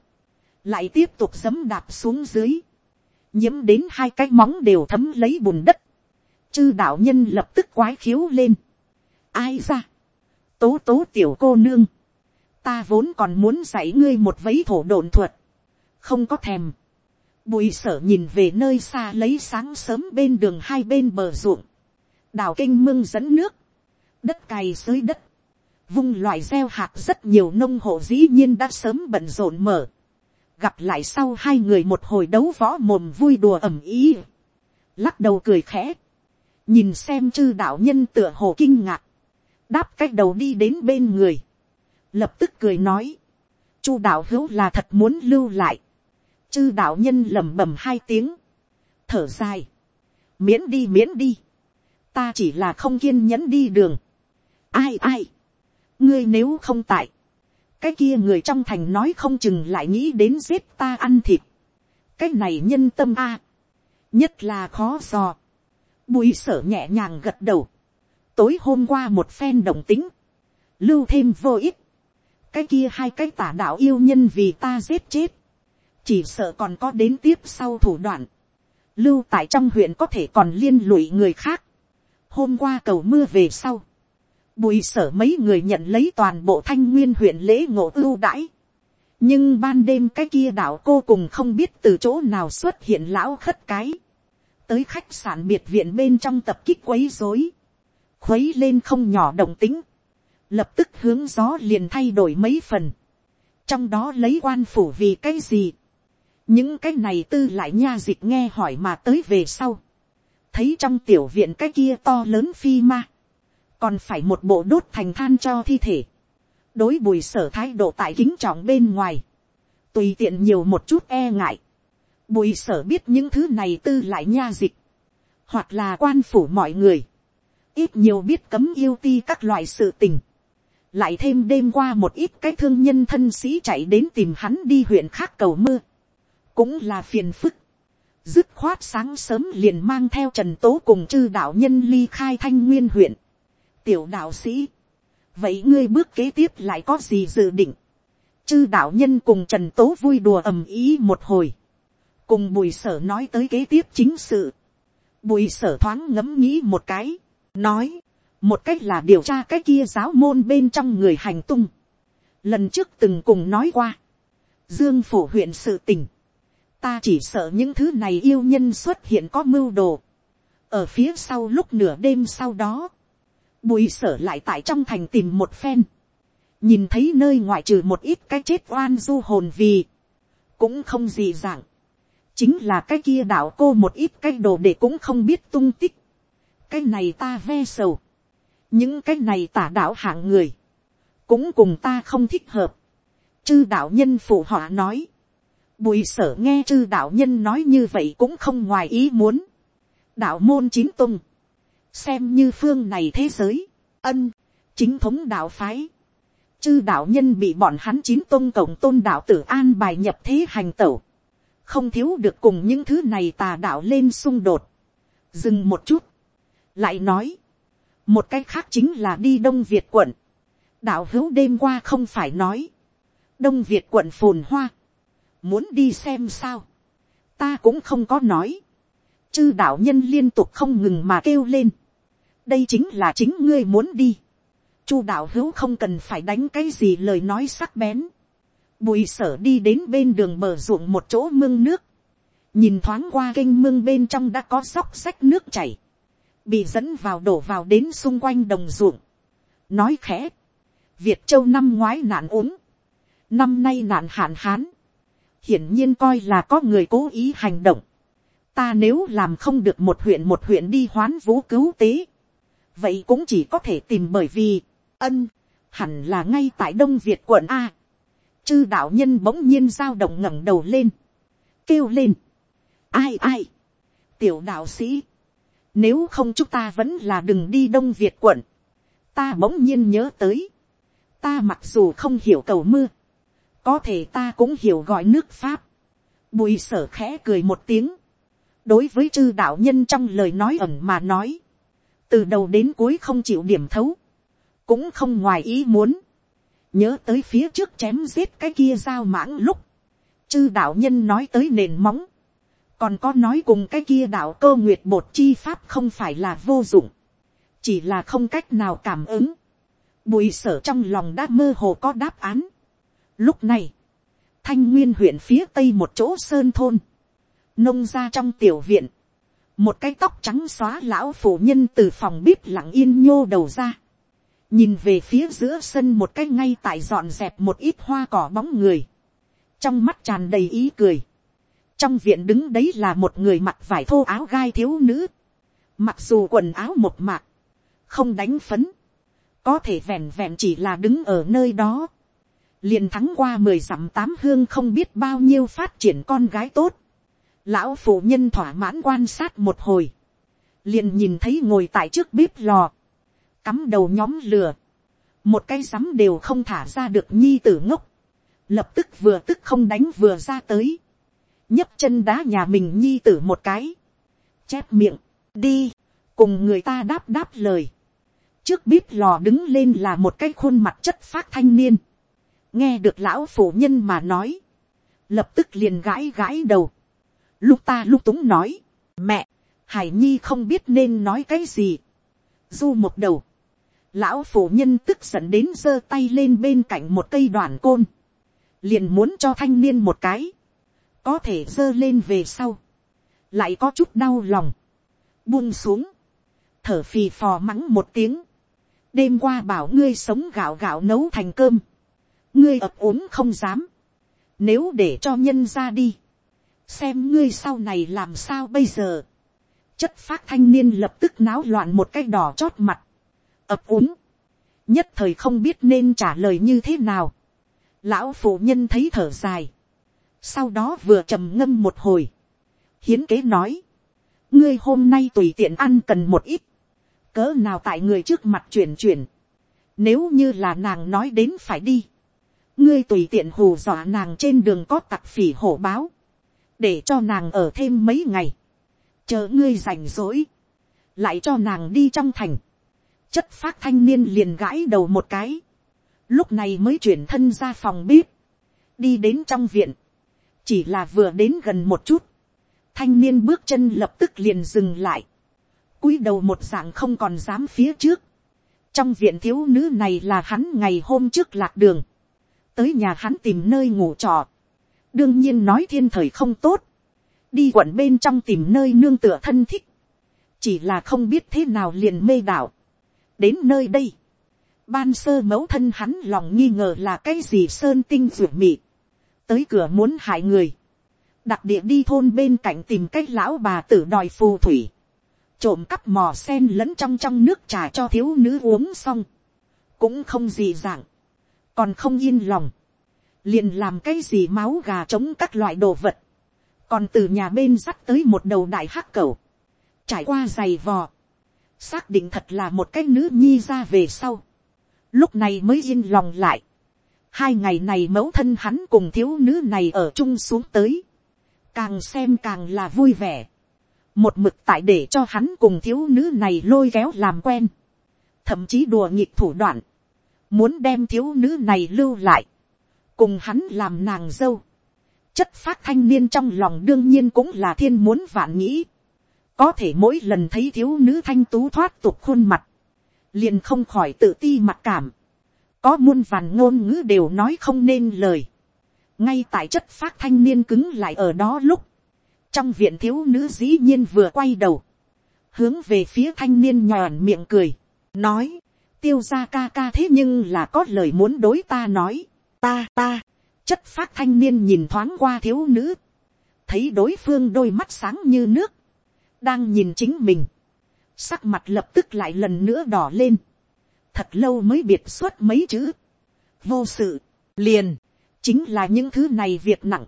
lại tiếp tục giấm đạp xuống dưới, nhiễm đến hai cái móng đều thấm lấy bùn đất, chư đạo nhân lập tức quái khiếu lên, ai ra, tố tố tiểu cô nương, ta vốn còn muốn dạy ngươi một vấy thổ đồn thuật, không có thèm, bùi sở nhìn về nơi xa lấy sáng sớm bên đường hai bên bờ ruộng, đào kinh mương dẫn nước, đất cày dưới đất, vung loại gieo hạt rất nhiều nông hộ dĩ nhiên đã sớm bận rộn mở, gặp lại sau hai người một hồi đấu võ mồm vui đùa ẩm ý, lắc đầu cười khẽ, nhìn xem chư đạo nhân tựa hồ kinh ngạc, đáp cách đầu đi đến bên người, lập tức cười nói, chu đạo hữu là thật muốn lưu lại, chư đạo nhân lẩm bẩm hai tiếng, thở dài, miễn đi miễn đi, ta chỉ là không kiên nhẫn đi đường, ai ai, ngươi nếu không tại, cái kia người trong thành nói không chừng lại nghĩ đến giết ta ăn thịt, cái này nhân tâm a, nhất là khó dò, bùi sở nhẹ nhàng gật đầu, tối hôm qua một phen đồng tính, lưu thêm vô ích, cái kia hai cái tả đạo yêu nhân vì ta giết chết, chỉ sợ còn có đến tiếp sau thủ đoạn, lưu tại trong huyện có thể còn liên lụy người khác, hôm qua cầu mưa về sau, bùi sở mấy người nhận lấy toàn bộ thanh nguyên huyện lễ ngộ ưu đãi, nhưng ban đêm cái kia đạo cô cùng không biết từ chỗ nào xuất hiện lão khất cái, tới khách sạn biệt viện bên trong tập kích quấy rối, khuấy lên không nhỏ động tính, lập tức hướng gió liền thay đổi mấy phần, trong đó lấy quan phủ vì cái gì, những cái này tư lại nha dịch nghe hỏi mà tới về sau, thấy trong tiểu viện cái kia to lớn phi ma, còn phải một bộ đốt thành than cho thi thể, đối bùi sở thái độ tại kính trọng bên ngoài, tùy tiện nhiều một chút e ngại, bùi sở biết những thứ này tư lại nha dịch, hoặc là quan phủ mọi người, ít nhiều biết cấm yêu ti các loại sự tình, lại thêm đêm qua một ít cái thương nhân thân sĩ chạy đến tìm hắn đi huyện khác cầu mưa, cũng là phiền phức, dứt khoát sáng sớm liền mang theo trần tố cùng chư đạo nhân ly khai thanh nguyên huyện, tiểu đạo sĩ, vậy ngươi bước kế tiếp lại có gì dự định, chư đạo nhân cùng trần tố vui đùa ầm ý một hồi, cùng bùi sở nói tới kế tiếp chính sự, bùi sở thoáng ngẫm nghĩ một cái, nói, một cách là điều tra cái kia giáo môn bên trong người hành tung. lần trước từng cùng nói qua, dương phủ huyện sự tình, ta chỉ sợ những thứ này yêu nhân xuất hiện có mưu đồ. ở phía sau lúc nửa đêm sau đó, bùi sở lại tại trong thành tìm một phen, nhìn thấy nơi ngoại trừ một ít cái chết oan du hồn vì, cũng không gì dạng, chính là cái kia đạo cô một ít cái đồ để cũng không biết tung tích, cái này ta ve sầu, những cái này tả đạo hạng người, cũng cùng ta không thích hợp. chư đạo nhân phụ họ nói, bùi sở nghe chư đạo nhân nói như vậy cũng không ngoài ý muốn. đạo môn chín tung, xem như phương này thế giới, ân, chính thống đạo phái. chư đạo nhân bị bọn hắn chín tôn cộng tôn đạo tử an bài nhập thế hành tẩu. không thiếu được cùng những thứ này tà đạo lên xung đột. dừng một chút, lại nói, một cái khác chính là đi đông việt quận, đạo hữu đêm qua không phải nói, đông việt quận phồn hoa, muốn đi xem sao, ta cũng không có nói, chư đạo nhân liên tục không ngừng mà kêu lên, đây chính là chính ngươi muốn đi, chu đạo hữu không cần phải đánh cái gì lời nói sắc bén, bùi sở đi đến bên đường bờ ruộng một chỗ mương nước, nhìn thoáng qua kênh mương bên trong đã có sóc sách nước chảy, bị dẫn vào đổ vào đến xung quanh đồng ruộng, nói khẽ, việt châu năm ngoái nạn ốm, năm nay nạn hạn hán, hiển nhiên coi là có người cố ý hành động, ta nếu làm không được một huyện một huyện đi hoán vũ cứu tế, vậy cũng chỉ có thể tìm bởi vì, ân, hẳn là ngay tại đông việt quận a, chư đạo nhân bỗng nhiên giao động ngẩng đầu lên, kêu lên, ai ai, tiểu đạo sĩ, nếu không chúng ta vẫn là đừng đi đông việt quận, ta bỗng nhiên nhớ tới, ta mặc dù không hiểu cầu mưa, có thể ta cũng hiểu gọi nước pháp, bùi sở khẽ cười một tiếng, đối với chư đạo nhân trong lời nói ẩn mà nói, từ đầu đến cuối không chịu điểm thấu, cũng không ngoài ý muốn, nhớ tới phía trước chém giết cái kia giao mãng lúc, chư đạo nhân nói tới nền móng, còn có nói cùng cái kia đạo cơ nguyệt bột chi pháp không phải là vô dụng, chỉ là không cách nào cảm ứng, bùi sở trong lòng đã mơ hồ có đáp án. Lúc này, thanh nguyên huyện phía tây một chỗ sơn thôn, nông ra trong tiểu viện, một cái tóc trắng xóa lão phụ nhân từ phòng bếp lặng yên nhô đầu ra, nhìn về phía giữa sân một cái ngay tại dọn dẹp một ít hoa cỏ bóng người, trong mắt tràn đầy ý cười, trong viện đứng đấy là một người mặc vải thô áo gai thiếu nữ, mặc dù quần áo một mạc, không đánh phấn, có thể vẹn vẹn chỉ là đứng ở nơi đó, liền thắng qua mười dặm tám hương không biết bao nhiêu phát triển con gái tốt, lão phụ nhân thỏa mãn quan sát một hồi, liền nhìn thấy ngồi tại trước bếp lò, cắm đầu nhóm lửa, một cây sắm đều không thả ra được nhi tử ngốc, lập tức vừa tức không đánh vừa ra tới, nhấc chân đá nhà mình nhi tử một cái, chép miệng, đi, cùng người ta đáp đáp lời, trước bếp lò đứng lên là một cái khuôn mặt chất phát thanh niên, nghe được lão phụ nhân mà nói, lập tức liền gãi gãi đầu, lúc ta lúc túng nói, mẹ, hải nhi không biết nên nói cái gì, du một đầu, lão phụ nhân tức giận đến giơ tay lên bên cạnh một cây đoàn côn, liền muốn cho thanh niên một cái, có thể giơ lên về sau, lại có chút đau lòng, buông xuống, thở phì phò mắng một tiếng, đêm qua bảo ngươi sống gạo gạo nấu thành cơm, ngươi ập ốm không dám, nếu để cho nhân ra đi, xem ngươi sau này làm sao bây giờ, chất phát thanh niên lập tức náo loạn một cái đỏ chót mặt, ập úng, nhất thời không biết nên trả lời như thế nào, lão phụ nhân thấy thở dài, sau đó vừa trầm ngâm một hồi, hiến kế nói, ngươi hôm nay tùy tiện ăn cần một ít, cỡ nào tại người trước mặt chuyển chuyển, nếu như là nàng nói đến phải đi, ngươi tùy tiện hù dọa nàng trên đường có tặc phỉ hổ báo, để cho nàng ở thêm mấy ngày, chờ ngươi rảnh rỗi, lại cho nàng đi trong thành, chất phát thanh niên liền gãi đầu một cái, lúc này mới chuyển thân ra phòng bếp, đi đến trong viện, chỉ là vừa đến gần một chút, thanh niên bước chân lập tức liền dừng lại, cúi đầu một dạng không còn dám phía trước, trong viện thiếu nữ này là hắn ngày hôm trước lạc đường, tới nhà hắn tìm nơi ngủ trọ, đương nhiên nói thiên thời không tốt, đi quận bên trong tìm nơi nương tựa thân thích, chỉ là không biết thế nào liền mê đảo. đến nơi đây, ban sơ mẫu thân hắn lòng nghi ngờ là cái gì sơn tinh ruột mịt, tới cửa muốn hại người, đặc địa đi thôn bên cạnh tìm cái lão bà tử đòi phù thủy, trộm cắp mò sen lẫn trong trong nước trà cho thiếu nữ uống xong, cũng không gì dạng, còn không yên lòng, liền làm cái gì máu gà chống các loại đồ vật, còn từ nhà bên dắt tới một đầu đại hắc cầu, trải qua giày vò, xác định thật là một cái nữ nhi ra về sau, lúc này mới yên lòng lại, hai ngày này mẫu thân hắn cùng thiếu nữ này ở chung xuống tới, càng xem càng là vui vẻ, một mực tại để cho hắn cùng thiếu nữ này lôi kéo làm quen, thậm chí đùa nghịch thủ đoạn, muốn đem thiếu nữ này lưu lại, cùng hắn làm nàng dâu, chất phát thanh niên trong lòng đương nhiên cũng là thiên muốn vạn nghĩ, có thể mỗi lần thấy thiếu nữ thanh tú thoát tục khuôn mặt, liền không khỏi tự ti mặc cảm, có muôn vàn ngôn ngữ đều nói không nên lời, ngay tại chất phát thanh niên cứng lại ở đó lúc, trong viện thiếu nữ dĩ nhiên vừa quay đầu, hướng về phía thanh niên nhòn miệng cười, nói, tiêu ra ca ca thế nhưng là có lời muốn đối ta nói, ta ta, chất phát thanh niên nhìn thoáng qua thiếu nữ, thấy đối phương đôi mắt sáng như nước, đang nhìn chính mình, sắc mặt lập tức lại lần nữa đỏ lên, thật lâu mới biệt xuất mấy chữ, vô sự, liền, chính là những thứ này việc nặng,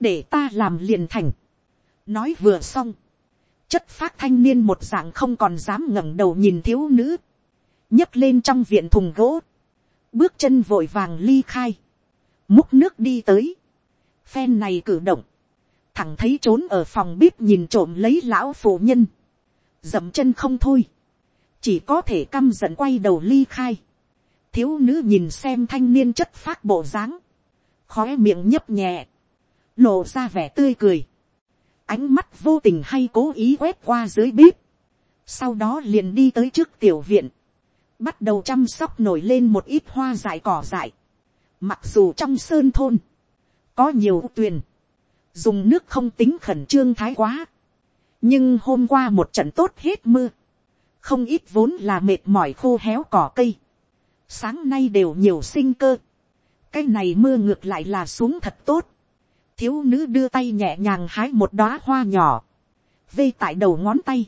để ta làm liền thành, nói vừa xong, chất phát thanh niên một dạng không còn dám ngẩng đầu nhìn thiếu nữ, nhấc lên trong viện thùng gỗ, bước chân vội vàng ly khai, múc nước đi tới, phen này cử động, thẳng thấy trốn ở phòng bếp nhìn trộm lấy lão phụ nhân, dậm chân không thôi, chỉ có thể căm giận quay đầu ly khai, thiếu nữ nhìn xem thanh niên chất phát bộ dáng, khói miệng nhấp nhẹ, lộ ra vẻ tươi cười, ánh mắt vô tình hay cố ý quét qua dưới bếp, sau đó liền đi tới trước tiểu viện, bắt đầu chăm sóc nổi lên một ít hoa dại cỏ dại, mặc dù trong sơn thôn, có nhiều tuyền, dùng nước không tính khẩn trương thái quá, nhưng hôm qua một trận tốt hết mưa, không ít vốn là mệt mỏi khô héo cỏ cây, sáng nay đều nhiều sinh cơ, cái này mưa ngược lại là xuống thật tốt, thiếu nữ đưa tay nhẹ nhàng hái một đóa hoa nhỏ, vây tại đầu ngón tay,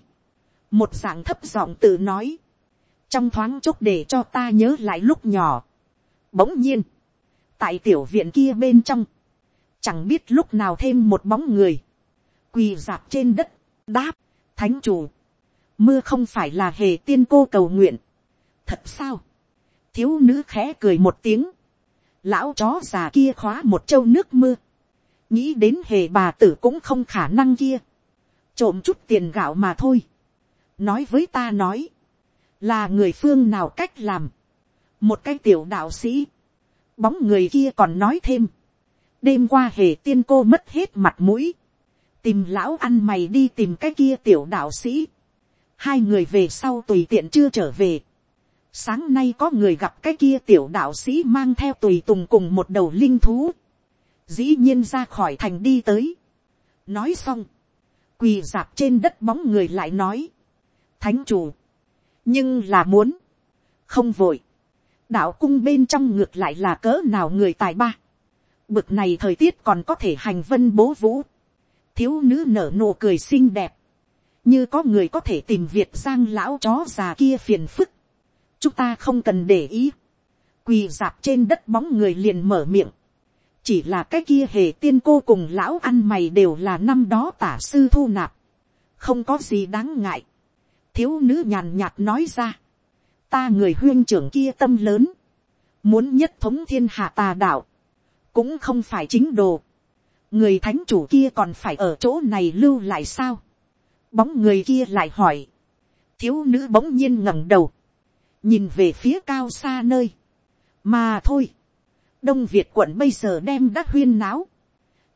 một dạng thấp giọng tự nói, trong thoáng chốc để cho ta nhớ lại lúc nhỏ. Bỗng nhiên, tại tiểu viện kia bên trong, chẳng biết lúc nào thêm một bóng người, quỳ dạp trên đất, đáp, thánh chủ, mưa không phải là hề tiên cô cầu nguyện, thật sao, thiếu nữ khẽ cười một tiếng, lão chó già kia khóa một châu nước mưa, nghĩ đến hề bà tử cũng không khả năng kia, trộm chút tiền gạo mà thôi, nói với ta nói, là người phương nào cách làm, một cái tiểu đạo sĩ, bóng người kia còn nói thêm, đêm qua hề tiên cô mất hết mặt mũi, tìm lão ăn mày đi tìm cái kia tiểu đạo sĩ, hai người về sau tùy tiện chưa trở về, sáng nay có người gặp cái kia tiểu đạo sĩ mang theo tùy tùng cùng một đầu linh thú, dĩ nhiên ra khỏi thành đi tới, nói xong, quỳ dạp trên đất bóng người lại nói, thánh chủ, nhưng là muốn, không vội, đạo cung bên trong ngược lại là cỡ nào người tài ba, bực này thời tiết còn có thể hành vân bố vũ, thiếu nữ nở nụ cười xinh đẹp, như có người có thể tìm việt giang lão chó già kia phiền phức, chúng ta không cần để ý, quỳ dạp trên đất bóng người liền mở miệng, chỉ là cái kia hề tiên cô cùng lão ăn mày đều là năm đó tả sư thu nạp, không có gì đáng ngại, thiếu nữ nhàn nhạt nói ra, ta người huyên trưởng kia tâm lớn, muốn nhất thống thiên hạ tà đạo, cũng không phải chính đồ, người thánh chủ kia còn phải ở chỗ này lưu lại sao, bóng người kia lại hỏi, thiếu nữ bỗng nhiên ngẩng đầu, nhìn về phía cao xa nơi, mà thôi, đông việt quận bây giờ đem đã huyên náo,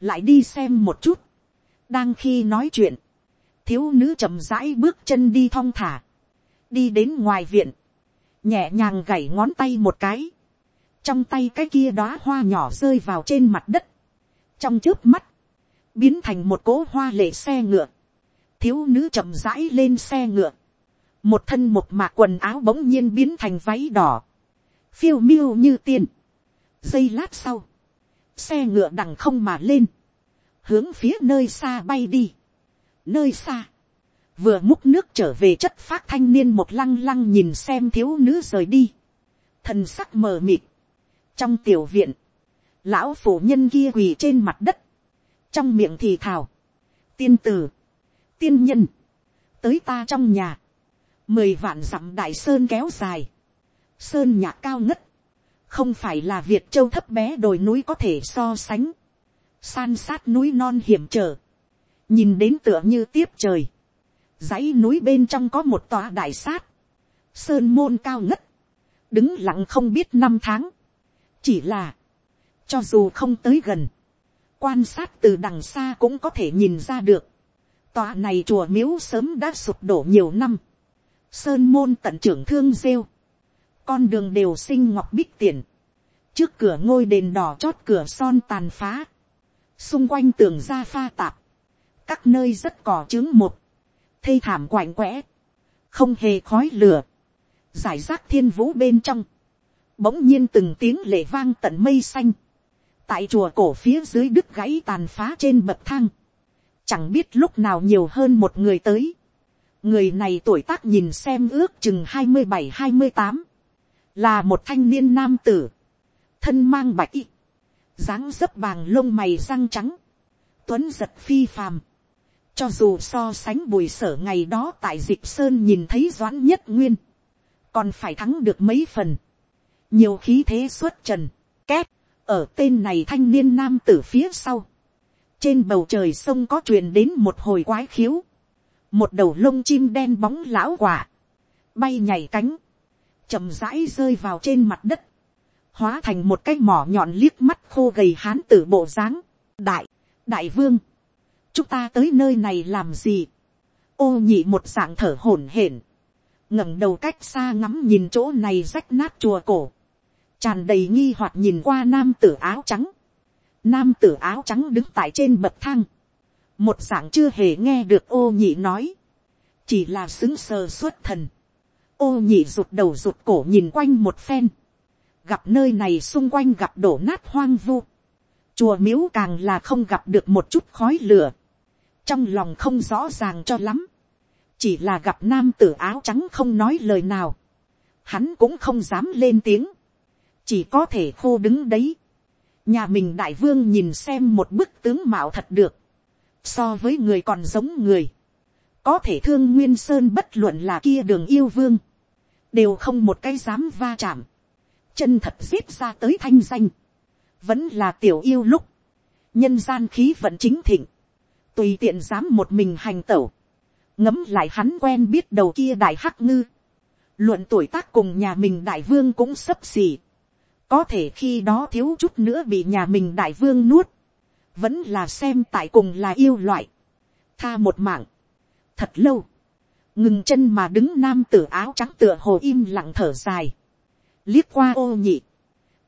lại đi xem một chút, đang khi nói chuyện, thiếu nữ chậm rãi bước chân đi thong thả, đi đến ngoài viện, nhẹ nhàng gảy ngón tay một cái, trong tay cái kia đóa hoa nhỏ rơi vào trên mặt đất, trong trước mắt, biến thành một cỗ hoa lệ xe ngựa, thiếu nữ chậm rãi lên xe ngựa, một thân một mạc quần áo bỗng nhiên biến thành váy đỏ, phiêu miêu như tiên. giây lát sau, xe ngựa đằng không mà lên, hướng phía nơi xa bay đi. Nơi xa, vừa múc nước trở về chất phát thanh niên một lăng lăng nhìn xem thiếu nữ rời đi, thần sắc mờ mịt, trong tiểu viện, lão phụ nhân kia quỳ trên mặt đất, trong miệng thì thào, tiên tử, tiên nhân, tới ta trong nhà, mười vạn dặm đại sơn kéo dài, sơn nhạc cao ngất, không phải là việt châu thấp bé đồi núi có thể so sánh, san sát núi non hiểm trở, nhìn đến tựa như tiếp trời, dãy núi bên trong có một tòa đại sát, sơn môn cao ngất, đứng lặng không biết năm tháng, chỉ là, cho dù không tới gần, quan sát từ đằng xa cũng có thể nhìn ra được, tòa này chùa miếu sớm đã sụp đổ nhiều năm, sơn môn tận trưởng thương rêu, con đường đều sinh ngọc bích tiền, trước cửa ngôi đền đỏ chót cửa son tàn phá, xung quanh tường ra pha tạp, các nơi rất cỏ trứng một, thê thảm quạnh quẽ, không hề khói lửa, giải rác thiên vũ bên trong, bỗng nhiên từng tiếng lệ vang tận mây xanh, tại chùa cổ phía dưới đứt gãy tàn phá trên bậc thang, chẳng biết lúc nào nhiều hơn một người tới, người này tuổi tác nhìn xem ước chừng hai mươi bảy hai mươi tám, là một thanh niên nam tử, thân mang bạch y, dáng dấp bàng lông mày răng trắng, tuấn giật phi phàm, cho dù so sánh bùi sở ngày đó tại dịch sơn nhìn thấy doãn nhất nguyên, còn phải thắng được mấy phần, nhiều khí thế xuất trần, két, ở tên này thanh niên nam tử phía sau, trên bầu trời sông có truyền đến một hồi quái khiếu, một đầu lông chim đen bóng lão quả, bay nhảy cánh, chậm rãi rơi vào trên mặt đất, hóa thành một cái mỏ nhọn liếc mắt khô gầy hán tử bộ dáng, đại, đại vương, chúng ta tới nơi này làm gì, ô nhị một dạng thở hổn hển, ngẩng đầu cách xa ngắm nhìn chỗ này rách nát chùa cổ, tràn đầy nghi hoặc nhìn qua nam tử áo trắng, nam tử áo trắng đứng tại trên bậc thang, một dạng chưa hề nghe được ô nhị nói, chỉ là xứng sờ xuất thần, ô nhị rụt đầu rụt cổ nhìn quanh một phen, gặp nơi này xung quanh gặp đổ nát hoang vu, chùa miếu càng là không gặp được một chút khói lửa, trong lòng không rõ ràng cho lắm, chỉ là gặp nam tử áo trắng không nói lời nào, hắn cũng không dám lên tiếng, chỉ có thể khô đứng đấy, nhà mình đại vương nhìn xem một bức tướng mạo thật được, so với người còn giống người, có thể thương nguyên sơn bất luận là kia đường yêu vương, đều không một cái dám va chạm, chân thật giết ra tới thanh danh, vẫn là tiểu yêu lúc, nhân gian khí vẫn chính thịnh, tùy tiện dám một mình hành tẩu, ngấm lại hắn quen biết đầu kia đại hắc ngư, luận tuổi tác cùng nhà mình đại vương cũng sấp xỉ, có thể khi đó thiếu chút nữa bị nhà mình đại vương nuốt, vẫn là xem tại cùng là yêu loại, tha một mạng, thật lâu, ngừng chân mà đứng nam tử áo trắng tựa hồ im lặng thở dài, liếc qua ô nhị,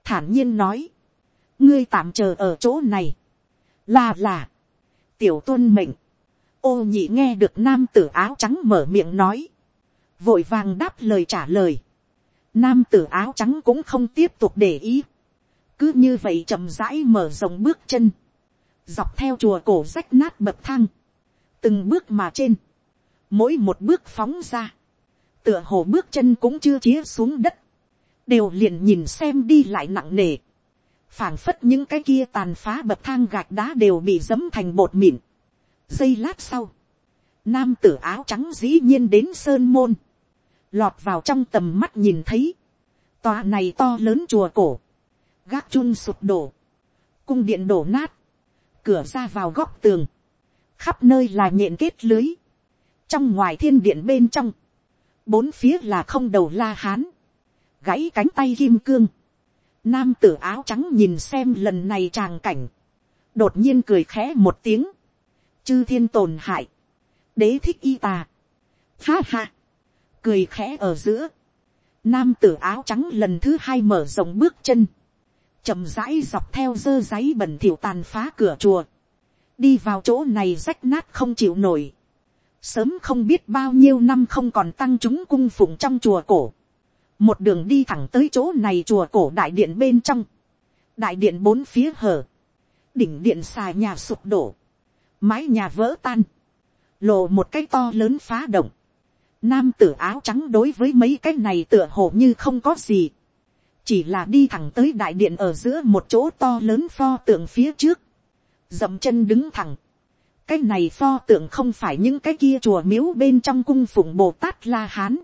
thản nhiên nói, ngươi tạm chờ ở chỗ này, là là, tiểu tuân mệnh, ô nhị nghe được nam tử áo trắng mở miệng nói, vội vàng đáp lời trả lời, nam tử áo trắng cũng không tiếp tục để ý, cứ như vậy chậm rãi mở rộng bước chân, dọc theo chùa cổ rách nát bậc thang, từng bước mà trên, mỗi một bước phóng ra, tựa hồ bước chân cũng chưa chía xuống đất, đều liền nhìn xem đi lại nặng nề, phảng phất những cái kia tàn phá bậc thang gạch đá đều bị dấm thành bột mịn. giây lát sau, nam tử áo trắng dĩ nhiên đến sơn môn, lọt vào trong tầm mắt nhìn thấy, tòa này to lớn chùa cổ, gác chun sụp đổ, cung điện đổ nát, cửa ra vào góc tường, khắp nơi là nhện kết lưới, trong ngoài thiên điện bên trong, bốn phía là không đầu la hán, gãy cánh tay kim cương, nam tử áo trắng nhìn xem lần này tràng cảnh, đột nhiên cười khẽ một tiếng, chư thiên tồn hại, đế thích y tà, ha ha, cười khẽ ở giữa, nam tử áo trắng lần thứ hai mở rộng bước chân, chậm rãi dọc theo dơ giấy bẩn thỉu tàn phá cửa chùa, đi vào chỗ này rách nát không chịu nổi, sớm không biết bao nhiêu năm không còn tăng chúng cung phụng trong chùa cổ, một đường đi thẳng tới chỗ này chùa cổ đại điện bên trong, đại điện bốn phía hở, đỉnh điện xà nhà sụp đổ, mái nhà vỡ tan, lộ một cái to lớn phá động, nam tử áo trắng đối với mấy cái này tựa hồ như không có gì, chỉ là đi thẳng tới đại điện ở giữa một chỗ to lớn pho tượng phía trước, dậm chân đứng thẳng, cái này pho tượng không phải những cái kia chùa miếu bên trong cung phụng bồ tát la hán,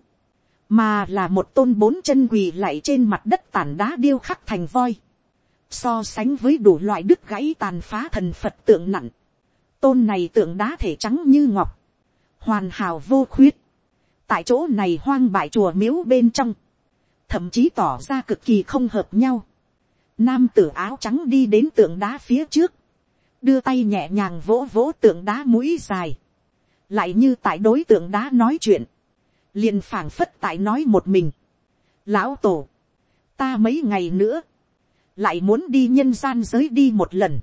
mà là một tôn bốn chân quỳ lại trên mặt đất tàn đá điêu khắc thành voi, so sánh với đủ loại đứt gãy tàn phá thần phật tượng nặng, tôn này tượng đá thể trắng như ngọc, hoàn hảo vô khuyết, tại chỗ này hoang bại chùa miếu bên trong, thậm chí tỏ ra cực kỳ không hợp nhau. Nam tử áo trắng đi đến tượng đá phía trước, đưa tay nhẹ nhàng vỗ vỗ tượng đá mũi dài, lại như tại đối tượng đá nói chuyện, liền phảng phất tại nói một mình. lão tổ, ta mấy ngày nữa, lại muốn đi nhân gian giới đi một lần.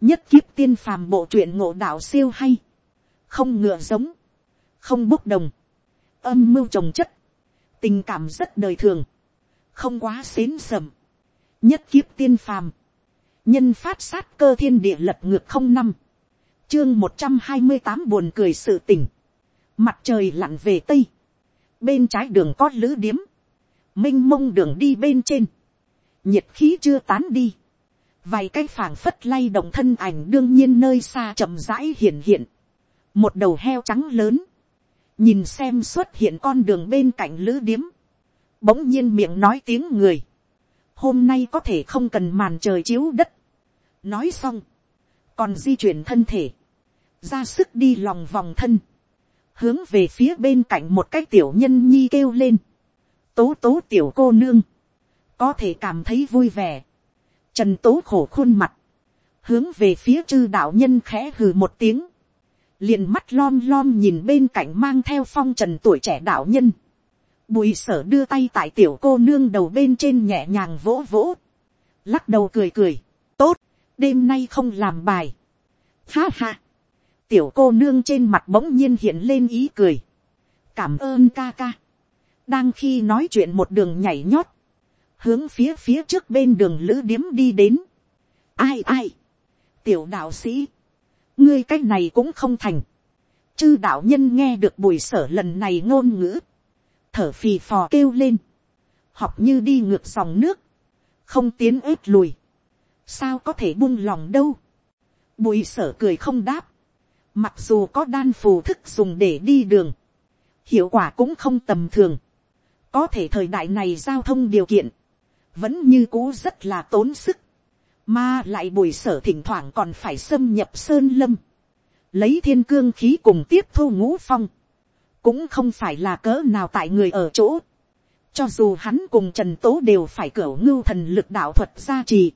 nhất kiếp tiên phàm bộ truyện ngộ đạo siêu hay, không ngựa giống, không bốc đồng, âm mưu trồng chất, tình cảm rất đời thường, không quá xến sầm, nhất kiếp tiên phàm, nhân phát sát cơ thiên địa lật ngược không năm, chương một trăm hai mươi tám buồn cười sự tỉnh, mặt trời lặn về tây, bên trái đường có lữ điếm, m i n h mông đường đi bên trên, nhiệt khí chưa tán đi, vài cái phảng phất lay động thân ảnh đương nhiên nơi xa chậm rãi hiện hiện, một đầu heo trắng lớn, nhìn xem xuất hiện con đường bên cạnh lữ điếm, bỗng nhiên miệng nói tiếng người, hôm nay có thể không cần màn trời chiếu đất, nói xong, còn di chuyển thân thể, ra sức đi lòng vòng thân, hướng về phía bên cạnh một cái tiểu nhân nhi kêu lên, tố tố tiểu cô nương, có thể cảm thấy vui vẻ, trần tố khổ khuôn mặt, hướng về phía chư đạo nhân khẽ hừ một tiếng, liền mắt lom lom nhìn bên cạnh mang theo phong trần tuổi trẻ đạo nhân, bùi sở đưa tay tại tiểu cô nương đầu bên trên nhẹ nhàng vỗ vỗ, lắc đầu cười cười, tốt, đêm nay không làm bài, ha ha, tiểu cô nương trên mặt bỗng nhiên hiện lên ý cười. cảm ơn ca ca. đang khi nói chuyện một đường nhảy nhót, hướng phía phía trước bên đường lữ điếm đi đến. ai ai, tiểu đạo sĩ, ngươi cái này cũng không thành. chư đạo nhân nghe được bùi sở lần này ngôn ngữ, thở phì phò kêu lên, học như đi ngược dòng nước, không tiến ếp lùi, sao có thể buông lòng đâu. bùi sở cười không đáp, Mặc dù có đan phù thức dùng để đi đường. Hiệu quả cũng không tầm thường. Có thể thời đại này giao thông điều kiện. Vẫn như cũ rất là tốn sức. Mà lại bùi sở thỉnh thoảng còn phải xâm nhập sơn lâm. Lấy thiên cương khí cùng tiếp thu ngũ phong. Cũng không phải là cỡ nào tại người ở chỗ. Cho dù hắn cùng Trần Tố đều phải cửu ngưu thần lực đạo thuật gia trì.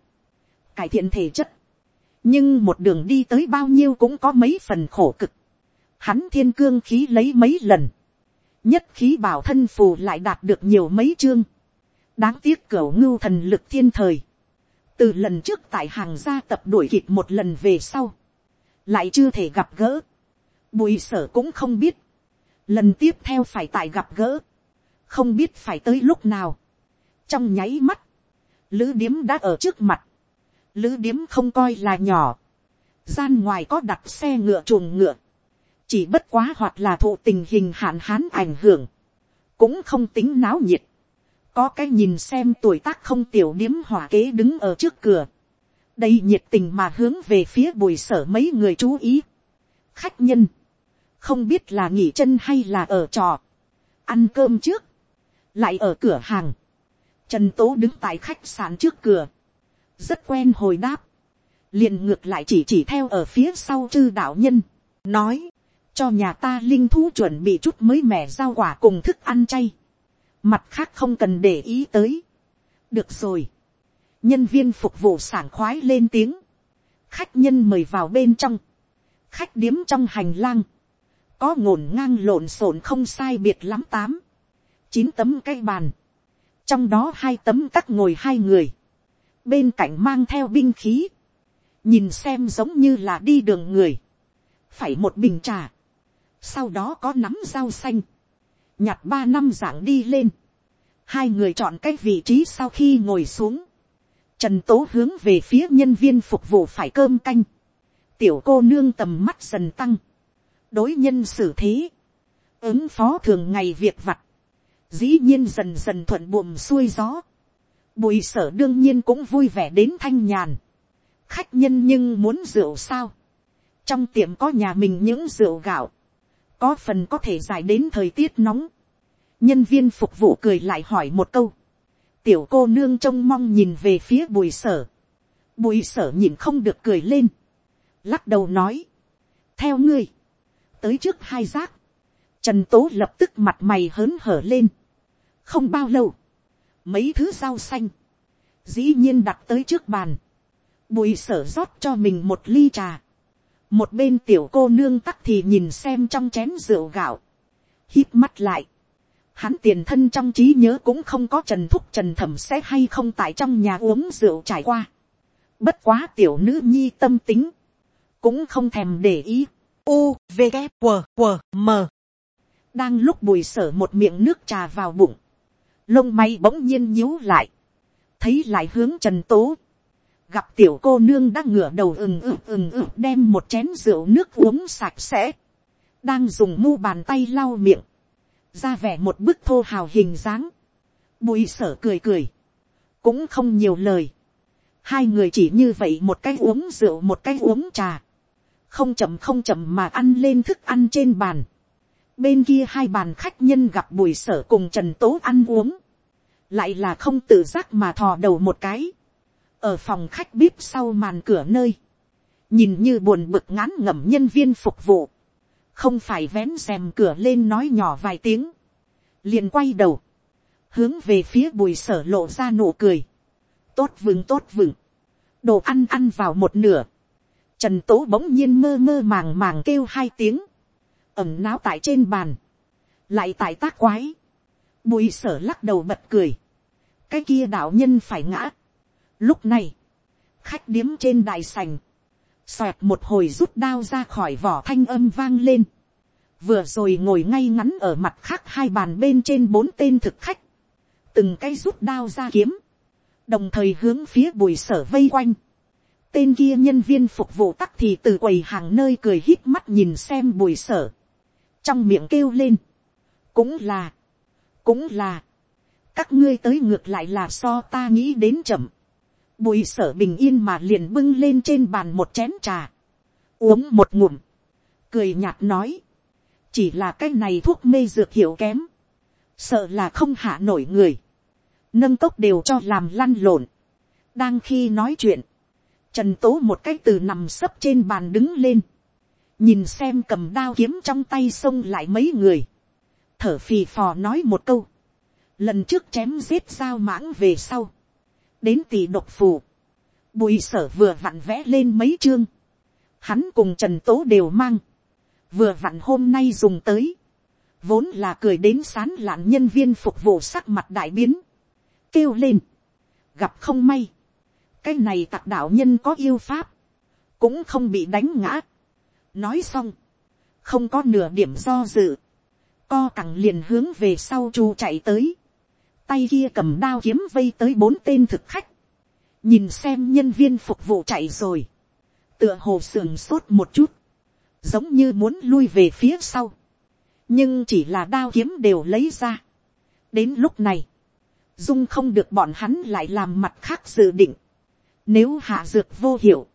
Cải thiện thể chất nhưng một đường đi tới bao nhiêu cũng có mấy phần khổ cực. Hắn thiên cương khí lấy mấy lần. Nhất khí bảo thân phù lại đạt được nhiều mấy chương. Đáng tiếc cửu ngưu thần lực thiên thời. Từ lần trước tại hàng gia tập đuổi kịp một lần về sau. Lại chưa thể gặp gỡ. Bùi sở cũng không biết. Lần tiếp theo phải tại gặp gỡ. Không biết phải tới lúc nào. Trong nháy mắt. Lữ điếm đã ở trước mặt lữ điếm không coi là nhỏ, gian ngoài có đặt xe ngựa chuồng ngựa, chỉ bất quá hoặc là thụ tình hình hạn hán ảnh hưởng, cũng không tính náo nhiệt, có cái nhìn xem tuổi tác không tiểu điếm hỏa kế đứng ở trước cửa, đây nhiệt tình mà hướng về phía bùi sở mấy người chú ý. khách nhân, không biết là nghỉ chân hay là ở trò, ăn cơm trước, lại ở cửa hàng, trần tố đứng tại khách sạn trước cửa, rất quen hồi đáp, liền ngược lại chỉ chỉ theo ở phía sau chư đạo nhân, nói, cho nhà ta linh thú chuẩn bị chút mới mẻ rau quả cùng thức ăn chay, mặt khác không cần để ý tới, được rồi, nhân viên phục vụ sảng khoái lên tiếng, khách nhân mời vào bên trong, khách điếm trong hành lang, có ngổn ngang lộn xộn không sai biệt lắm tám, chín tấm cái bàn, trong đó hai tấm cắt ngồi hai người, bên cạnh mang theo binh khí, nhìn xem giống như là đi đường người, phải một bình trà, sau đó có nắm rau xanh, nhặt ba năm dạng đi lên, hai người chọn cái vị trí sau khi ngồi xuống, trần tố hướng về phía nhân viên phục vụ phải cơm canh, tiểu cô nương tầm mắt dần tăng, đối nhân xử thế, ứng phó thường ngày việc vặt, dĩ nhiên dần dần thuận buồm xuôi gió, Bùi sở đương nhiên cũng vui vẻ đến thanh nhàn. Khách nhân nhưng muốn rượu sao? Trong tiệm có nhà mình những rượu gạo. Có phần có thể dài đến thời tiết nóng. Nhân viên phục vụ cười lại hỏi một câu. Tiểu cô nương trông mong nhìn về phía bùi sở. Bùi sở nhìn không được cười lên. Lắc đầu nói. Theo ngươi. Tới trước hai giác. Trần tố lập tức mặt mày hớn hở lên. Không bao lâu mấy thứ rau xanh, dĩ nhiên đặt tới trước bàn, bùi sở rót cho mình một ly trà, một bên tiểu cô nương tắc thì nhìn xem trong chén rượu gạo, hít mắt lại, Hắn tiền thân trong trí nhớ cũng không có trần thúc trần thẩm sẽ hay không tại trong nhà uống rượu trải qua. Bất quá tiểu nữ nhi tâm tính. Cũng không thèm để ý. U, V, K, W, W, M. Đang lúc bùi sở một miệng nước trà vào bụng. Lông may bỗng nhiên nhíu lại. Thấy lại hướng trần tố. Gặp tiểu cô nương đang ngửa đầu ừng ừng ừng ừng đem một chén rượu nước uống sạch sẽ. Đang dùng mu bàn tay lau miệng. Ra vẻ một bức thô hào hình dáng. Bùi sở cười cười. Cũng không nhiều lời. Hai người chỉ như vậy một cái uống rượu một cái uống trà. Không chậm không chậm mà ăn lên thức ăn trên bàn. Bên kia hai bàn khách nhân gặp bùi sở cùng trần tố ăn uống. Lại là không tự giác mà thò đầu một cái. Ở phòng khách bếp sau màn cửa nơi. Nhìn như buồn bực ngán ngẩm nhân viên phục vụ. Không phải vén rèm cửa lên nói nhỏ vài tiếng. Liền quay đầu. Hướng về phía bùi sở lộ ra nụ cười. Tốt vừng tốt vừng. Đồ ăn ăn vào một nửa. Trần tố bỗng nhiên mơ mơ màng màng kêu hai tiếng ẩm náo tại trên bàn, lại tại tác quái, bùi sở lắc đầu bật cười, cái kia đạo nhân phải ngã. Lúc này, khách điếm trên đại sành, xoẹt một hồi rút đao ra khỏi vỏ thanh âm vang lên, vừa rồi ngồi ngay ngắn ở mặt khác hai bàn bên trên bốn tên thực khách, từng cái rút đao ra kiếm, đồng thời hướng phía bùi sở vây quanh, tên kia nhân viên phục vụ tắc thì từ quầy hàng nơi cười hít mắt nhìn xem bùi sở. Trong miệng kêu lên, cũng là, cũng là, các ngươi tới ngược lại là so ta nghĩ đến chậm, bùi sở bình yên mà liền bưng lên trên bàn một chén trà, uống một ngụm, cười nhạt nói, chỉ là cái này thuốc mê dược hiệu kém, sợ là không hạ nổi người, nâng cốc đều cho làm lăn lộn, đang khi nói chuyện, trần tố một cái từ nằm sấp trên bàn đứng lên, nhìn xem cầm đao kiếm trong tay xông lại mấy người, thở phì phò nói một câu, lần trước chém giết sao mãng về sau, đến tỷ độc phù, bùi sở vừa vặn vẽ lên mấy chương, hắn cùng trần tố đều mang, vừa vặn hôm nay dùng tới, vốn là cười đến sán lạn nhân viên phục vụ sắc mặt đại biến, kêu lên, gặp không may, cái này tặc đạo nhân có yêu pháp, cũng không bị đánh ngã, nói xong, không có nửa điểm do dự, co cẳng liền hướng về sau chu chạy tới, tay kia cầm đao kiếm vây tới bốn tên thực khách, nhìn xem nhân viên phục vụ chạy rồi, tựa hồ sườn sốt một chút, giống như muốn lui về phía sau, nhưng chỉ là đao kiếm đều lấy ra. đến lúc này, dung không được bọn hắn lại làm mặt khác dự định, nếu hạ dược vô hiệu,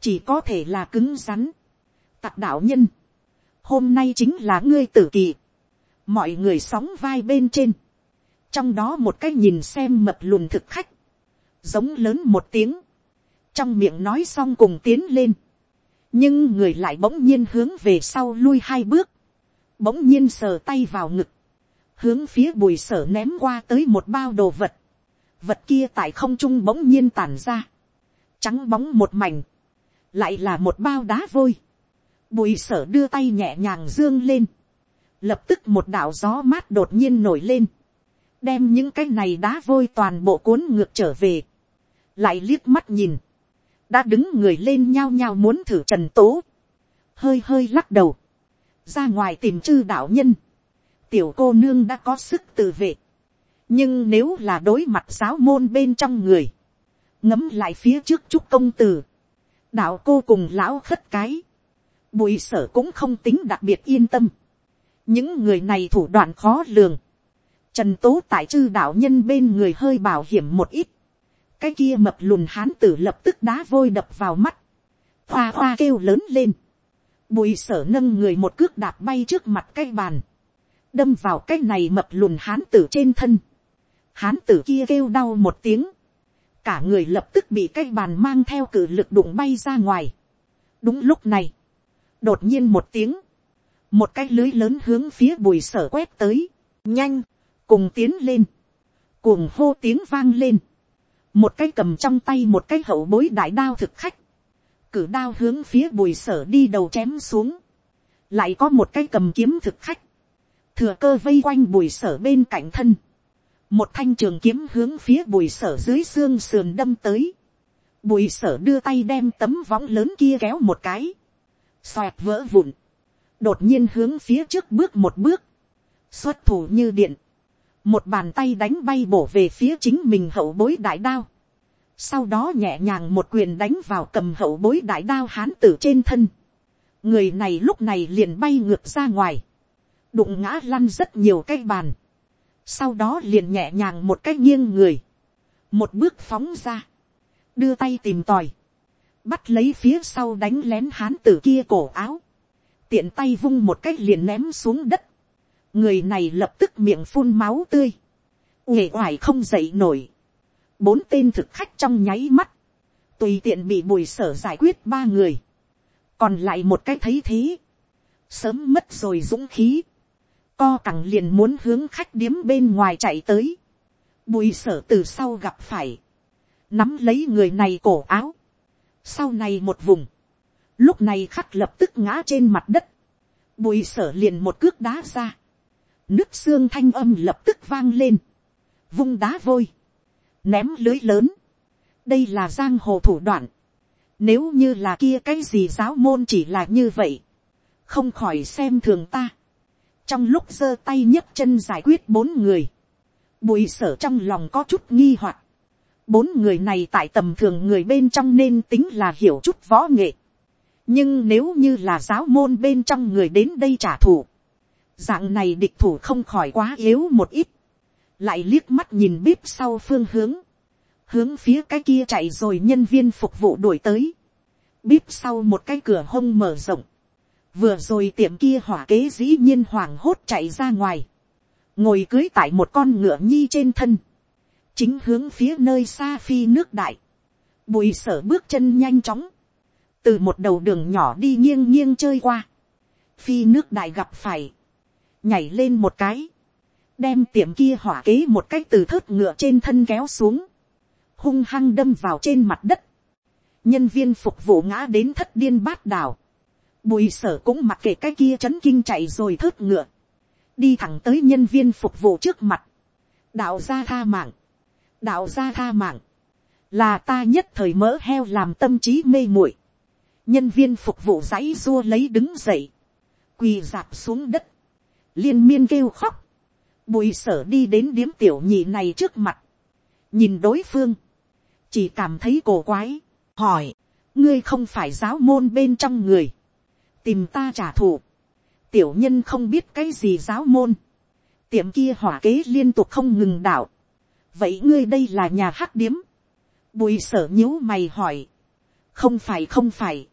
chỉ có thể là cứng rắn, tặc đạo nhân, hôm nay chính là ngươi tử kỳ, mọi người sóng vai bên trên, trong đó một cái nhìn xem mập lùn thực khách, giống lớn một tiếng, trong miệng nói xong cùng tiến lên, nhưng người lại bỗng nhiên hướng về sau lui hai bước, bỗng nhiên sờ tay vào ngực, hướng phía bùi sở ném qua tới một bao đồ vật, vật kia tại không trung bỗng nhiên tản ra, trắng bóng một mảnh, lại là một bao đá vôi, Bùi sở đưa tay nhẹ nhàng dương lên. Lập tức một đạo gió mát đột nhiên nổi lên. Đem những cái này đá vôi toàn bộ cuốn ngược trở về. Lại liếc mắt nhìn. Đã đứng người lên nhao nhao muốn thử trần tố. Hơi hơi lắc đầu. Ra ngoài tìm chư đạo nhân. Tiểu cô nương đã có sức tự vệ. Nhưng nếu là đối mặt giáo môn bên trong người. Ngấm lại phía trước chúc công tử. Đạo cô cùng lão khất cái bùi sở cũng không tính đặc biệt yên tâm. những người này thủ đoạn khó lường trần tố tại chư đạo nhân bên người hơi bảo hiểm một ít. cái kia mập lùn hán tử lập tức đá vôi đập vào mắt. hoa hoa kêu lớn lên. bùi sở nâng người một cước đạp bay trước mặt cái bàn. đâm vào cái này mập lùn hán tử trên thân. hán tử kia kêu đau một tiếng. cả người lập tức bị cái bàn mang theo cử lực đụng bay ra ngoài. đúng lúc này, đột nhiên một tiếng, một cái lưới lớn hướng phía bùi sở quét tới, nhanh, cùng tiến lên, cuồng hô tiếng vang lên, một cái cầm trong tay một cái hậu bối đại đao thực khách, cử đao hướng phía bùi sở đi đầu chém xuống, lại có một cái cầm kiếm thực khách, thừa cơ vây quanh bùi sở bên cạnh thân, một thanh trường kiếm hướng phía bùi sở dưới xương sườn đâm tới, bùi sở đưa tay đem tấm võng lớn kia kéo một cái, xoẹt vỡ vụn, đột nhiên hướng phía trước bước một bước, xuất thủ như điện, một bàn tay đánh bay bổ về phía chính mình hậu bối đại đao, sau đó nhẹ nhàng một quyền đánh vào cầm hậu bối đại đao hán tử trên thân, người này lúc này liền bay ngược ra ngoài, đụng ngã lăn rất nhiều cái bàn, sau đó liền nhẹ nhàng một cái nghiêng người, một bước phóng ra, đưa tay tìm tòi, bắt lấy phía sau đánh lén hán tử kia cổ áo, tiện tay vung một cái liền ném xuống đất, người này lập tức miệng phun máu tươi, nghề oải không dậy nổi, bốn tên thực khách trong nháy mắt, tùy tiện bị bùi sở giải quyết ba người, còn lại một cái thấy thế, sớm mất rồi dũng khí, co cẳng liền muốn hướng khách điếm bên ngoài chạy tới, bùi sở từ sau gặp phải, nắm lấy người này cổ áo, sau này một vùng, lúc này khắc lập tức ngã trên mặt đất, bùi sở liền một cước đá ra, nước xương thanh âm lập tức vang lên, vung đá vôi, ném lưới lớn, đây là giang hồ thủ đoạn, nếu như là kia cái gì giáo môn chỉ là như vậy, không khỏi xem thường ta, trong lúc giơ tay nhấc chân giải quyết bốn người, bùi sở trong lòng có chút nghi hoặc, bốn người này tại tầm thường người bên trong nên tính là hiểu chút võ nghệ, nhưng nếu như là giáo môn bên trong người đến đây trả thù, dạng này địch thủ không khỏi quá yếu một ít, lại liếc mắt nhìn bếp sau phương hướng, hướng phía cái kia chạy rồi nhân viên phục vụ đuổi tới, bếp sau một cái cửa hông mở rộng, vừa rồi tiệm kia hỏa kế dĩ nhiên hoảng hốt chạy ra ngoài, ngồi cưới tại một con ngựa nhi trên thân, chính hướng phía nơi xa phi nước đại, bùi sở bước chân nhanh chóng, từ một đầu đường nhỏ đi nghiêng nghiêng chơi qua, phi nước đại gặp phải, nhảy lên một cái, đem tiệm kia hỏa kế một cái từ thớt ngựa trên thân kéo xuống, hung hăng đâm vào trên mặt đất, nhân viên phục vụ ngã đến thất điên bát đảo, bùi sở cũng mặc kệ cái kia chấn kinh chạy rồi thớt ngựa, đi thẳng tới nhân viên phục vụ trước mặt, đạo gia tha mạng, đạo gia tha mạng, là ta nhất thời mỡ heo làm tâm trí mê muội, nhân viên phục vụ dãy dua lấy đứng dậy, quỳ dạp xuống đất, liên miên kêu khóc, bùi sở đi đến điếm tiểu nhị này trước mặt, nhìn đối phương, chỉ cảm thấy cổ quái, hỏi, ngươi không phải giáo môn bên trong người, tìm ta trả thù, tiểu nhân không biết cái gì giáo môn, tiệm kia hỏa kế liên tục không ngừng đảo, vậy ngươi đây là nhà hắc điếm, bùi sở nhíu mày hỏi, không phải không phải,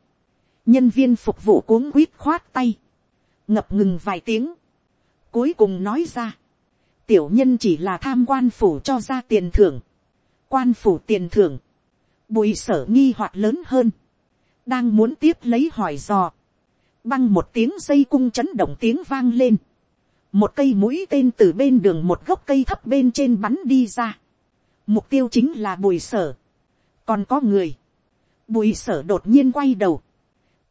nhân viên phục vụ cuống quýt khoát tay, ngập ngừng vài tiếng, cuối cùng nói ra, tiểu nhân chỉ là tham quan phủ cho ra tiền thưởng, quan phủ tiền thưởng, bùi sở nghi hoạt lớn hơn, đang muốn tiếp lấy hỏi dò, băng một tiếng dây cung chấn động tiếng vang lên, một cây mũi tên từ bên đường một gốc cây thấp bên trên bắn đi ra, mục tiêu chính là bùi sở, còn có người, bùi sở đột nhiên quay đầu,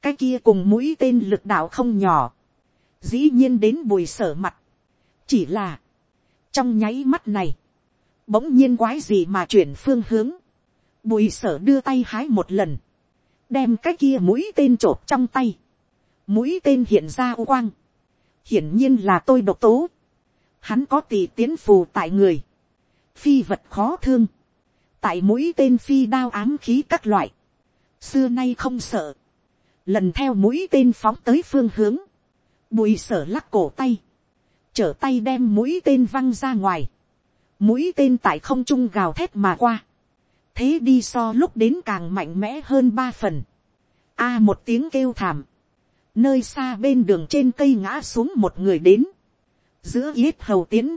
cái kia cùng mũi tên lực đạo không nhỏ, dĩ nhiên đến bùi sở mặt, chỉ là, trong nháy mắt này, bỗng nhiên quái gì mà chuyển phương hướng, bùi sở đưa tay hái một lần, đem cái kia mũi tên t trong tay, mũi tên hiện ra u quang, hiển nhiên là tôi độc tố, hắn có tỷ tiến phù tại người, phi vật khó thương, tại mũi tên phi đao ám khí các loại, xưa nay không sợ, lần theo mũi tên phóng tới phương hướng, bùi sở lắc cổ tay, trở tay đem mũi tên văng ra ngoài, mũi tên tại không trung gào thét mà qua, thế đi so lúc đến càng mạnh mẽ hơn ba phần, a một tiếng kêu thảm, nơi xa bên đường trên cây ngã xuống một người đến, giữa yết hầu tiến,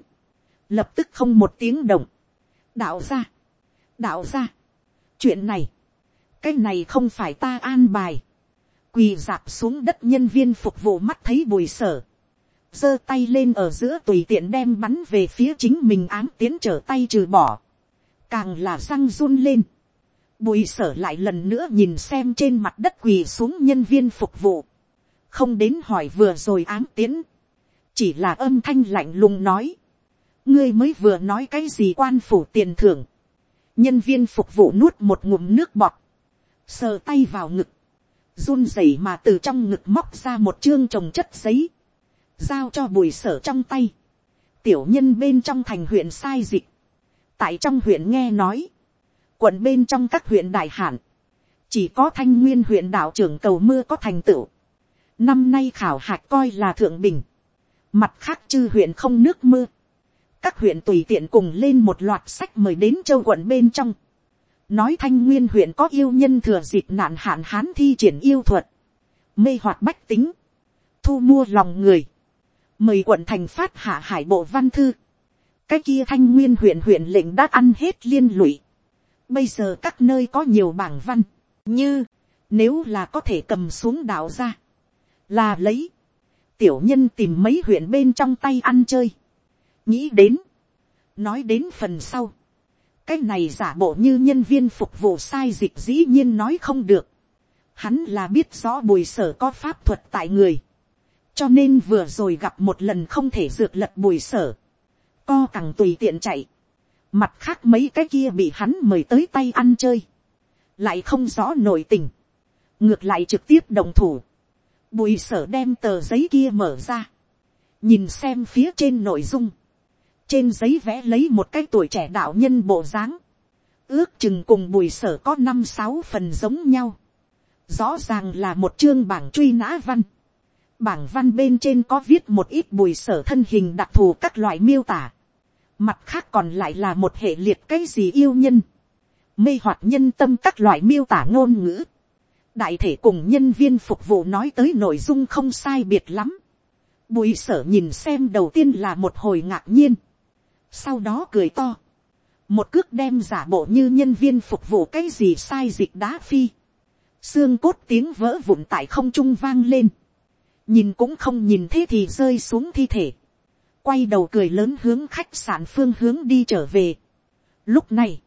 lập tức không một tiếng động, đạo ra, đạo ra, chuyện này, cái này không phải ta an bài, quỳ dạp xuống đất nhân viên phục vụ mắt thấy bùi sở, giơ tay lên ở giữa tùy tiện đem bắn về phía chính mình ám tiến trở tay trừ bỏ, càng là răng run lên, bùi sở lại lần nữa nhìn xem trên mặt đất quỳ xuống nhân viên phục vụ, không đến hỏi vừa rồi ám tiến, chỉ là âm thanh lạnh lùng nói, ngươi mới vừa nói cái gì quan phủ tiền thưởng, nhân viên phục vụ nuốt một ngụm nước bọt, sờ tay vào ngực, run rẩy mà từ trong ngực móc ra một chương trồng chất giấy, giao cho bùi sở trong tay, tiểu nhân bên trong thành huyện sai dịch, tại trong huyện nghe nói, quận bên trong các huyện đại hạn, chỉ có thanh nguyên huyện đạo trưởng cầu mưa có thành tựu, năm nay khảo hạch coi là thượng bình, mặt khác chư huyện không nước mưa, các huyện tùy tiện cùng lên một loạt sách mời đến châu quận bên trong, nói thanh nguyên huyện có yêu nhân thừa dịp nạn hạn hán thi triển yêu thuật, mê hoạt bách tính, thu mua lòng người, mời quận thành phát hạ hải bộ văn thư, cái kia thanh nguyên huyện huyện lệnh đã ăn hết liên lụy, bây giờ các nơi có nhiều bảng văn, như nếu là có thể cầm xuống đảo ra, là lấy, tiểu nhân tìm mấy huyện bên trong tay ăn chơi, nghĩ đến, nói đến phần sau, cái này giả bộ như nhân viên phục vụ sai dịch dĩ nhiên nói không được, hắn là biết rõ bùi sở có pháp thuật tại người, cho nên vừa rồi gặp một lần không thể dược lật bùi sở, co cẳng tùy tiện chạy, mặt khác mấy cái kia bị hắn mời tới tay ăn chơi, lại không rõ nội tình, ngược lại trực tiếp đồng thủ, bùi sở đem tờ giấy kia mở ra, nhìn xem phía trên nội dung, trên giấy vẽ lấy một cái tuổi trẻ đạo nhân bộ dáng, ước chừng cùng bùi sở có năm sáu phần giống nhau, rõ ràng là một chương bảng truy nã văn, bảng văn bên trên có viết một ít bùi sở thân hình đặc thù các loại miêu tả, mặt khác còn lại là một hệ liệt cái gì yêu nhân, mê hoặc nhân tâm các loại miêu tả ngôn ngữ, đại thể cùng nhân viên phục vụ nói tới nội dung không sai biệt lắm. Bùi sở nhìn xem đầu tiên là một hồi ngạc nhiên. Sau đó cười to. Một cước đem giả bộ như nhân viên phục vụ cái gì sai dịch đá phi. Xương cốt tiếng vỡ vụn tại không trung vang lên. Nhìn cũng không nhìn thế thì rơi xuống thi thể. Quay đầu cười lớn hướng khách sạn phương hướng đi trở về. Lúc này,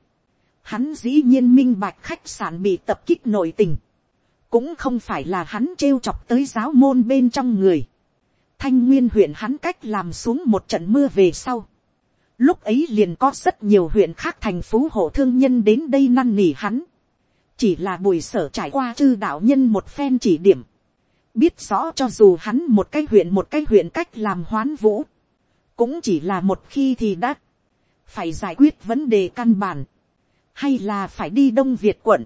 hắn dĩ nhiên minh bạch khách sạn bị tập kích nội tình cũng không phải là hắn trêu chọc tới giáo môn bên trong người. Thanh nguyên huyện hắn cách làm xuống một trận mưa về sau. Lúc ấy liền có rất nhiều huyện khác thành phú hộ thương nhân đến đây năn nỉ hắn. Chỉ là bùi sở trải qua chư đạo nhân một phen chỉ điểm. Biết rõ cho dù hắn một cái huyện một cái huyện cách làm hoán vũ. Cũng chỉ là một khi thì đã. Phải giải quyết vấn đề căn bản. Hay là phải đi Đông Việt quận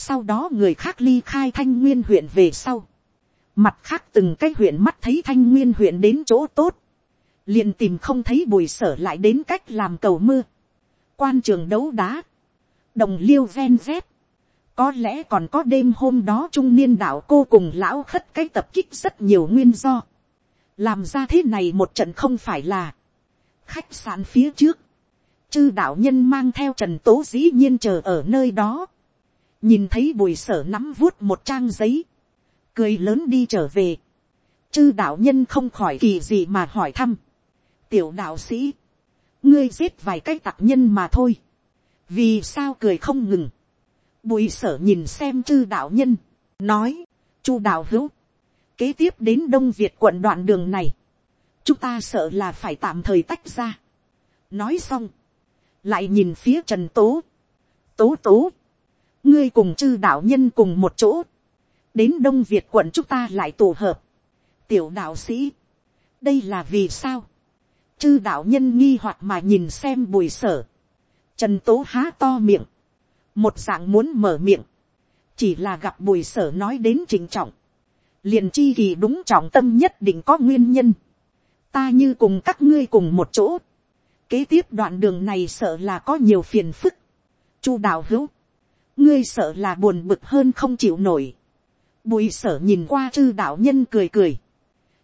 sau đó người khác ly khai thanh nguyên huyện về sau. Mặt khác từng cái huyện mắt thấy thanh nguyên huyện đến chỗ tốt liền tìm không thấy bùi sở lại đến cách làm cầu mưa. Quan trường đấu đá. Đồng liêu ven vét. Có lẽ còn có đêm hôm đó trung niên đạo cô cùng lão khất cái tập kích rất nhiều nguyên do. Làm ra thế này một trận không phải là. Khách sạn phía trước. Chư đạo nhân mang theo trần tố dĩ nhiên chờ ở nơi đó nhìn thấy bùi sở nắm vuốt một trang giấy, cười lớn đi trở về, chư đạo nhân không khỏi kỳ gì mà hỏi thăm, tiểu đạo sĩ, ngươi giết vài cái tặc nhân mà thôi, vì sao cười không ngừng, bùi sở nhìn xem chư đạo nhân, nói, chu đạo hữu, kế tiếp đến đông việt quận đoạn đường này, chúng ta sợ là phải tạm thời tách ra. nói xong, lại nhìn phía trần tố, tố tố, ngươi cùng chư đạo nhân cùng một chỗ, đến đông việt quận chúng ta lại tổ hợp, tiểu đạo sĩ, đây là vì sao, chư đạo nhân nghi hoặc mà nhìn xem bùi sở, trần tố há to miệng, một dạng muốn mở miệng, chỉ là gặp bùi sở nói đến trình trọng, liền chi kỳ đúng trọng tâm nhất định có nguyên nhân, ta như cùng các ngươi cùng một chỗ, kế tiếp đoạn đường này sợ là có nhiều phiền phức, chu đạo hữu, ngươi sợ là buồn bực hơn không chịu nổi. Bùi sở nhìn qua chư đạo nhân cười cười.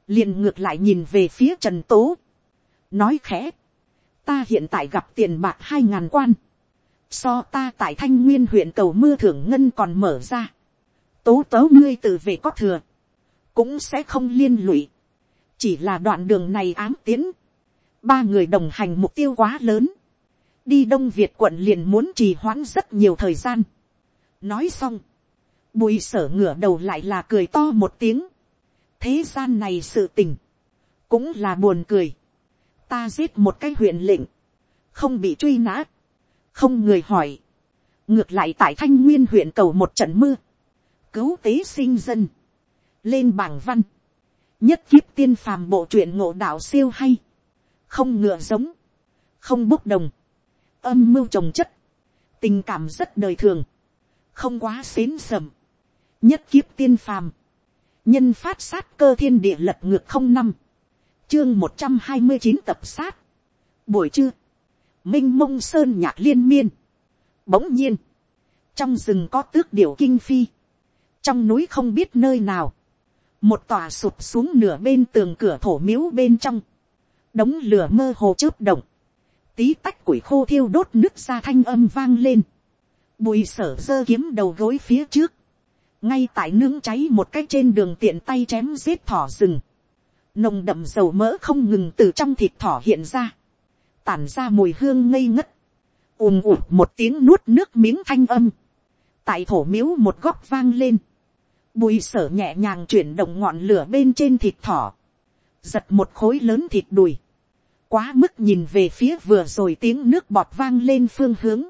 liền ngược lại nhìn về phía trần tố nói khẽ. ta hiện tại gặp tiền bạc hai ngàn quan. so ta tại thanh nguyên huyện cầu mưa thưởng ngân còn mở ra. tố tớ ngươi tự về có thừa. cũng sẽ không liên lụy. chỉ là đoạn đường này ám tiến. ba người đồng hành mục tiêu quá lớn đi đông việt quận liền muốn trì hoãn rất nhiều thời gian nói xong, bùi sở ngửa đầu lại là cười to một tiếng, thế gian này sự tình, cũng là buồn cười, ta giết một cái huyện lệnh, không bị truy nã, không người hỏi, ngược lại tại thanh nguyên huyện cầu một trận mưa, cứu tế sinh dân, lên bảng văn, nhất kiếp tiên phàm bộ truyện ngộ đạo siêu hay, không ngựa giống, không bốc đồng, âm mưu trồng chất, tình cảm rất đời thường, không quá xến sầm, nhất kiếp tiên phàm, nhân phát sát cơ thiên địa lật ngược không năm, chương một trăm hai mươi chín tập sát, buổi trưa, m i n h mông sơn nhạc liên miên, bỗng nhiên, trong rừng có tước điểu kinh phi, trong núi không biết nơi nào, một tòa sụp xuống nửa bên tường cửa thổ miếu bên trong, đống lửa mơ hồ chớp động, tí tách củi khô thiêu đốt nước ra thanh âm vang lên, bùi sở dơ kiếm đầu gối phía trước, ngay tại nướng cháy một cách trên đường tiện tay chém giết thỏ rừng, nồng đậm dầu mỡ không ngừng từ trong thịt thỏ hiện ra, tản ra mùi hương ngây ngất, ùm ụt một tiếng nuốt nước miếng thanh âm, tại thổ miếu một góc vang lên, bùi sở nhẹ nhàng chuyển động ngọn lửa bên trên thịt thỏ, giật một khối lớn thịt đùi, quá mức nhìn về phía vừa rồi tiếng nước bọt vang lên phương hướng,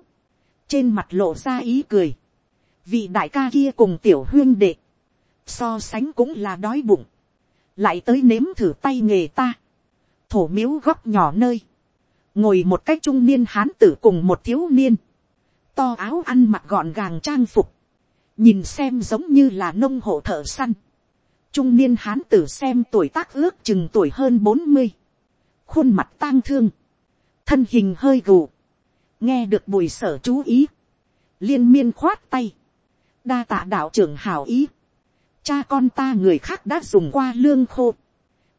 trên mặt lộ ra ý cười, vị đại ca kia cùng tiểu huyên đệ, so sánh cũng là đói bụng, lại tới nếm thử tay nghề ta, thổ miếu góc nhỏ nơi, ngồi một cách trung niên hán tử cùng một thiếu niên, to áo ăn mặc gọn gàng trang phục, nhìn xem giống như là nông hộ thợ săn, trung niên hán tử xem tuổi tác ước chừng tuổi hơn bốn mươi, khuôn mặt tang thương, thân hình hơi gù, nghe được bùi sở chú ý, liên miên khoát tay, đa tạ đạo trưởng hảo ý, cha con ta người khác đã dùng qua lương khô,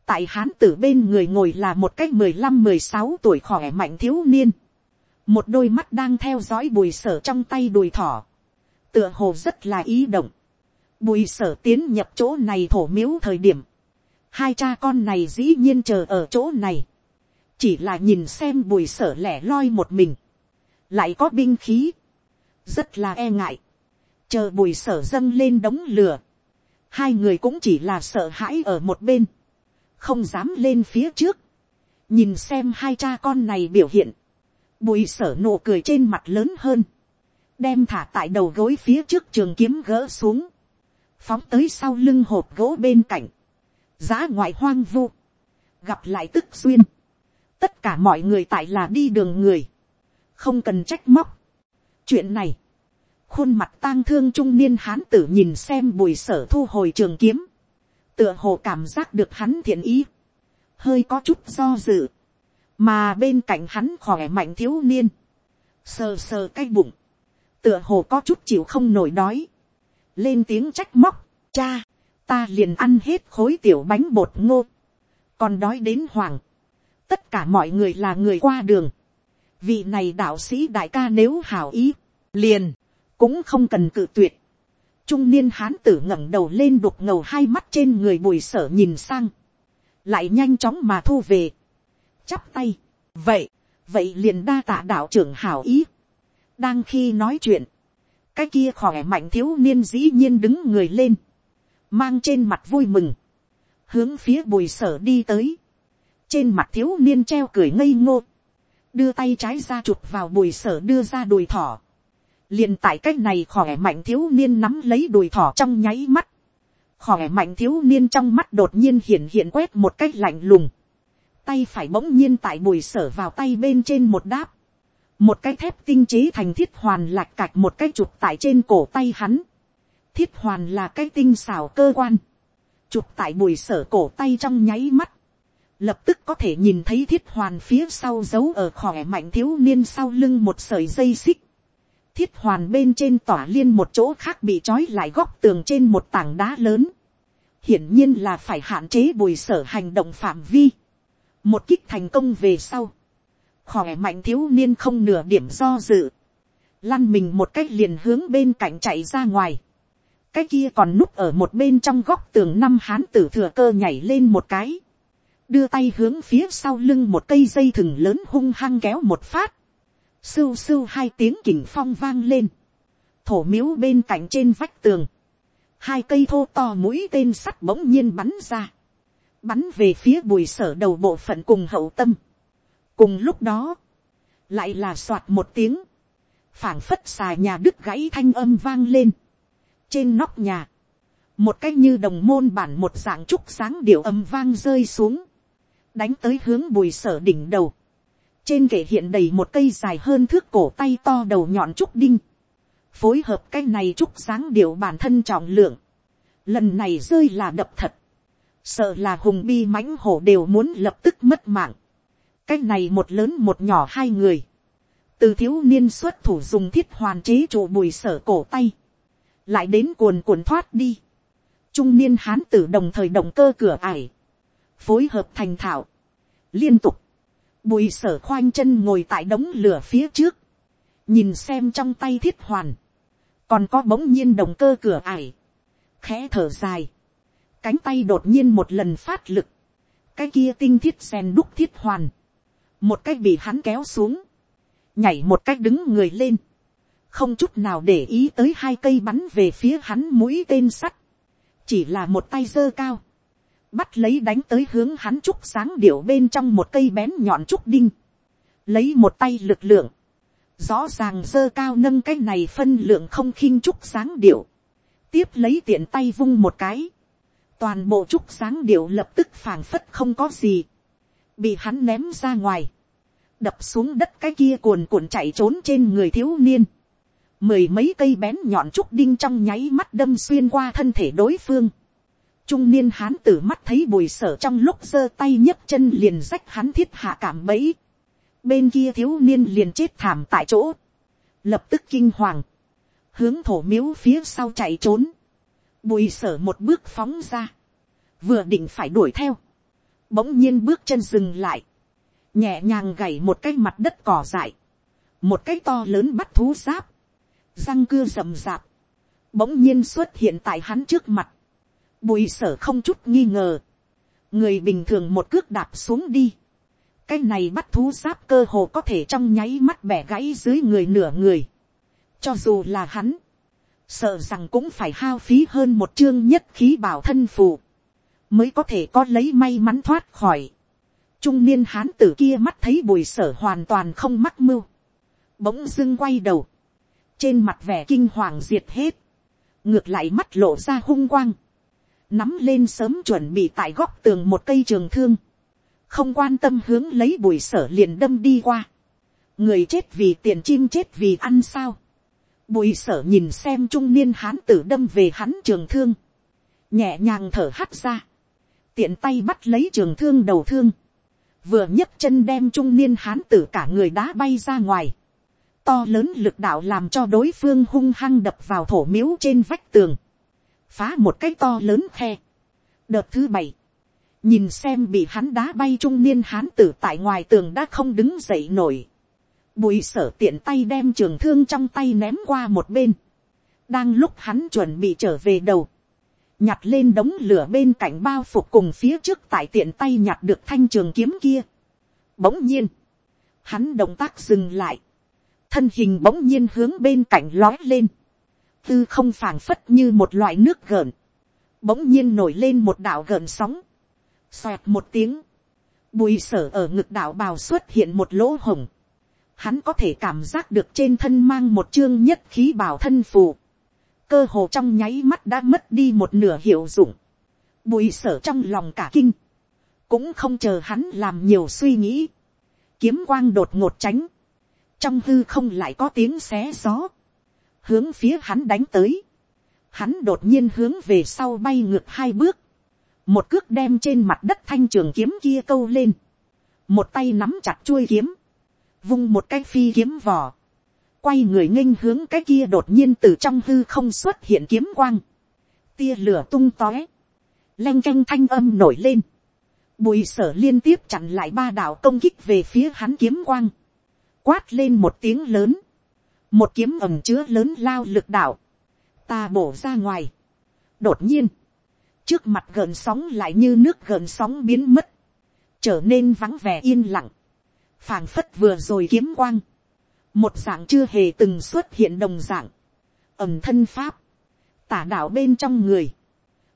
tại hán tử bên người ngồi là một cách mười lăm mười sáu tuổi khỏe mạnh thiếu niên, một đôi mắt đang theo dõi bùi sở trong tay đùi thỏ, tựa hồ rất là ý động, bùi sở tiến nhập chỗ này thổ miếu thời điểm, hai cha con này dĩ nhiên chờ ở chỗ này, chỉ là nhìn xem bùi sở lẻ loi một mình, lại có binh khí, rất là e ngại, chờ bùi sở dâng lên đống lửa, hai người cũng chỉ là sợ hãi ở một bên, không dám lên phía trước, nhìn xem hai cha con này biểu hiện, bùi sở nụ cười trên mặt lớn hơn, đem thả tại đầu gối phía trước trường kiếm gỡ xuống, phóng tới sau lưng hộp gỗ bên cạnh, giá ngoại hoang vu, gặp lại tức xuyên, tất cả mọi người tại là đi đường người, không cần trách móc. chuyện này, khuôn mặt tang thương trung niên hán tử nhìn xem bùi sở thu hồi trường kiếm, tựa hồ cảm giác được hắn thiện ý, hơi có chút do dự, mà bên cạnh hắn khỏe mạnh thiếu niên, sờ sờ cái bụng, tựa hồ có chút chịu không nổi đói, lên tiếng trách móc, cha, ta liền ăn hết khối tiểu bánh bột ngô, còn đói đến hoàng, tất cả mọi người là người qua đường, vị này đạo sĩ đại ca nếu hảo ý, liền, cũng không cần cự tuyệt. Trung niên hán tử ngẩng đầu lên đục ngầu hai mắt trên người bùi sở nhìn sang. Lại nhanh chóng mà thu về. Chắp tay. Vậy, vậy liền đa tạ đạo trưởng hảo ý. Đang khi nói chuyện. Cái kia khỏe mạnh thiếu niên dĩ nhiên đứng người lên. Mang trên mặt vui mừng. Hướng phía bùi sở đi tới. Trên mặt thiếu niên treo cười ngây ngô. Đưa tay trái ra chụp vào bùi sở đưa ra đùi thỏ liền tại cách này khỏe mạnh thiếu niên nắm lấy đùi thỏ trong nháy mắt. khỏe mạnh thiếu niên trong mắt đột nhiên hiện hiện quét một cách lạnh lùng. tay phải bỗng nhiên tại bùi sở vào tay bên trên một đáp. một cái thép tinh chế thành thiết hoàn lạch cạch một cái chụp tại trên cổ tay hắn. thiết hoàn là cái tinh xảo cơ quan. chụp tại bùi sở cổ tay trong nháy mắt. lập tức có thể nhìn thấy thiết hoàn phía sau giấu ở khỏe mạnh thiếu niên sau lưng một sợi dây xích thiết hoàn bên trên tỏa liên một chỗ khác bị trói lại góc tường trên một tảng đá lớn. hiển nhiên là phải hạn chế bùi sở hành động phạm vi. một kích thành công về sau. khỏe mạnh thiếu niên không nửa điểm do dự. lăn mình một cách liền hướng bên cạnh chạy ra ngoài. cái kia còn núp ở một bên trong góc tường năm hán tử thừa cơ nhảy lên một cái. đưa tay hướng phía sau lưng một cây dây thừng lớn hung hăng kéo một phát sưu sưu hai tiếng kỉnh phong vang lên, thổ miếu bên cạnh trên vách tường, hai cây thô to mũi tên sắt bỗng nhiên bắn ra, bắn về phía bùi sở đầu bộ phận cùng hậu tâm. cùng lúc đó, lại là soạt một tiếng, phảng phất xà nhà đứt gãy thanh âm vang lên. trên nóc nhà, một cái như đồng môn bản một dạng trúc sáng điệu âm vang rơi xuống, đánh tới hướng bùi sở đỉnh đầu trên kệ hiện đầy một cây dài hơn thước cổ tay to đầu nhọn trúc đinh, phối hợp cái này trúc sáng điệu bản thân trọng lượng, lần này rơi là đập thật, sợ là hùng bi mãnh hổ đều muốn lập tức mất mạng. cái này một lớn một nhỏ hai người, từ thiếu niên xuất thủ dùng thiết hoàn chế trụ bùi sở cổ tay, lại đến cuồn cuộn thoát đi. trung niên hán tử đồng thời động cơ cửa ải, phối hợp thành thạo, liên tục, bùi sở khoanh chân ngồi tại đống lửa phía trước, nhìn xem trong tay thiết hoàn, còn có bỗng nhiên động cơ cửa ải, khẽ thở dài, cánh tay đột nhiên một lần phát lực, cái kia tinh thiết sen đúc thiết hoàn, một cách bị hắn kéo xuống, nhảy một cách đứng người lên, không chút nào để ý tới hai cây bắn về phía hắn mũi tên sắt, chỉ là một tay giơ cao, bắt lấy đánh tới hướng hắn trúc sáng điệu bên trong một cây bén nhọn trúc đinh, lấy một tay lực lượng, rõ ràng dơ cao nâng cái này phân lượng không khinh trúc sáng điệu, tiếp lấy tiện tay vung một cái, toàn bộ trúc sáng điệu lập tức phảng phất không có gì, bị hắn ném ra ngoài, đập xuống đất cái kia cuồn cuộn chạy trốn trên người thiếu niên, mười mấy cây bén nhọn trúc đinh trong nháy mắt đâm xuyên qua thân thể đối phương, trung niên hán tử mắt thấy bùi sở trong lúc giơ tay nhấc chân liền rách hắn thiết hạ cảm bẫy, bên kia thiếu niên liền chết thảm tại chỗ, lập tức kinh hoàng, hướng thổ miếu phía sau chạy trốn, bùi sở một bước phóng ra, vừa định phải đuổi theo, bỗng nhiên bước chân dừng lại, nhẹ nhàng gảy một cái mặt đất cỏ dại, một cái to lớn bắt thú giáp, răng cưa rậm rạp, bỗng nhiên xuất hiện tại hắn trước mặt, bùi sở không chút nghi ngờ, người bình thường một cước đạp xuống đi, cái này bắt thú giáp cơ hồ có thể trong nháy mắt bẻ gãy dưới người nửa người, cho dù là hắn, sợ rằng cũng phải hao phí hơn một chương nhất khí bảo thân phù, mới có thể có lấy may mắn thoát khỏi. Trung niên hán tử kia mắt thấy bùi sở hoàn toàn không mắc mưu, bỗng dưng quay đầu, trên mặt vẻ kinh hoàng diệt hết, ngược lại mắt lộ ra hung quang, nắm lên sớm chuẩn bị tại góc tường một cây trường thương, không quan tâm hướng lấy bùi sở liền đâm đi qua, người chết vì tiền chim chết vì ăn sao, Bùi sở nhìn xem trung niên hán tử đâm về hắn trường thương. Nhẹ nhàng thở hắt ra. Tiện tay bắt lấy trường thương đầu thương. Vừa nhấc chân đem trung niên hán tử cả người đá bay ra ngoài. To lớn lực đạo làm cho đối phương hung hăng đập vào thổ miếu trên vách tường. Phá một cái to lớn khe. Đợt thứ bảy. Nhìn xem bị hắn đá bay trung niên hán tử tại ngoài tường đã không đứng dậy nổi Bùi sở tiện tay đem trường thương trong tay ném qua một bên. Đang lúc hắn chuẩn bị trở về đầu. Nhặt lên đống lửa bên cạnh bao phục cùng phía trước tại tiện tay nhặt được thanh trường kiếm kia. Bỗng nhiên. Hắn động tác dừng lại. Thân hình bỗng nhiên hướng bên cạnh lói lên. Tư không phảng phất như một loại nước gợn. Bỗng nhiên nổi lên một đảo gợn sóng. Xoẹt một tiếng. Bùi sở ở ngực đảo bào xuất hiện một lỗ hồng. Hắn có thể cảm giác được trên thân mang một chương nhất khí bảo thân phù, cơ hồ trong nháy mắt đã mất đi một nửa hiệu dụng, bùi sở trong lòng cả kinh, cũng không chờ hắn làm nhiều suy nghĩ, kiếm quang đột ngột tránh, trong hư không lại có tiếng xé gió, hướng phía hắn đánh tới, hắn đột nhiên hướng về sau bay ngược hai bước, một cước đem trên mặt đất thanh trường kiếm kia câu lên, một tay nắm chặt chuôi kiếm, vung một cái phi kiếm vỏ, quay người nghênh hướng cái kia đột nhiên từ trong hư không xuất hiện kiếm quang, tia lửa tung tóe, lanh canh thanh âm nổi lên, bùi sở liên tiếp chặn lại ba đạo công kích về phía hắn kiếm quang, quát lên một tiếng lớn, một kiếm ẩm chứa lớn lao lực đạo, ta bổ ra ngoài, đột nhiên, trước mặt gợn sóng lại như nước gợn sóng biến mất, trở nên vắng vẻ yên lặng, phảng phất vừa rồi kiếm quang, một dạng chưa hề từng xuất hiện đồng dạng, ẩm thân pháp, tả đạo bên trong người,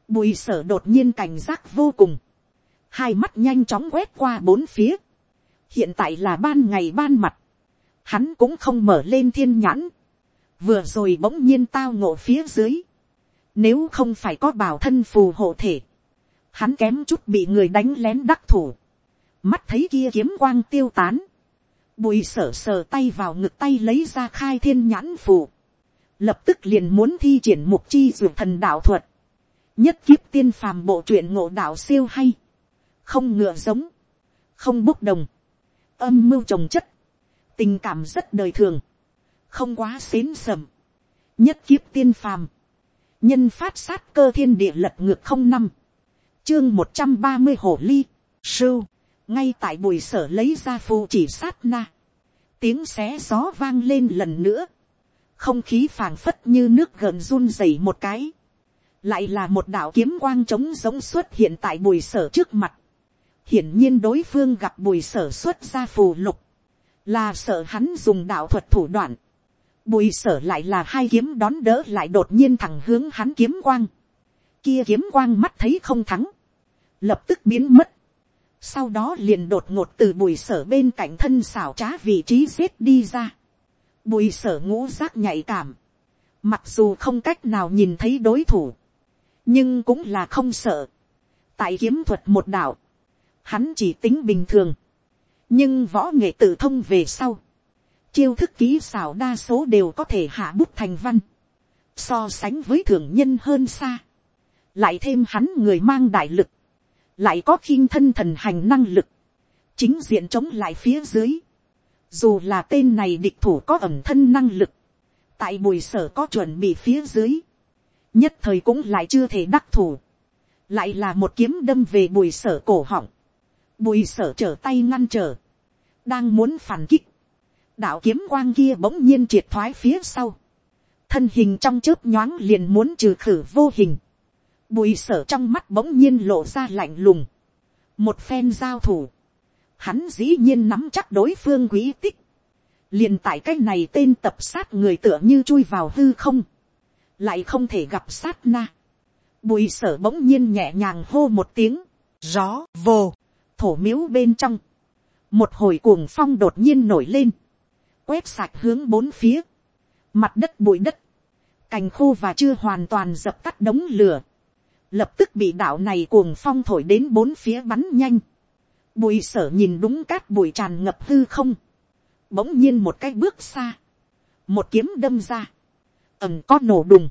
bùi sở đột nhiên cảnh giác vô cùng, hai mắt nhanh chóng quét qua bốn phía, hiện tại là ban ngày ban mặt, hắn cũng không mở lên thiên nhãn, vừa rồi bỗng nhiên tao ngộ phía dưới, nếu không phải có bảo thân phù hộ thể, hắn kém chút bị người đánh lén đắc thủ, mắt thấy kia kiếm quang tiêu tán, bùi sở sờ tay vào ngực tay lấy ra khai thiên nhãn phù, lập tức liền muốn thi triển mục chi ruột thần đạo thuật, nhất kiếp tiên phàm bộ truyện ngộ đạo siêu hay, không ngựa giống, không bốc đồng, âm mưu trồng chất, tình cảm rất đời thường, không quá xến sầm, nhất kiếp tiên phàm, nhân phát sát cơ thiên địa lật ngược không năm, chương một trăm ba mươi hồ ly, sưu, ngay tại bùi sở lấy ra phù chỉ sát na, tiếng xé gió vang lên lần nữa, không khí phảng phất như nước gần run rẩy một cái, lại là một đạo kiếm quang trống giống xuất hiện tại bùi sở trước mặt, hiển nhiên đối phương gặp bùi sở xuất ra phù lục, là sợ hắn dùng đạo thuật thủ đoạn, bùi sở lại là hai kiếm đón đỡ lại đột nhiên thẳng hướng hắn kiếm quang, kia kiếm quang mắt thấy không thắng, lập tức biến mất, sau đó liền đột ngột từ bùi sở bên cạnh thân xảo trá vị trí giết đi ra, bùi sở ngũ giác nhạy cảm, mặc dù không cách nào nhìn thấy đối thủ, nhưng cũng là không sợ, tại kiếm thuật một đạo, hắn chỉ tính bình thường, nhưng võ nghệ tự thông về sau, chiêu thức ký xảo đa số đều có thể hạ bút thành văn, so sánh với thường nhân hơn xa, lại thêm hắn người mang đại lực, lại có khiêng thân thần hành năng lực, chính diện chống lại phía dưới, dù là tên này địch thủ có ẩm thân năng lực, tại bùi sở có chuẩn bị phía dưới, nhất thời cũng lại chưa thể đắc thủ, lại là một kiếm đâm về bùi sở cổ họng, bùi sở trở tay ngăn trở, đang muốn phản kích, đạo kiếm quang kia bỗng nhiên triệt thoái phía sau, thân hình trong chớp nhoáng liền muốn trừ khử vô hình, bùi sở trong mắt bỗng nhiên lộ ra lạnh lùng, một phen giao thủ, hắn dĩ nhiên nắm chắc đối phương quý tích, liền tại cái này tên tập sát người tựa như chui vào hư không, lại không thể gặp sát na, bùi sở bỗng nhiên nhẹ nhàng hô một tiếng, gió vô, thổ miếu bên trong, một hồi cuồng phong đột nhiên nổi lên, quét sạch hướng bốn phía, mặt đất bụi đất, cành khô và chưa hoàn toàn dập tắt đống lửa, lập tức bị đạo này cuồng phong thổi đến bốn phía bắn nhanh, bụi sở nhìn đúng cát bụi tràn ngập hư không, bỗng nhiên một cái bước xa, một kiếm đâm ra, ẩm có nổ đùng,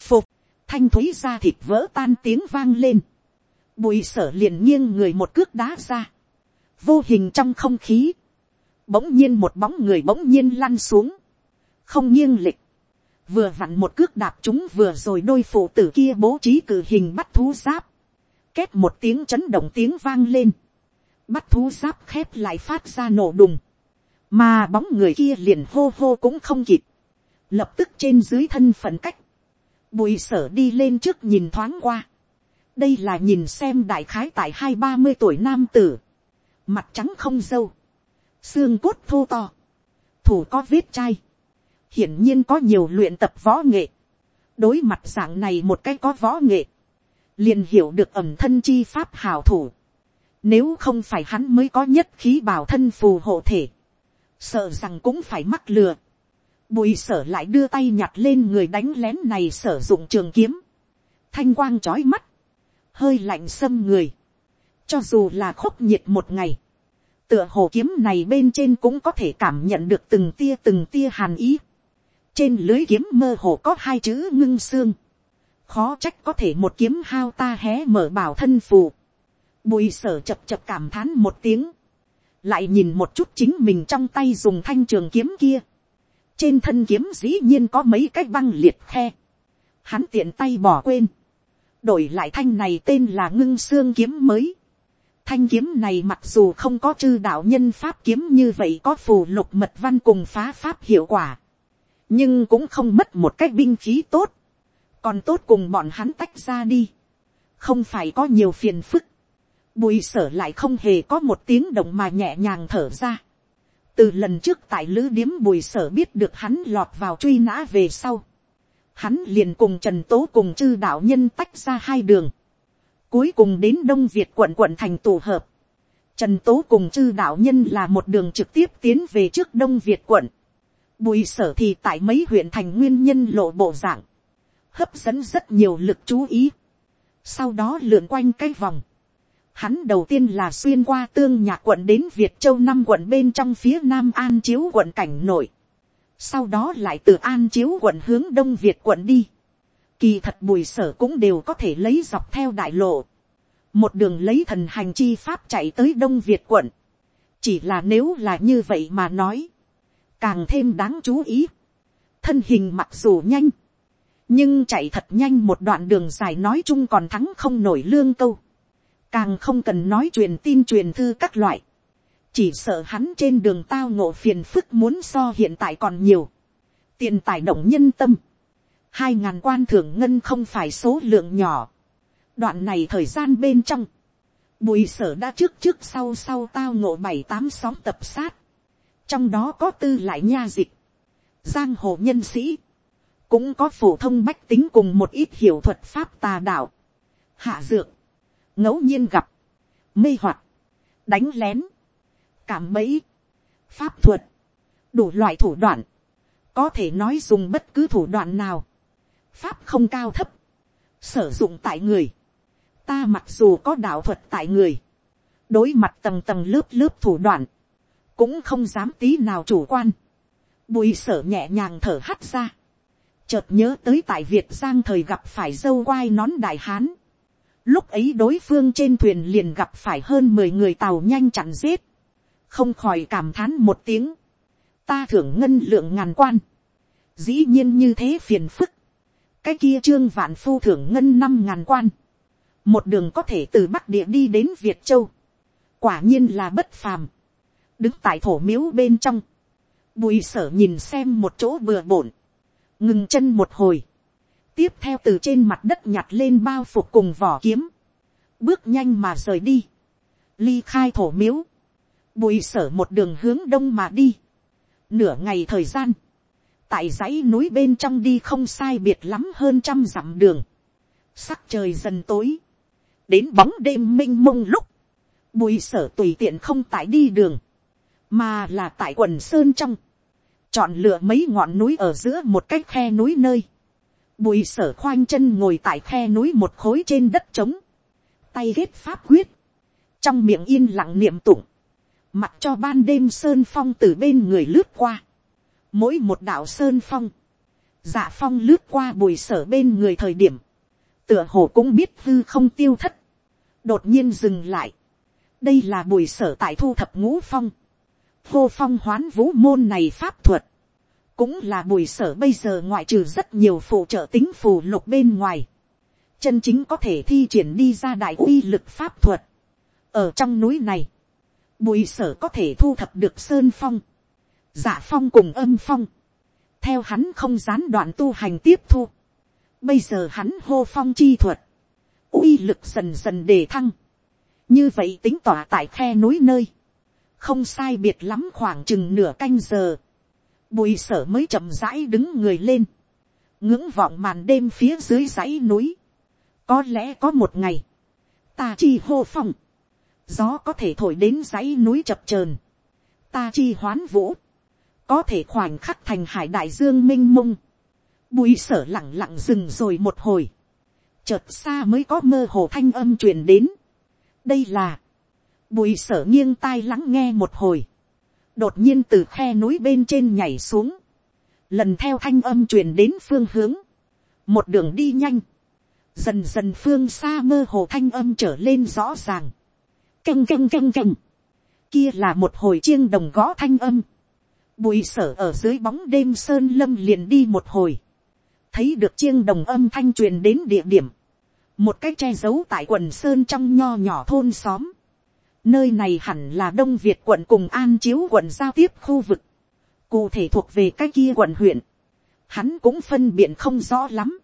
phục, thanh thúy ra thịt vỡ tan tiếng vang lên, bùi sở liền nghiêng người một cước đá ra, vô hình trong không khí, bỗng nhiên một bóng người bỗng nhiên lăn xuống, không nghiêng lịch, vừa vặn một cước đạp chúng vừa rồi đôi phụ tử kia bố trí cử hình bắt thú giáp, két một tiếng chấn động tiếng vang lên, bắt thú giáp khép lại phát ra nổ đùng, mà bóng người kia liền hô hô cũng không kịp, lập tức trên dưới thân phận cách, bùi sở đi lên trước nhìn thoáng qua, đây là nhìn xem đại khái tại hai ba mươi tuổi nam tử, mặt trắng không dâu, xương cốt thô to, thủ có vết chai, hiển nhiên có nhiều luyện tập võ nghệ, đối mặt dạng này một cái có võ nghệ, liền hiểu được ẩm thân chi pháp hào thủ, nếu không phải hắn mới có nhất khí bảo thân phù hộ thể, sợ rằng cũng phải mắc lừa, bùi sở lại đưa tay nhặt lên người đánh lén này sử dụng trường kiếm, thanh quang trói mắt, hơi lạnh xâm người, cho dù là khốc nhiệt một ngày, tựa hồ kiếm này bên trên cũng có thể cảm nhận được từng tia từng tia hàn ý. trên lưới kiếm mơ hồ có hai chữ ngưng xương. khó trách có thể một kiếm hao ta hé mở bảo thân phù. bùi sở chập chập cảm thán một tiếng. lại nhìn một chút chính mình trong tay dùng thanh trường kiếm kia. trên thân kiếm dĩ nhiên có mấy cái băng liệt khe. hắn tiện tay bỏ quên đổi lại thanh này tên là ngưng xương kiếm mới Thanh kiếm này mặc dù không có chư đạo nhân pháp kiếm như vậy có phù lục mật văn cùng phá pháp hiệu quả. Nhưng cũng không mất một cách binh khí tốt. Còn tốt cùng bọn hắn tách ra đi. Không phải có nhiều phiền phức. Bùi sở lại không hề có một tiếng động mà nhẹ nhàng thở ra. Từ lần trước tại lữ điếm bùi sở biết được hắn lọt vào truy nã về sau. Hắn liền cùng Trần Tố cùng chư đạo nhân tách ra hai đường Cuối cùng đến Đông Việt quận quận thành tổ hợp. Trần Tố cùng chư đạo nhân là một đường trực tiếp tiến về trước Đông Việt quận. Bùi sở thì tại mấy huyện thành nguyên nhân lộ bộ dạng. Hấp dẫn rất nhiều lực chú ý. Sau đó lượn quanh cái vòng. Hắn đầu tiên là xuyên qua tương nhạc quận đến Việt Châu năm quận bên trong phía Nam An Chiếu quận cảnh nội. Sau đó lại từ An Chiếu quận hướng Đông Việt quận đi. Kỳ thật bùi sở cũng đều có thể lấy dọc theo đại lộ. Một đường lấy thần hành chi pháp chạy tới Đông Việt quận. Chỉ là nếu là như vậy mà nói. Càng thêm đáng chú ý. Thân hình mặc dù nhanh. Nhưng chạy thật nhanh một đoạn đường dài nói chung còn thắng không nổi lương câu. Càng không cần nói truyền tin truyền thư các loại. Chỉ sợ hắn trên đường tao ngộ phiền phức muốn so hiện tại còn nhiều. Tiền tài động nhân tâm. Hai ngàn quan thưởng ngân không phải số lượng nhỏ. đoạn này thời gian bên trong, bùi sở đã trước trước sau sau tao ngộ bảy tám xóm tập sát, trong đó có tư lại nha dịch, giang hồ nhân sĩ, cũng có phổ thông bách tính cùng một ít hiểu thuật pháp tà đạo, hạ dược, ngẫu nhiên gặp, mê hoặc, đánh lén, cảm bẫy, pháp thuật, đủ loại thủ đoạn, có thể nói dùng bất cứ thủ đoạn nào, pháp không cao thấp, sử dụng tại người, ta mặc dù có đạo thuật tại người, đối mặt tầng tầng lớp lớp thủ đoạn, cũng không dám tí nào chủ quan, bùi sở nhẹ nhàng thở hắt ra, chợt nhớ tới tại việt giang thời gặp phải dâu quai nón đại hán, lúc ấy đối phương trên thuyền liền gặp phải hơn mười người tàu nhanh chặn giết, không khỏi cảm thán một tiếng, ta thưởng ngân lượng ngàn quan, dĩ nhiên như thế phiền phức, cái kia trương vạn phu thưởng ngân năm ngàn quan, một đường có thể từ bắc địa đi đến việt châu, quả nhiên là bất phàm, đứng tại thổ miếu bên trong, bùi sở nhìn xem một chỗ bừa bổn, ngừng chân một hồi, tiếp theo từ trên mặt đất nhặt lên bao phục cùng vỏ kiếm, bước nhanh mà rời đi, ly khai thổ miếu, bùi sở một đường hướng đông mà đi, nửa ngày thời gian, tại dãy núi bên trong đi không sai biệt lắm hơn trăm dặm đường, sắc trời dần tối, đến bóng đêm m i n h mông lúc, bùi sở tùy tiện không tại đi đường, mà là tại quần sơn trong, chọn lựa mấy ngọn núi ở giữa một cái khe núi nơi, bùi sở khoanh chân ngồi tại khe núi một khối trên đất trống, tay ghét pháp quyết, trong miệng yên lặng niệm tụng, mặc cho ban đêm sơn phong từ bên người lướt qua, mỗi một đạo sơn phong, dạ phong lướt qua bùi sở bên người thời điểm, tựa hồ cũng biết hư không tiêu thất, đột nhiên dừng lại, đây là bùi sở tại thu thập ngũ phong, hô phong hoán vũ môn này pháp thuật, cũng là bùi sở bây giờ ngoại trừ rất nhiều phụ trợ tính phù lục bên ngoài, chân chính có thể thi triển đi ra đại uy lực pháp thuật. ở trong núi này, bùi sở có thể thu thập được sơn phong, giả phong cùng âm phong, theo hắn không gián đoạn tu hành tiếp thu, bây giờ hắn hô phong chi thuật, uy lực dần dần đề thăng, như vậy tính tỏa tại khe núi nơi, không sai biệt lắm khoảng chừng nửa canh giờ, bùi sở mới chậm rãi đứng người lên, ngưỡng vọng màn đêm phía dưới dãy núi, có lẽ có một ngày, ta chi hô phong, gió có thể thổi đến dãy núi chập chờn, ta chi hoán vũ, có thể khoảnh khắc thành hải đại dương m i n h mông, bùi sở lẳng lặng dừng rồi một hồi, chợt xa mới có mơ hồ thanh âm truyền đến. đây là, bùi sở nghiêng tai lắng nghe một hồi, đột nhiên từ khe núi bên trên nhảy xuống, lần theo thanh âm truyền đến phương hướng, một đường đi nhanh, dần dần phương xa mơ hồ thanh âm trở lên rõ ràng, canh canh canh canh, kia là một hồi chiêng đồng gõ thanh âm, bùi sở ở dưới bóng đêm sơn lâm liền đi một hồi, thấy được chiêng đồng âm thanh truyền đến địa điểm, một cái che giấu tại quần sơn trong nho nhỏ thôn xóm, nơi này hẳn là đông việt quận cùng an chiếu quận giao tiếp khu vực, cụ thể thuộc về cái kia quận huyện, hắn cũng phân biện không rõ lắm,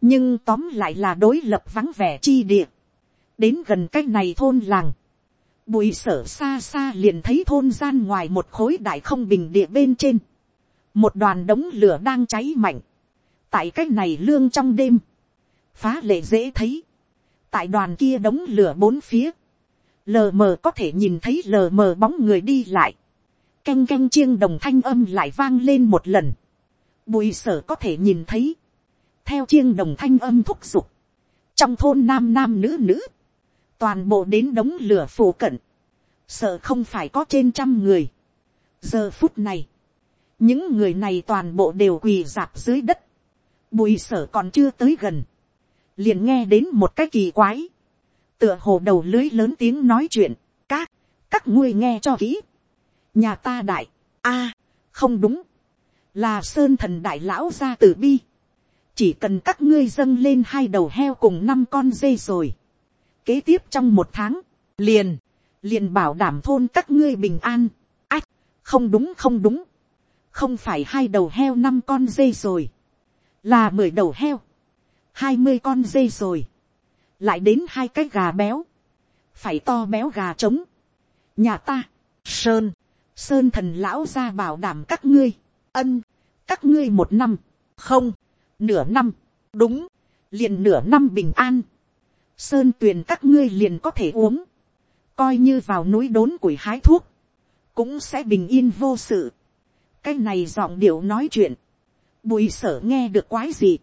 nhưng tóm lại là đối lập vắng vẻ chi địa, đến gần cái này thôn làng, bùi sở xa xa liền thấy thôn gian ngoài một khối đại không bình địa bên trên. một đoàn đống lửa đang cháy mạnh. tại cái này lương trong đêm. phá lệ dễ thấy. tại đoàn kia đống lửa bốn phía, lờ mờ có thể nhìn thấy lờ mờ bóng người đi lại, canh canh chiêng đồng thanh âm lại vang lên một lần, bùi sở có thể nhìn thấy, theo chiêng đồng thanh âm thúc giục, trong thôn nam nam nữ nữ, toàn bộ đến đống lửa phổ cận, sợ không phải có trên trăm người. giờ phút này, những người này toàn bộ đều quỳ dạp dưới đất, bùi sở còn chưa tới gần, liền nghe đến một cái kỳ quái, tựa hồ đầu lưới lớn tiếng nói chuyện, các, các ngươi nghe cho kỹ, nhà ta đại, a, không đúng, là sơn thần đại lão gia tử bi, chỉ cần các ngươi dâng lên hai đầu heo cùng năm con dê rồi, kế tiếp trong một tháng, liền, liền bảo đảm thôn các ngươi bình an, ách, không đúng không đúng, không phải hai đầu heo năm con dê rồi, là mười đầu heo, hai mươi con dê rồi, lại đến hai cái gà béo, phải to béo gà trống, nhà ta, sơn, sơn thần lão ra bảo đảm các ngươi, ân, các ngươi một năm, không, nửa năm, đúng, liền nửa năm bình an, sơn tuyền các ngươi liền có thể uống, coi như vào núi đốn củi hái thuốc, cũng sẽ bình yên vô sự. cái này giọng điệu nói chuyện, bùi sở nghe được quái gì,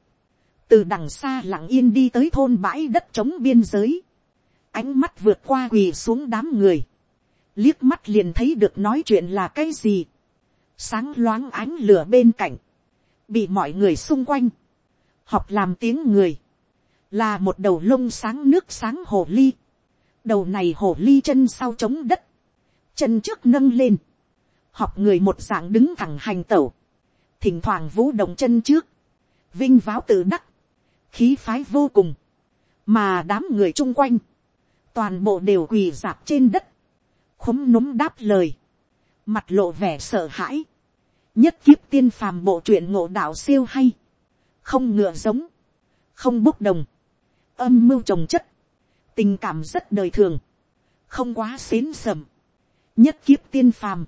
từ đằng xa lặng yên đi tới thôn bãi đất trống biên giới, ánh mắt vượt qua quỳ xuống đám người, liếc mắt liền thấy được nói chuyện là cái gì, sáng loáng ánh lửa bên cạnh, bị mọi người xung quanh, học làm tiếng người, là một đầu lông sáng nước sáng hồ ly, đầu này hồ ly chân sau chống đất, chân trước nâng lên, học người một dạng đứng thẳng hành tẩu, thỉnh thoảng vũ động chân trước, vinh váo tự đắc, khí phái vô cùng, mà đám người chung quanh, toàn bộ đều quỳ dạp trên đất, khúm núm đáp lời, mặt lộ vẻ sợ hãi, nhất kiếp tiên phàm bộ truyện ngộ đạo siêu hay, không ngựa giống, không bốc đồng, âm mưu trồng chất, tình cảm rất đời thường, không quá xến sầm, nhất kiếp tiên phàm,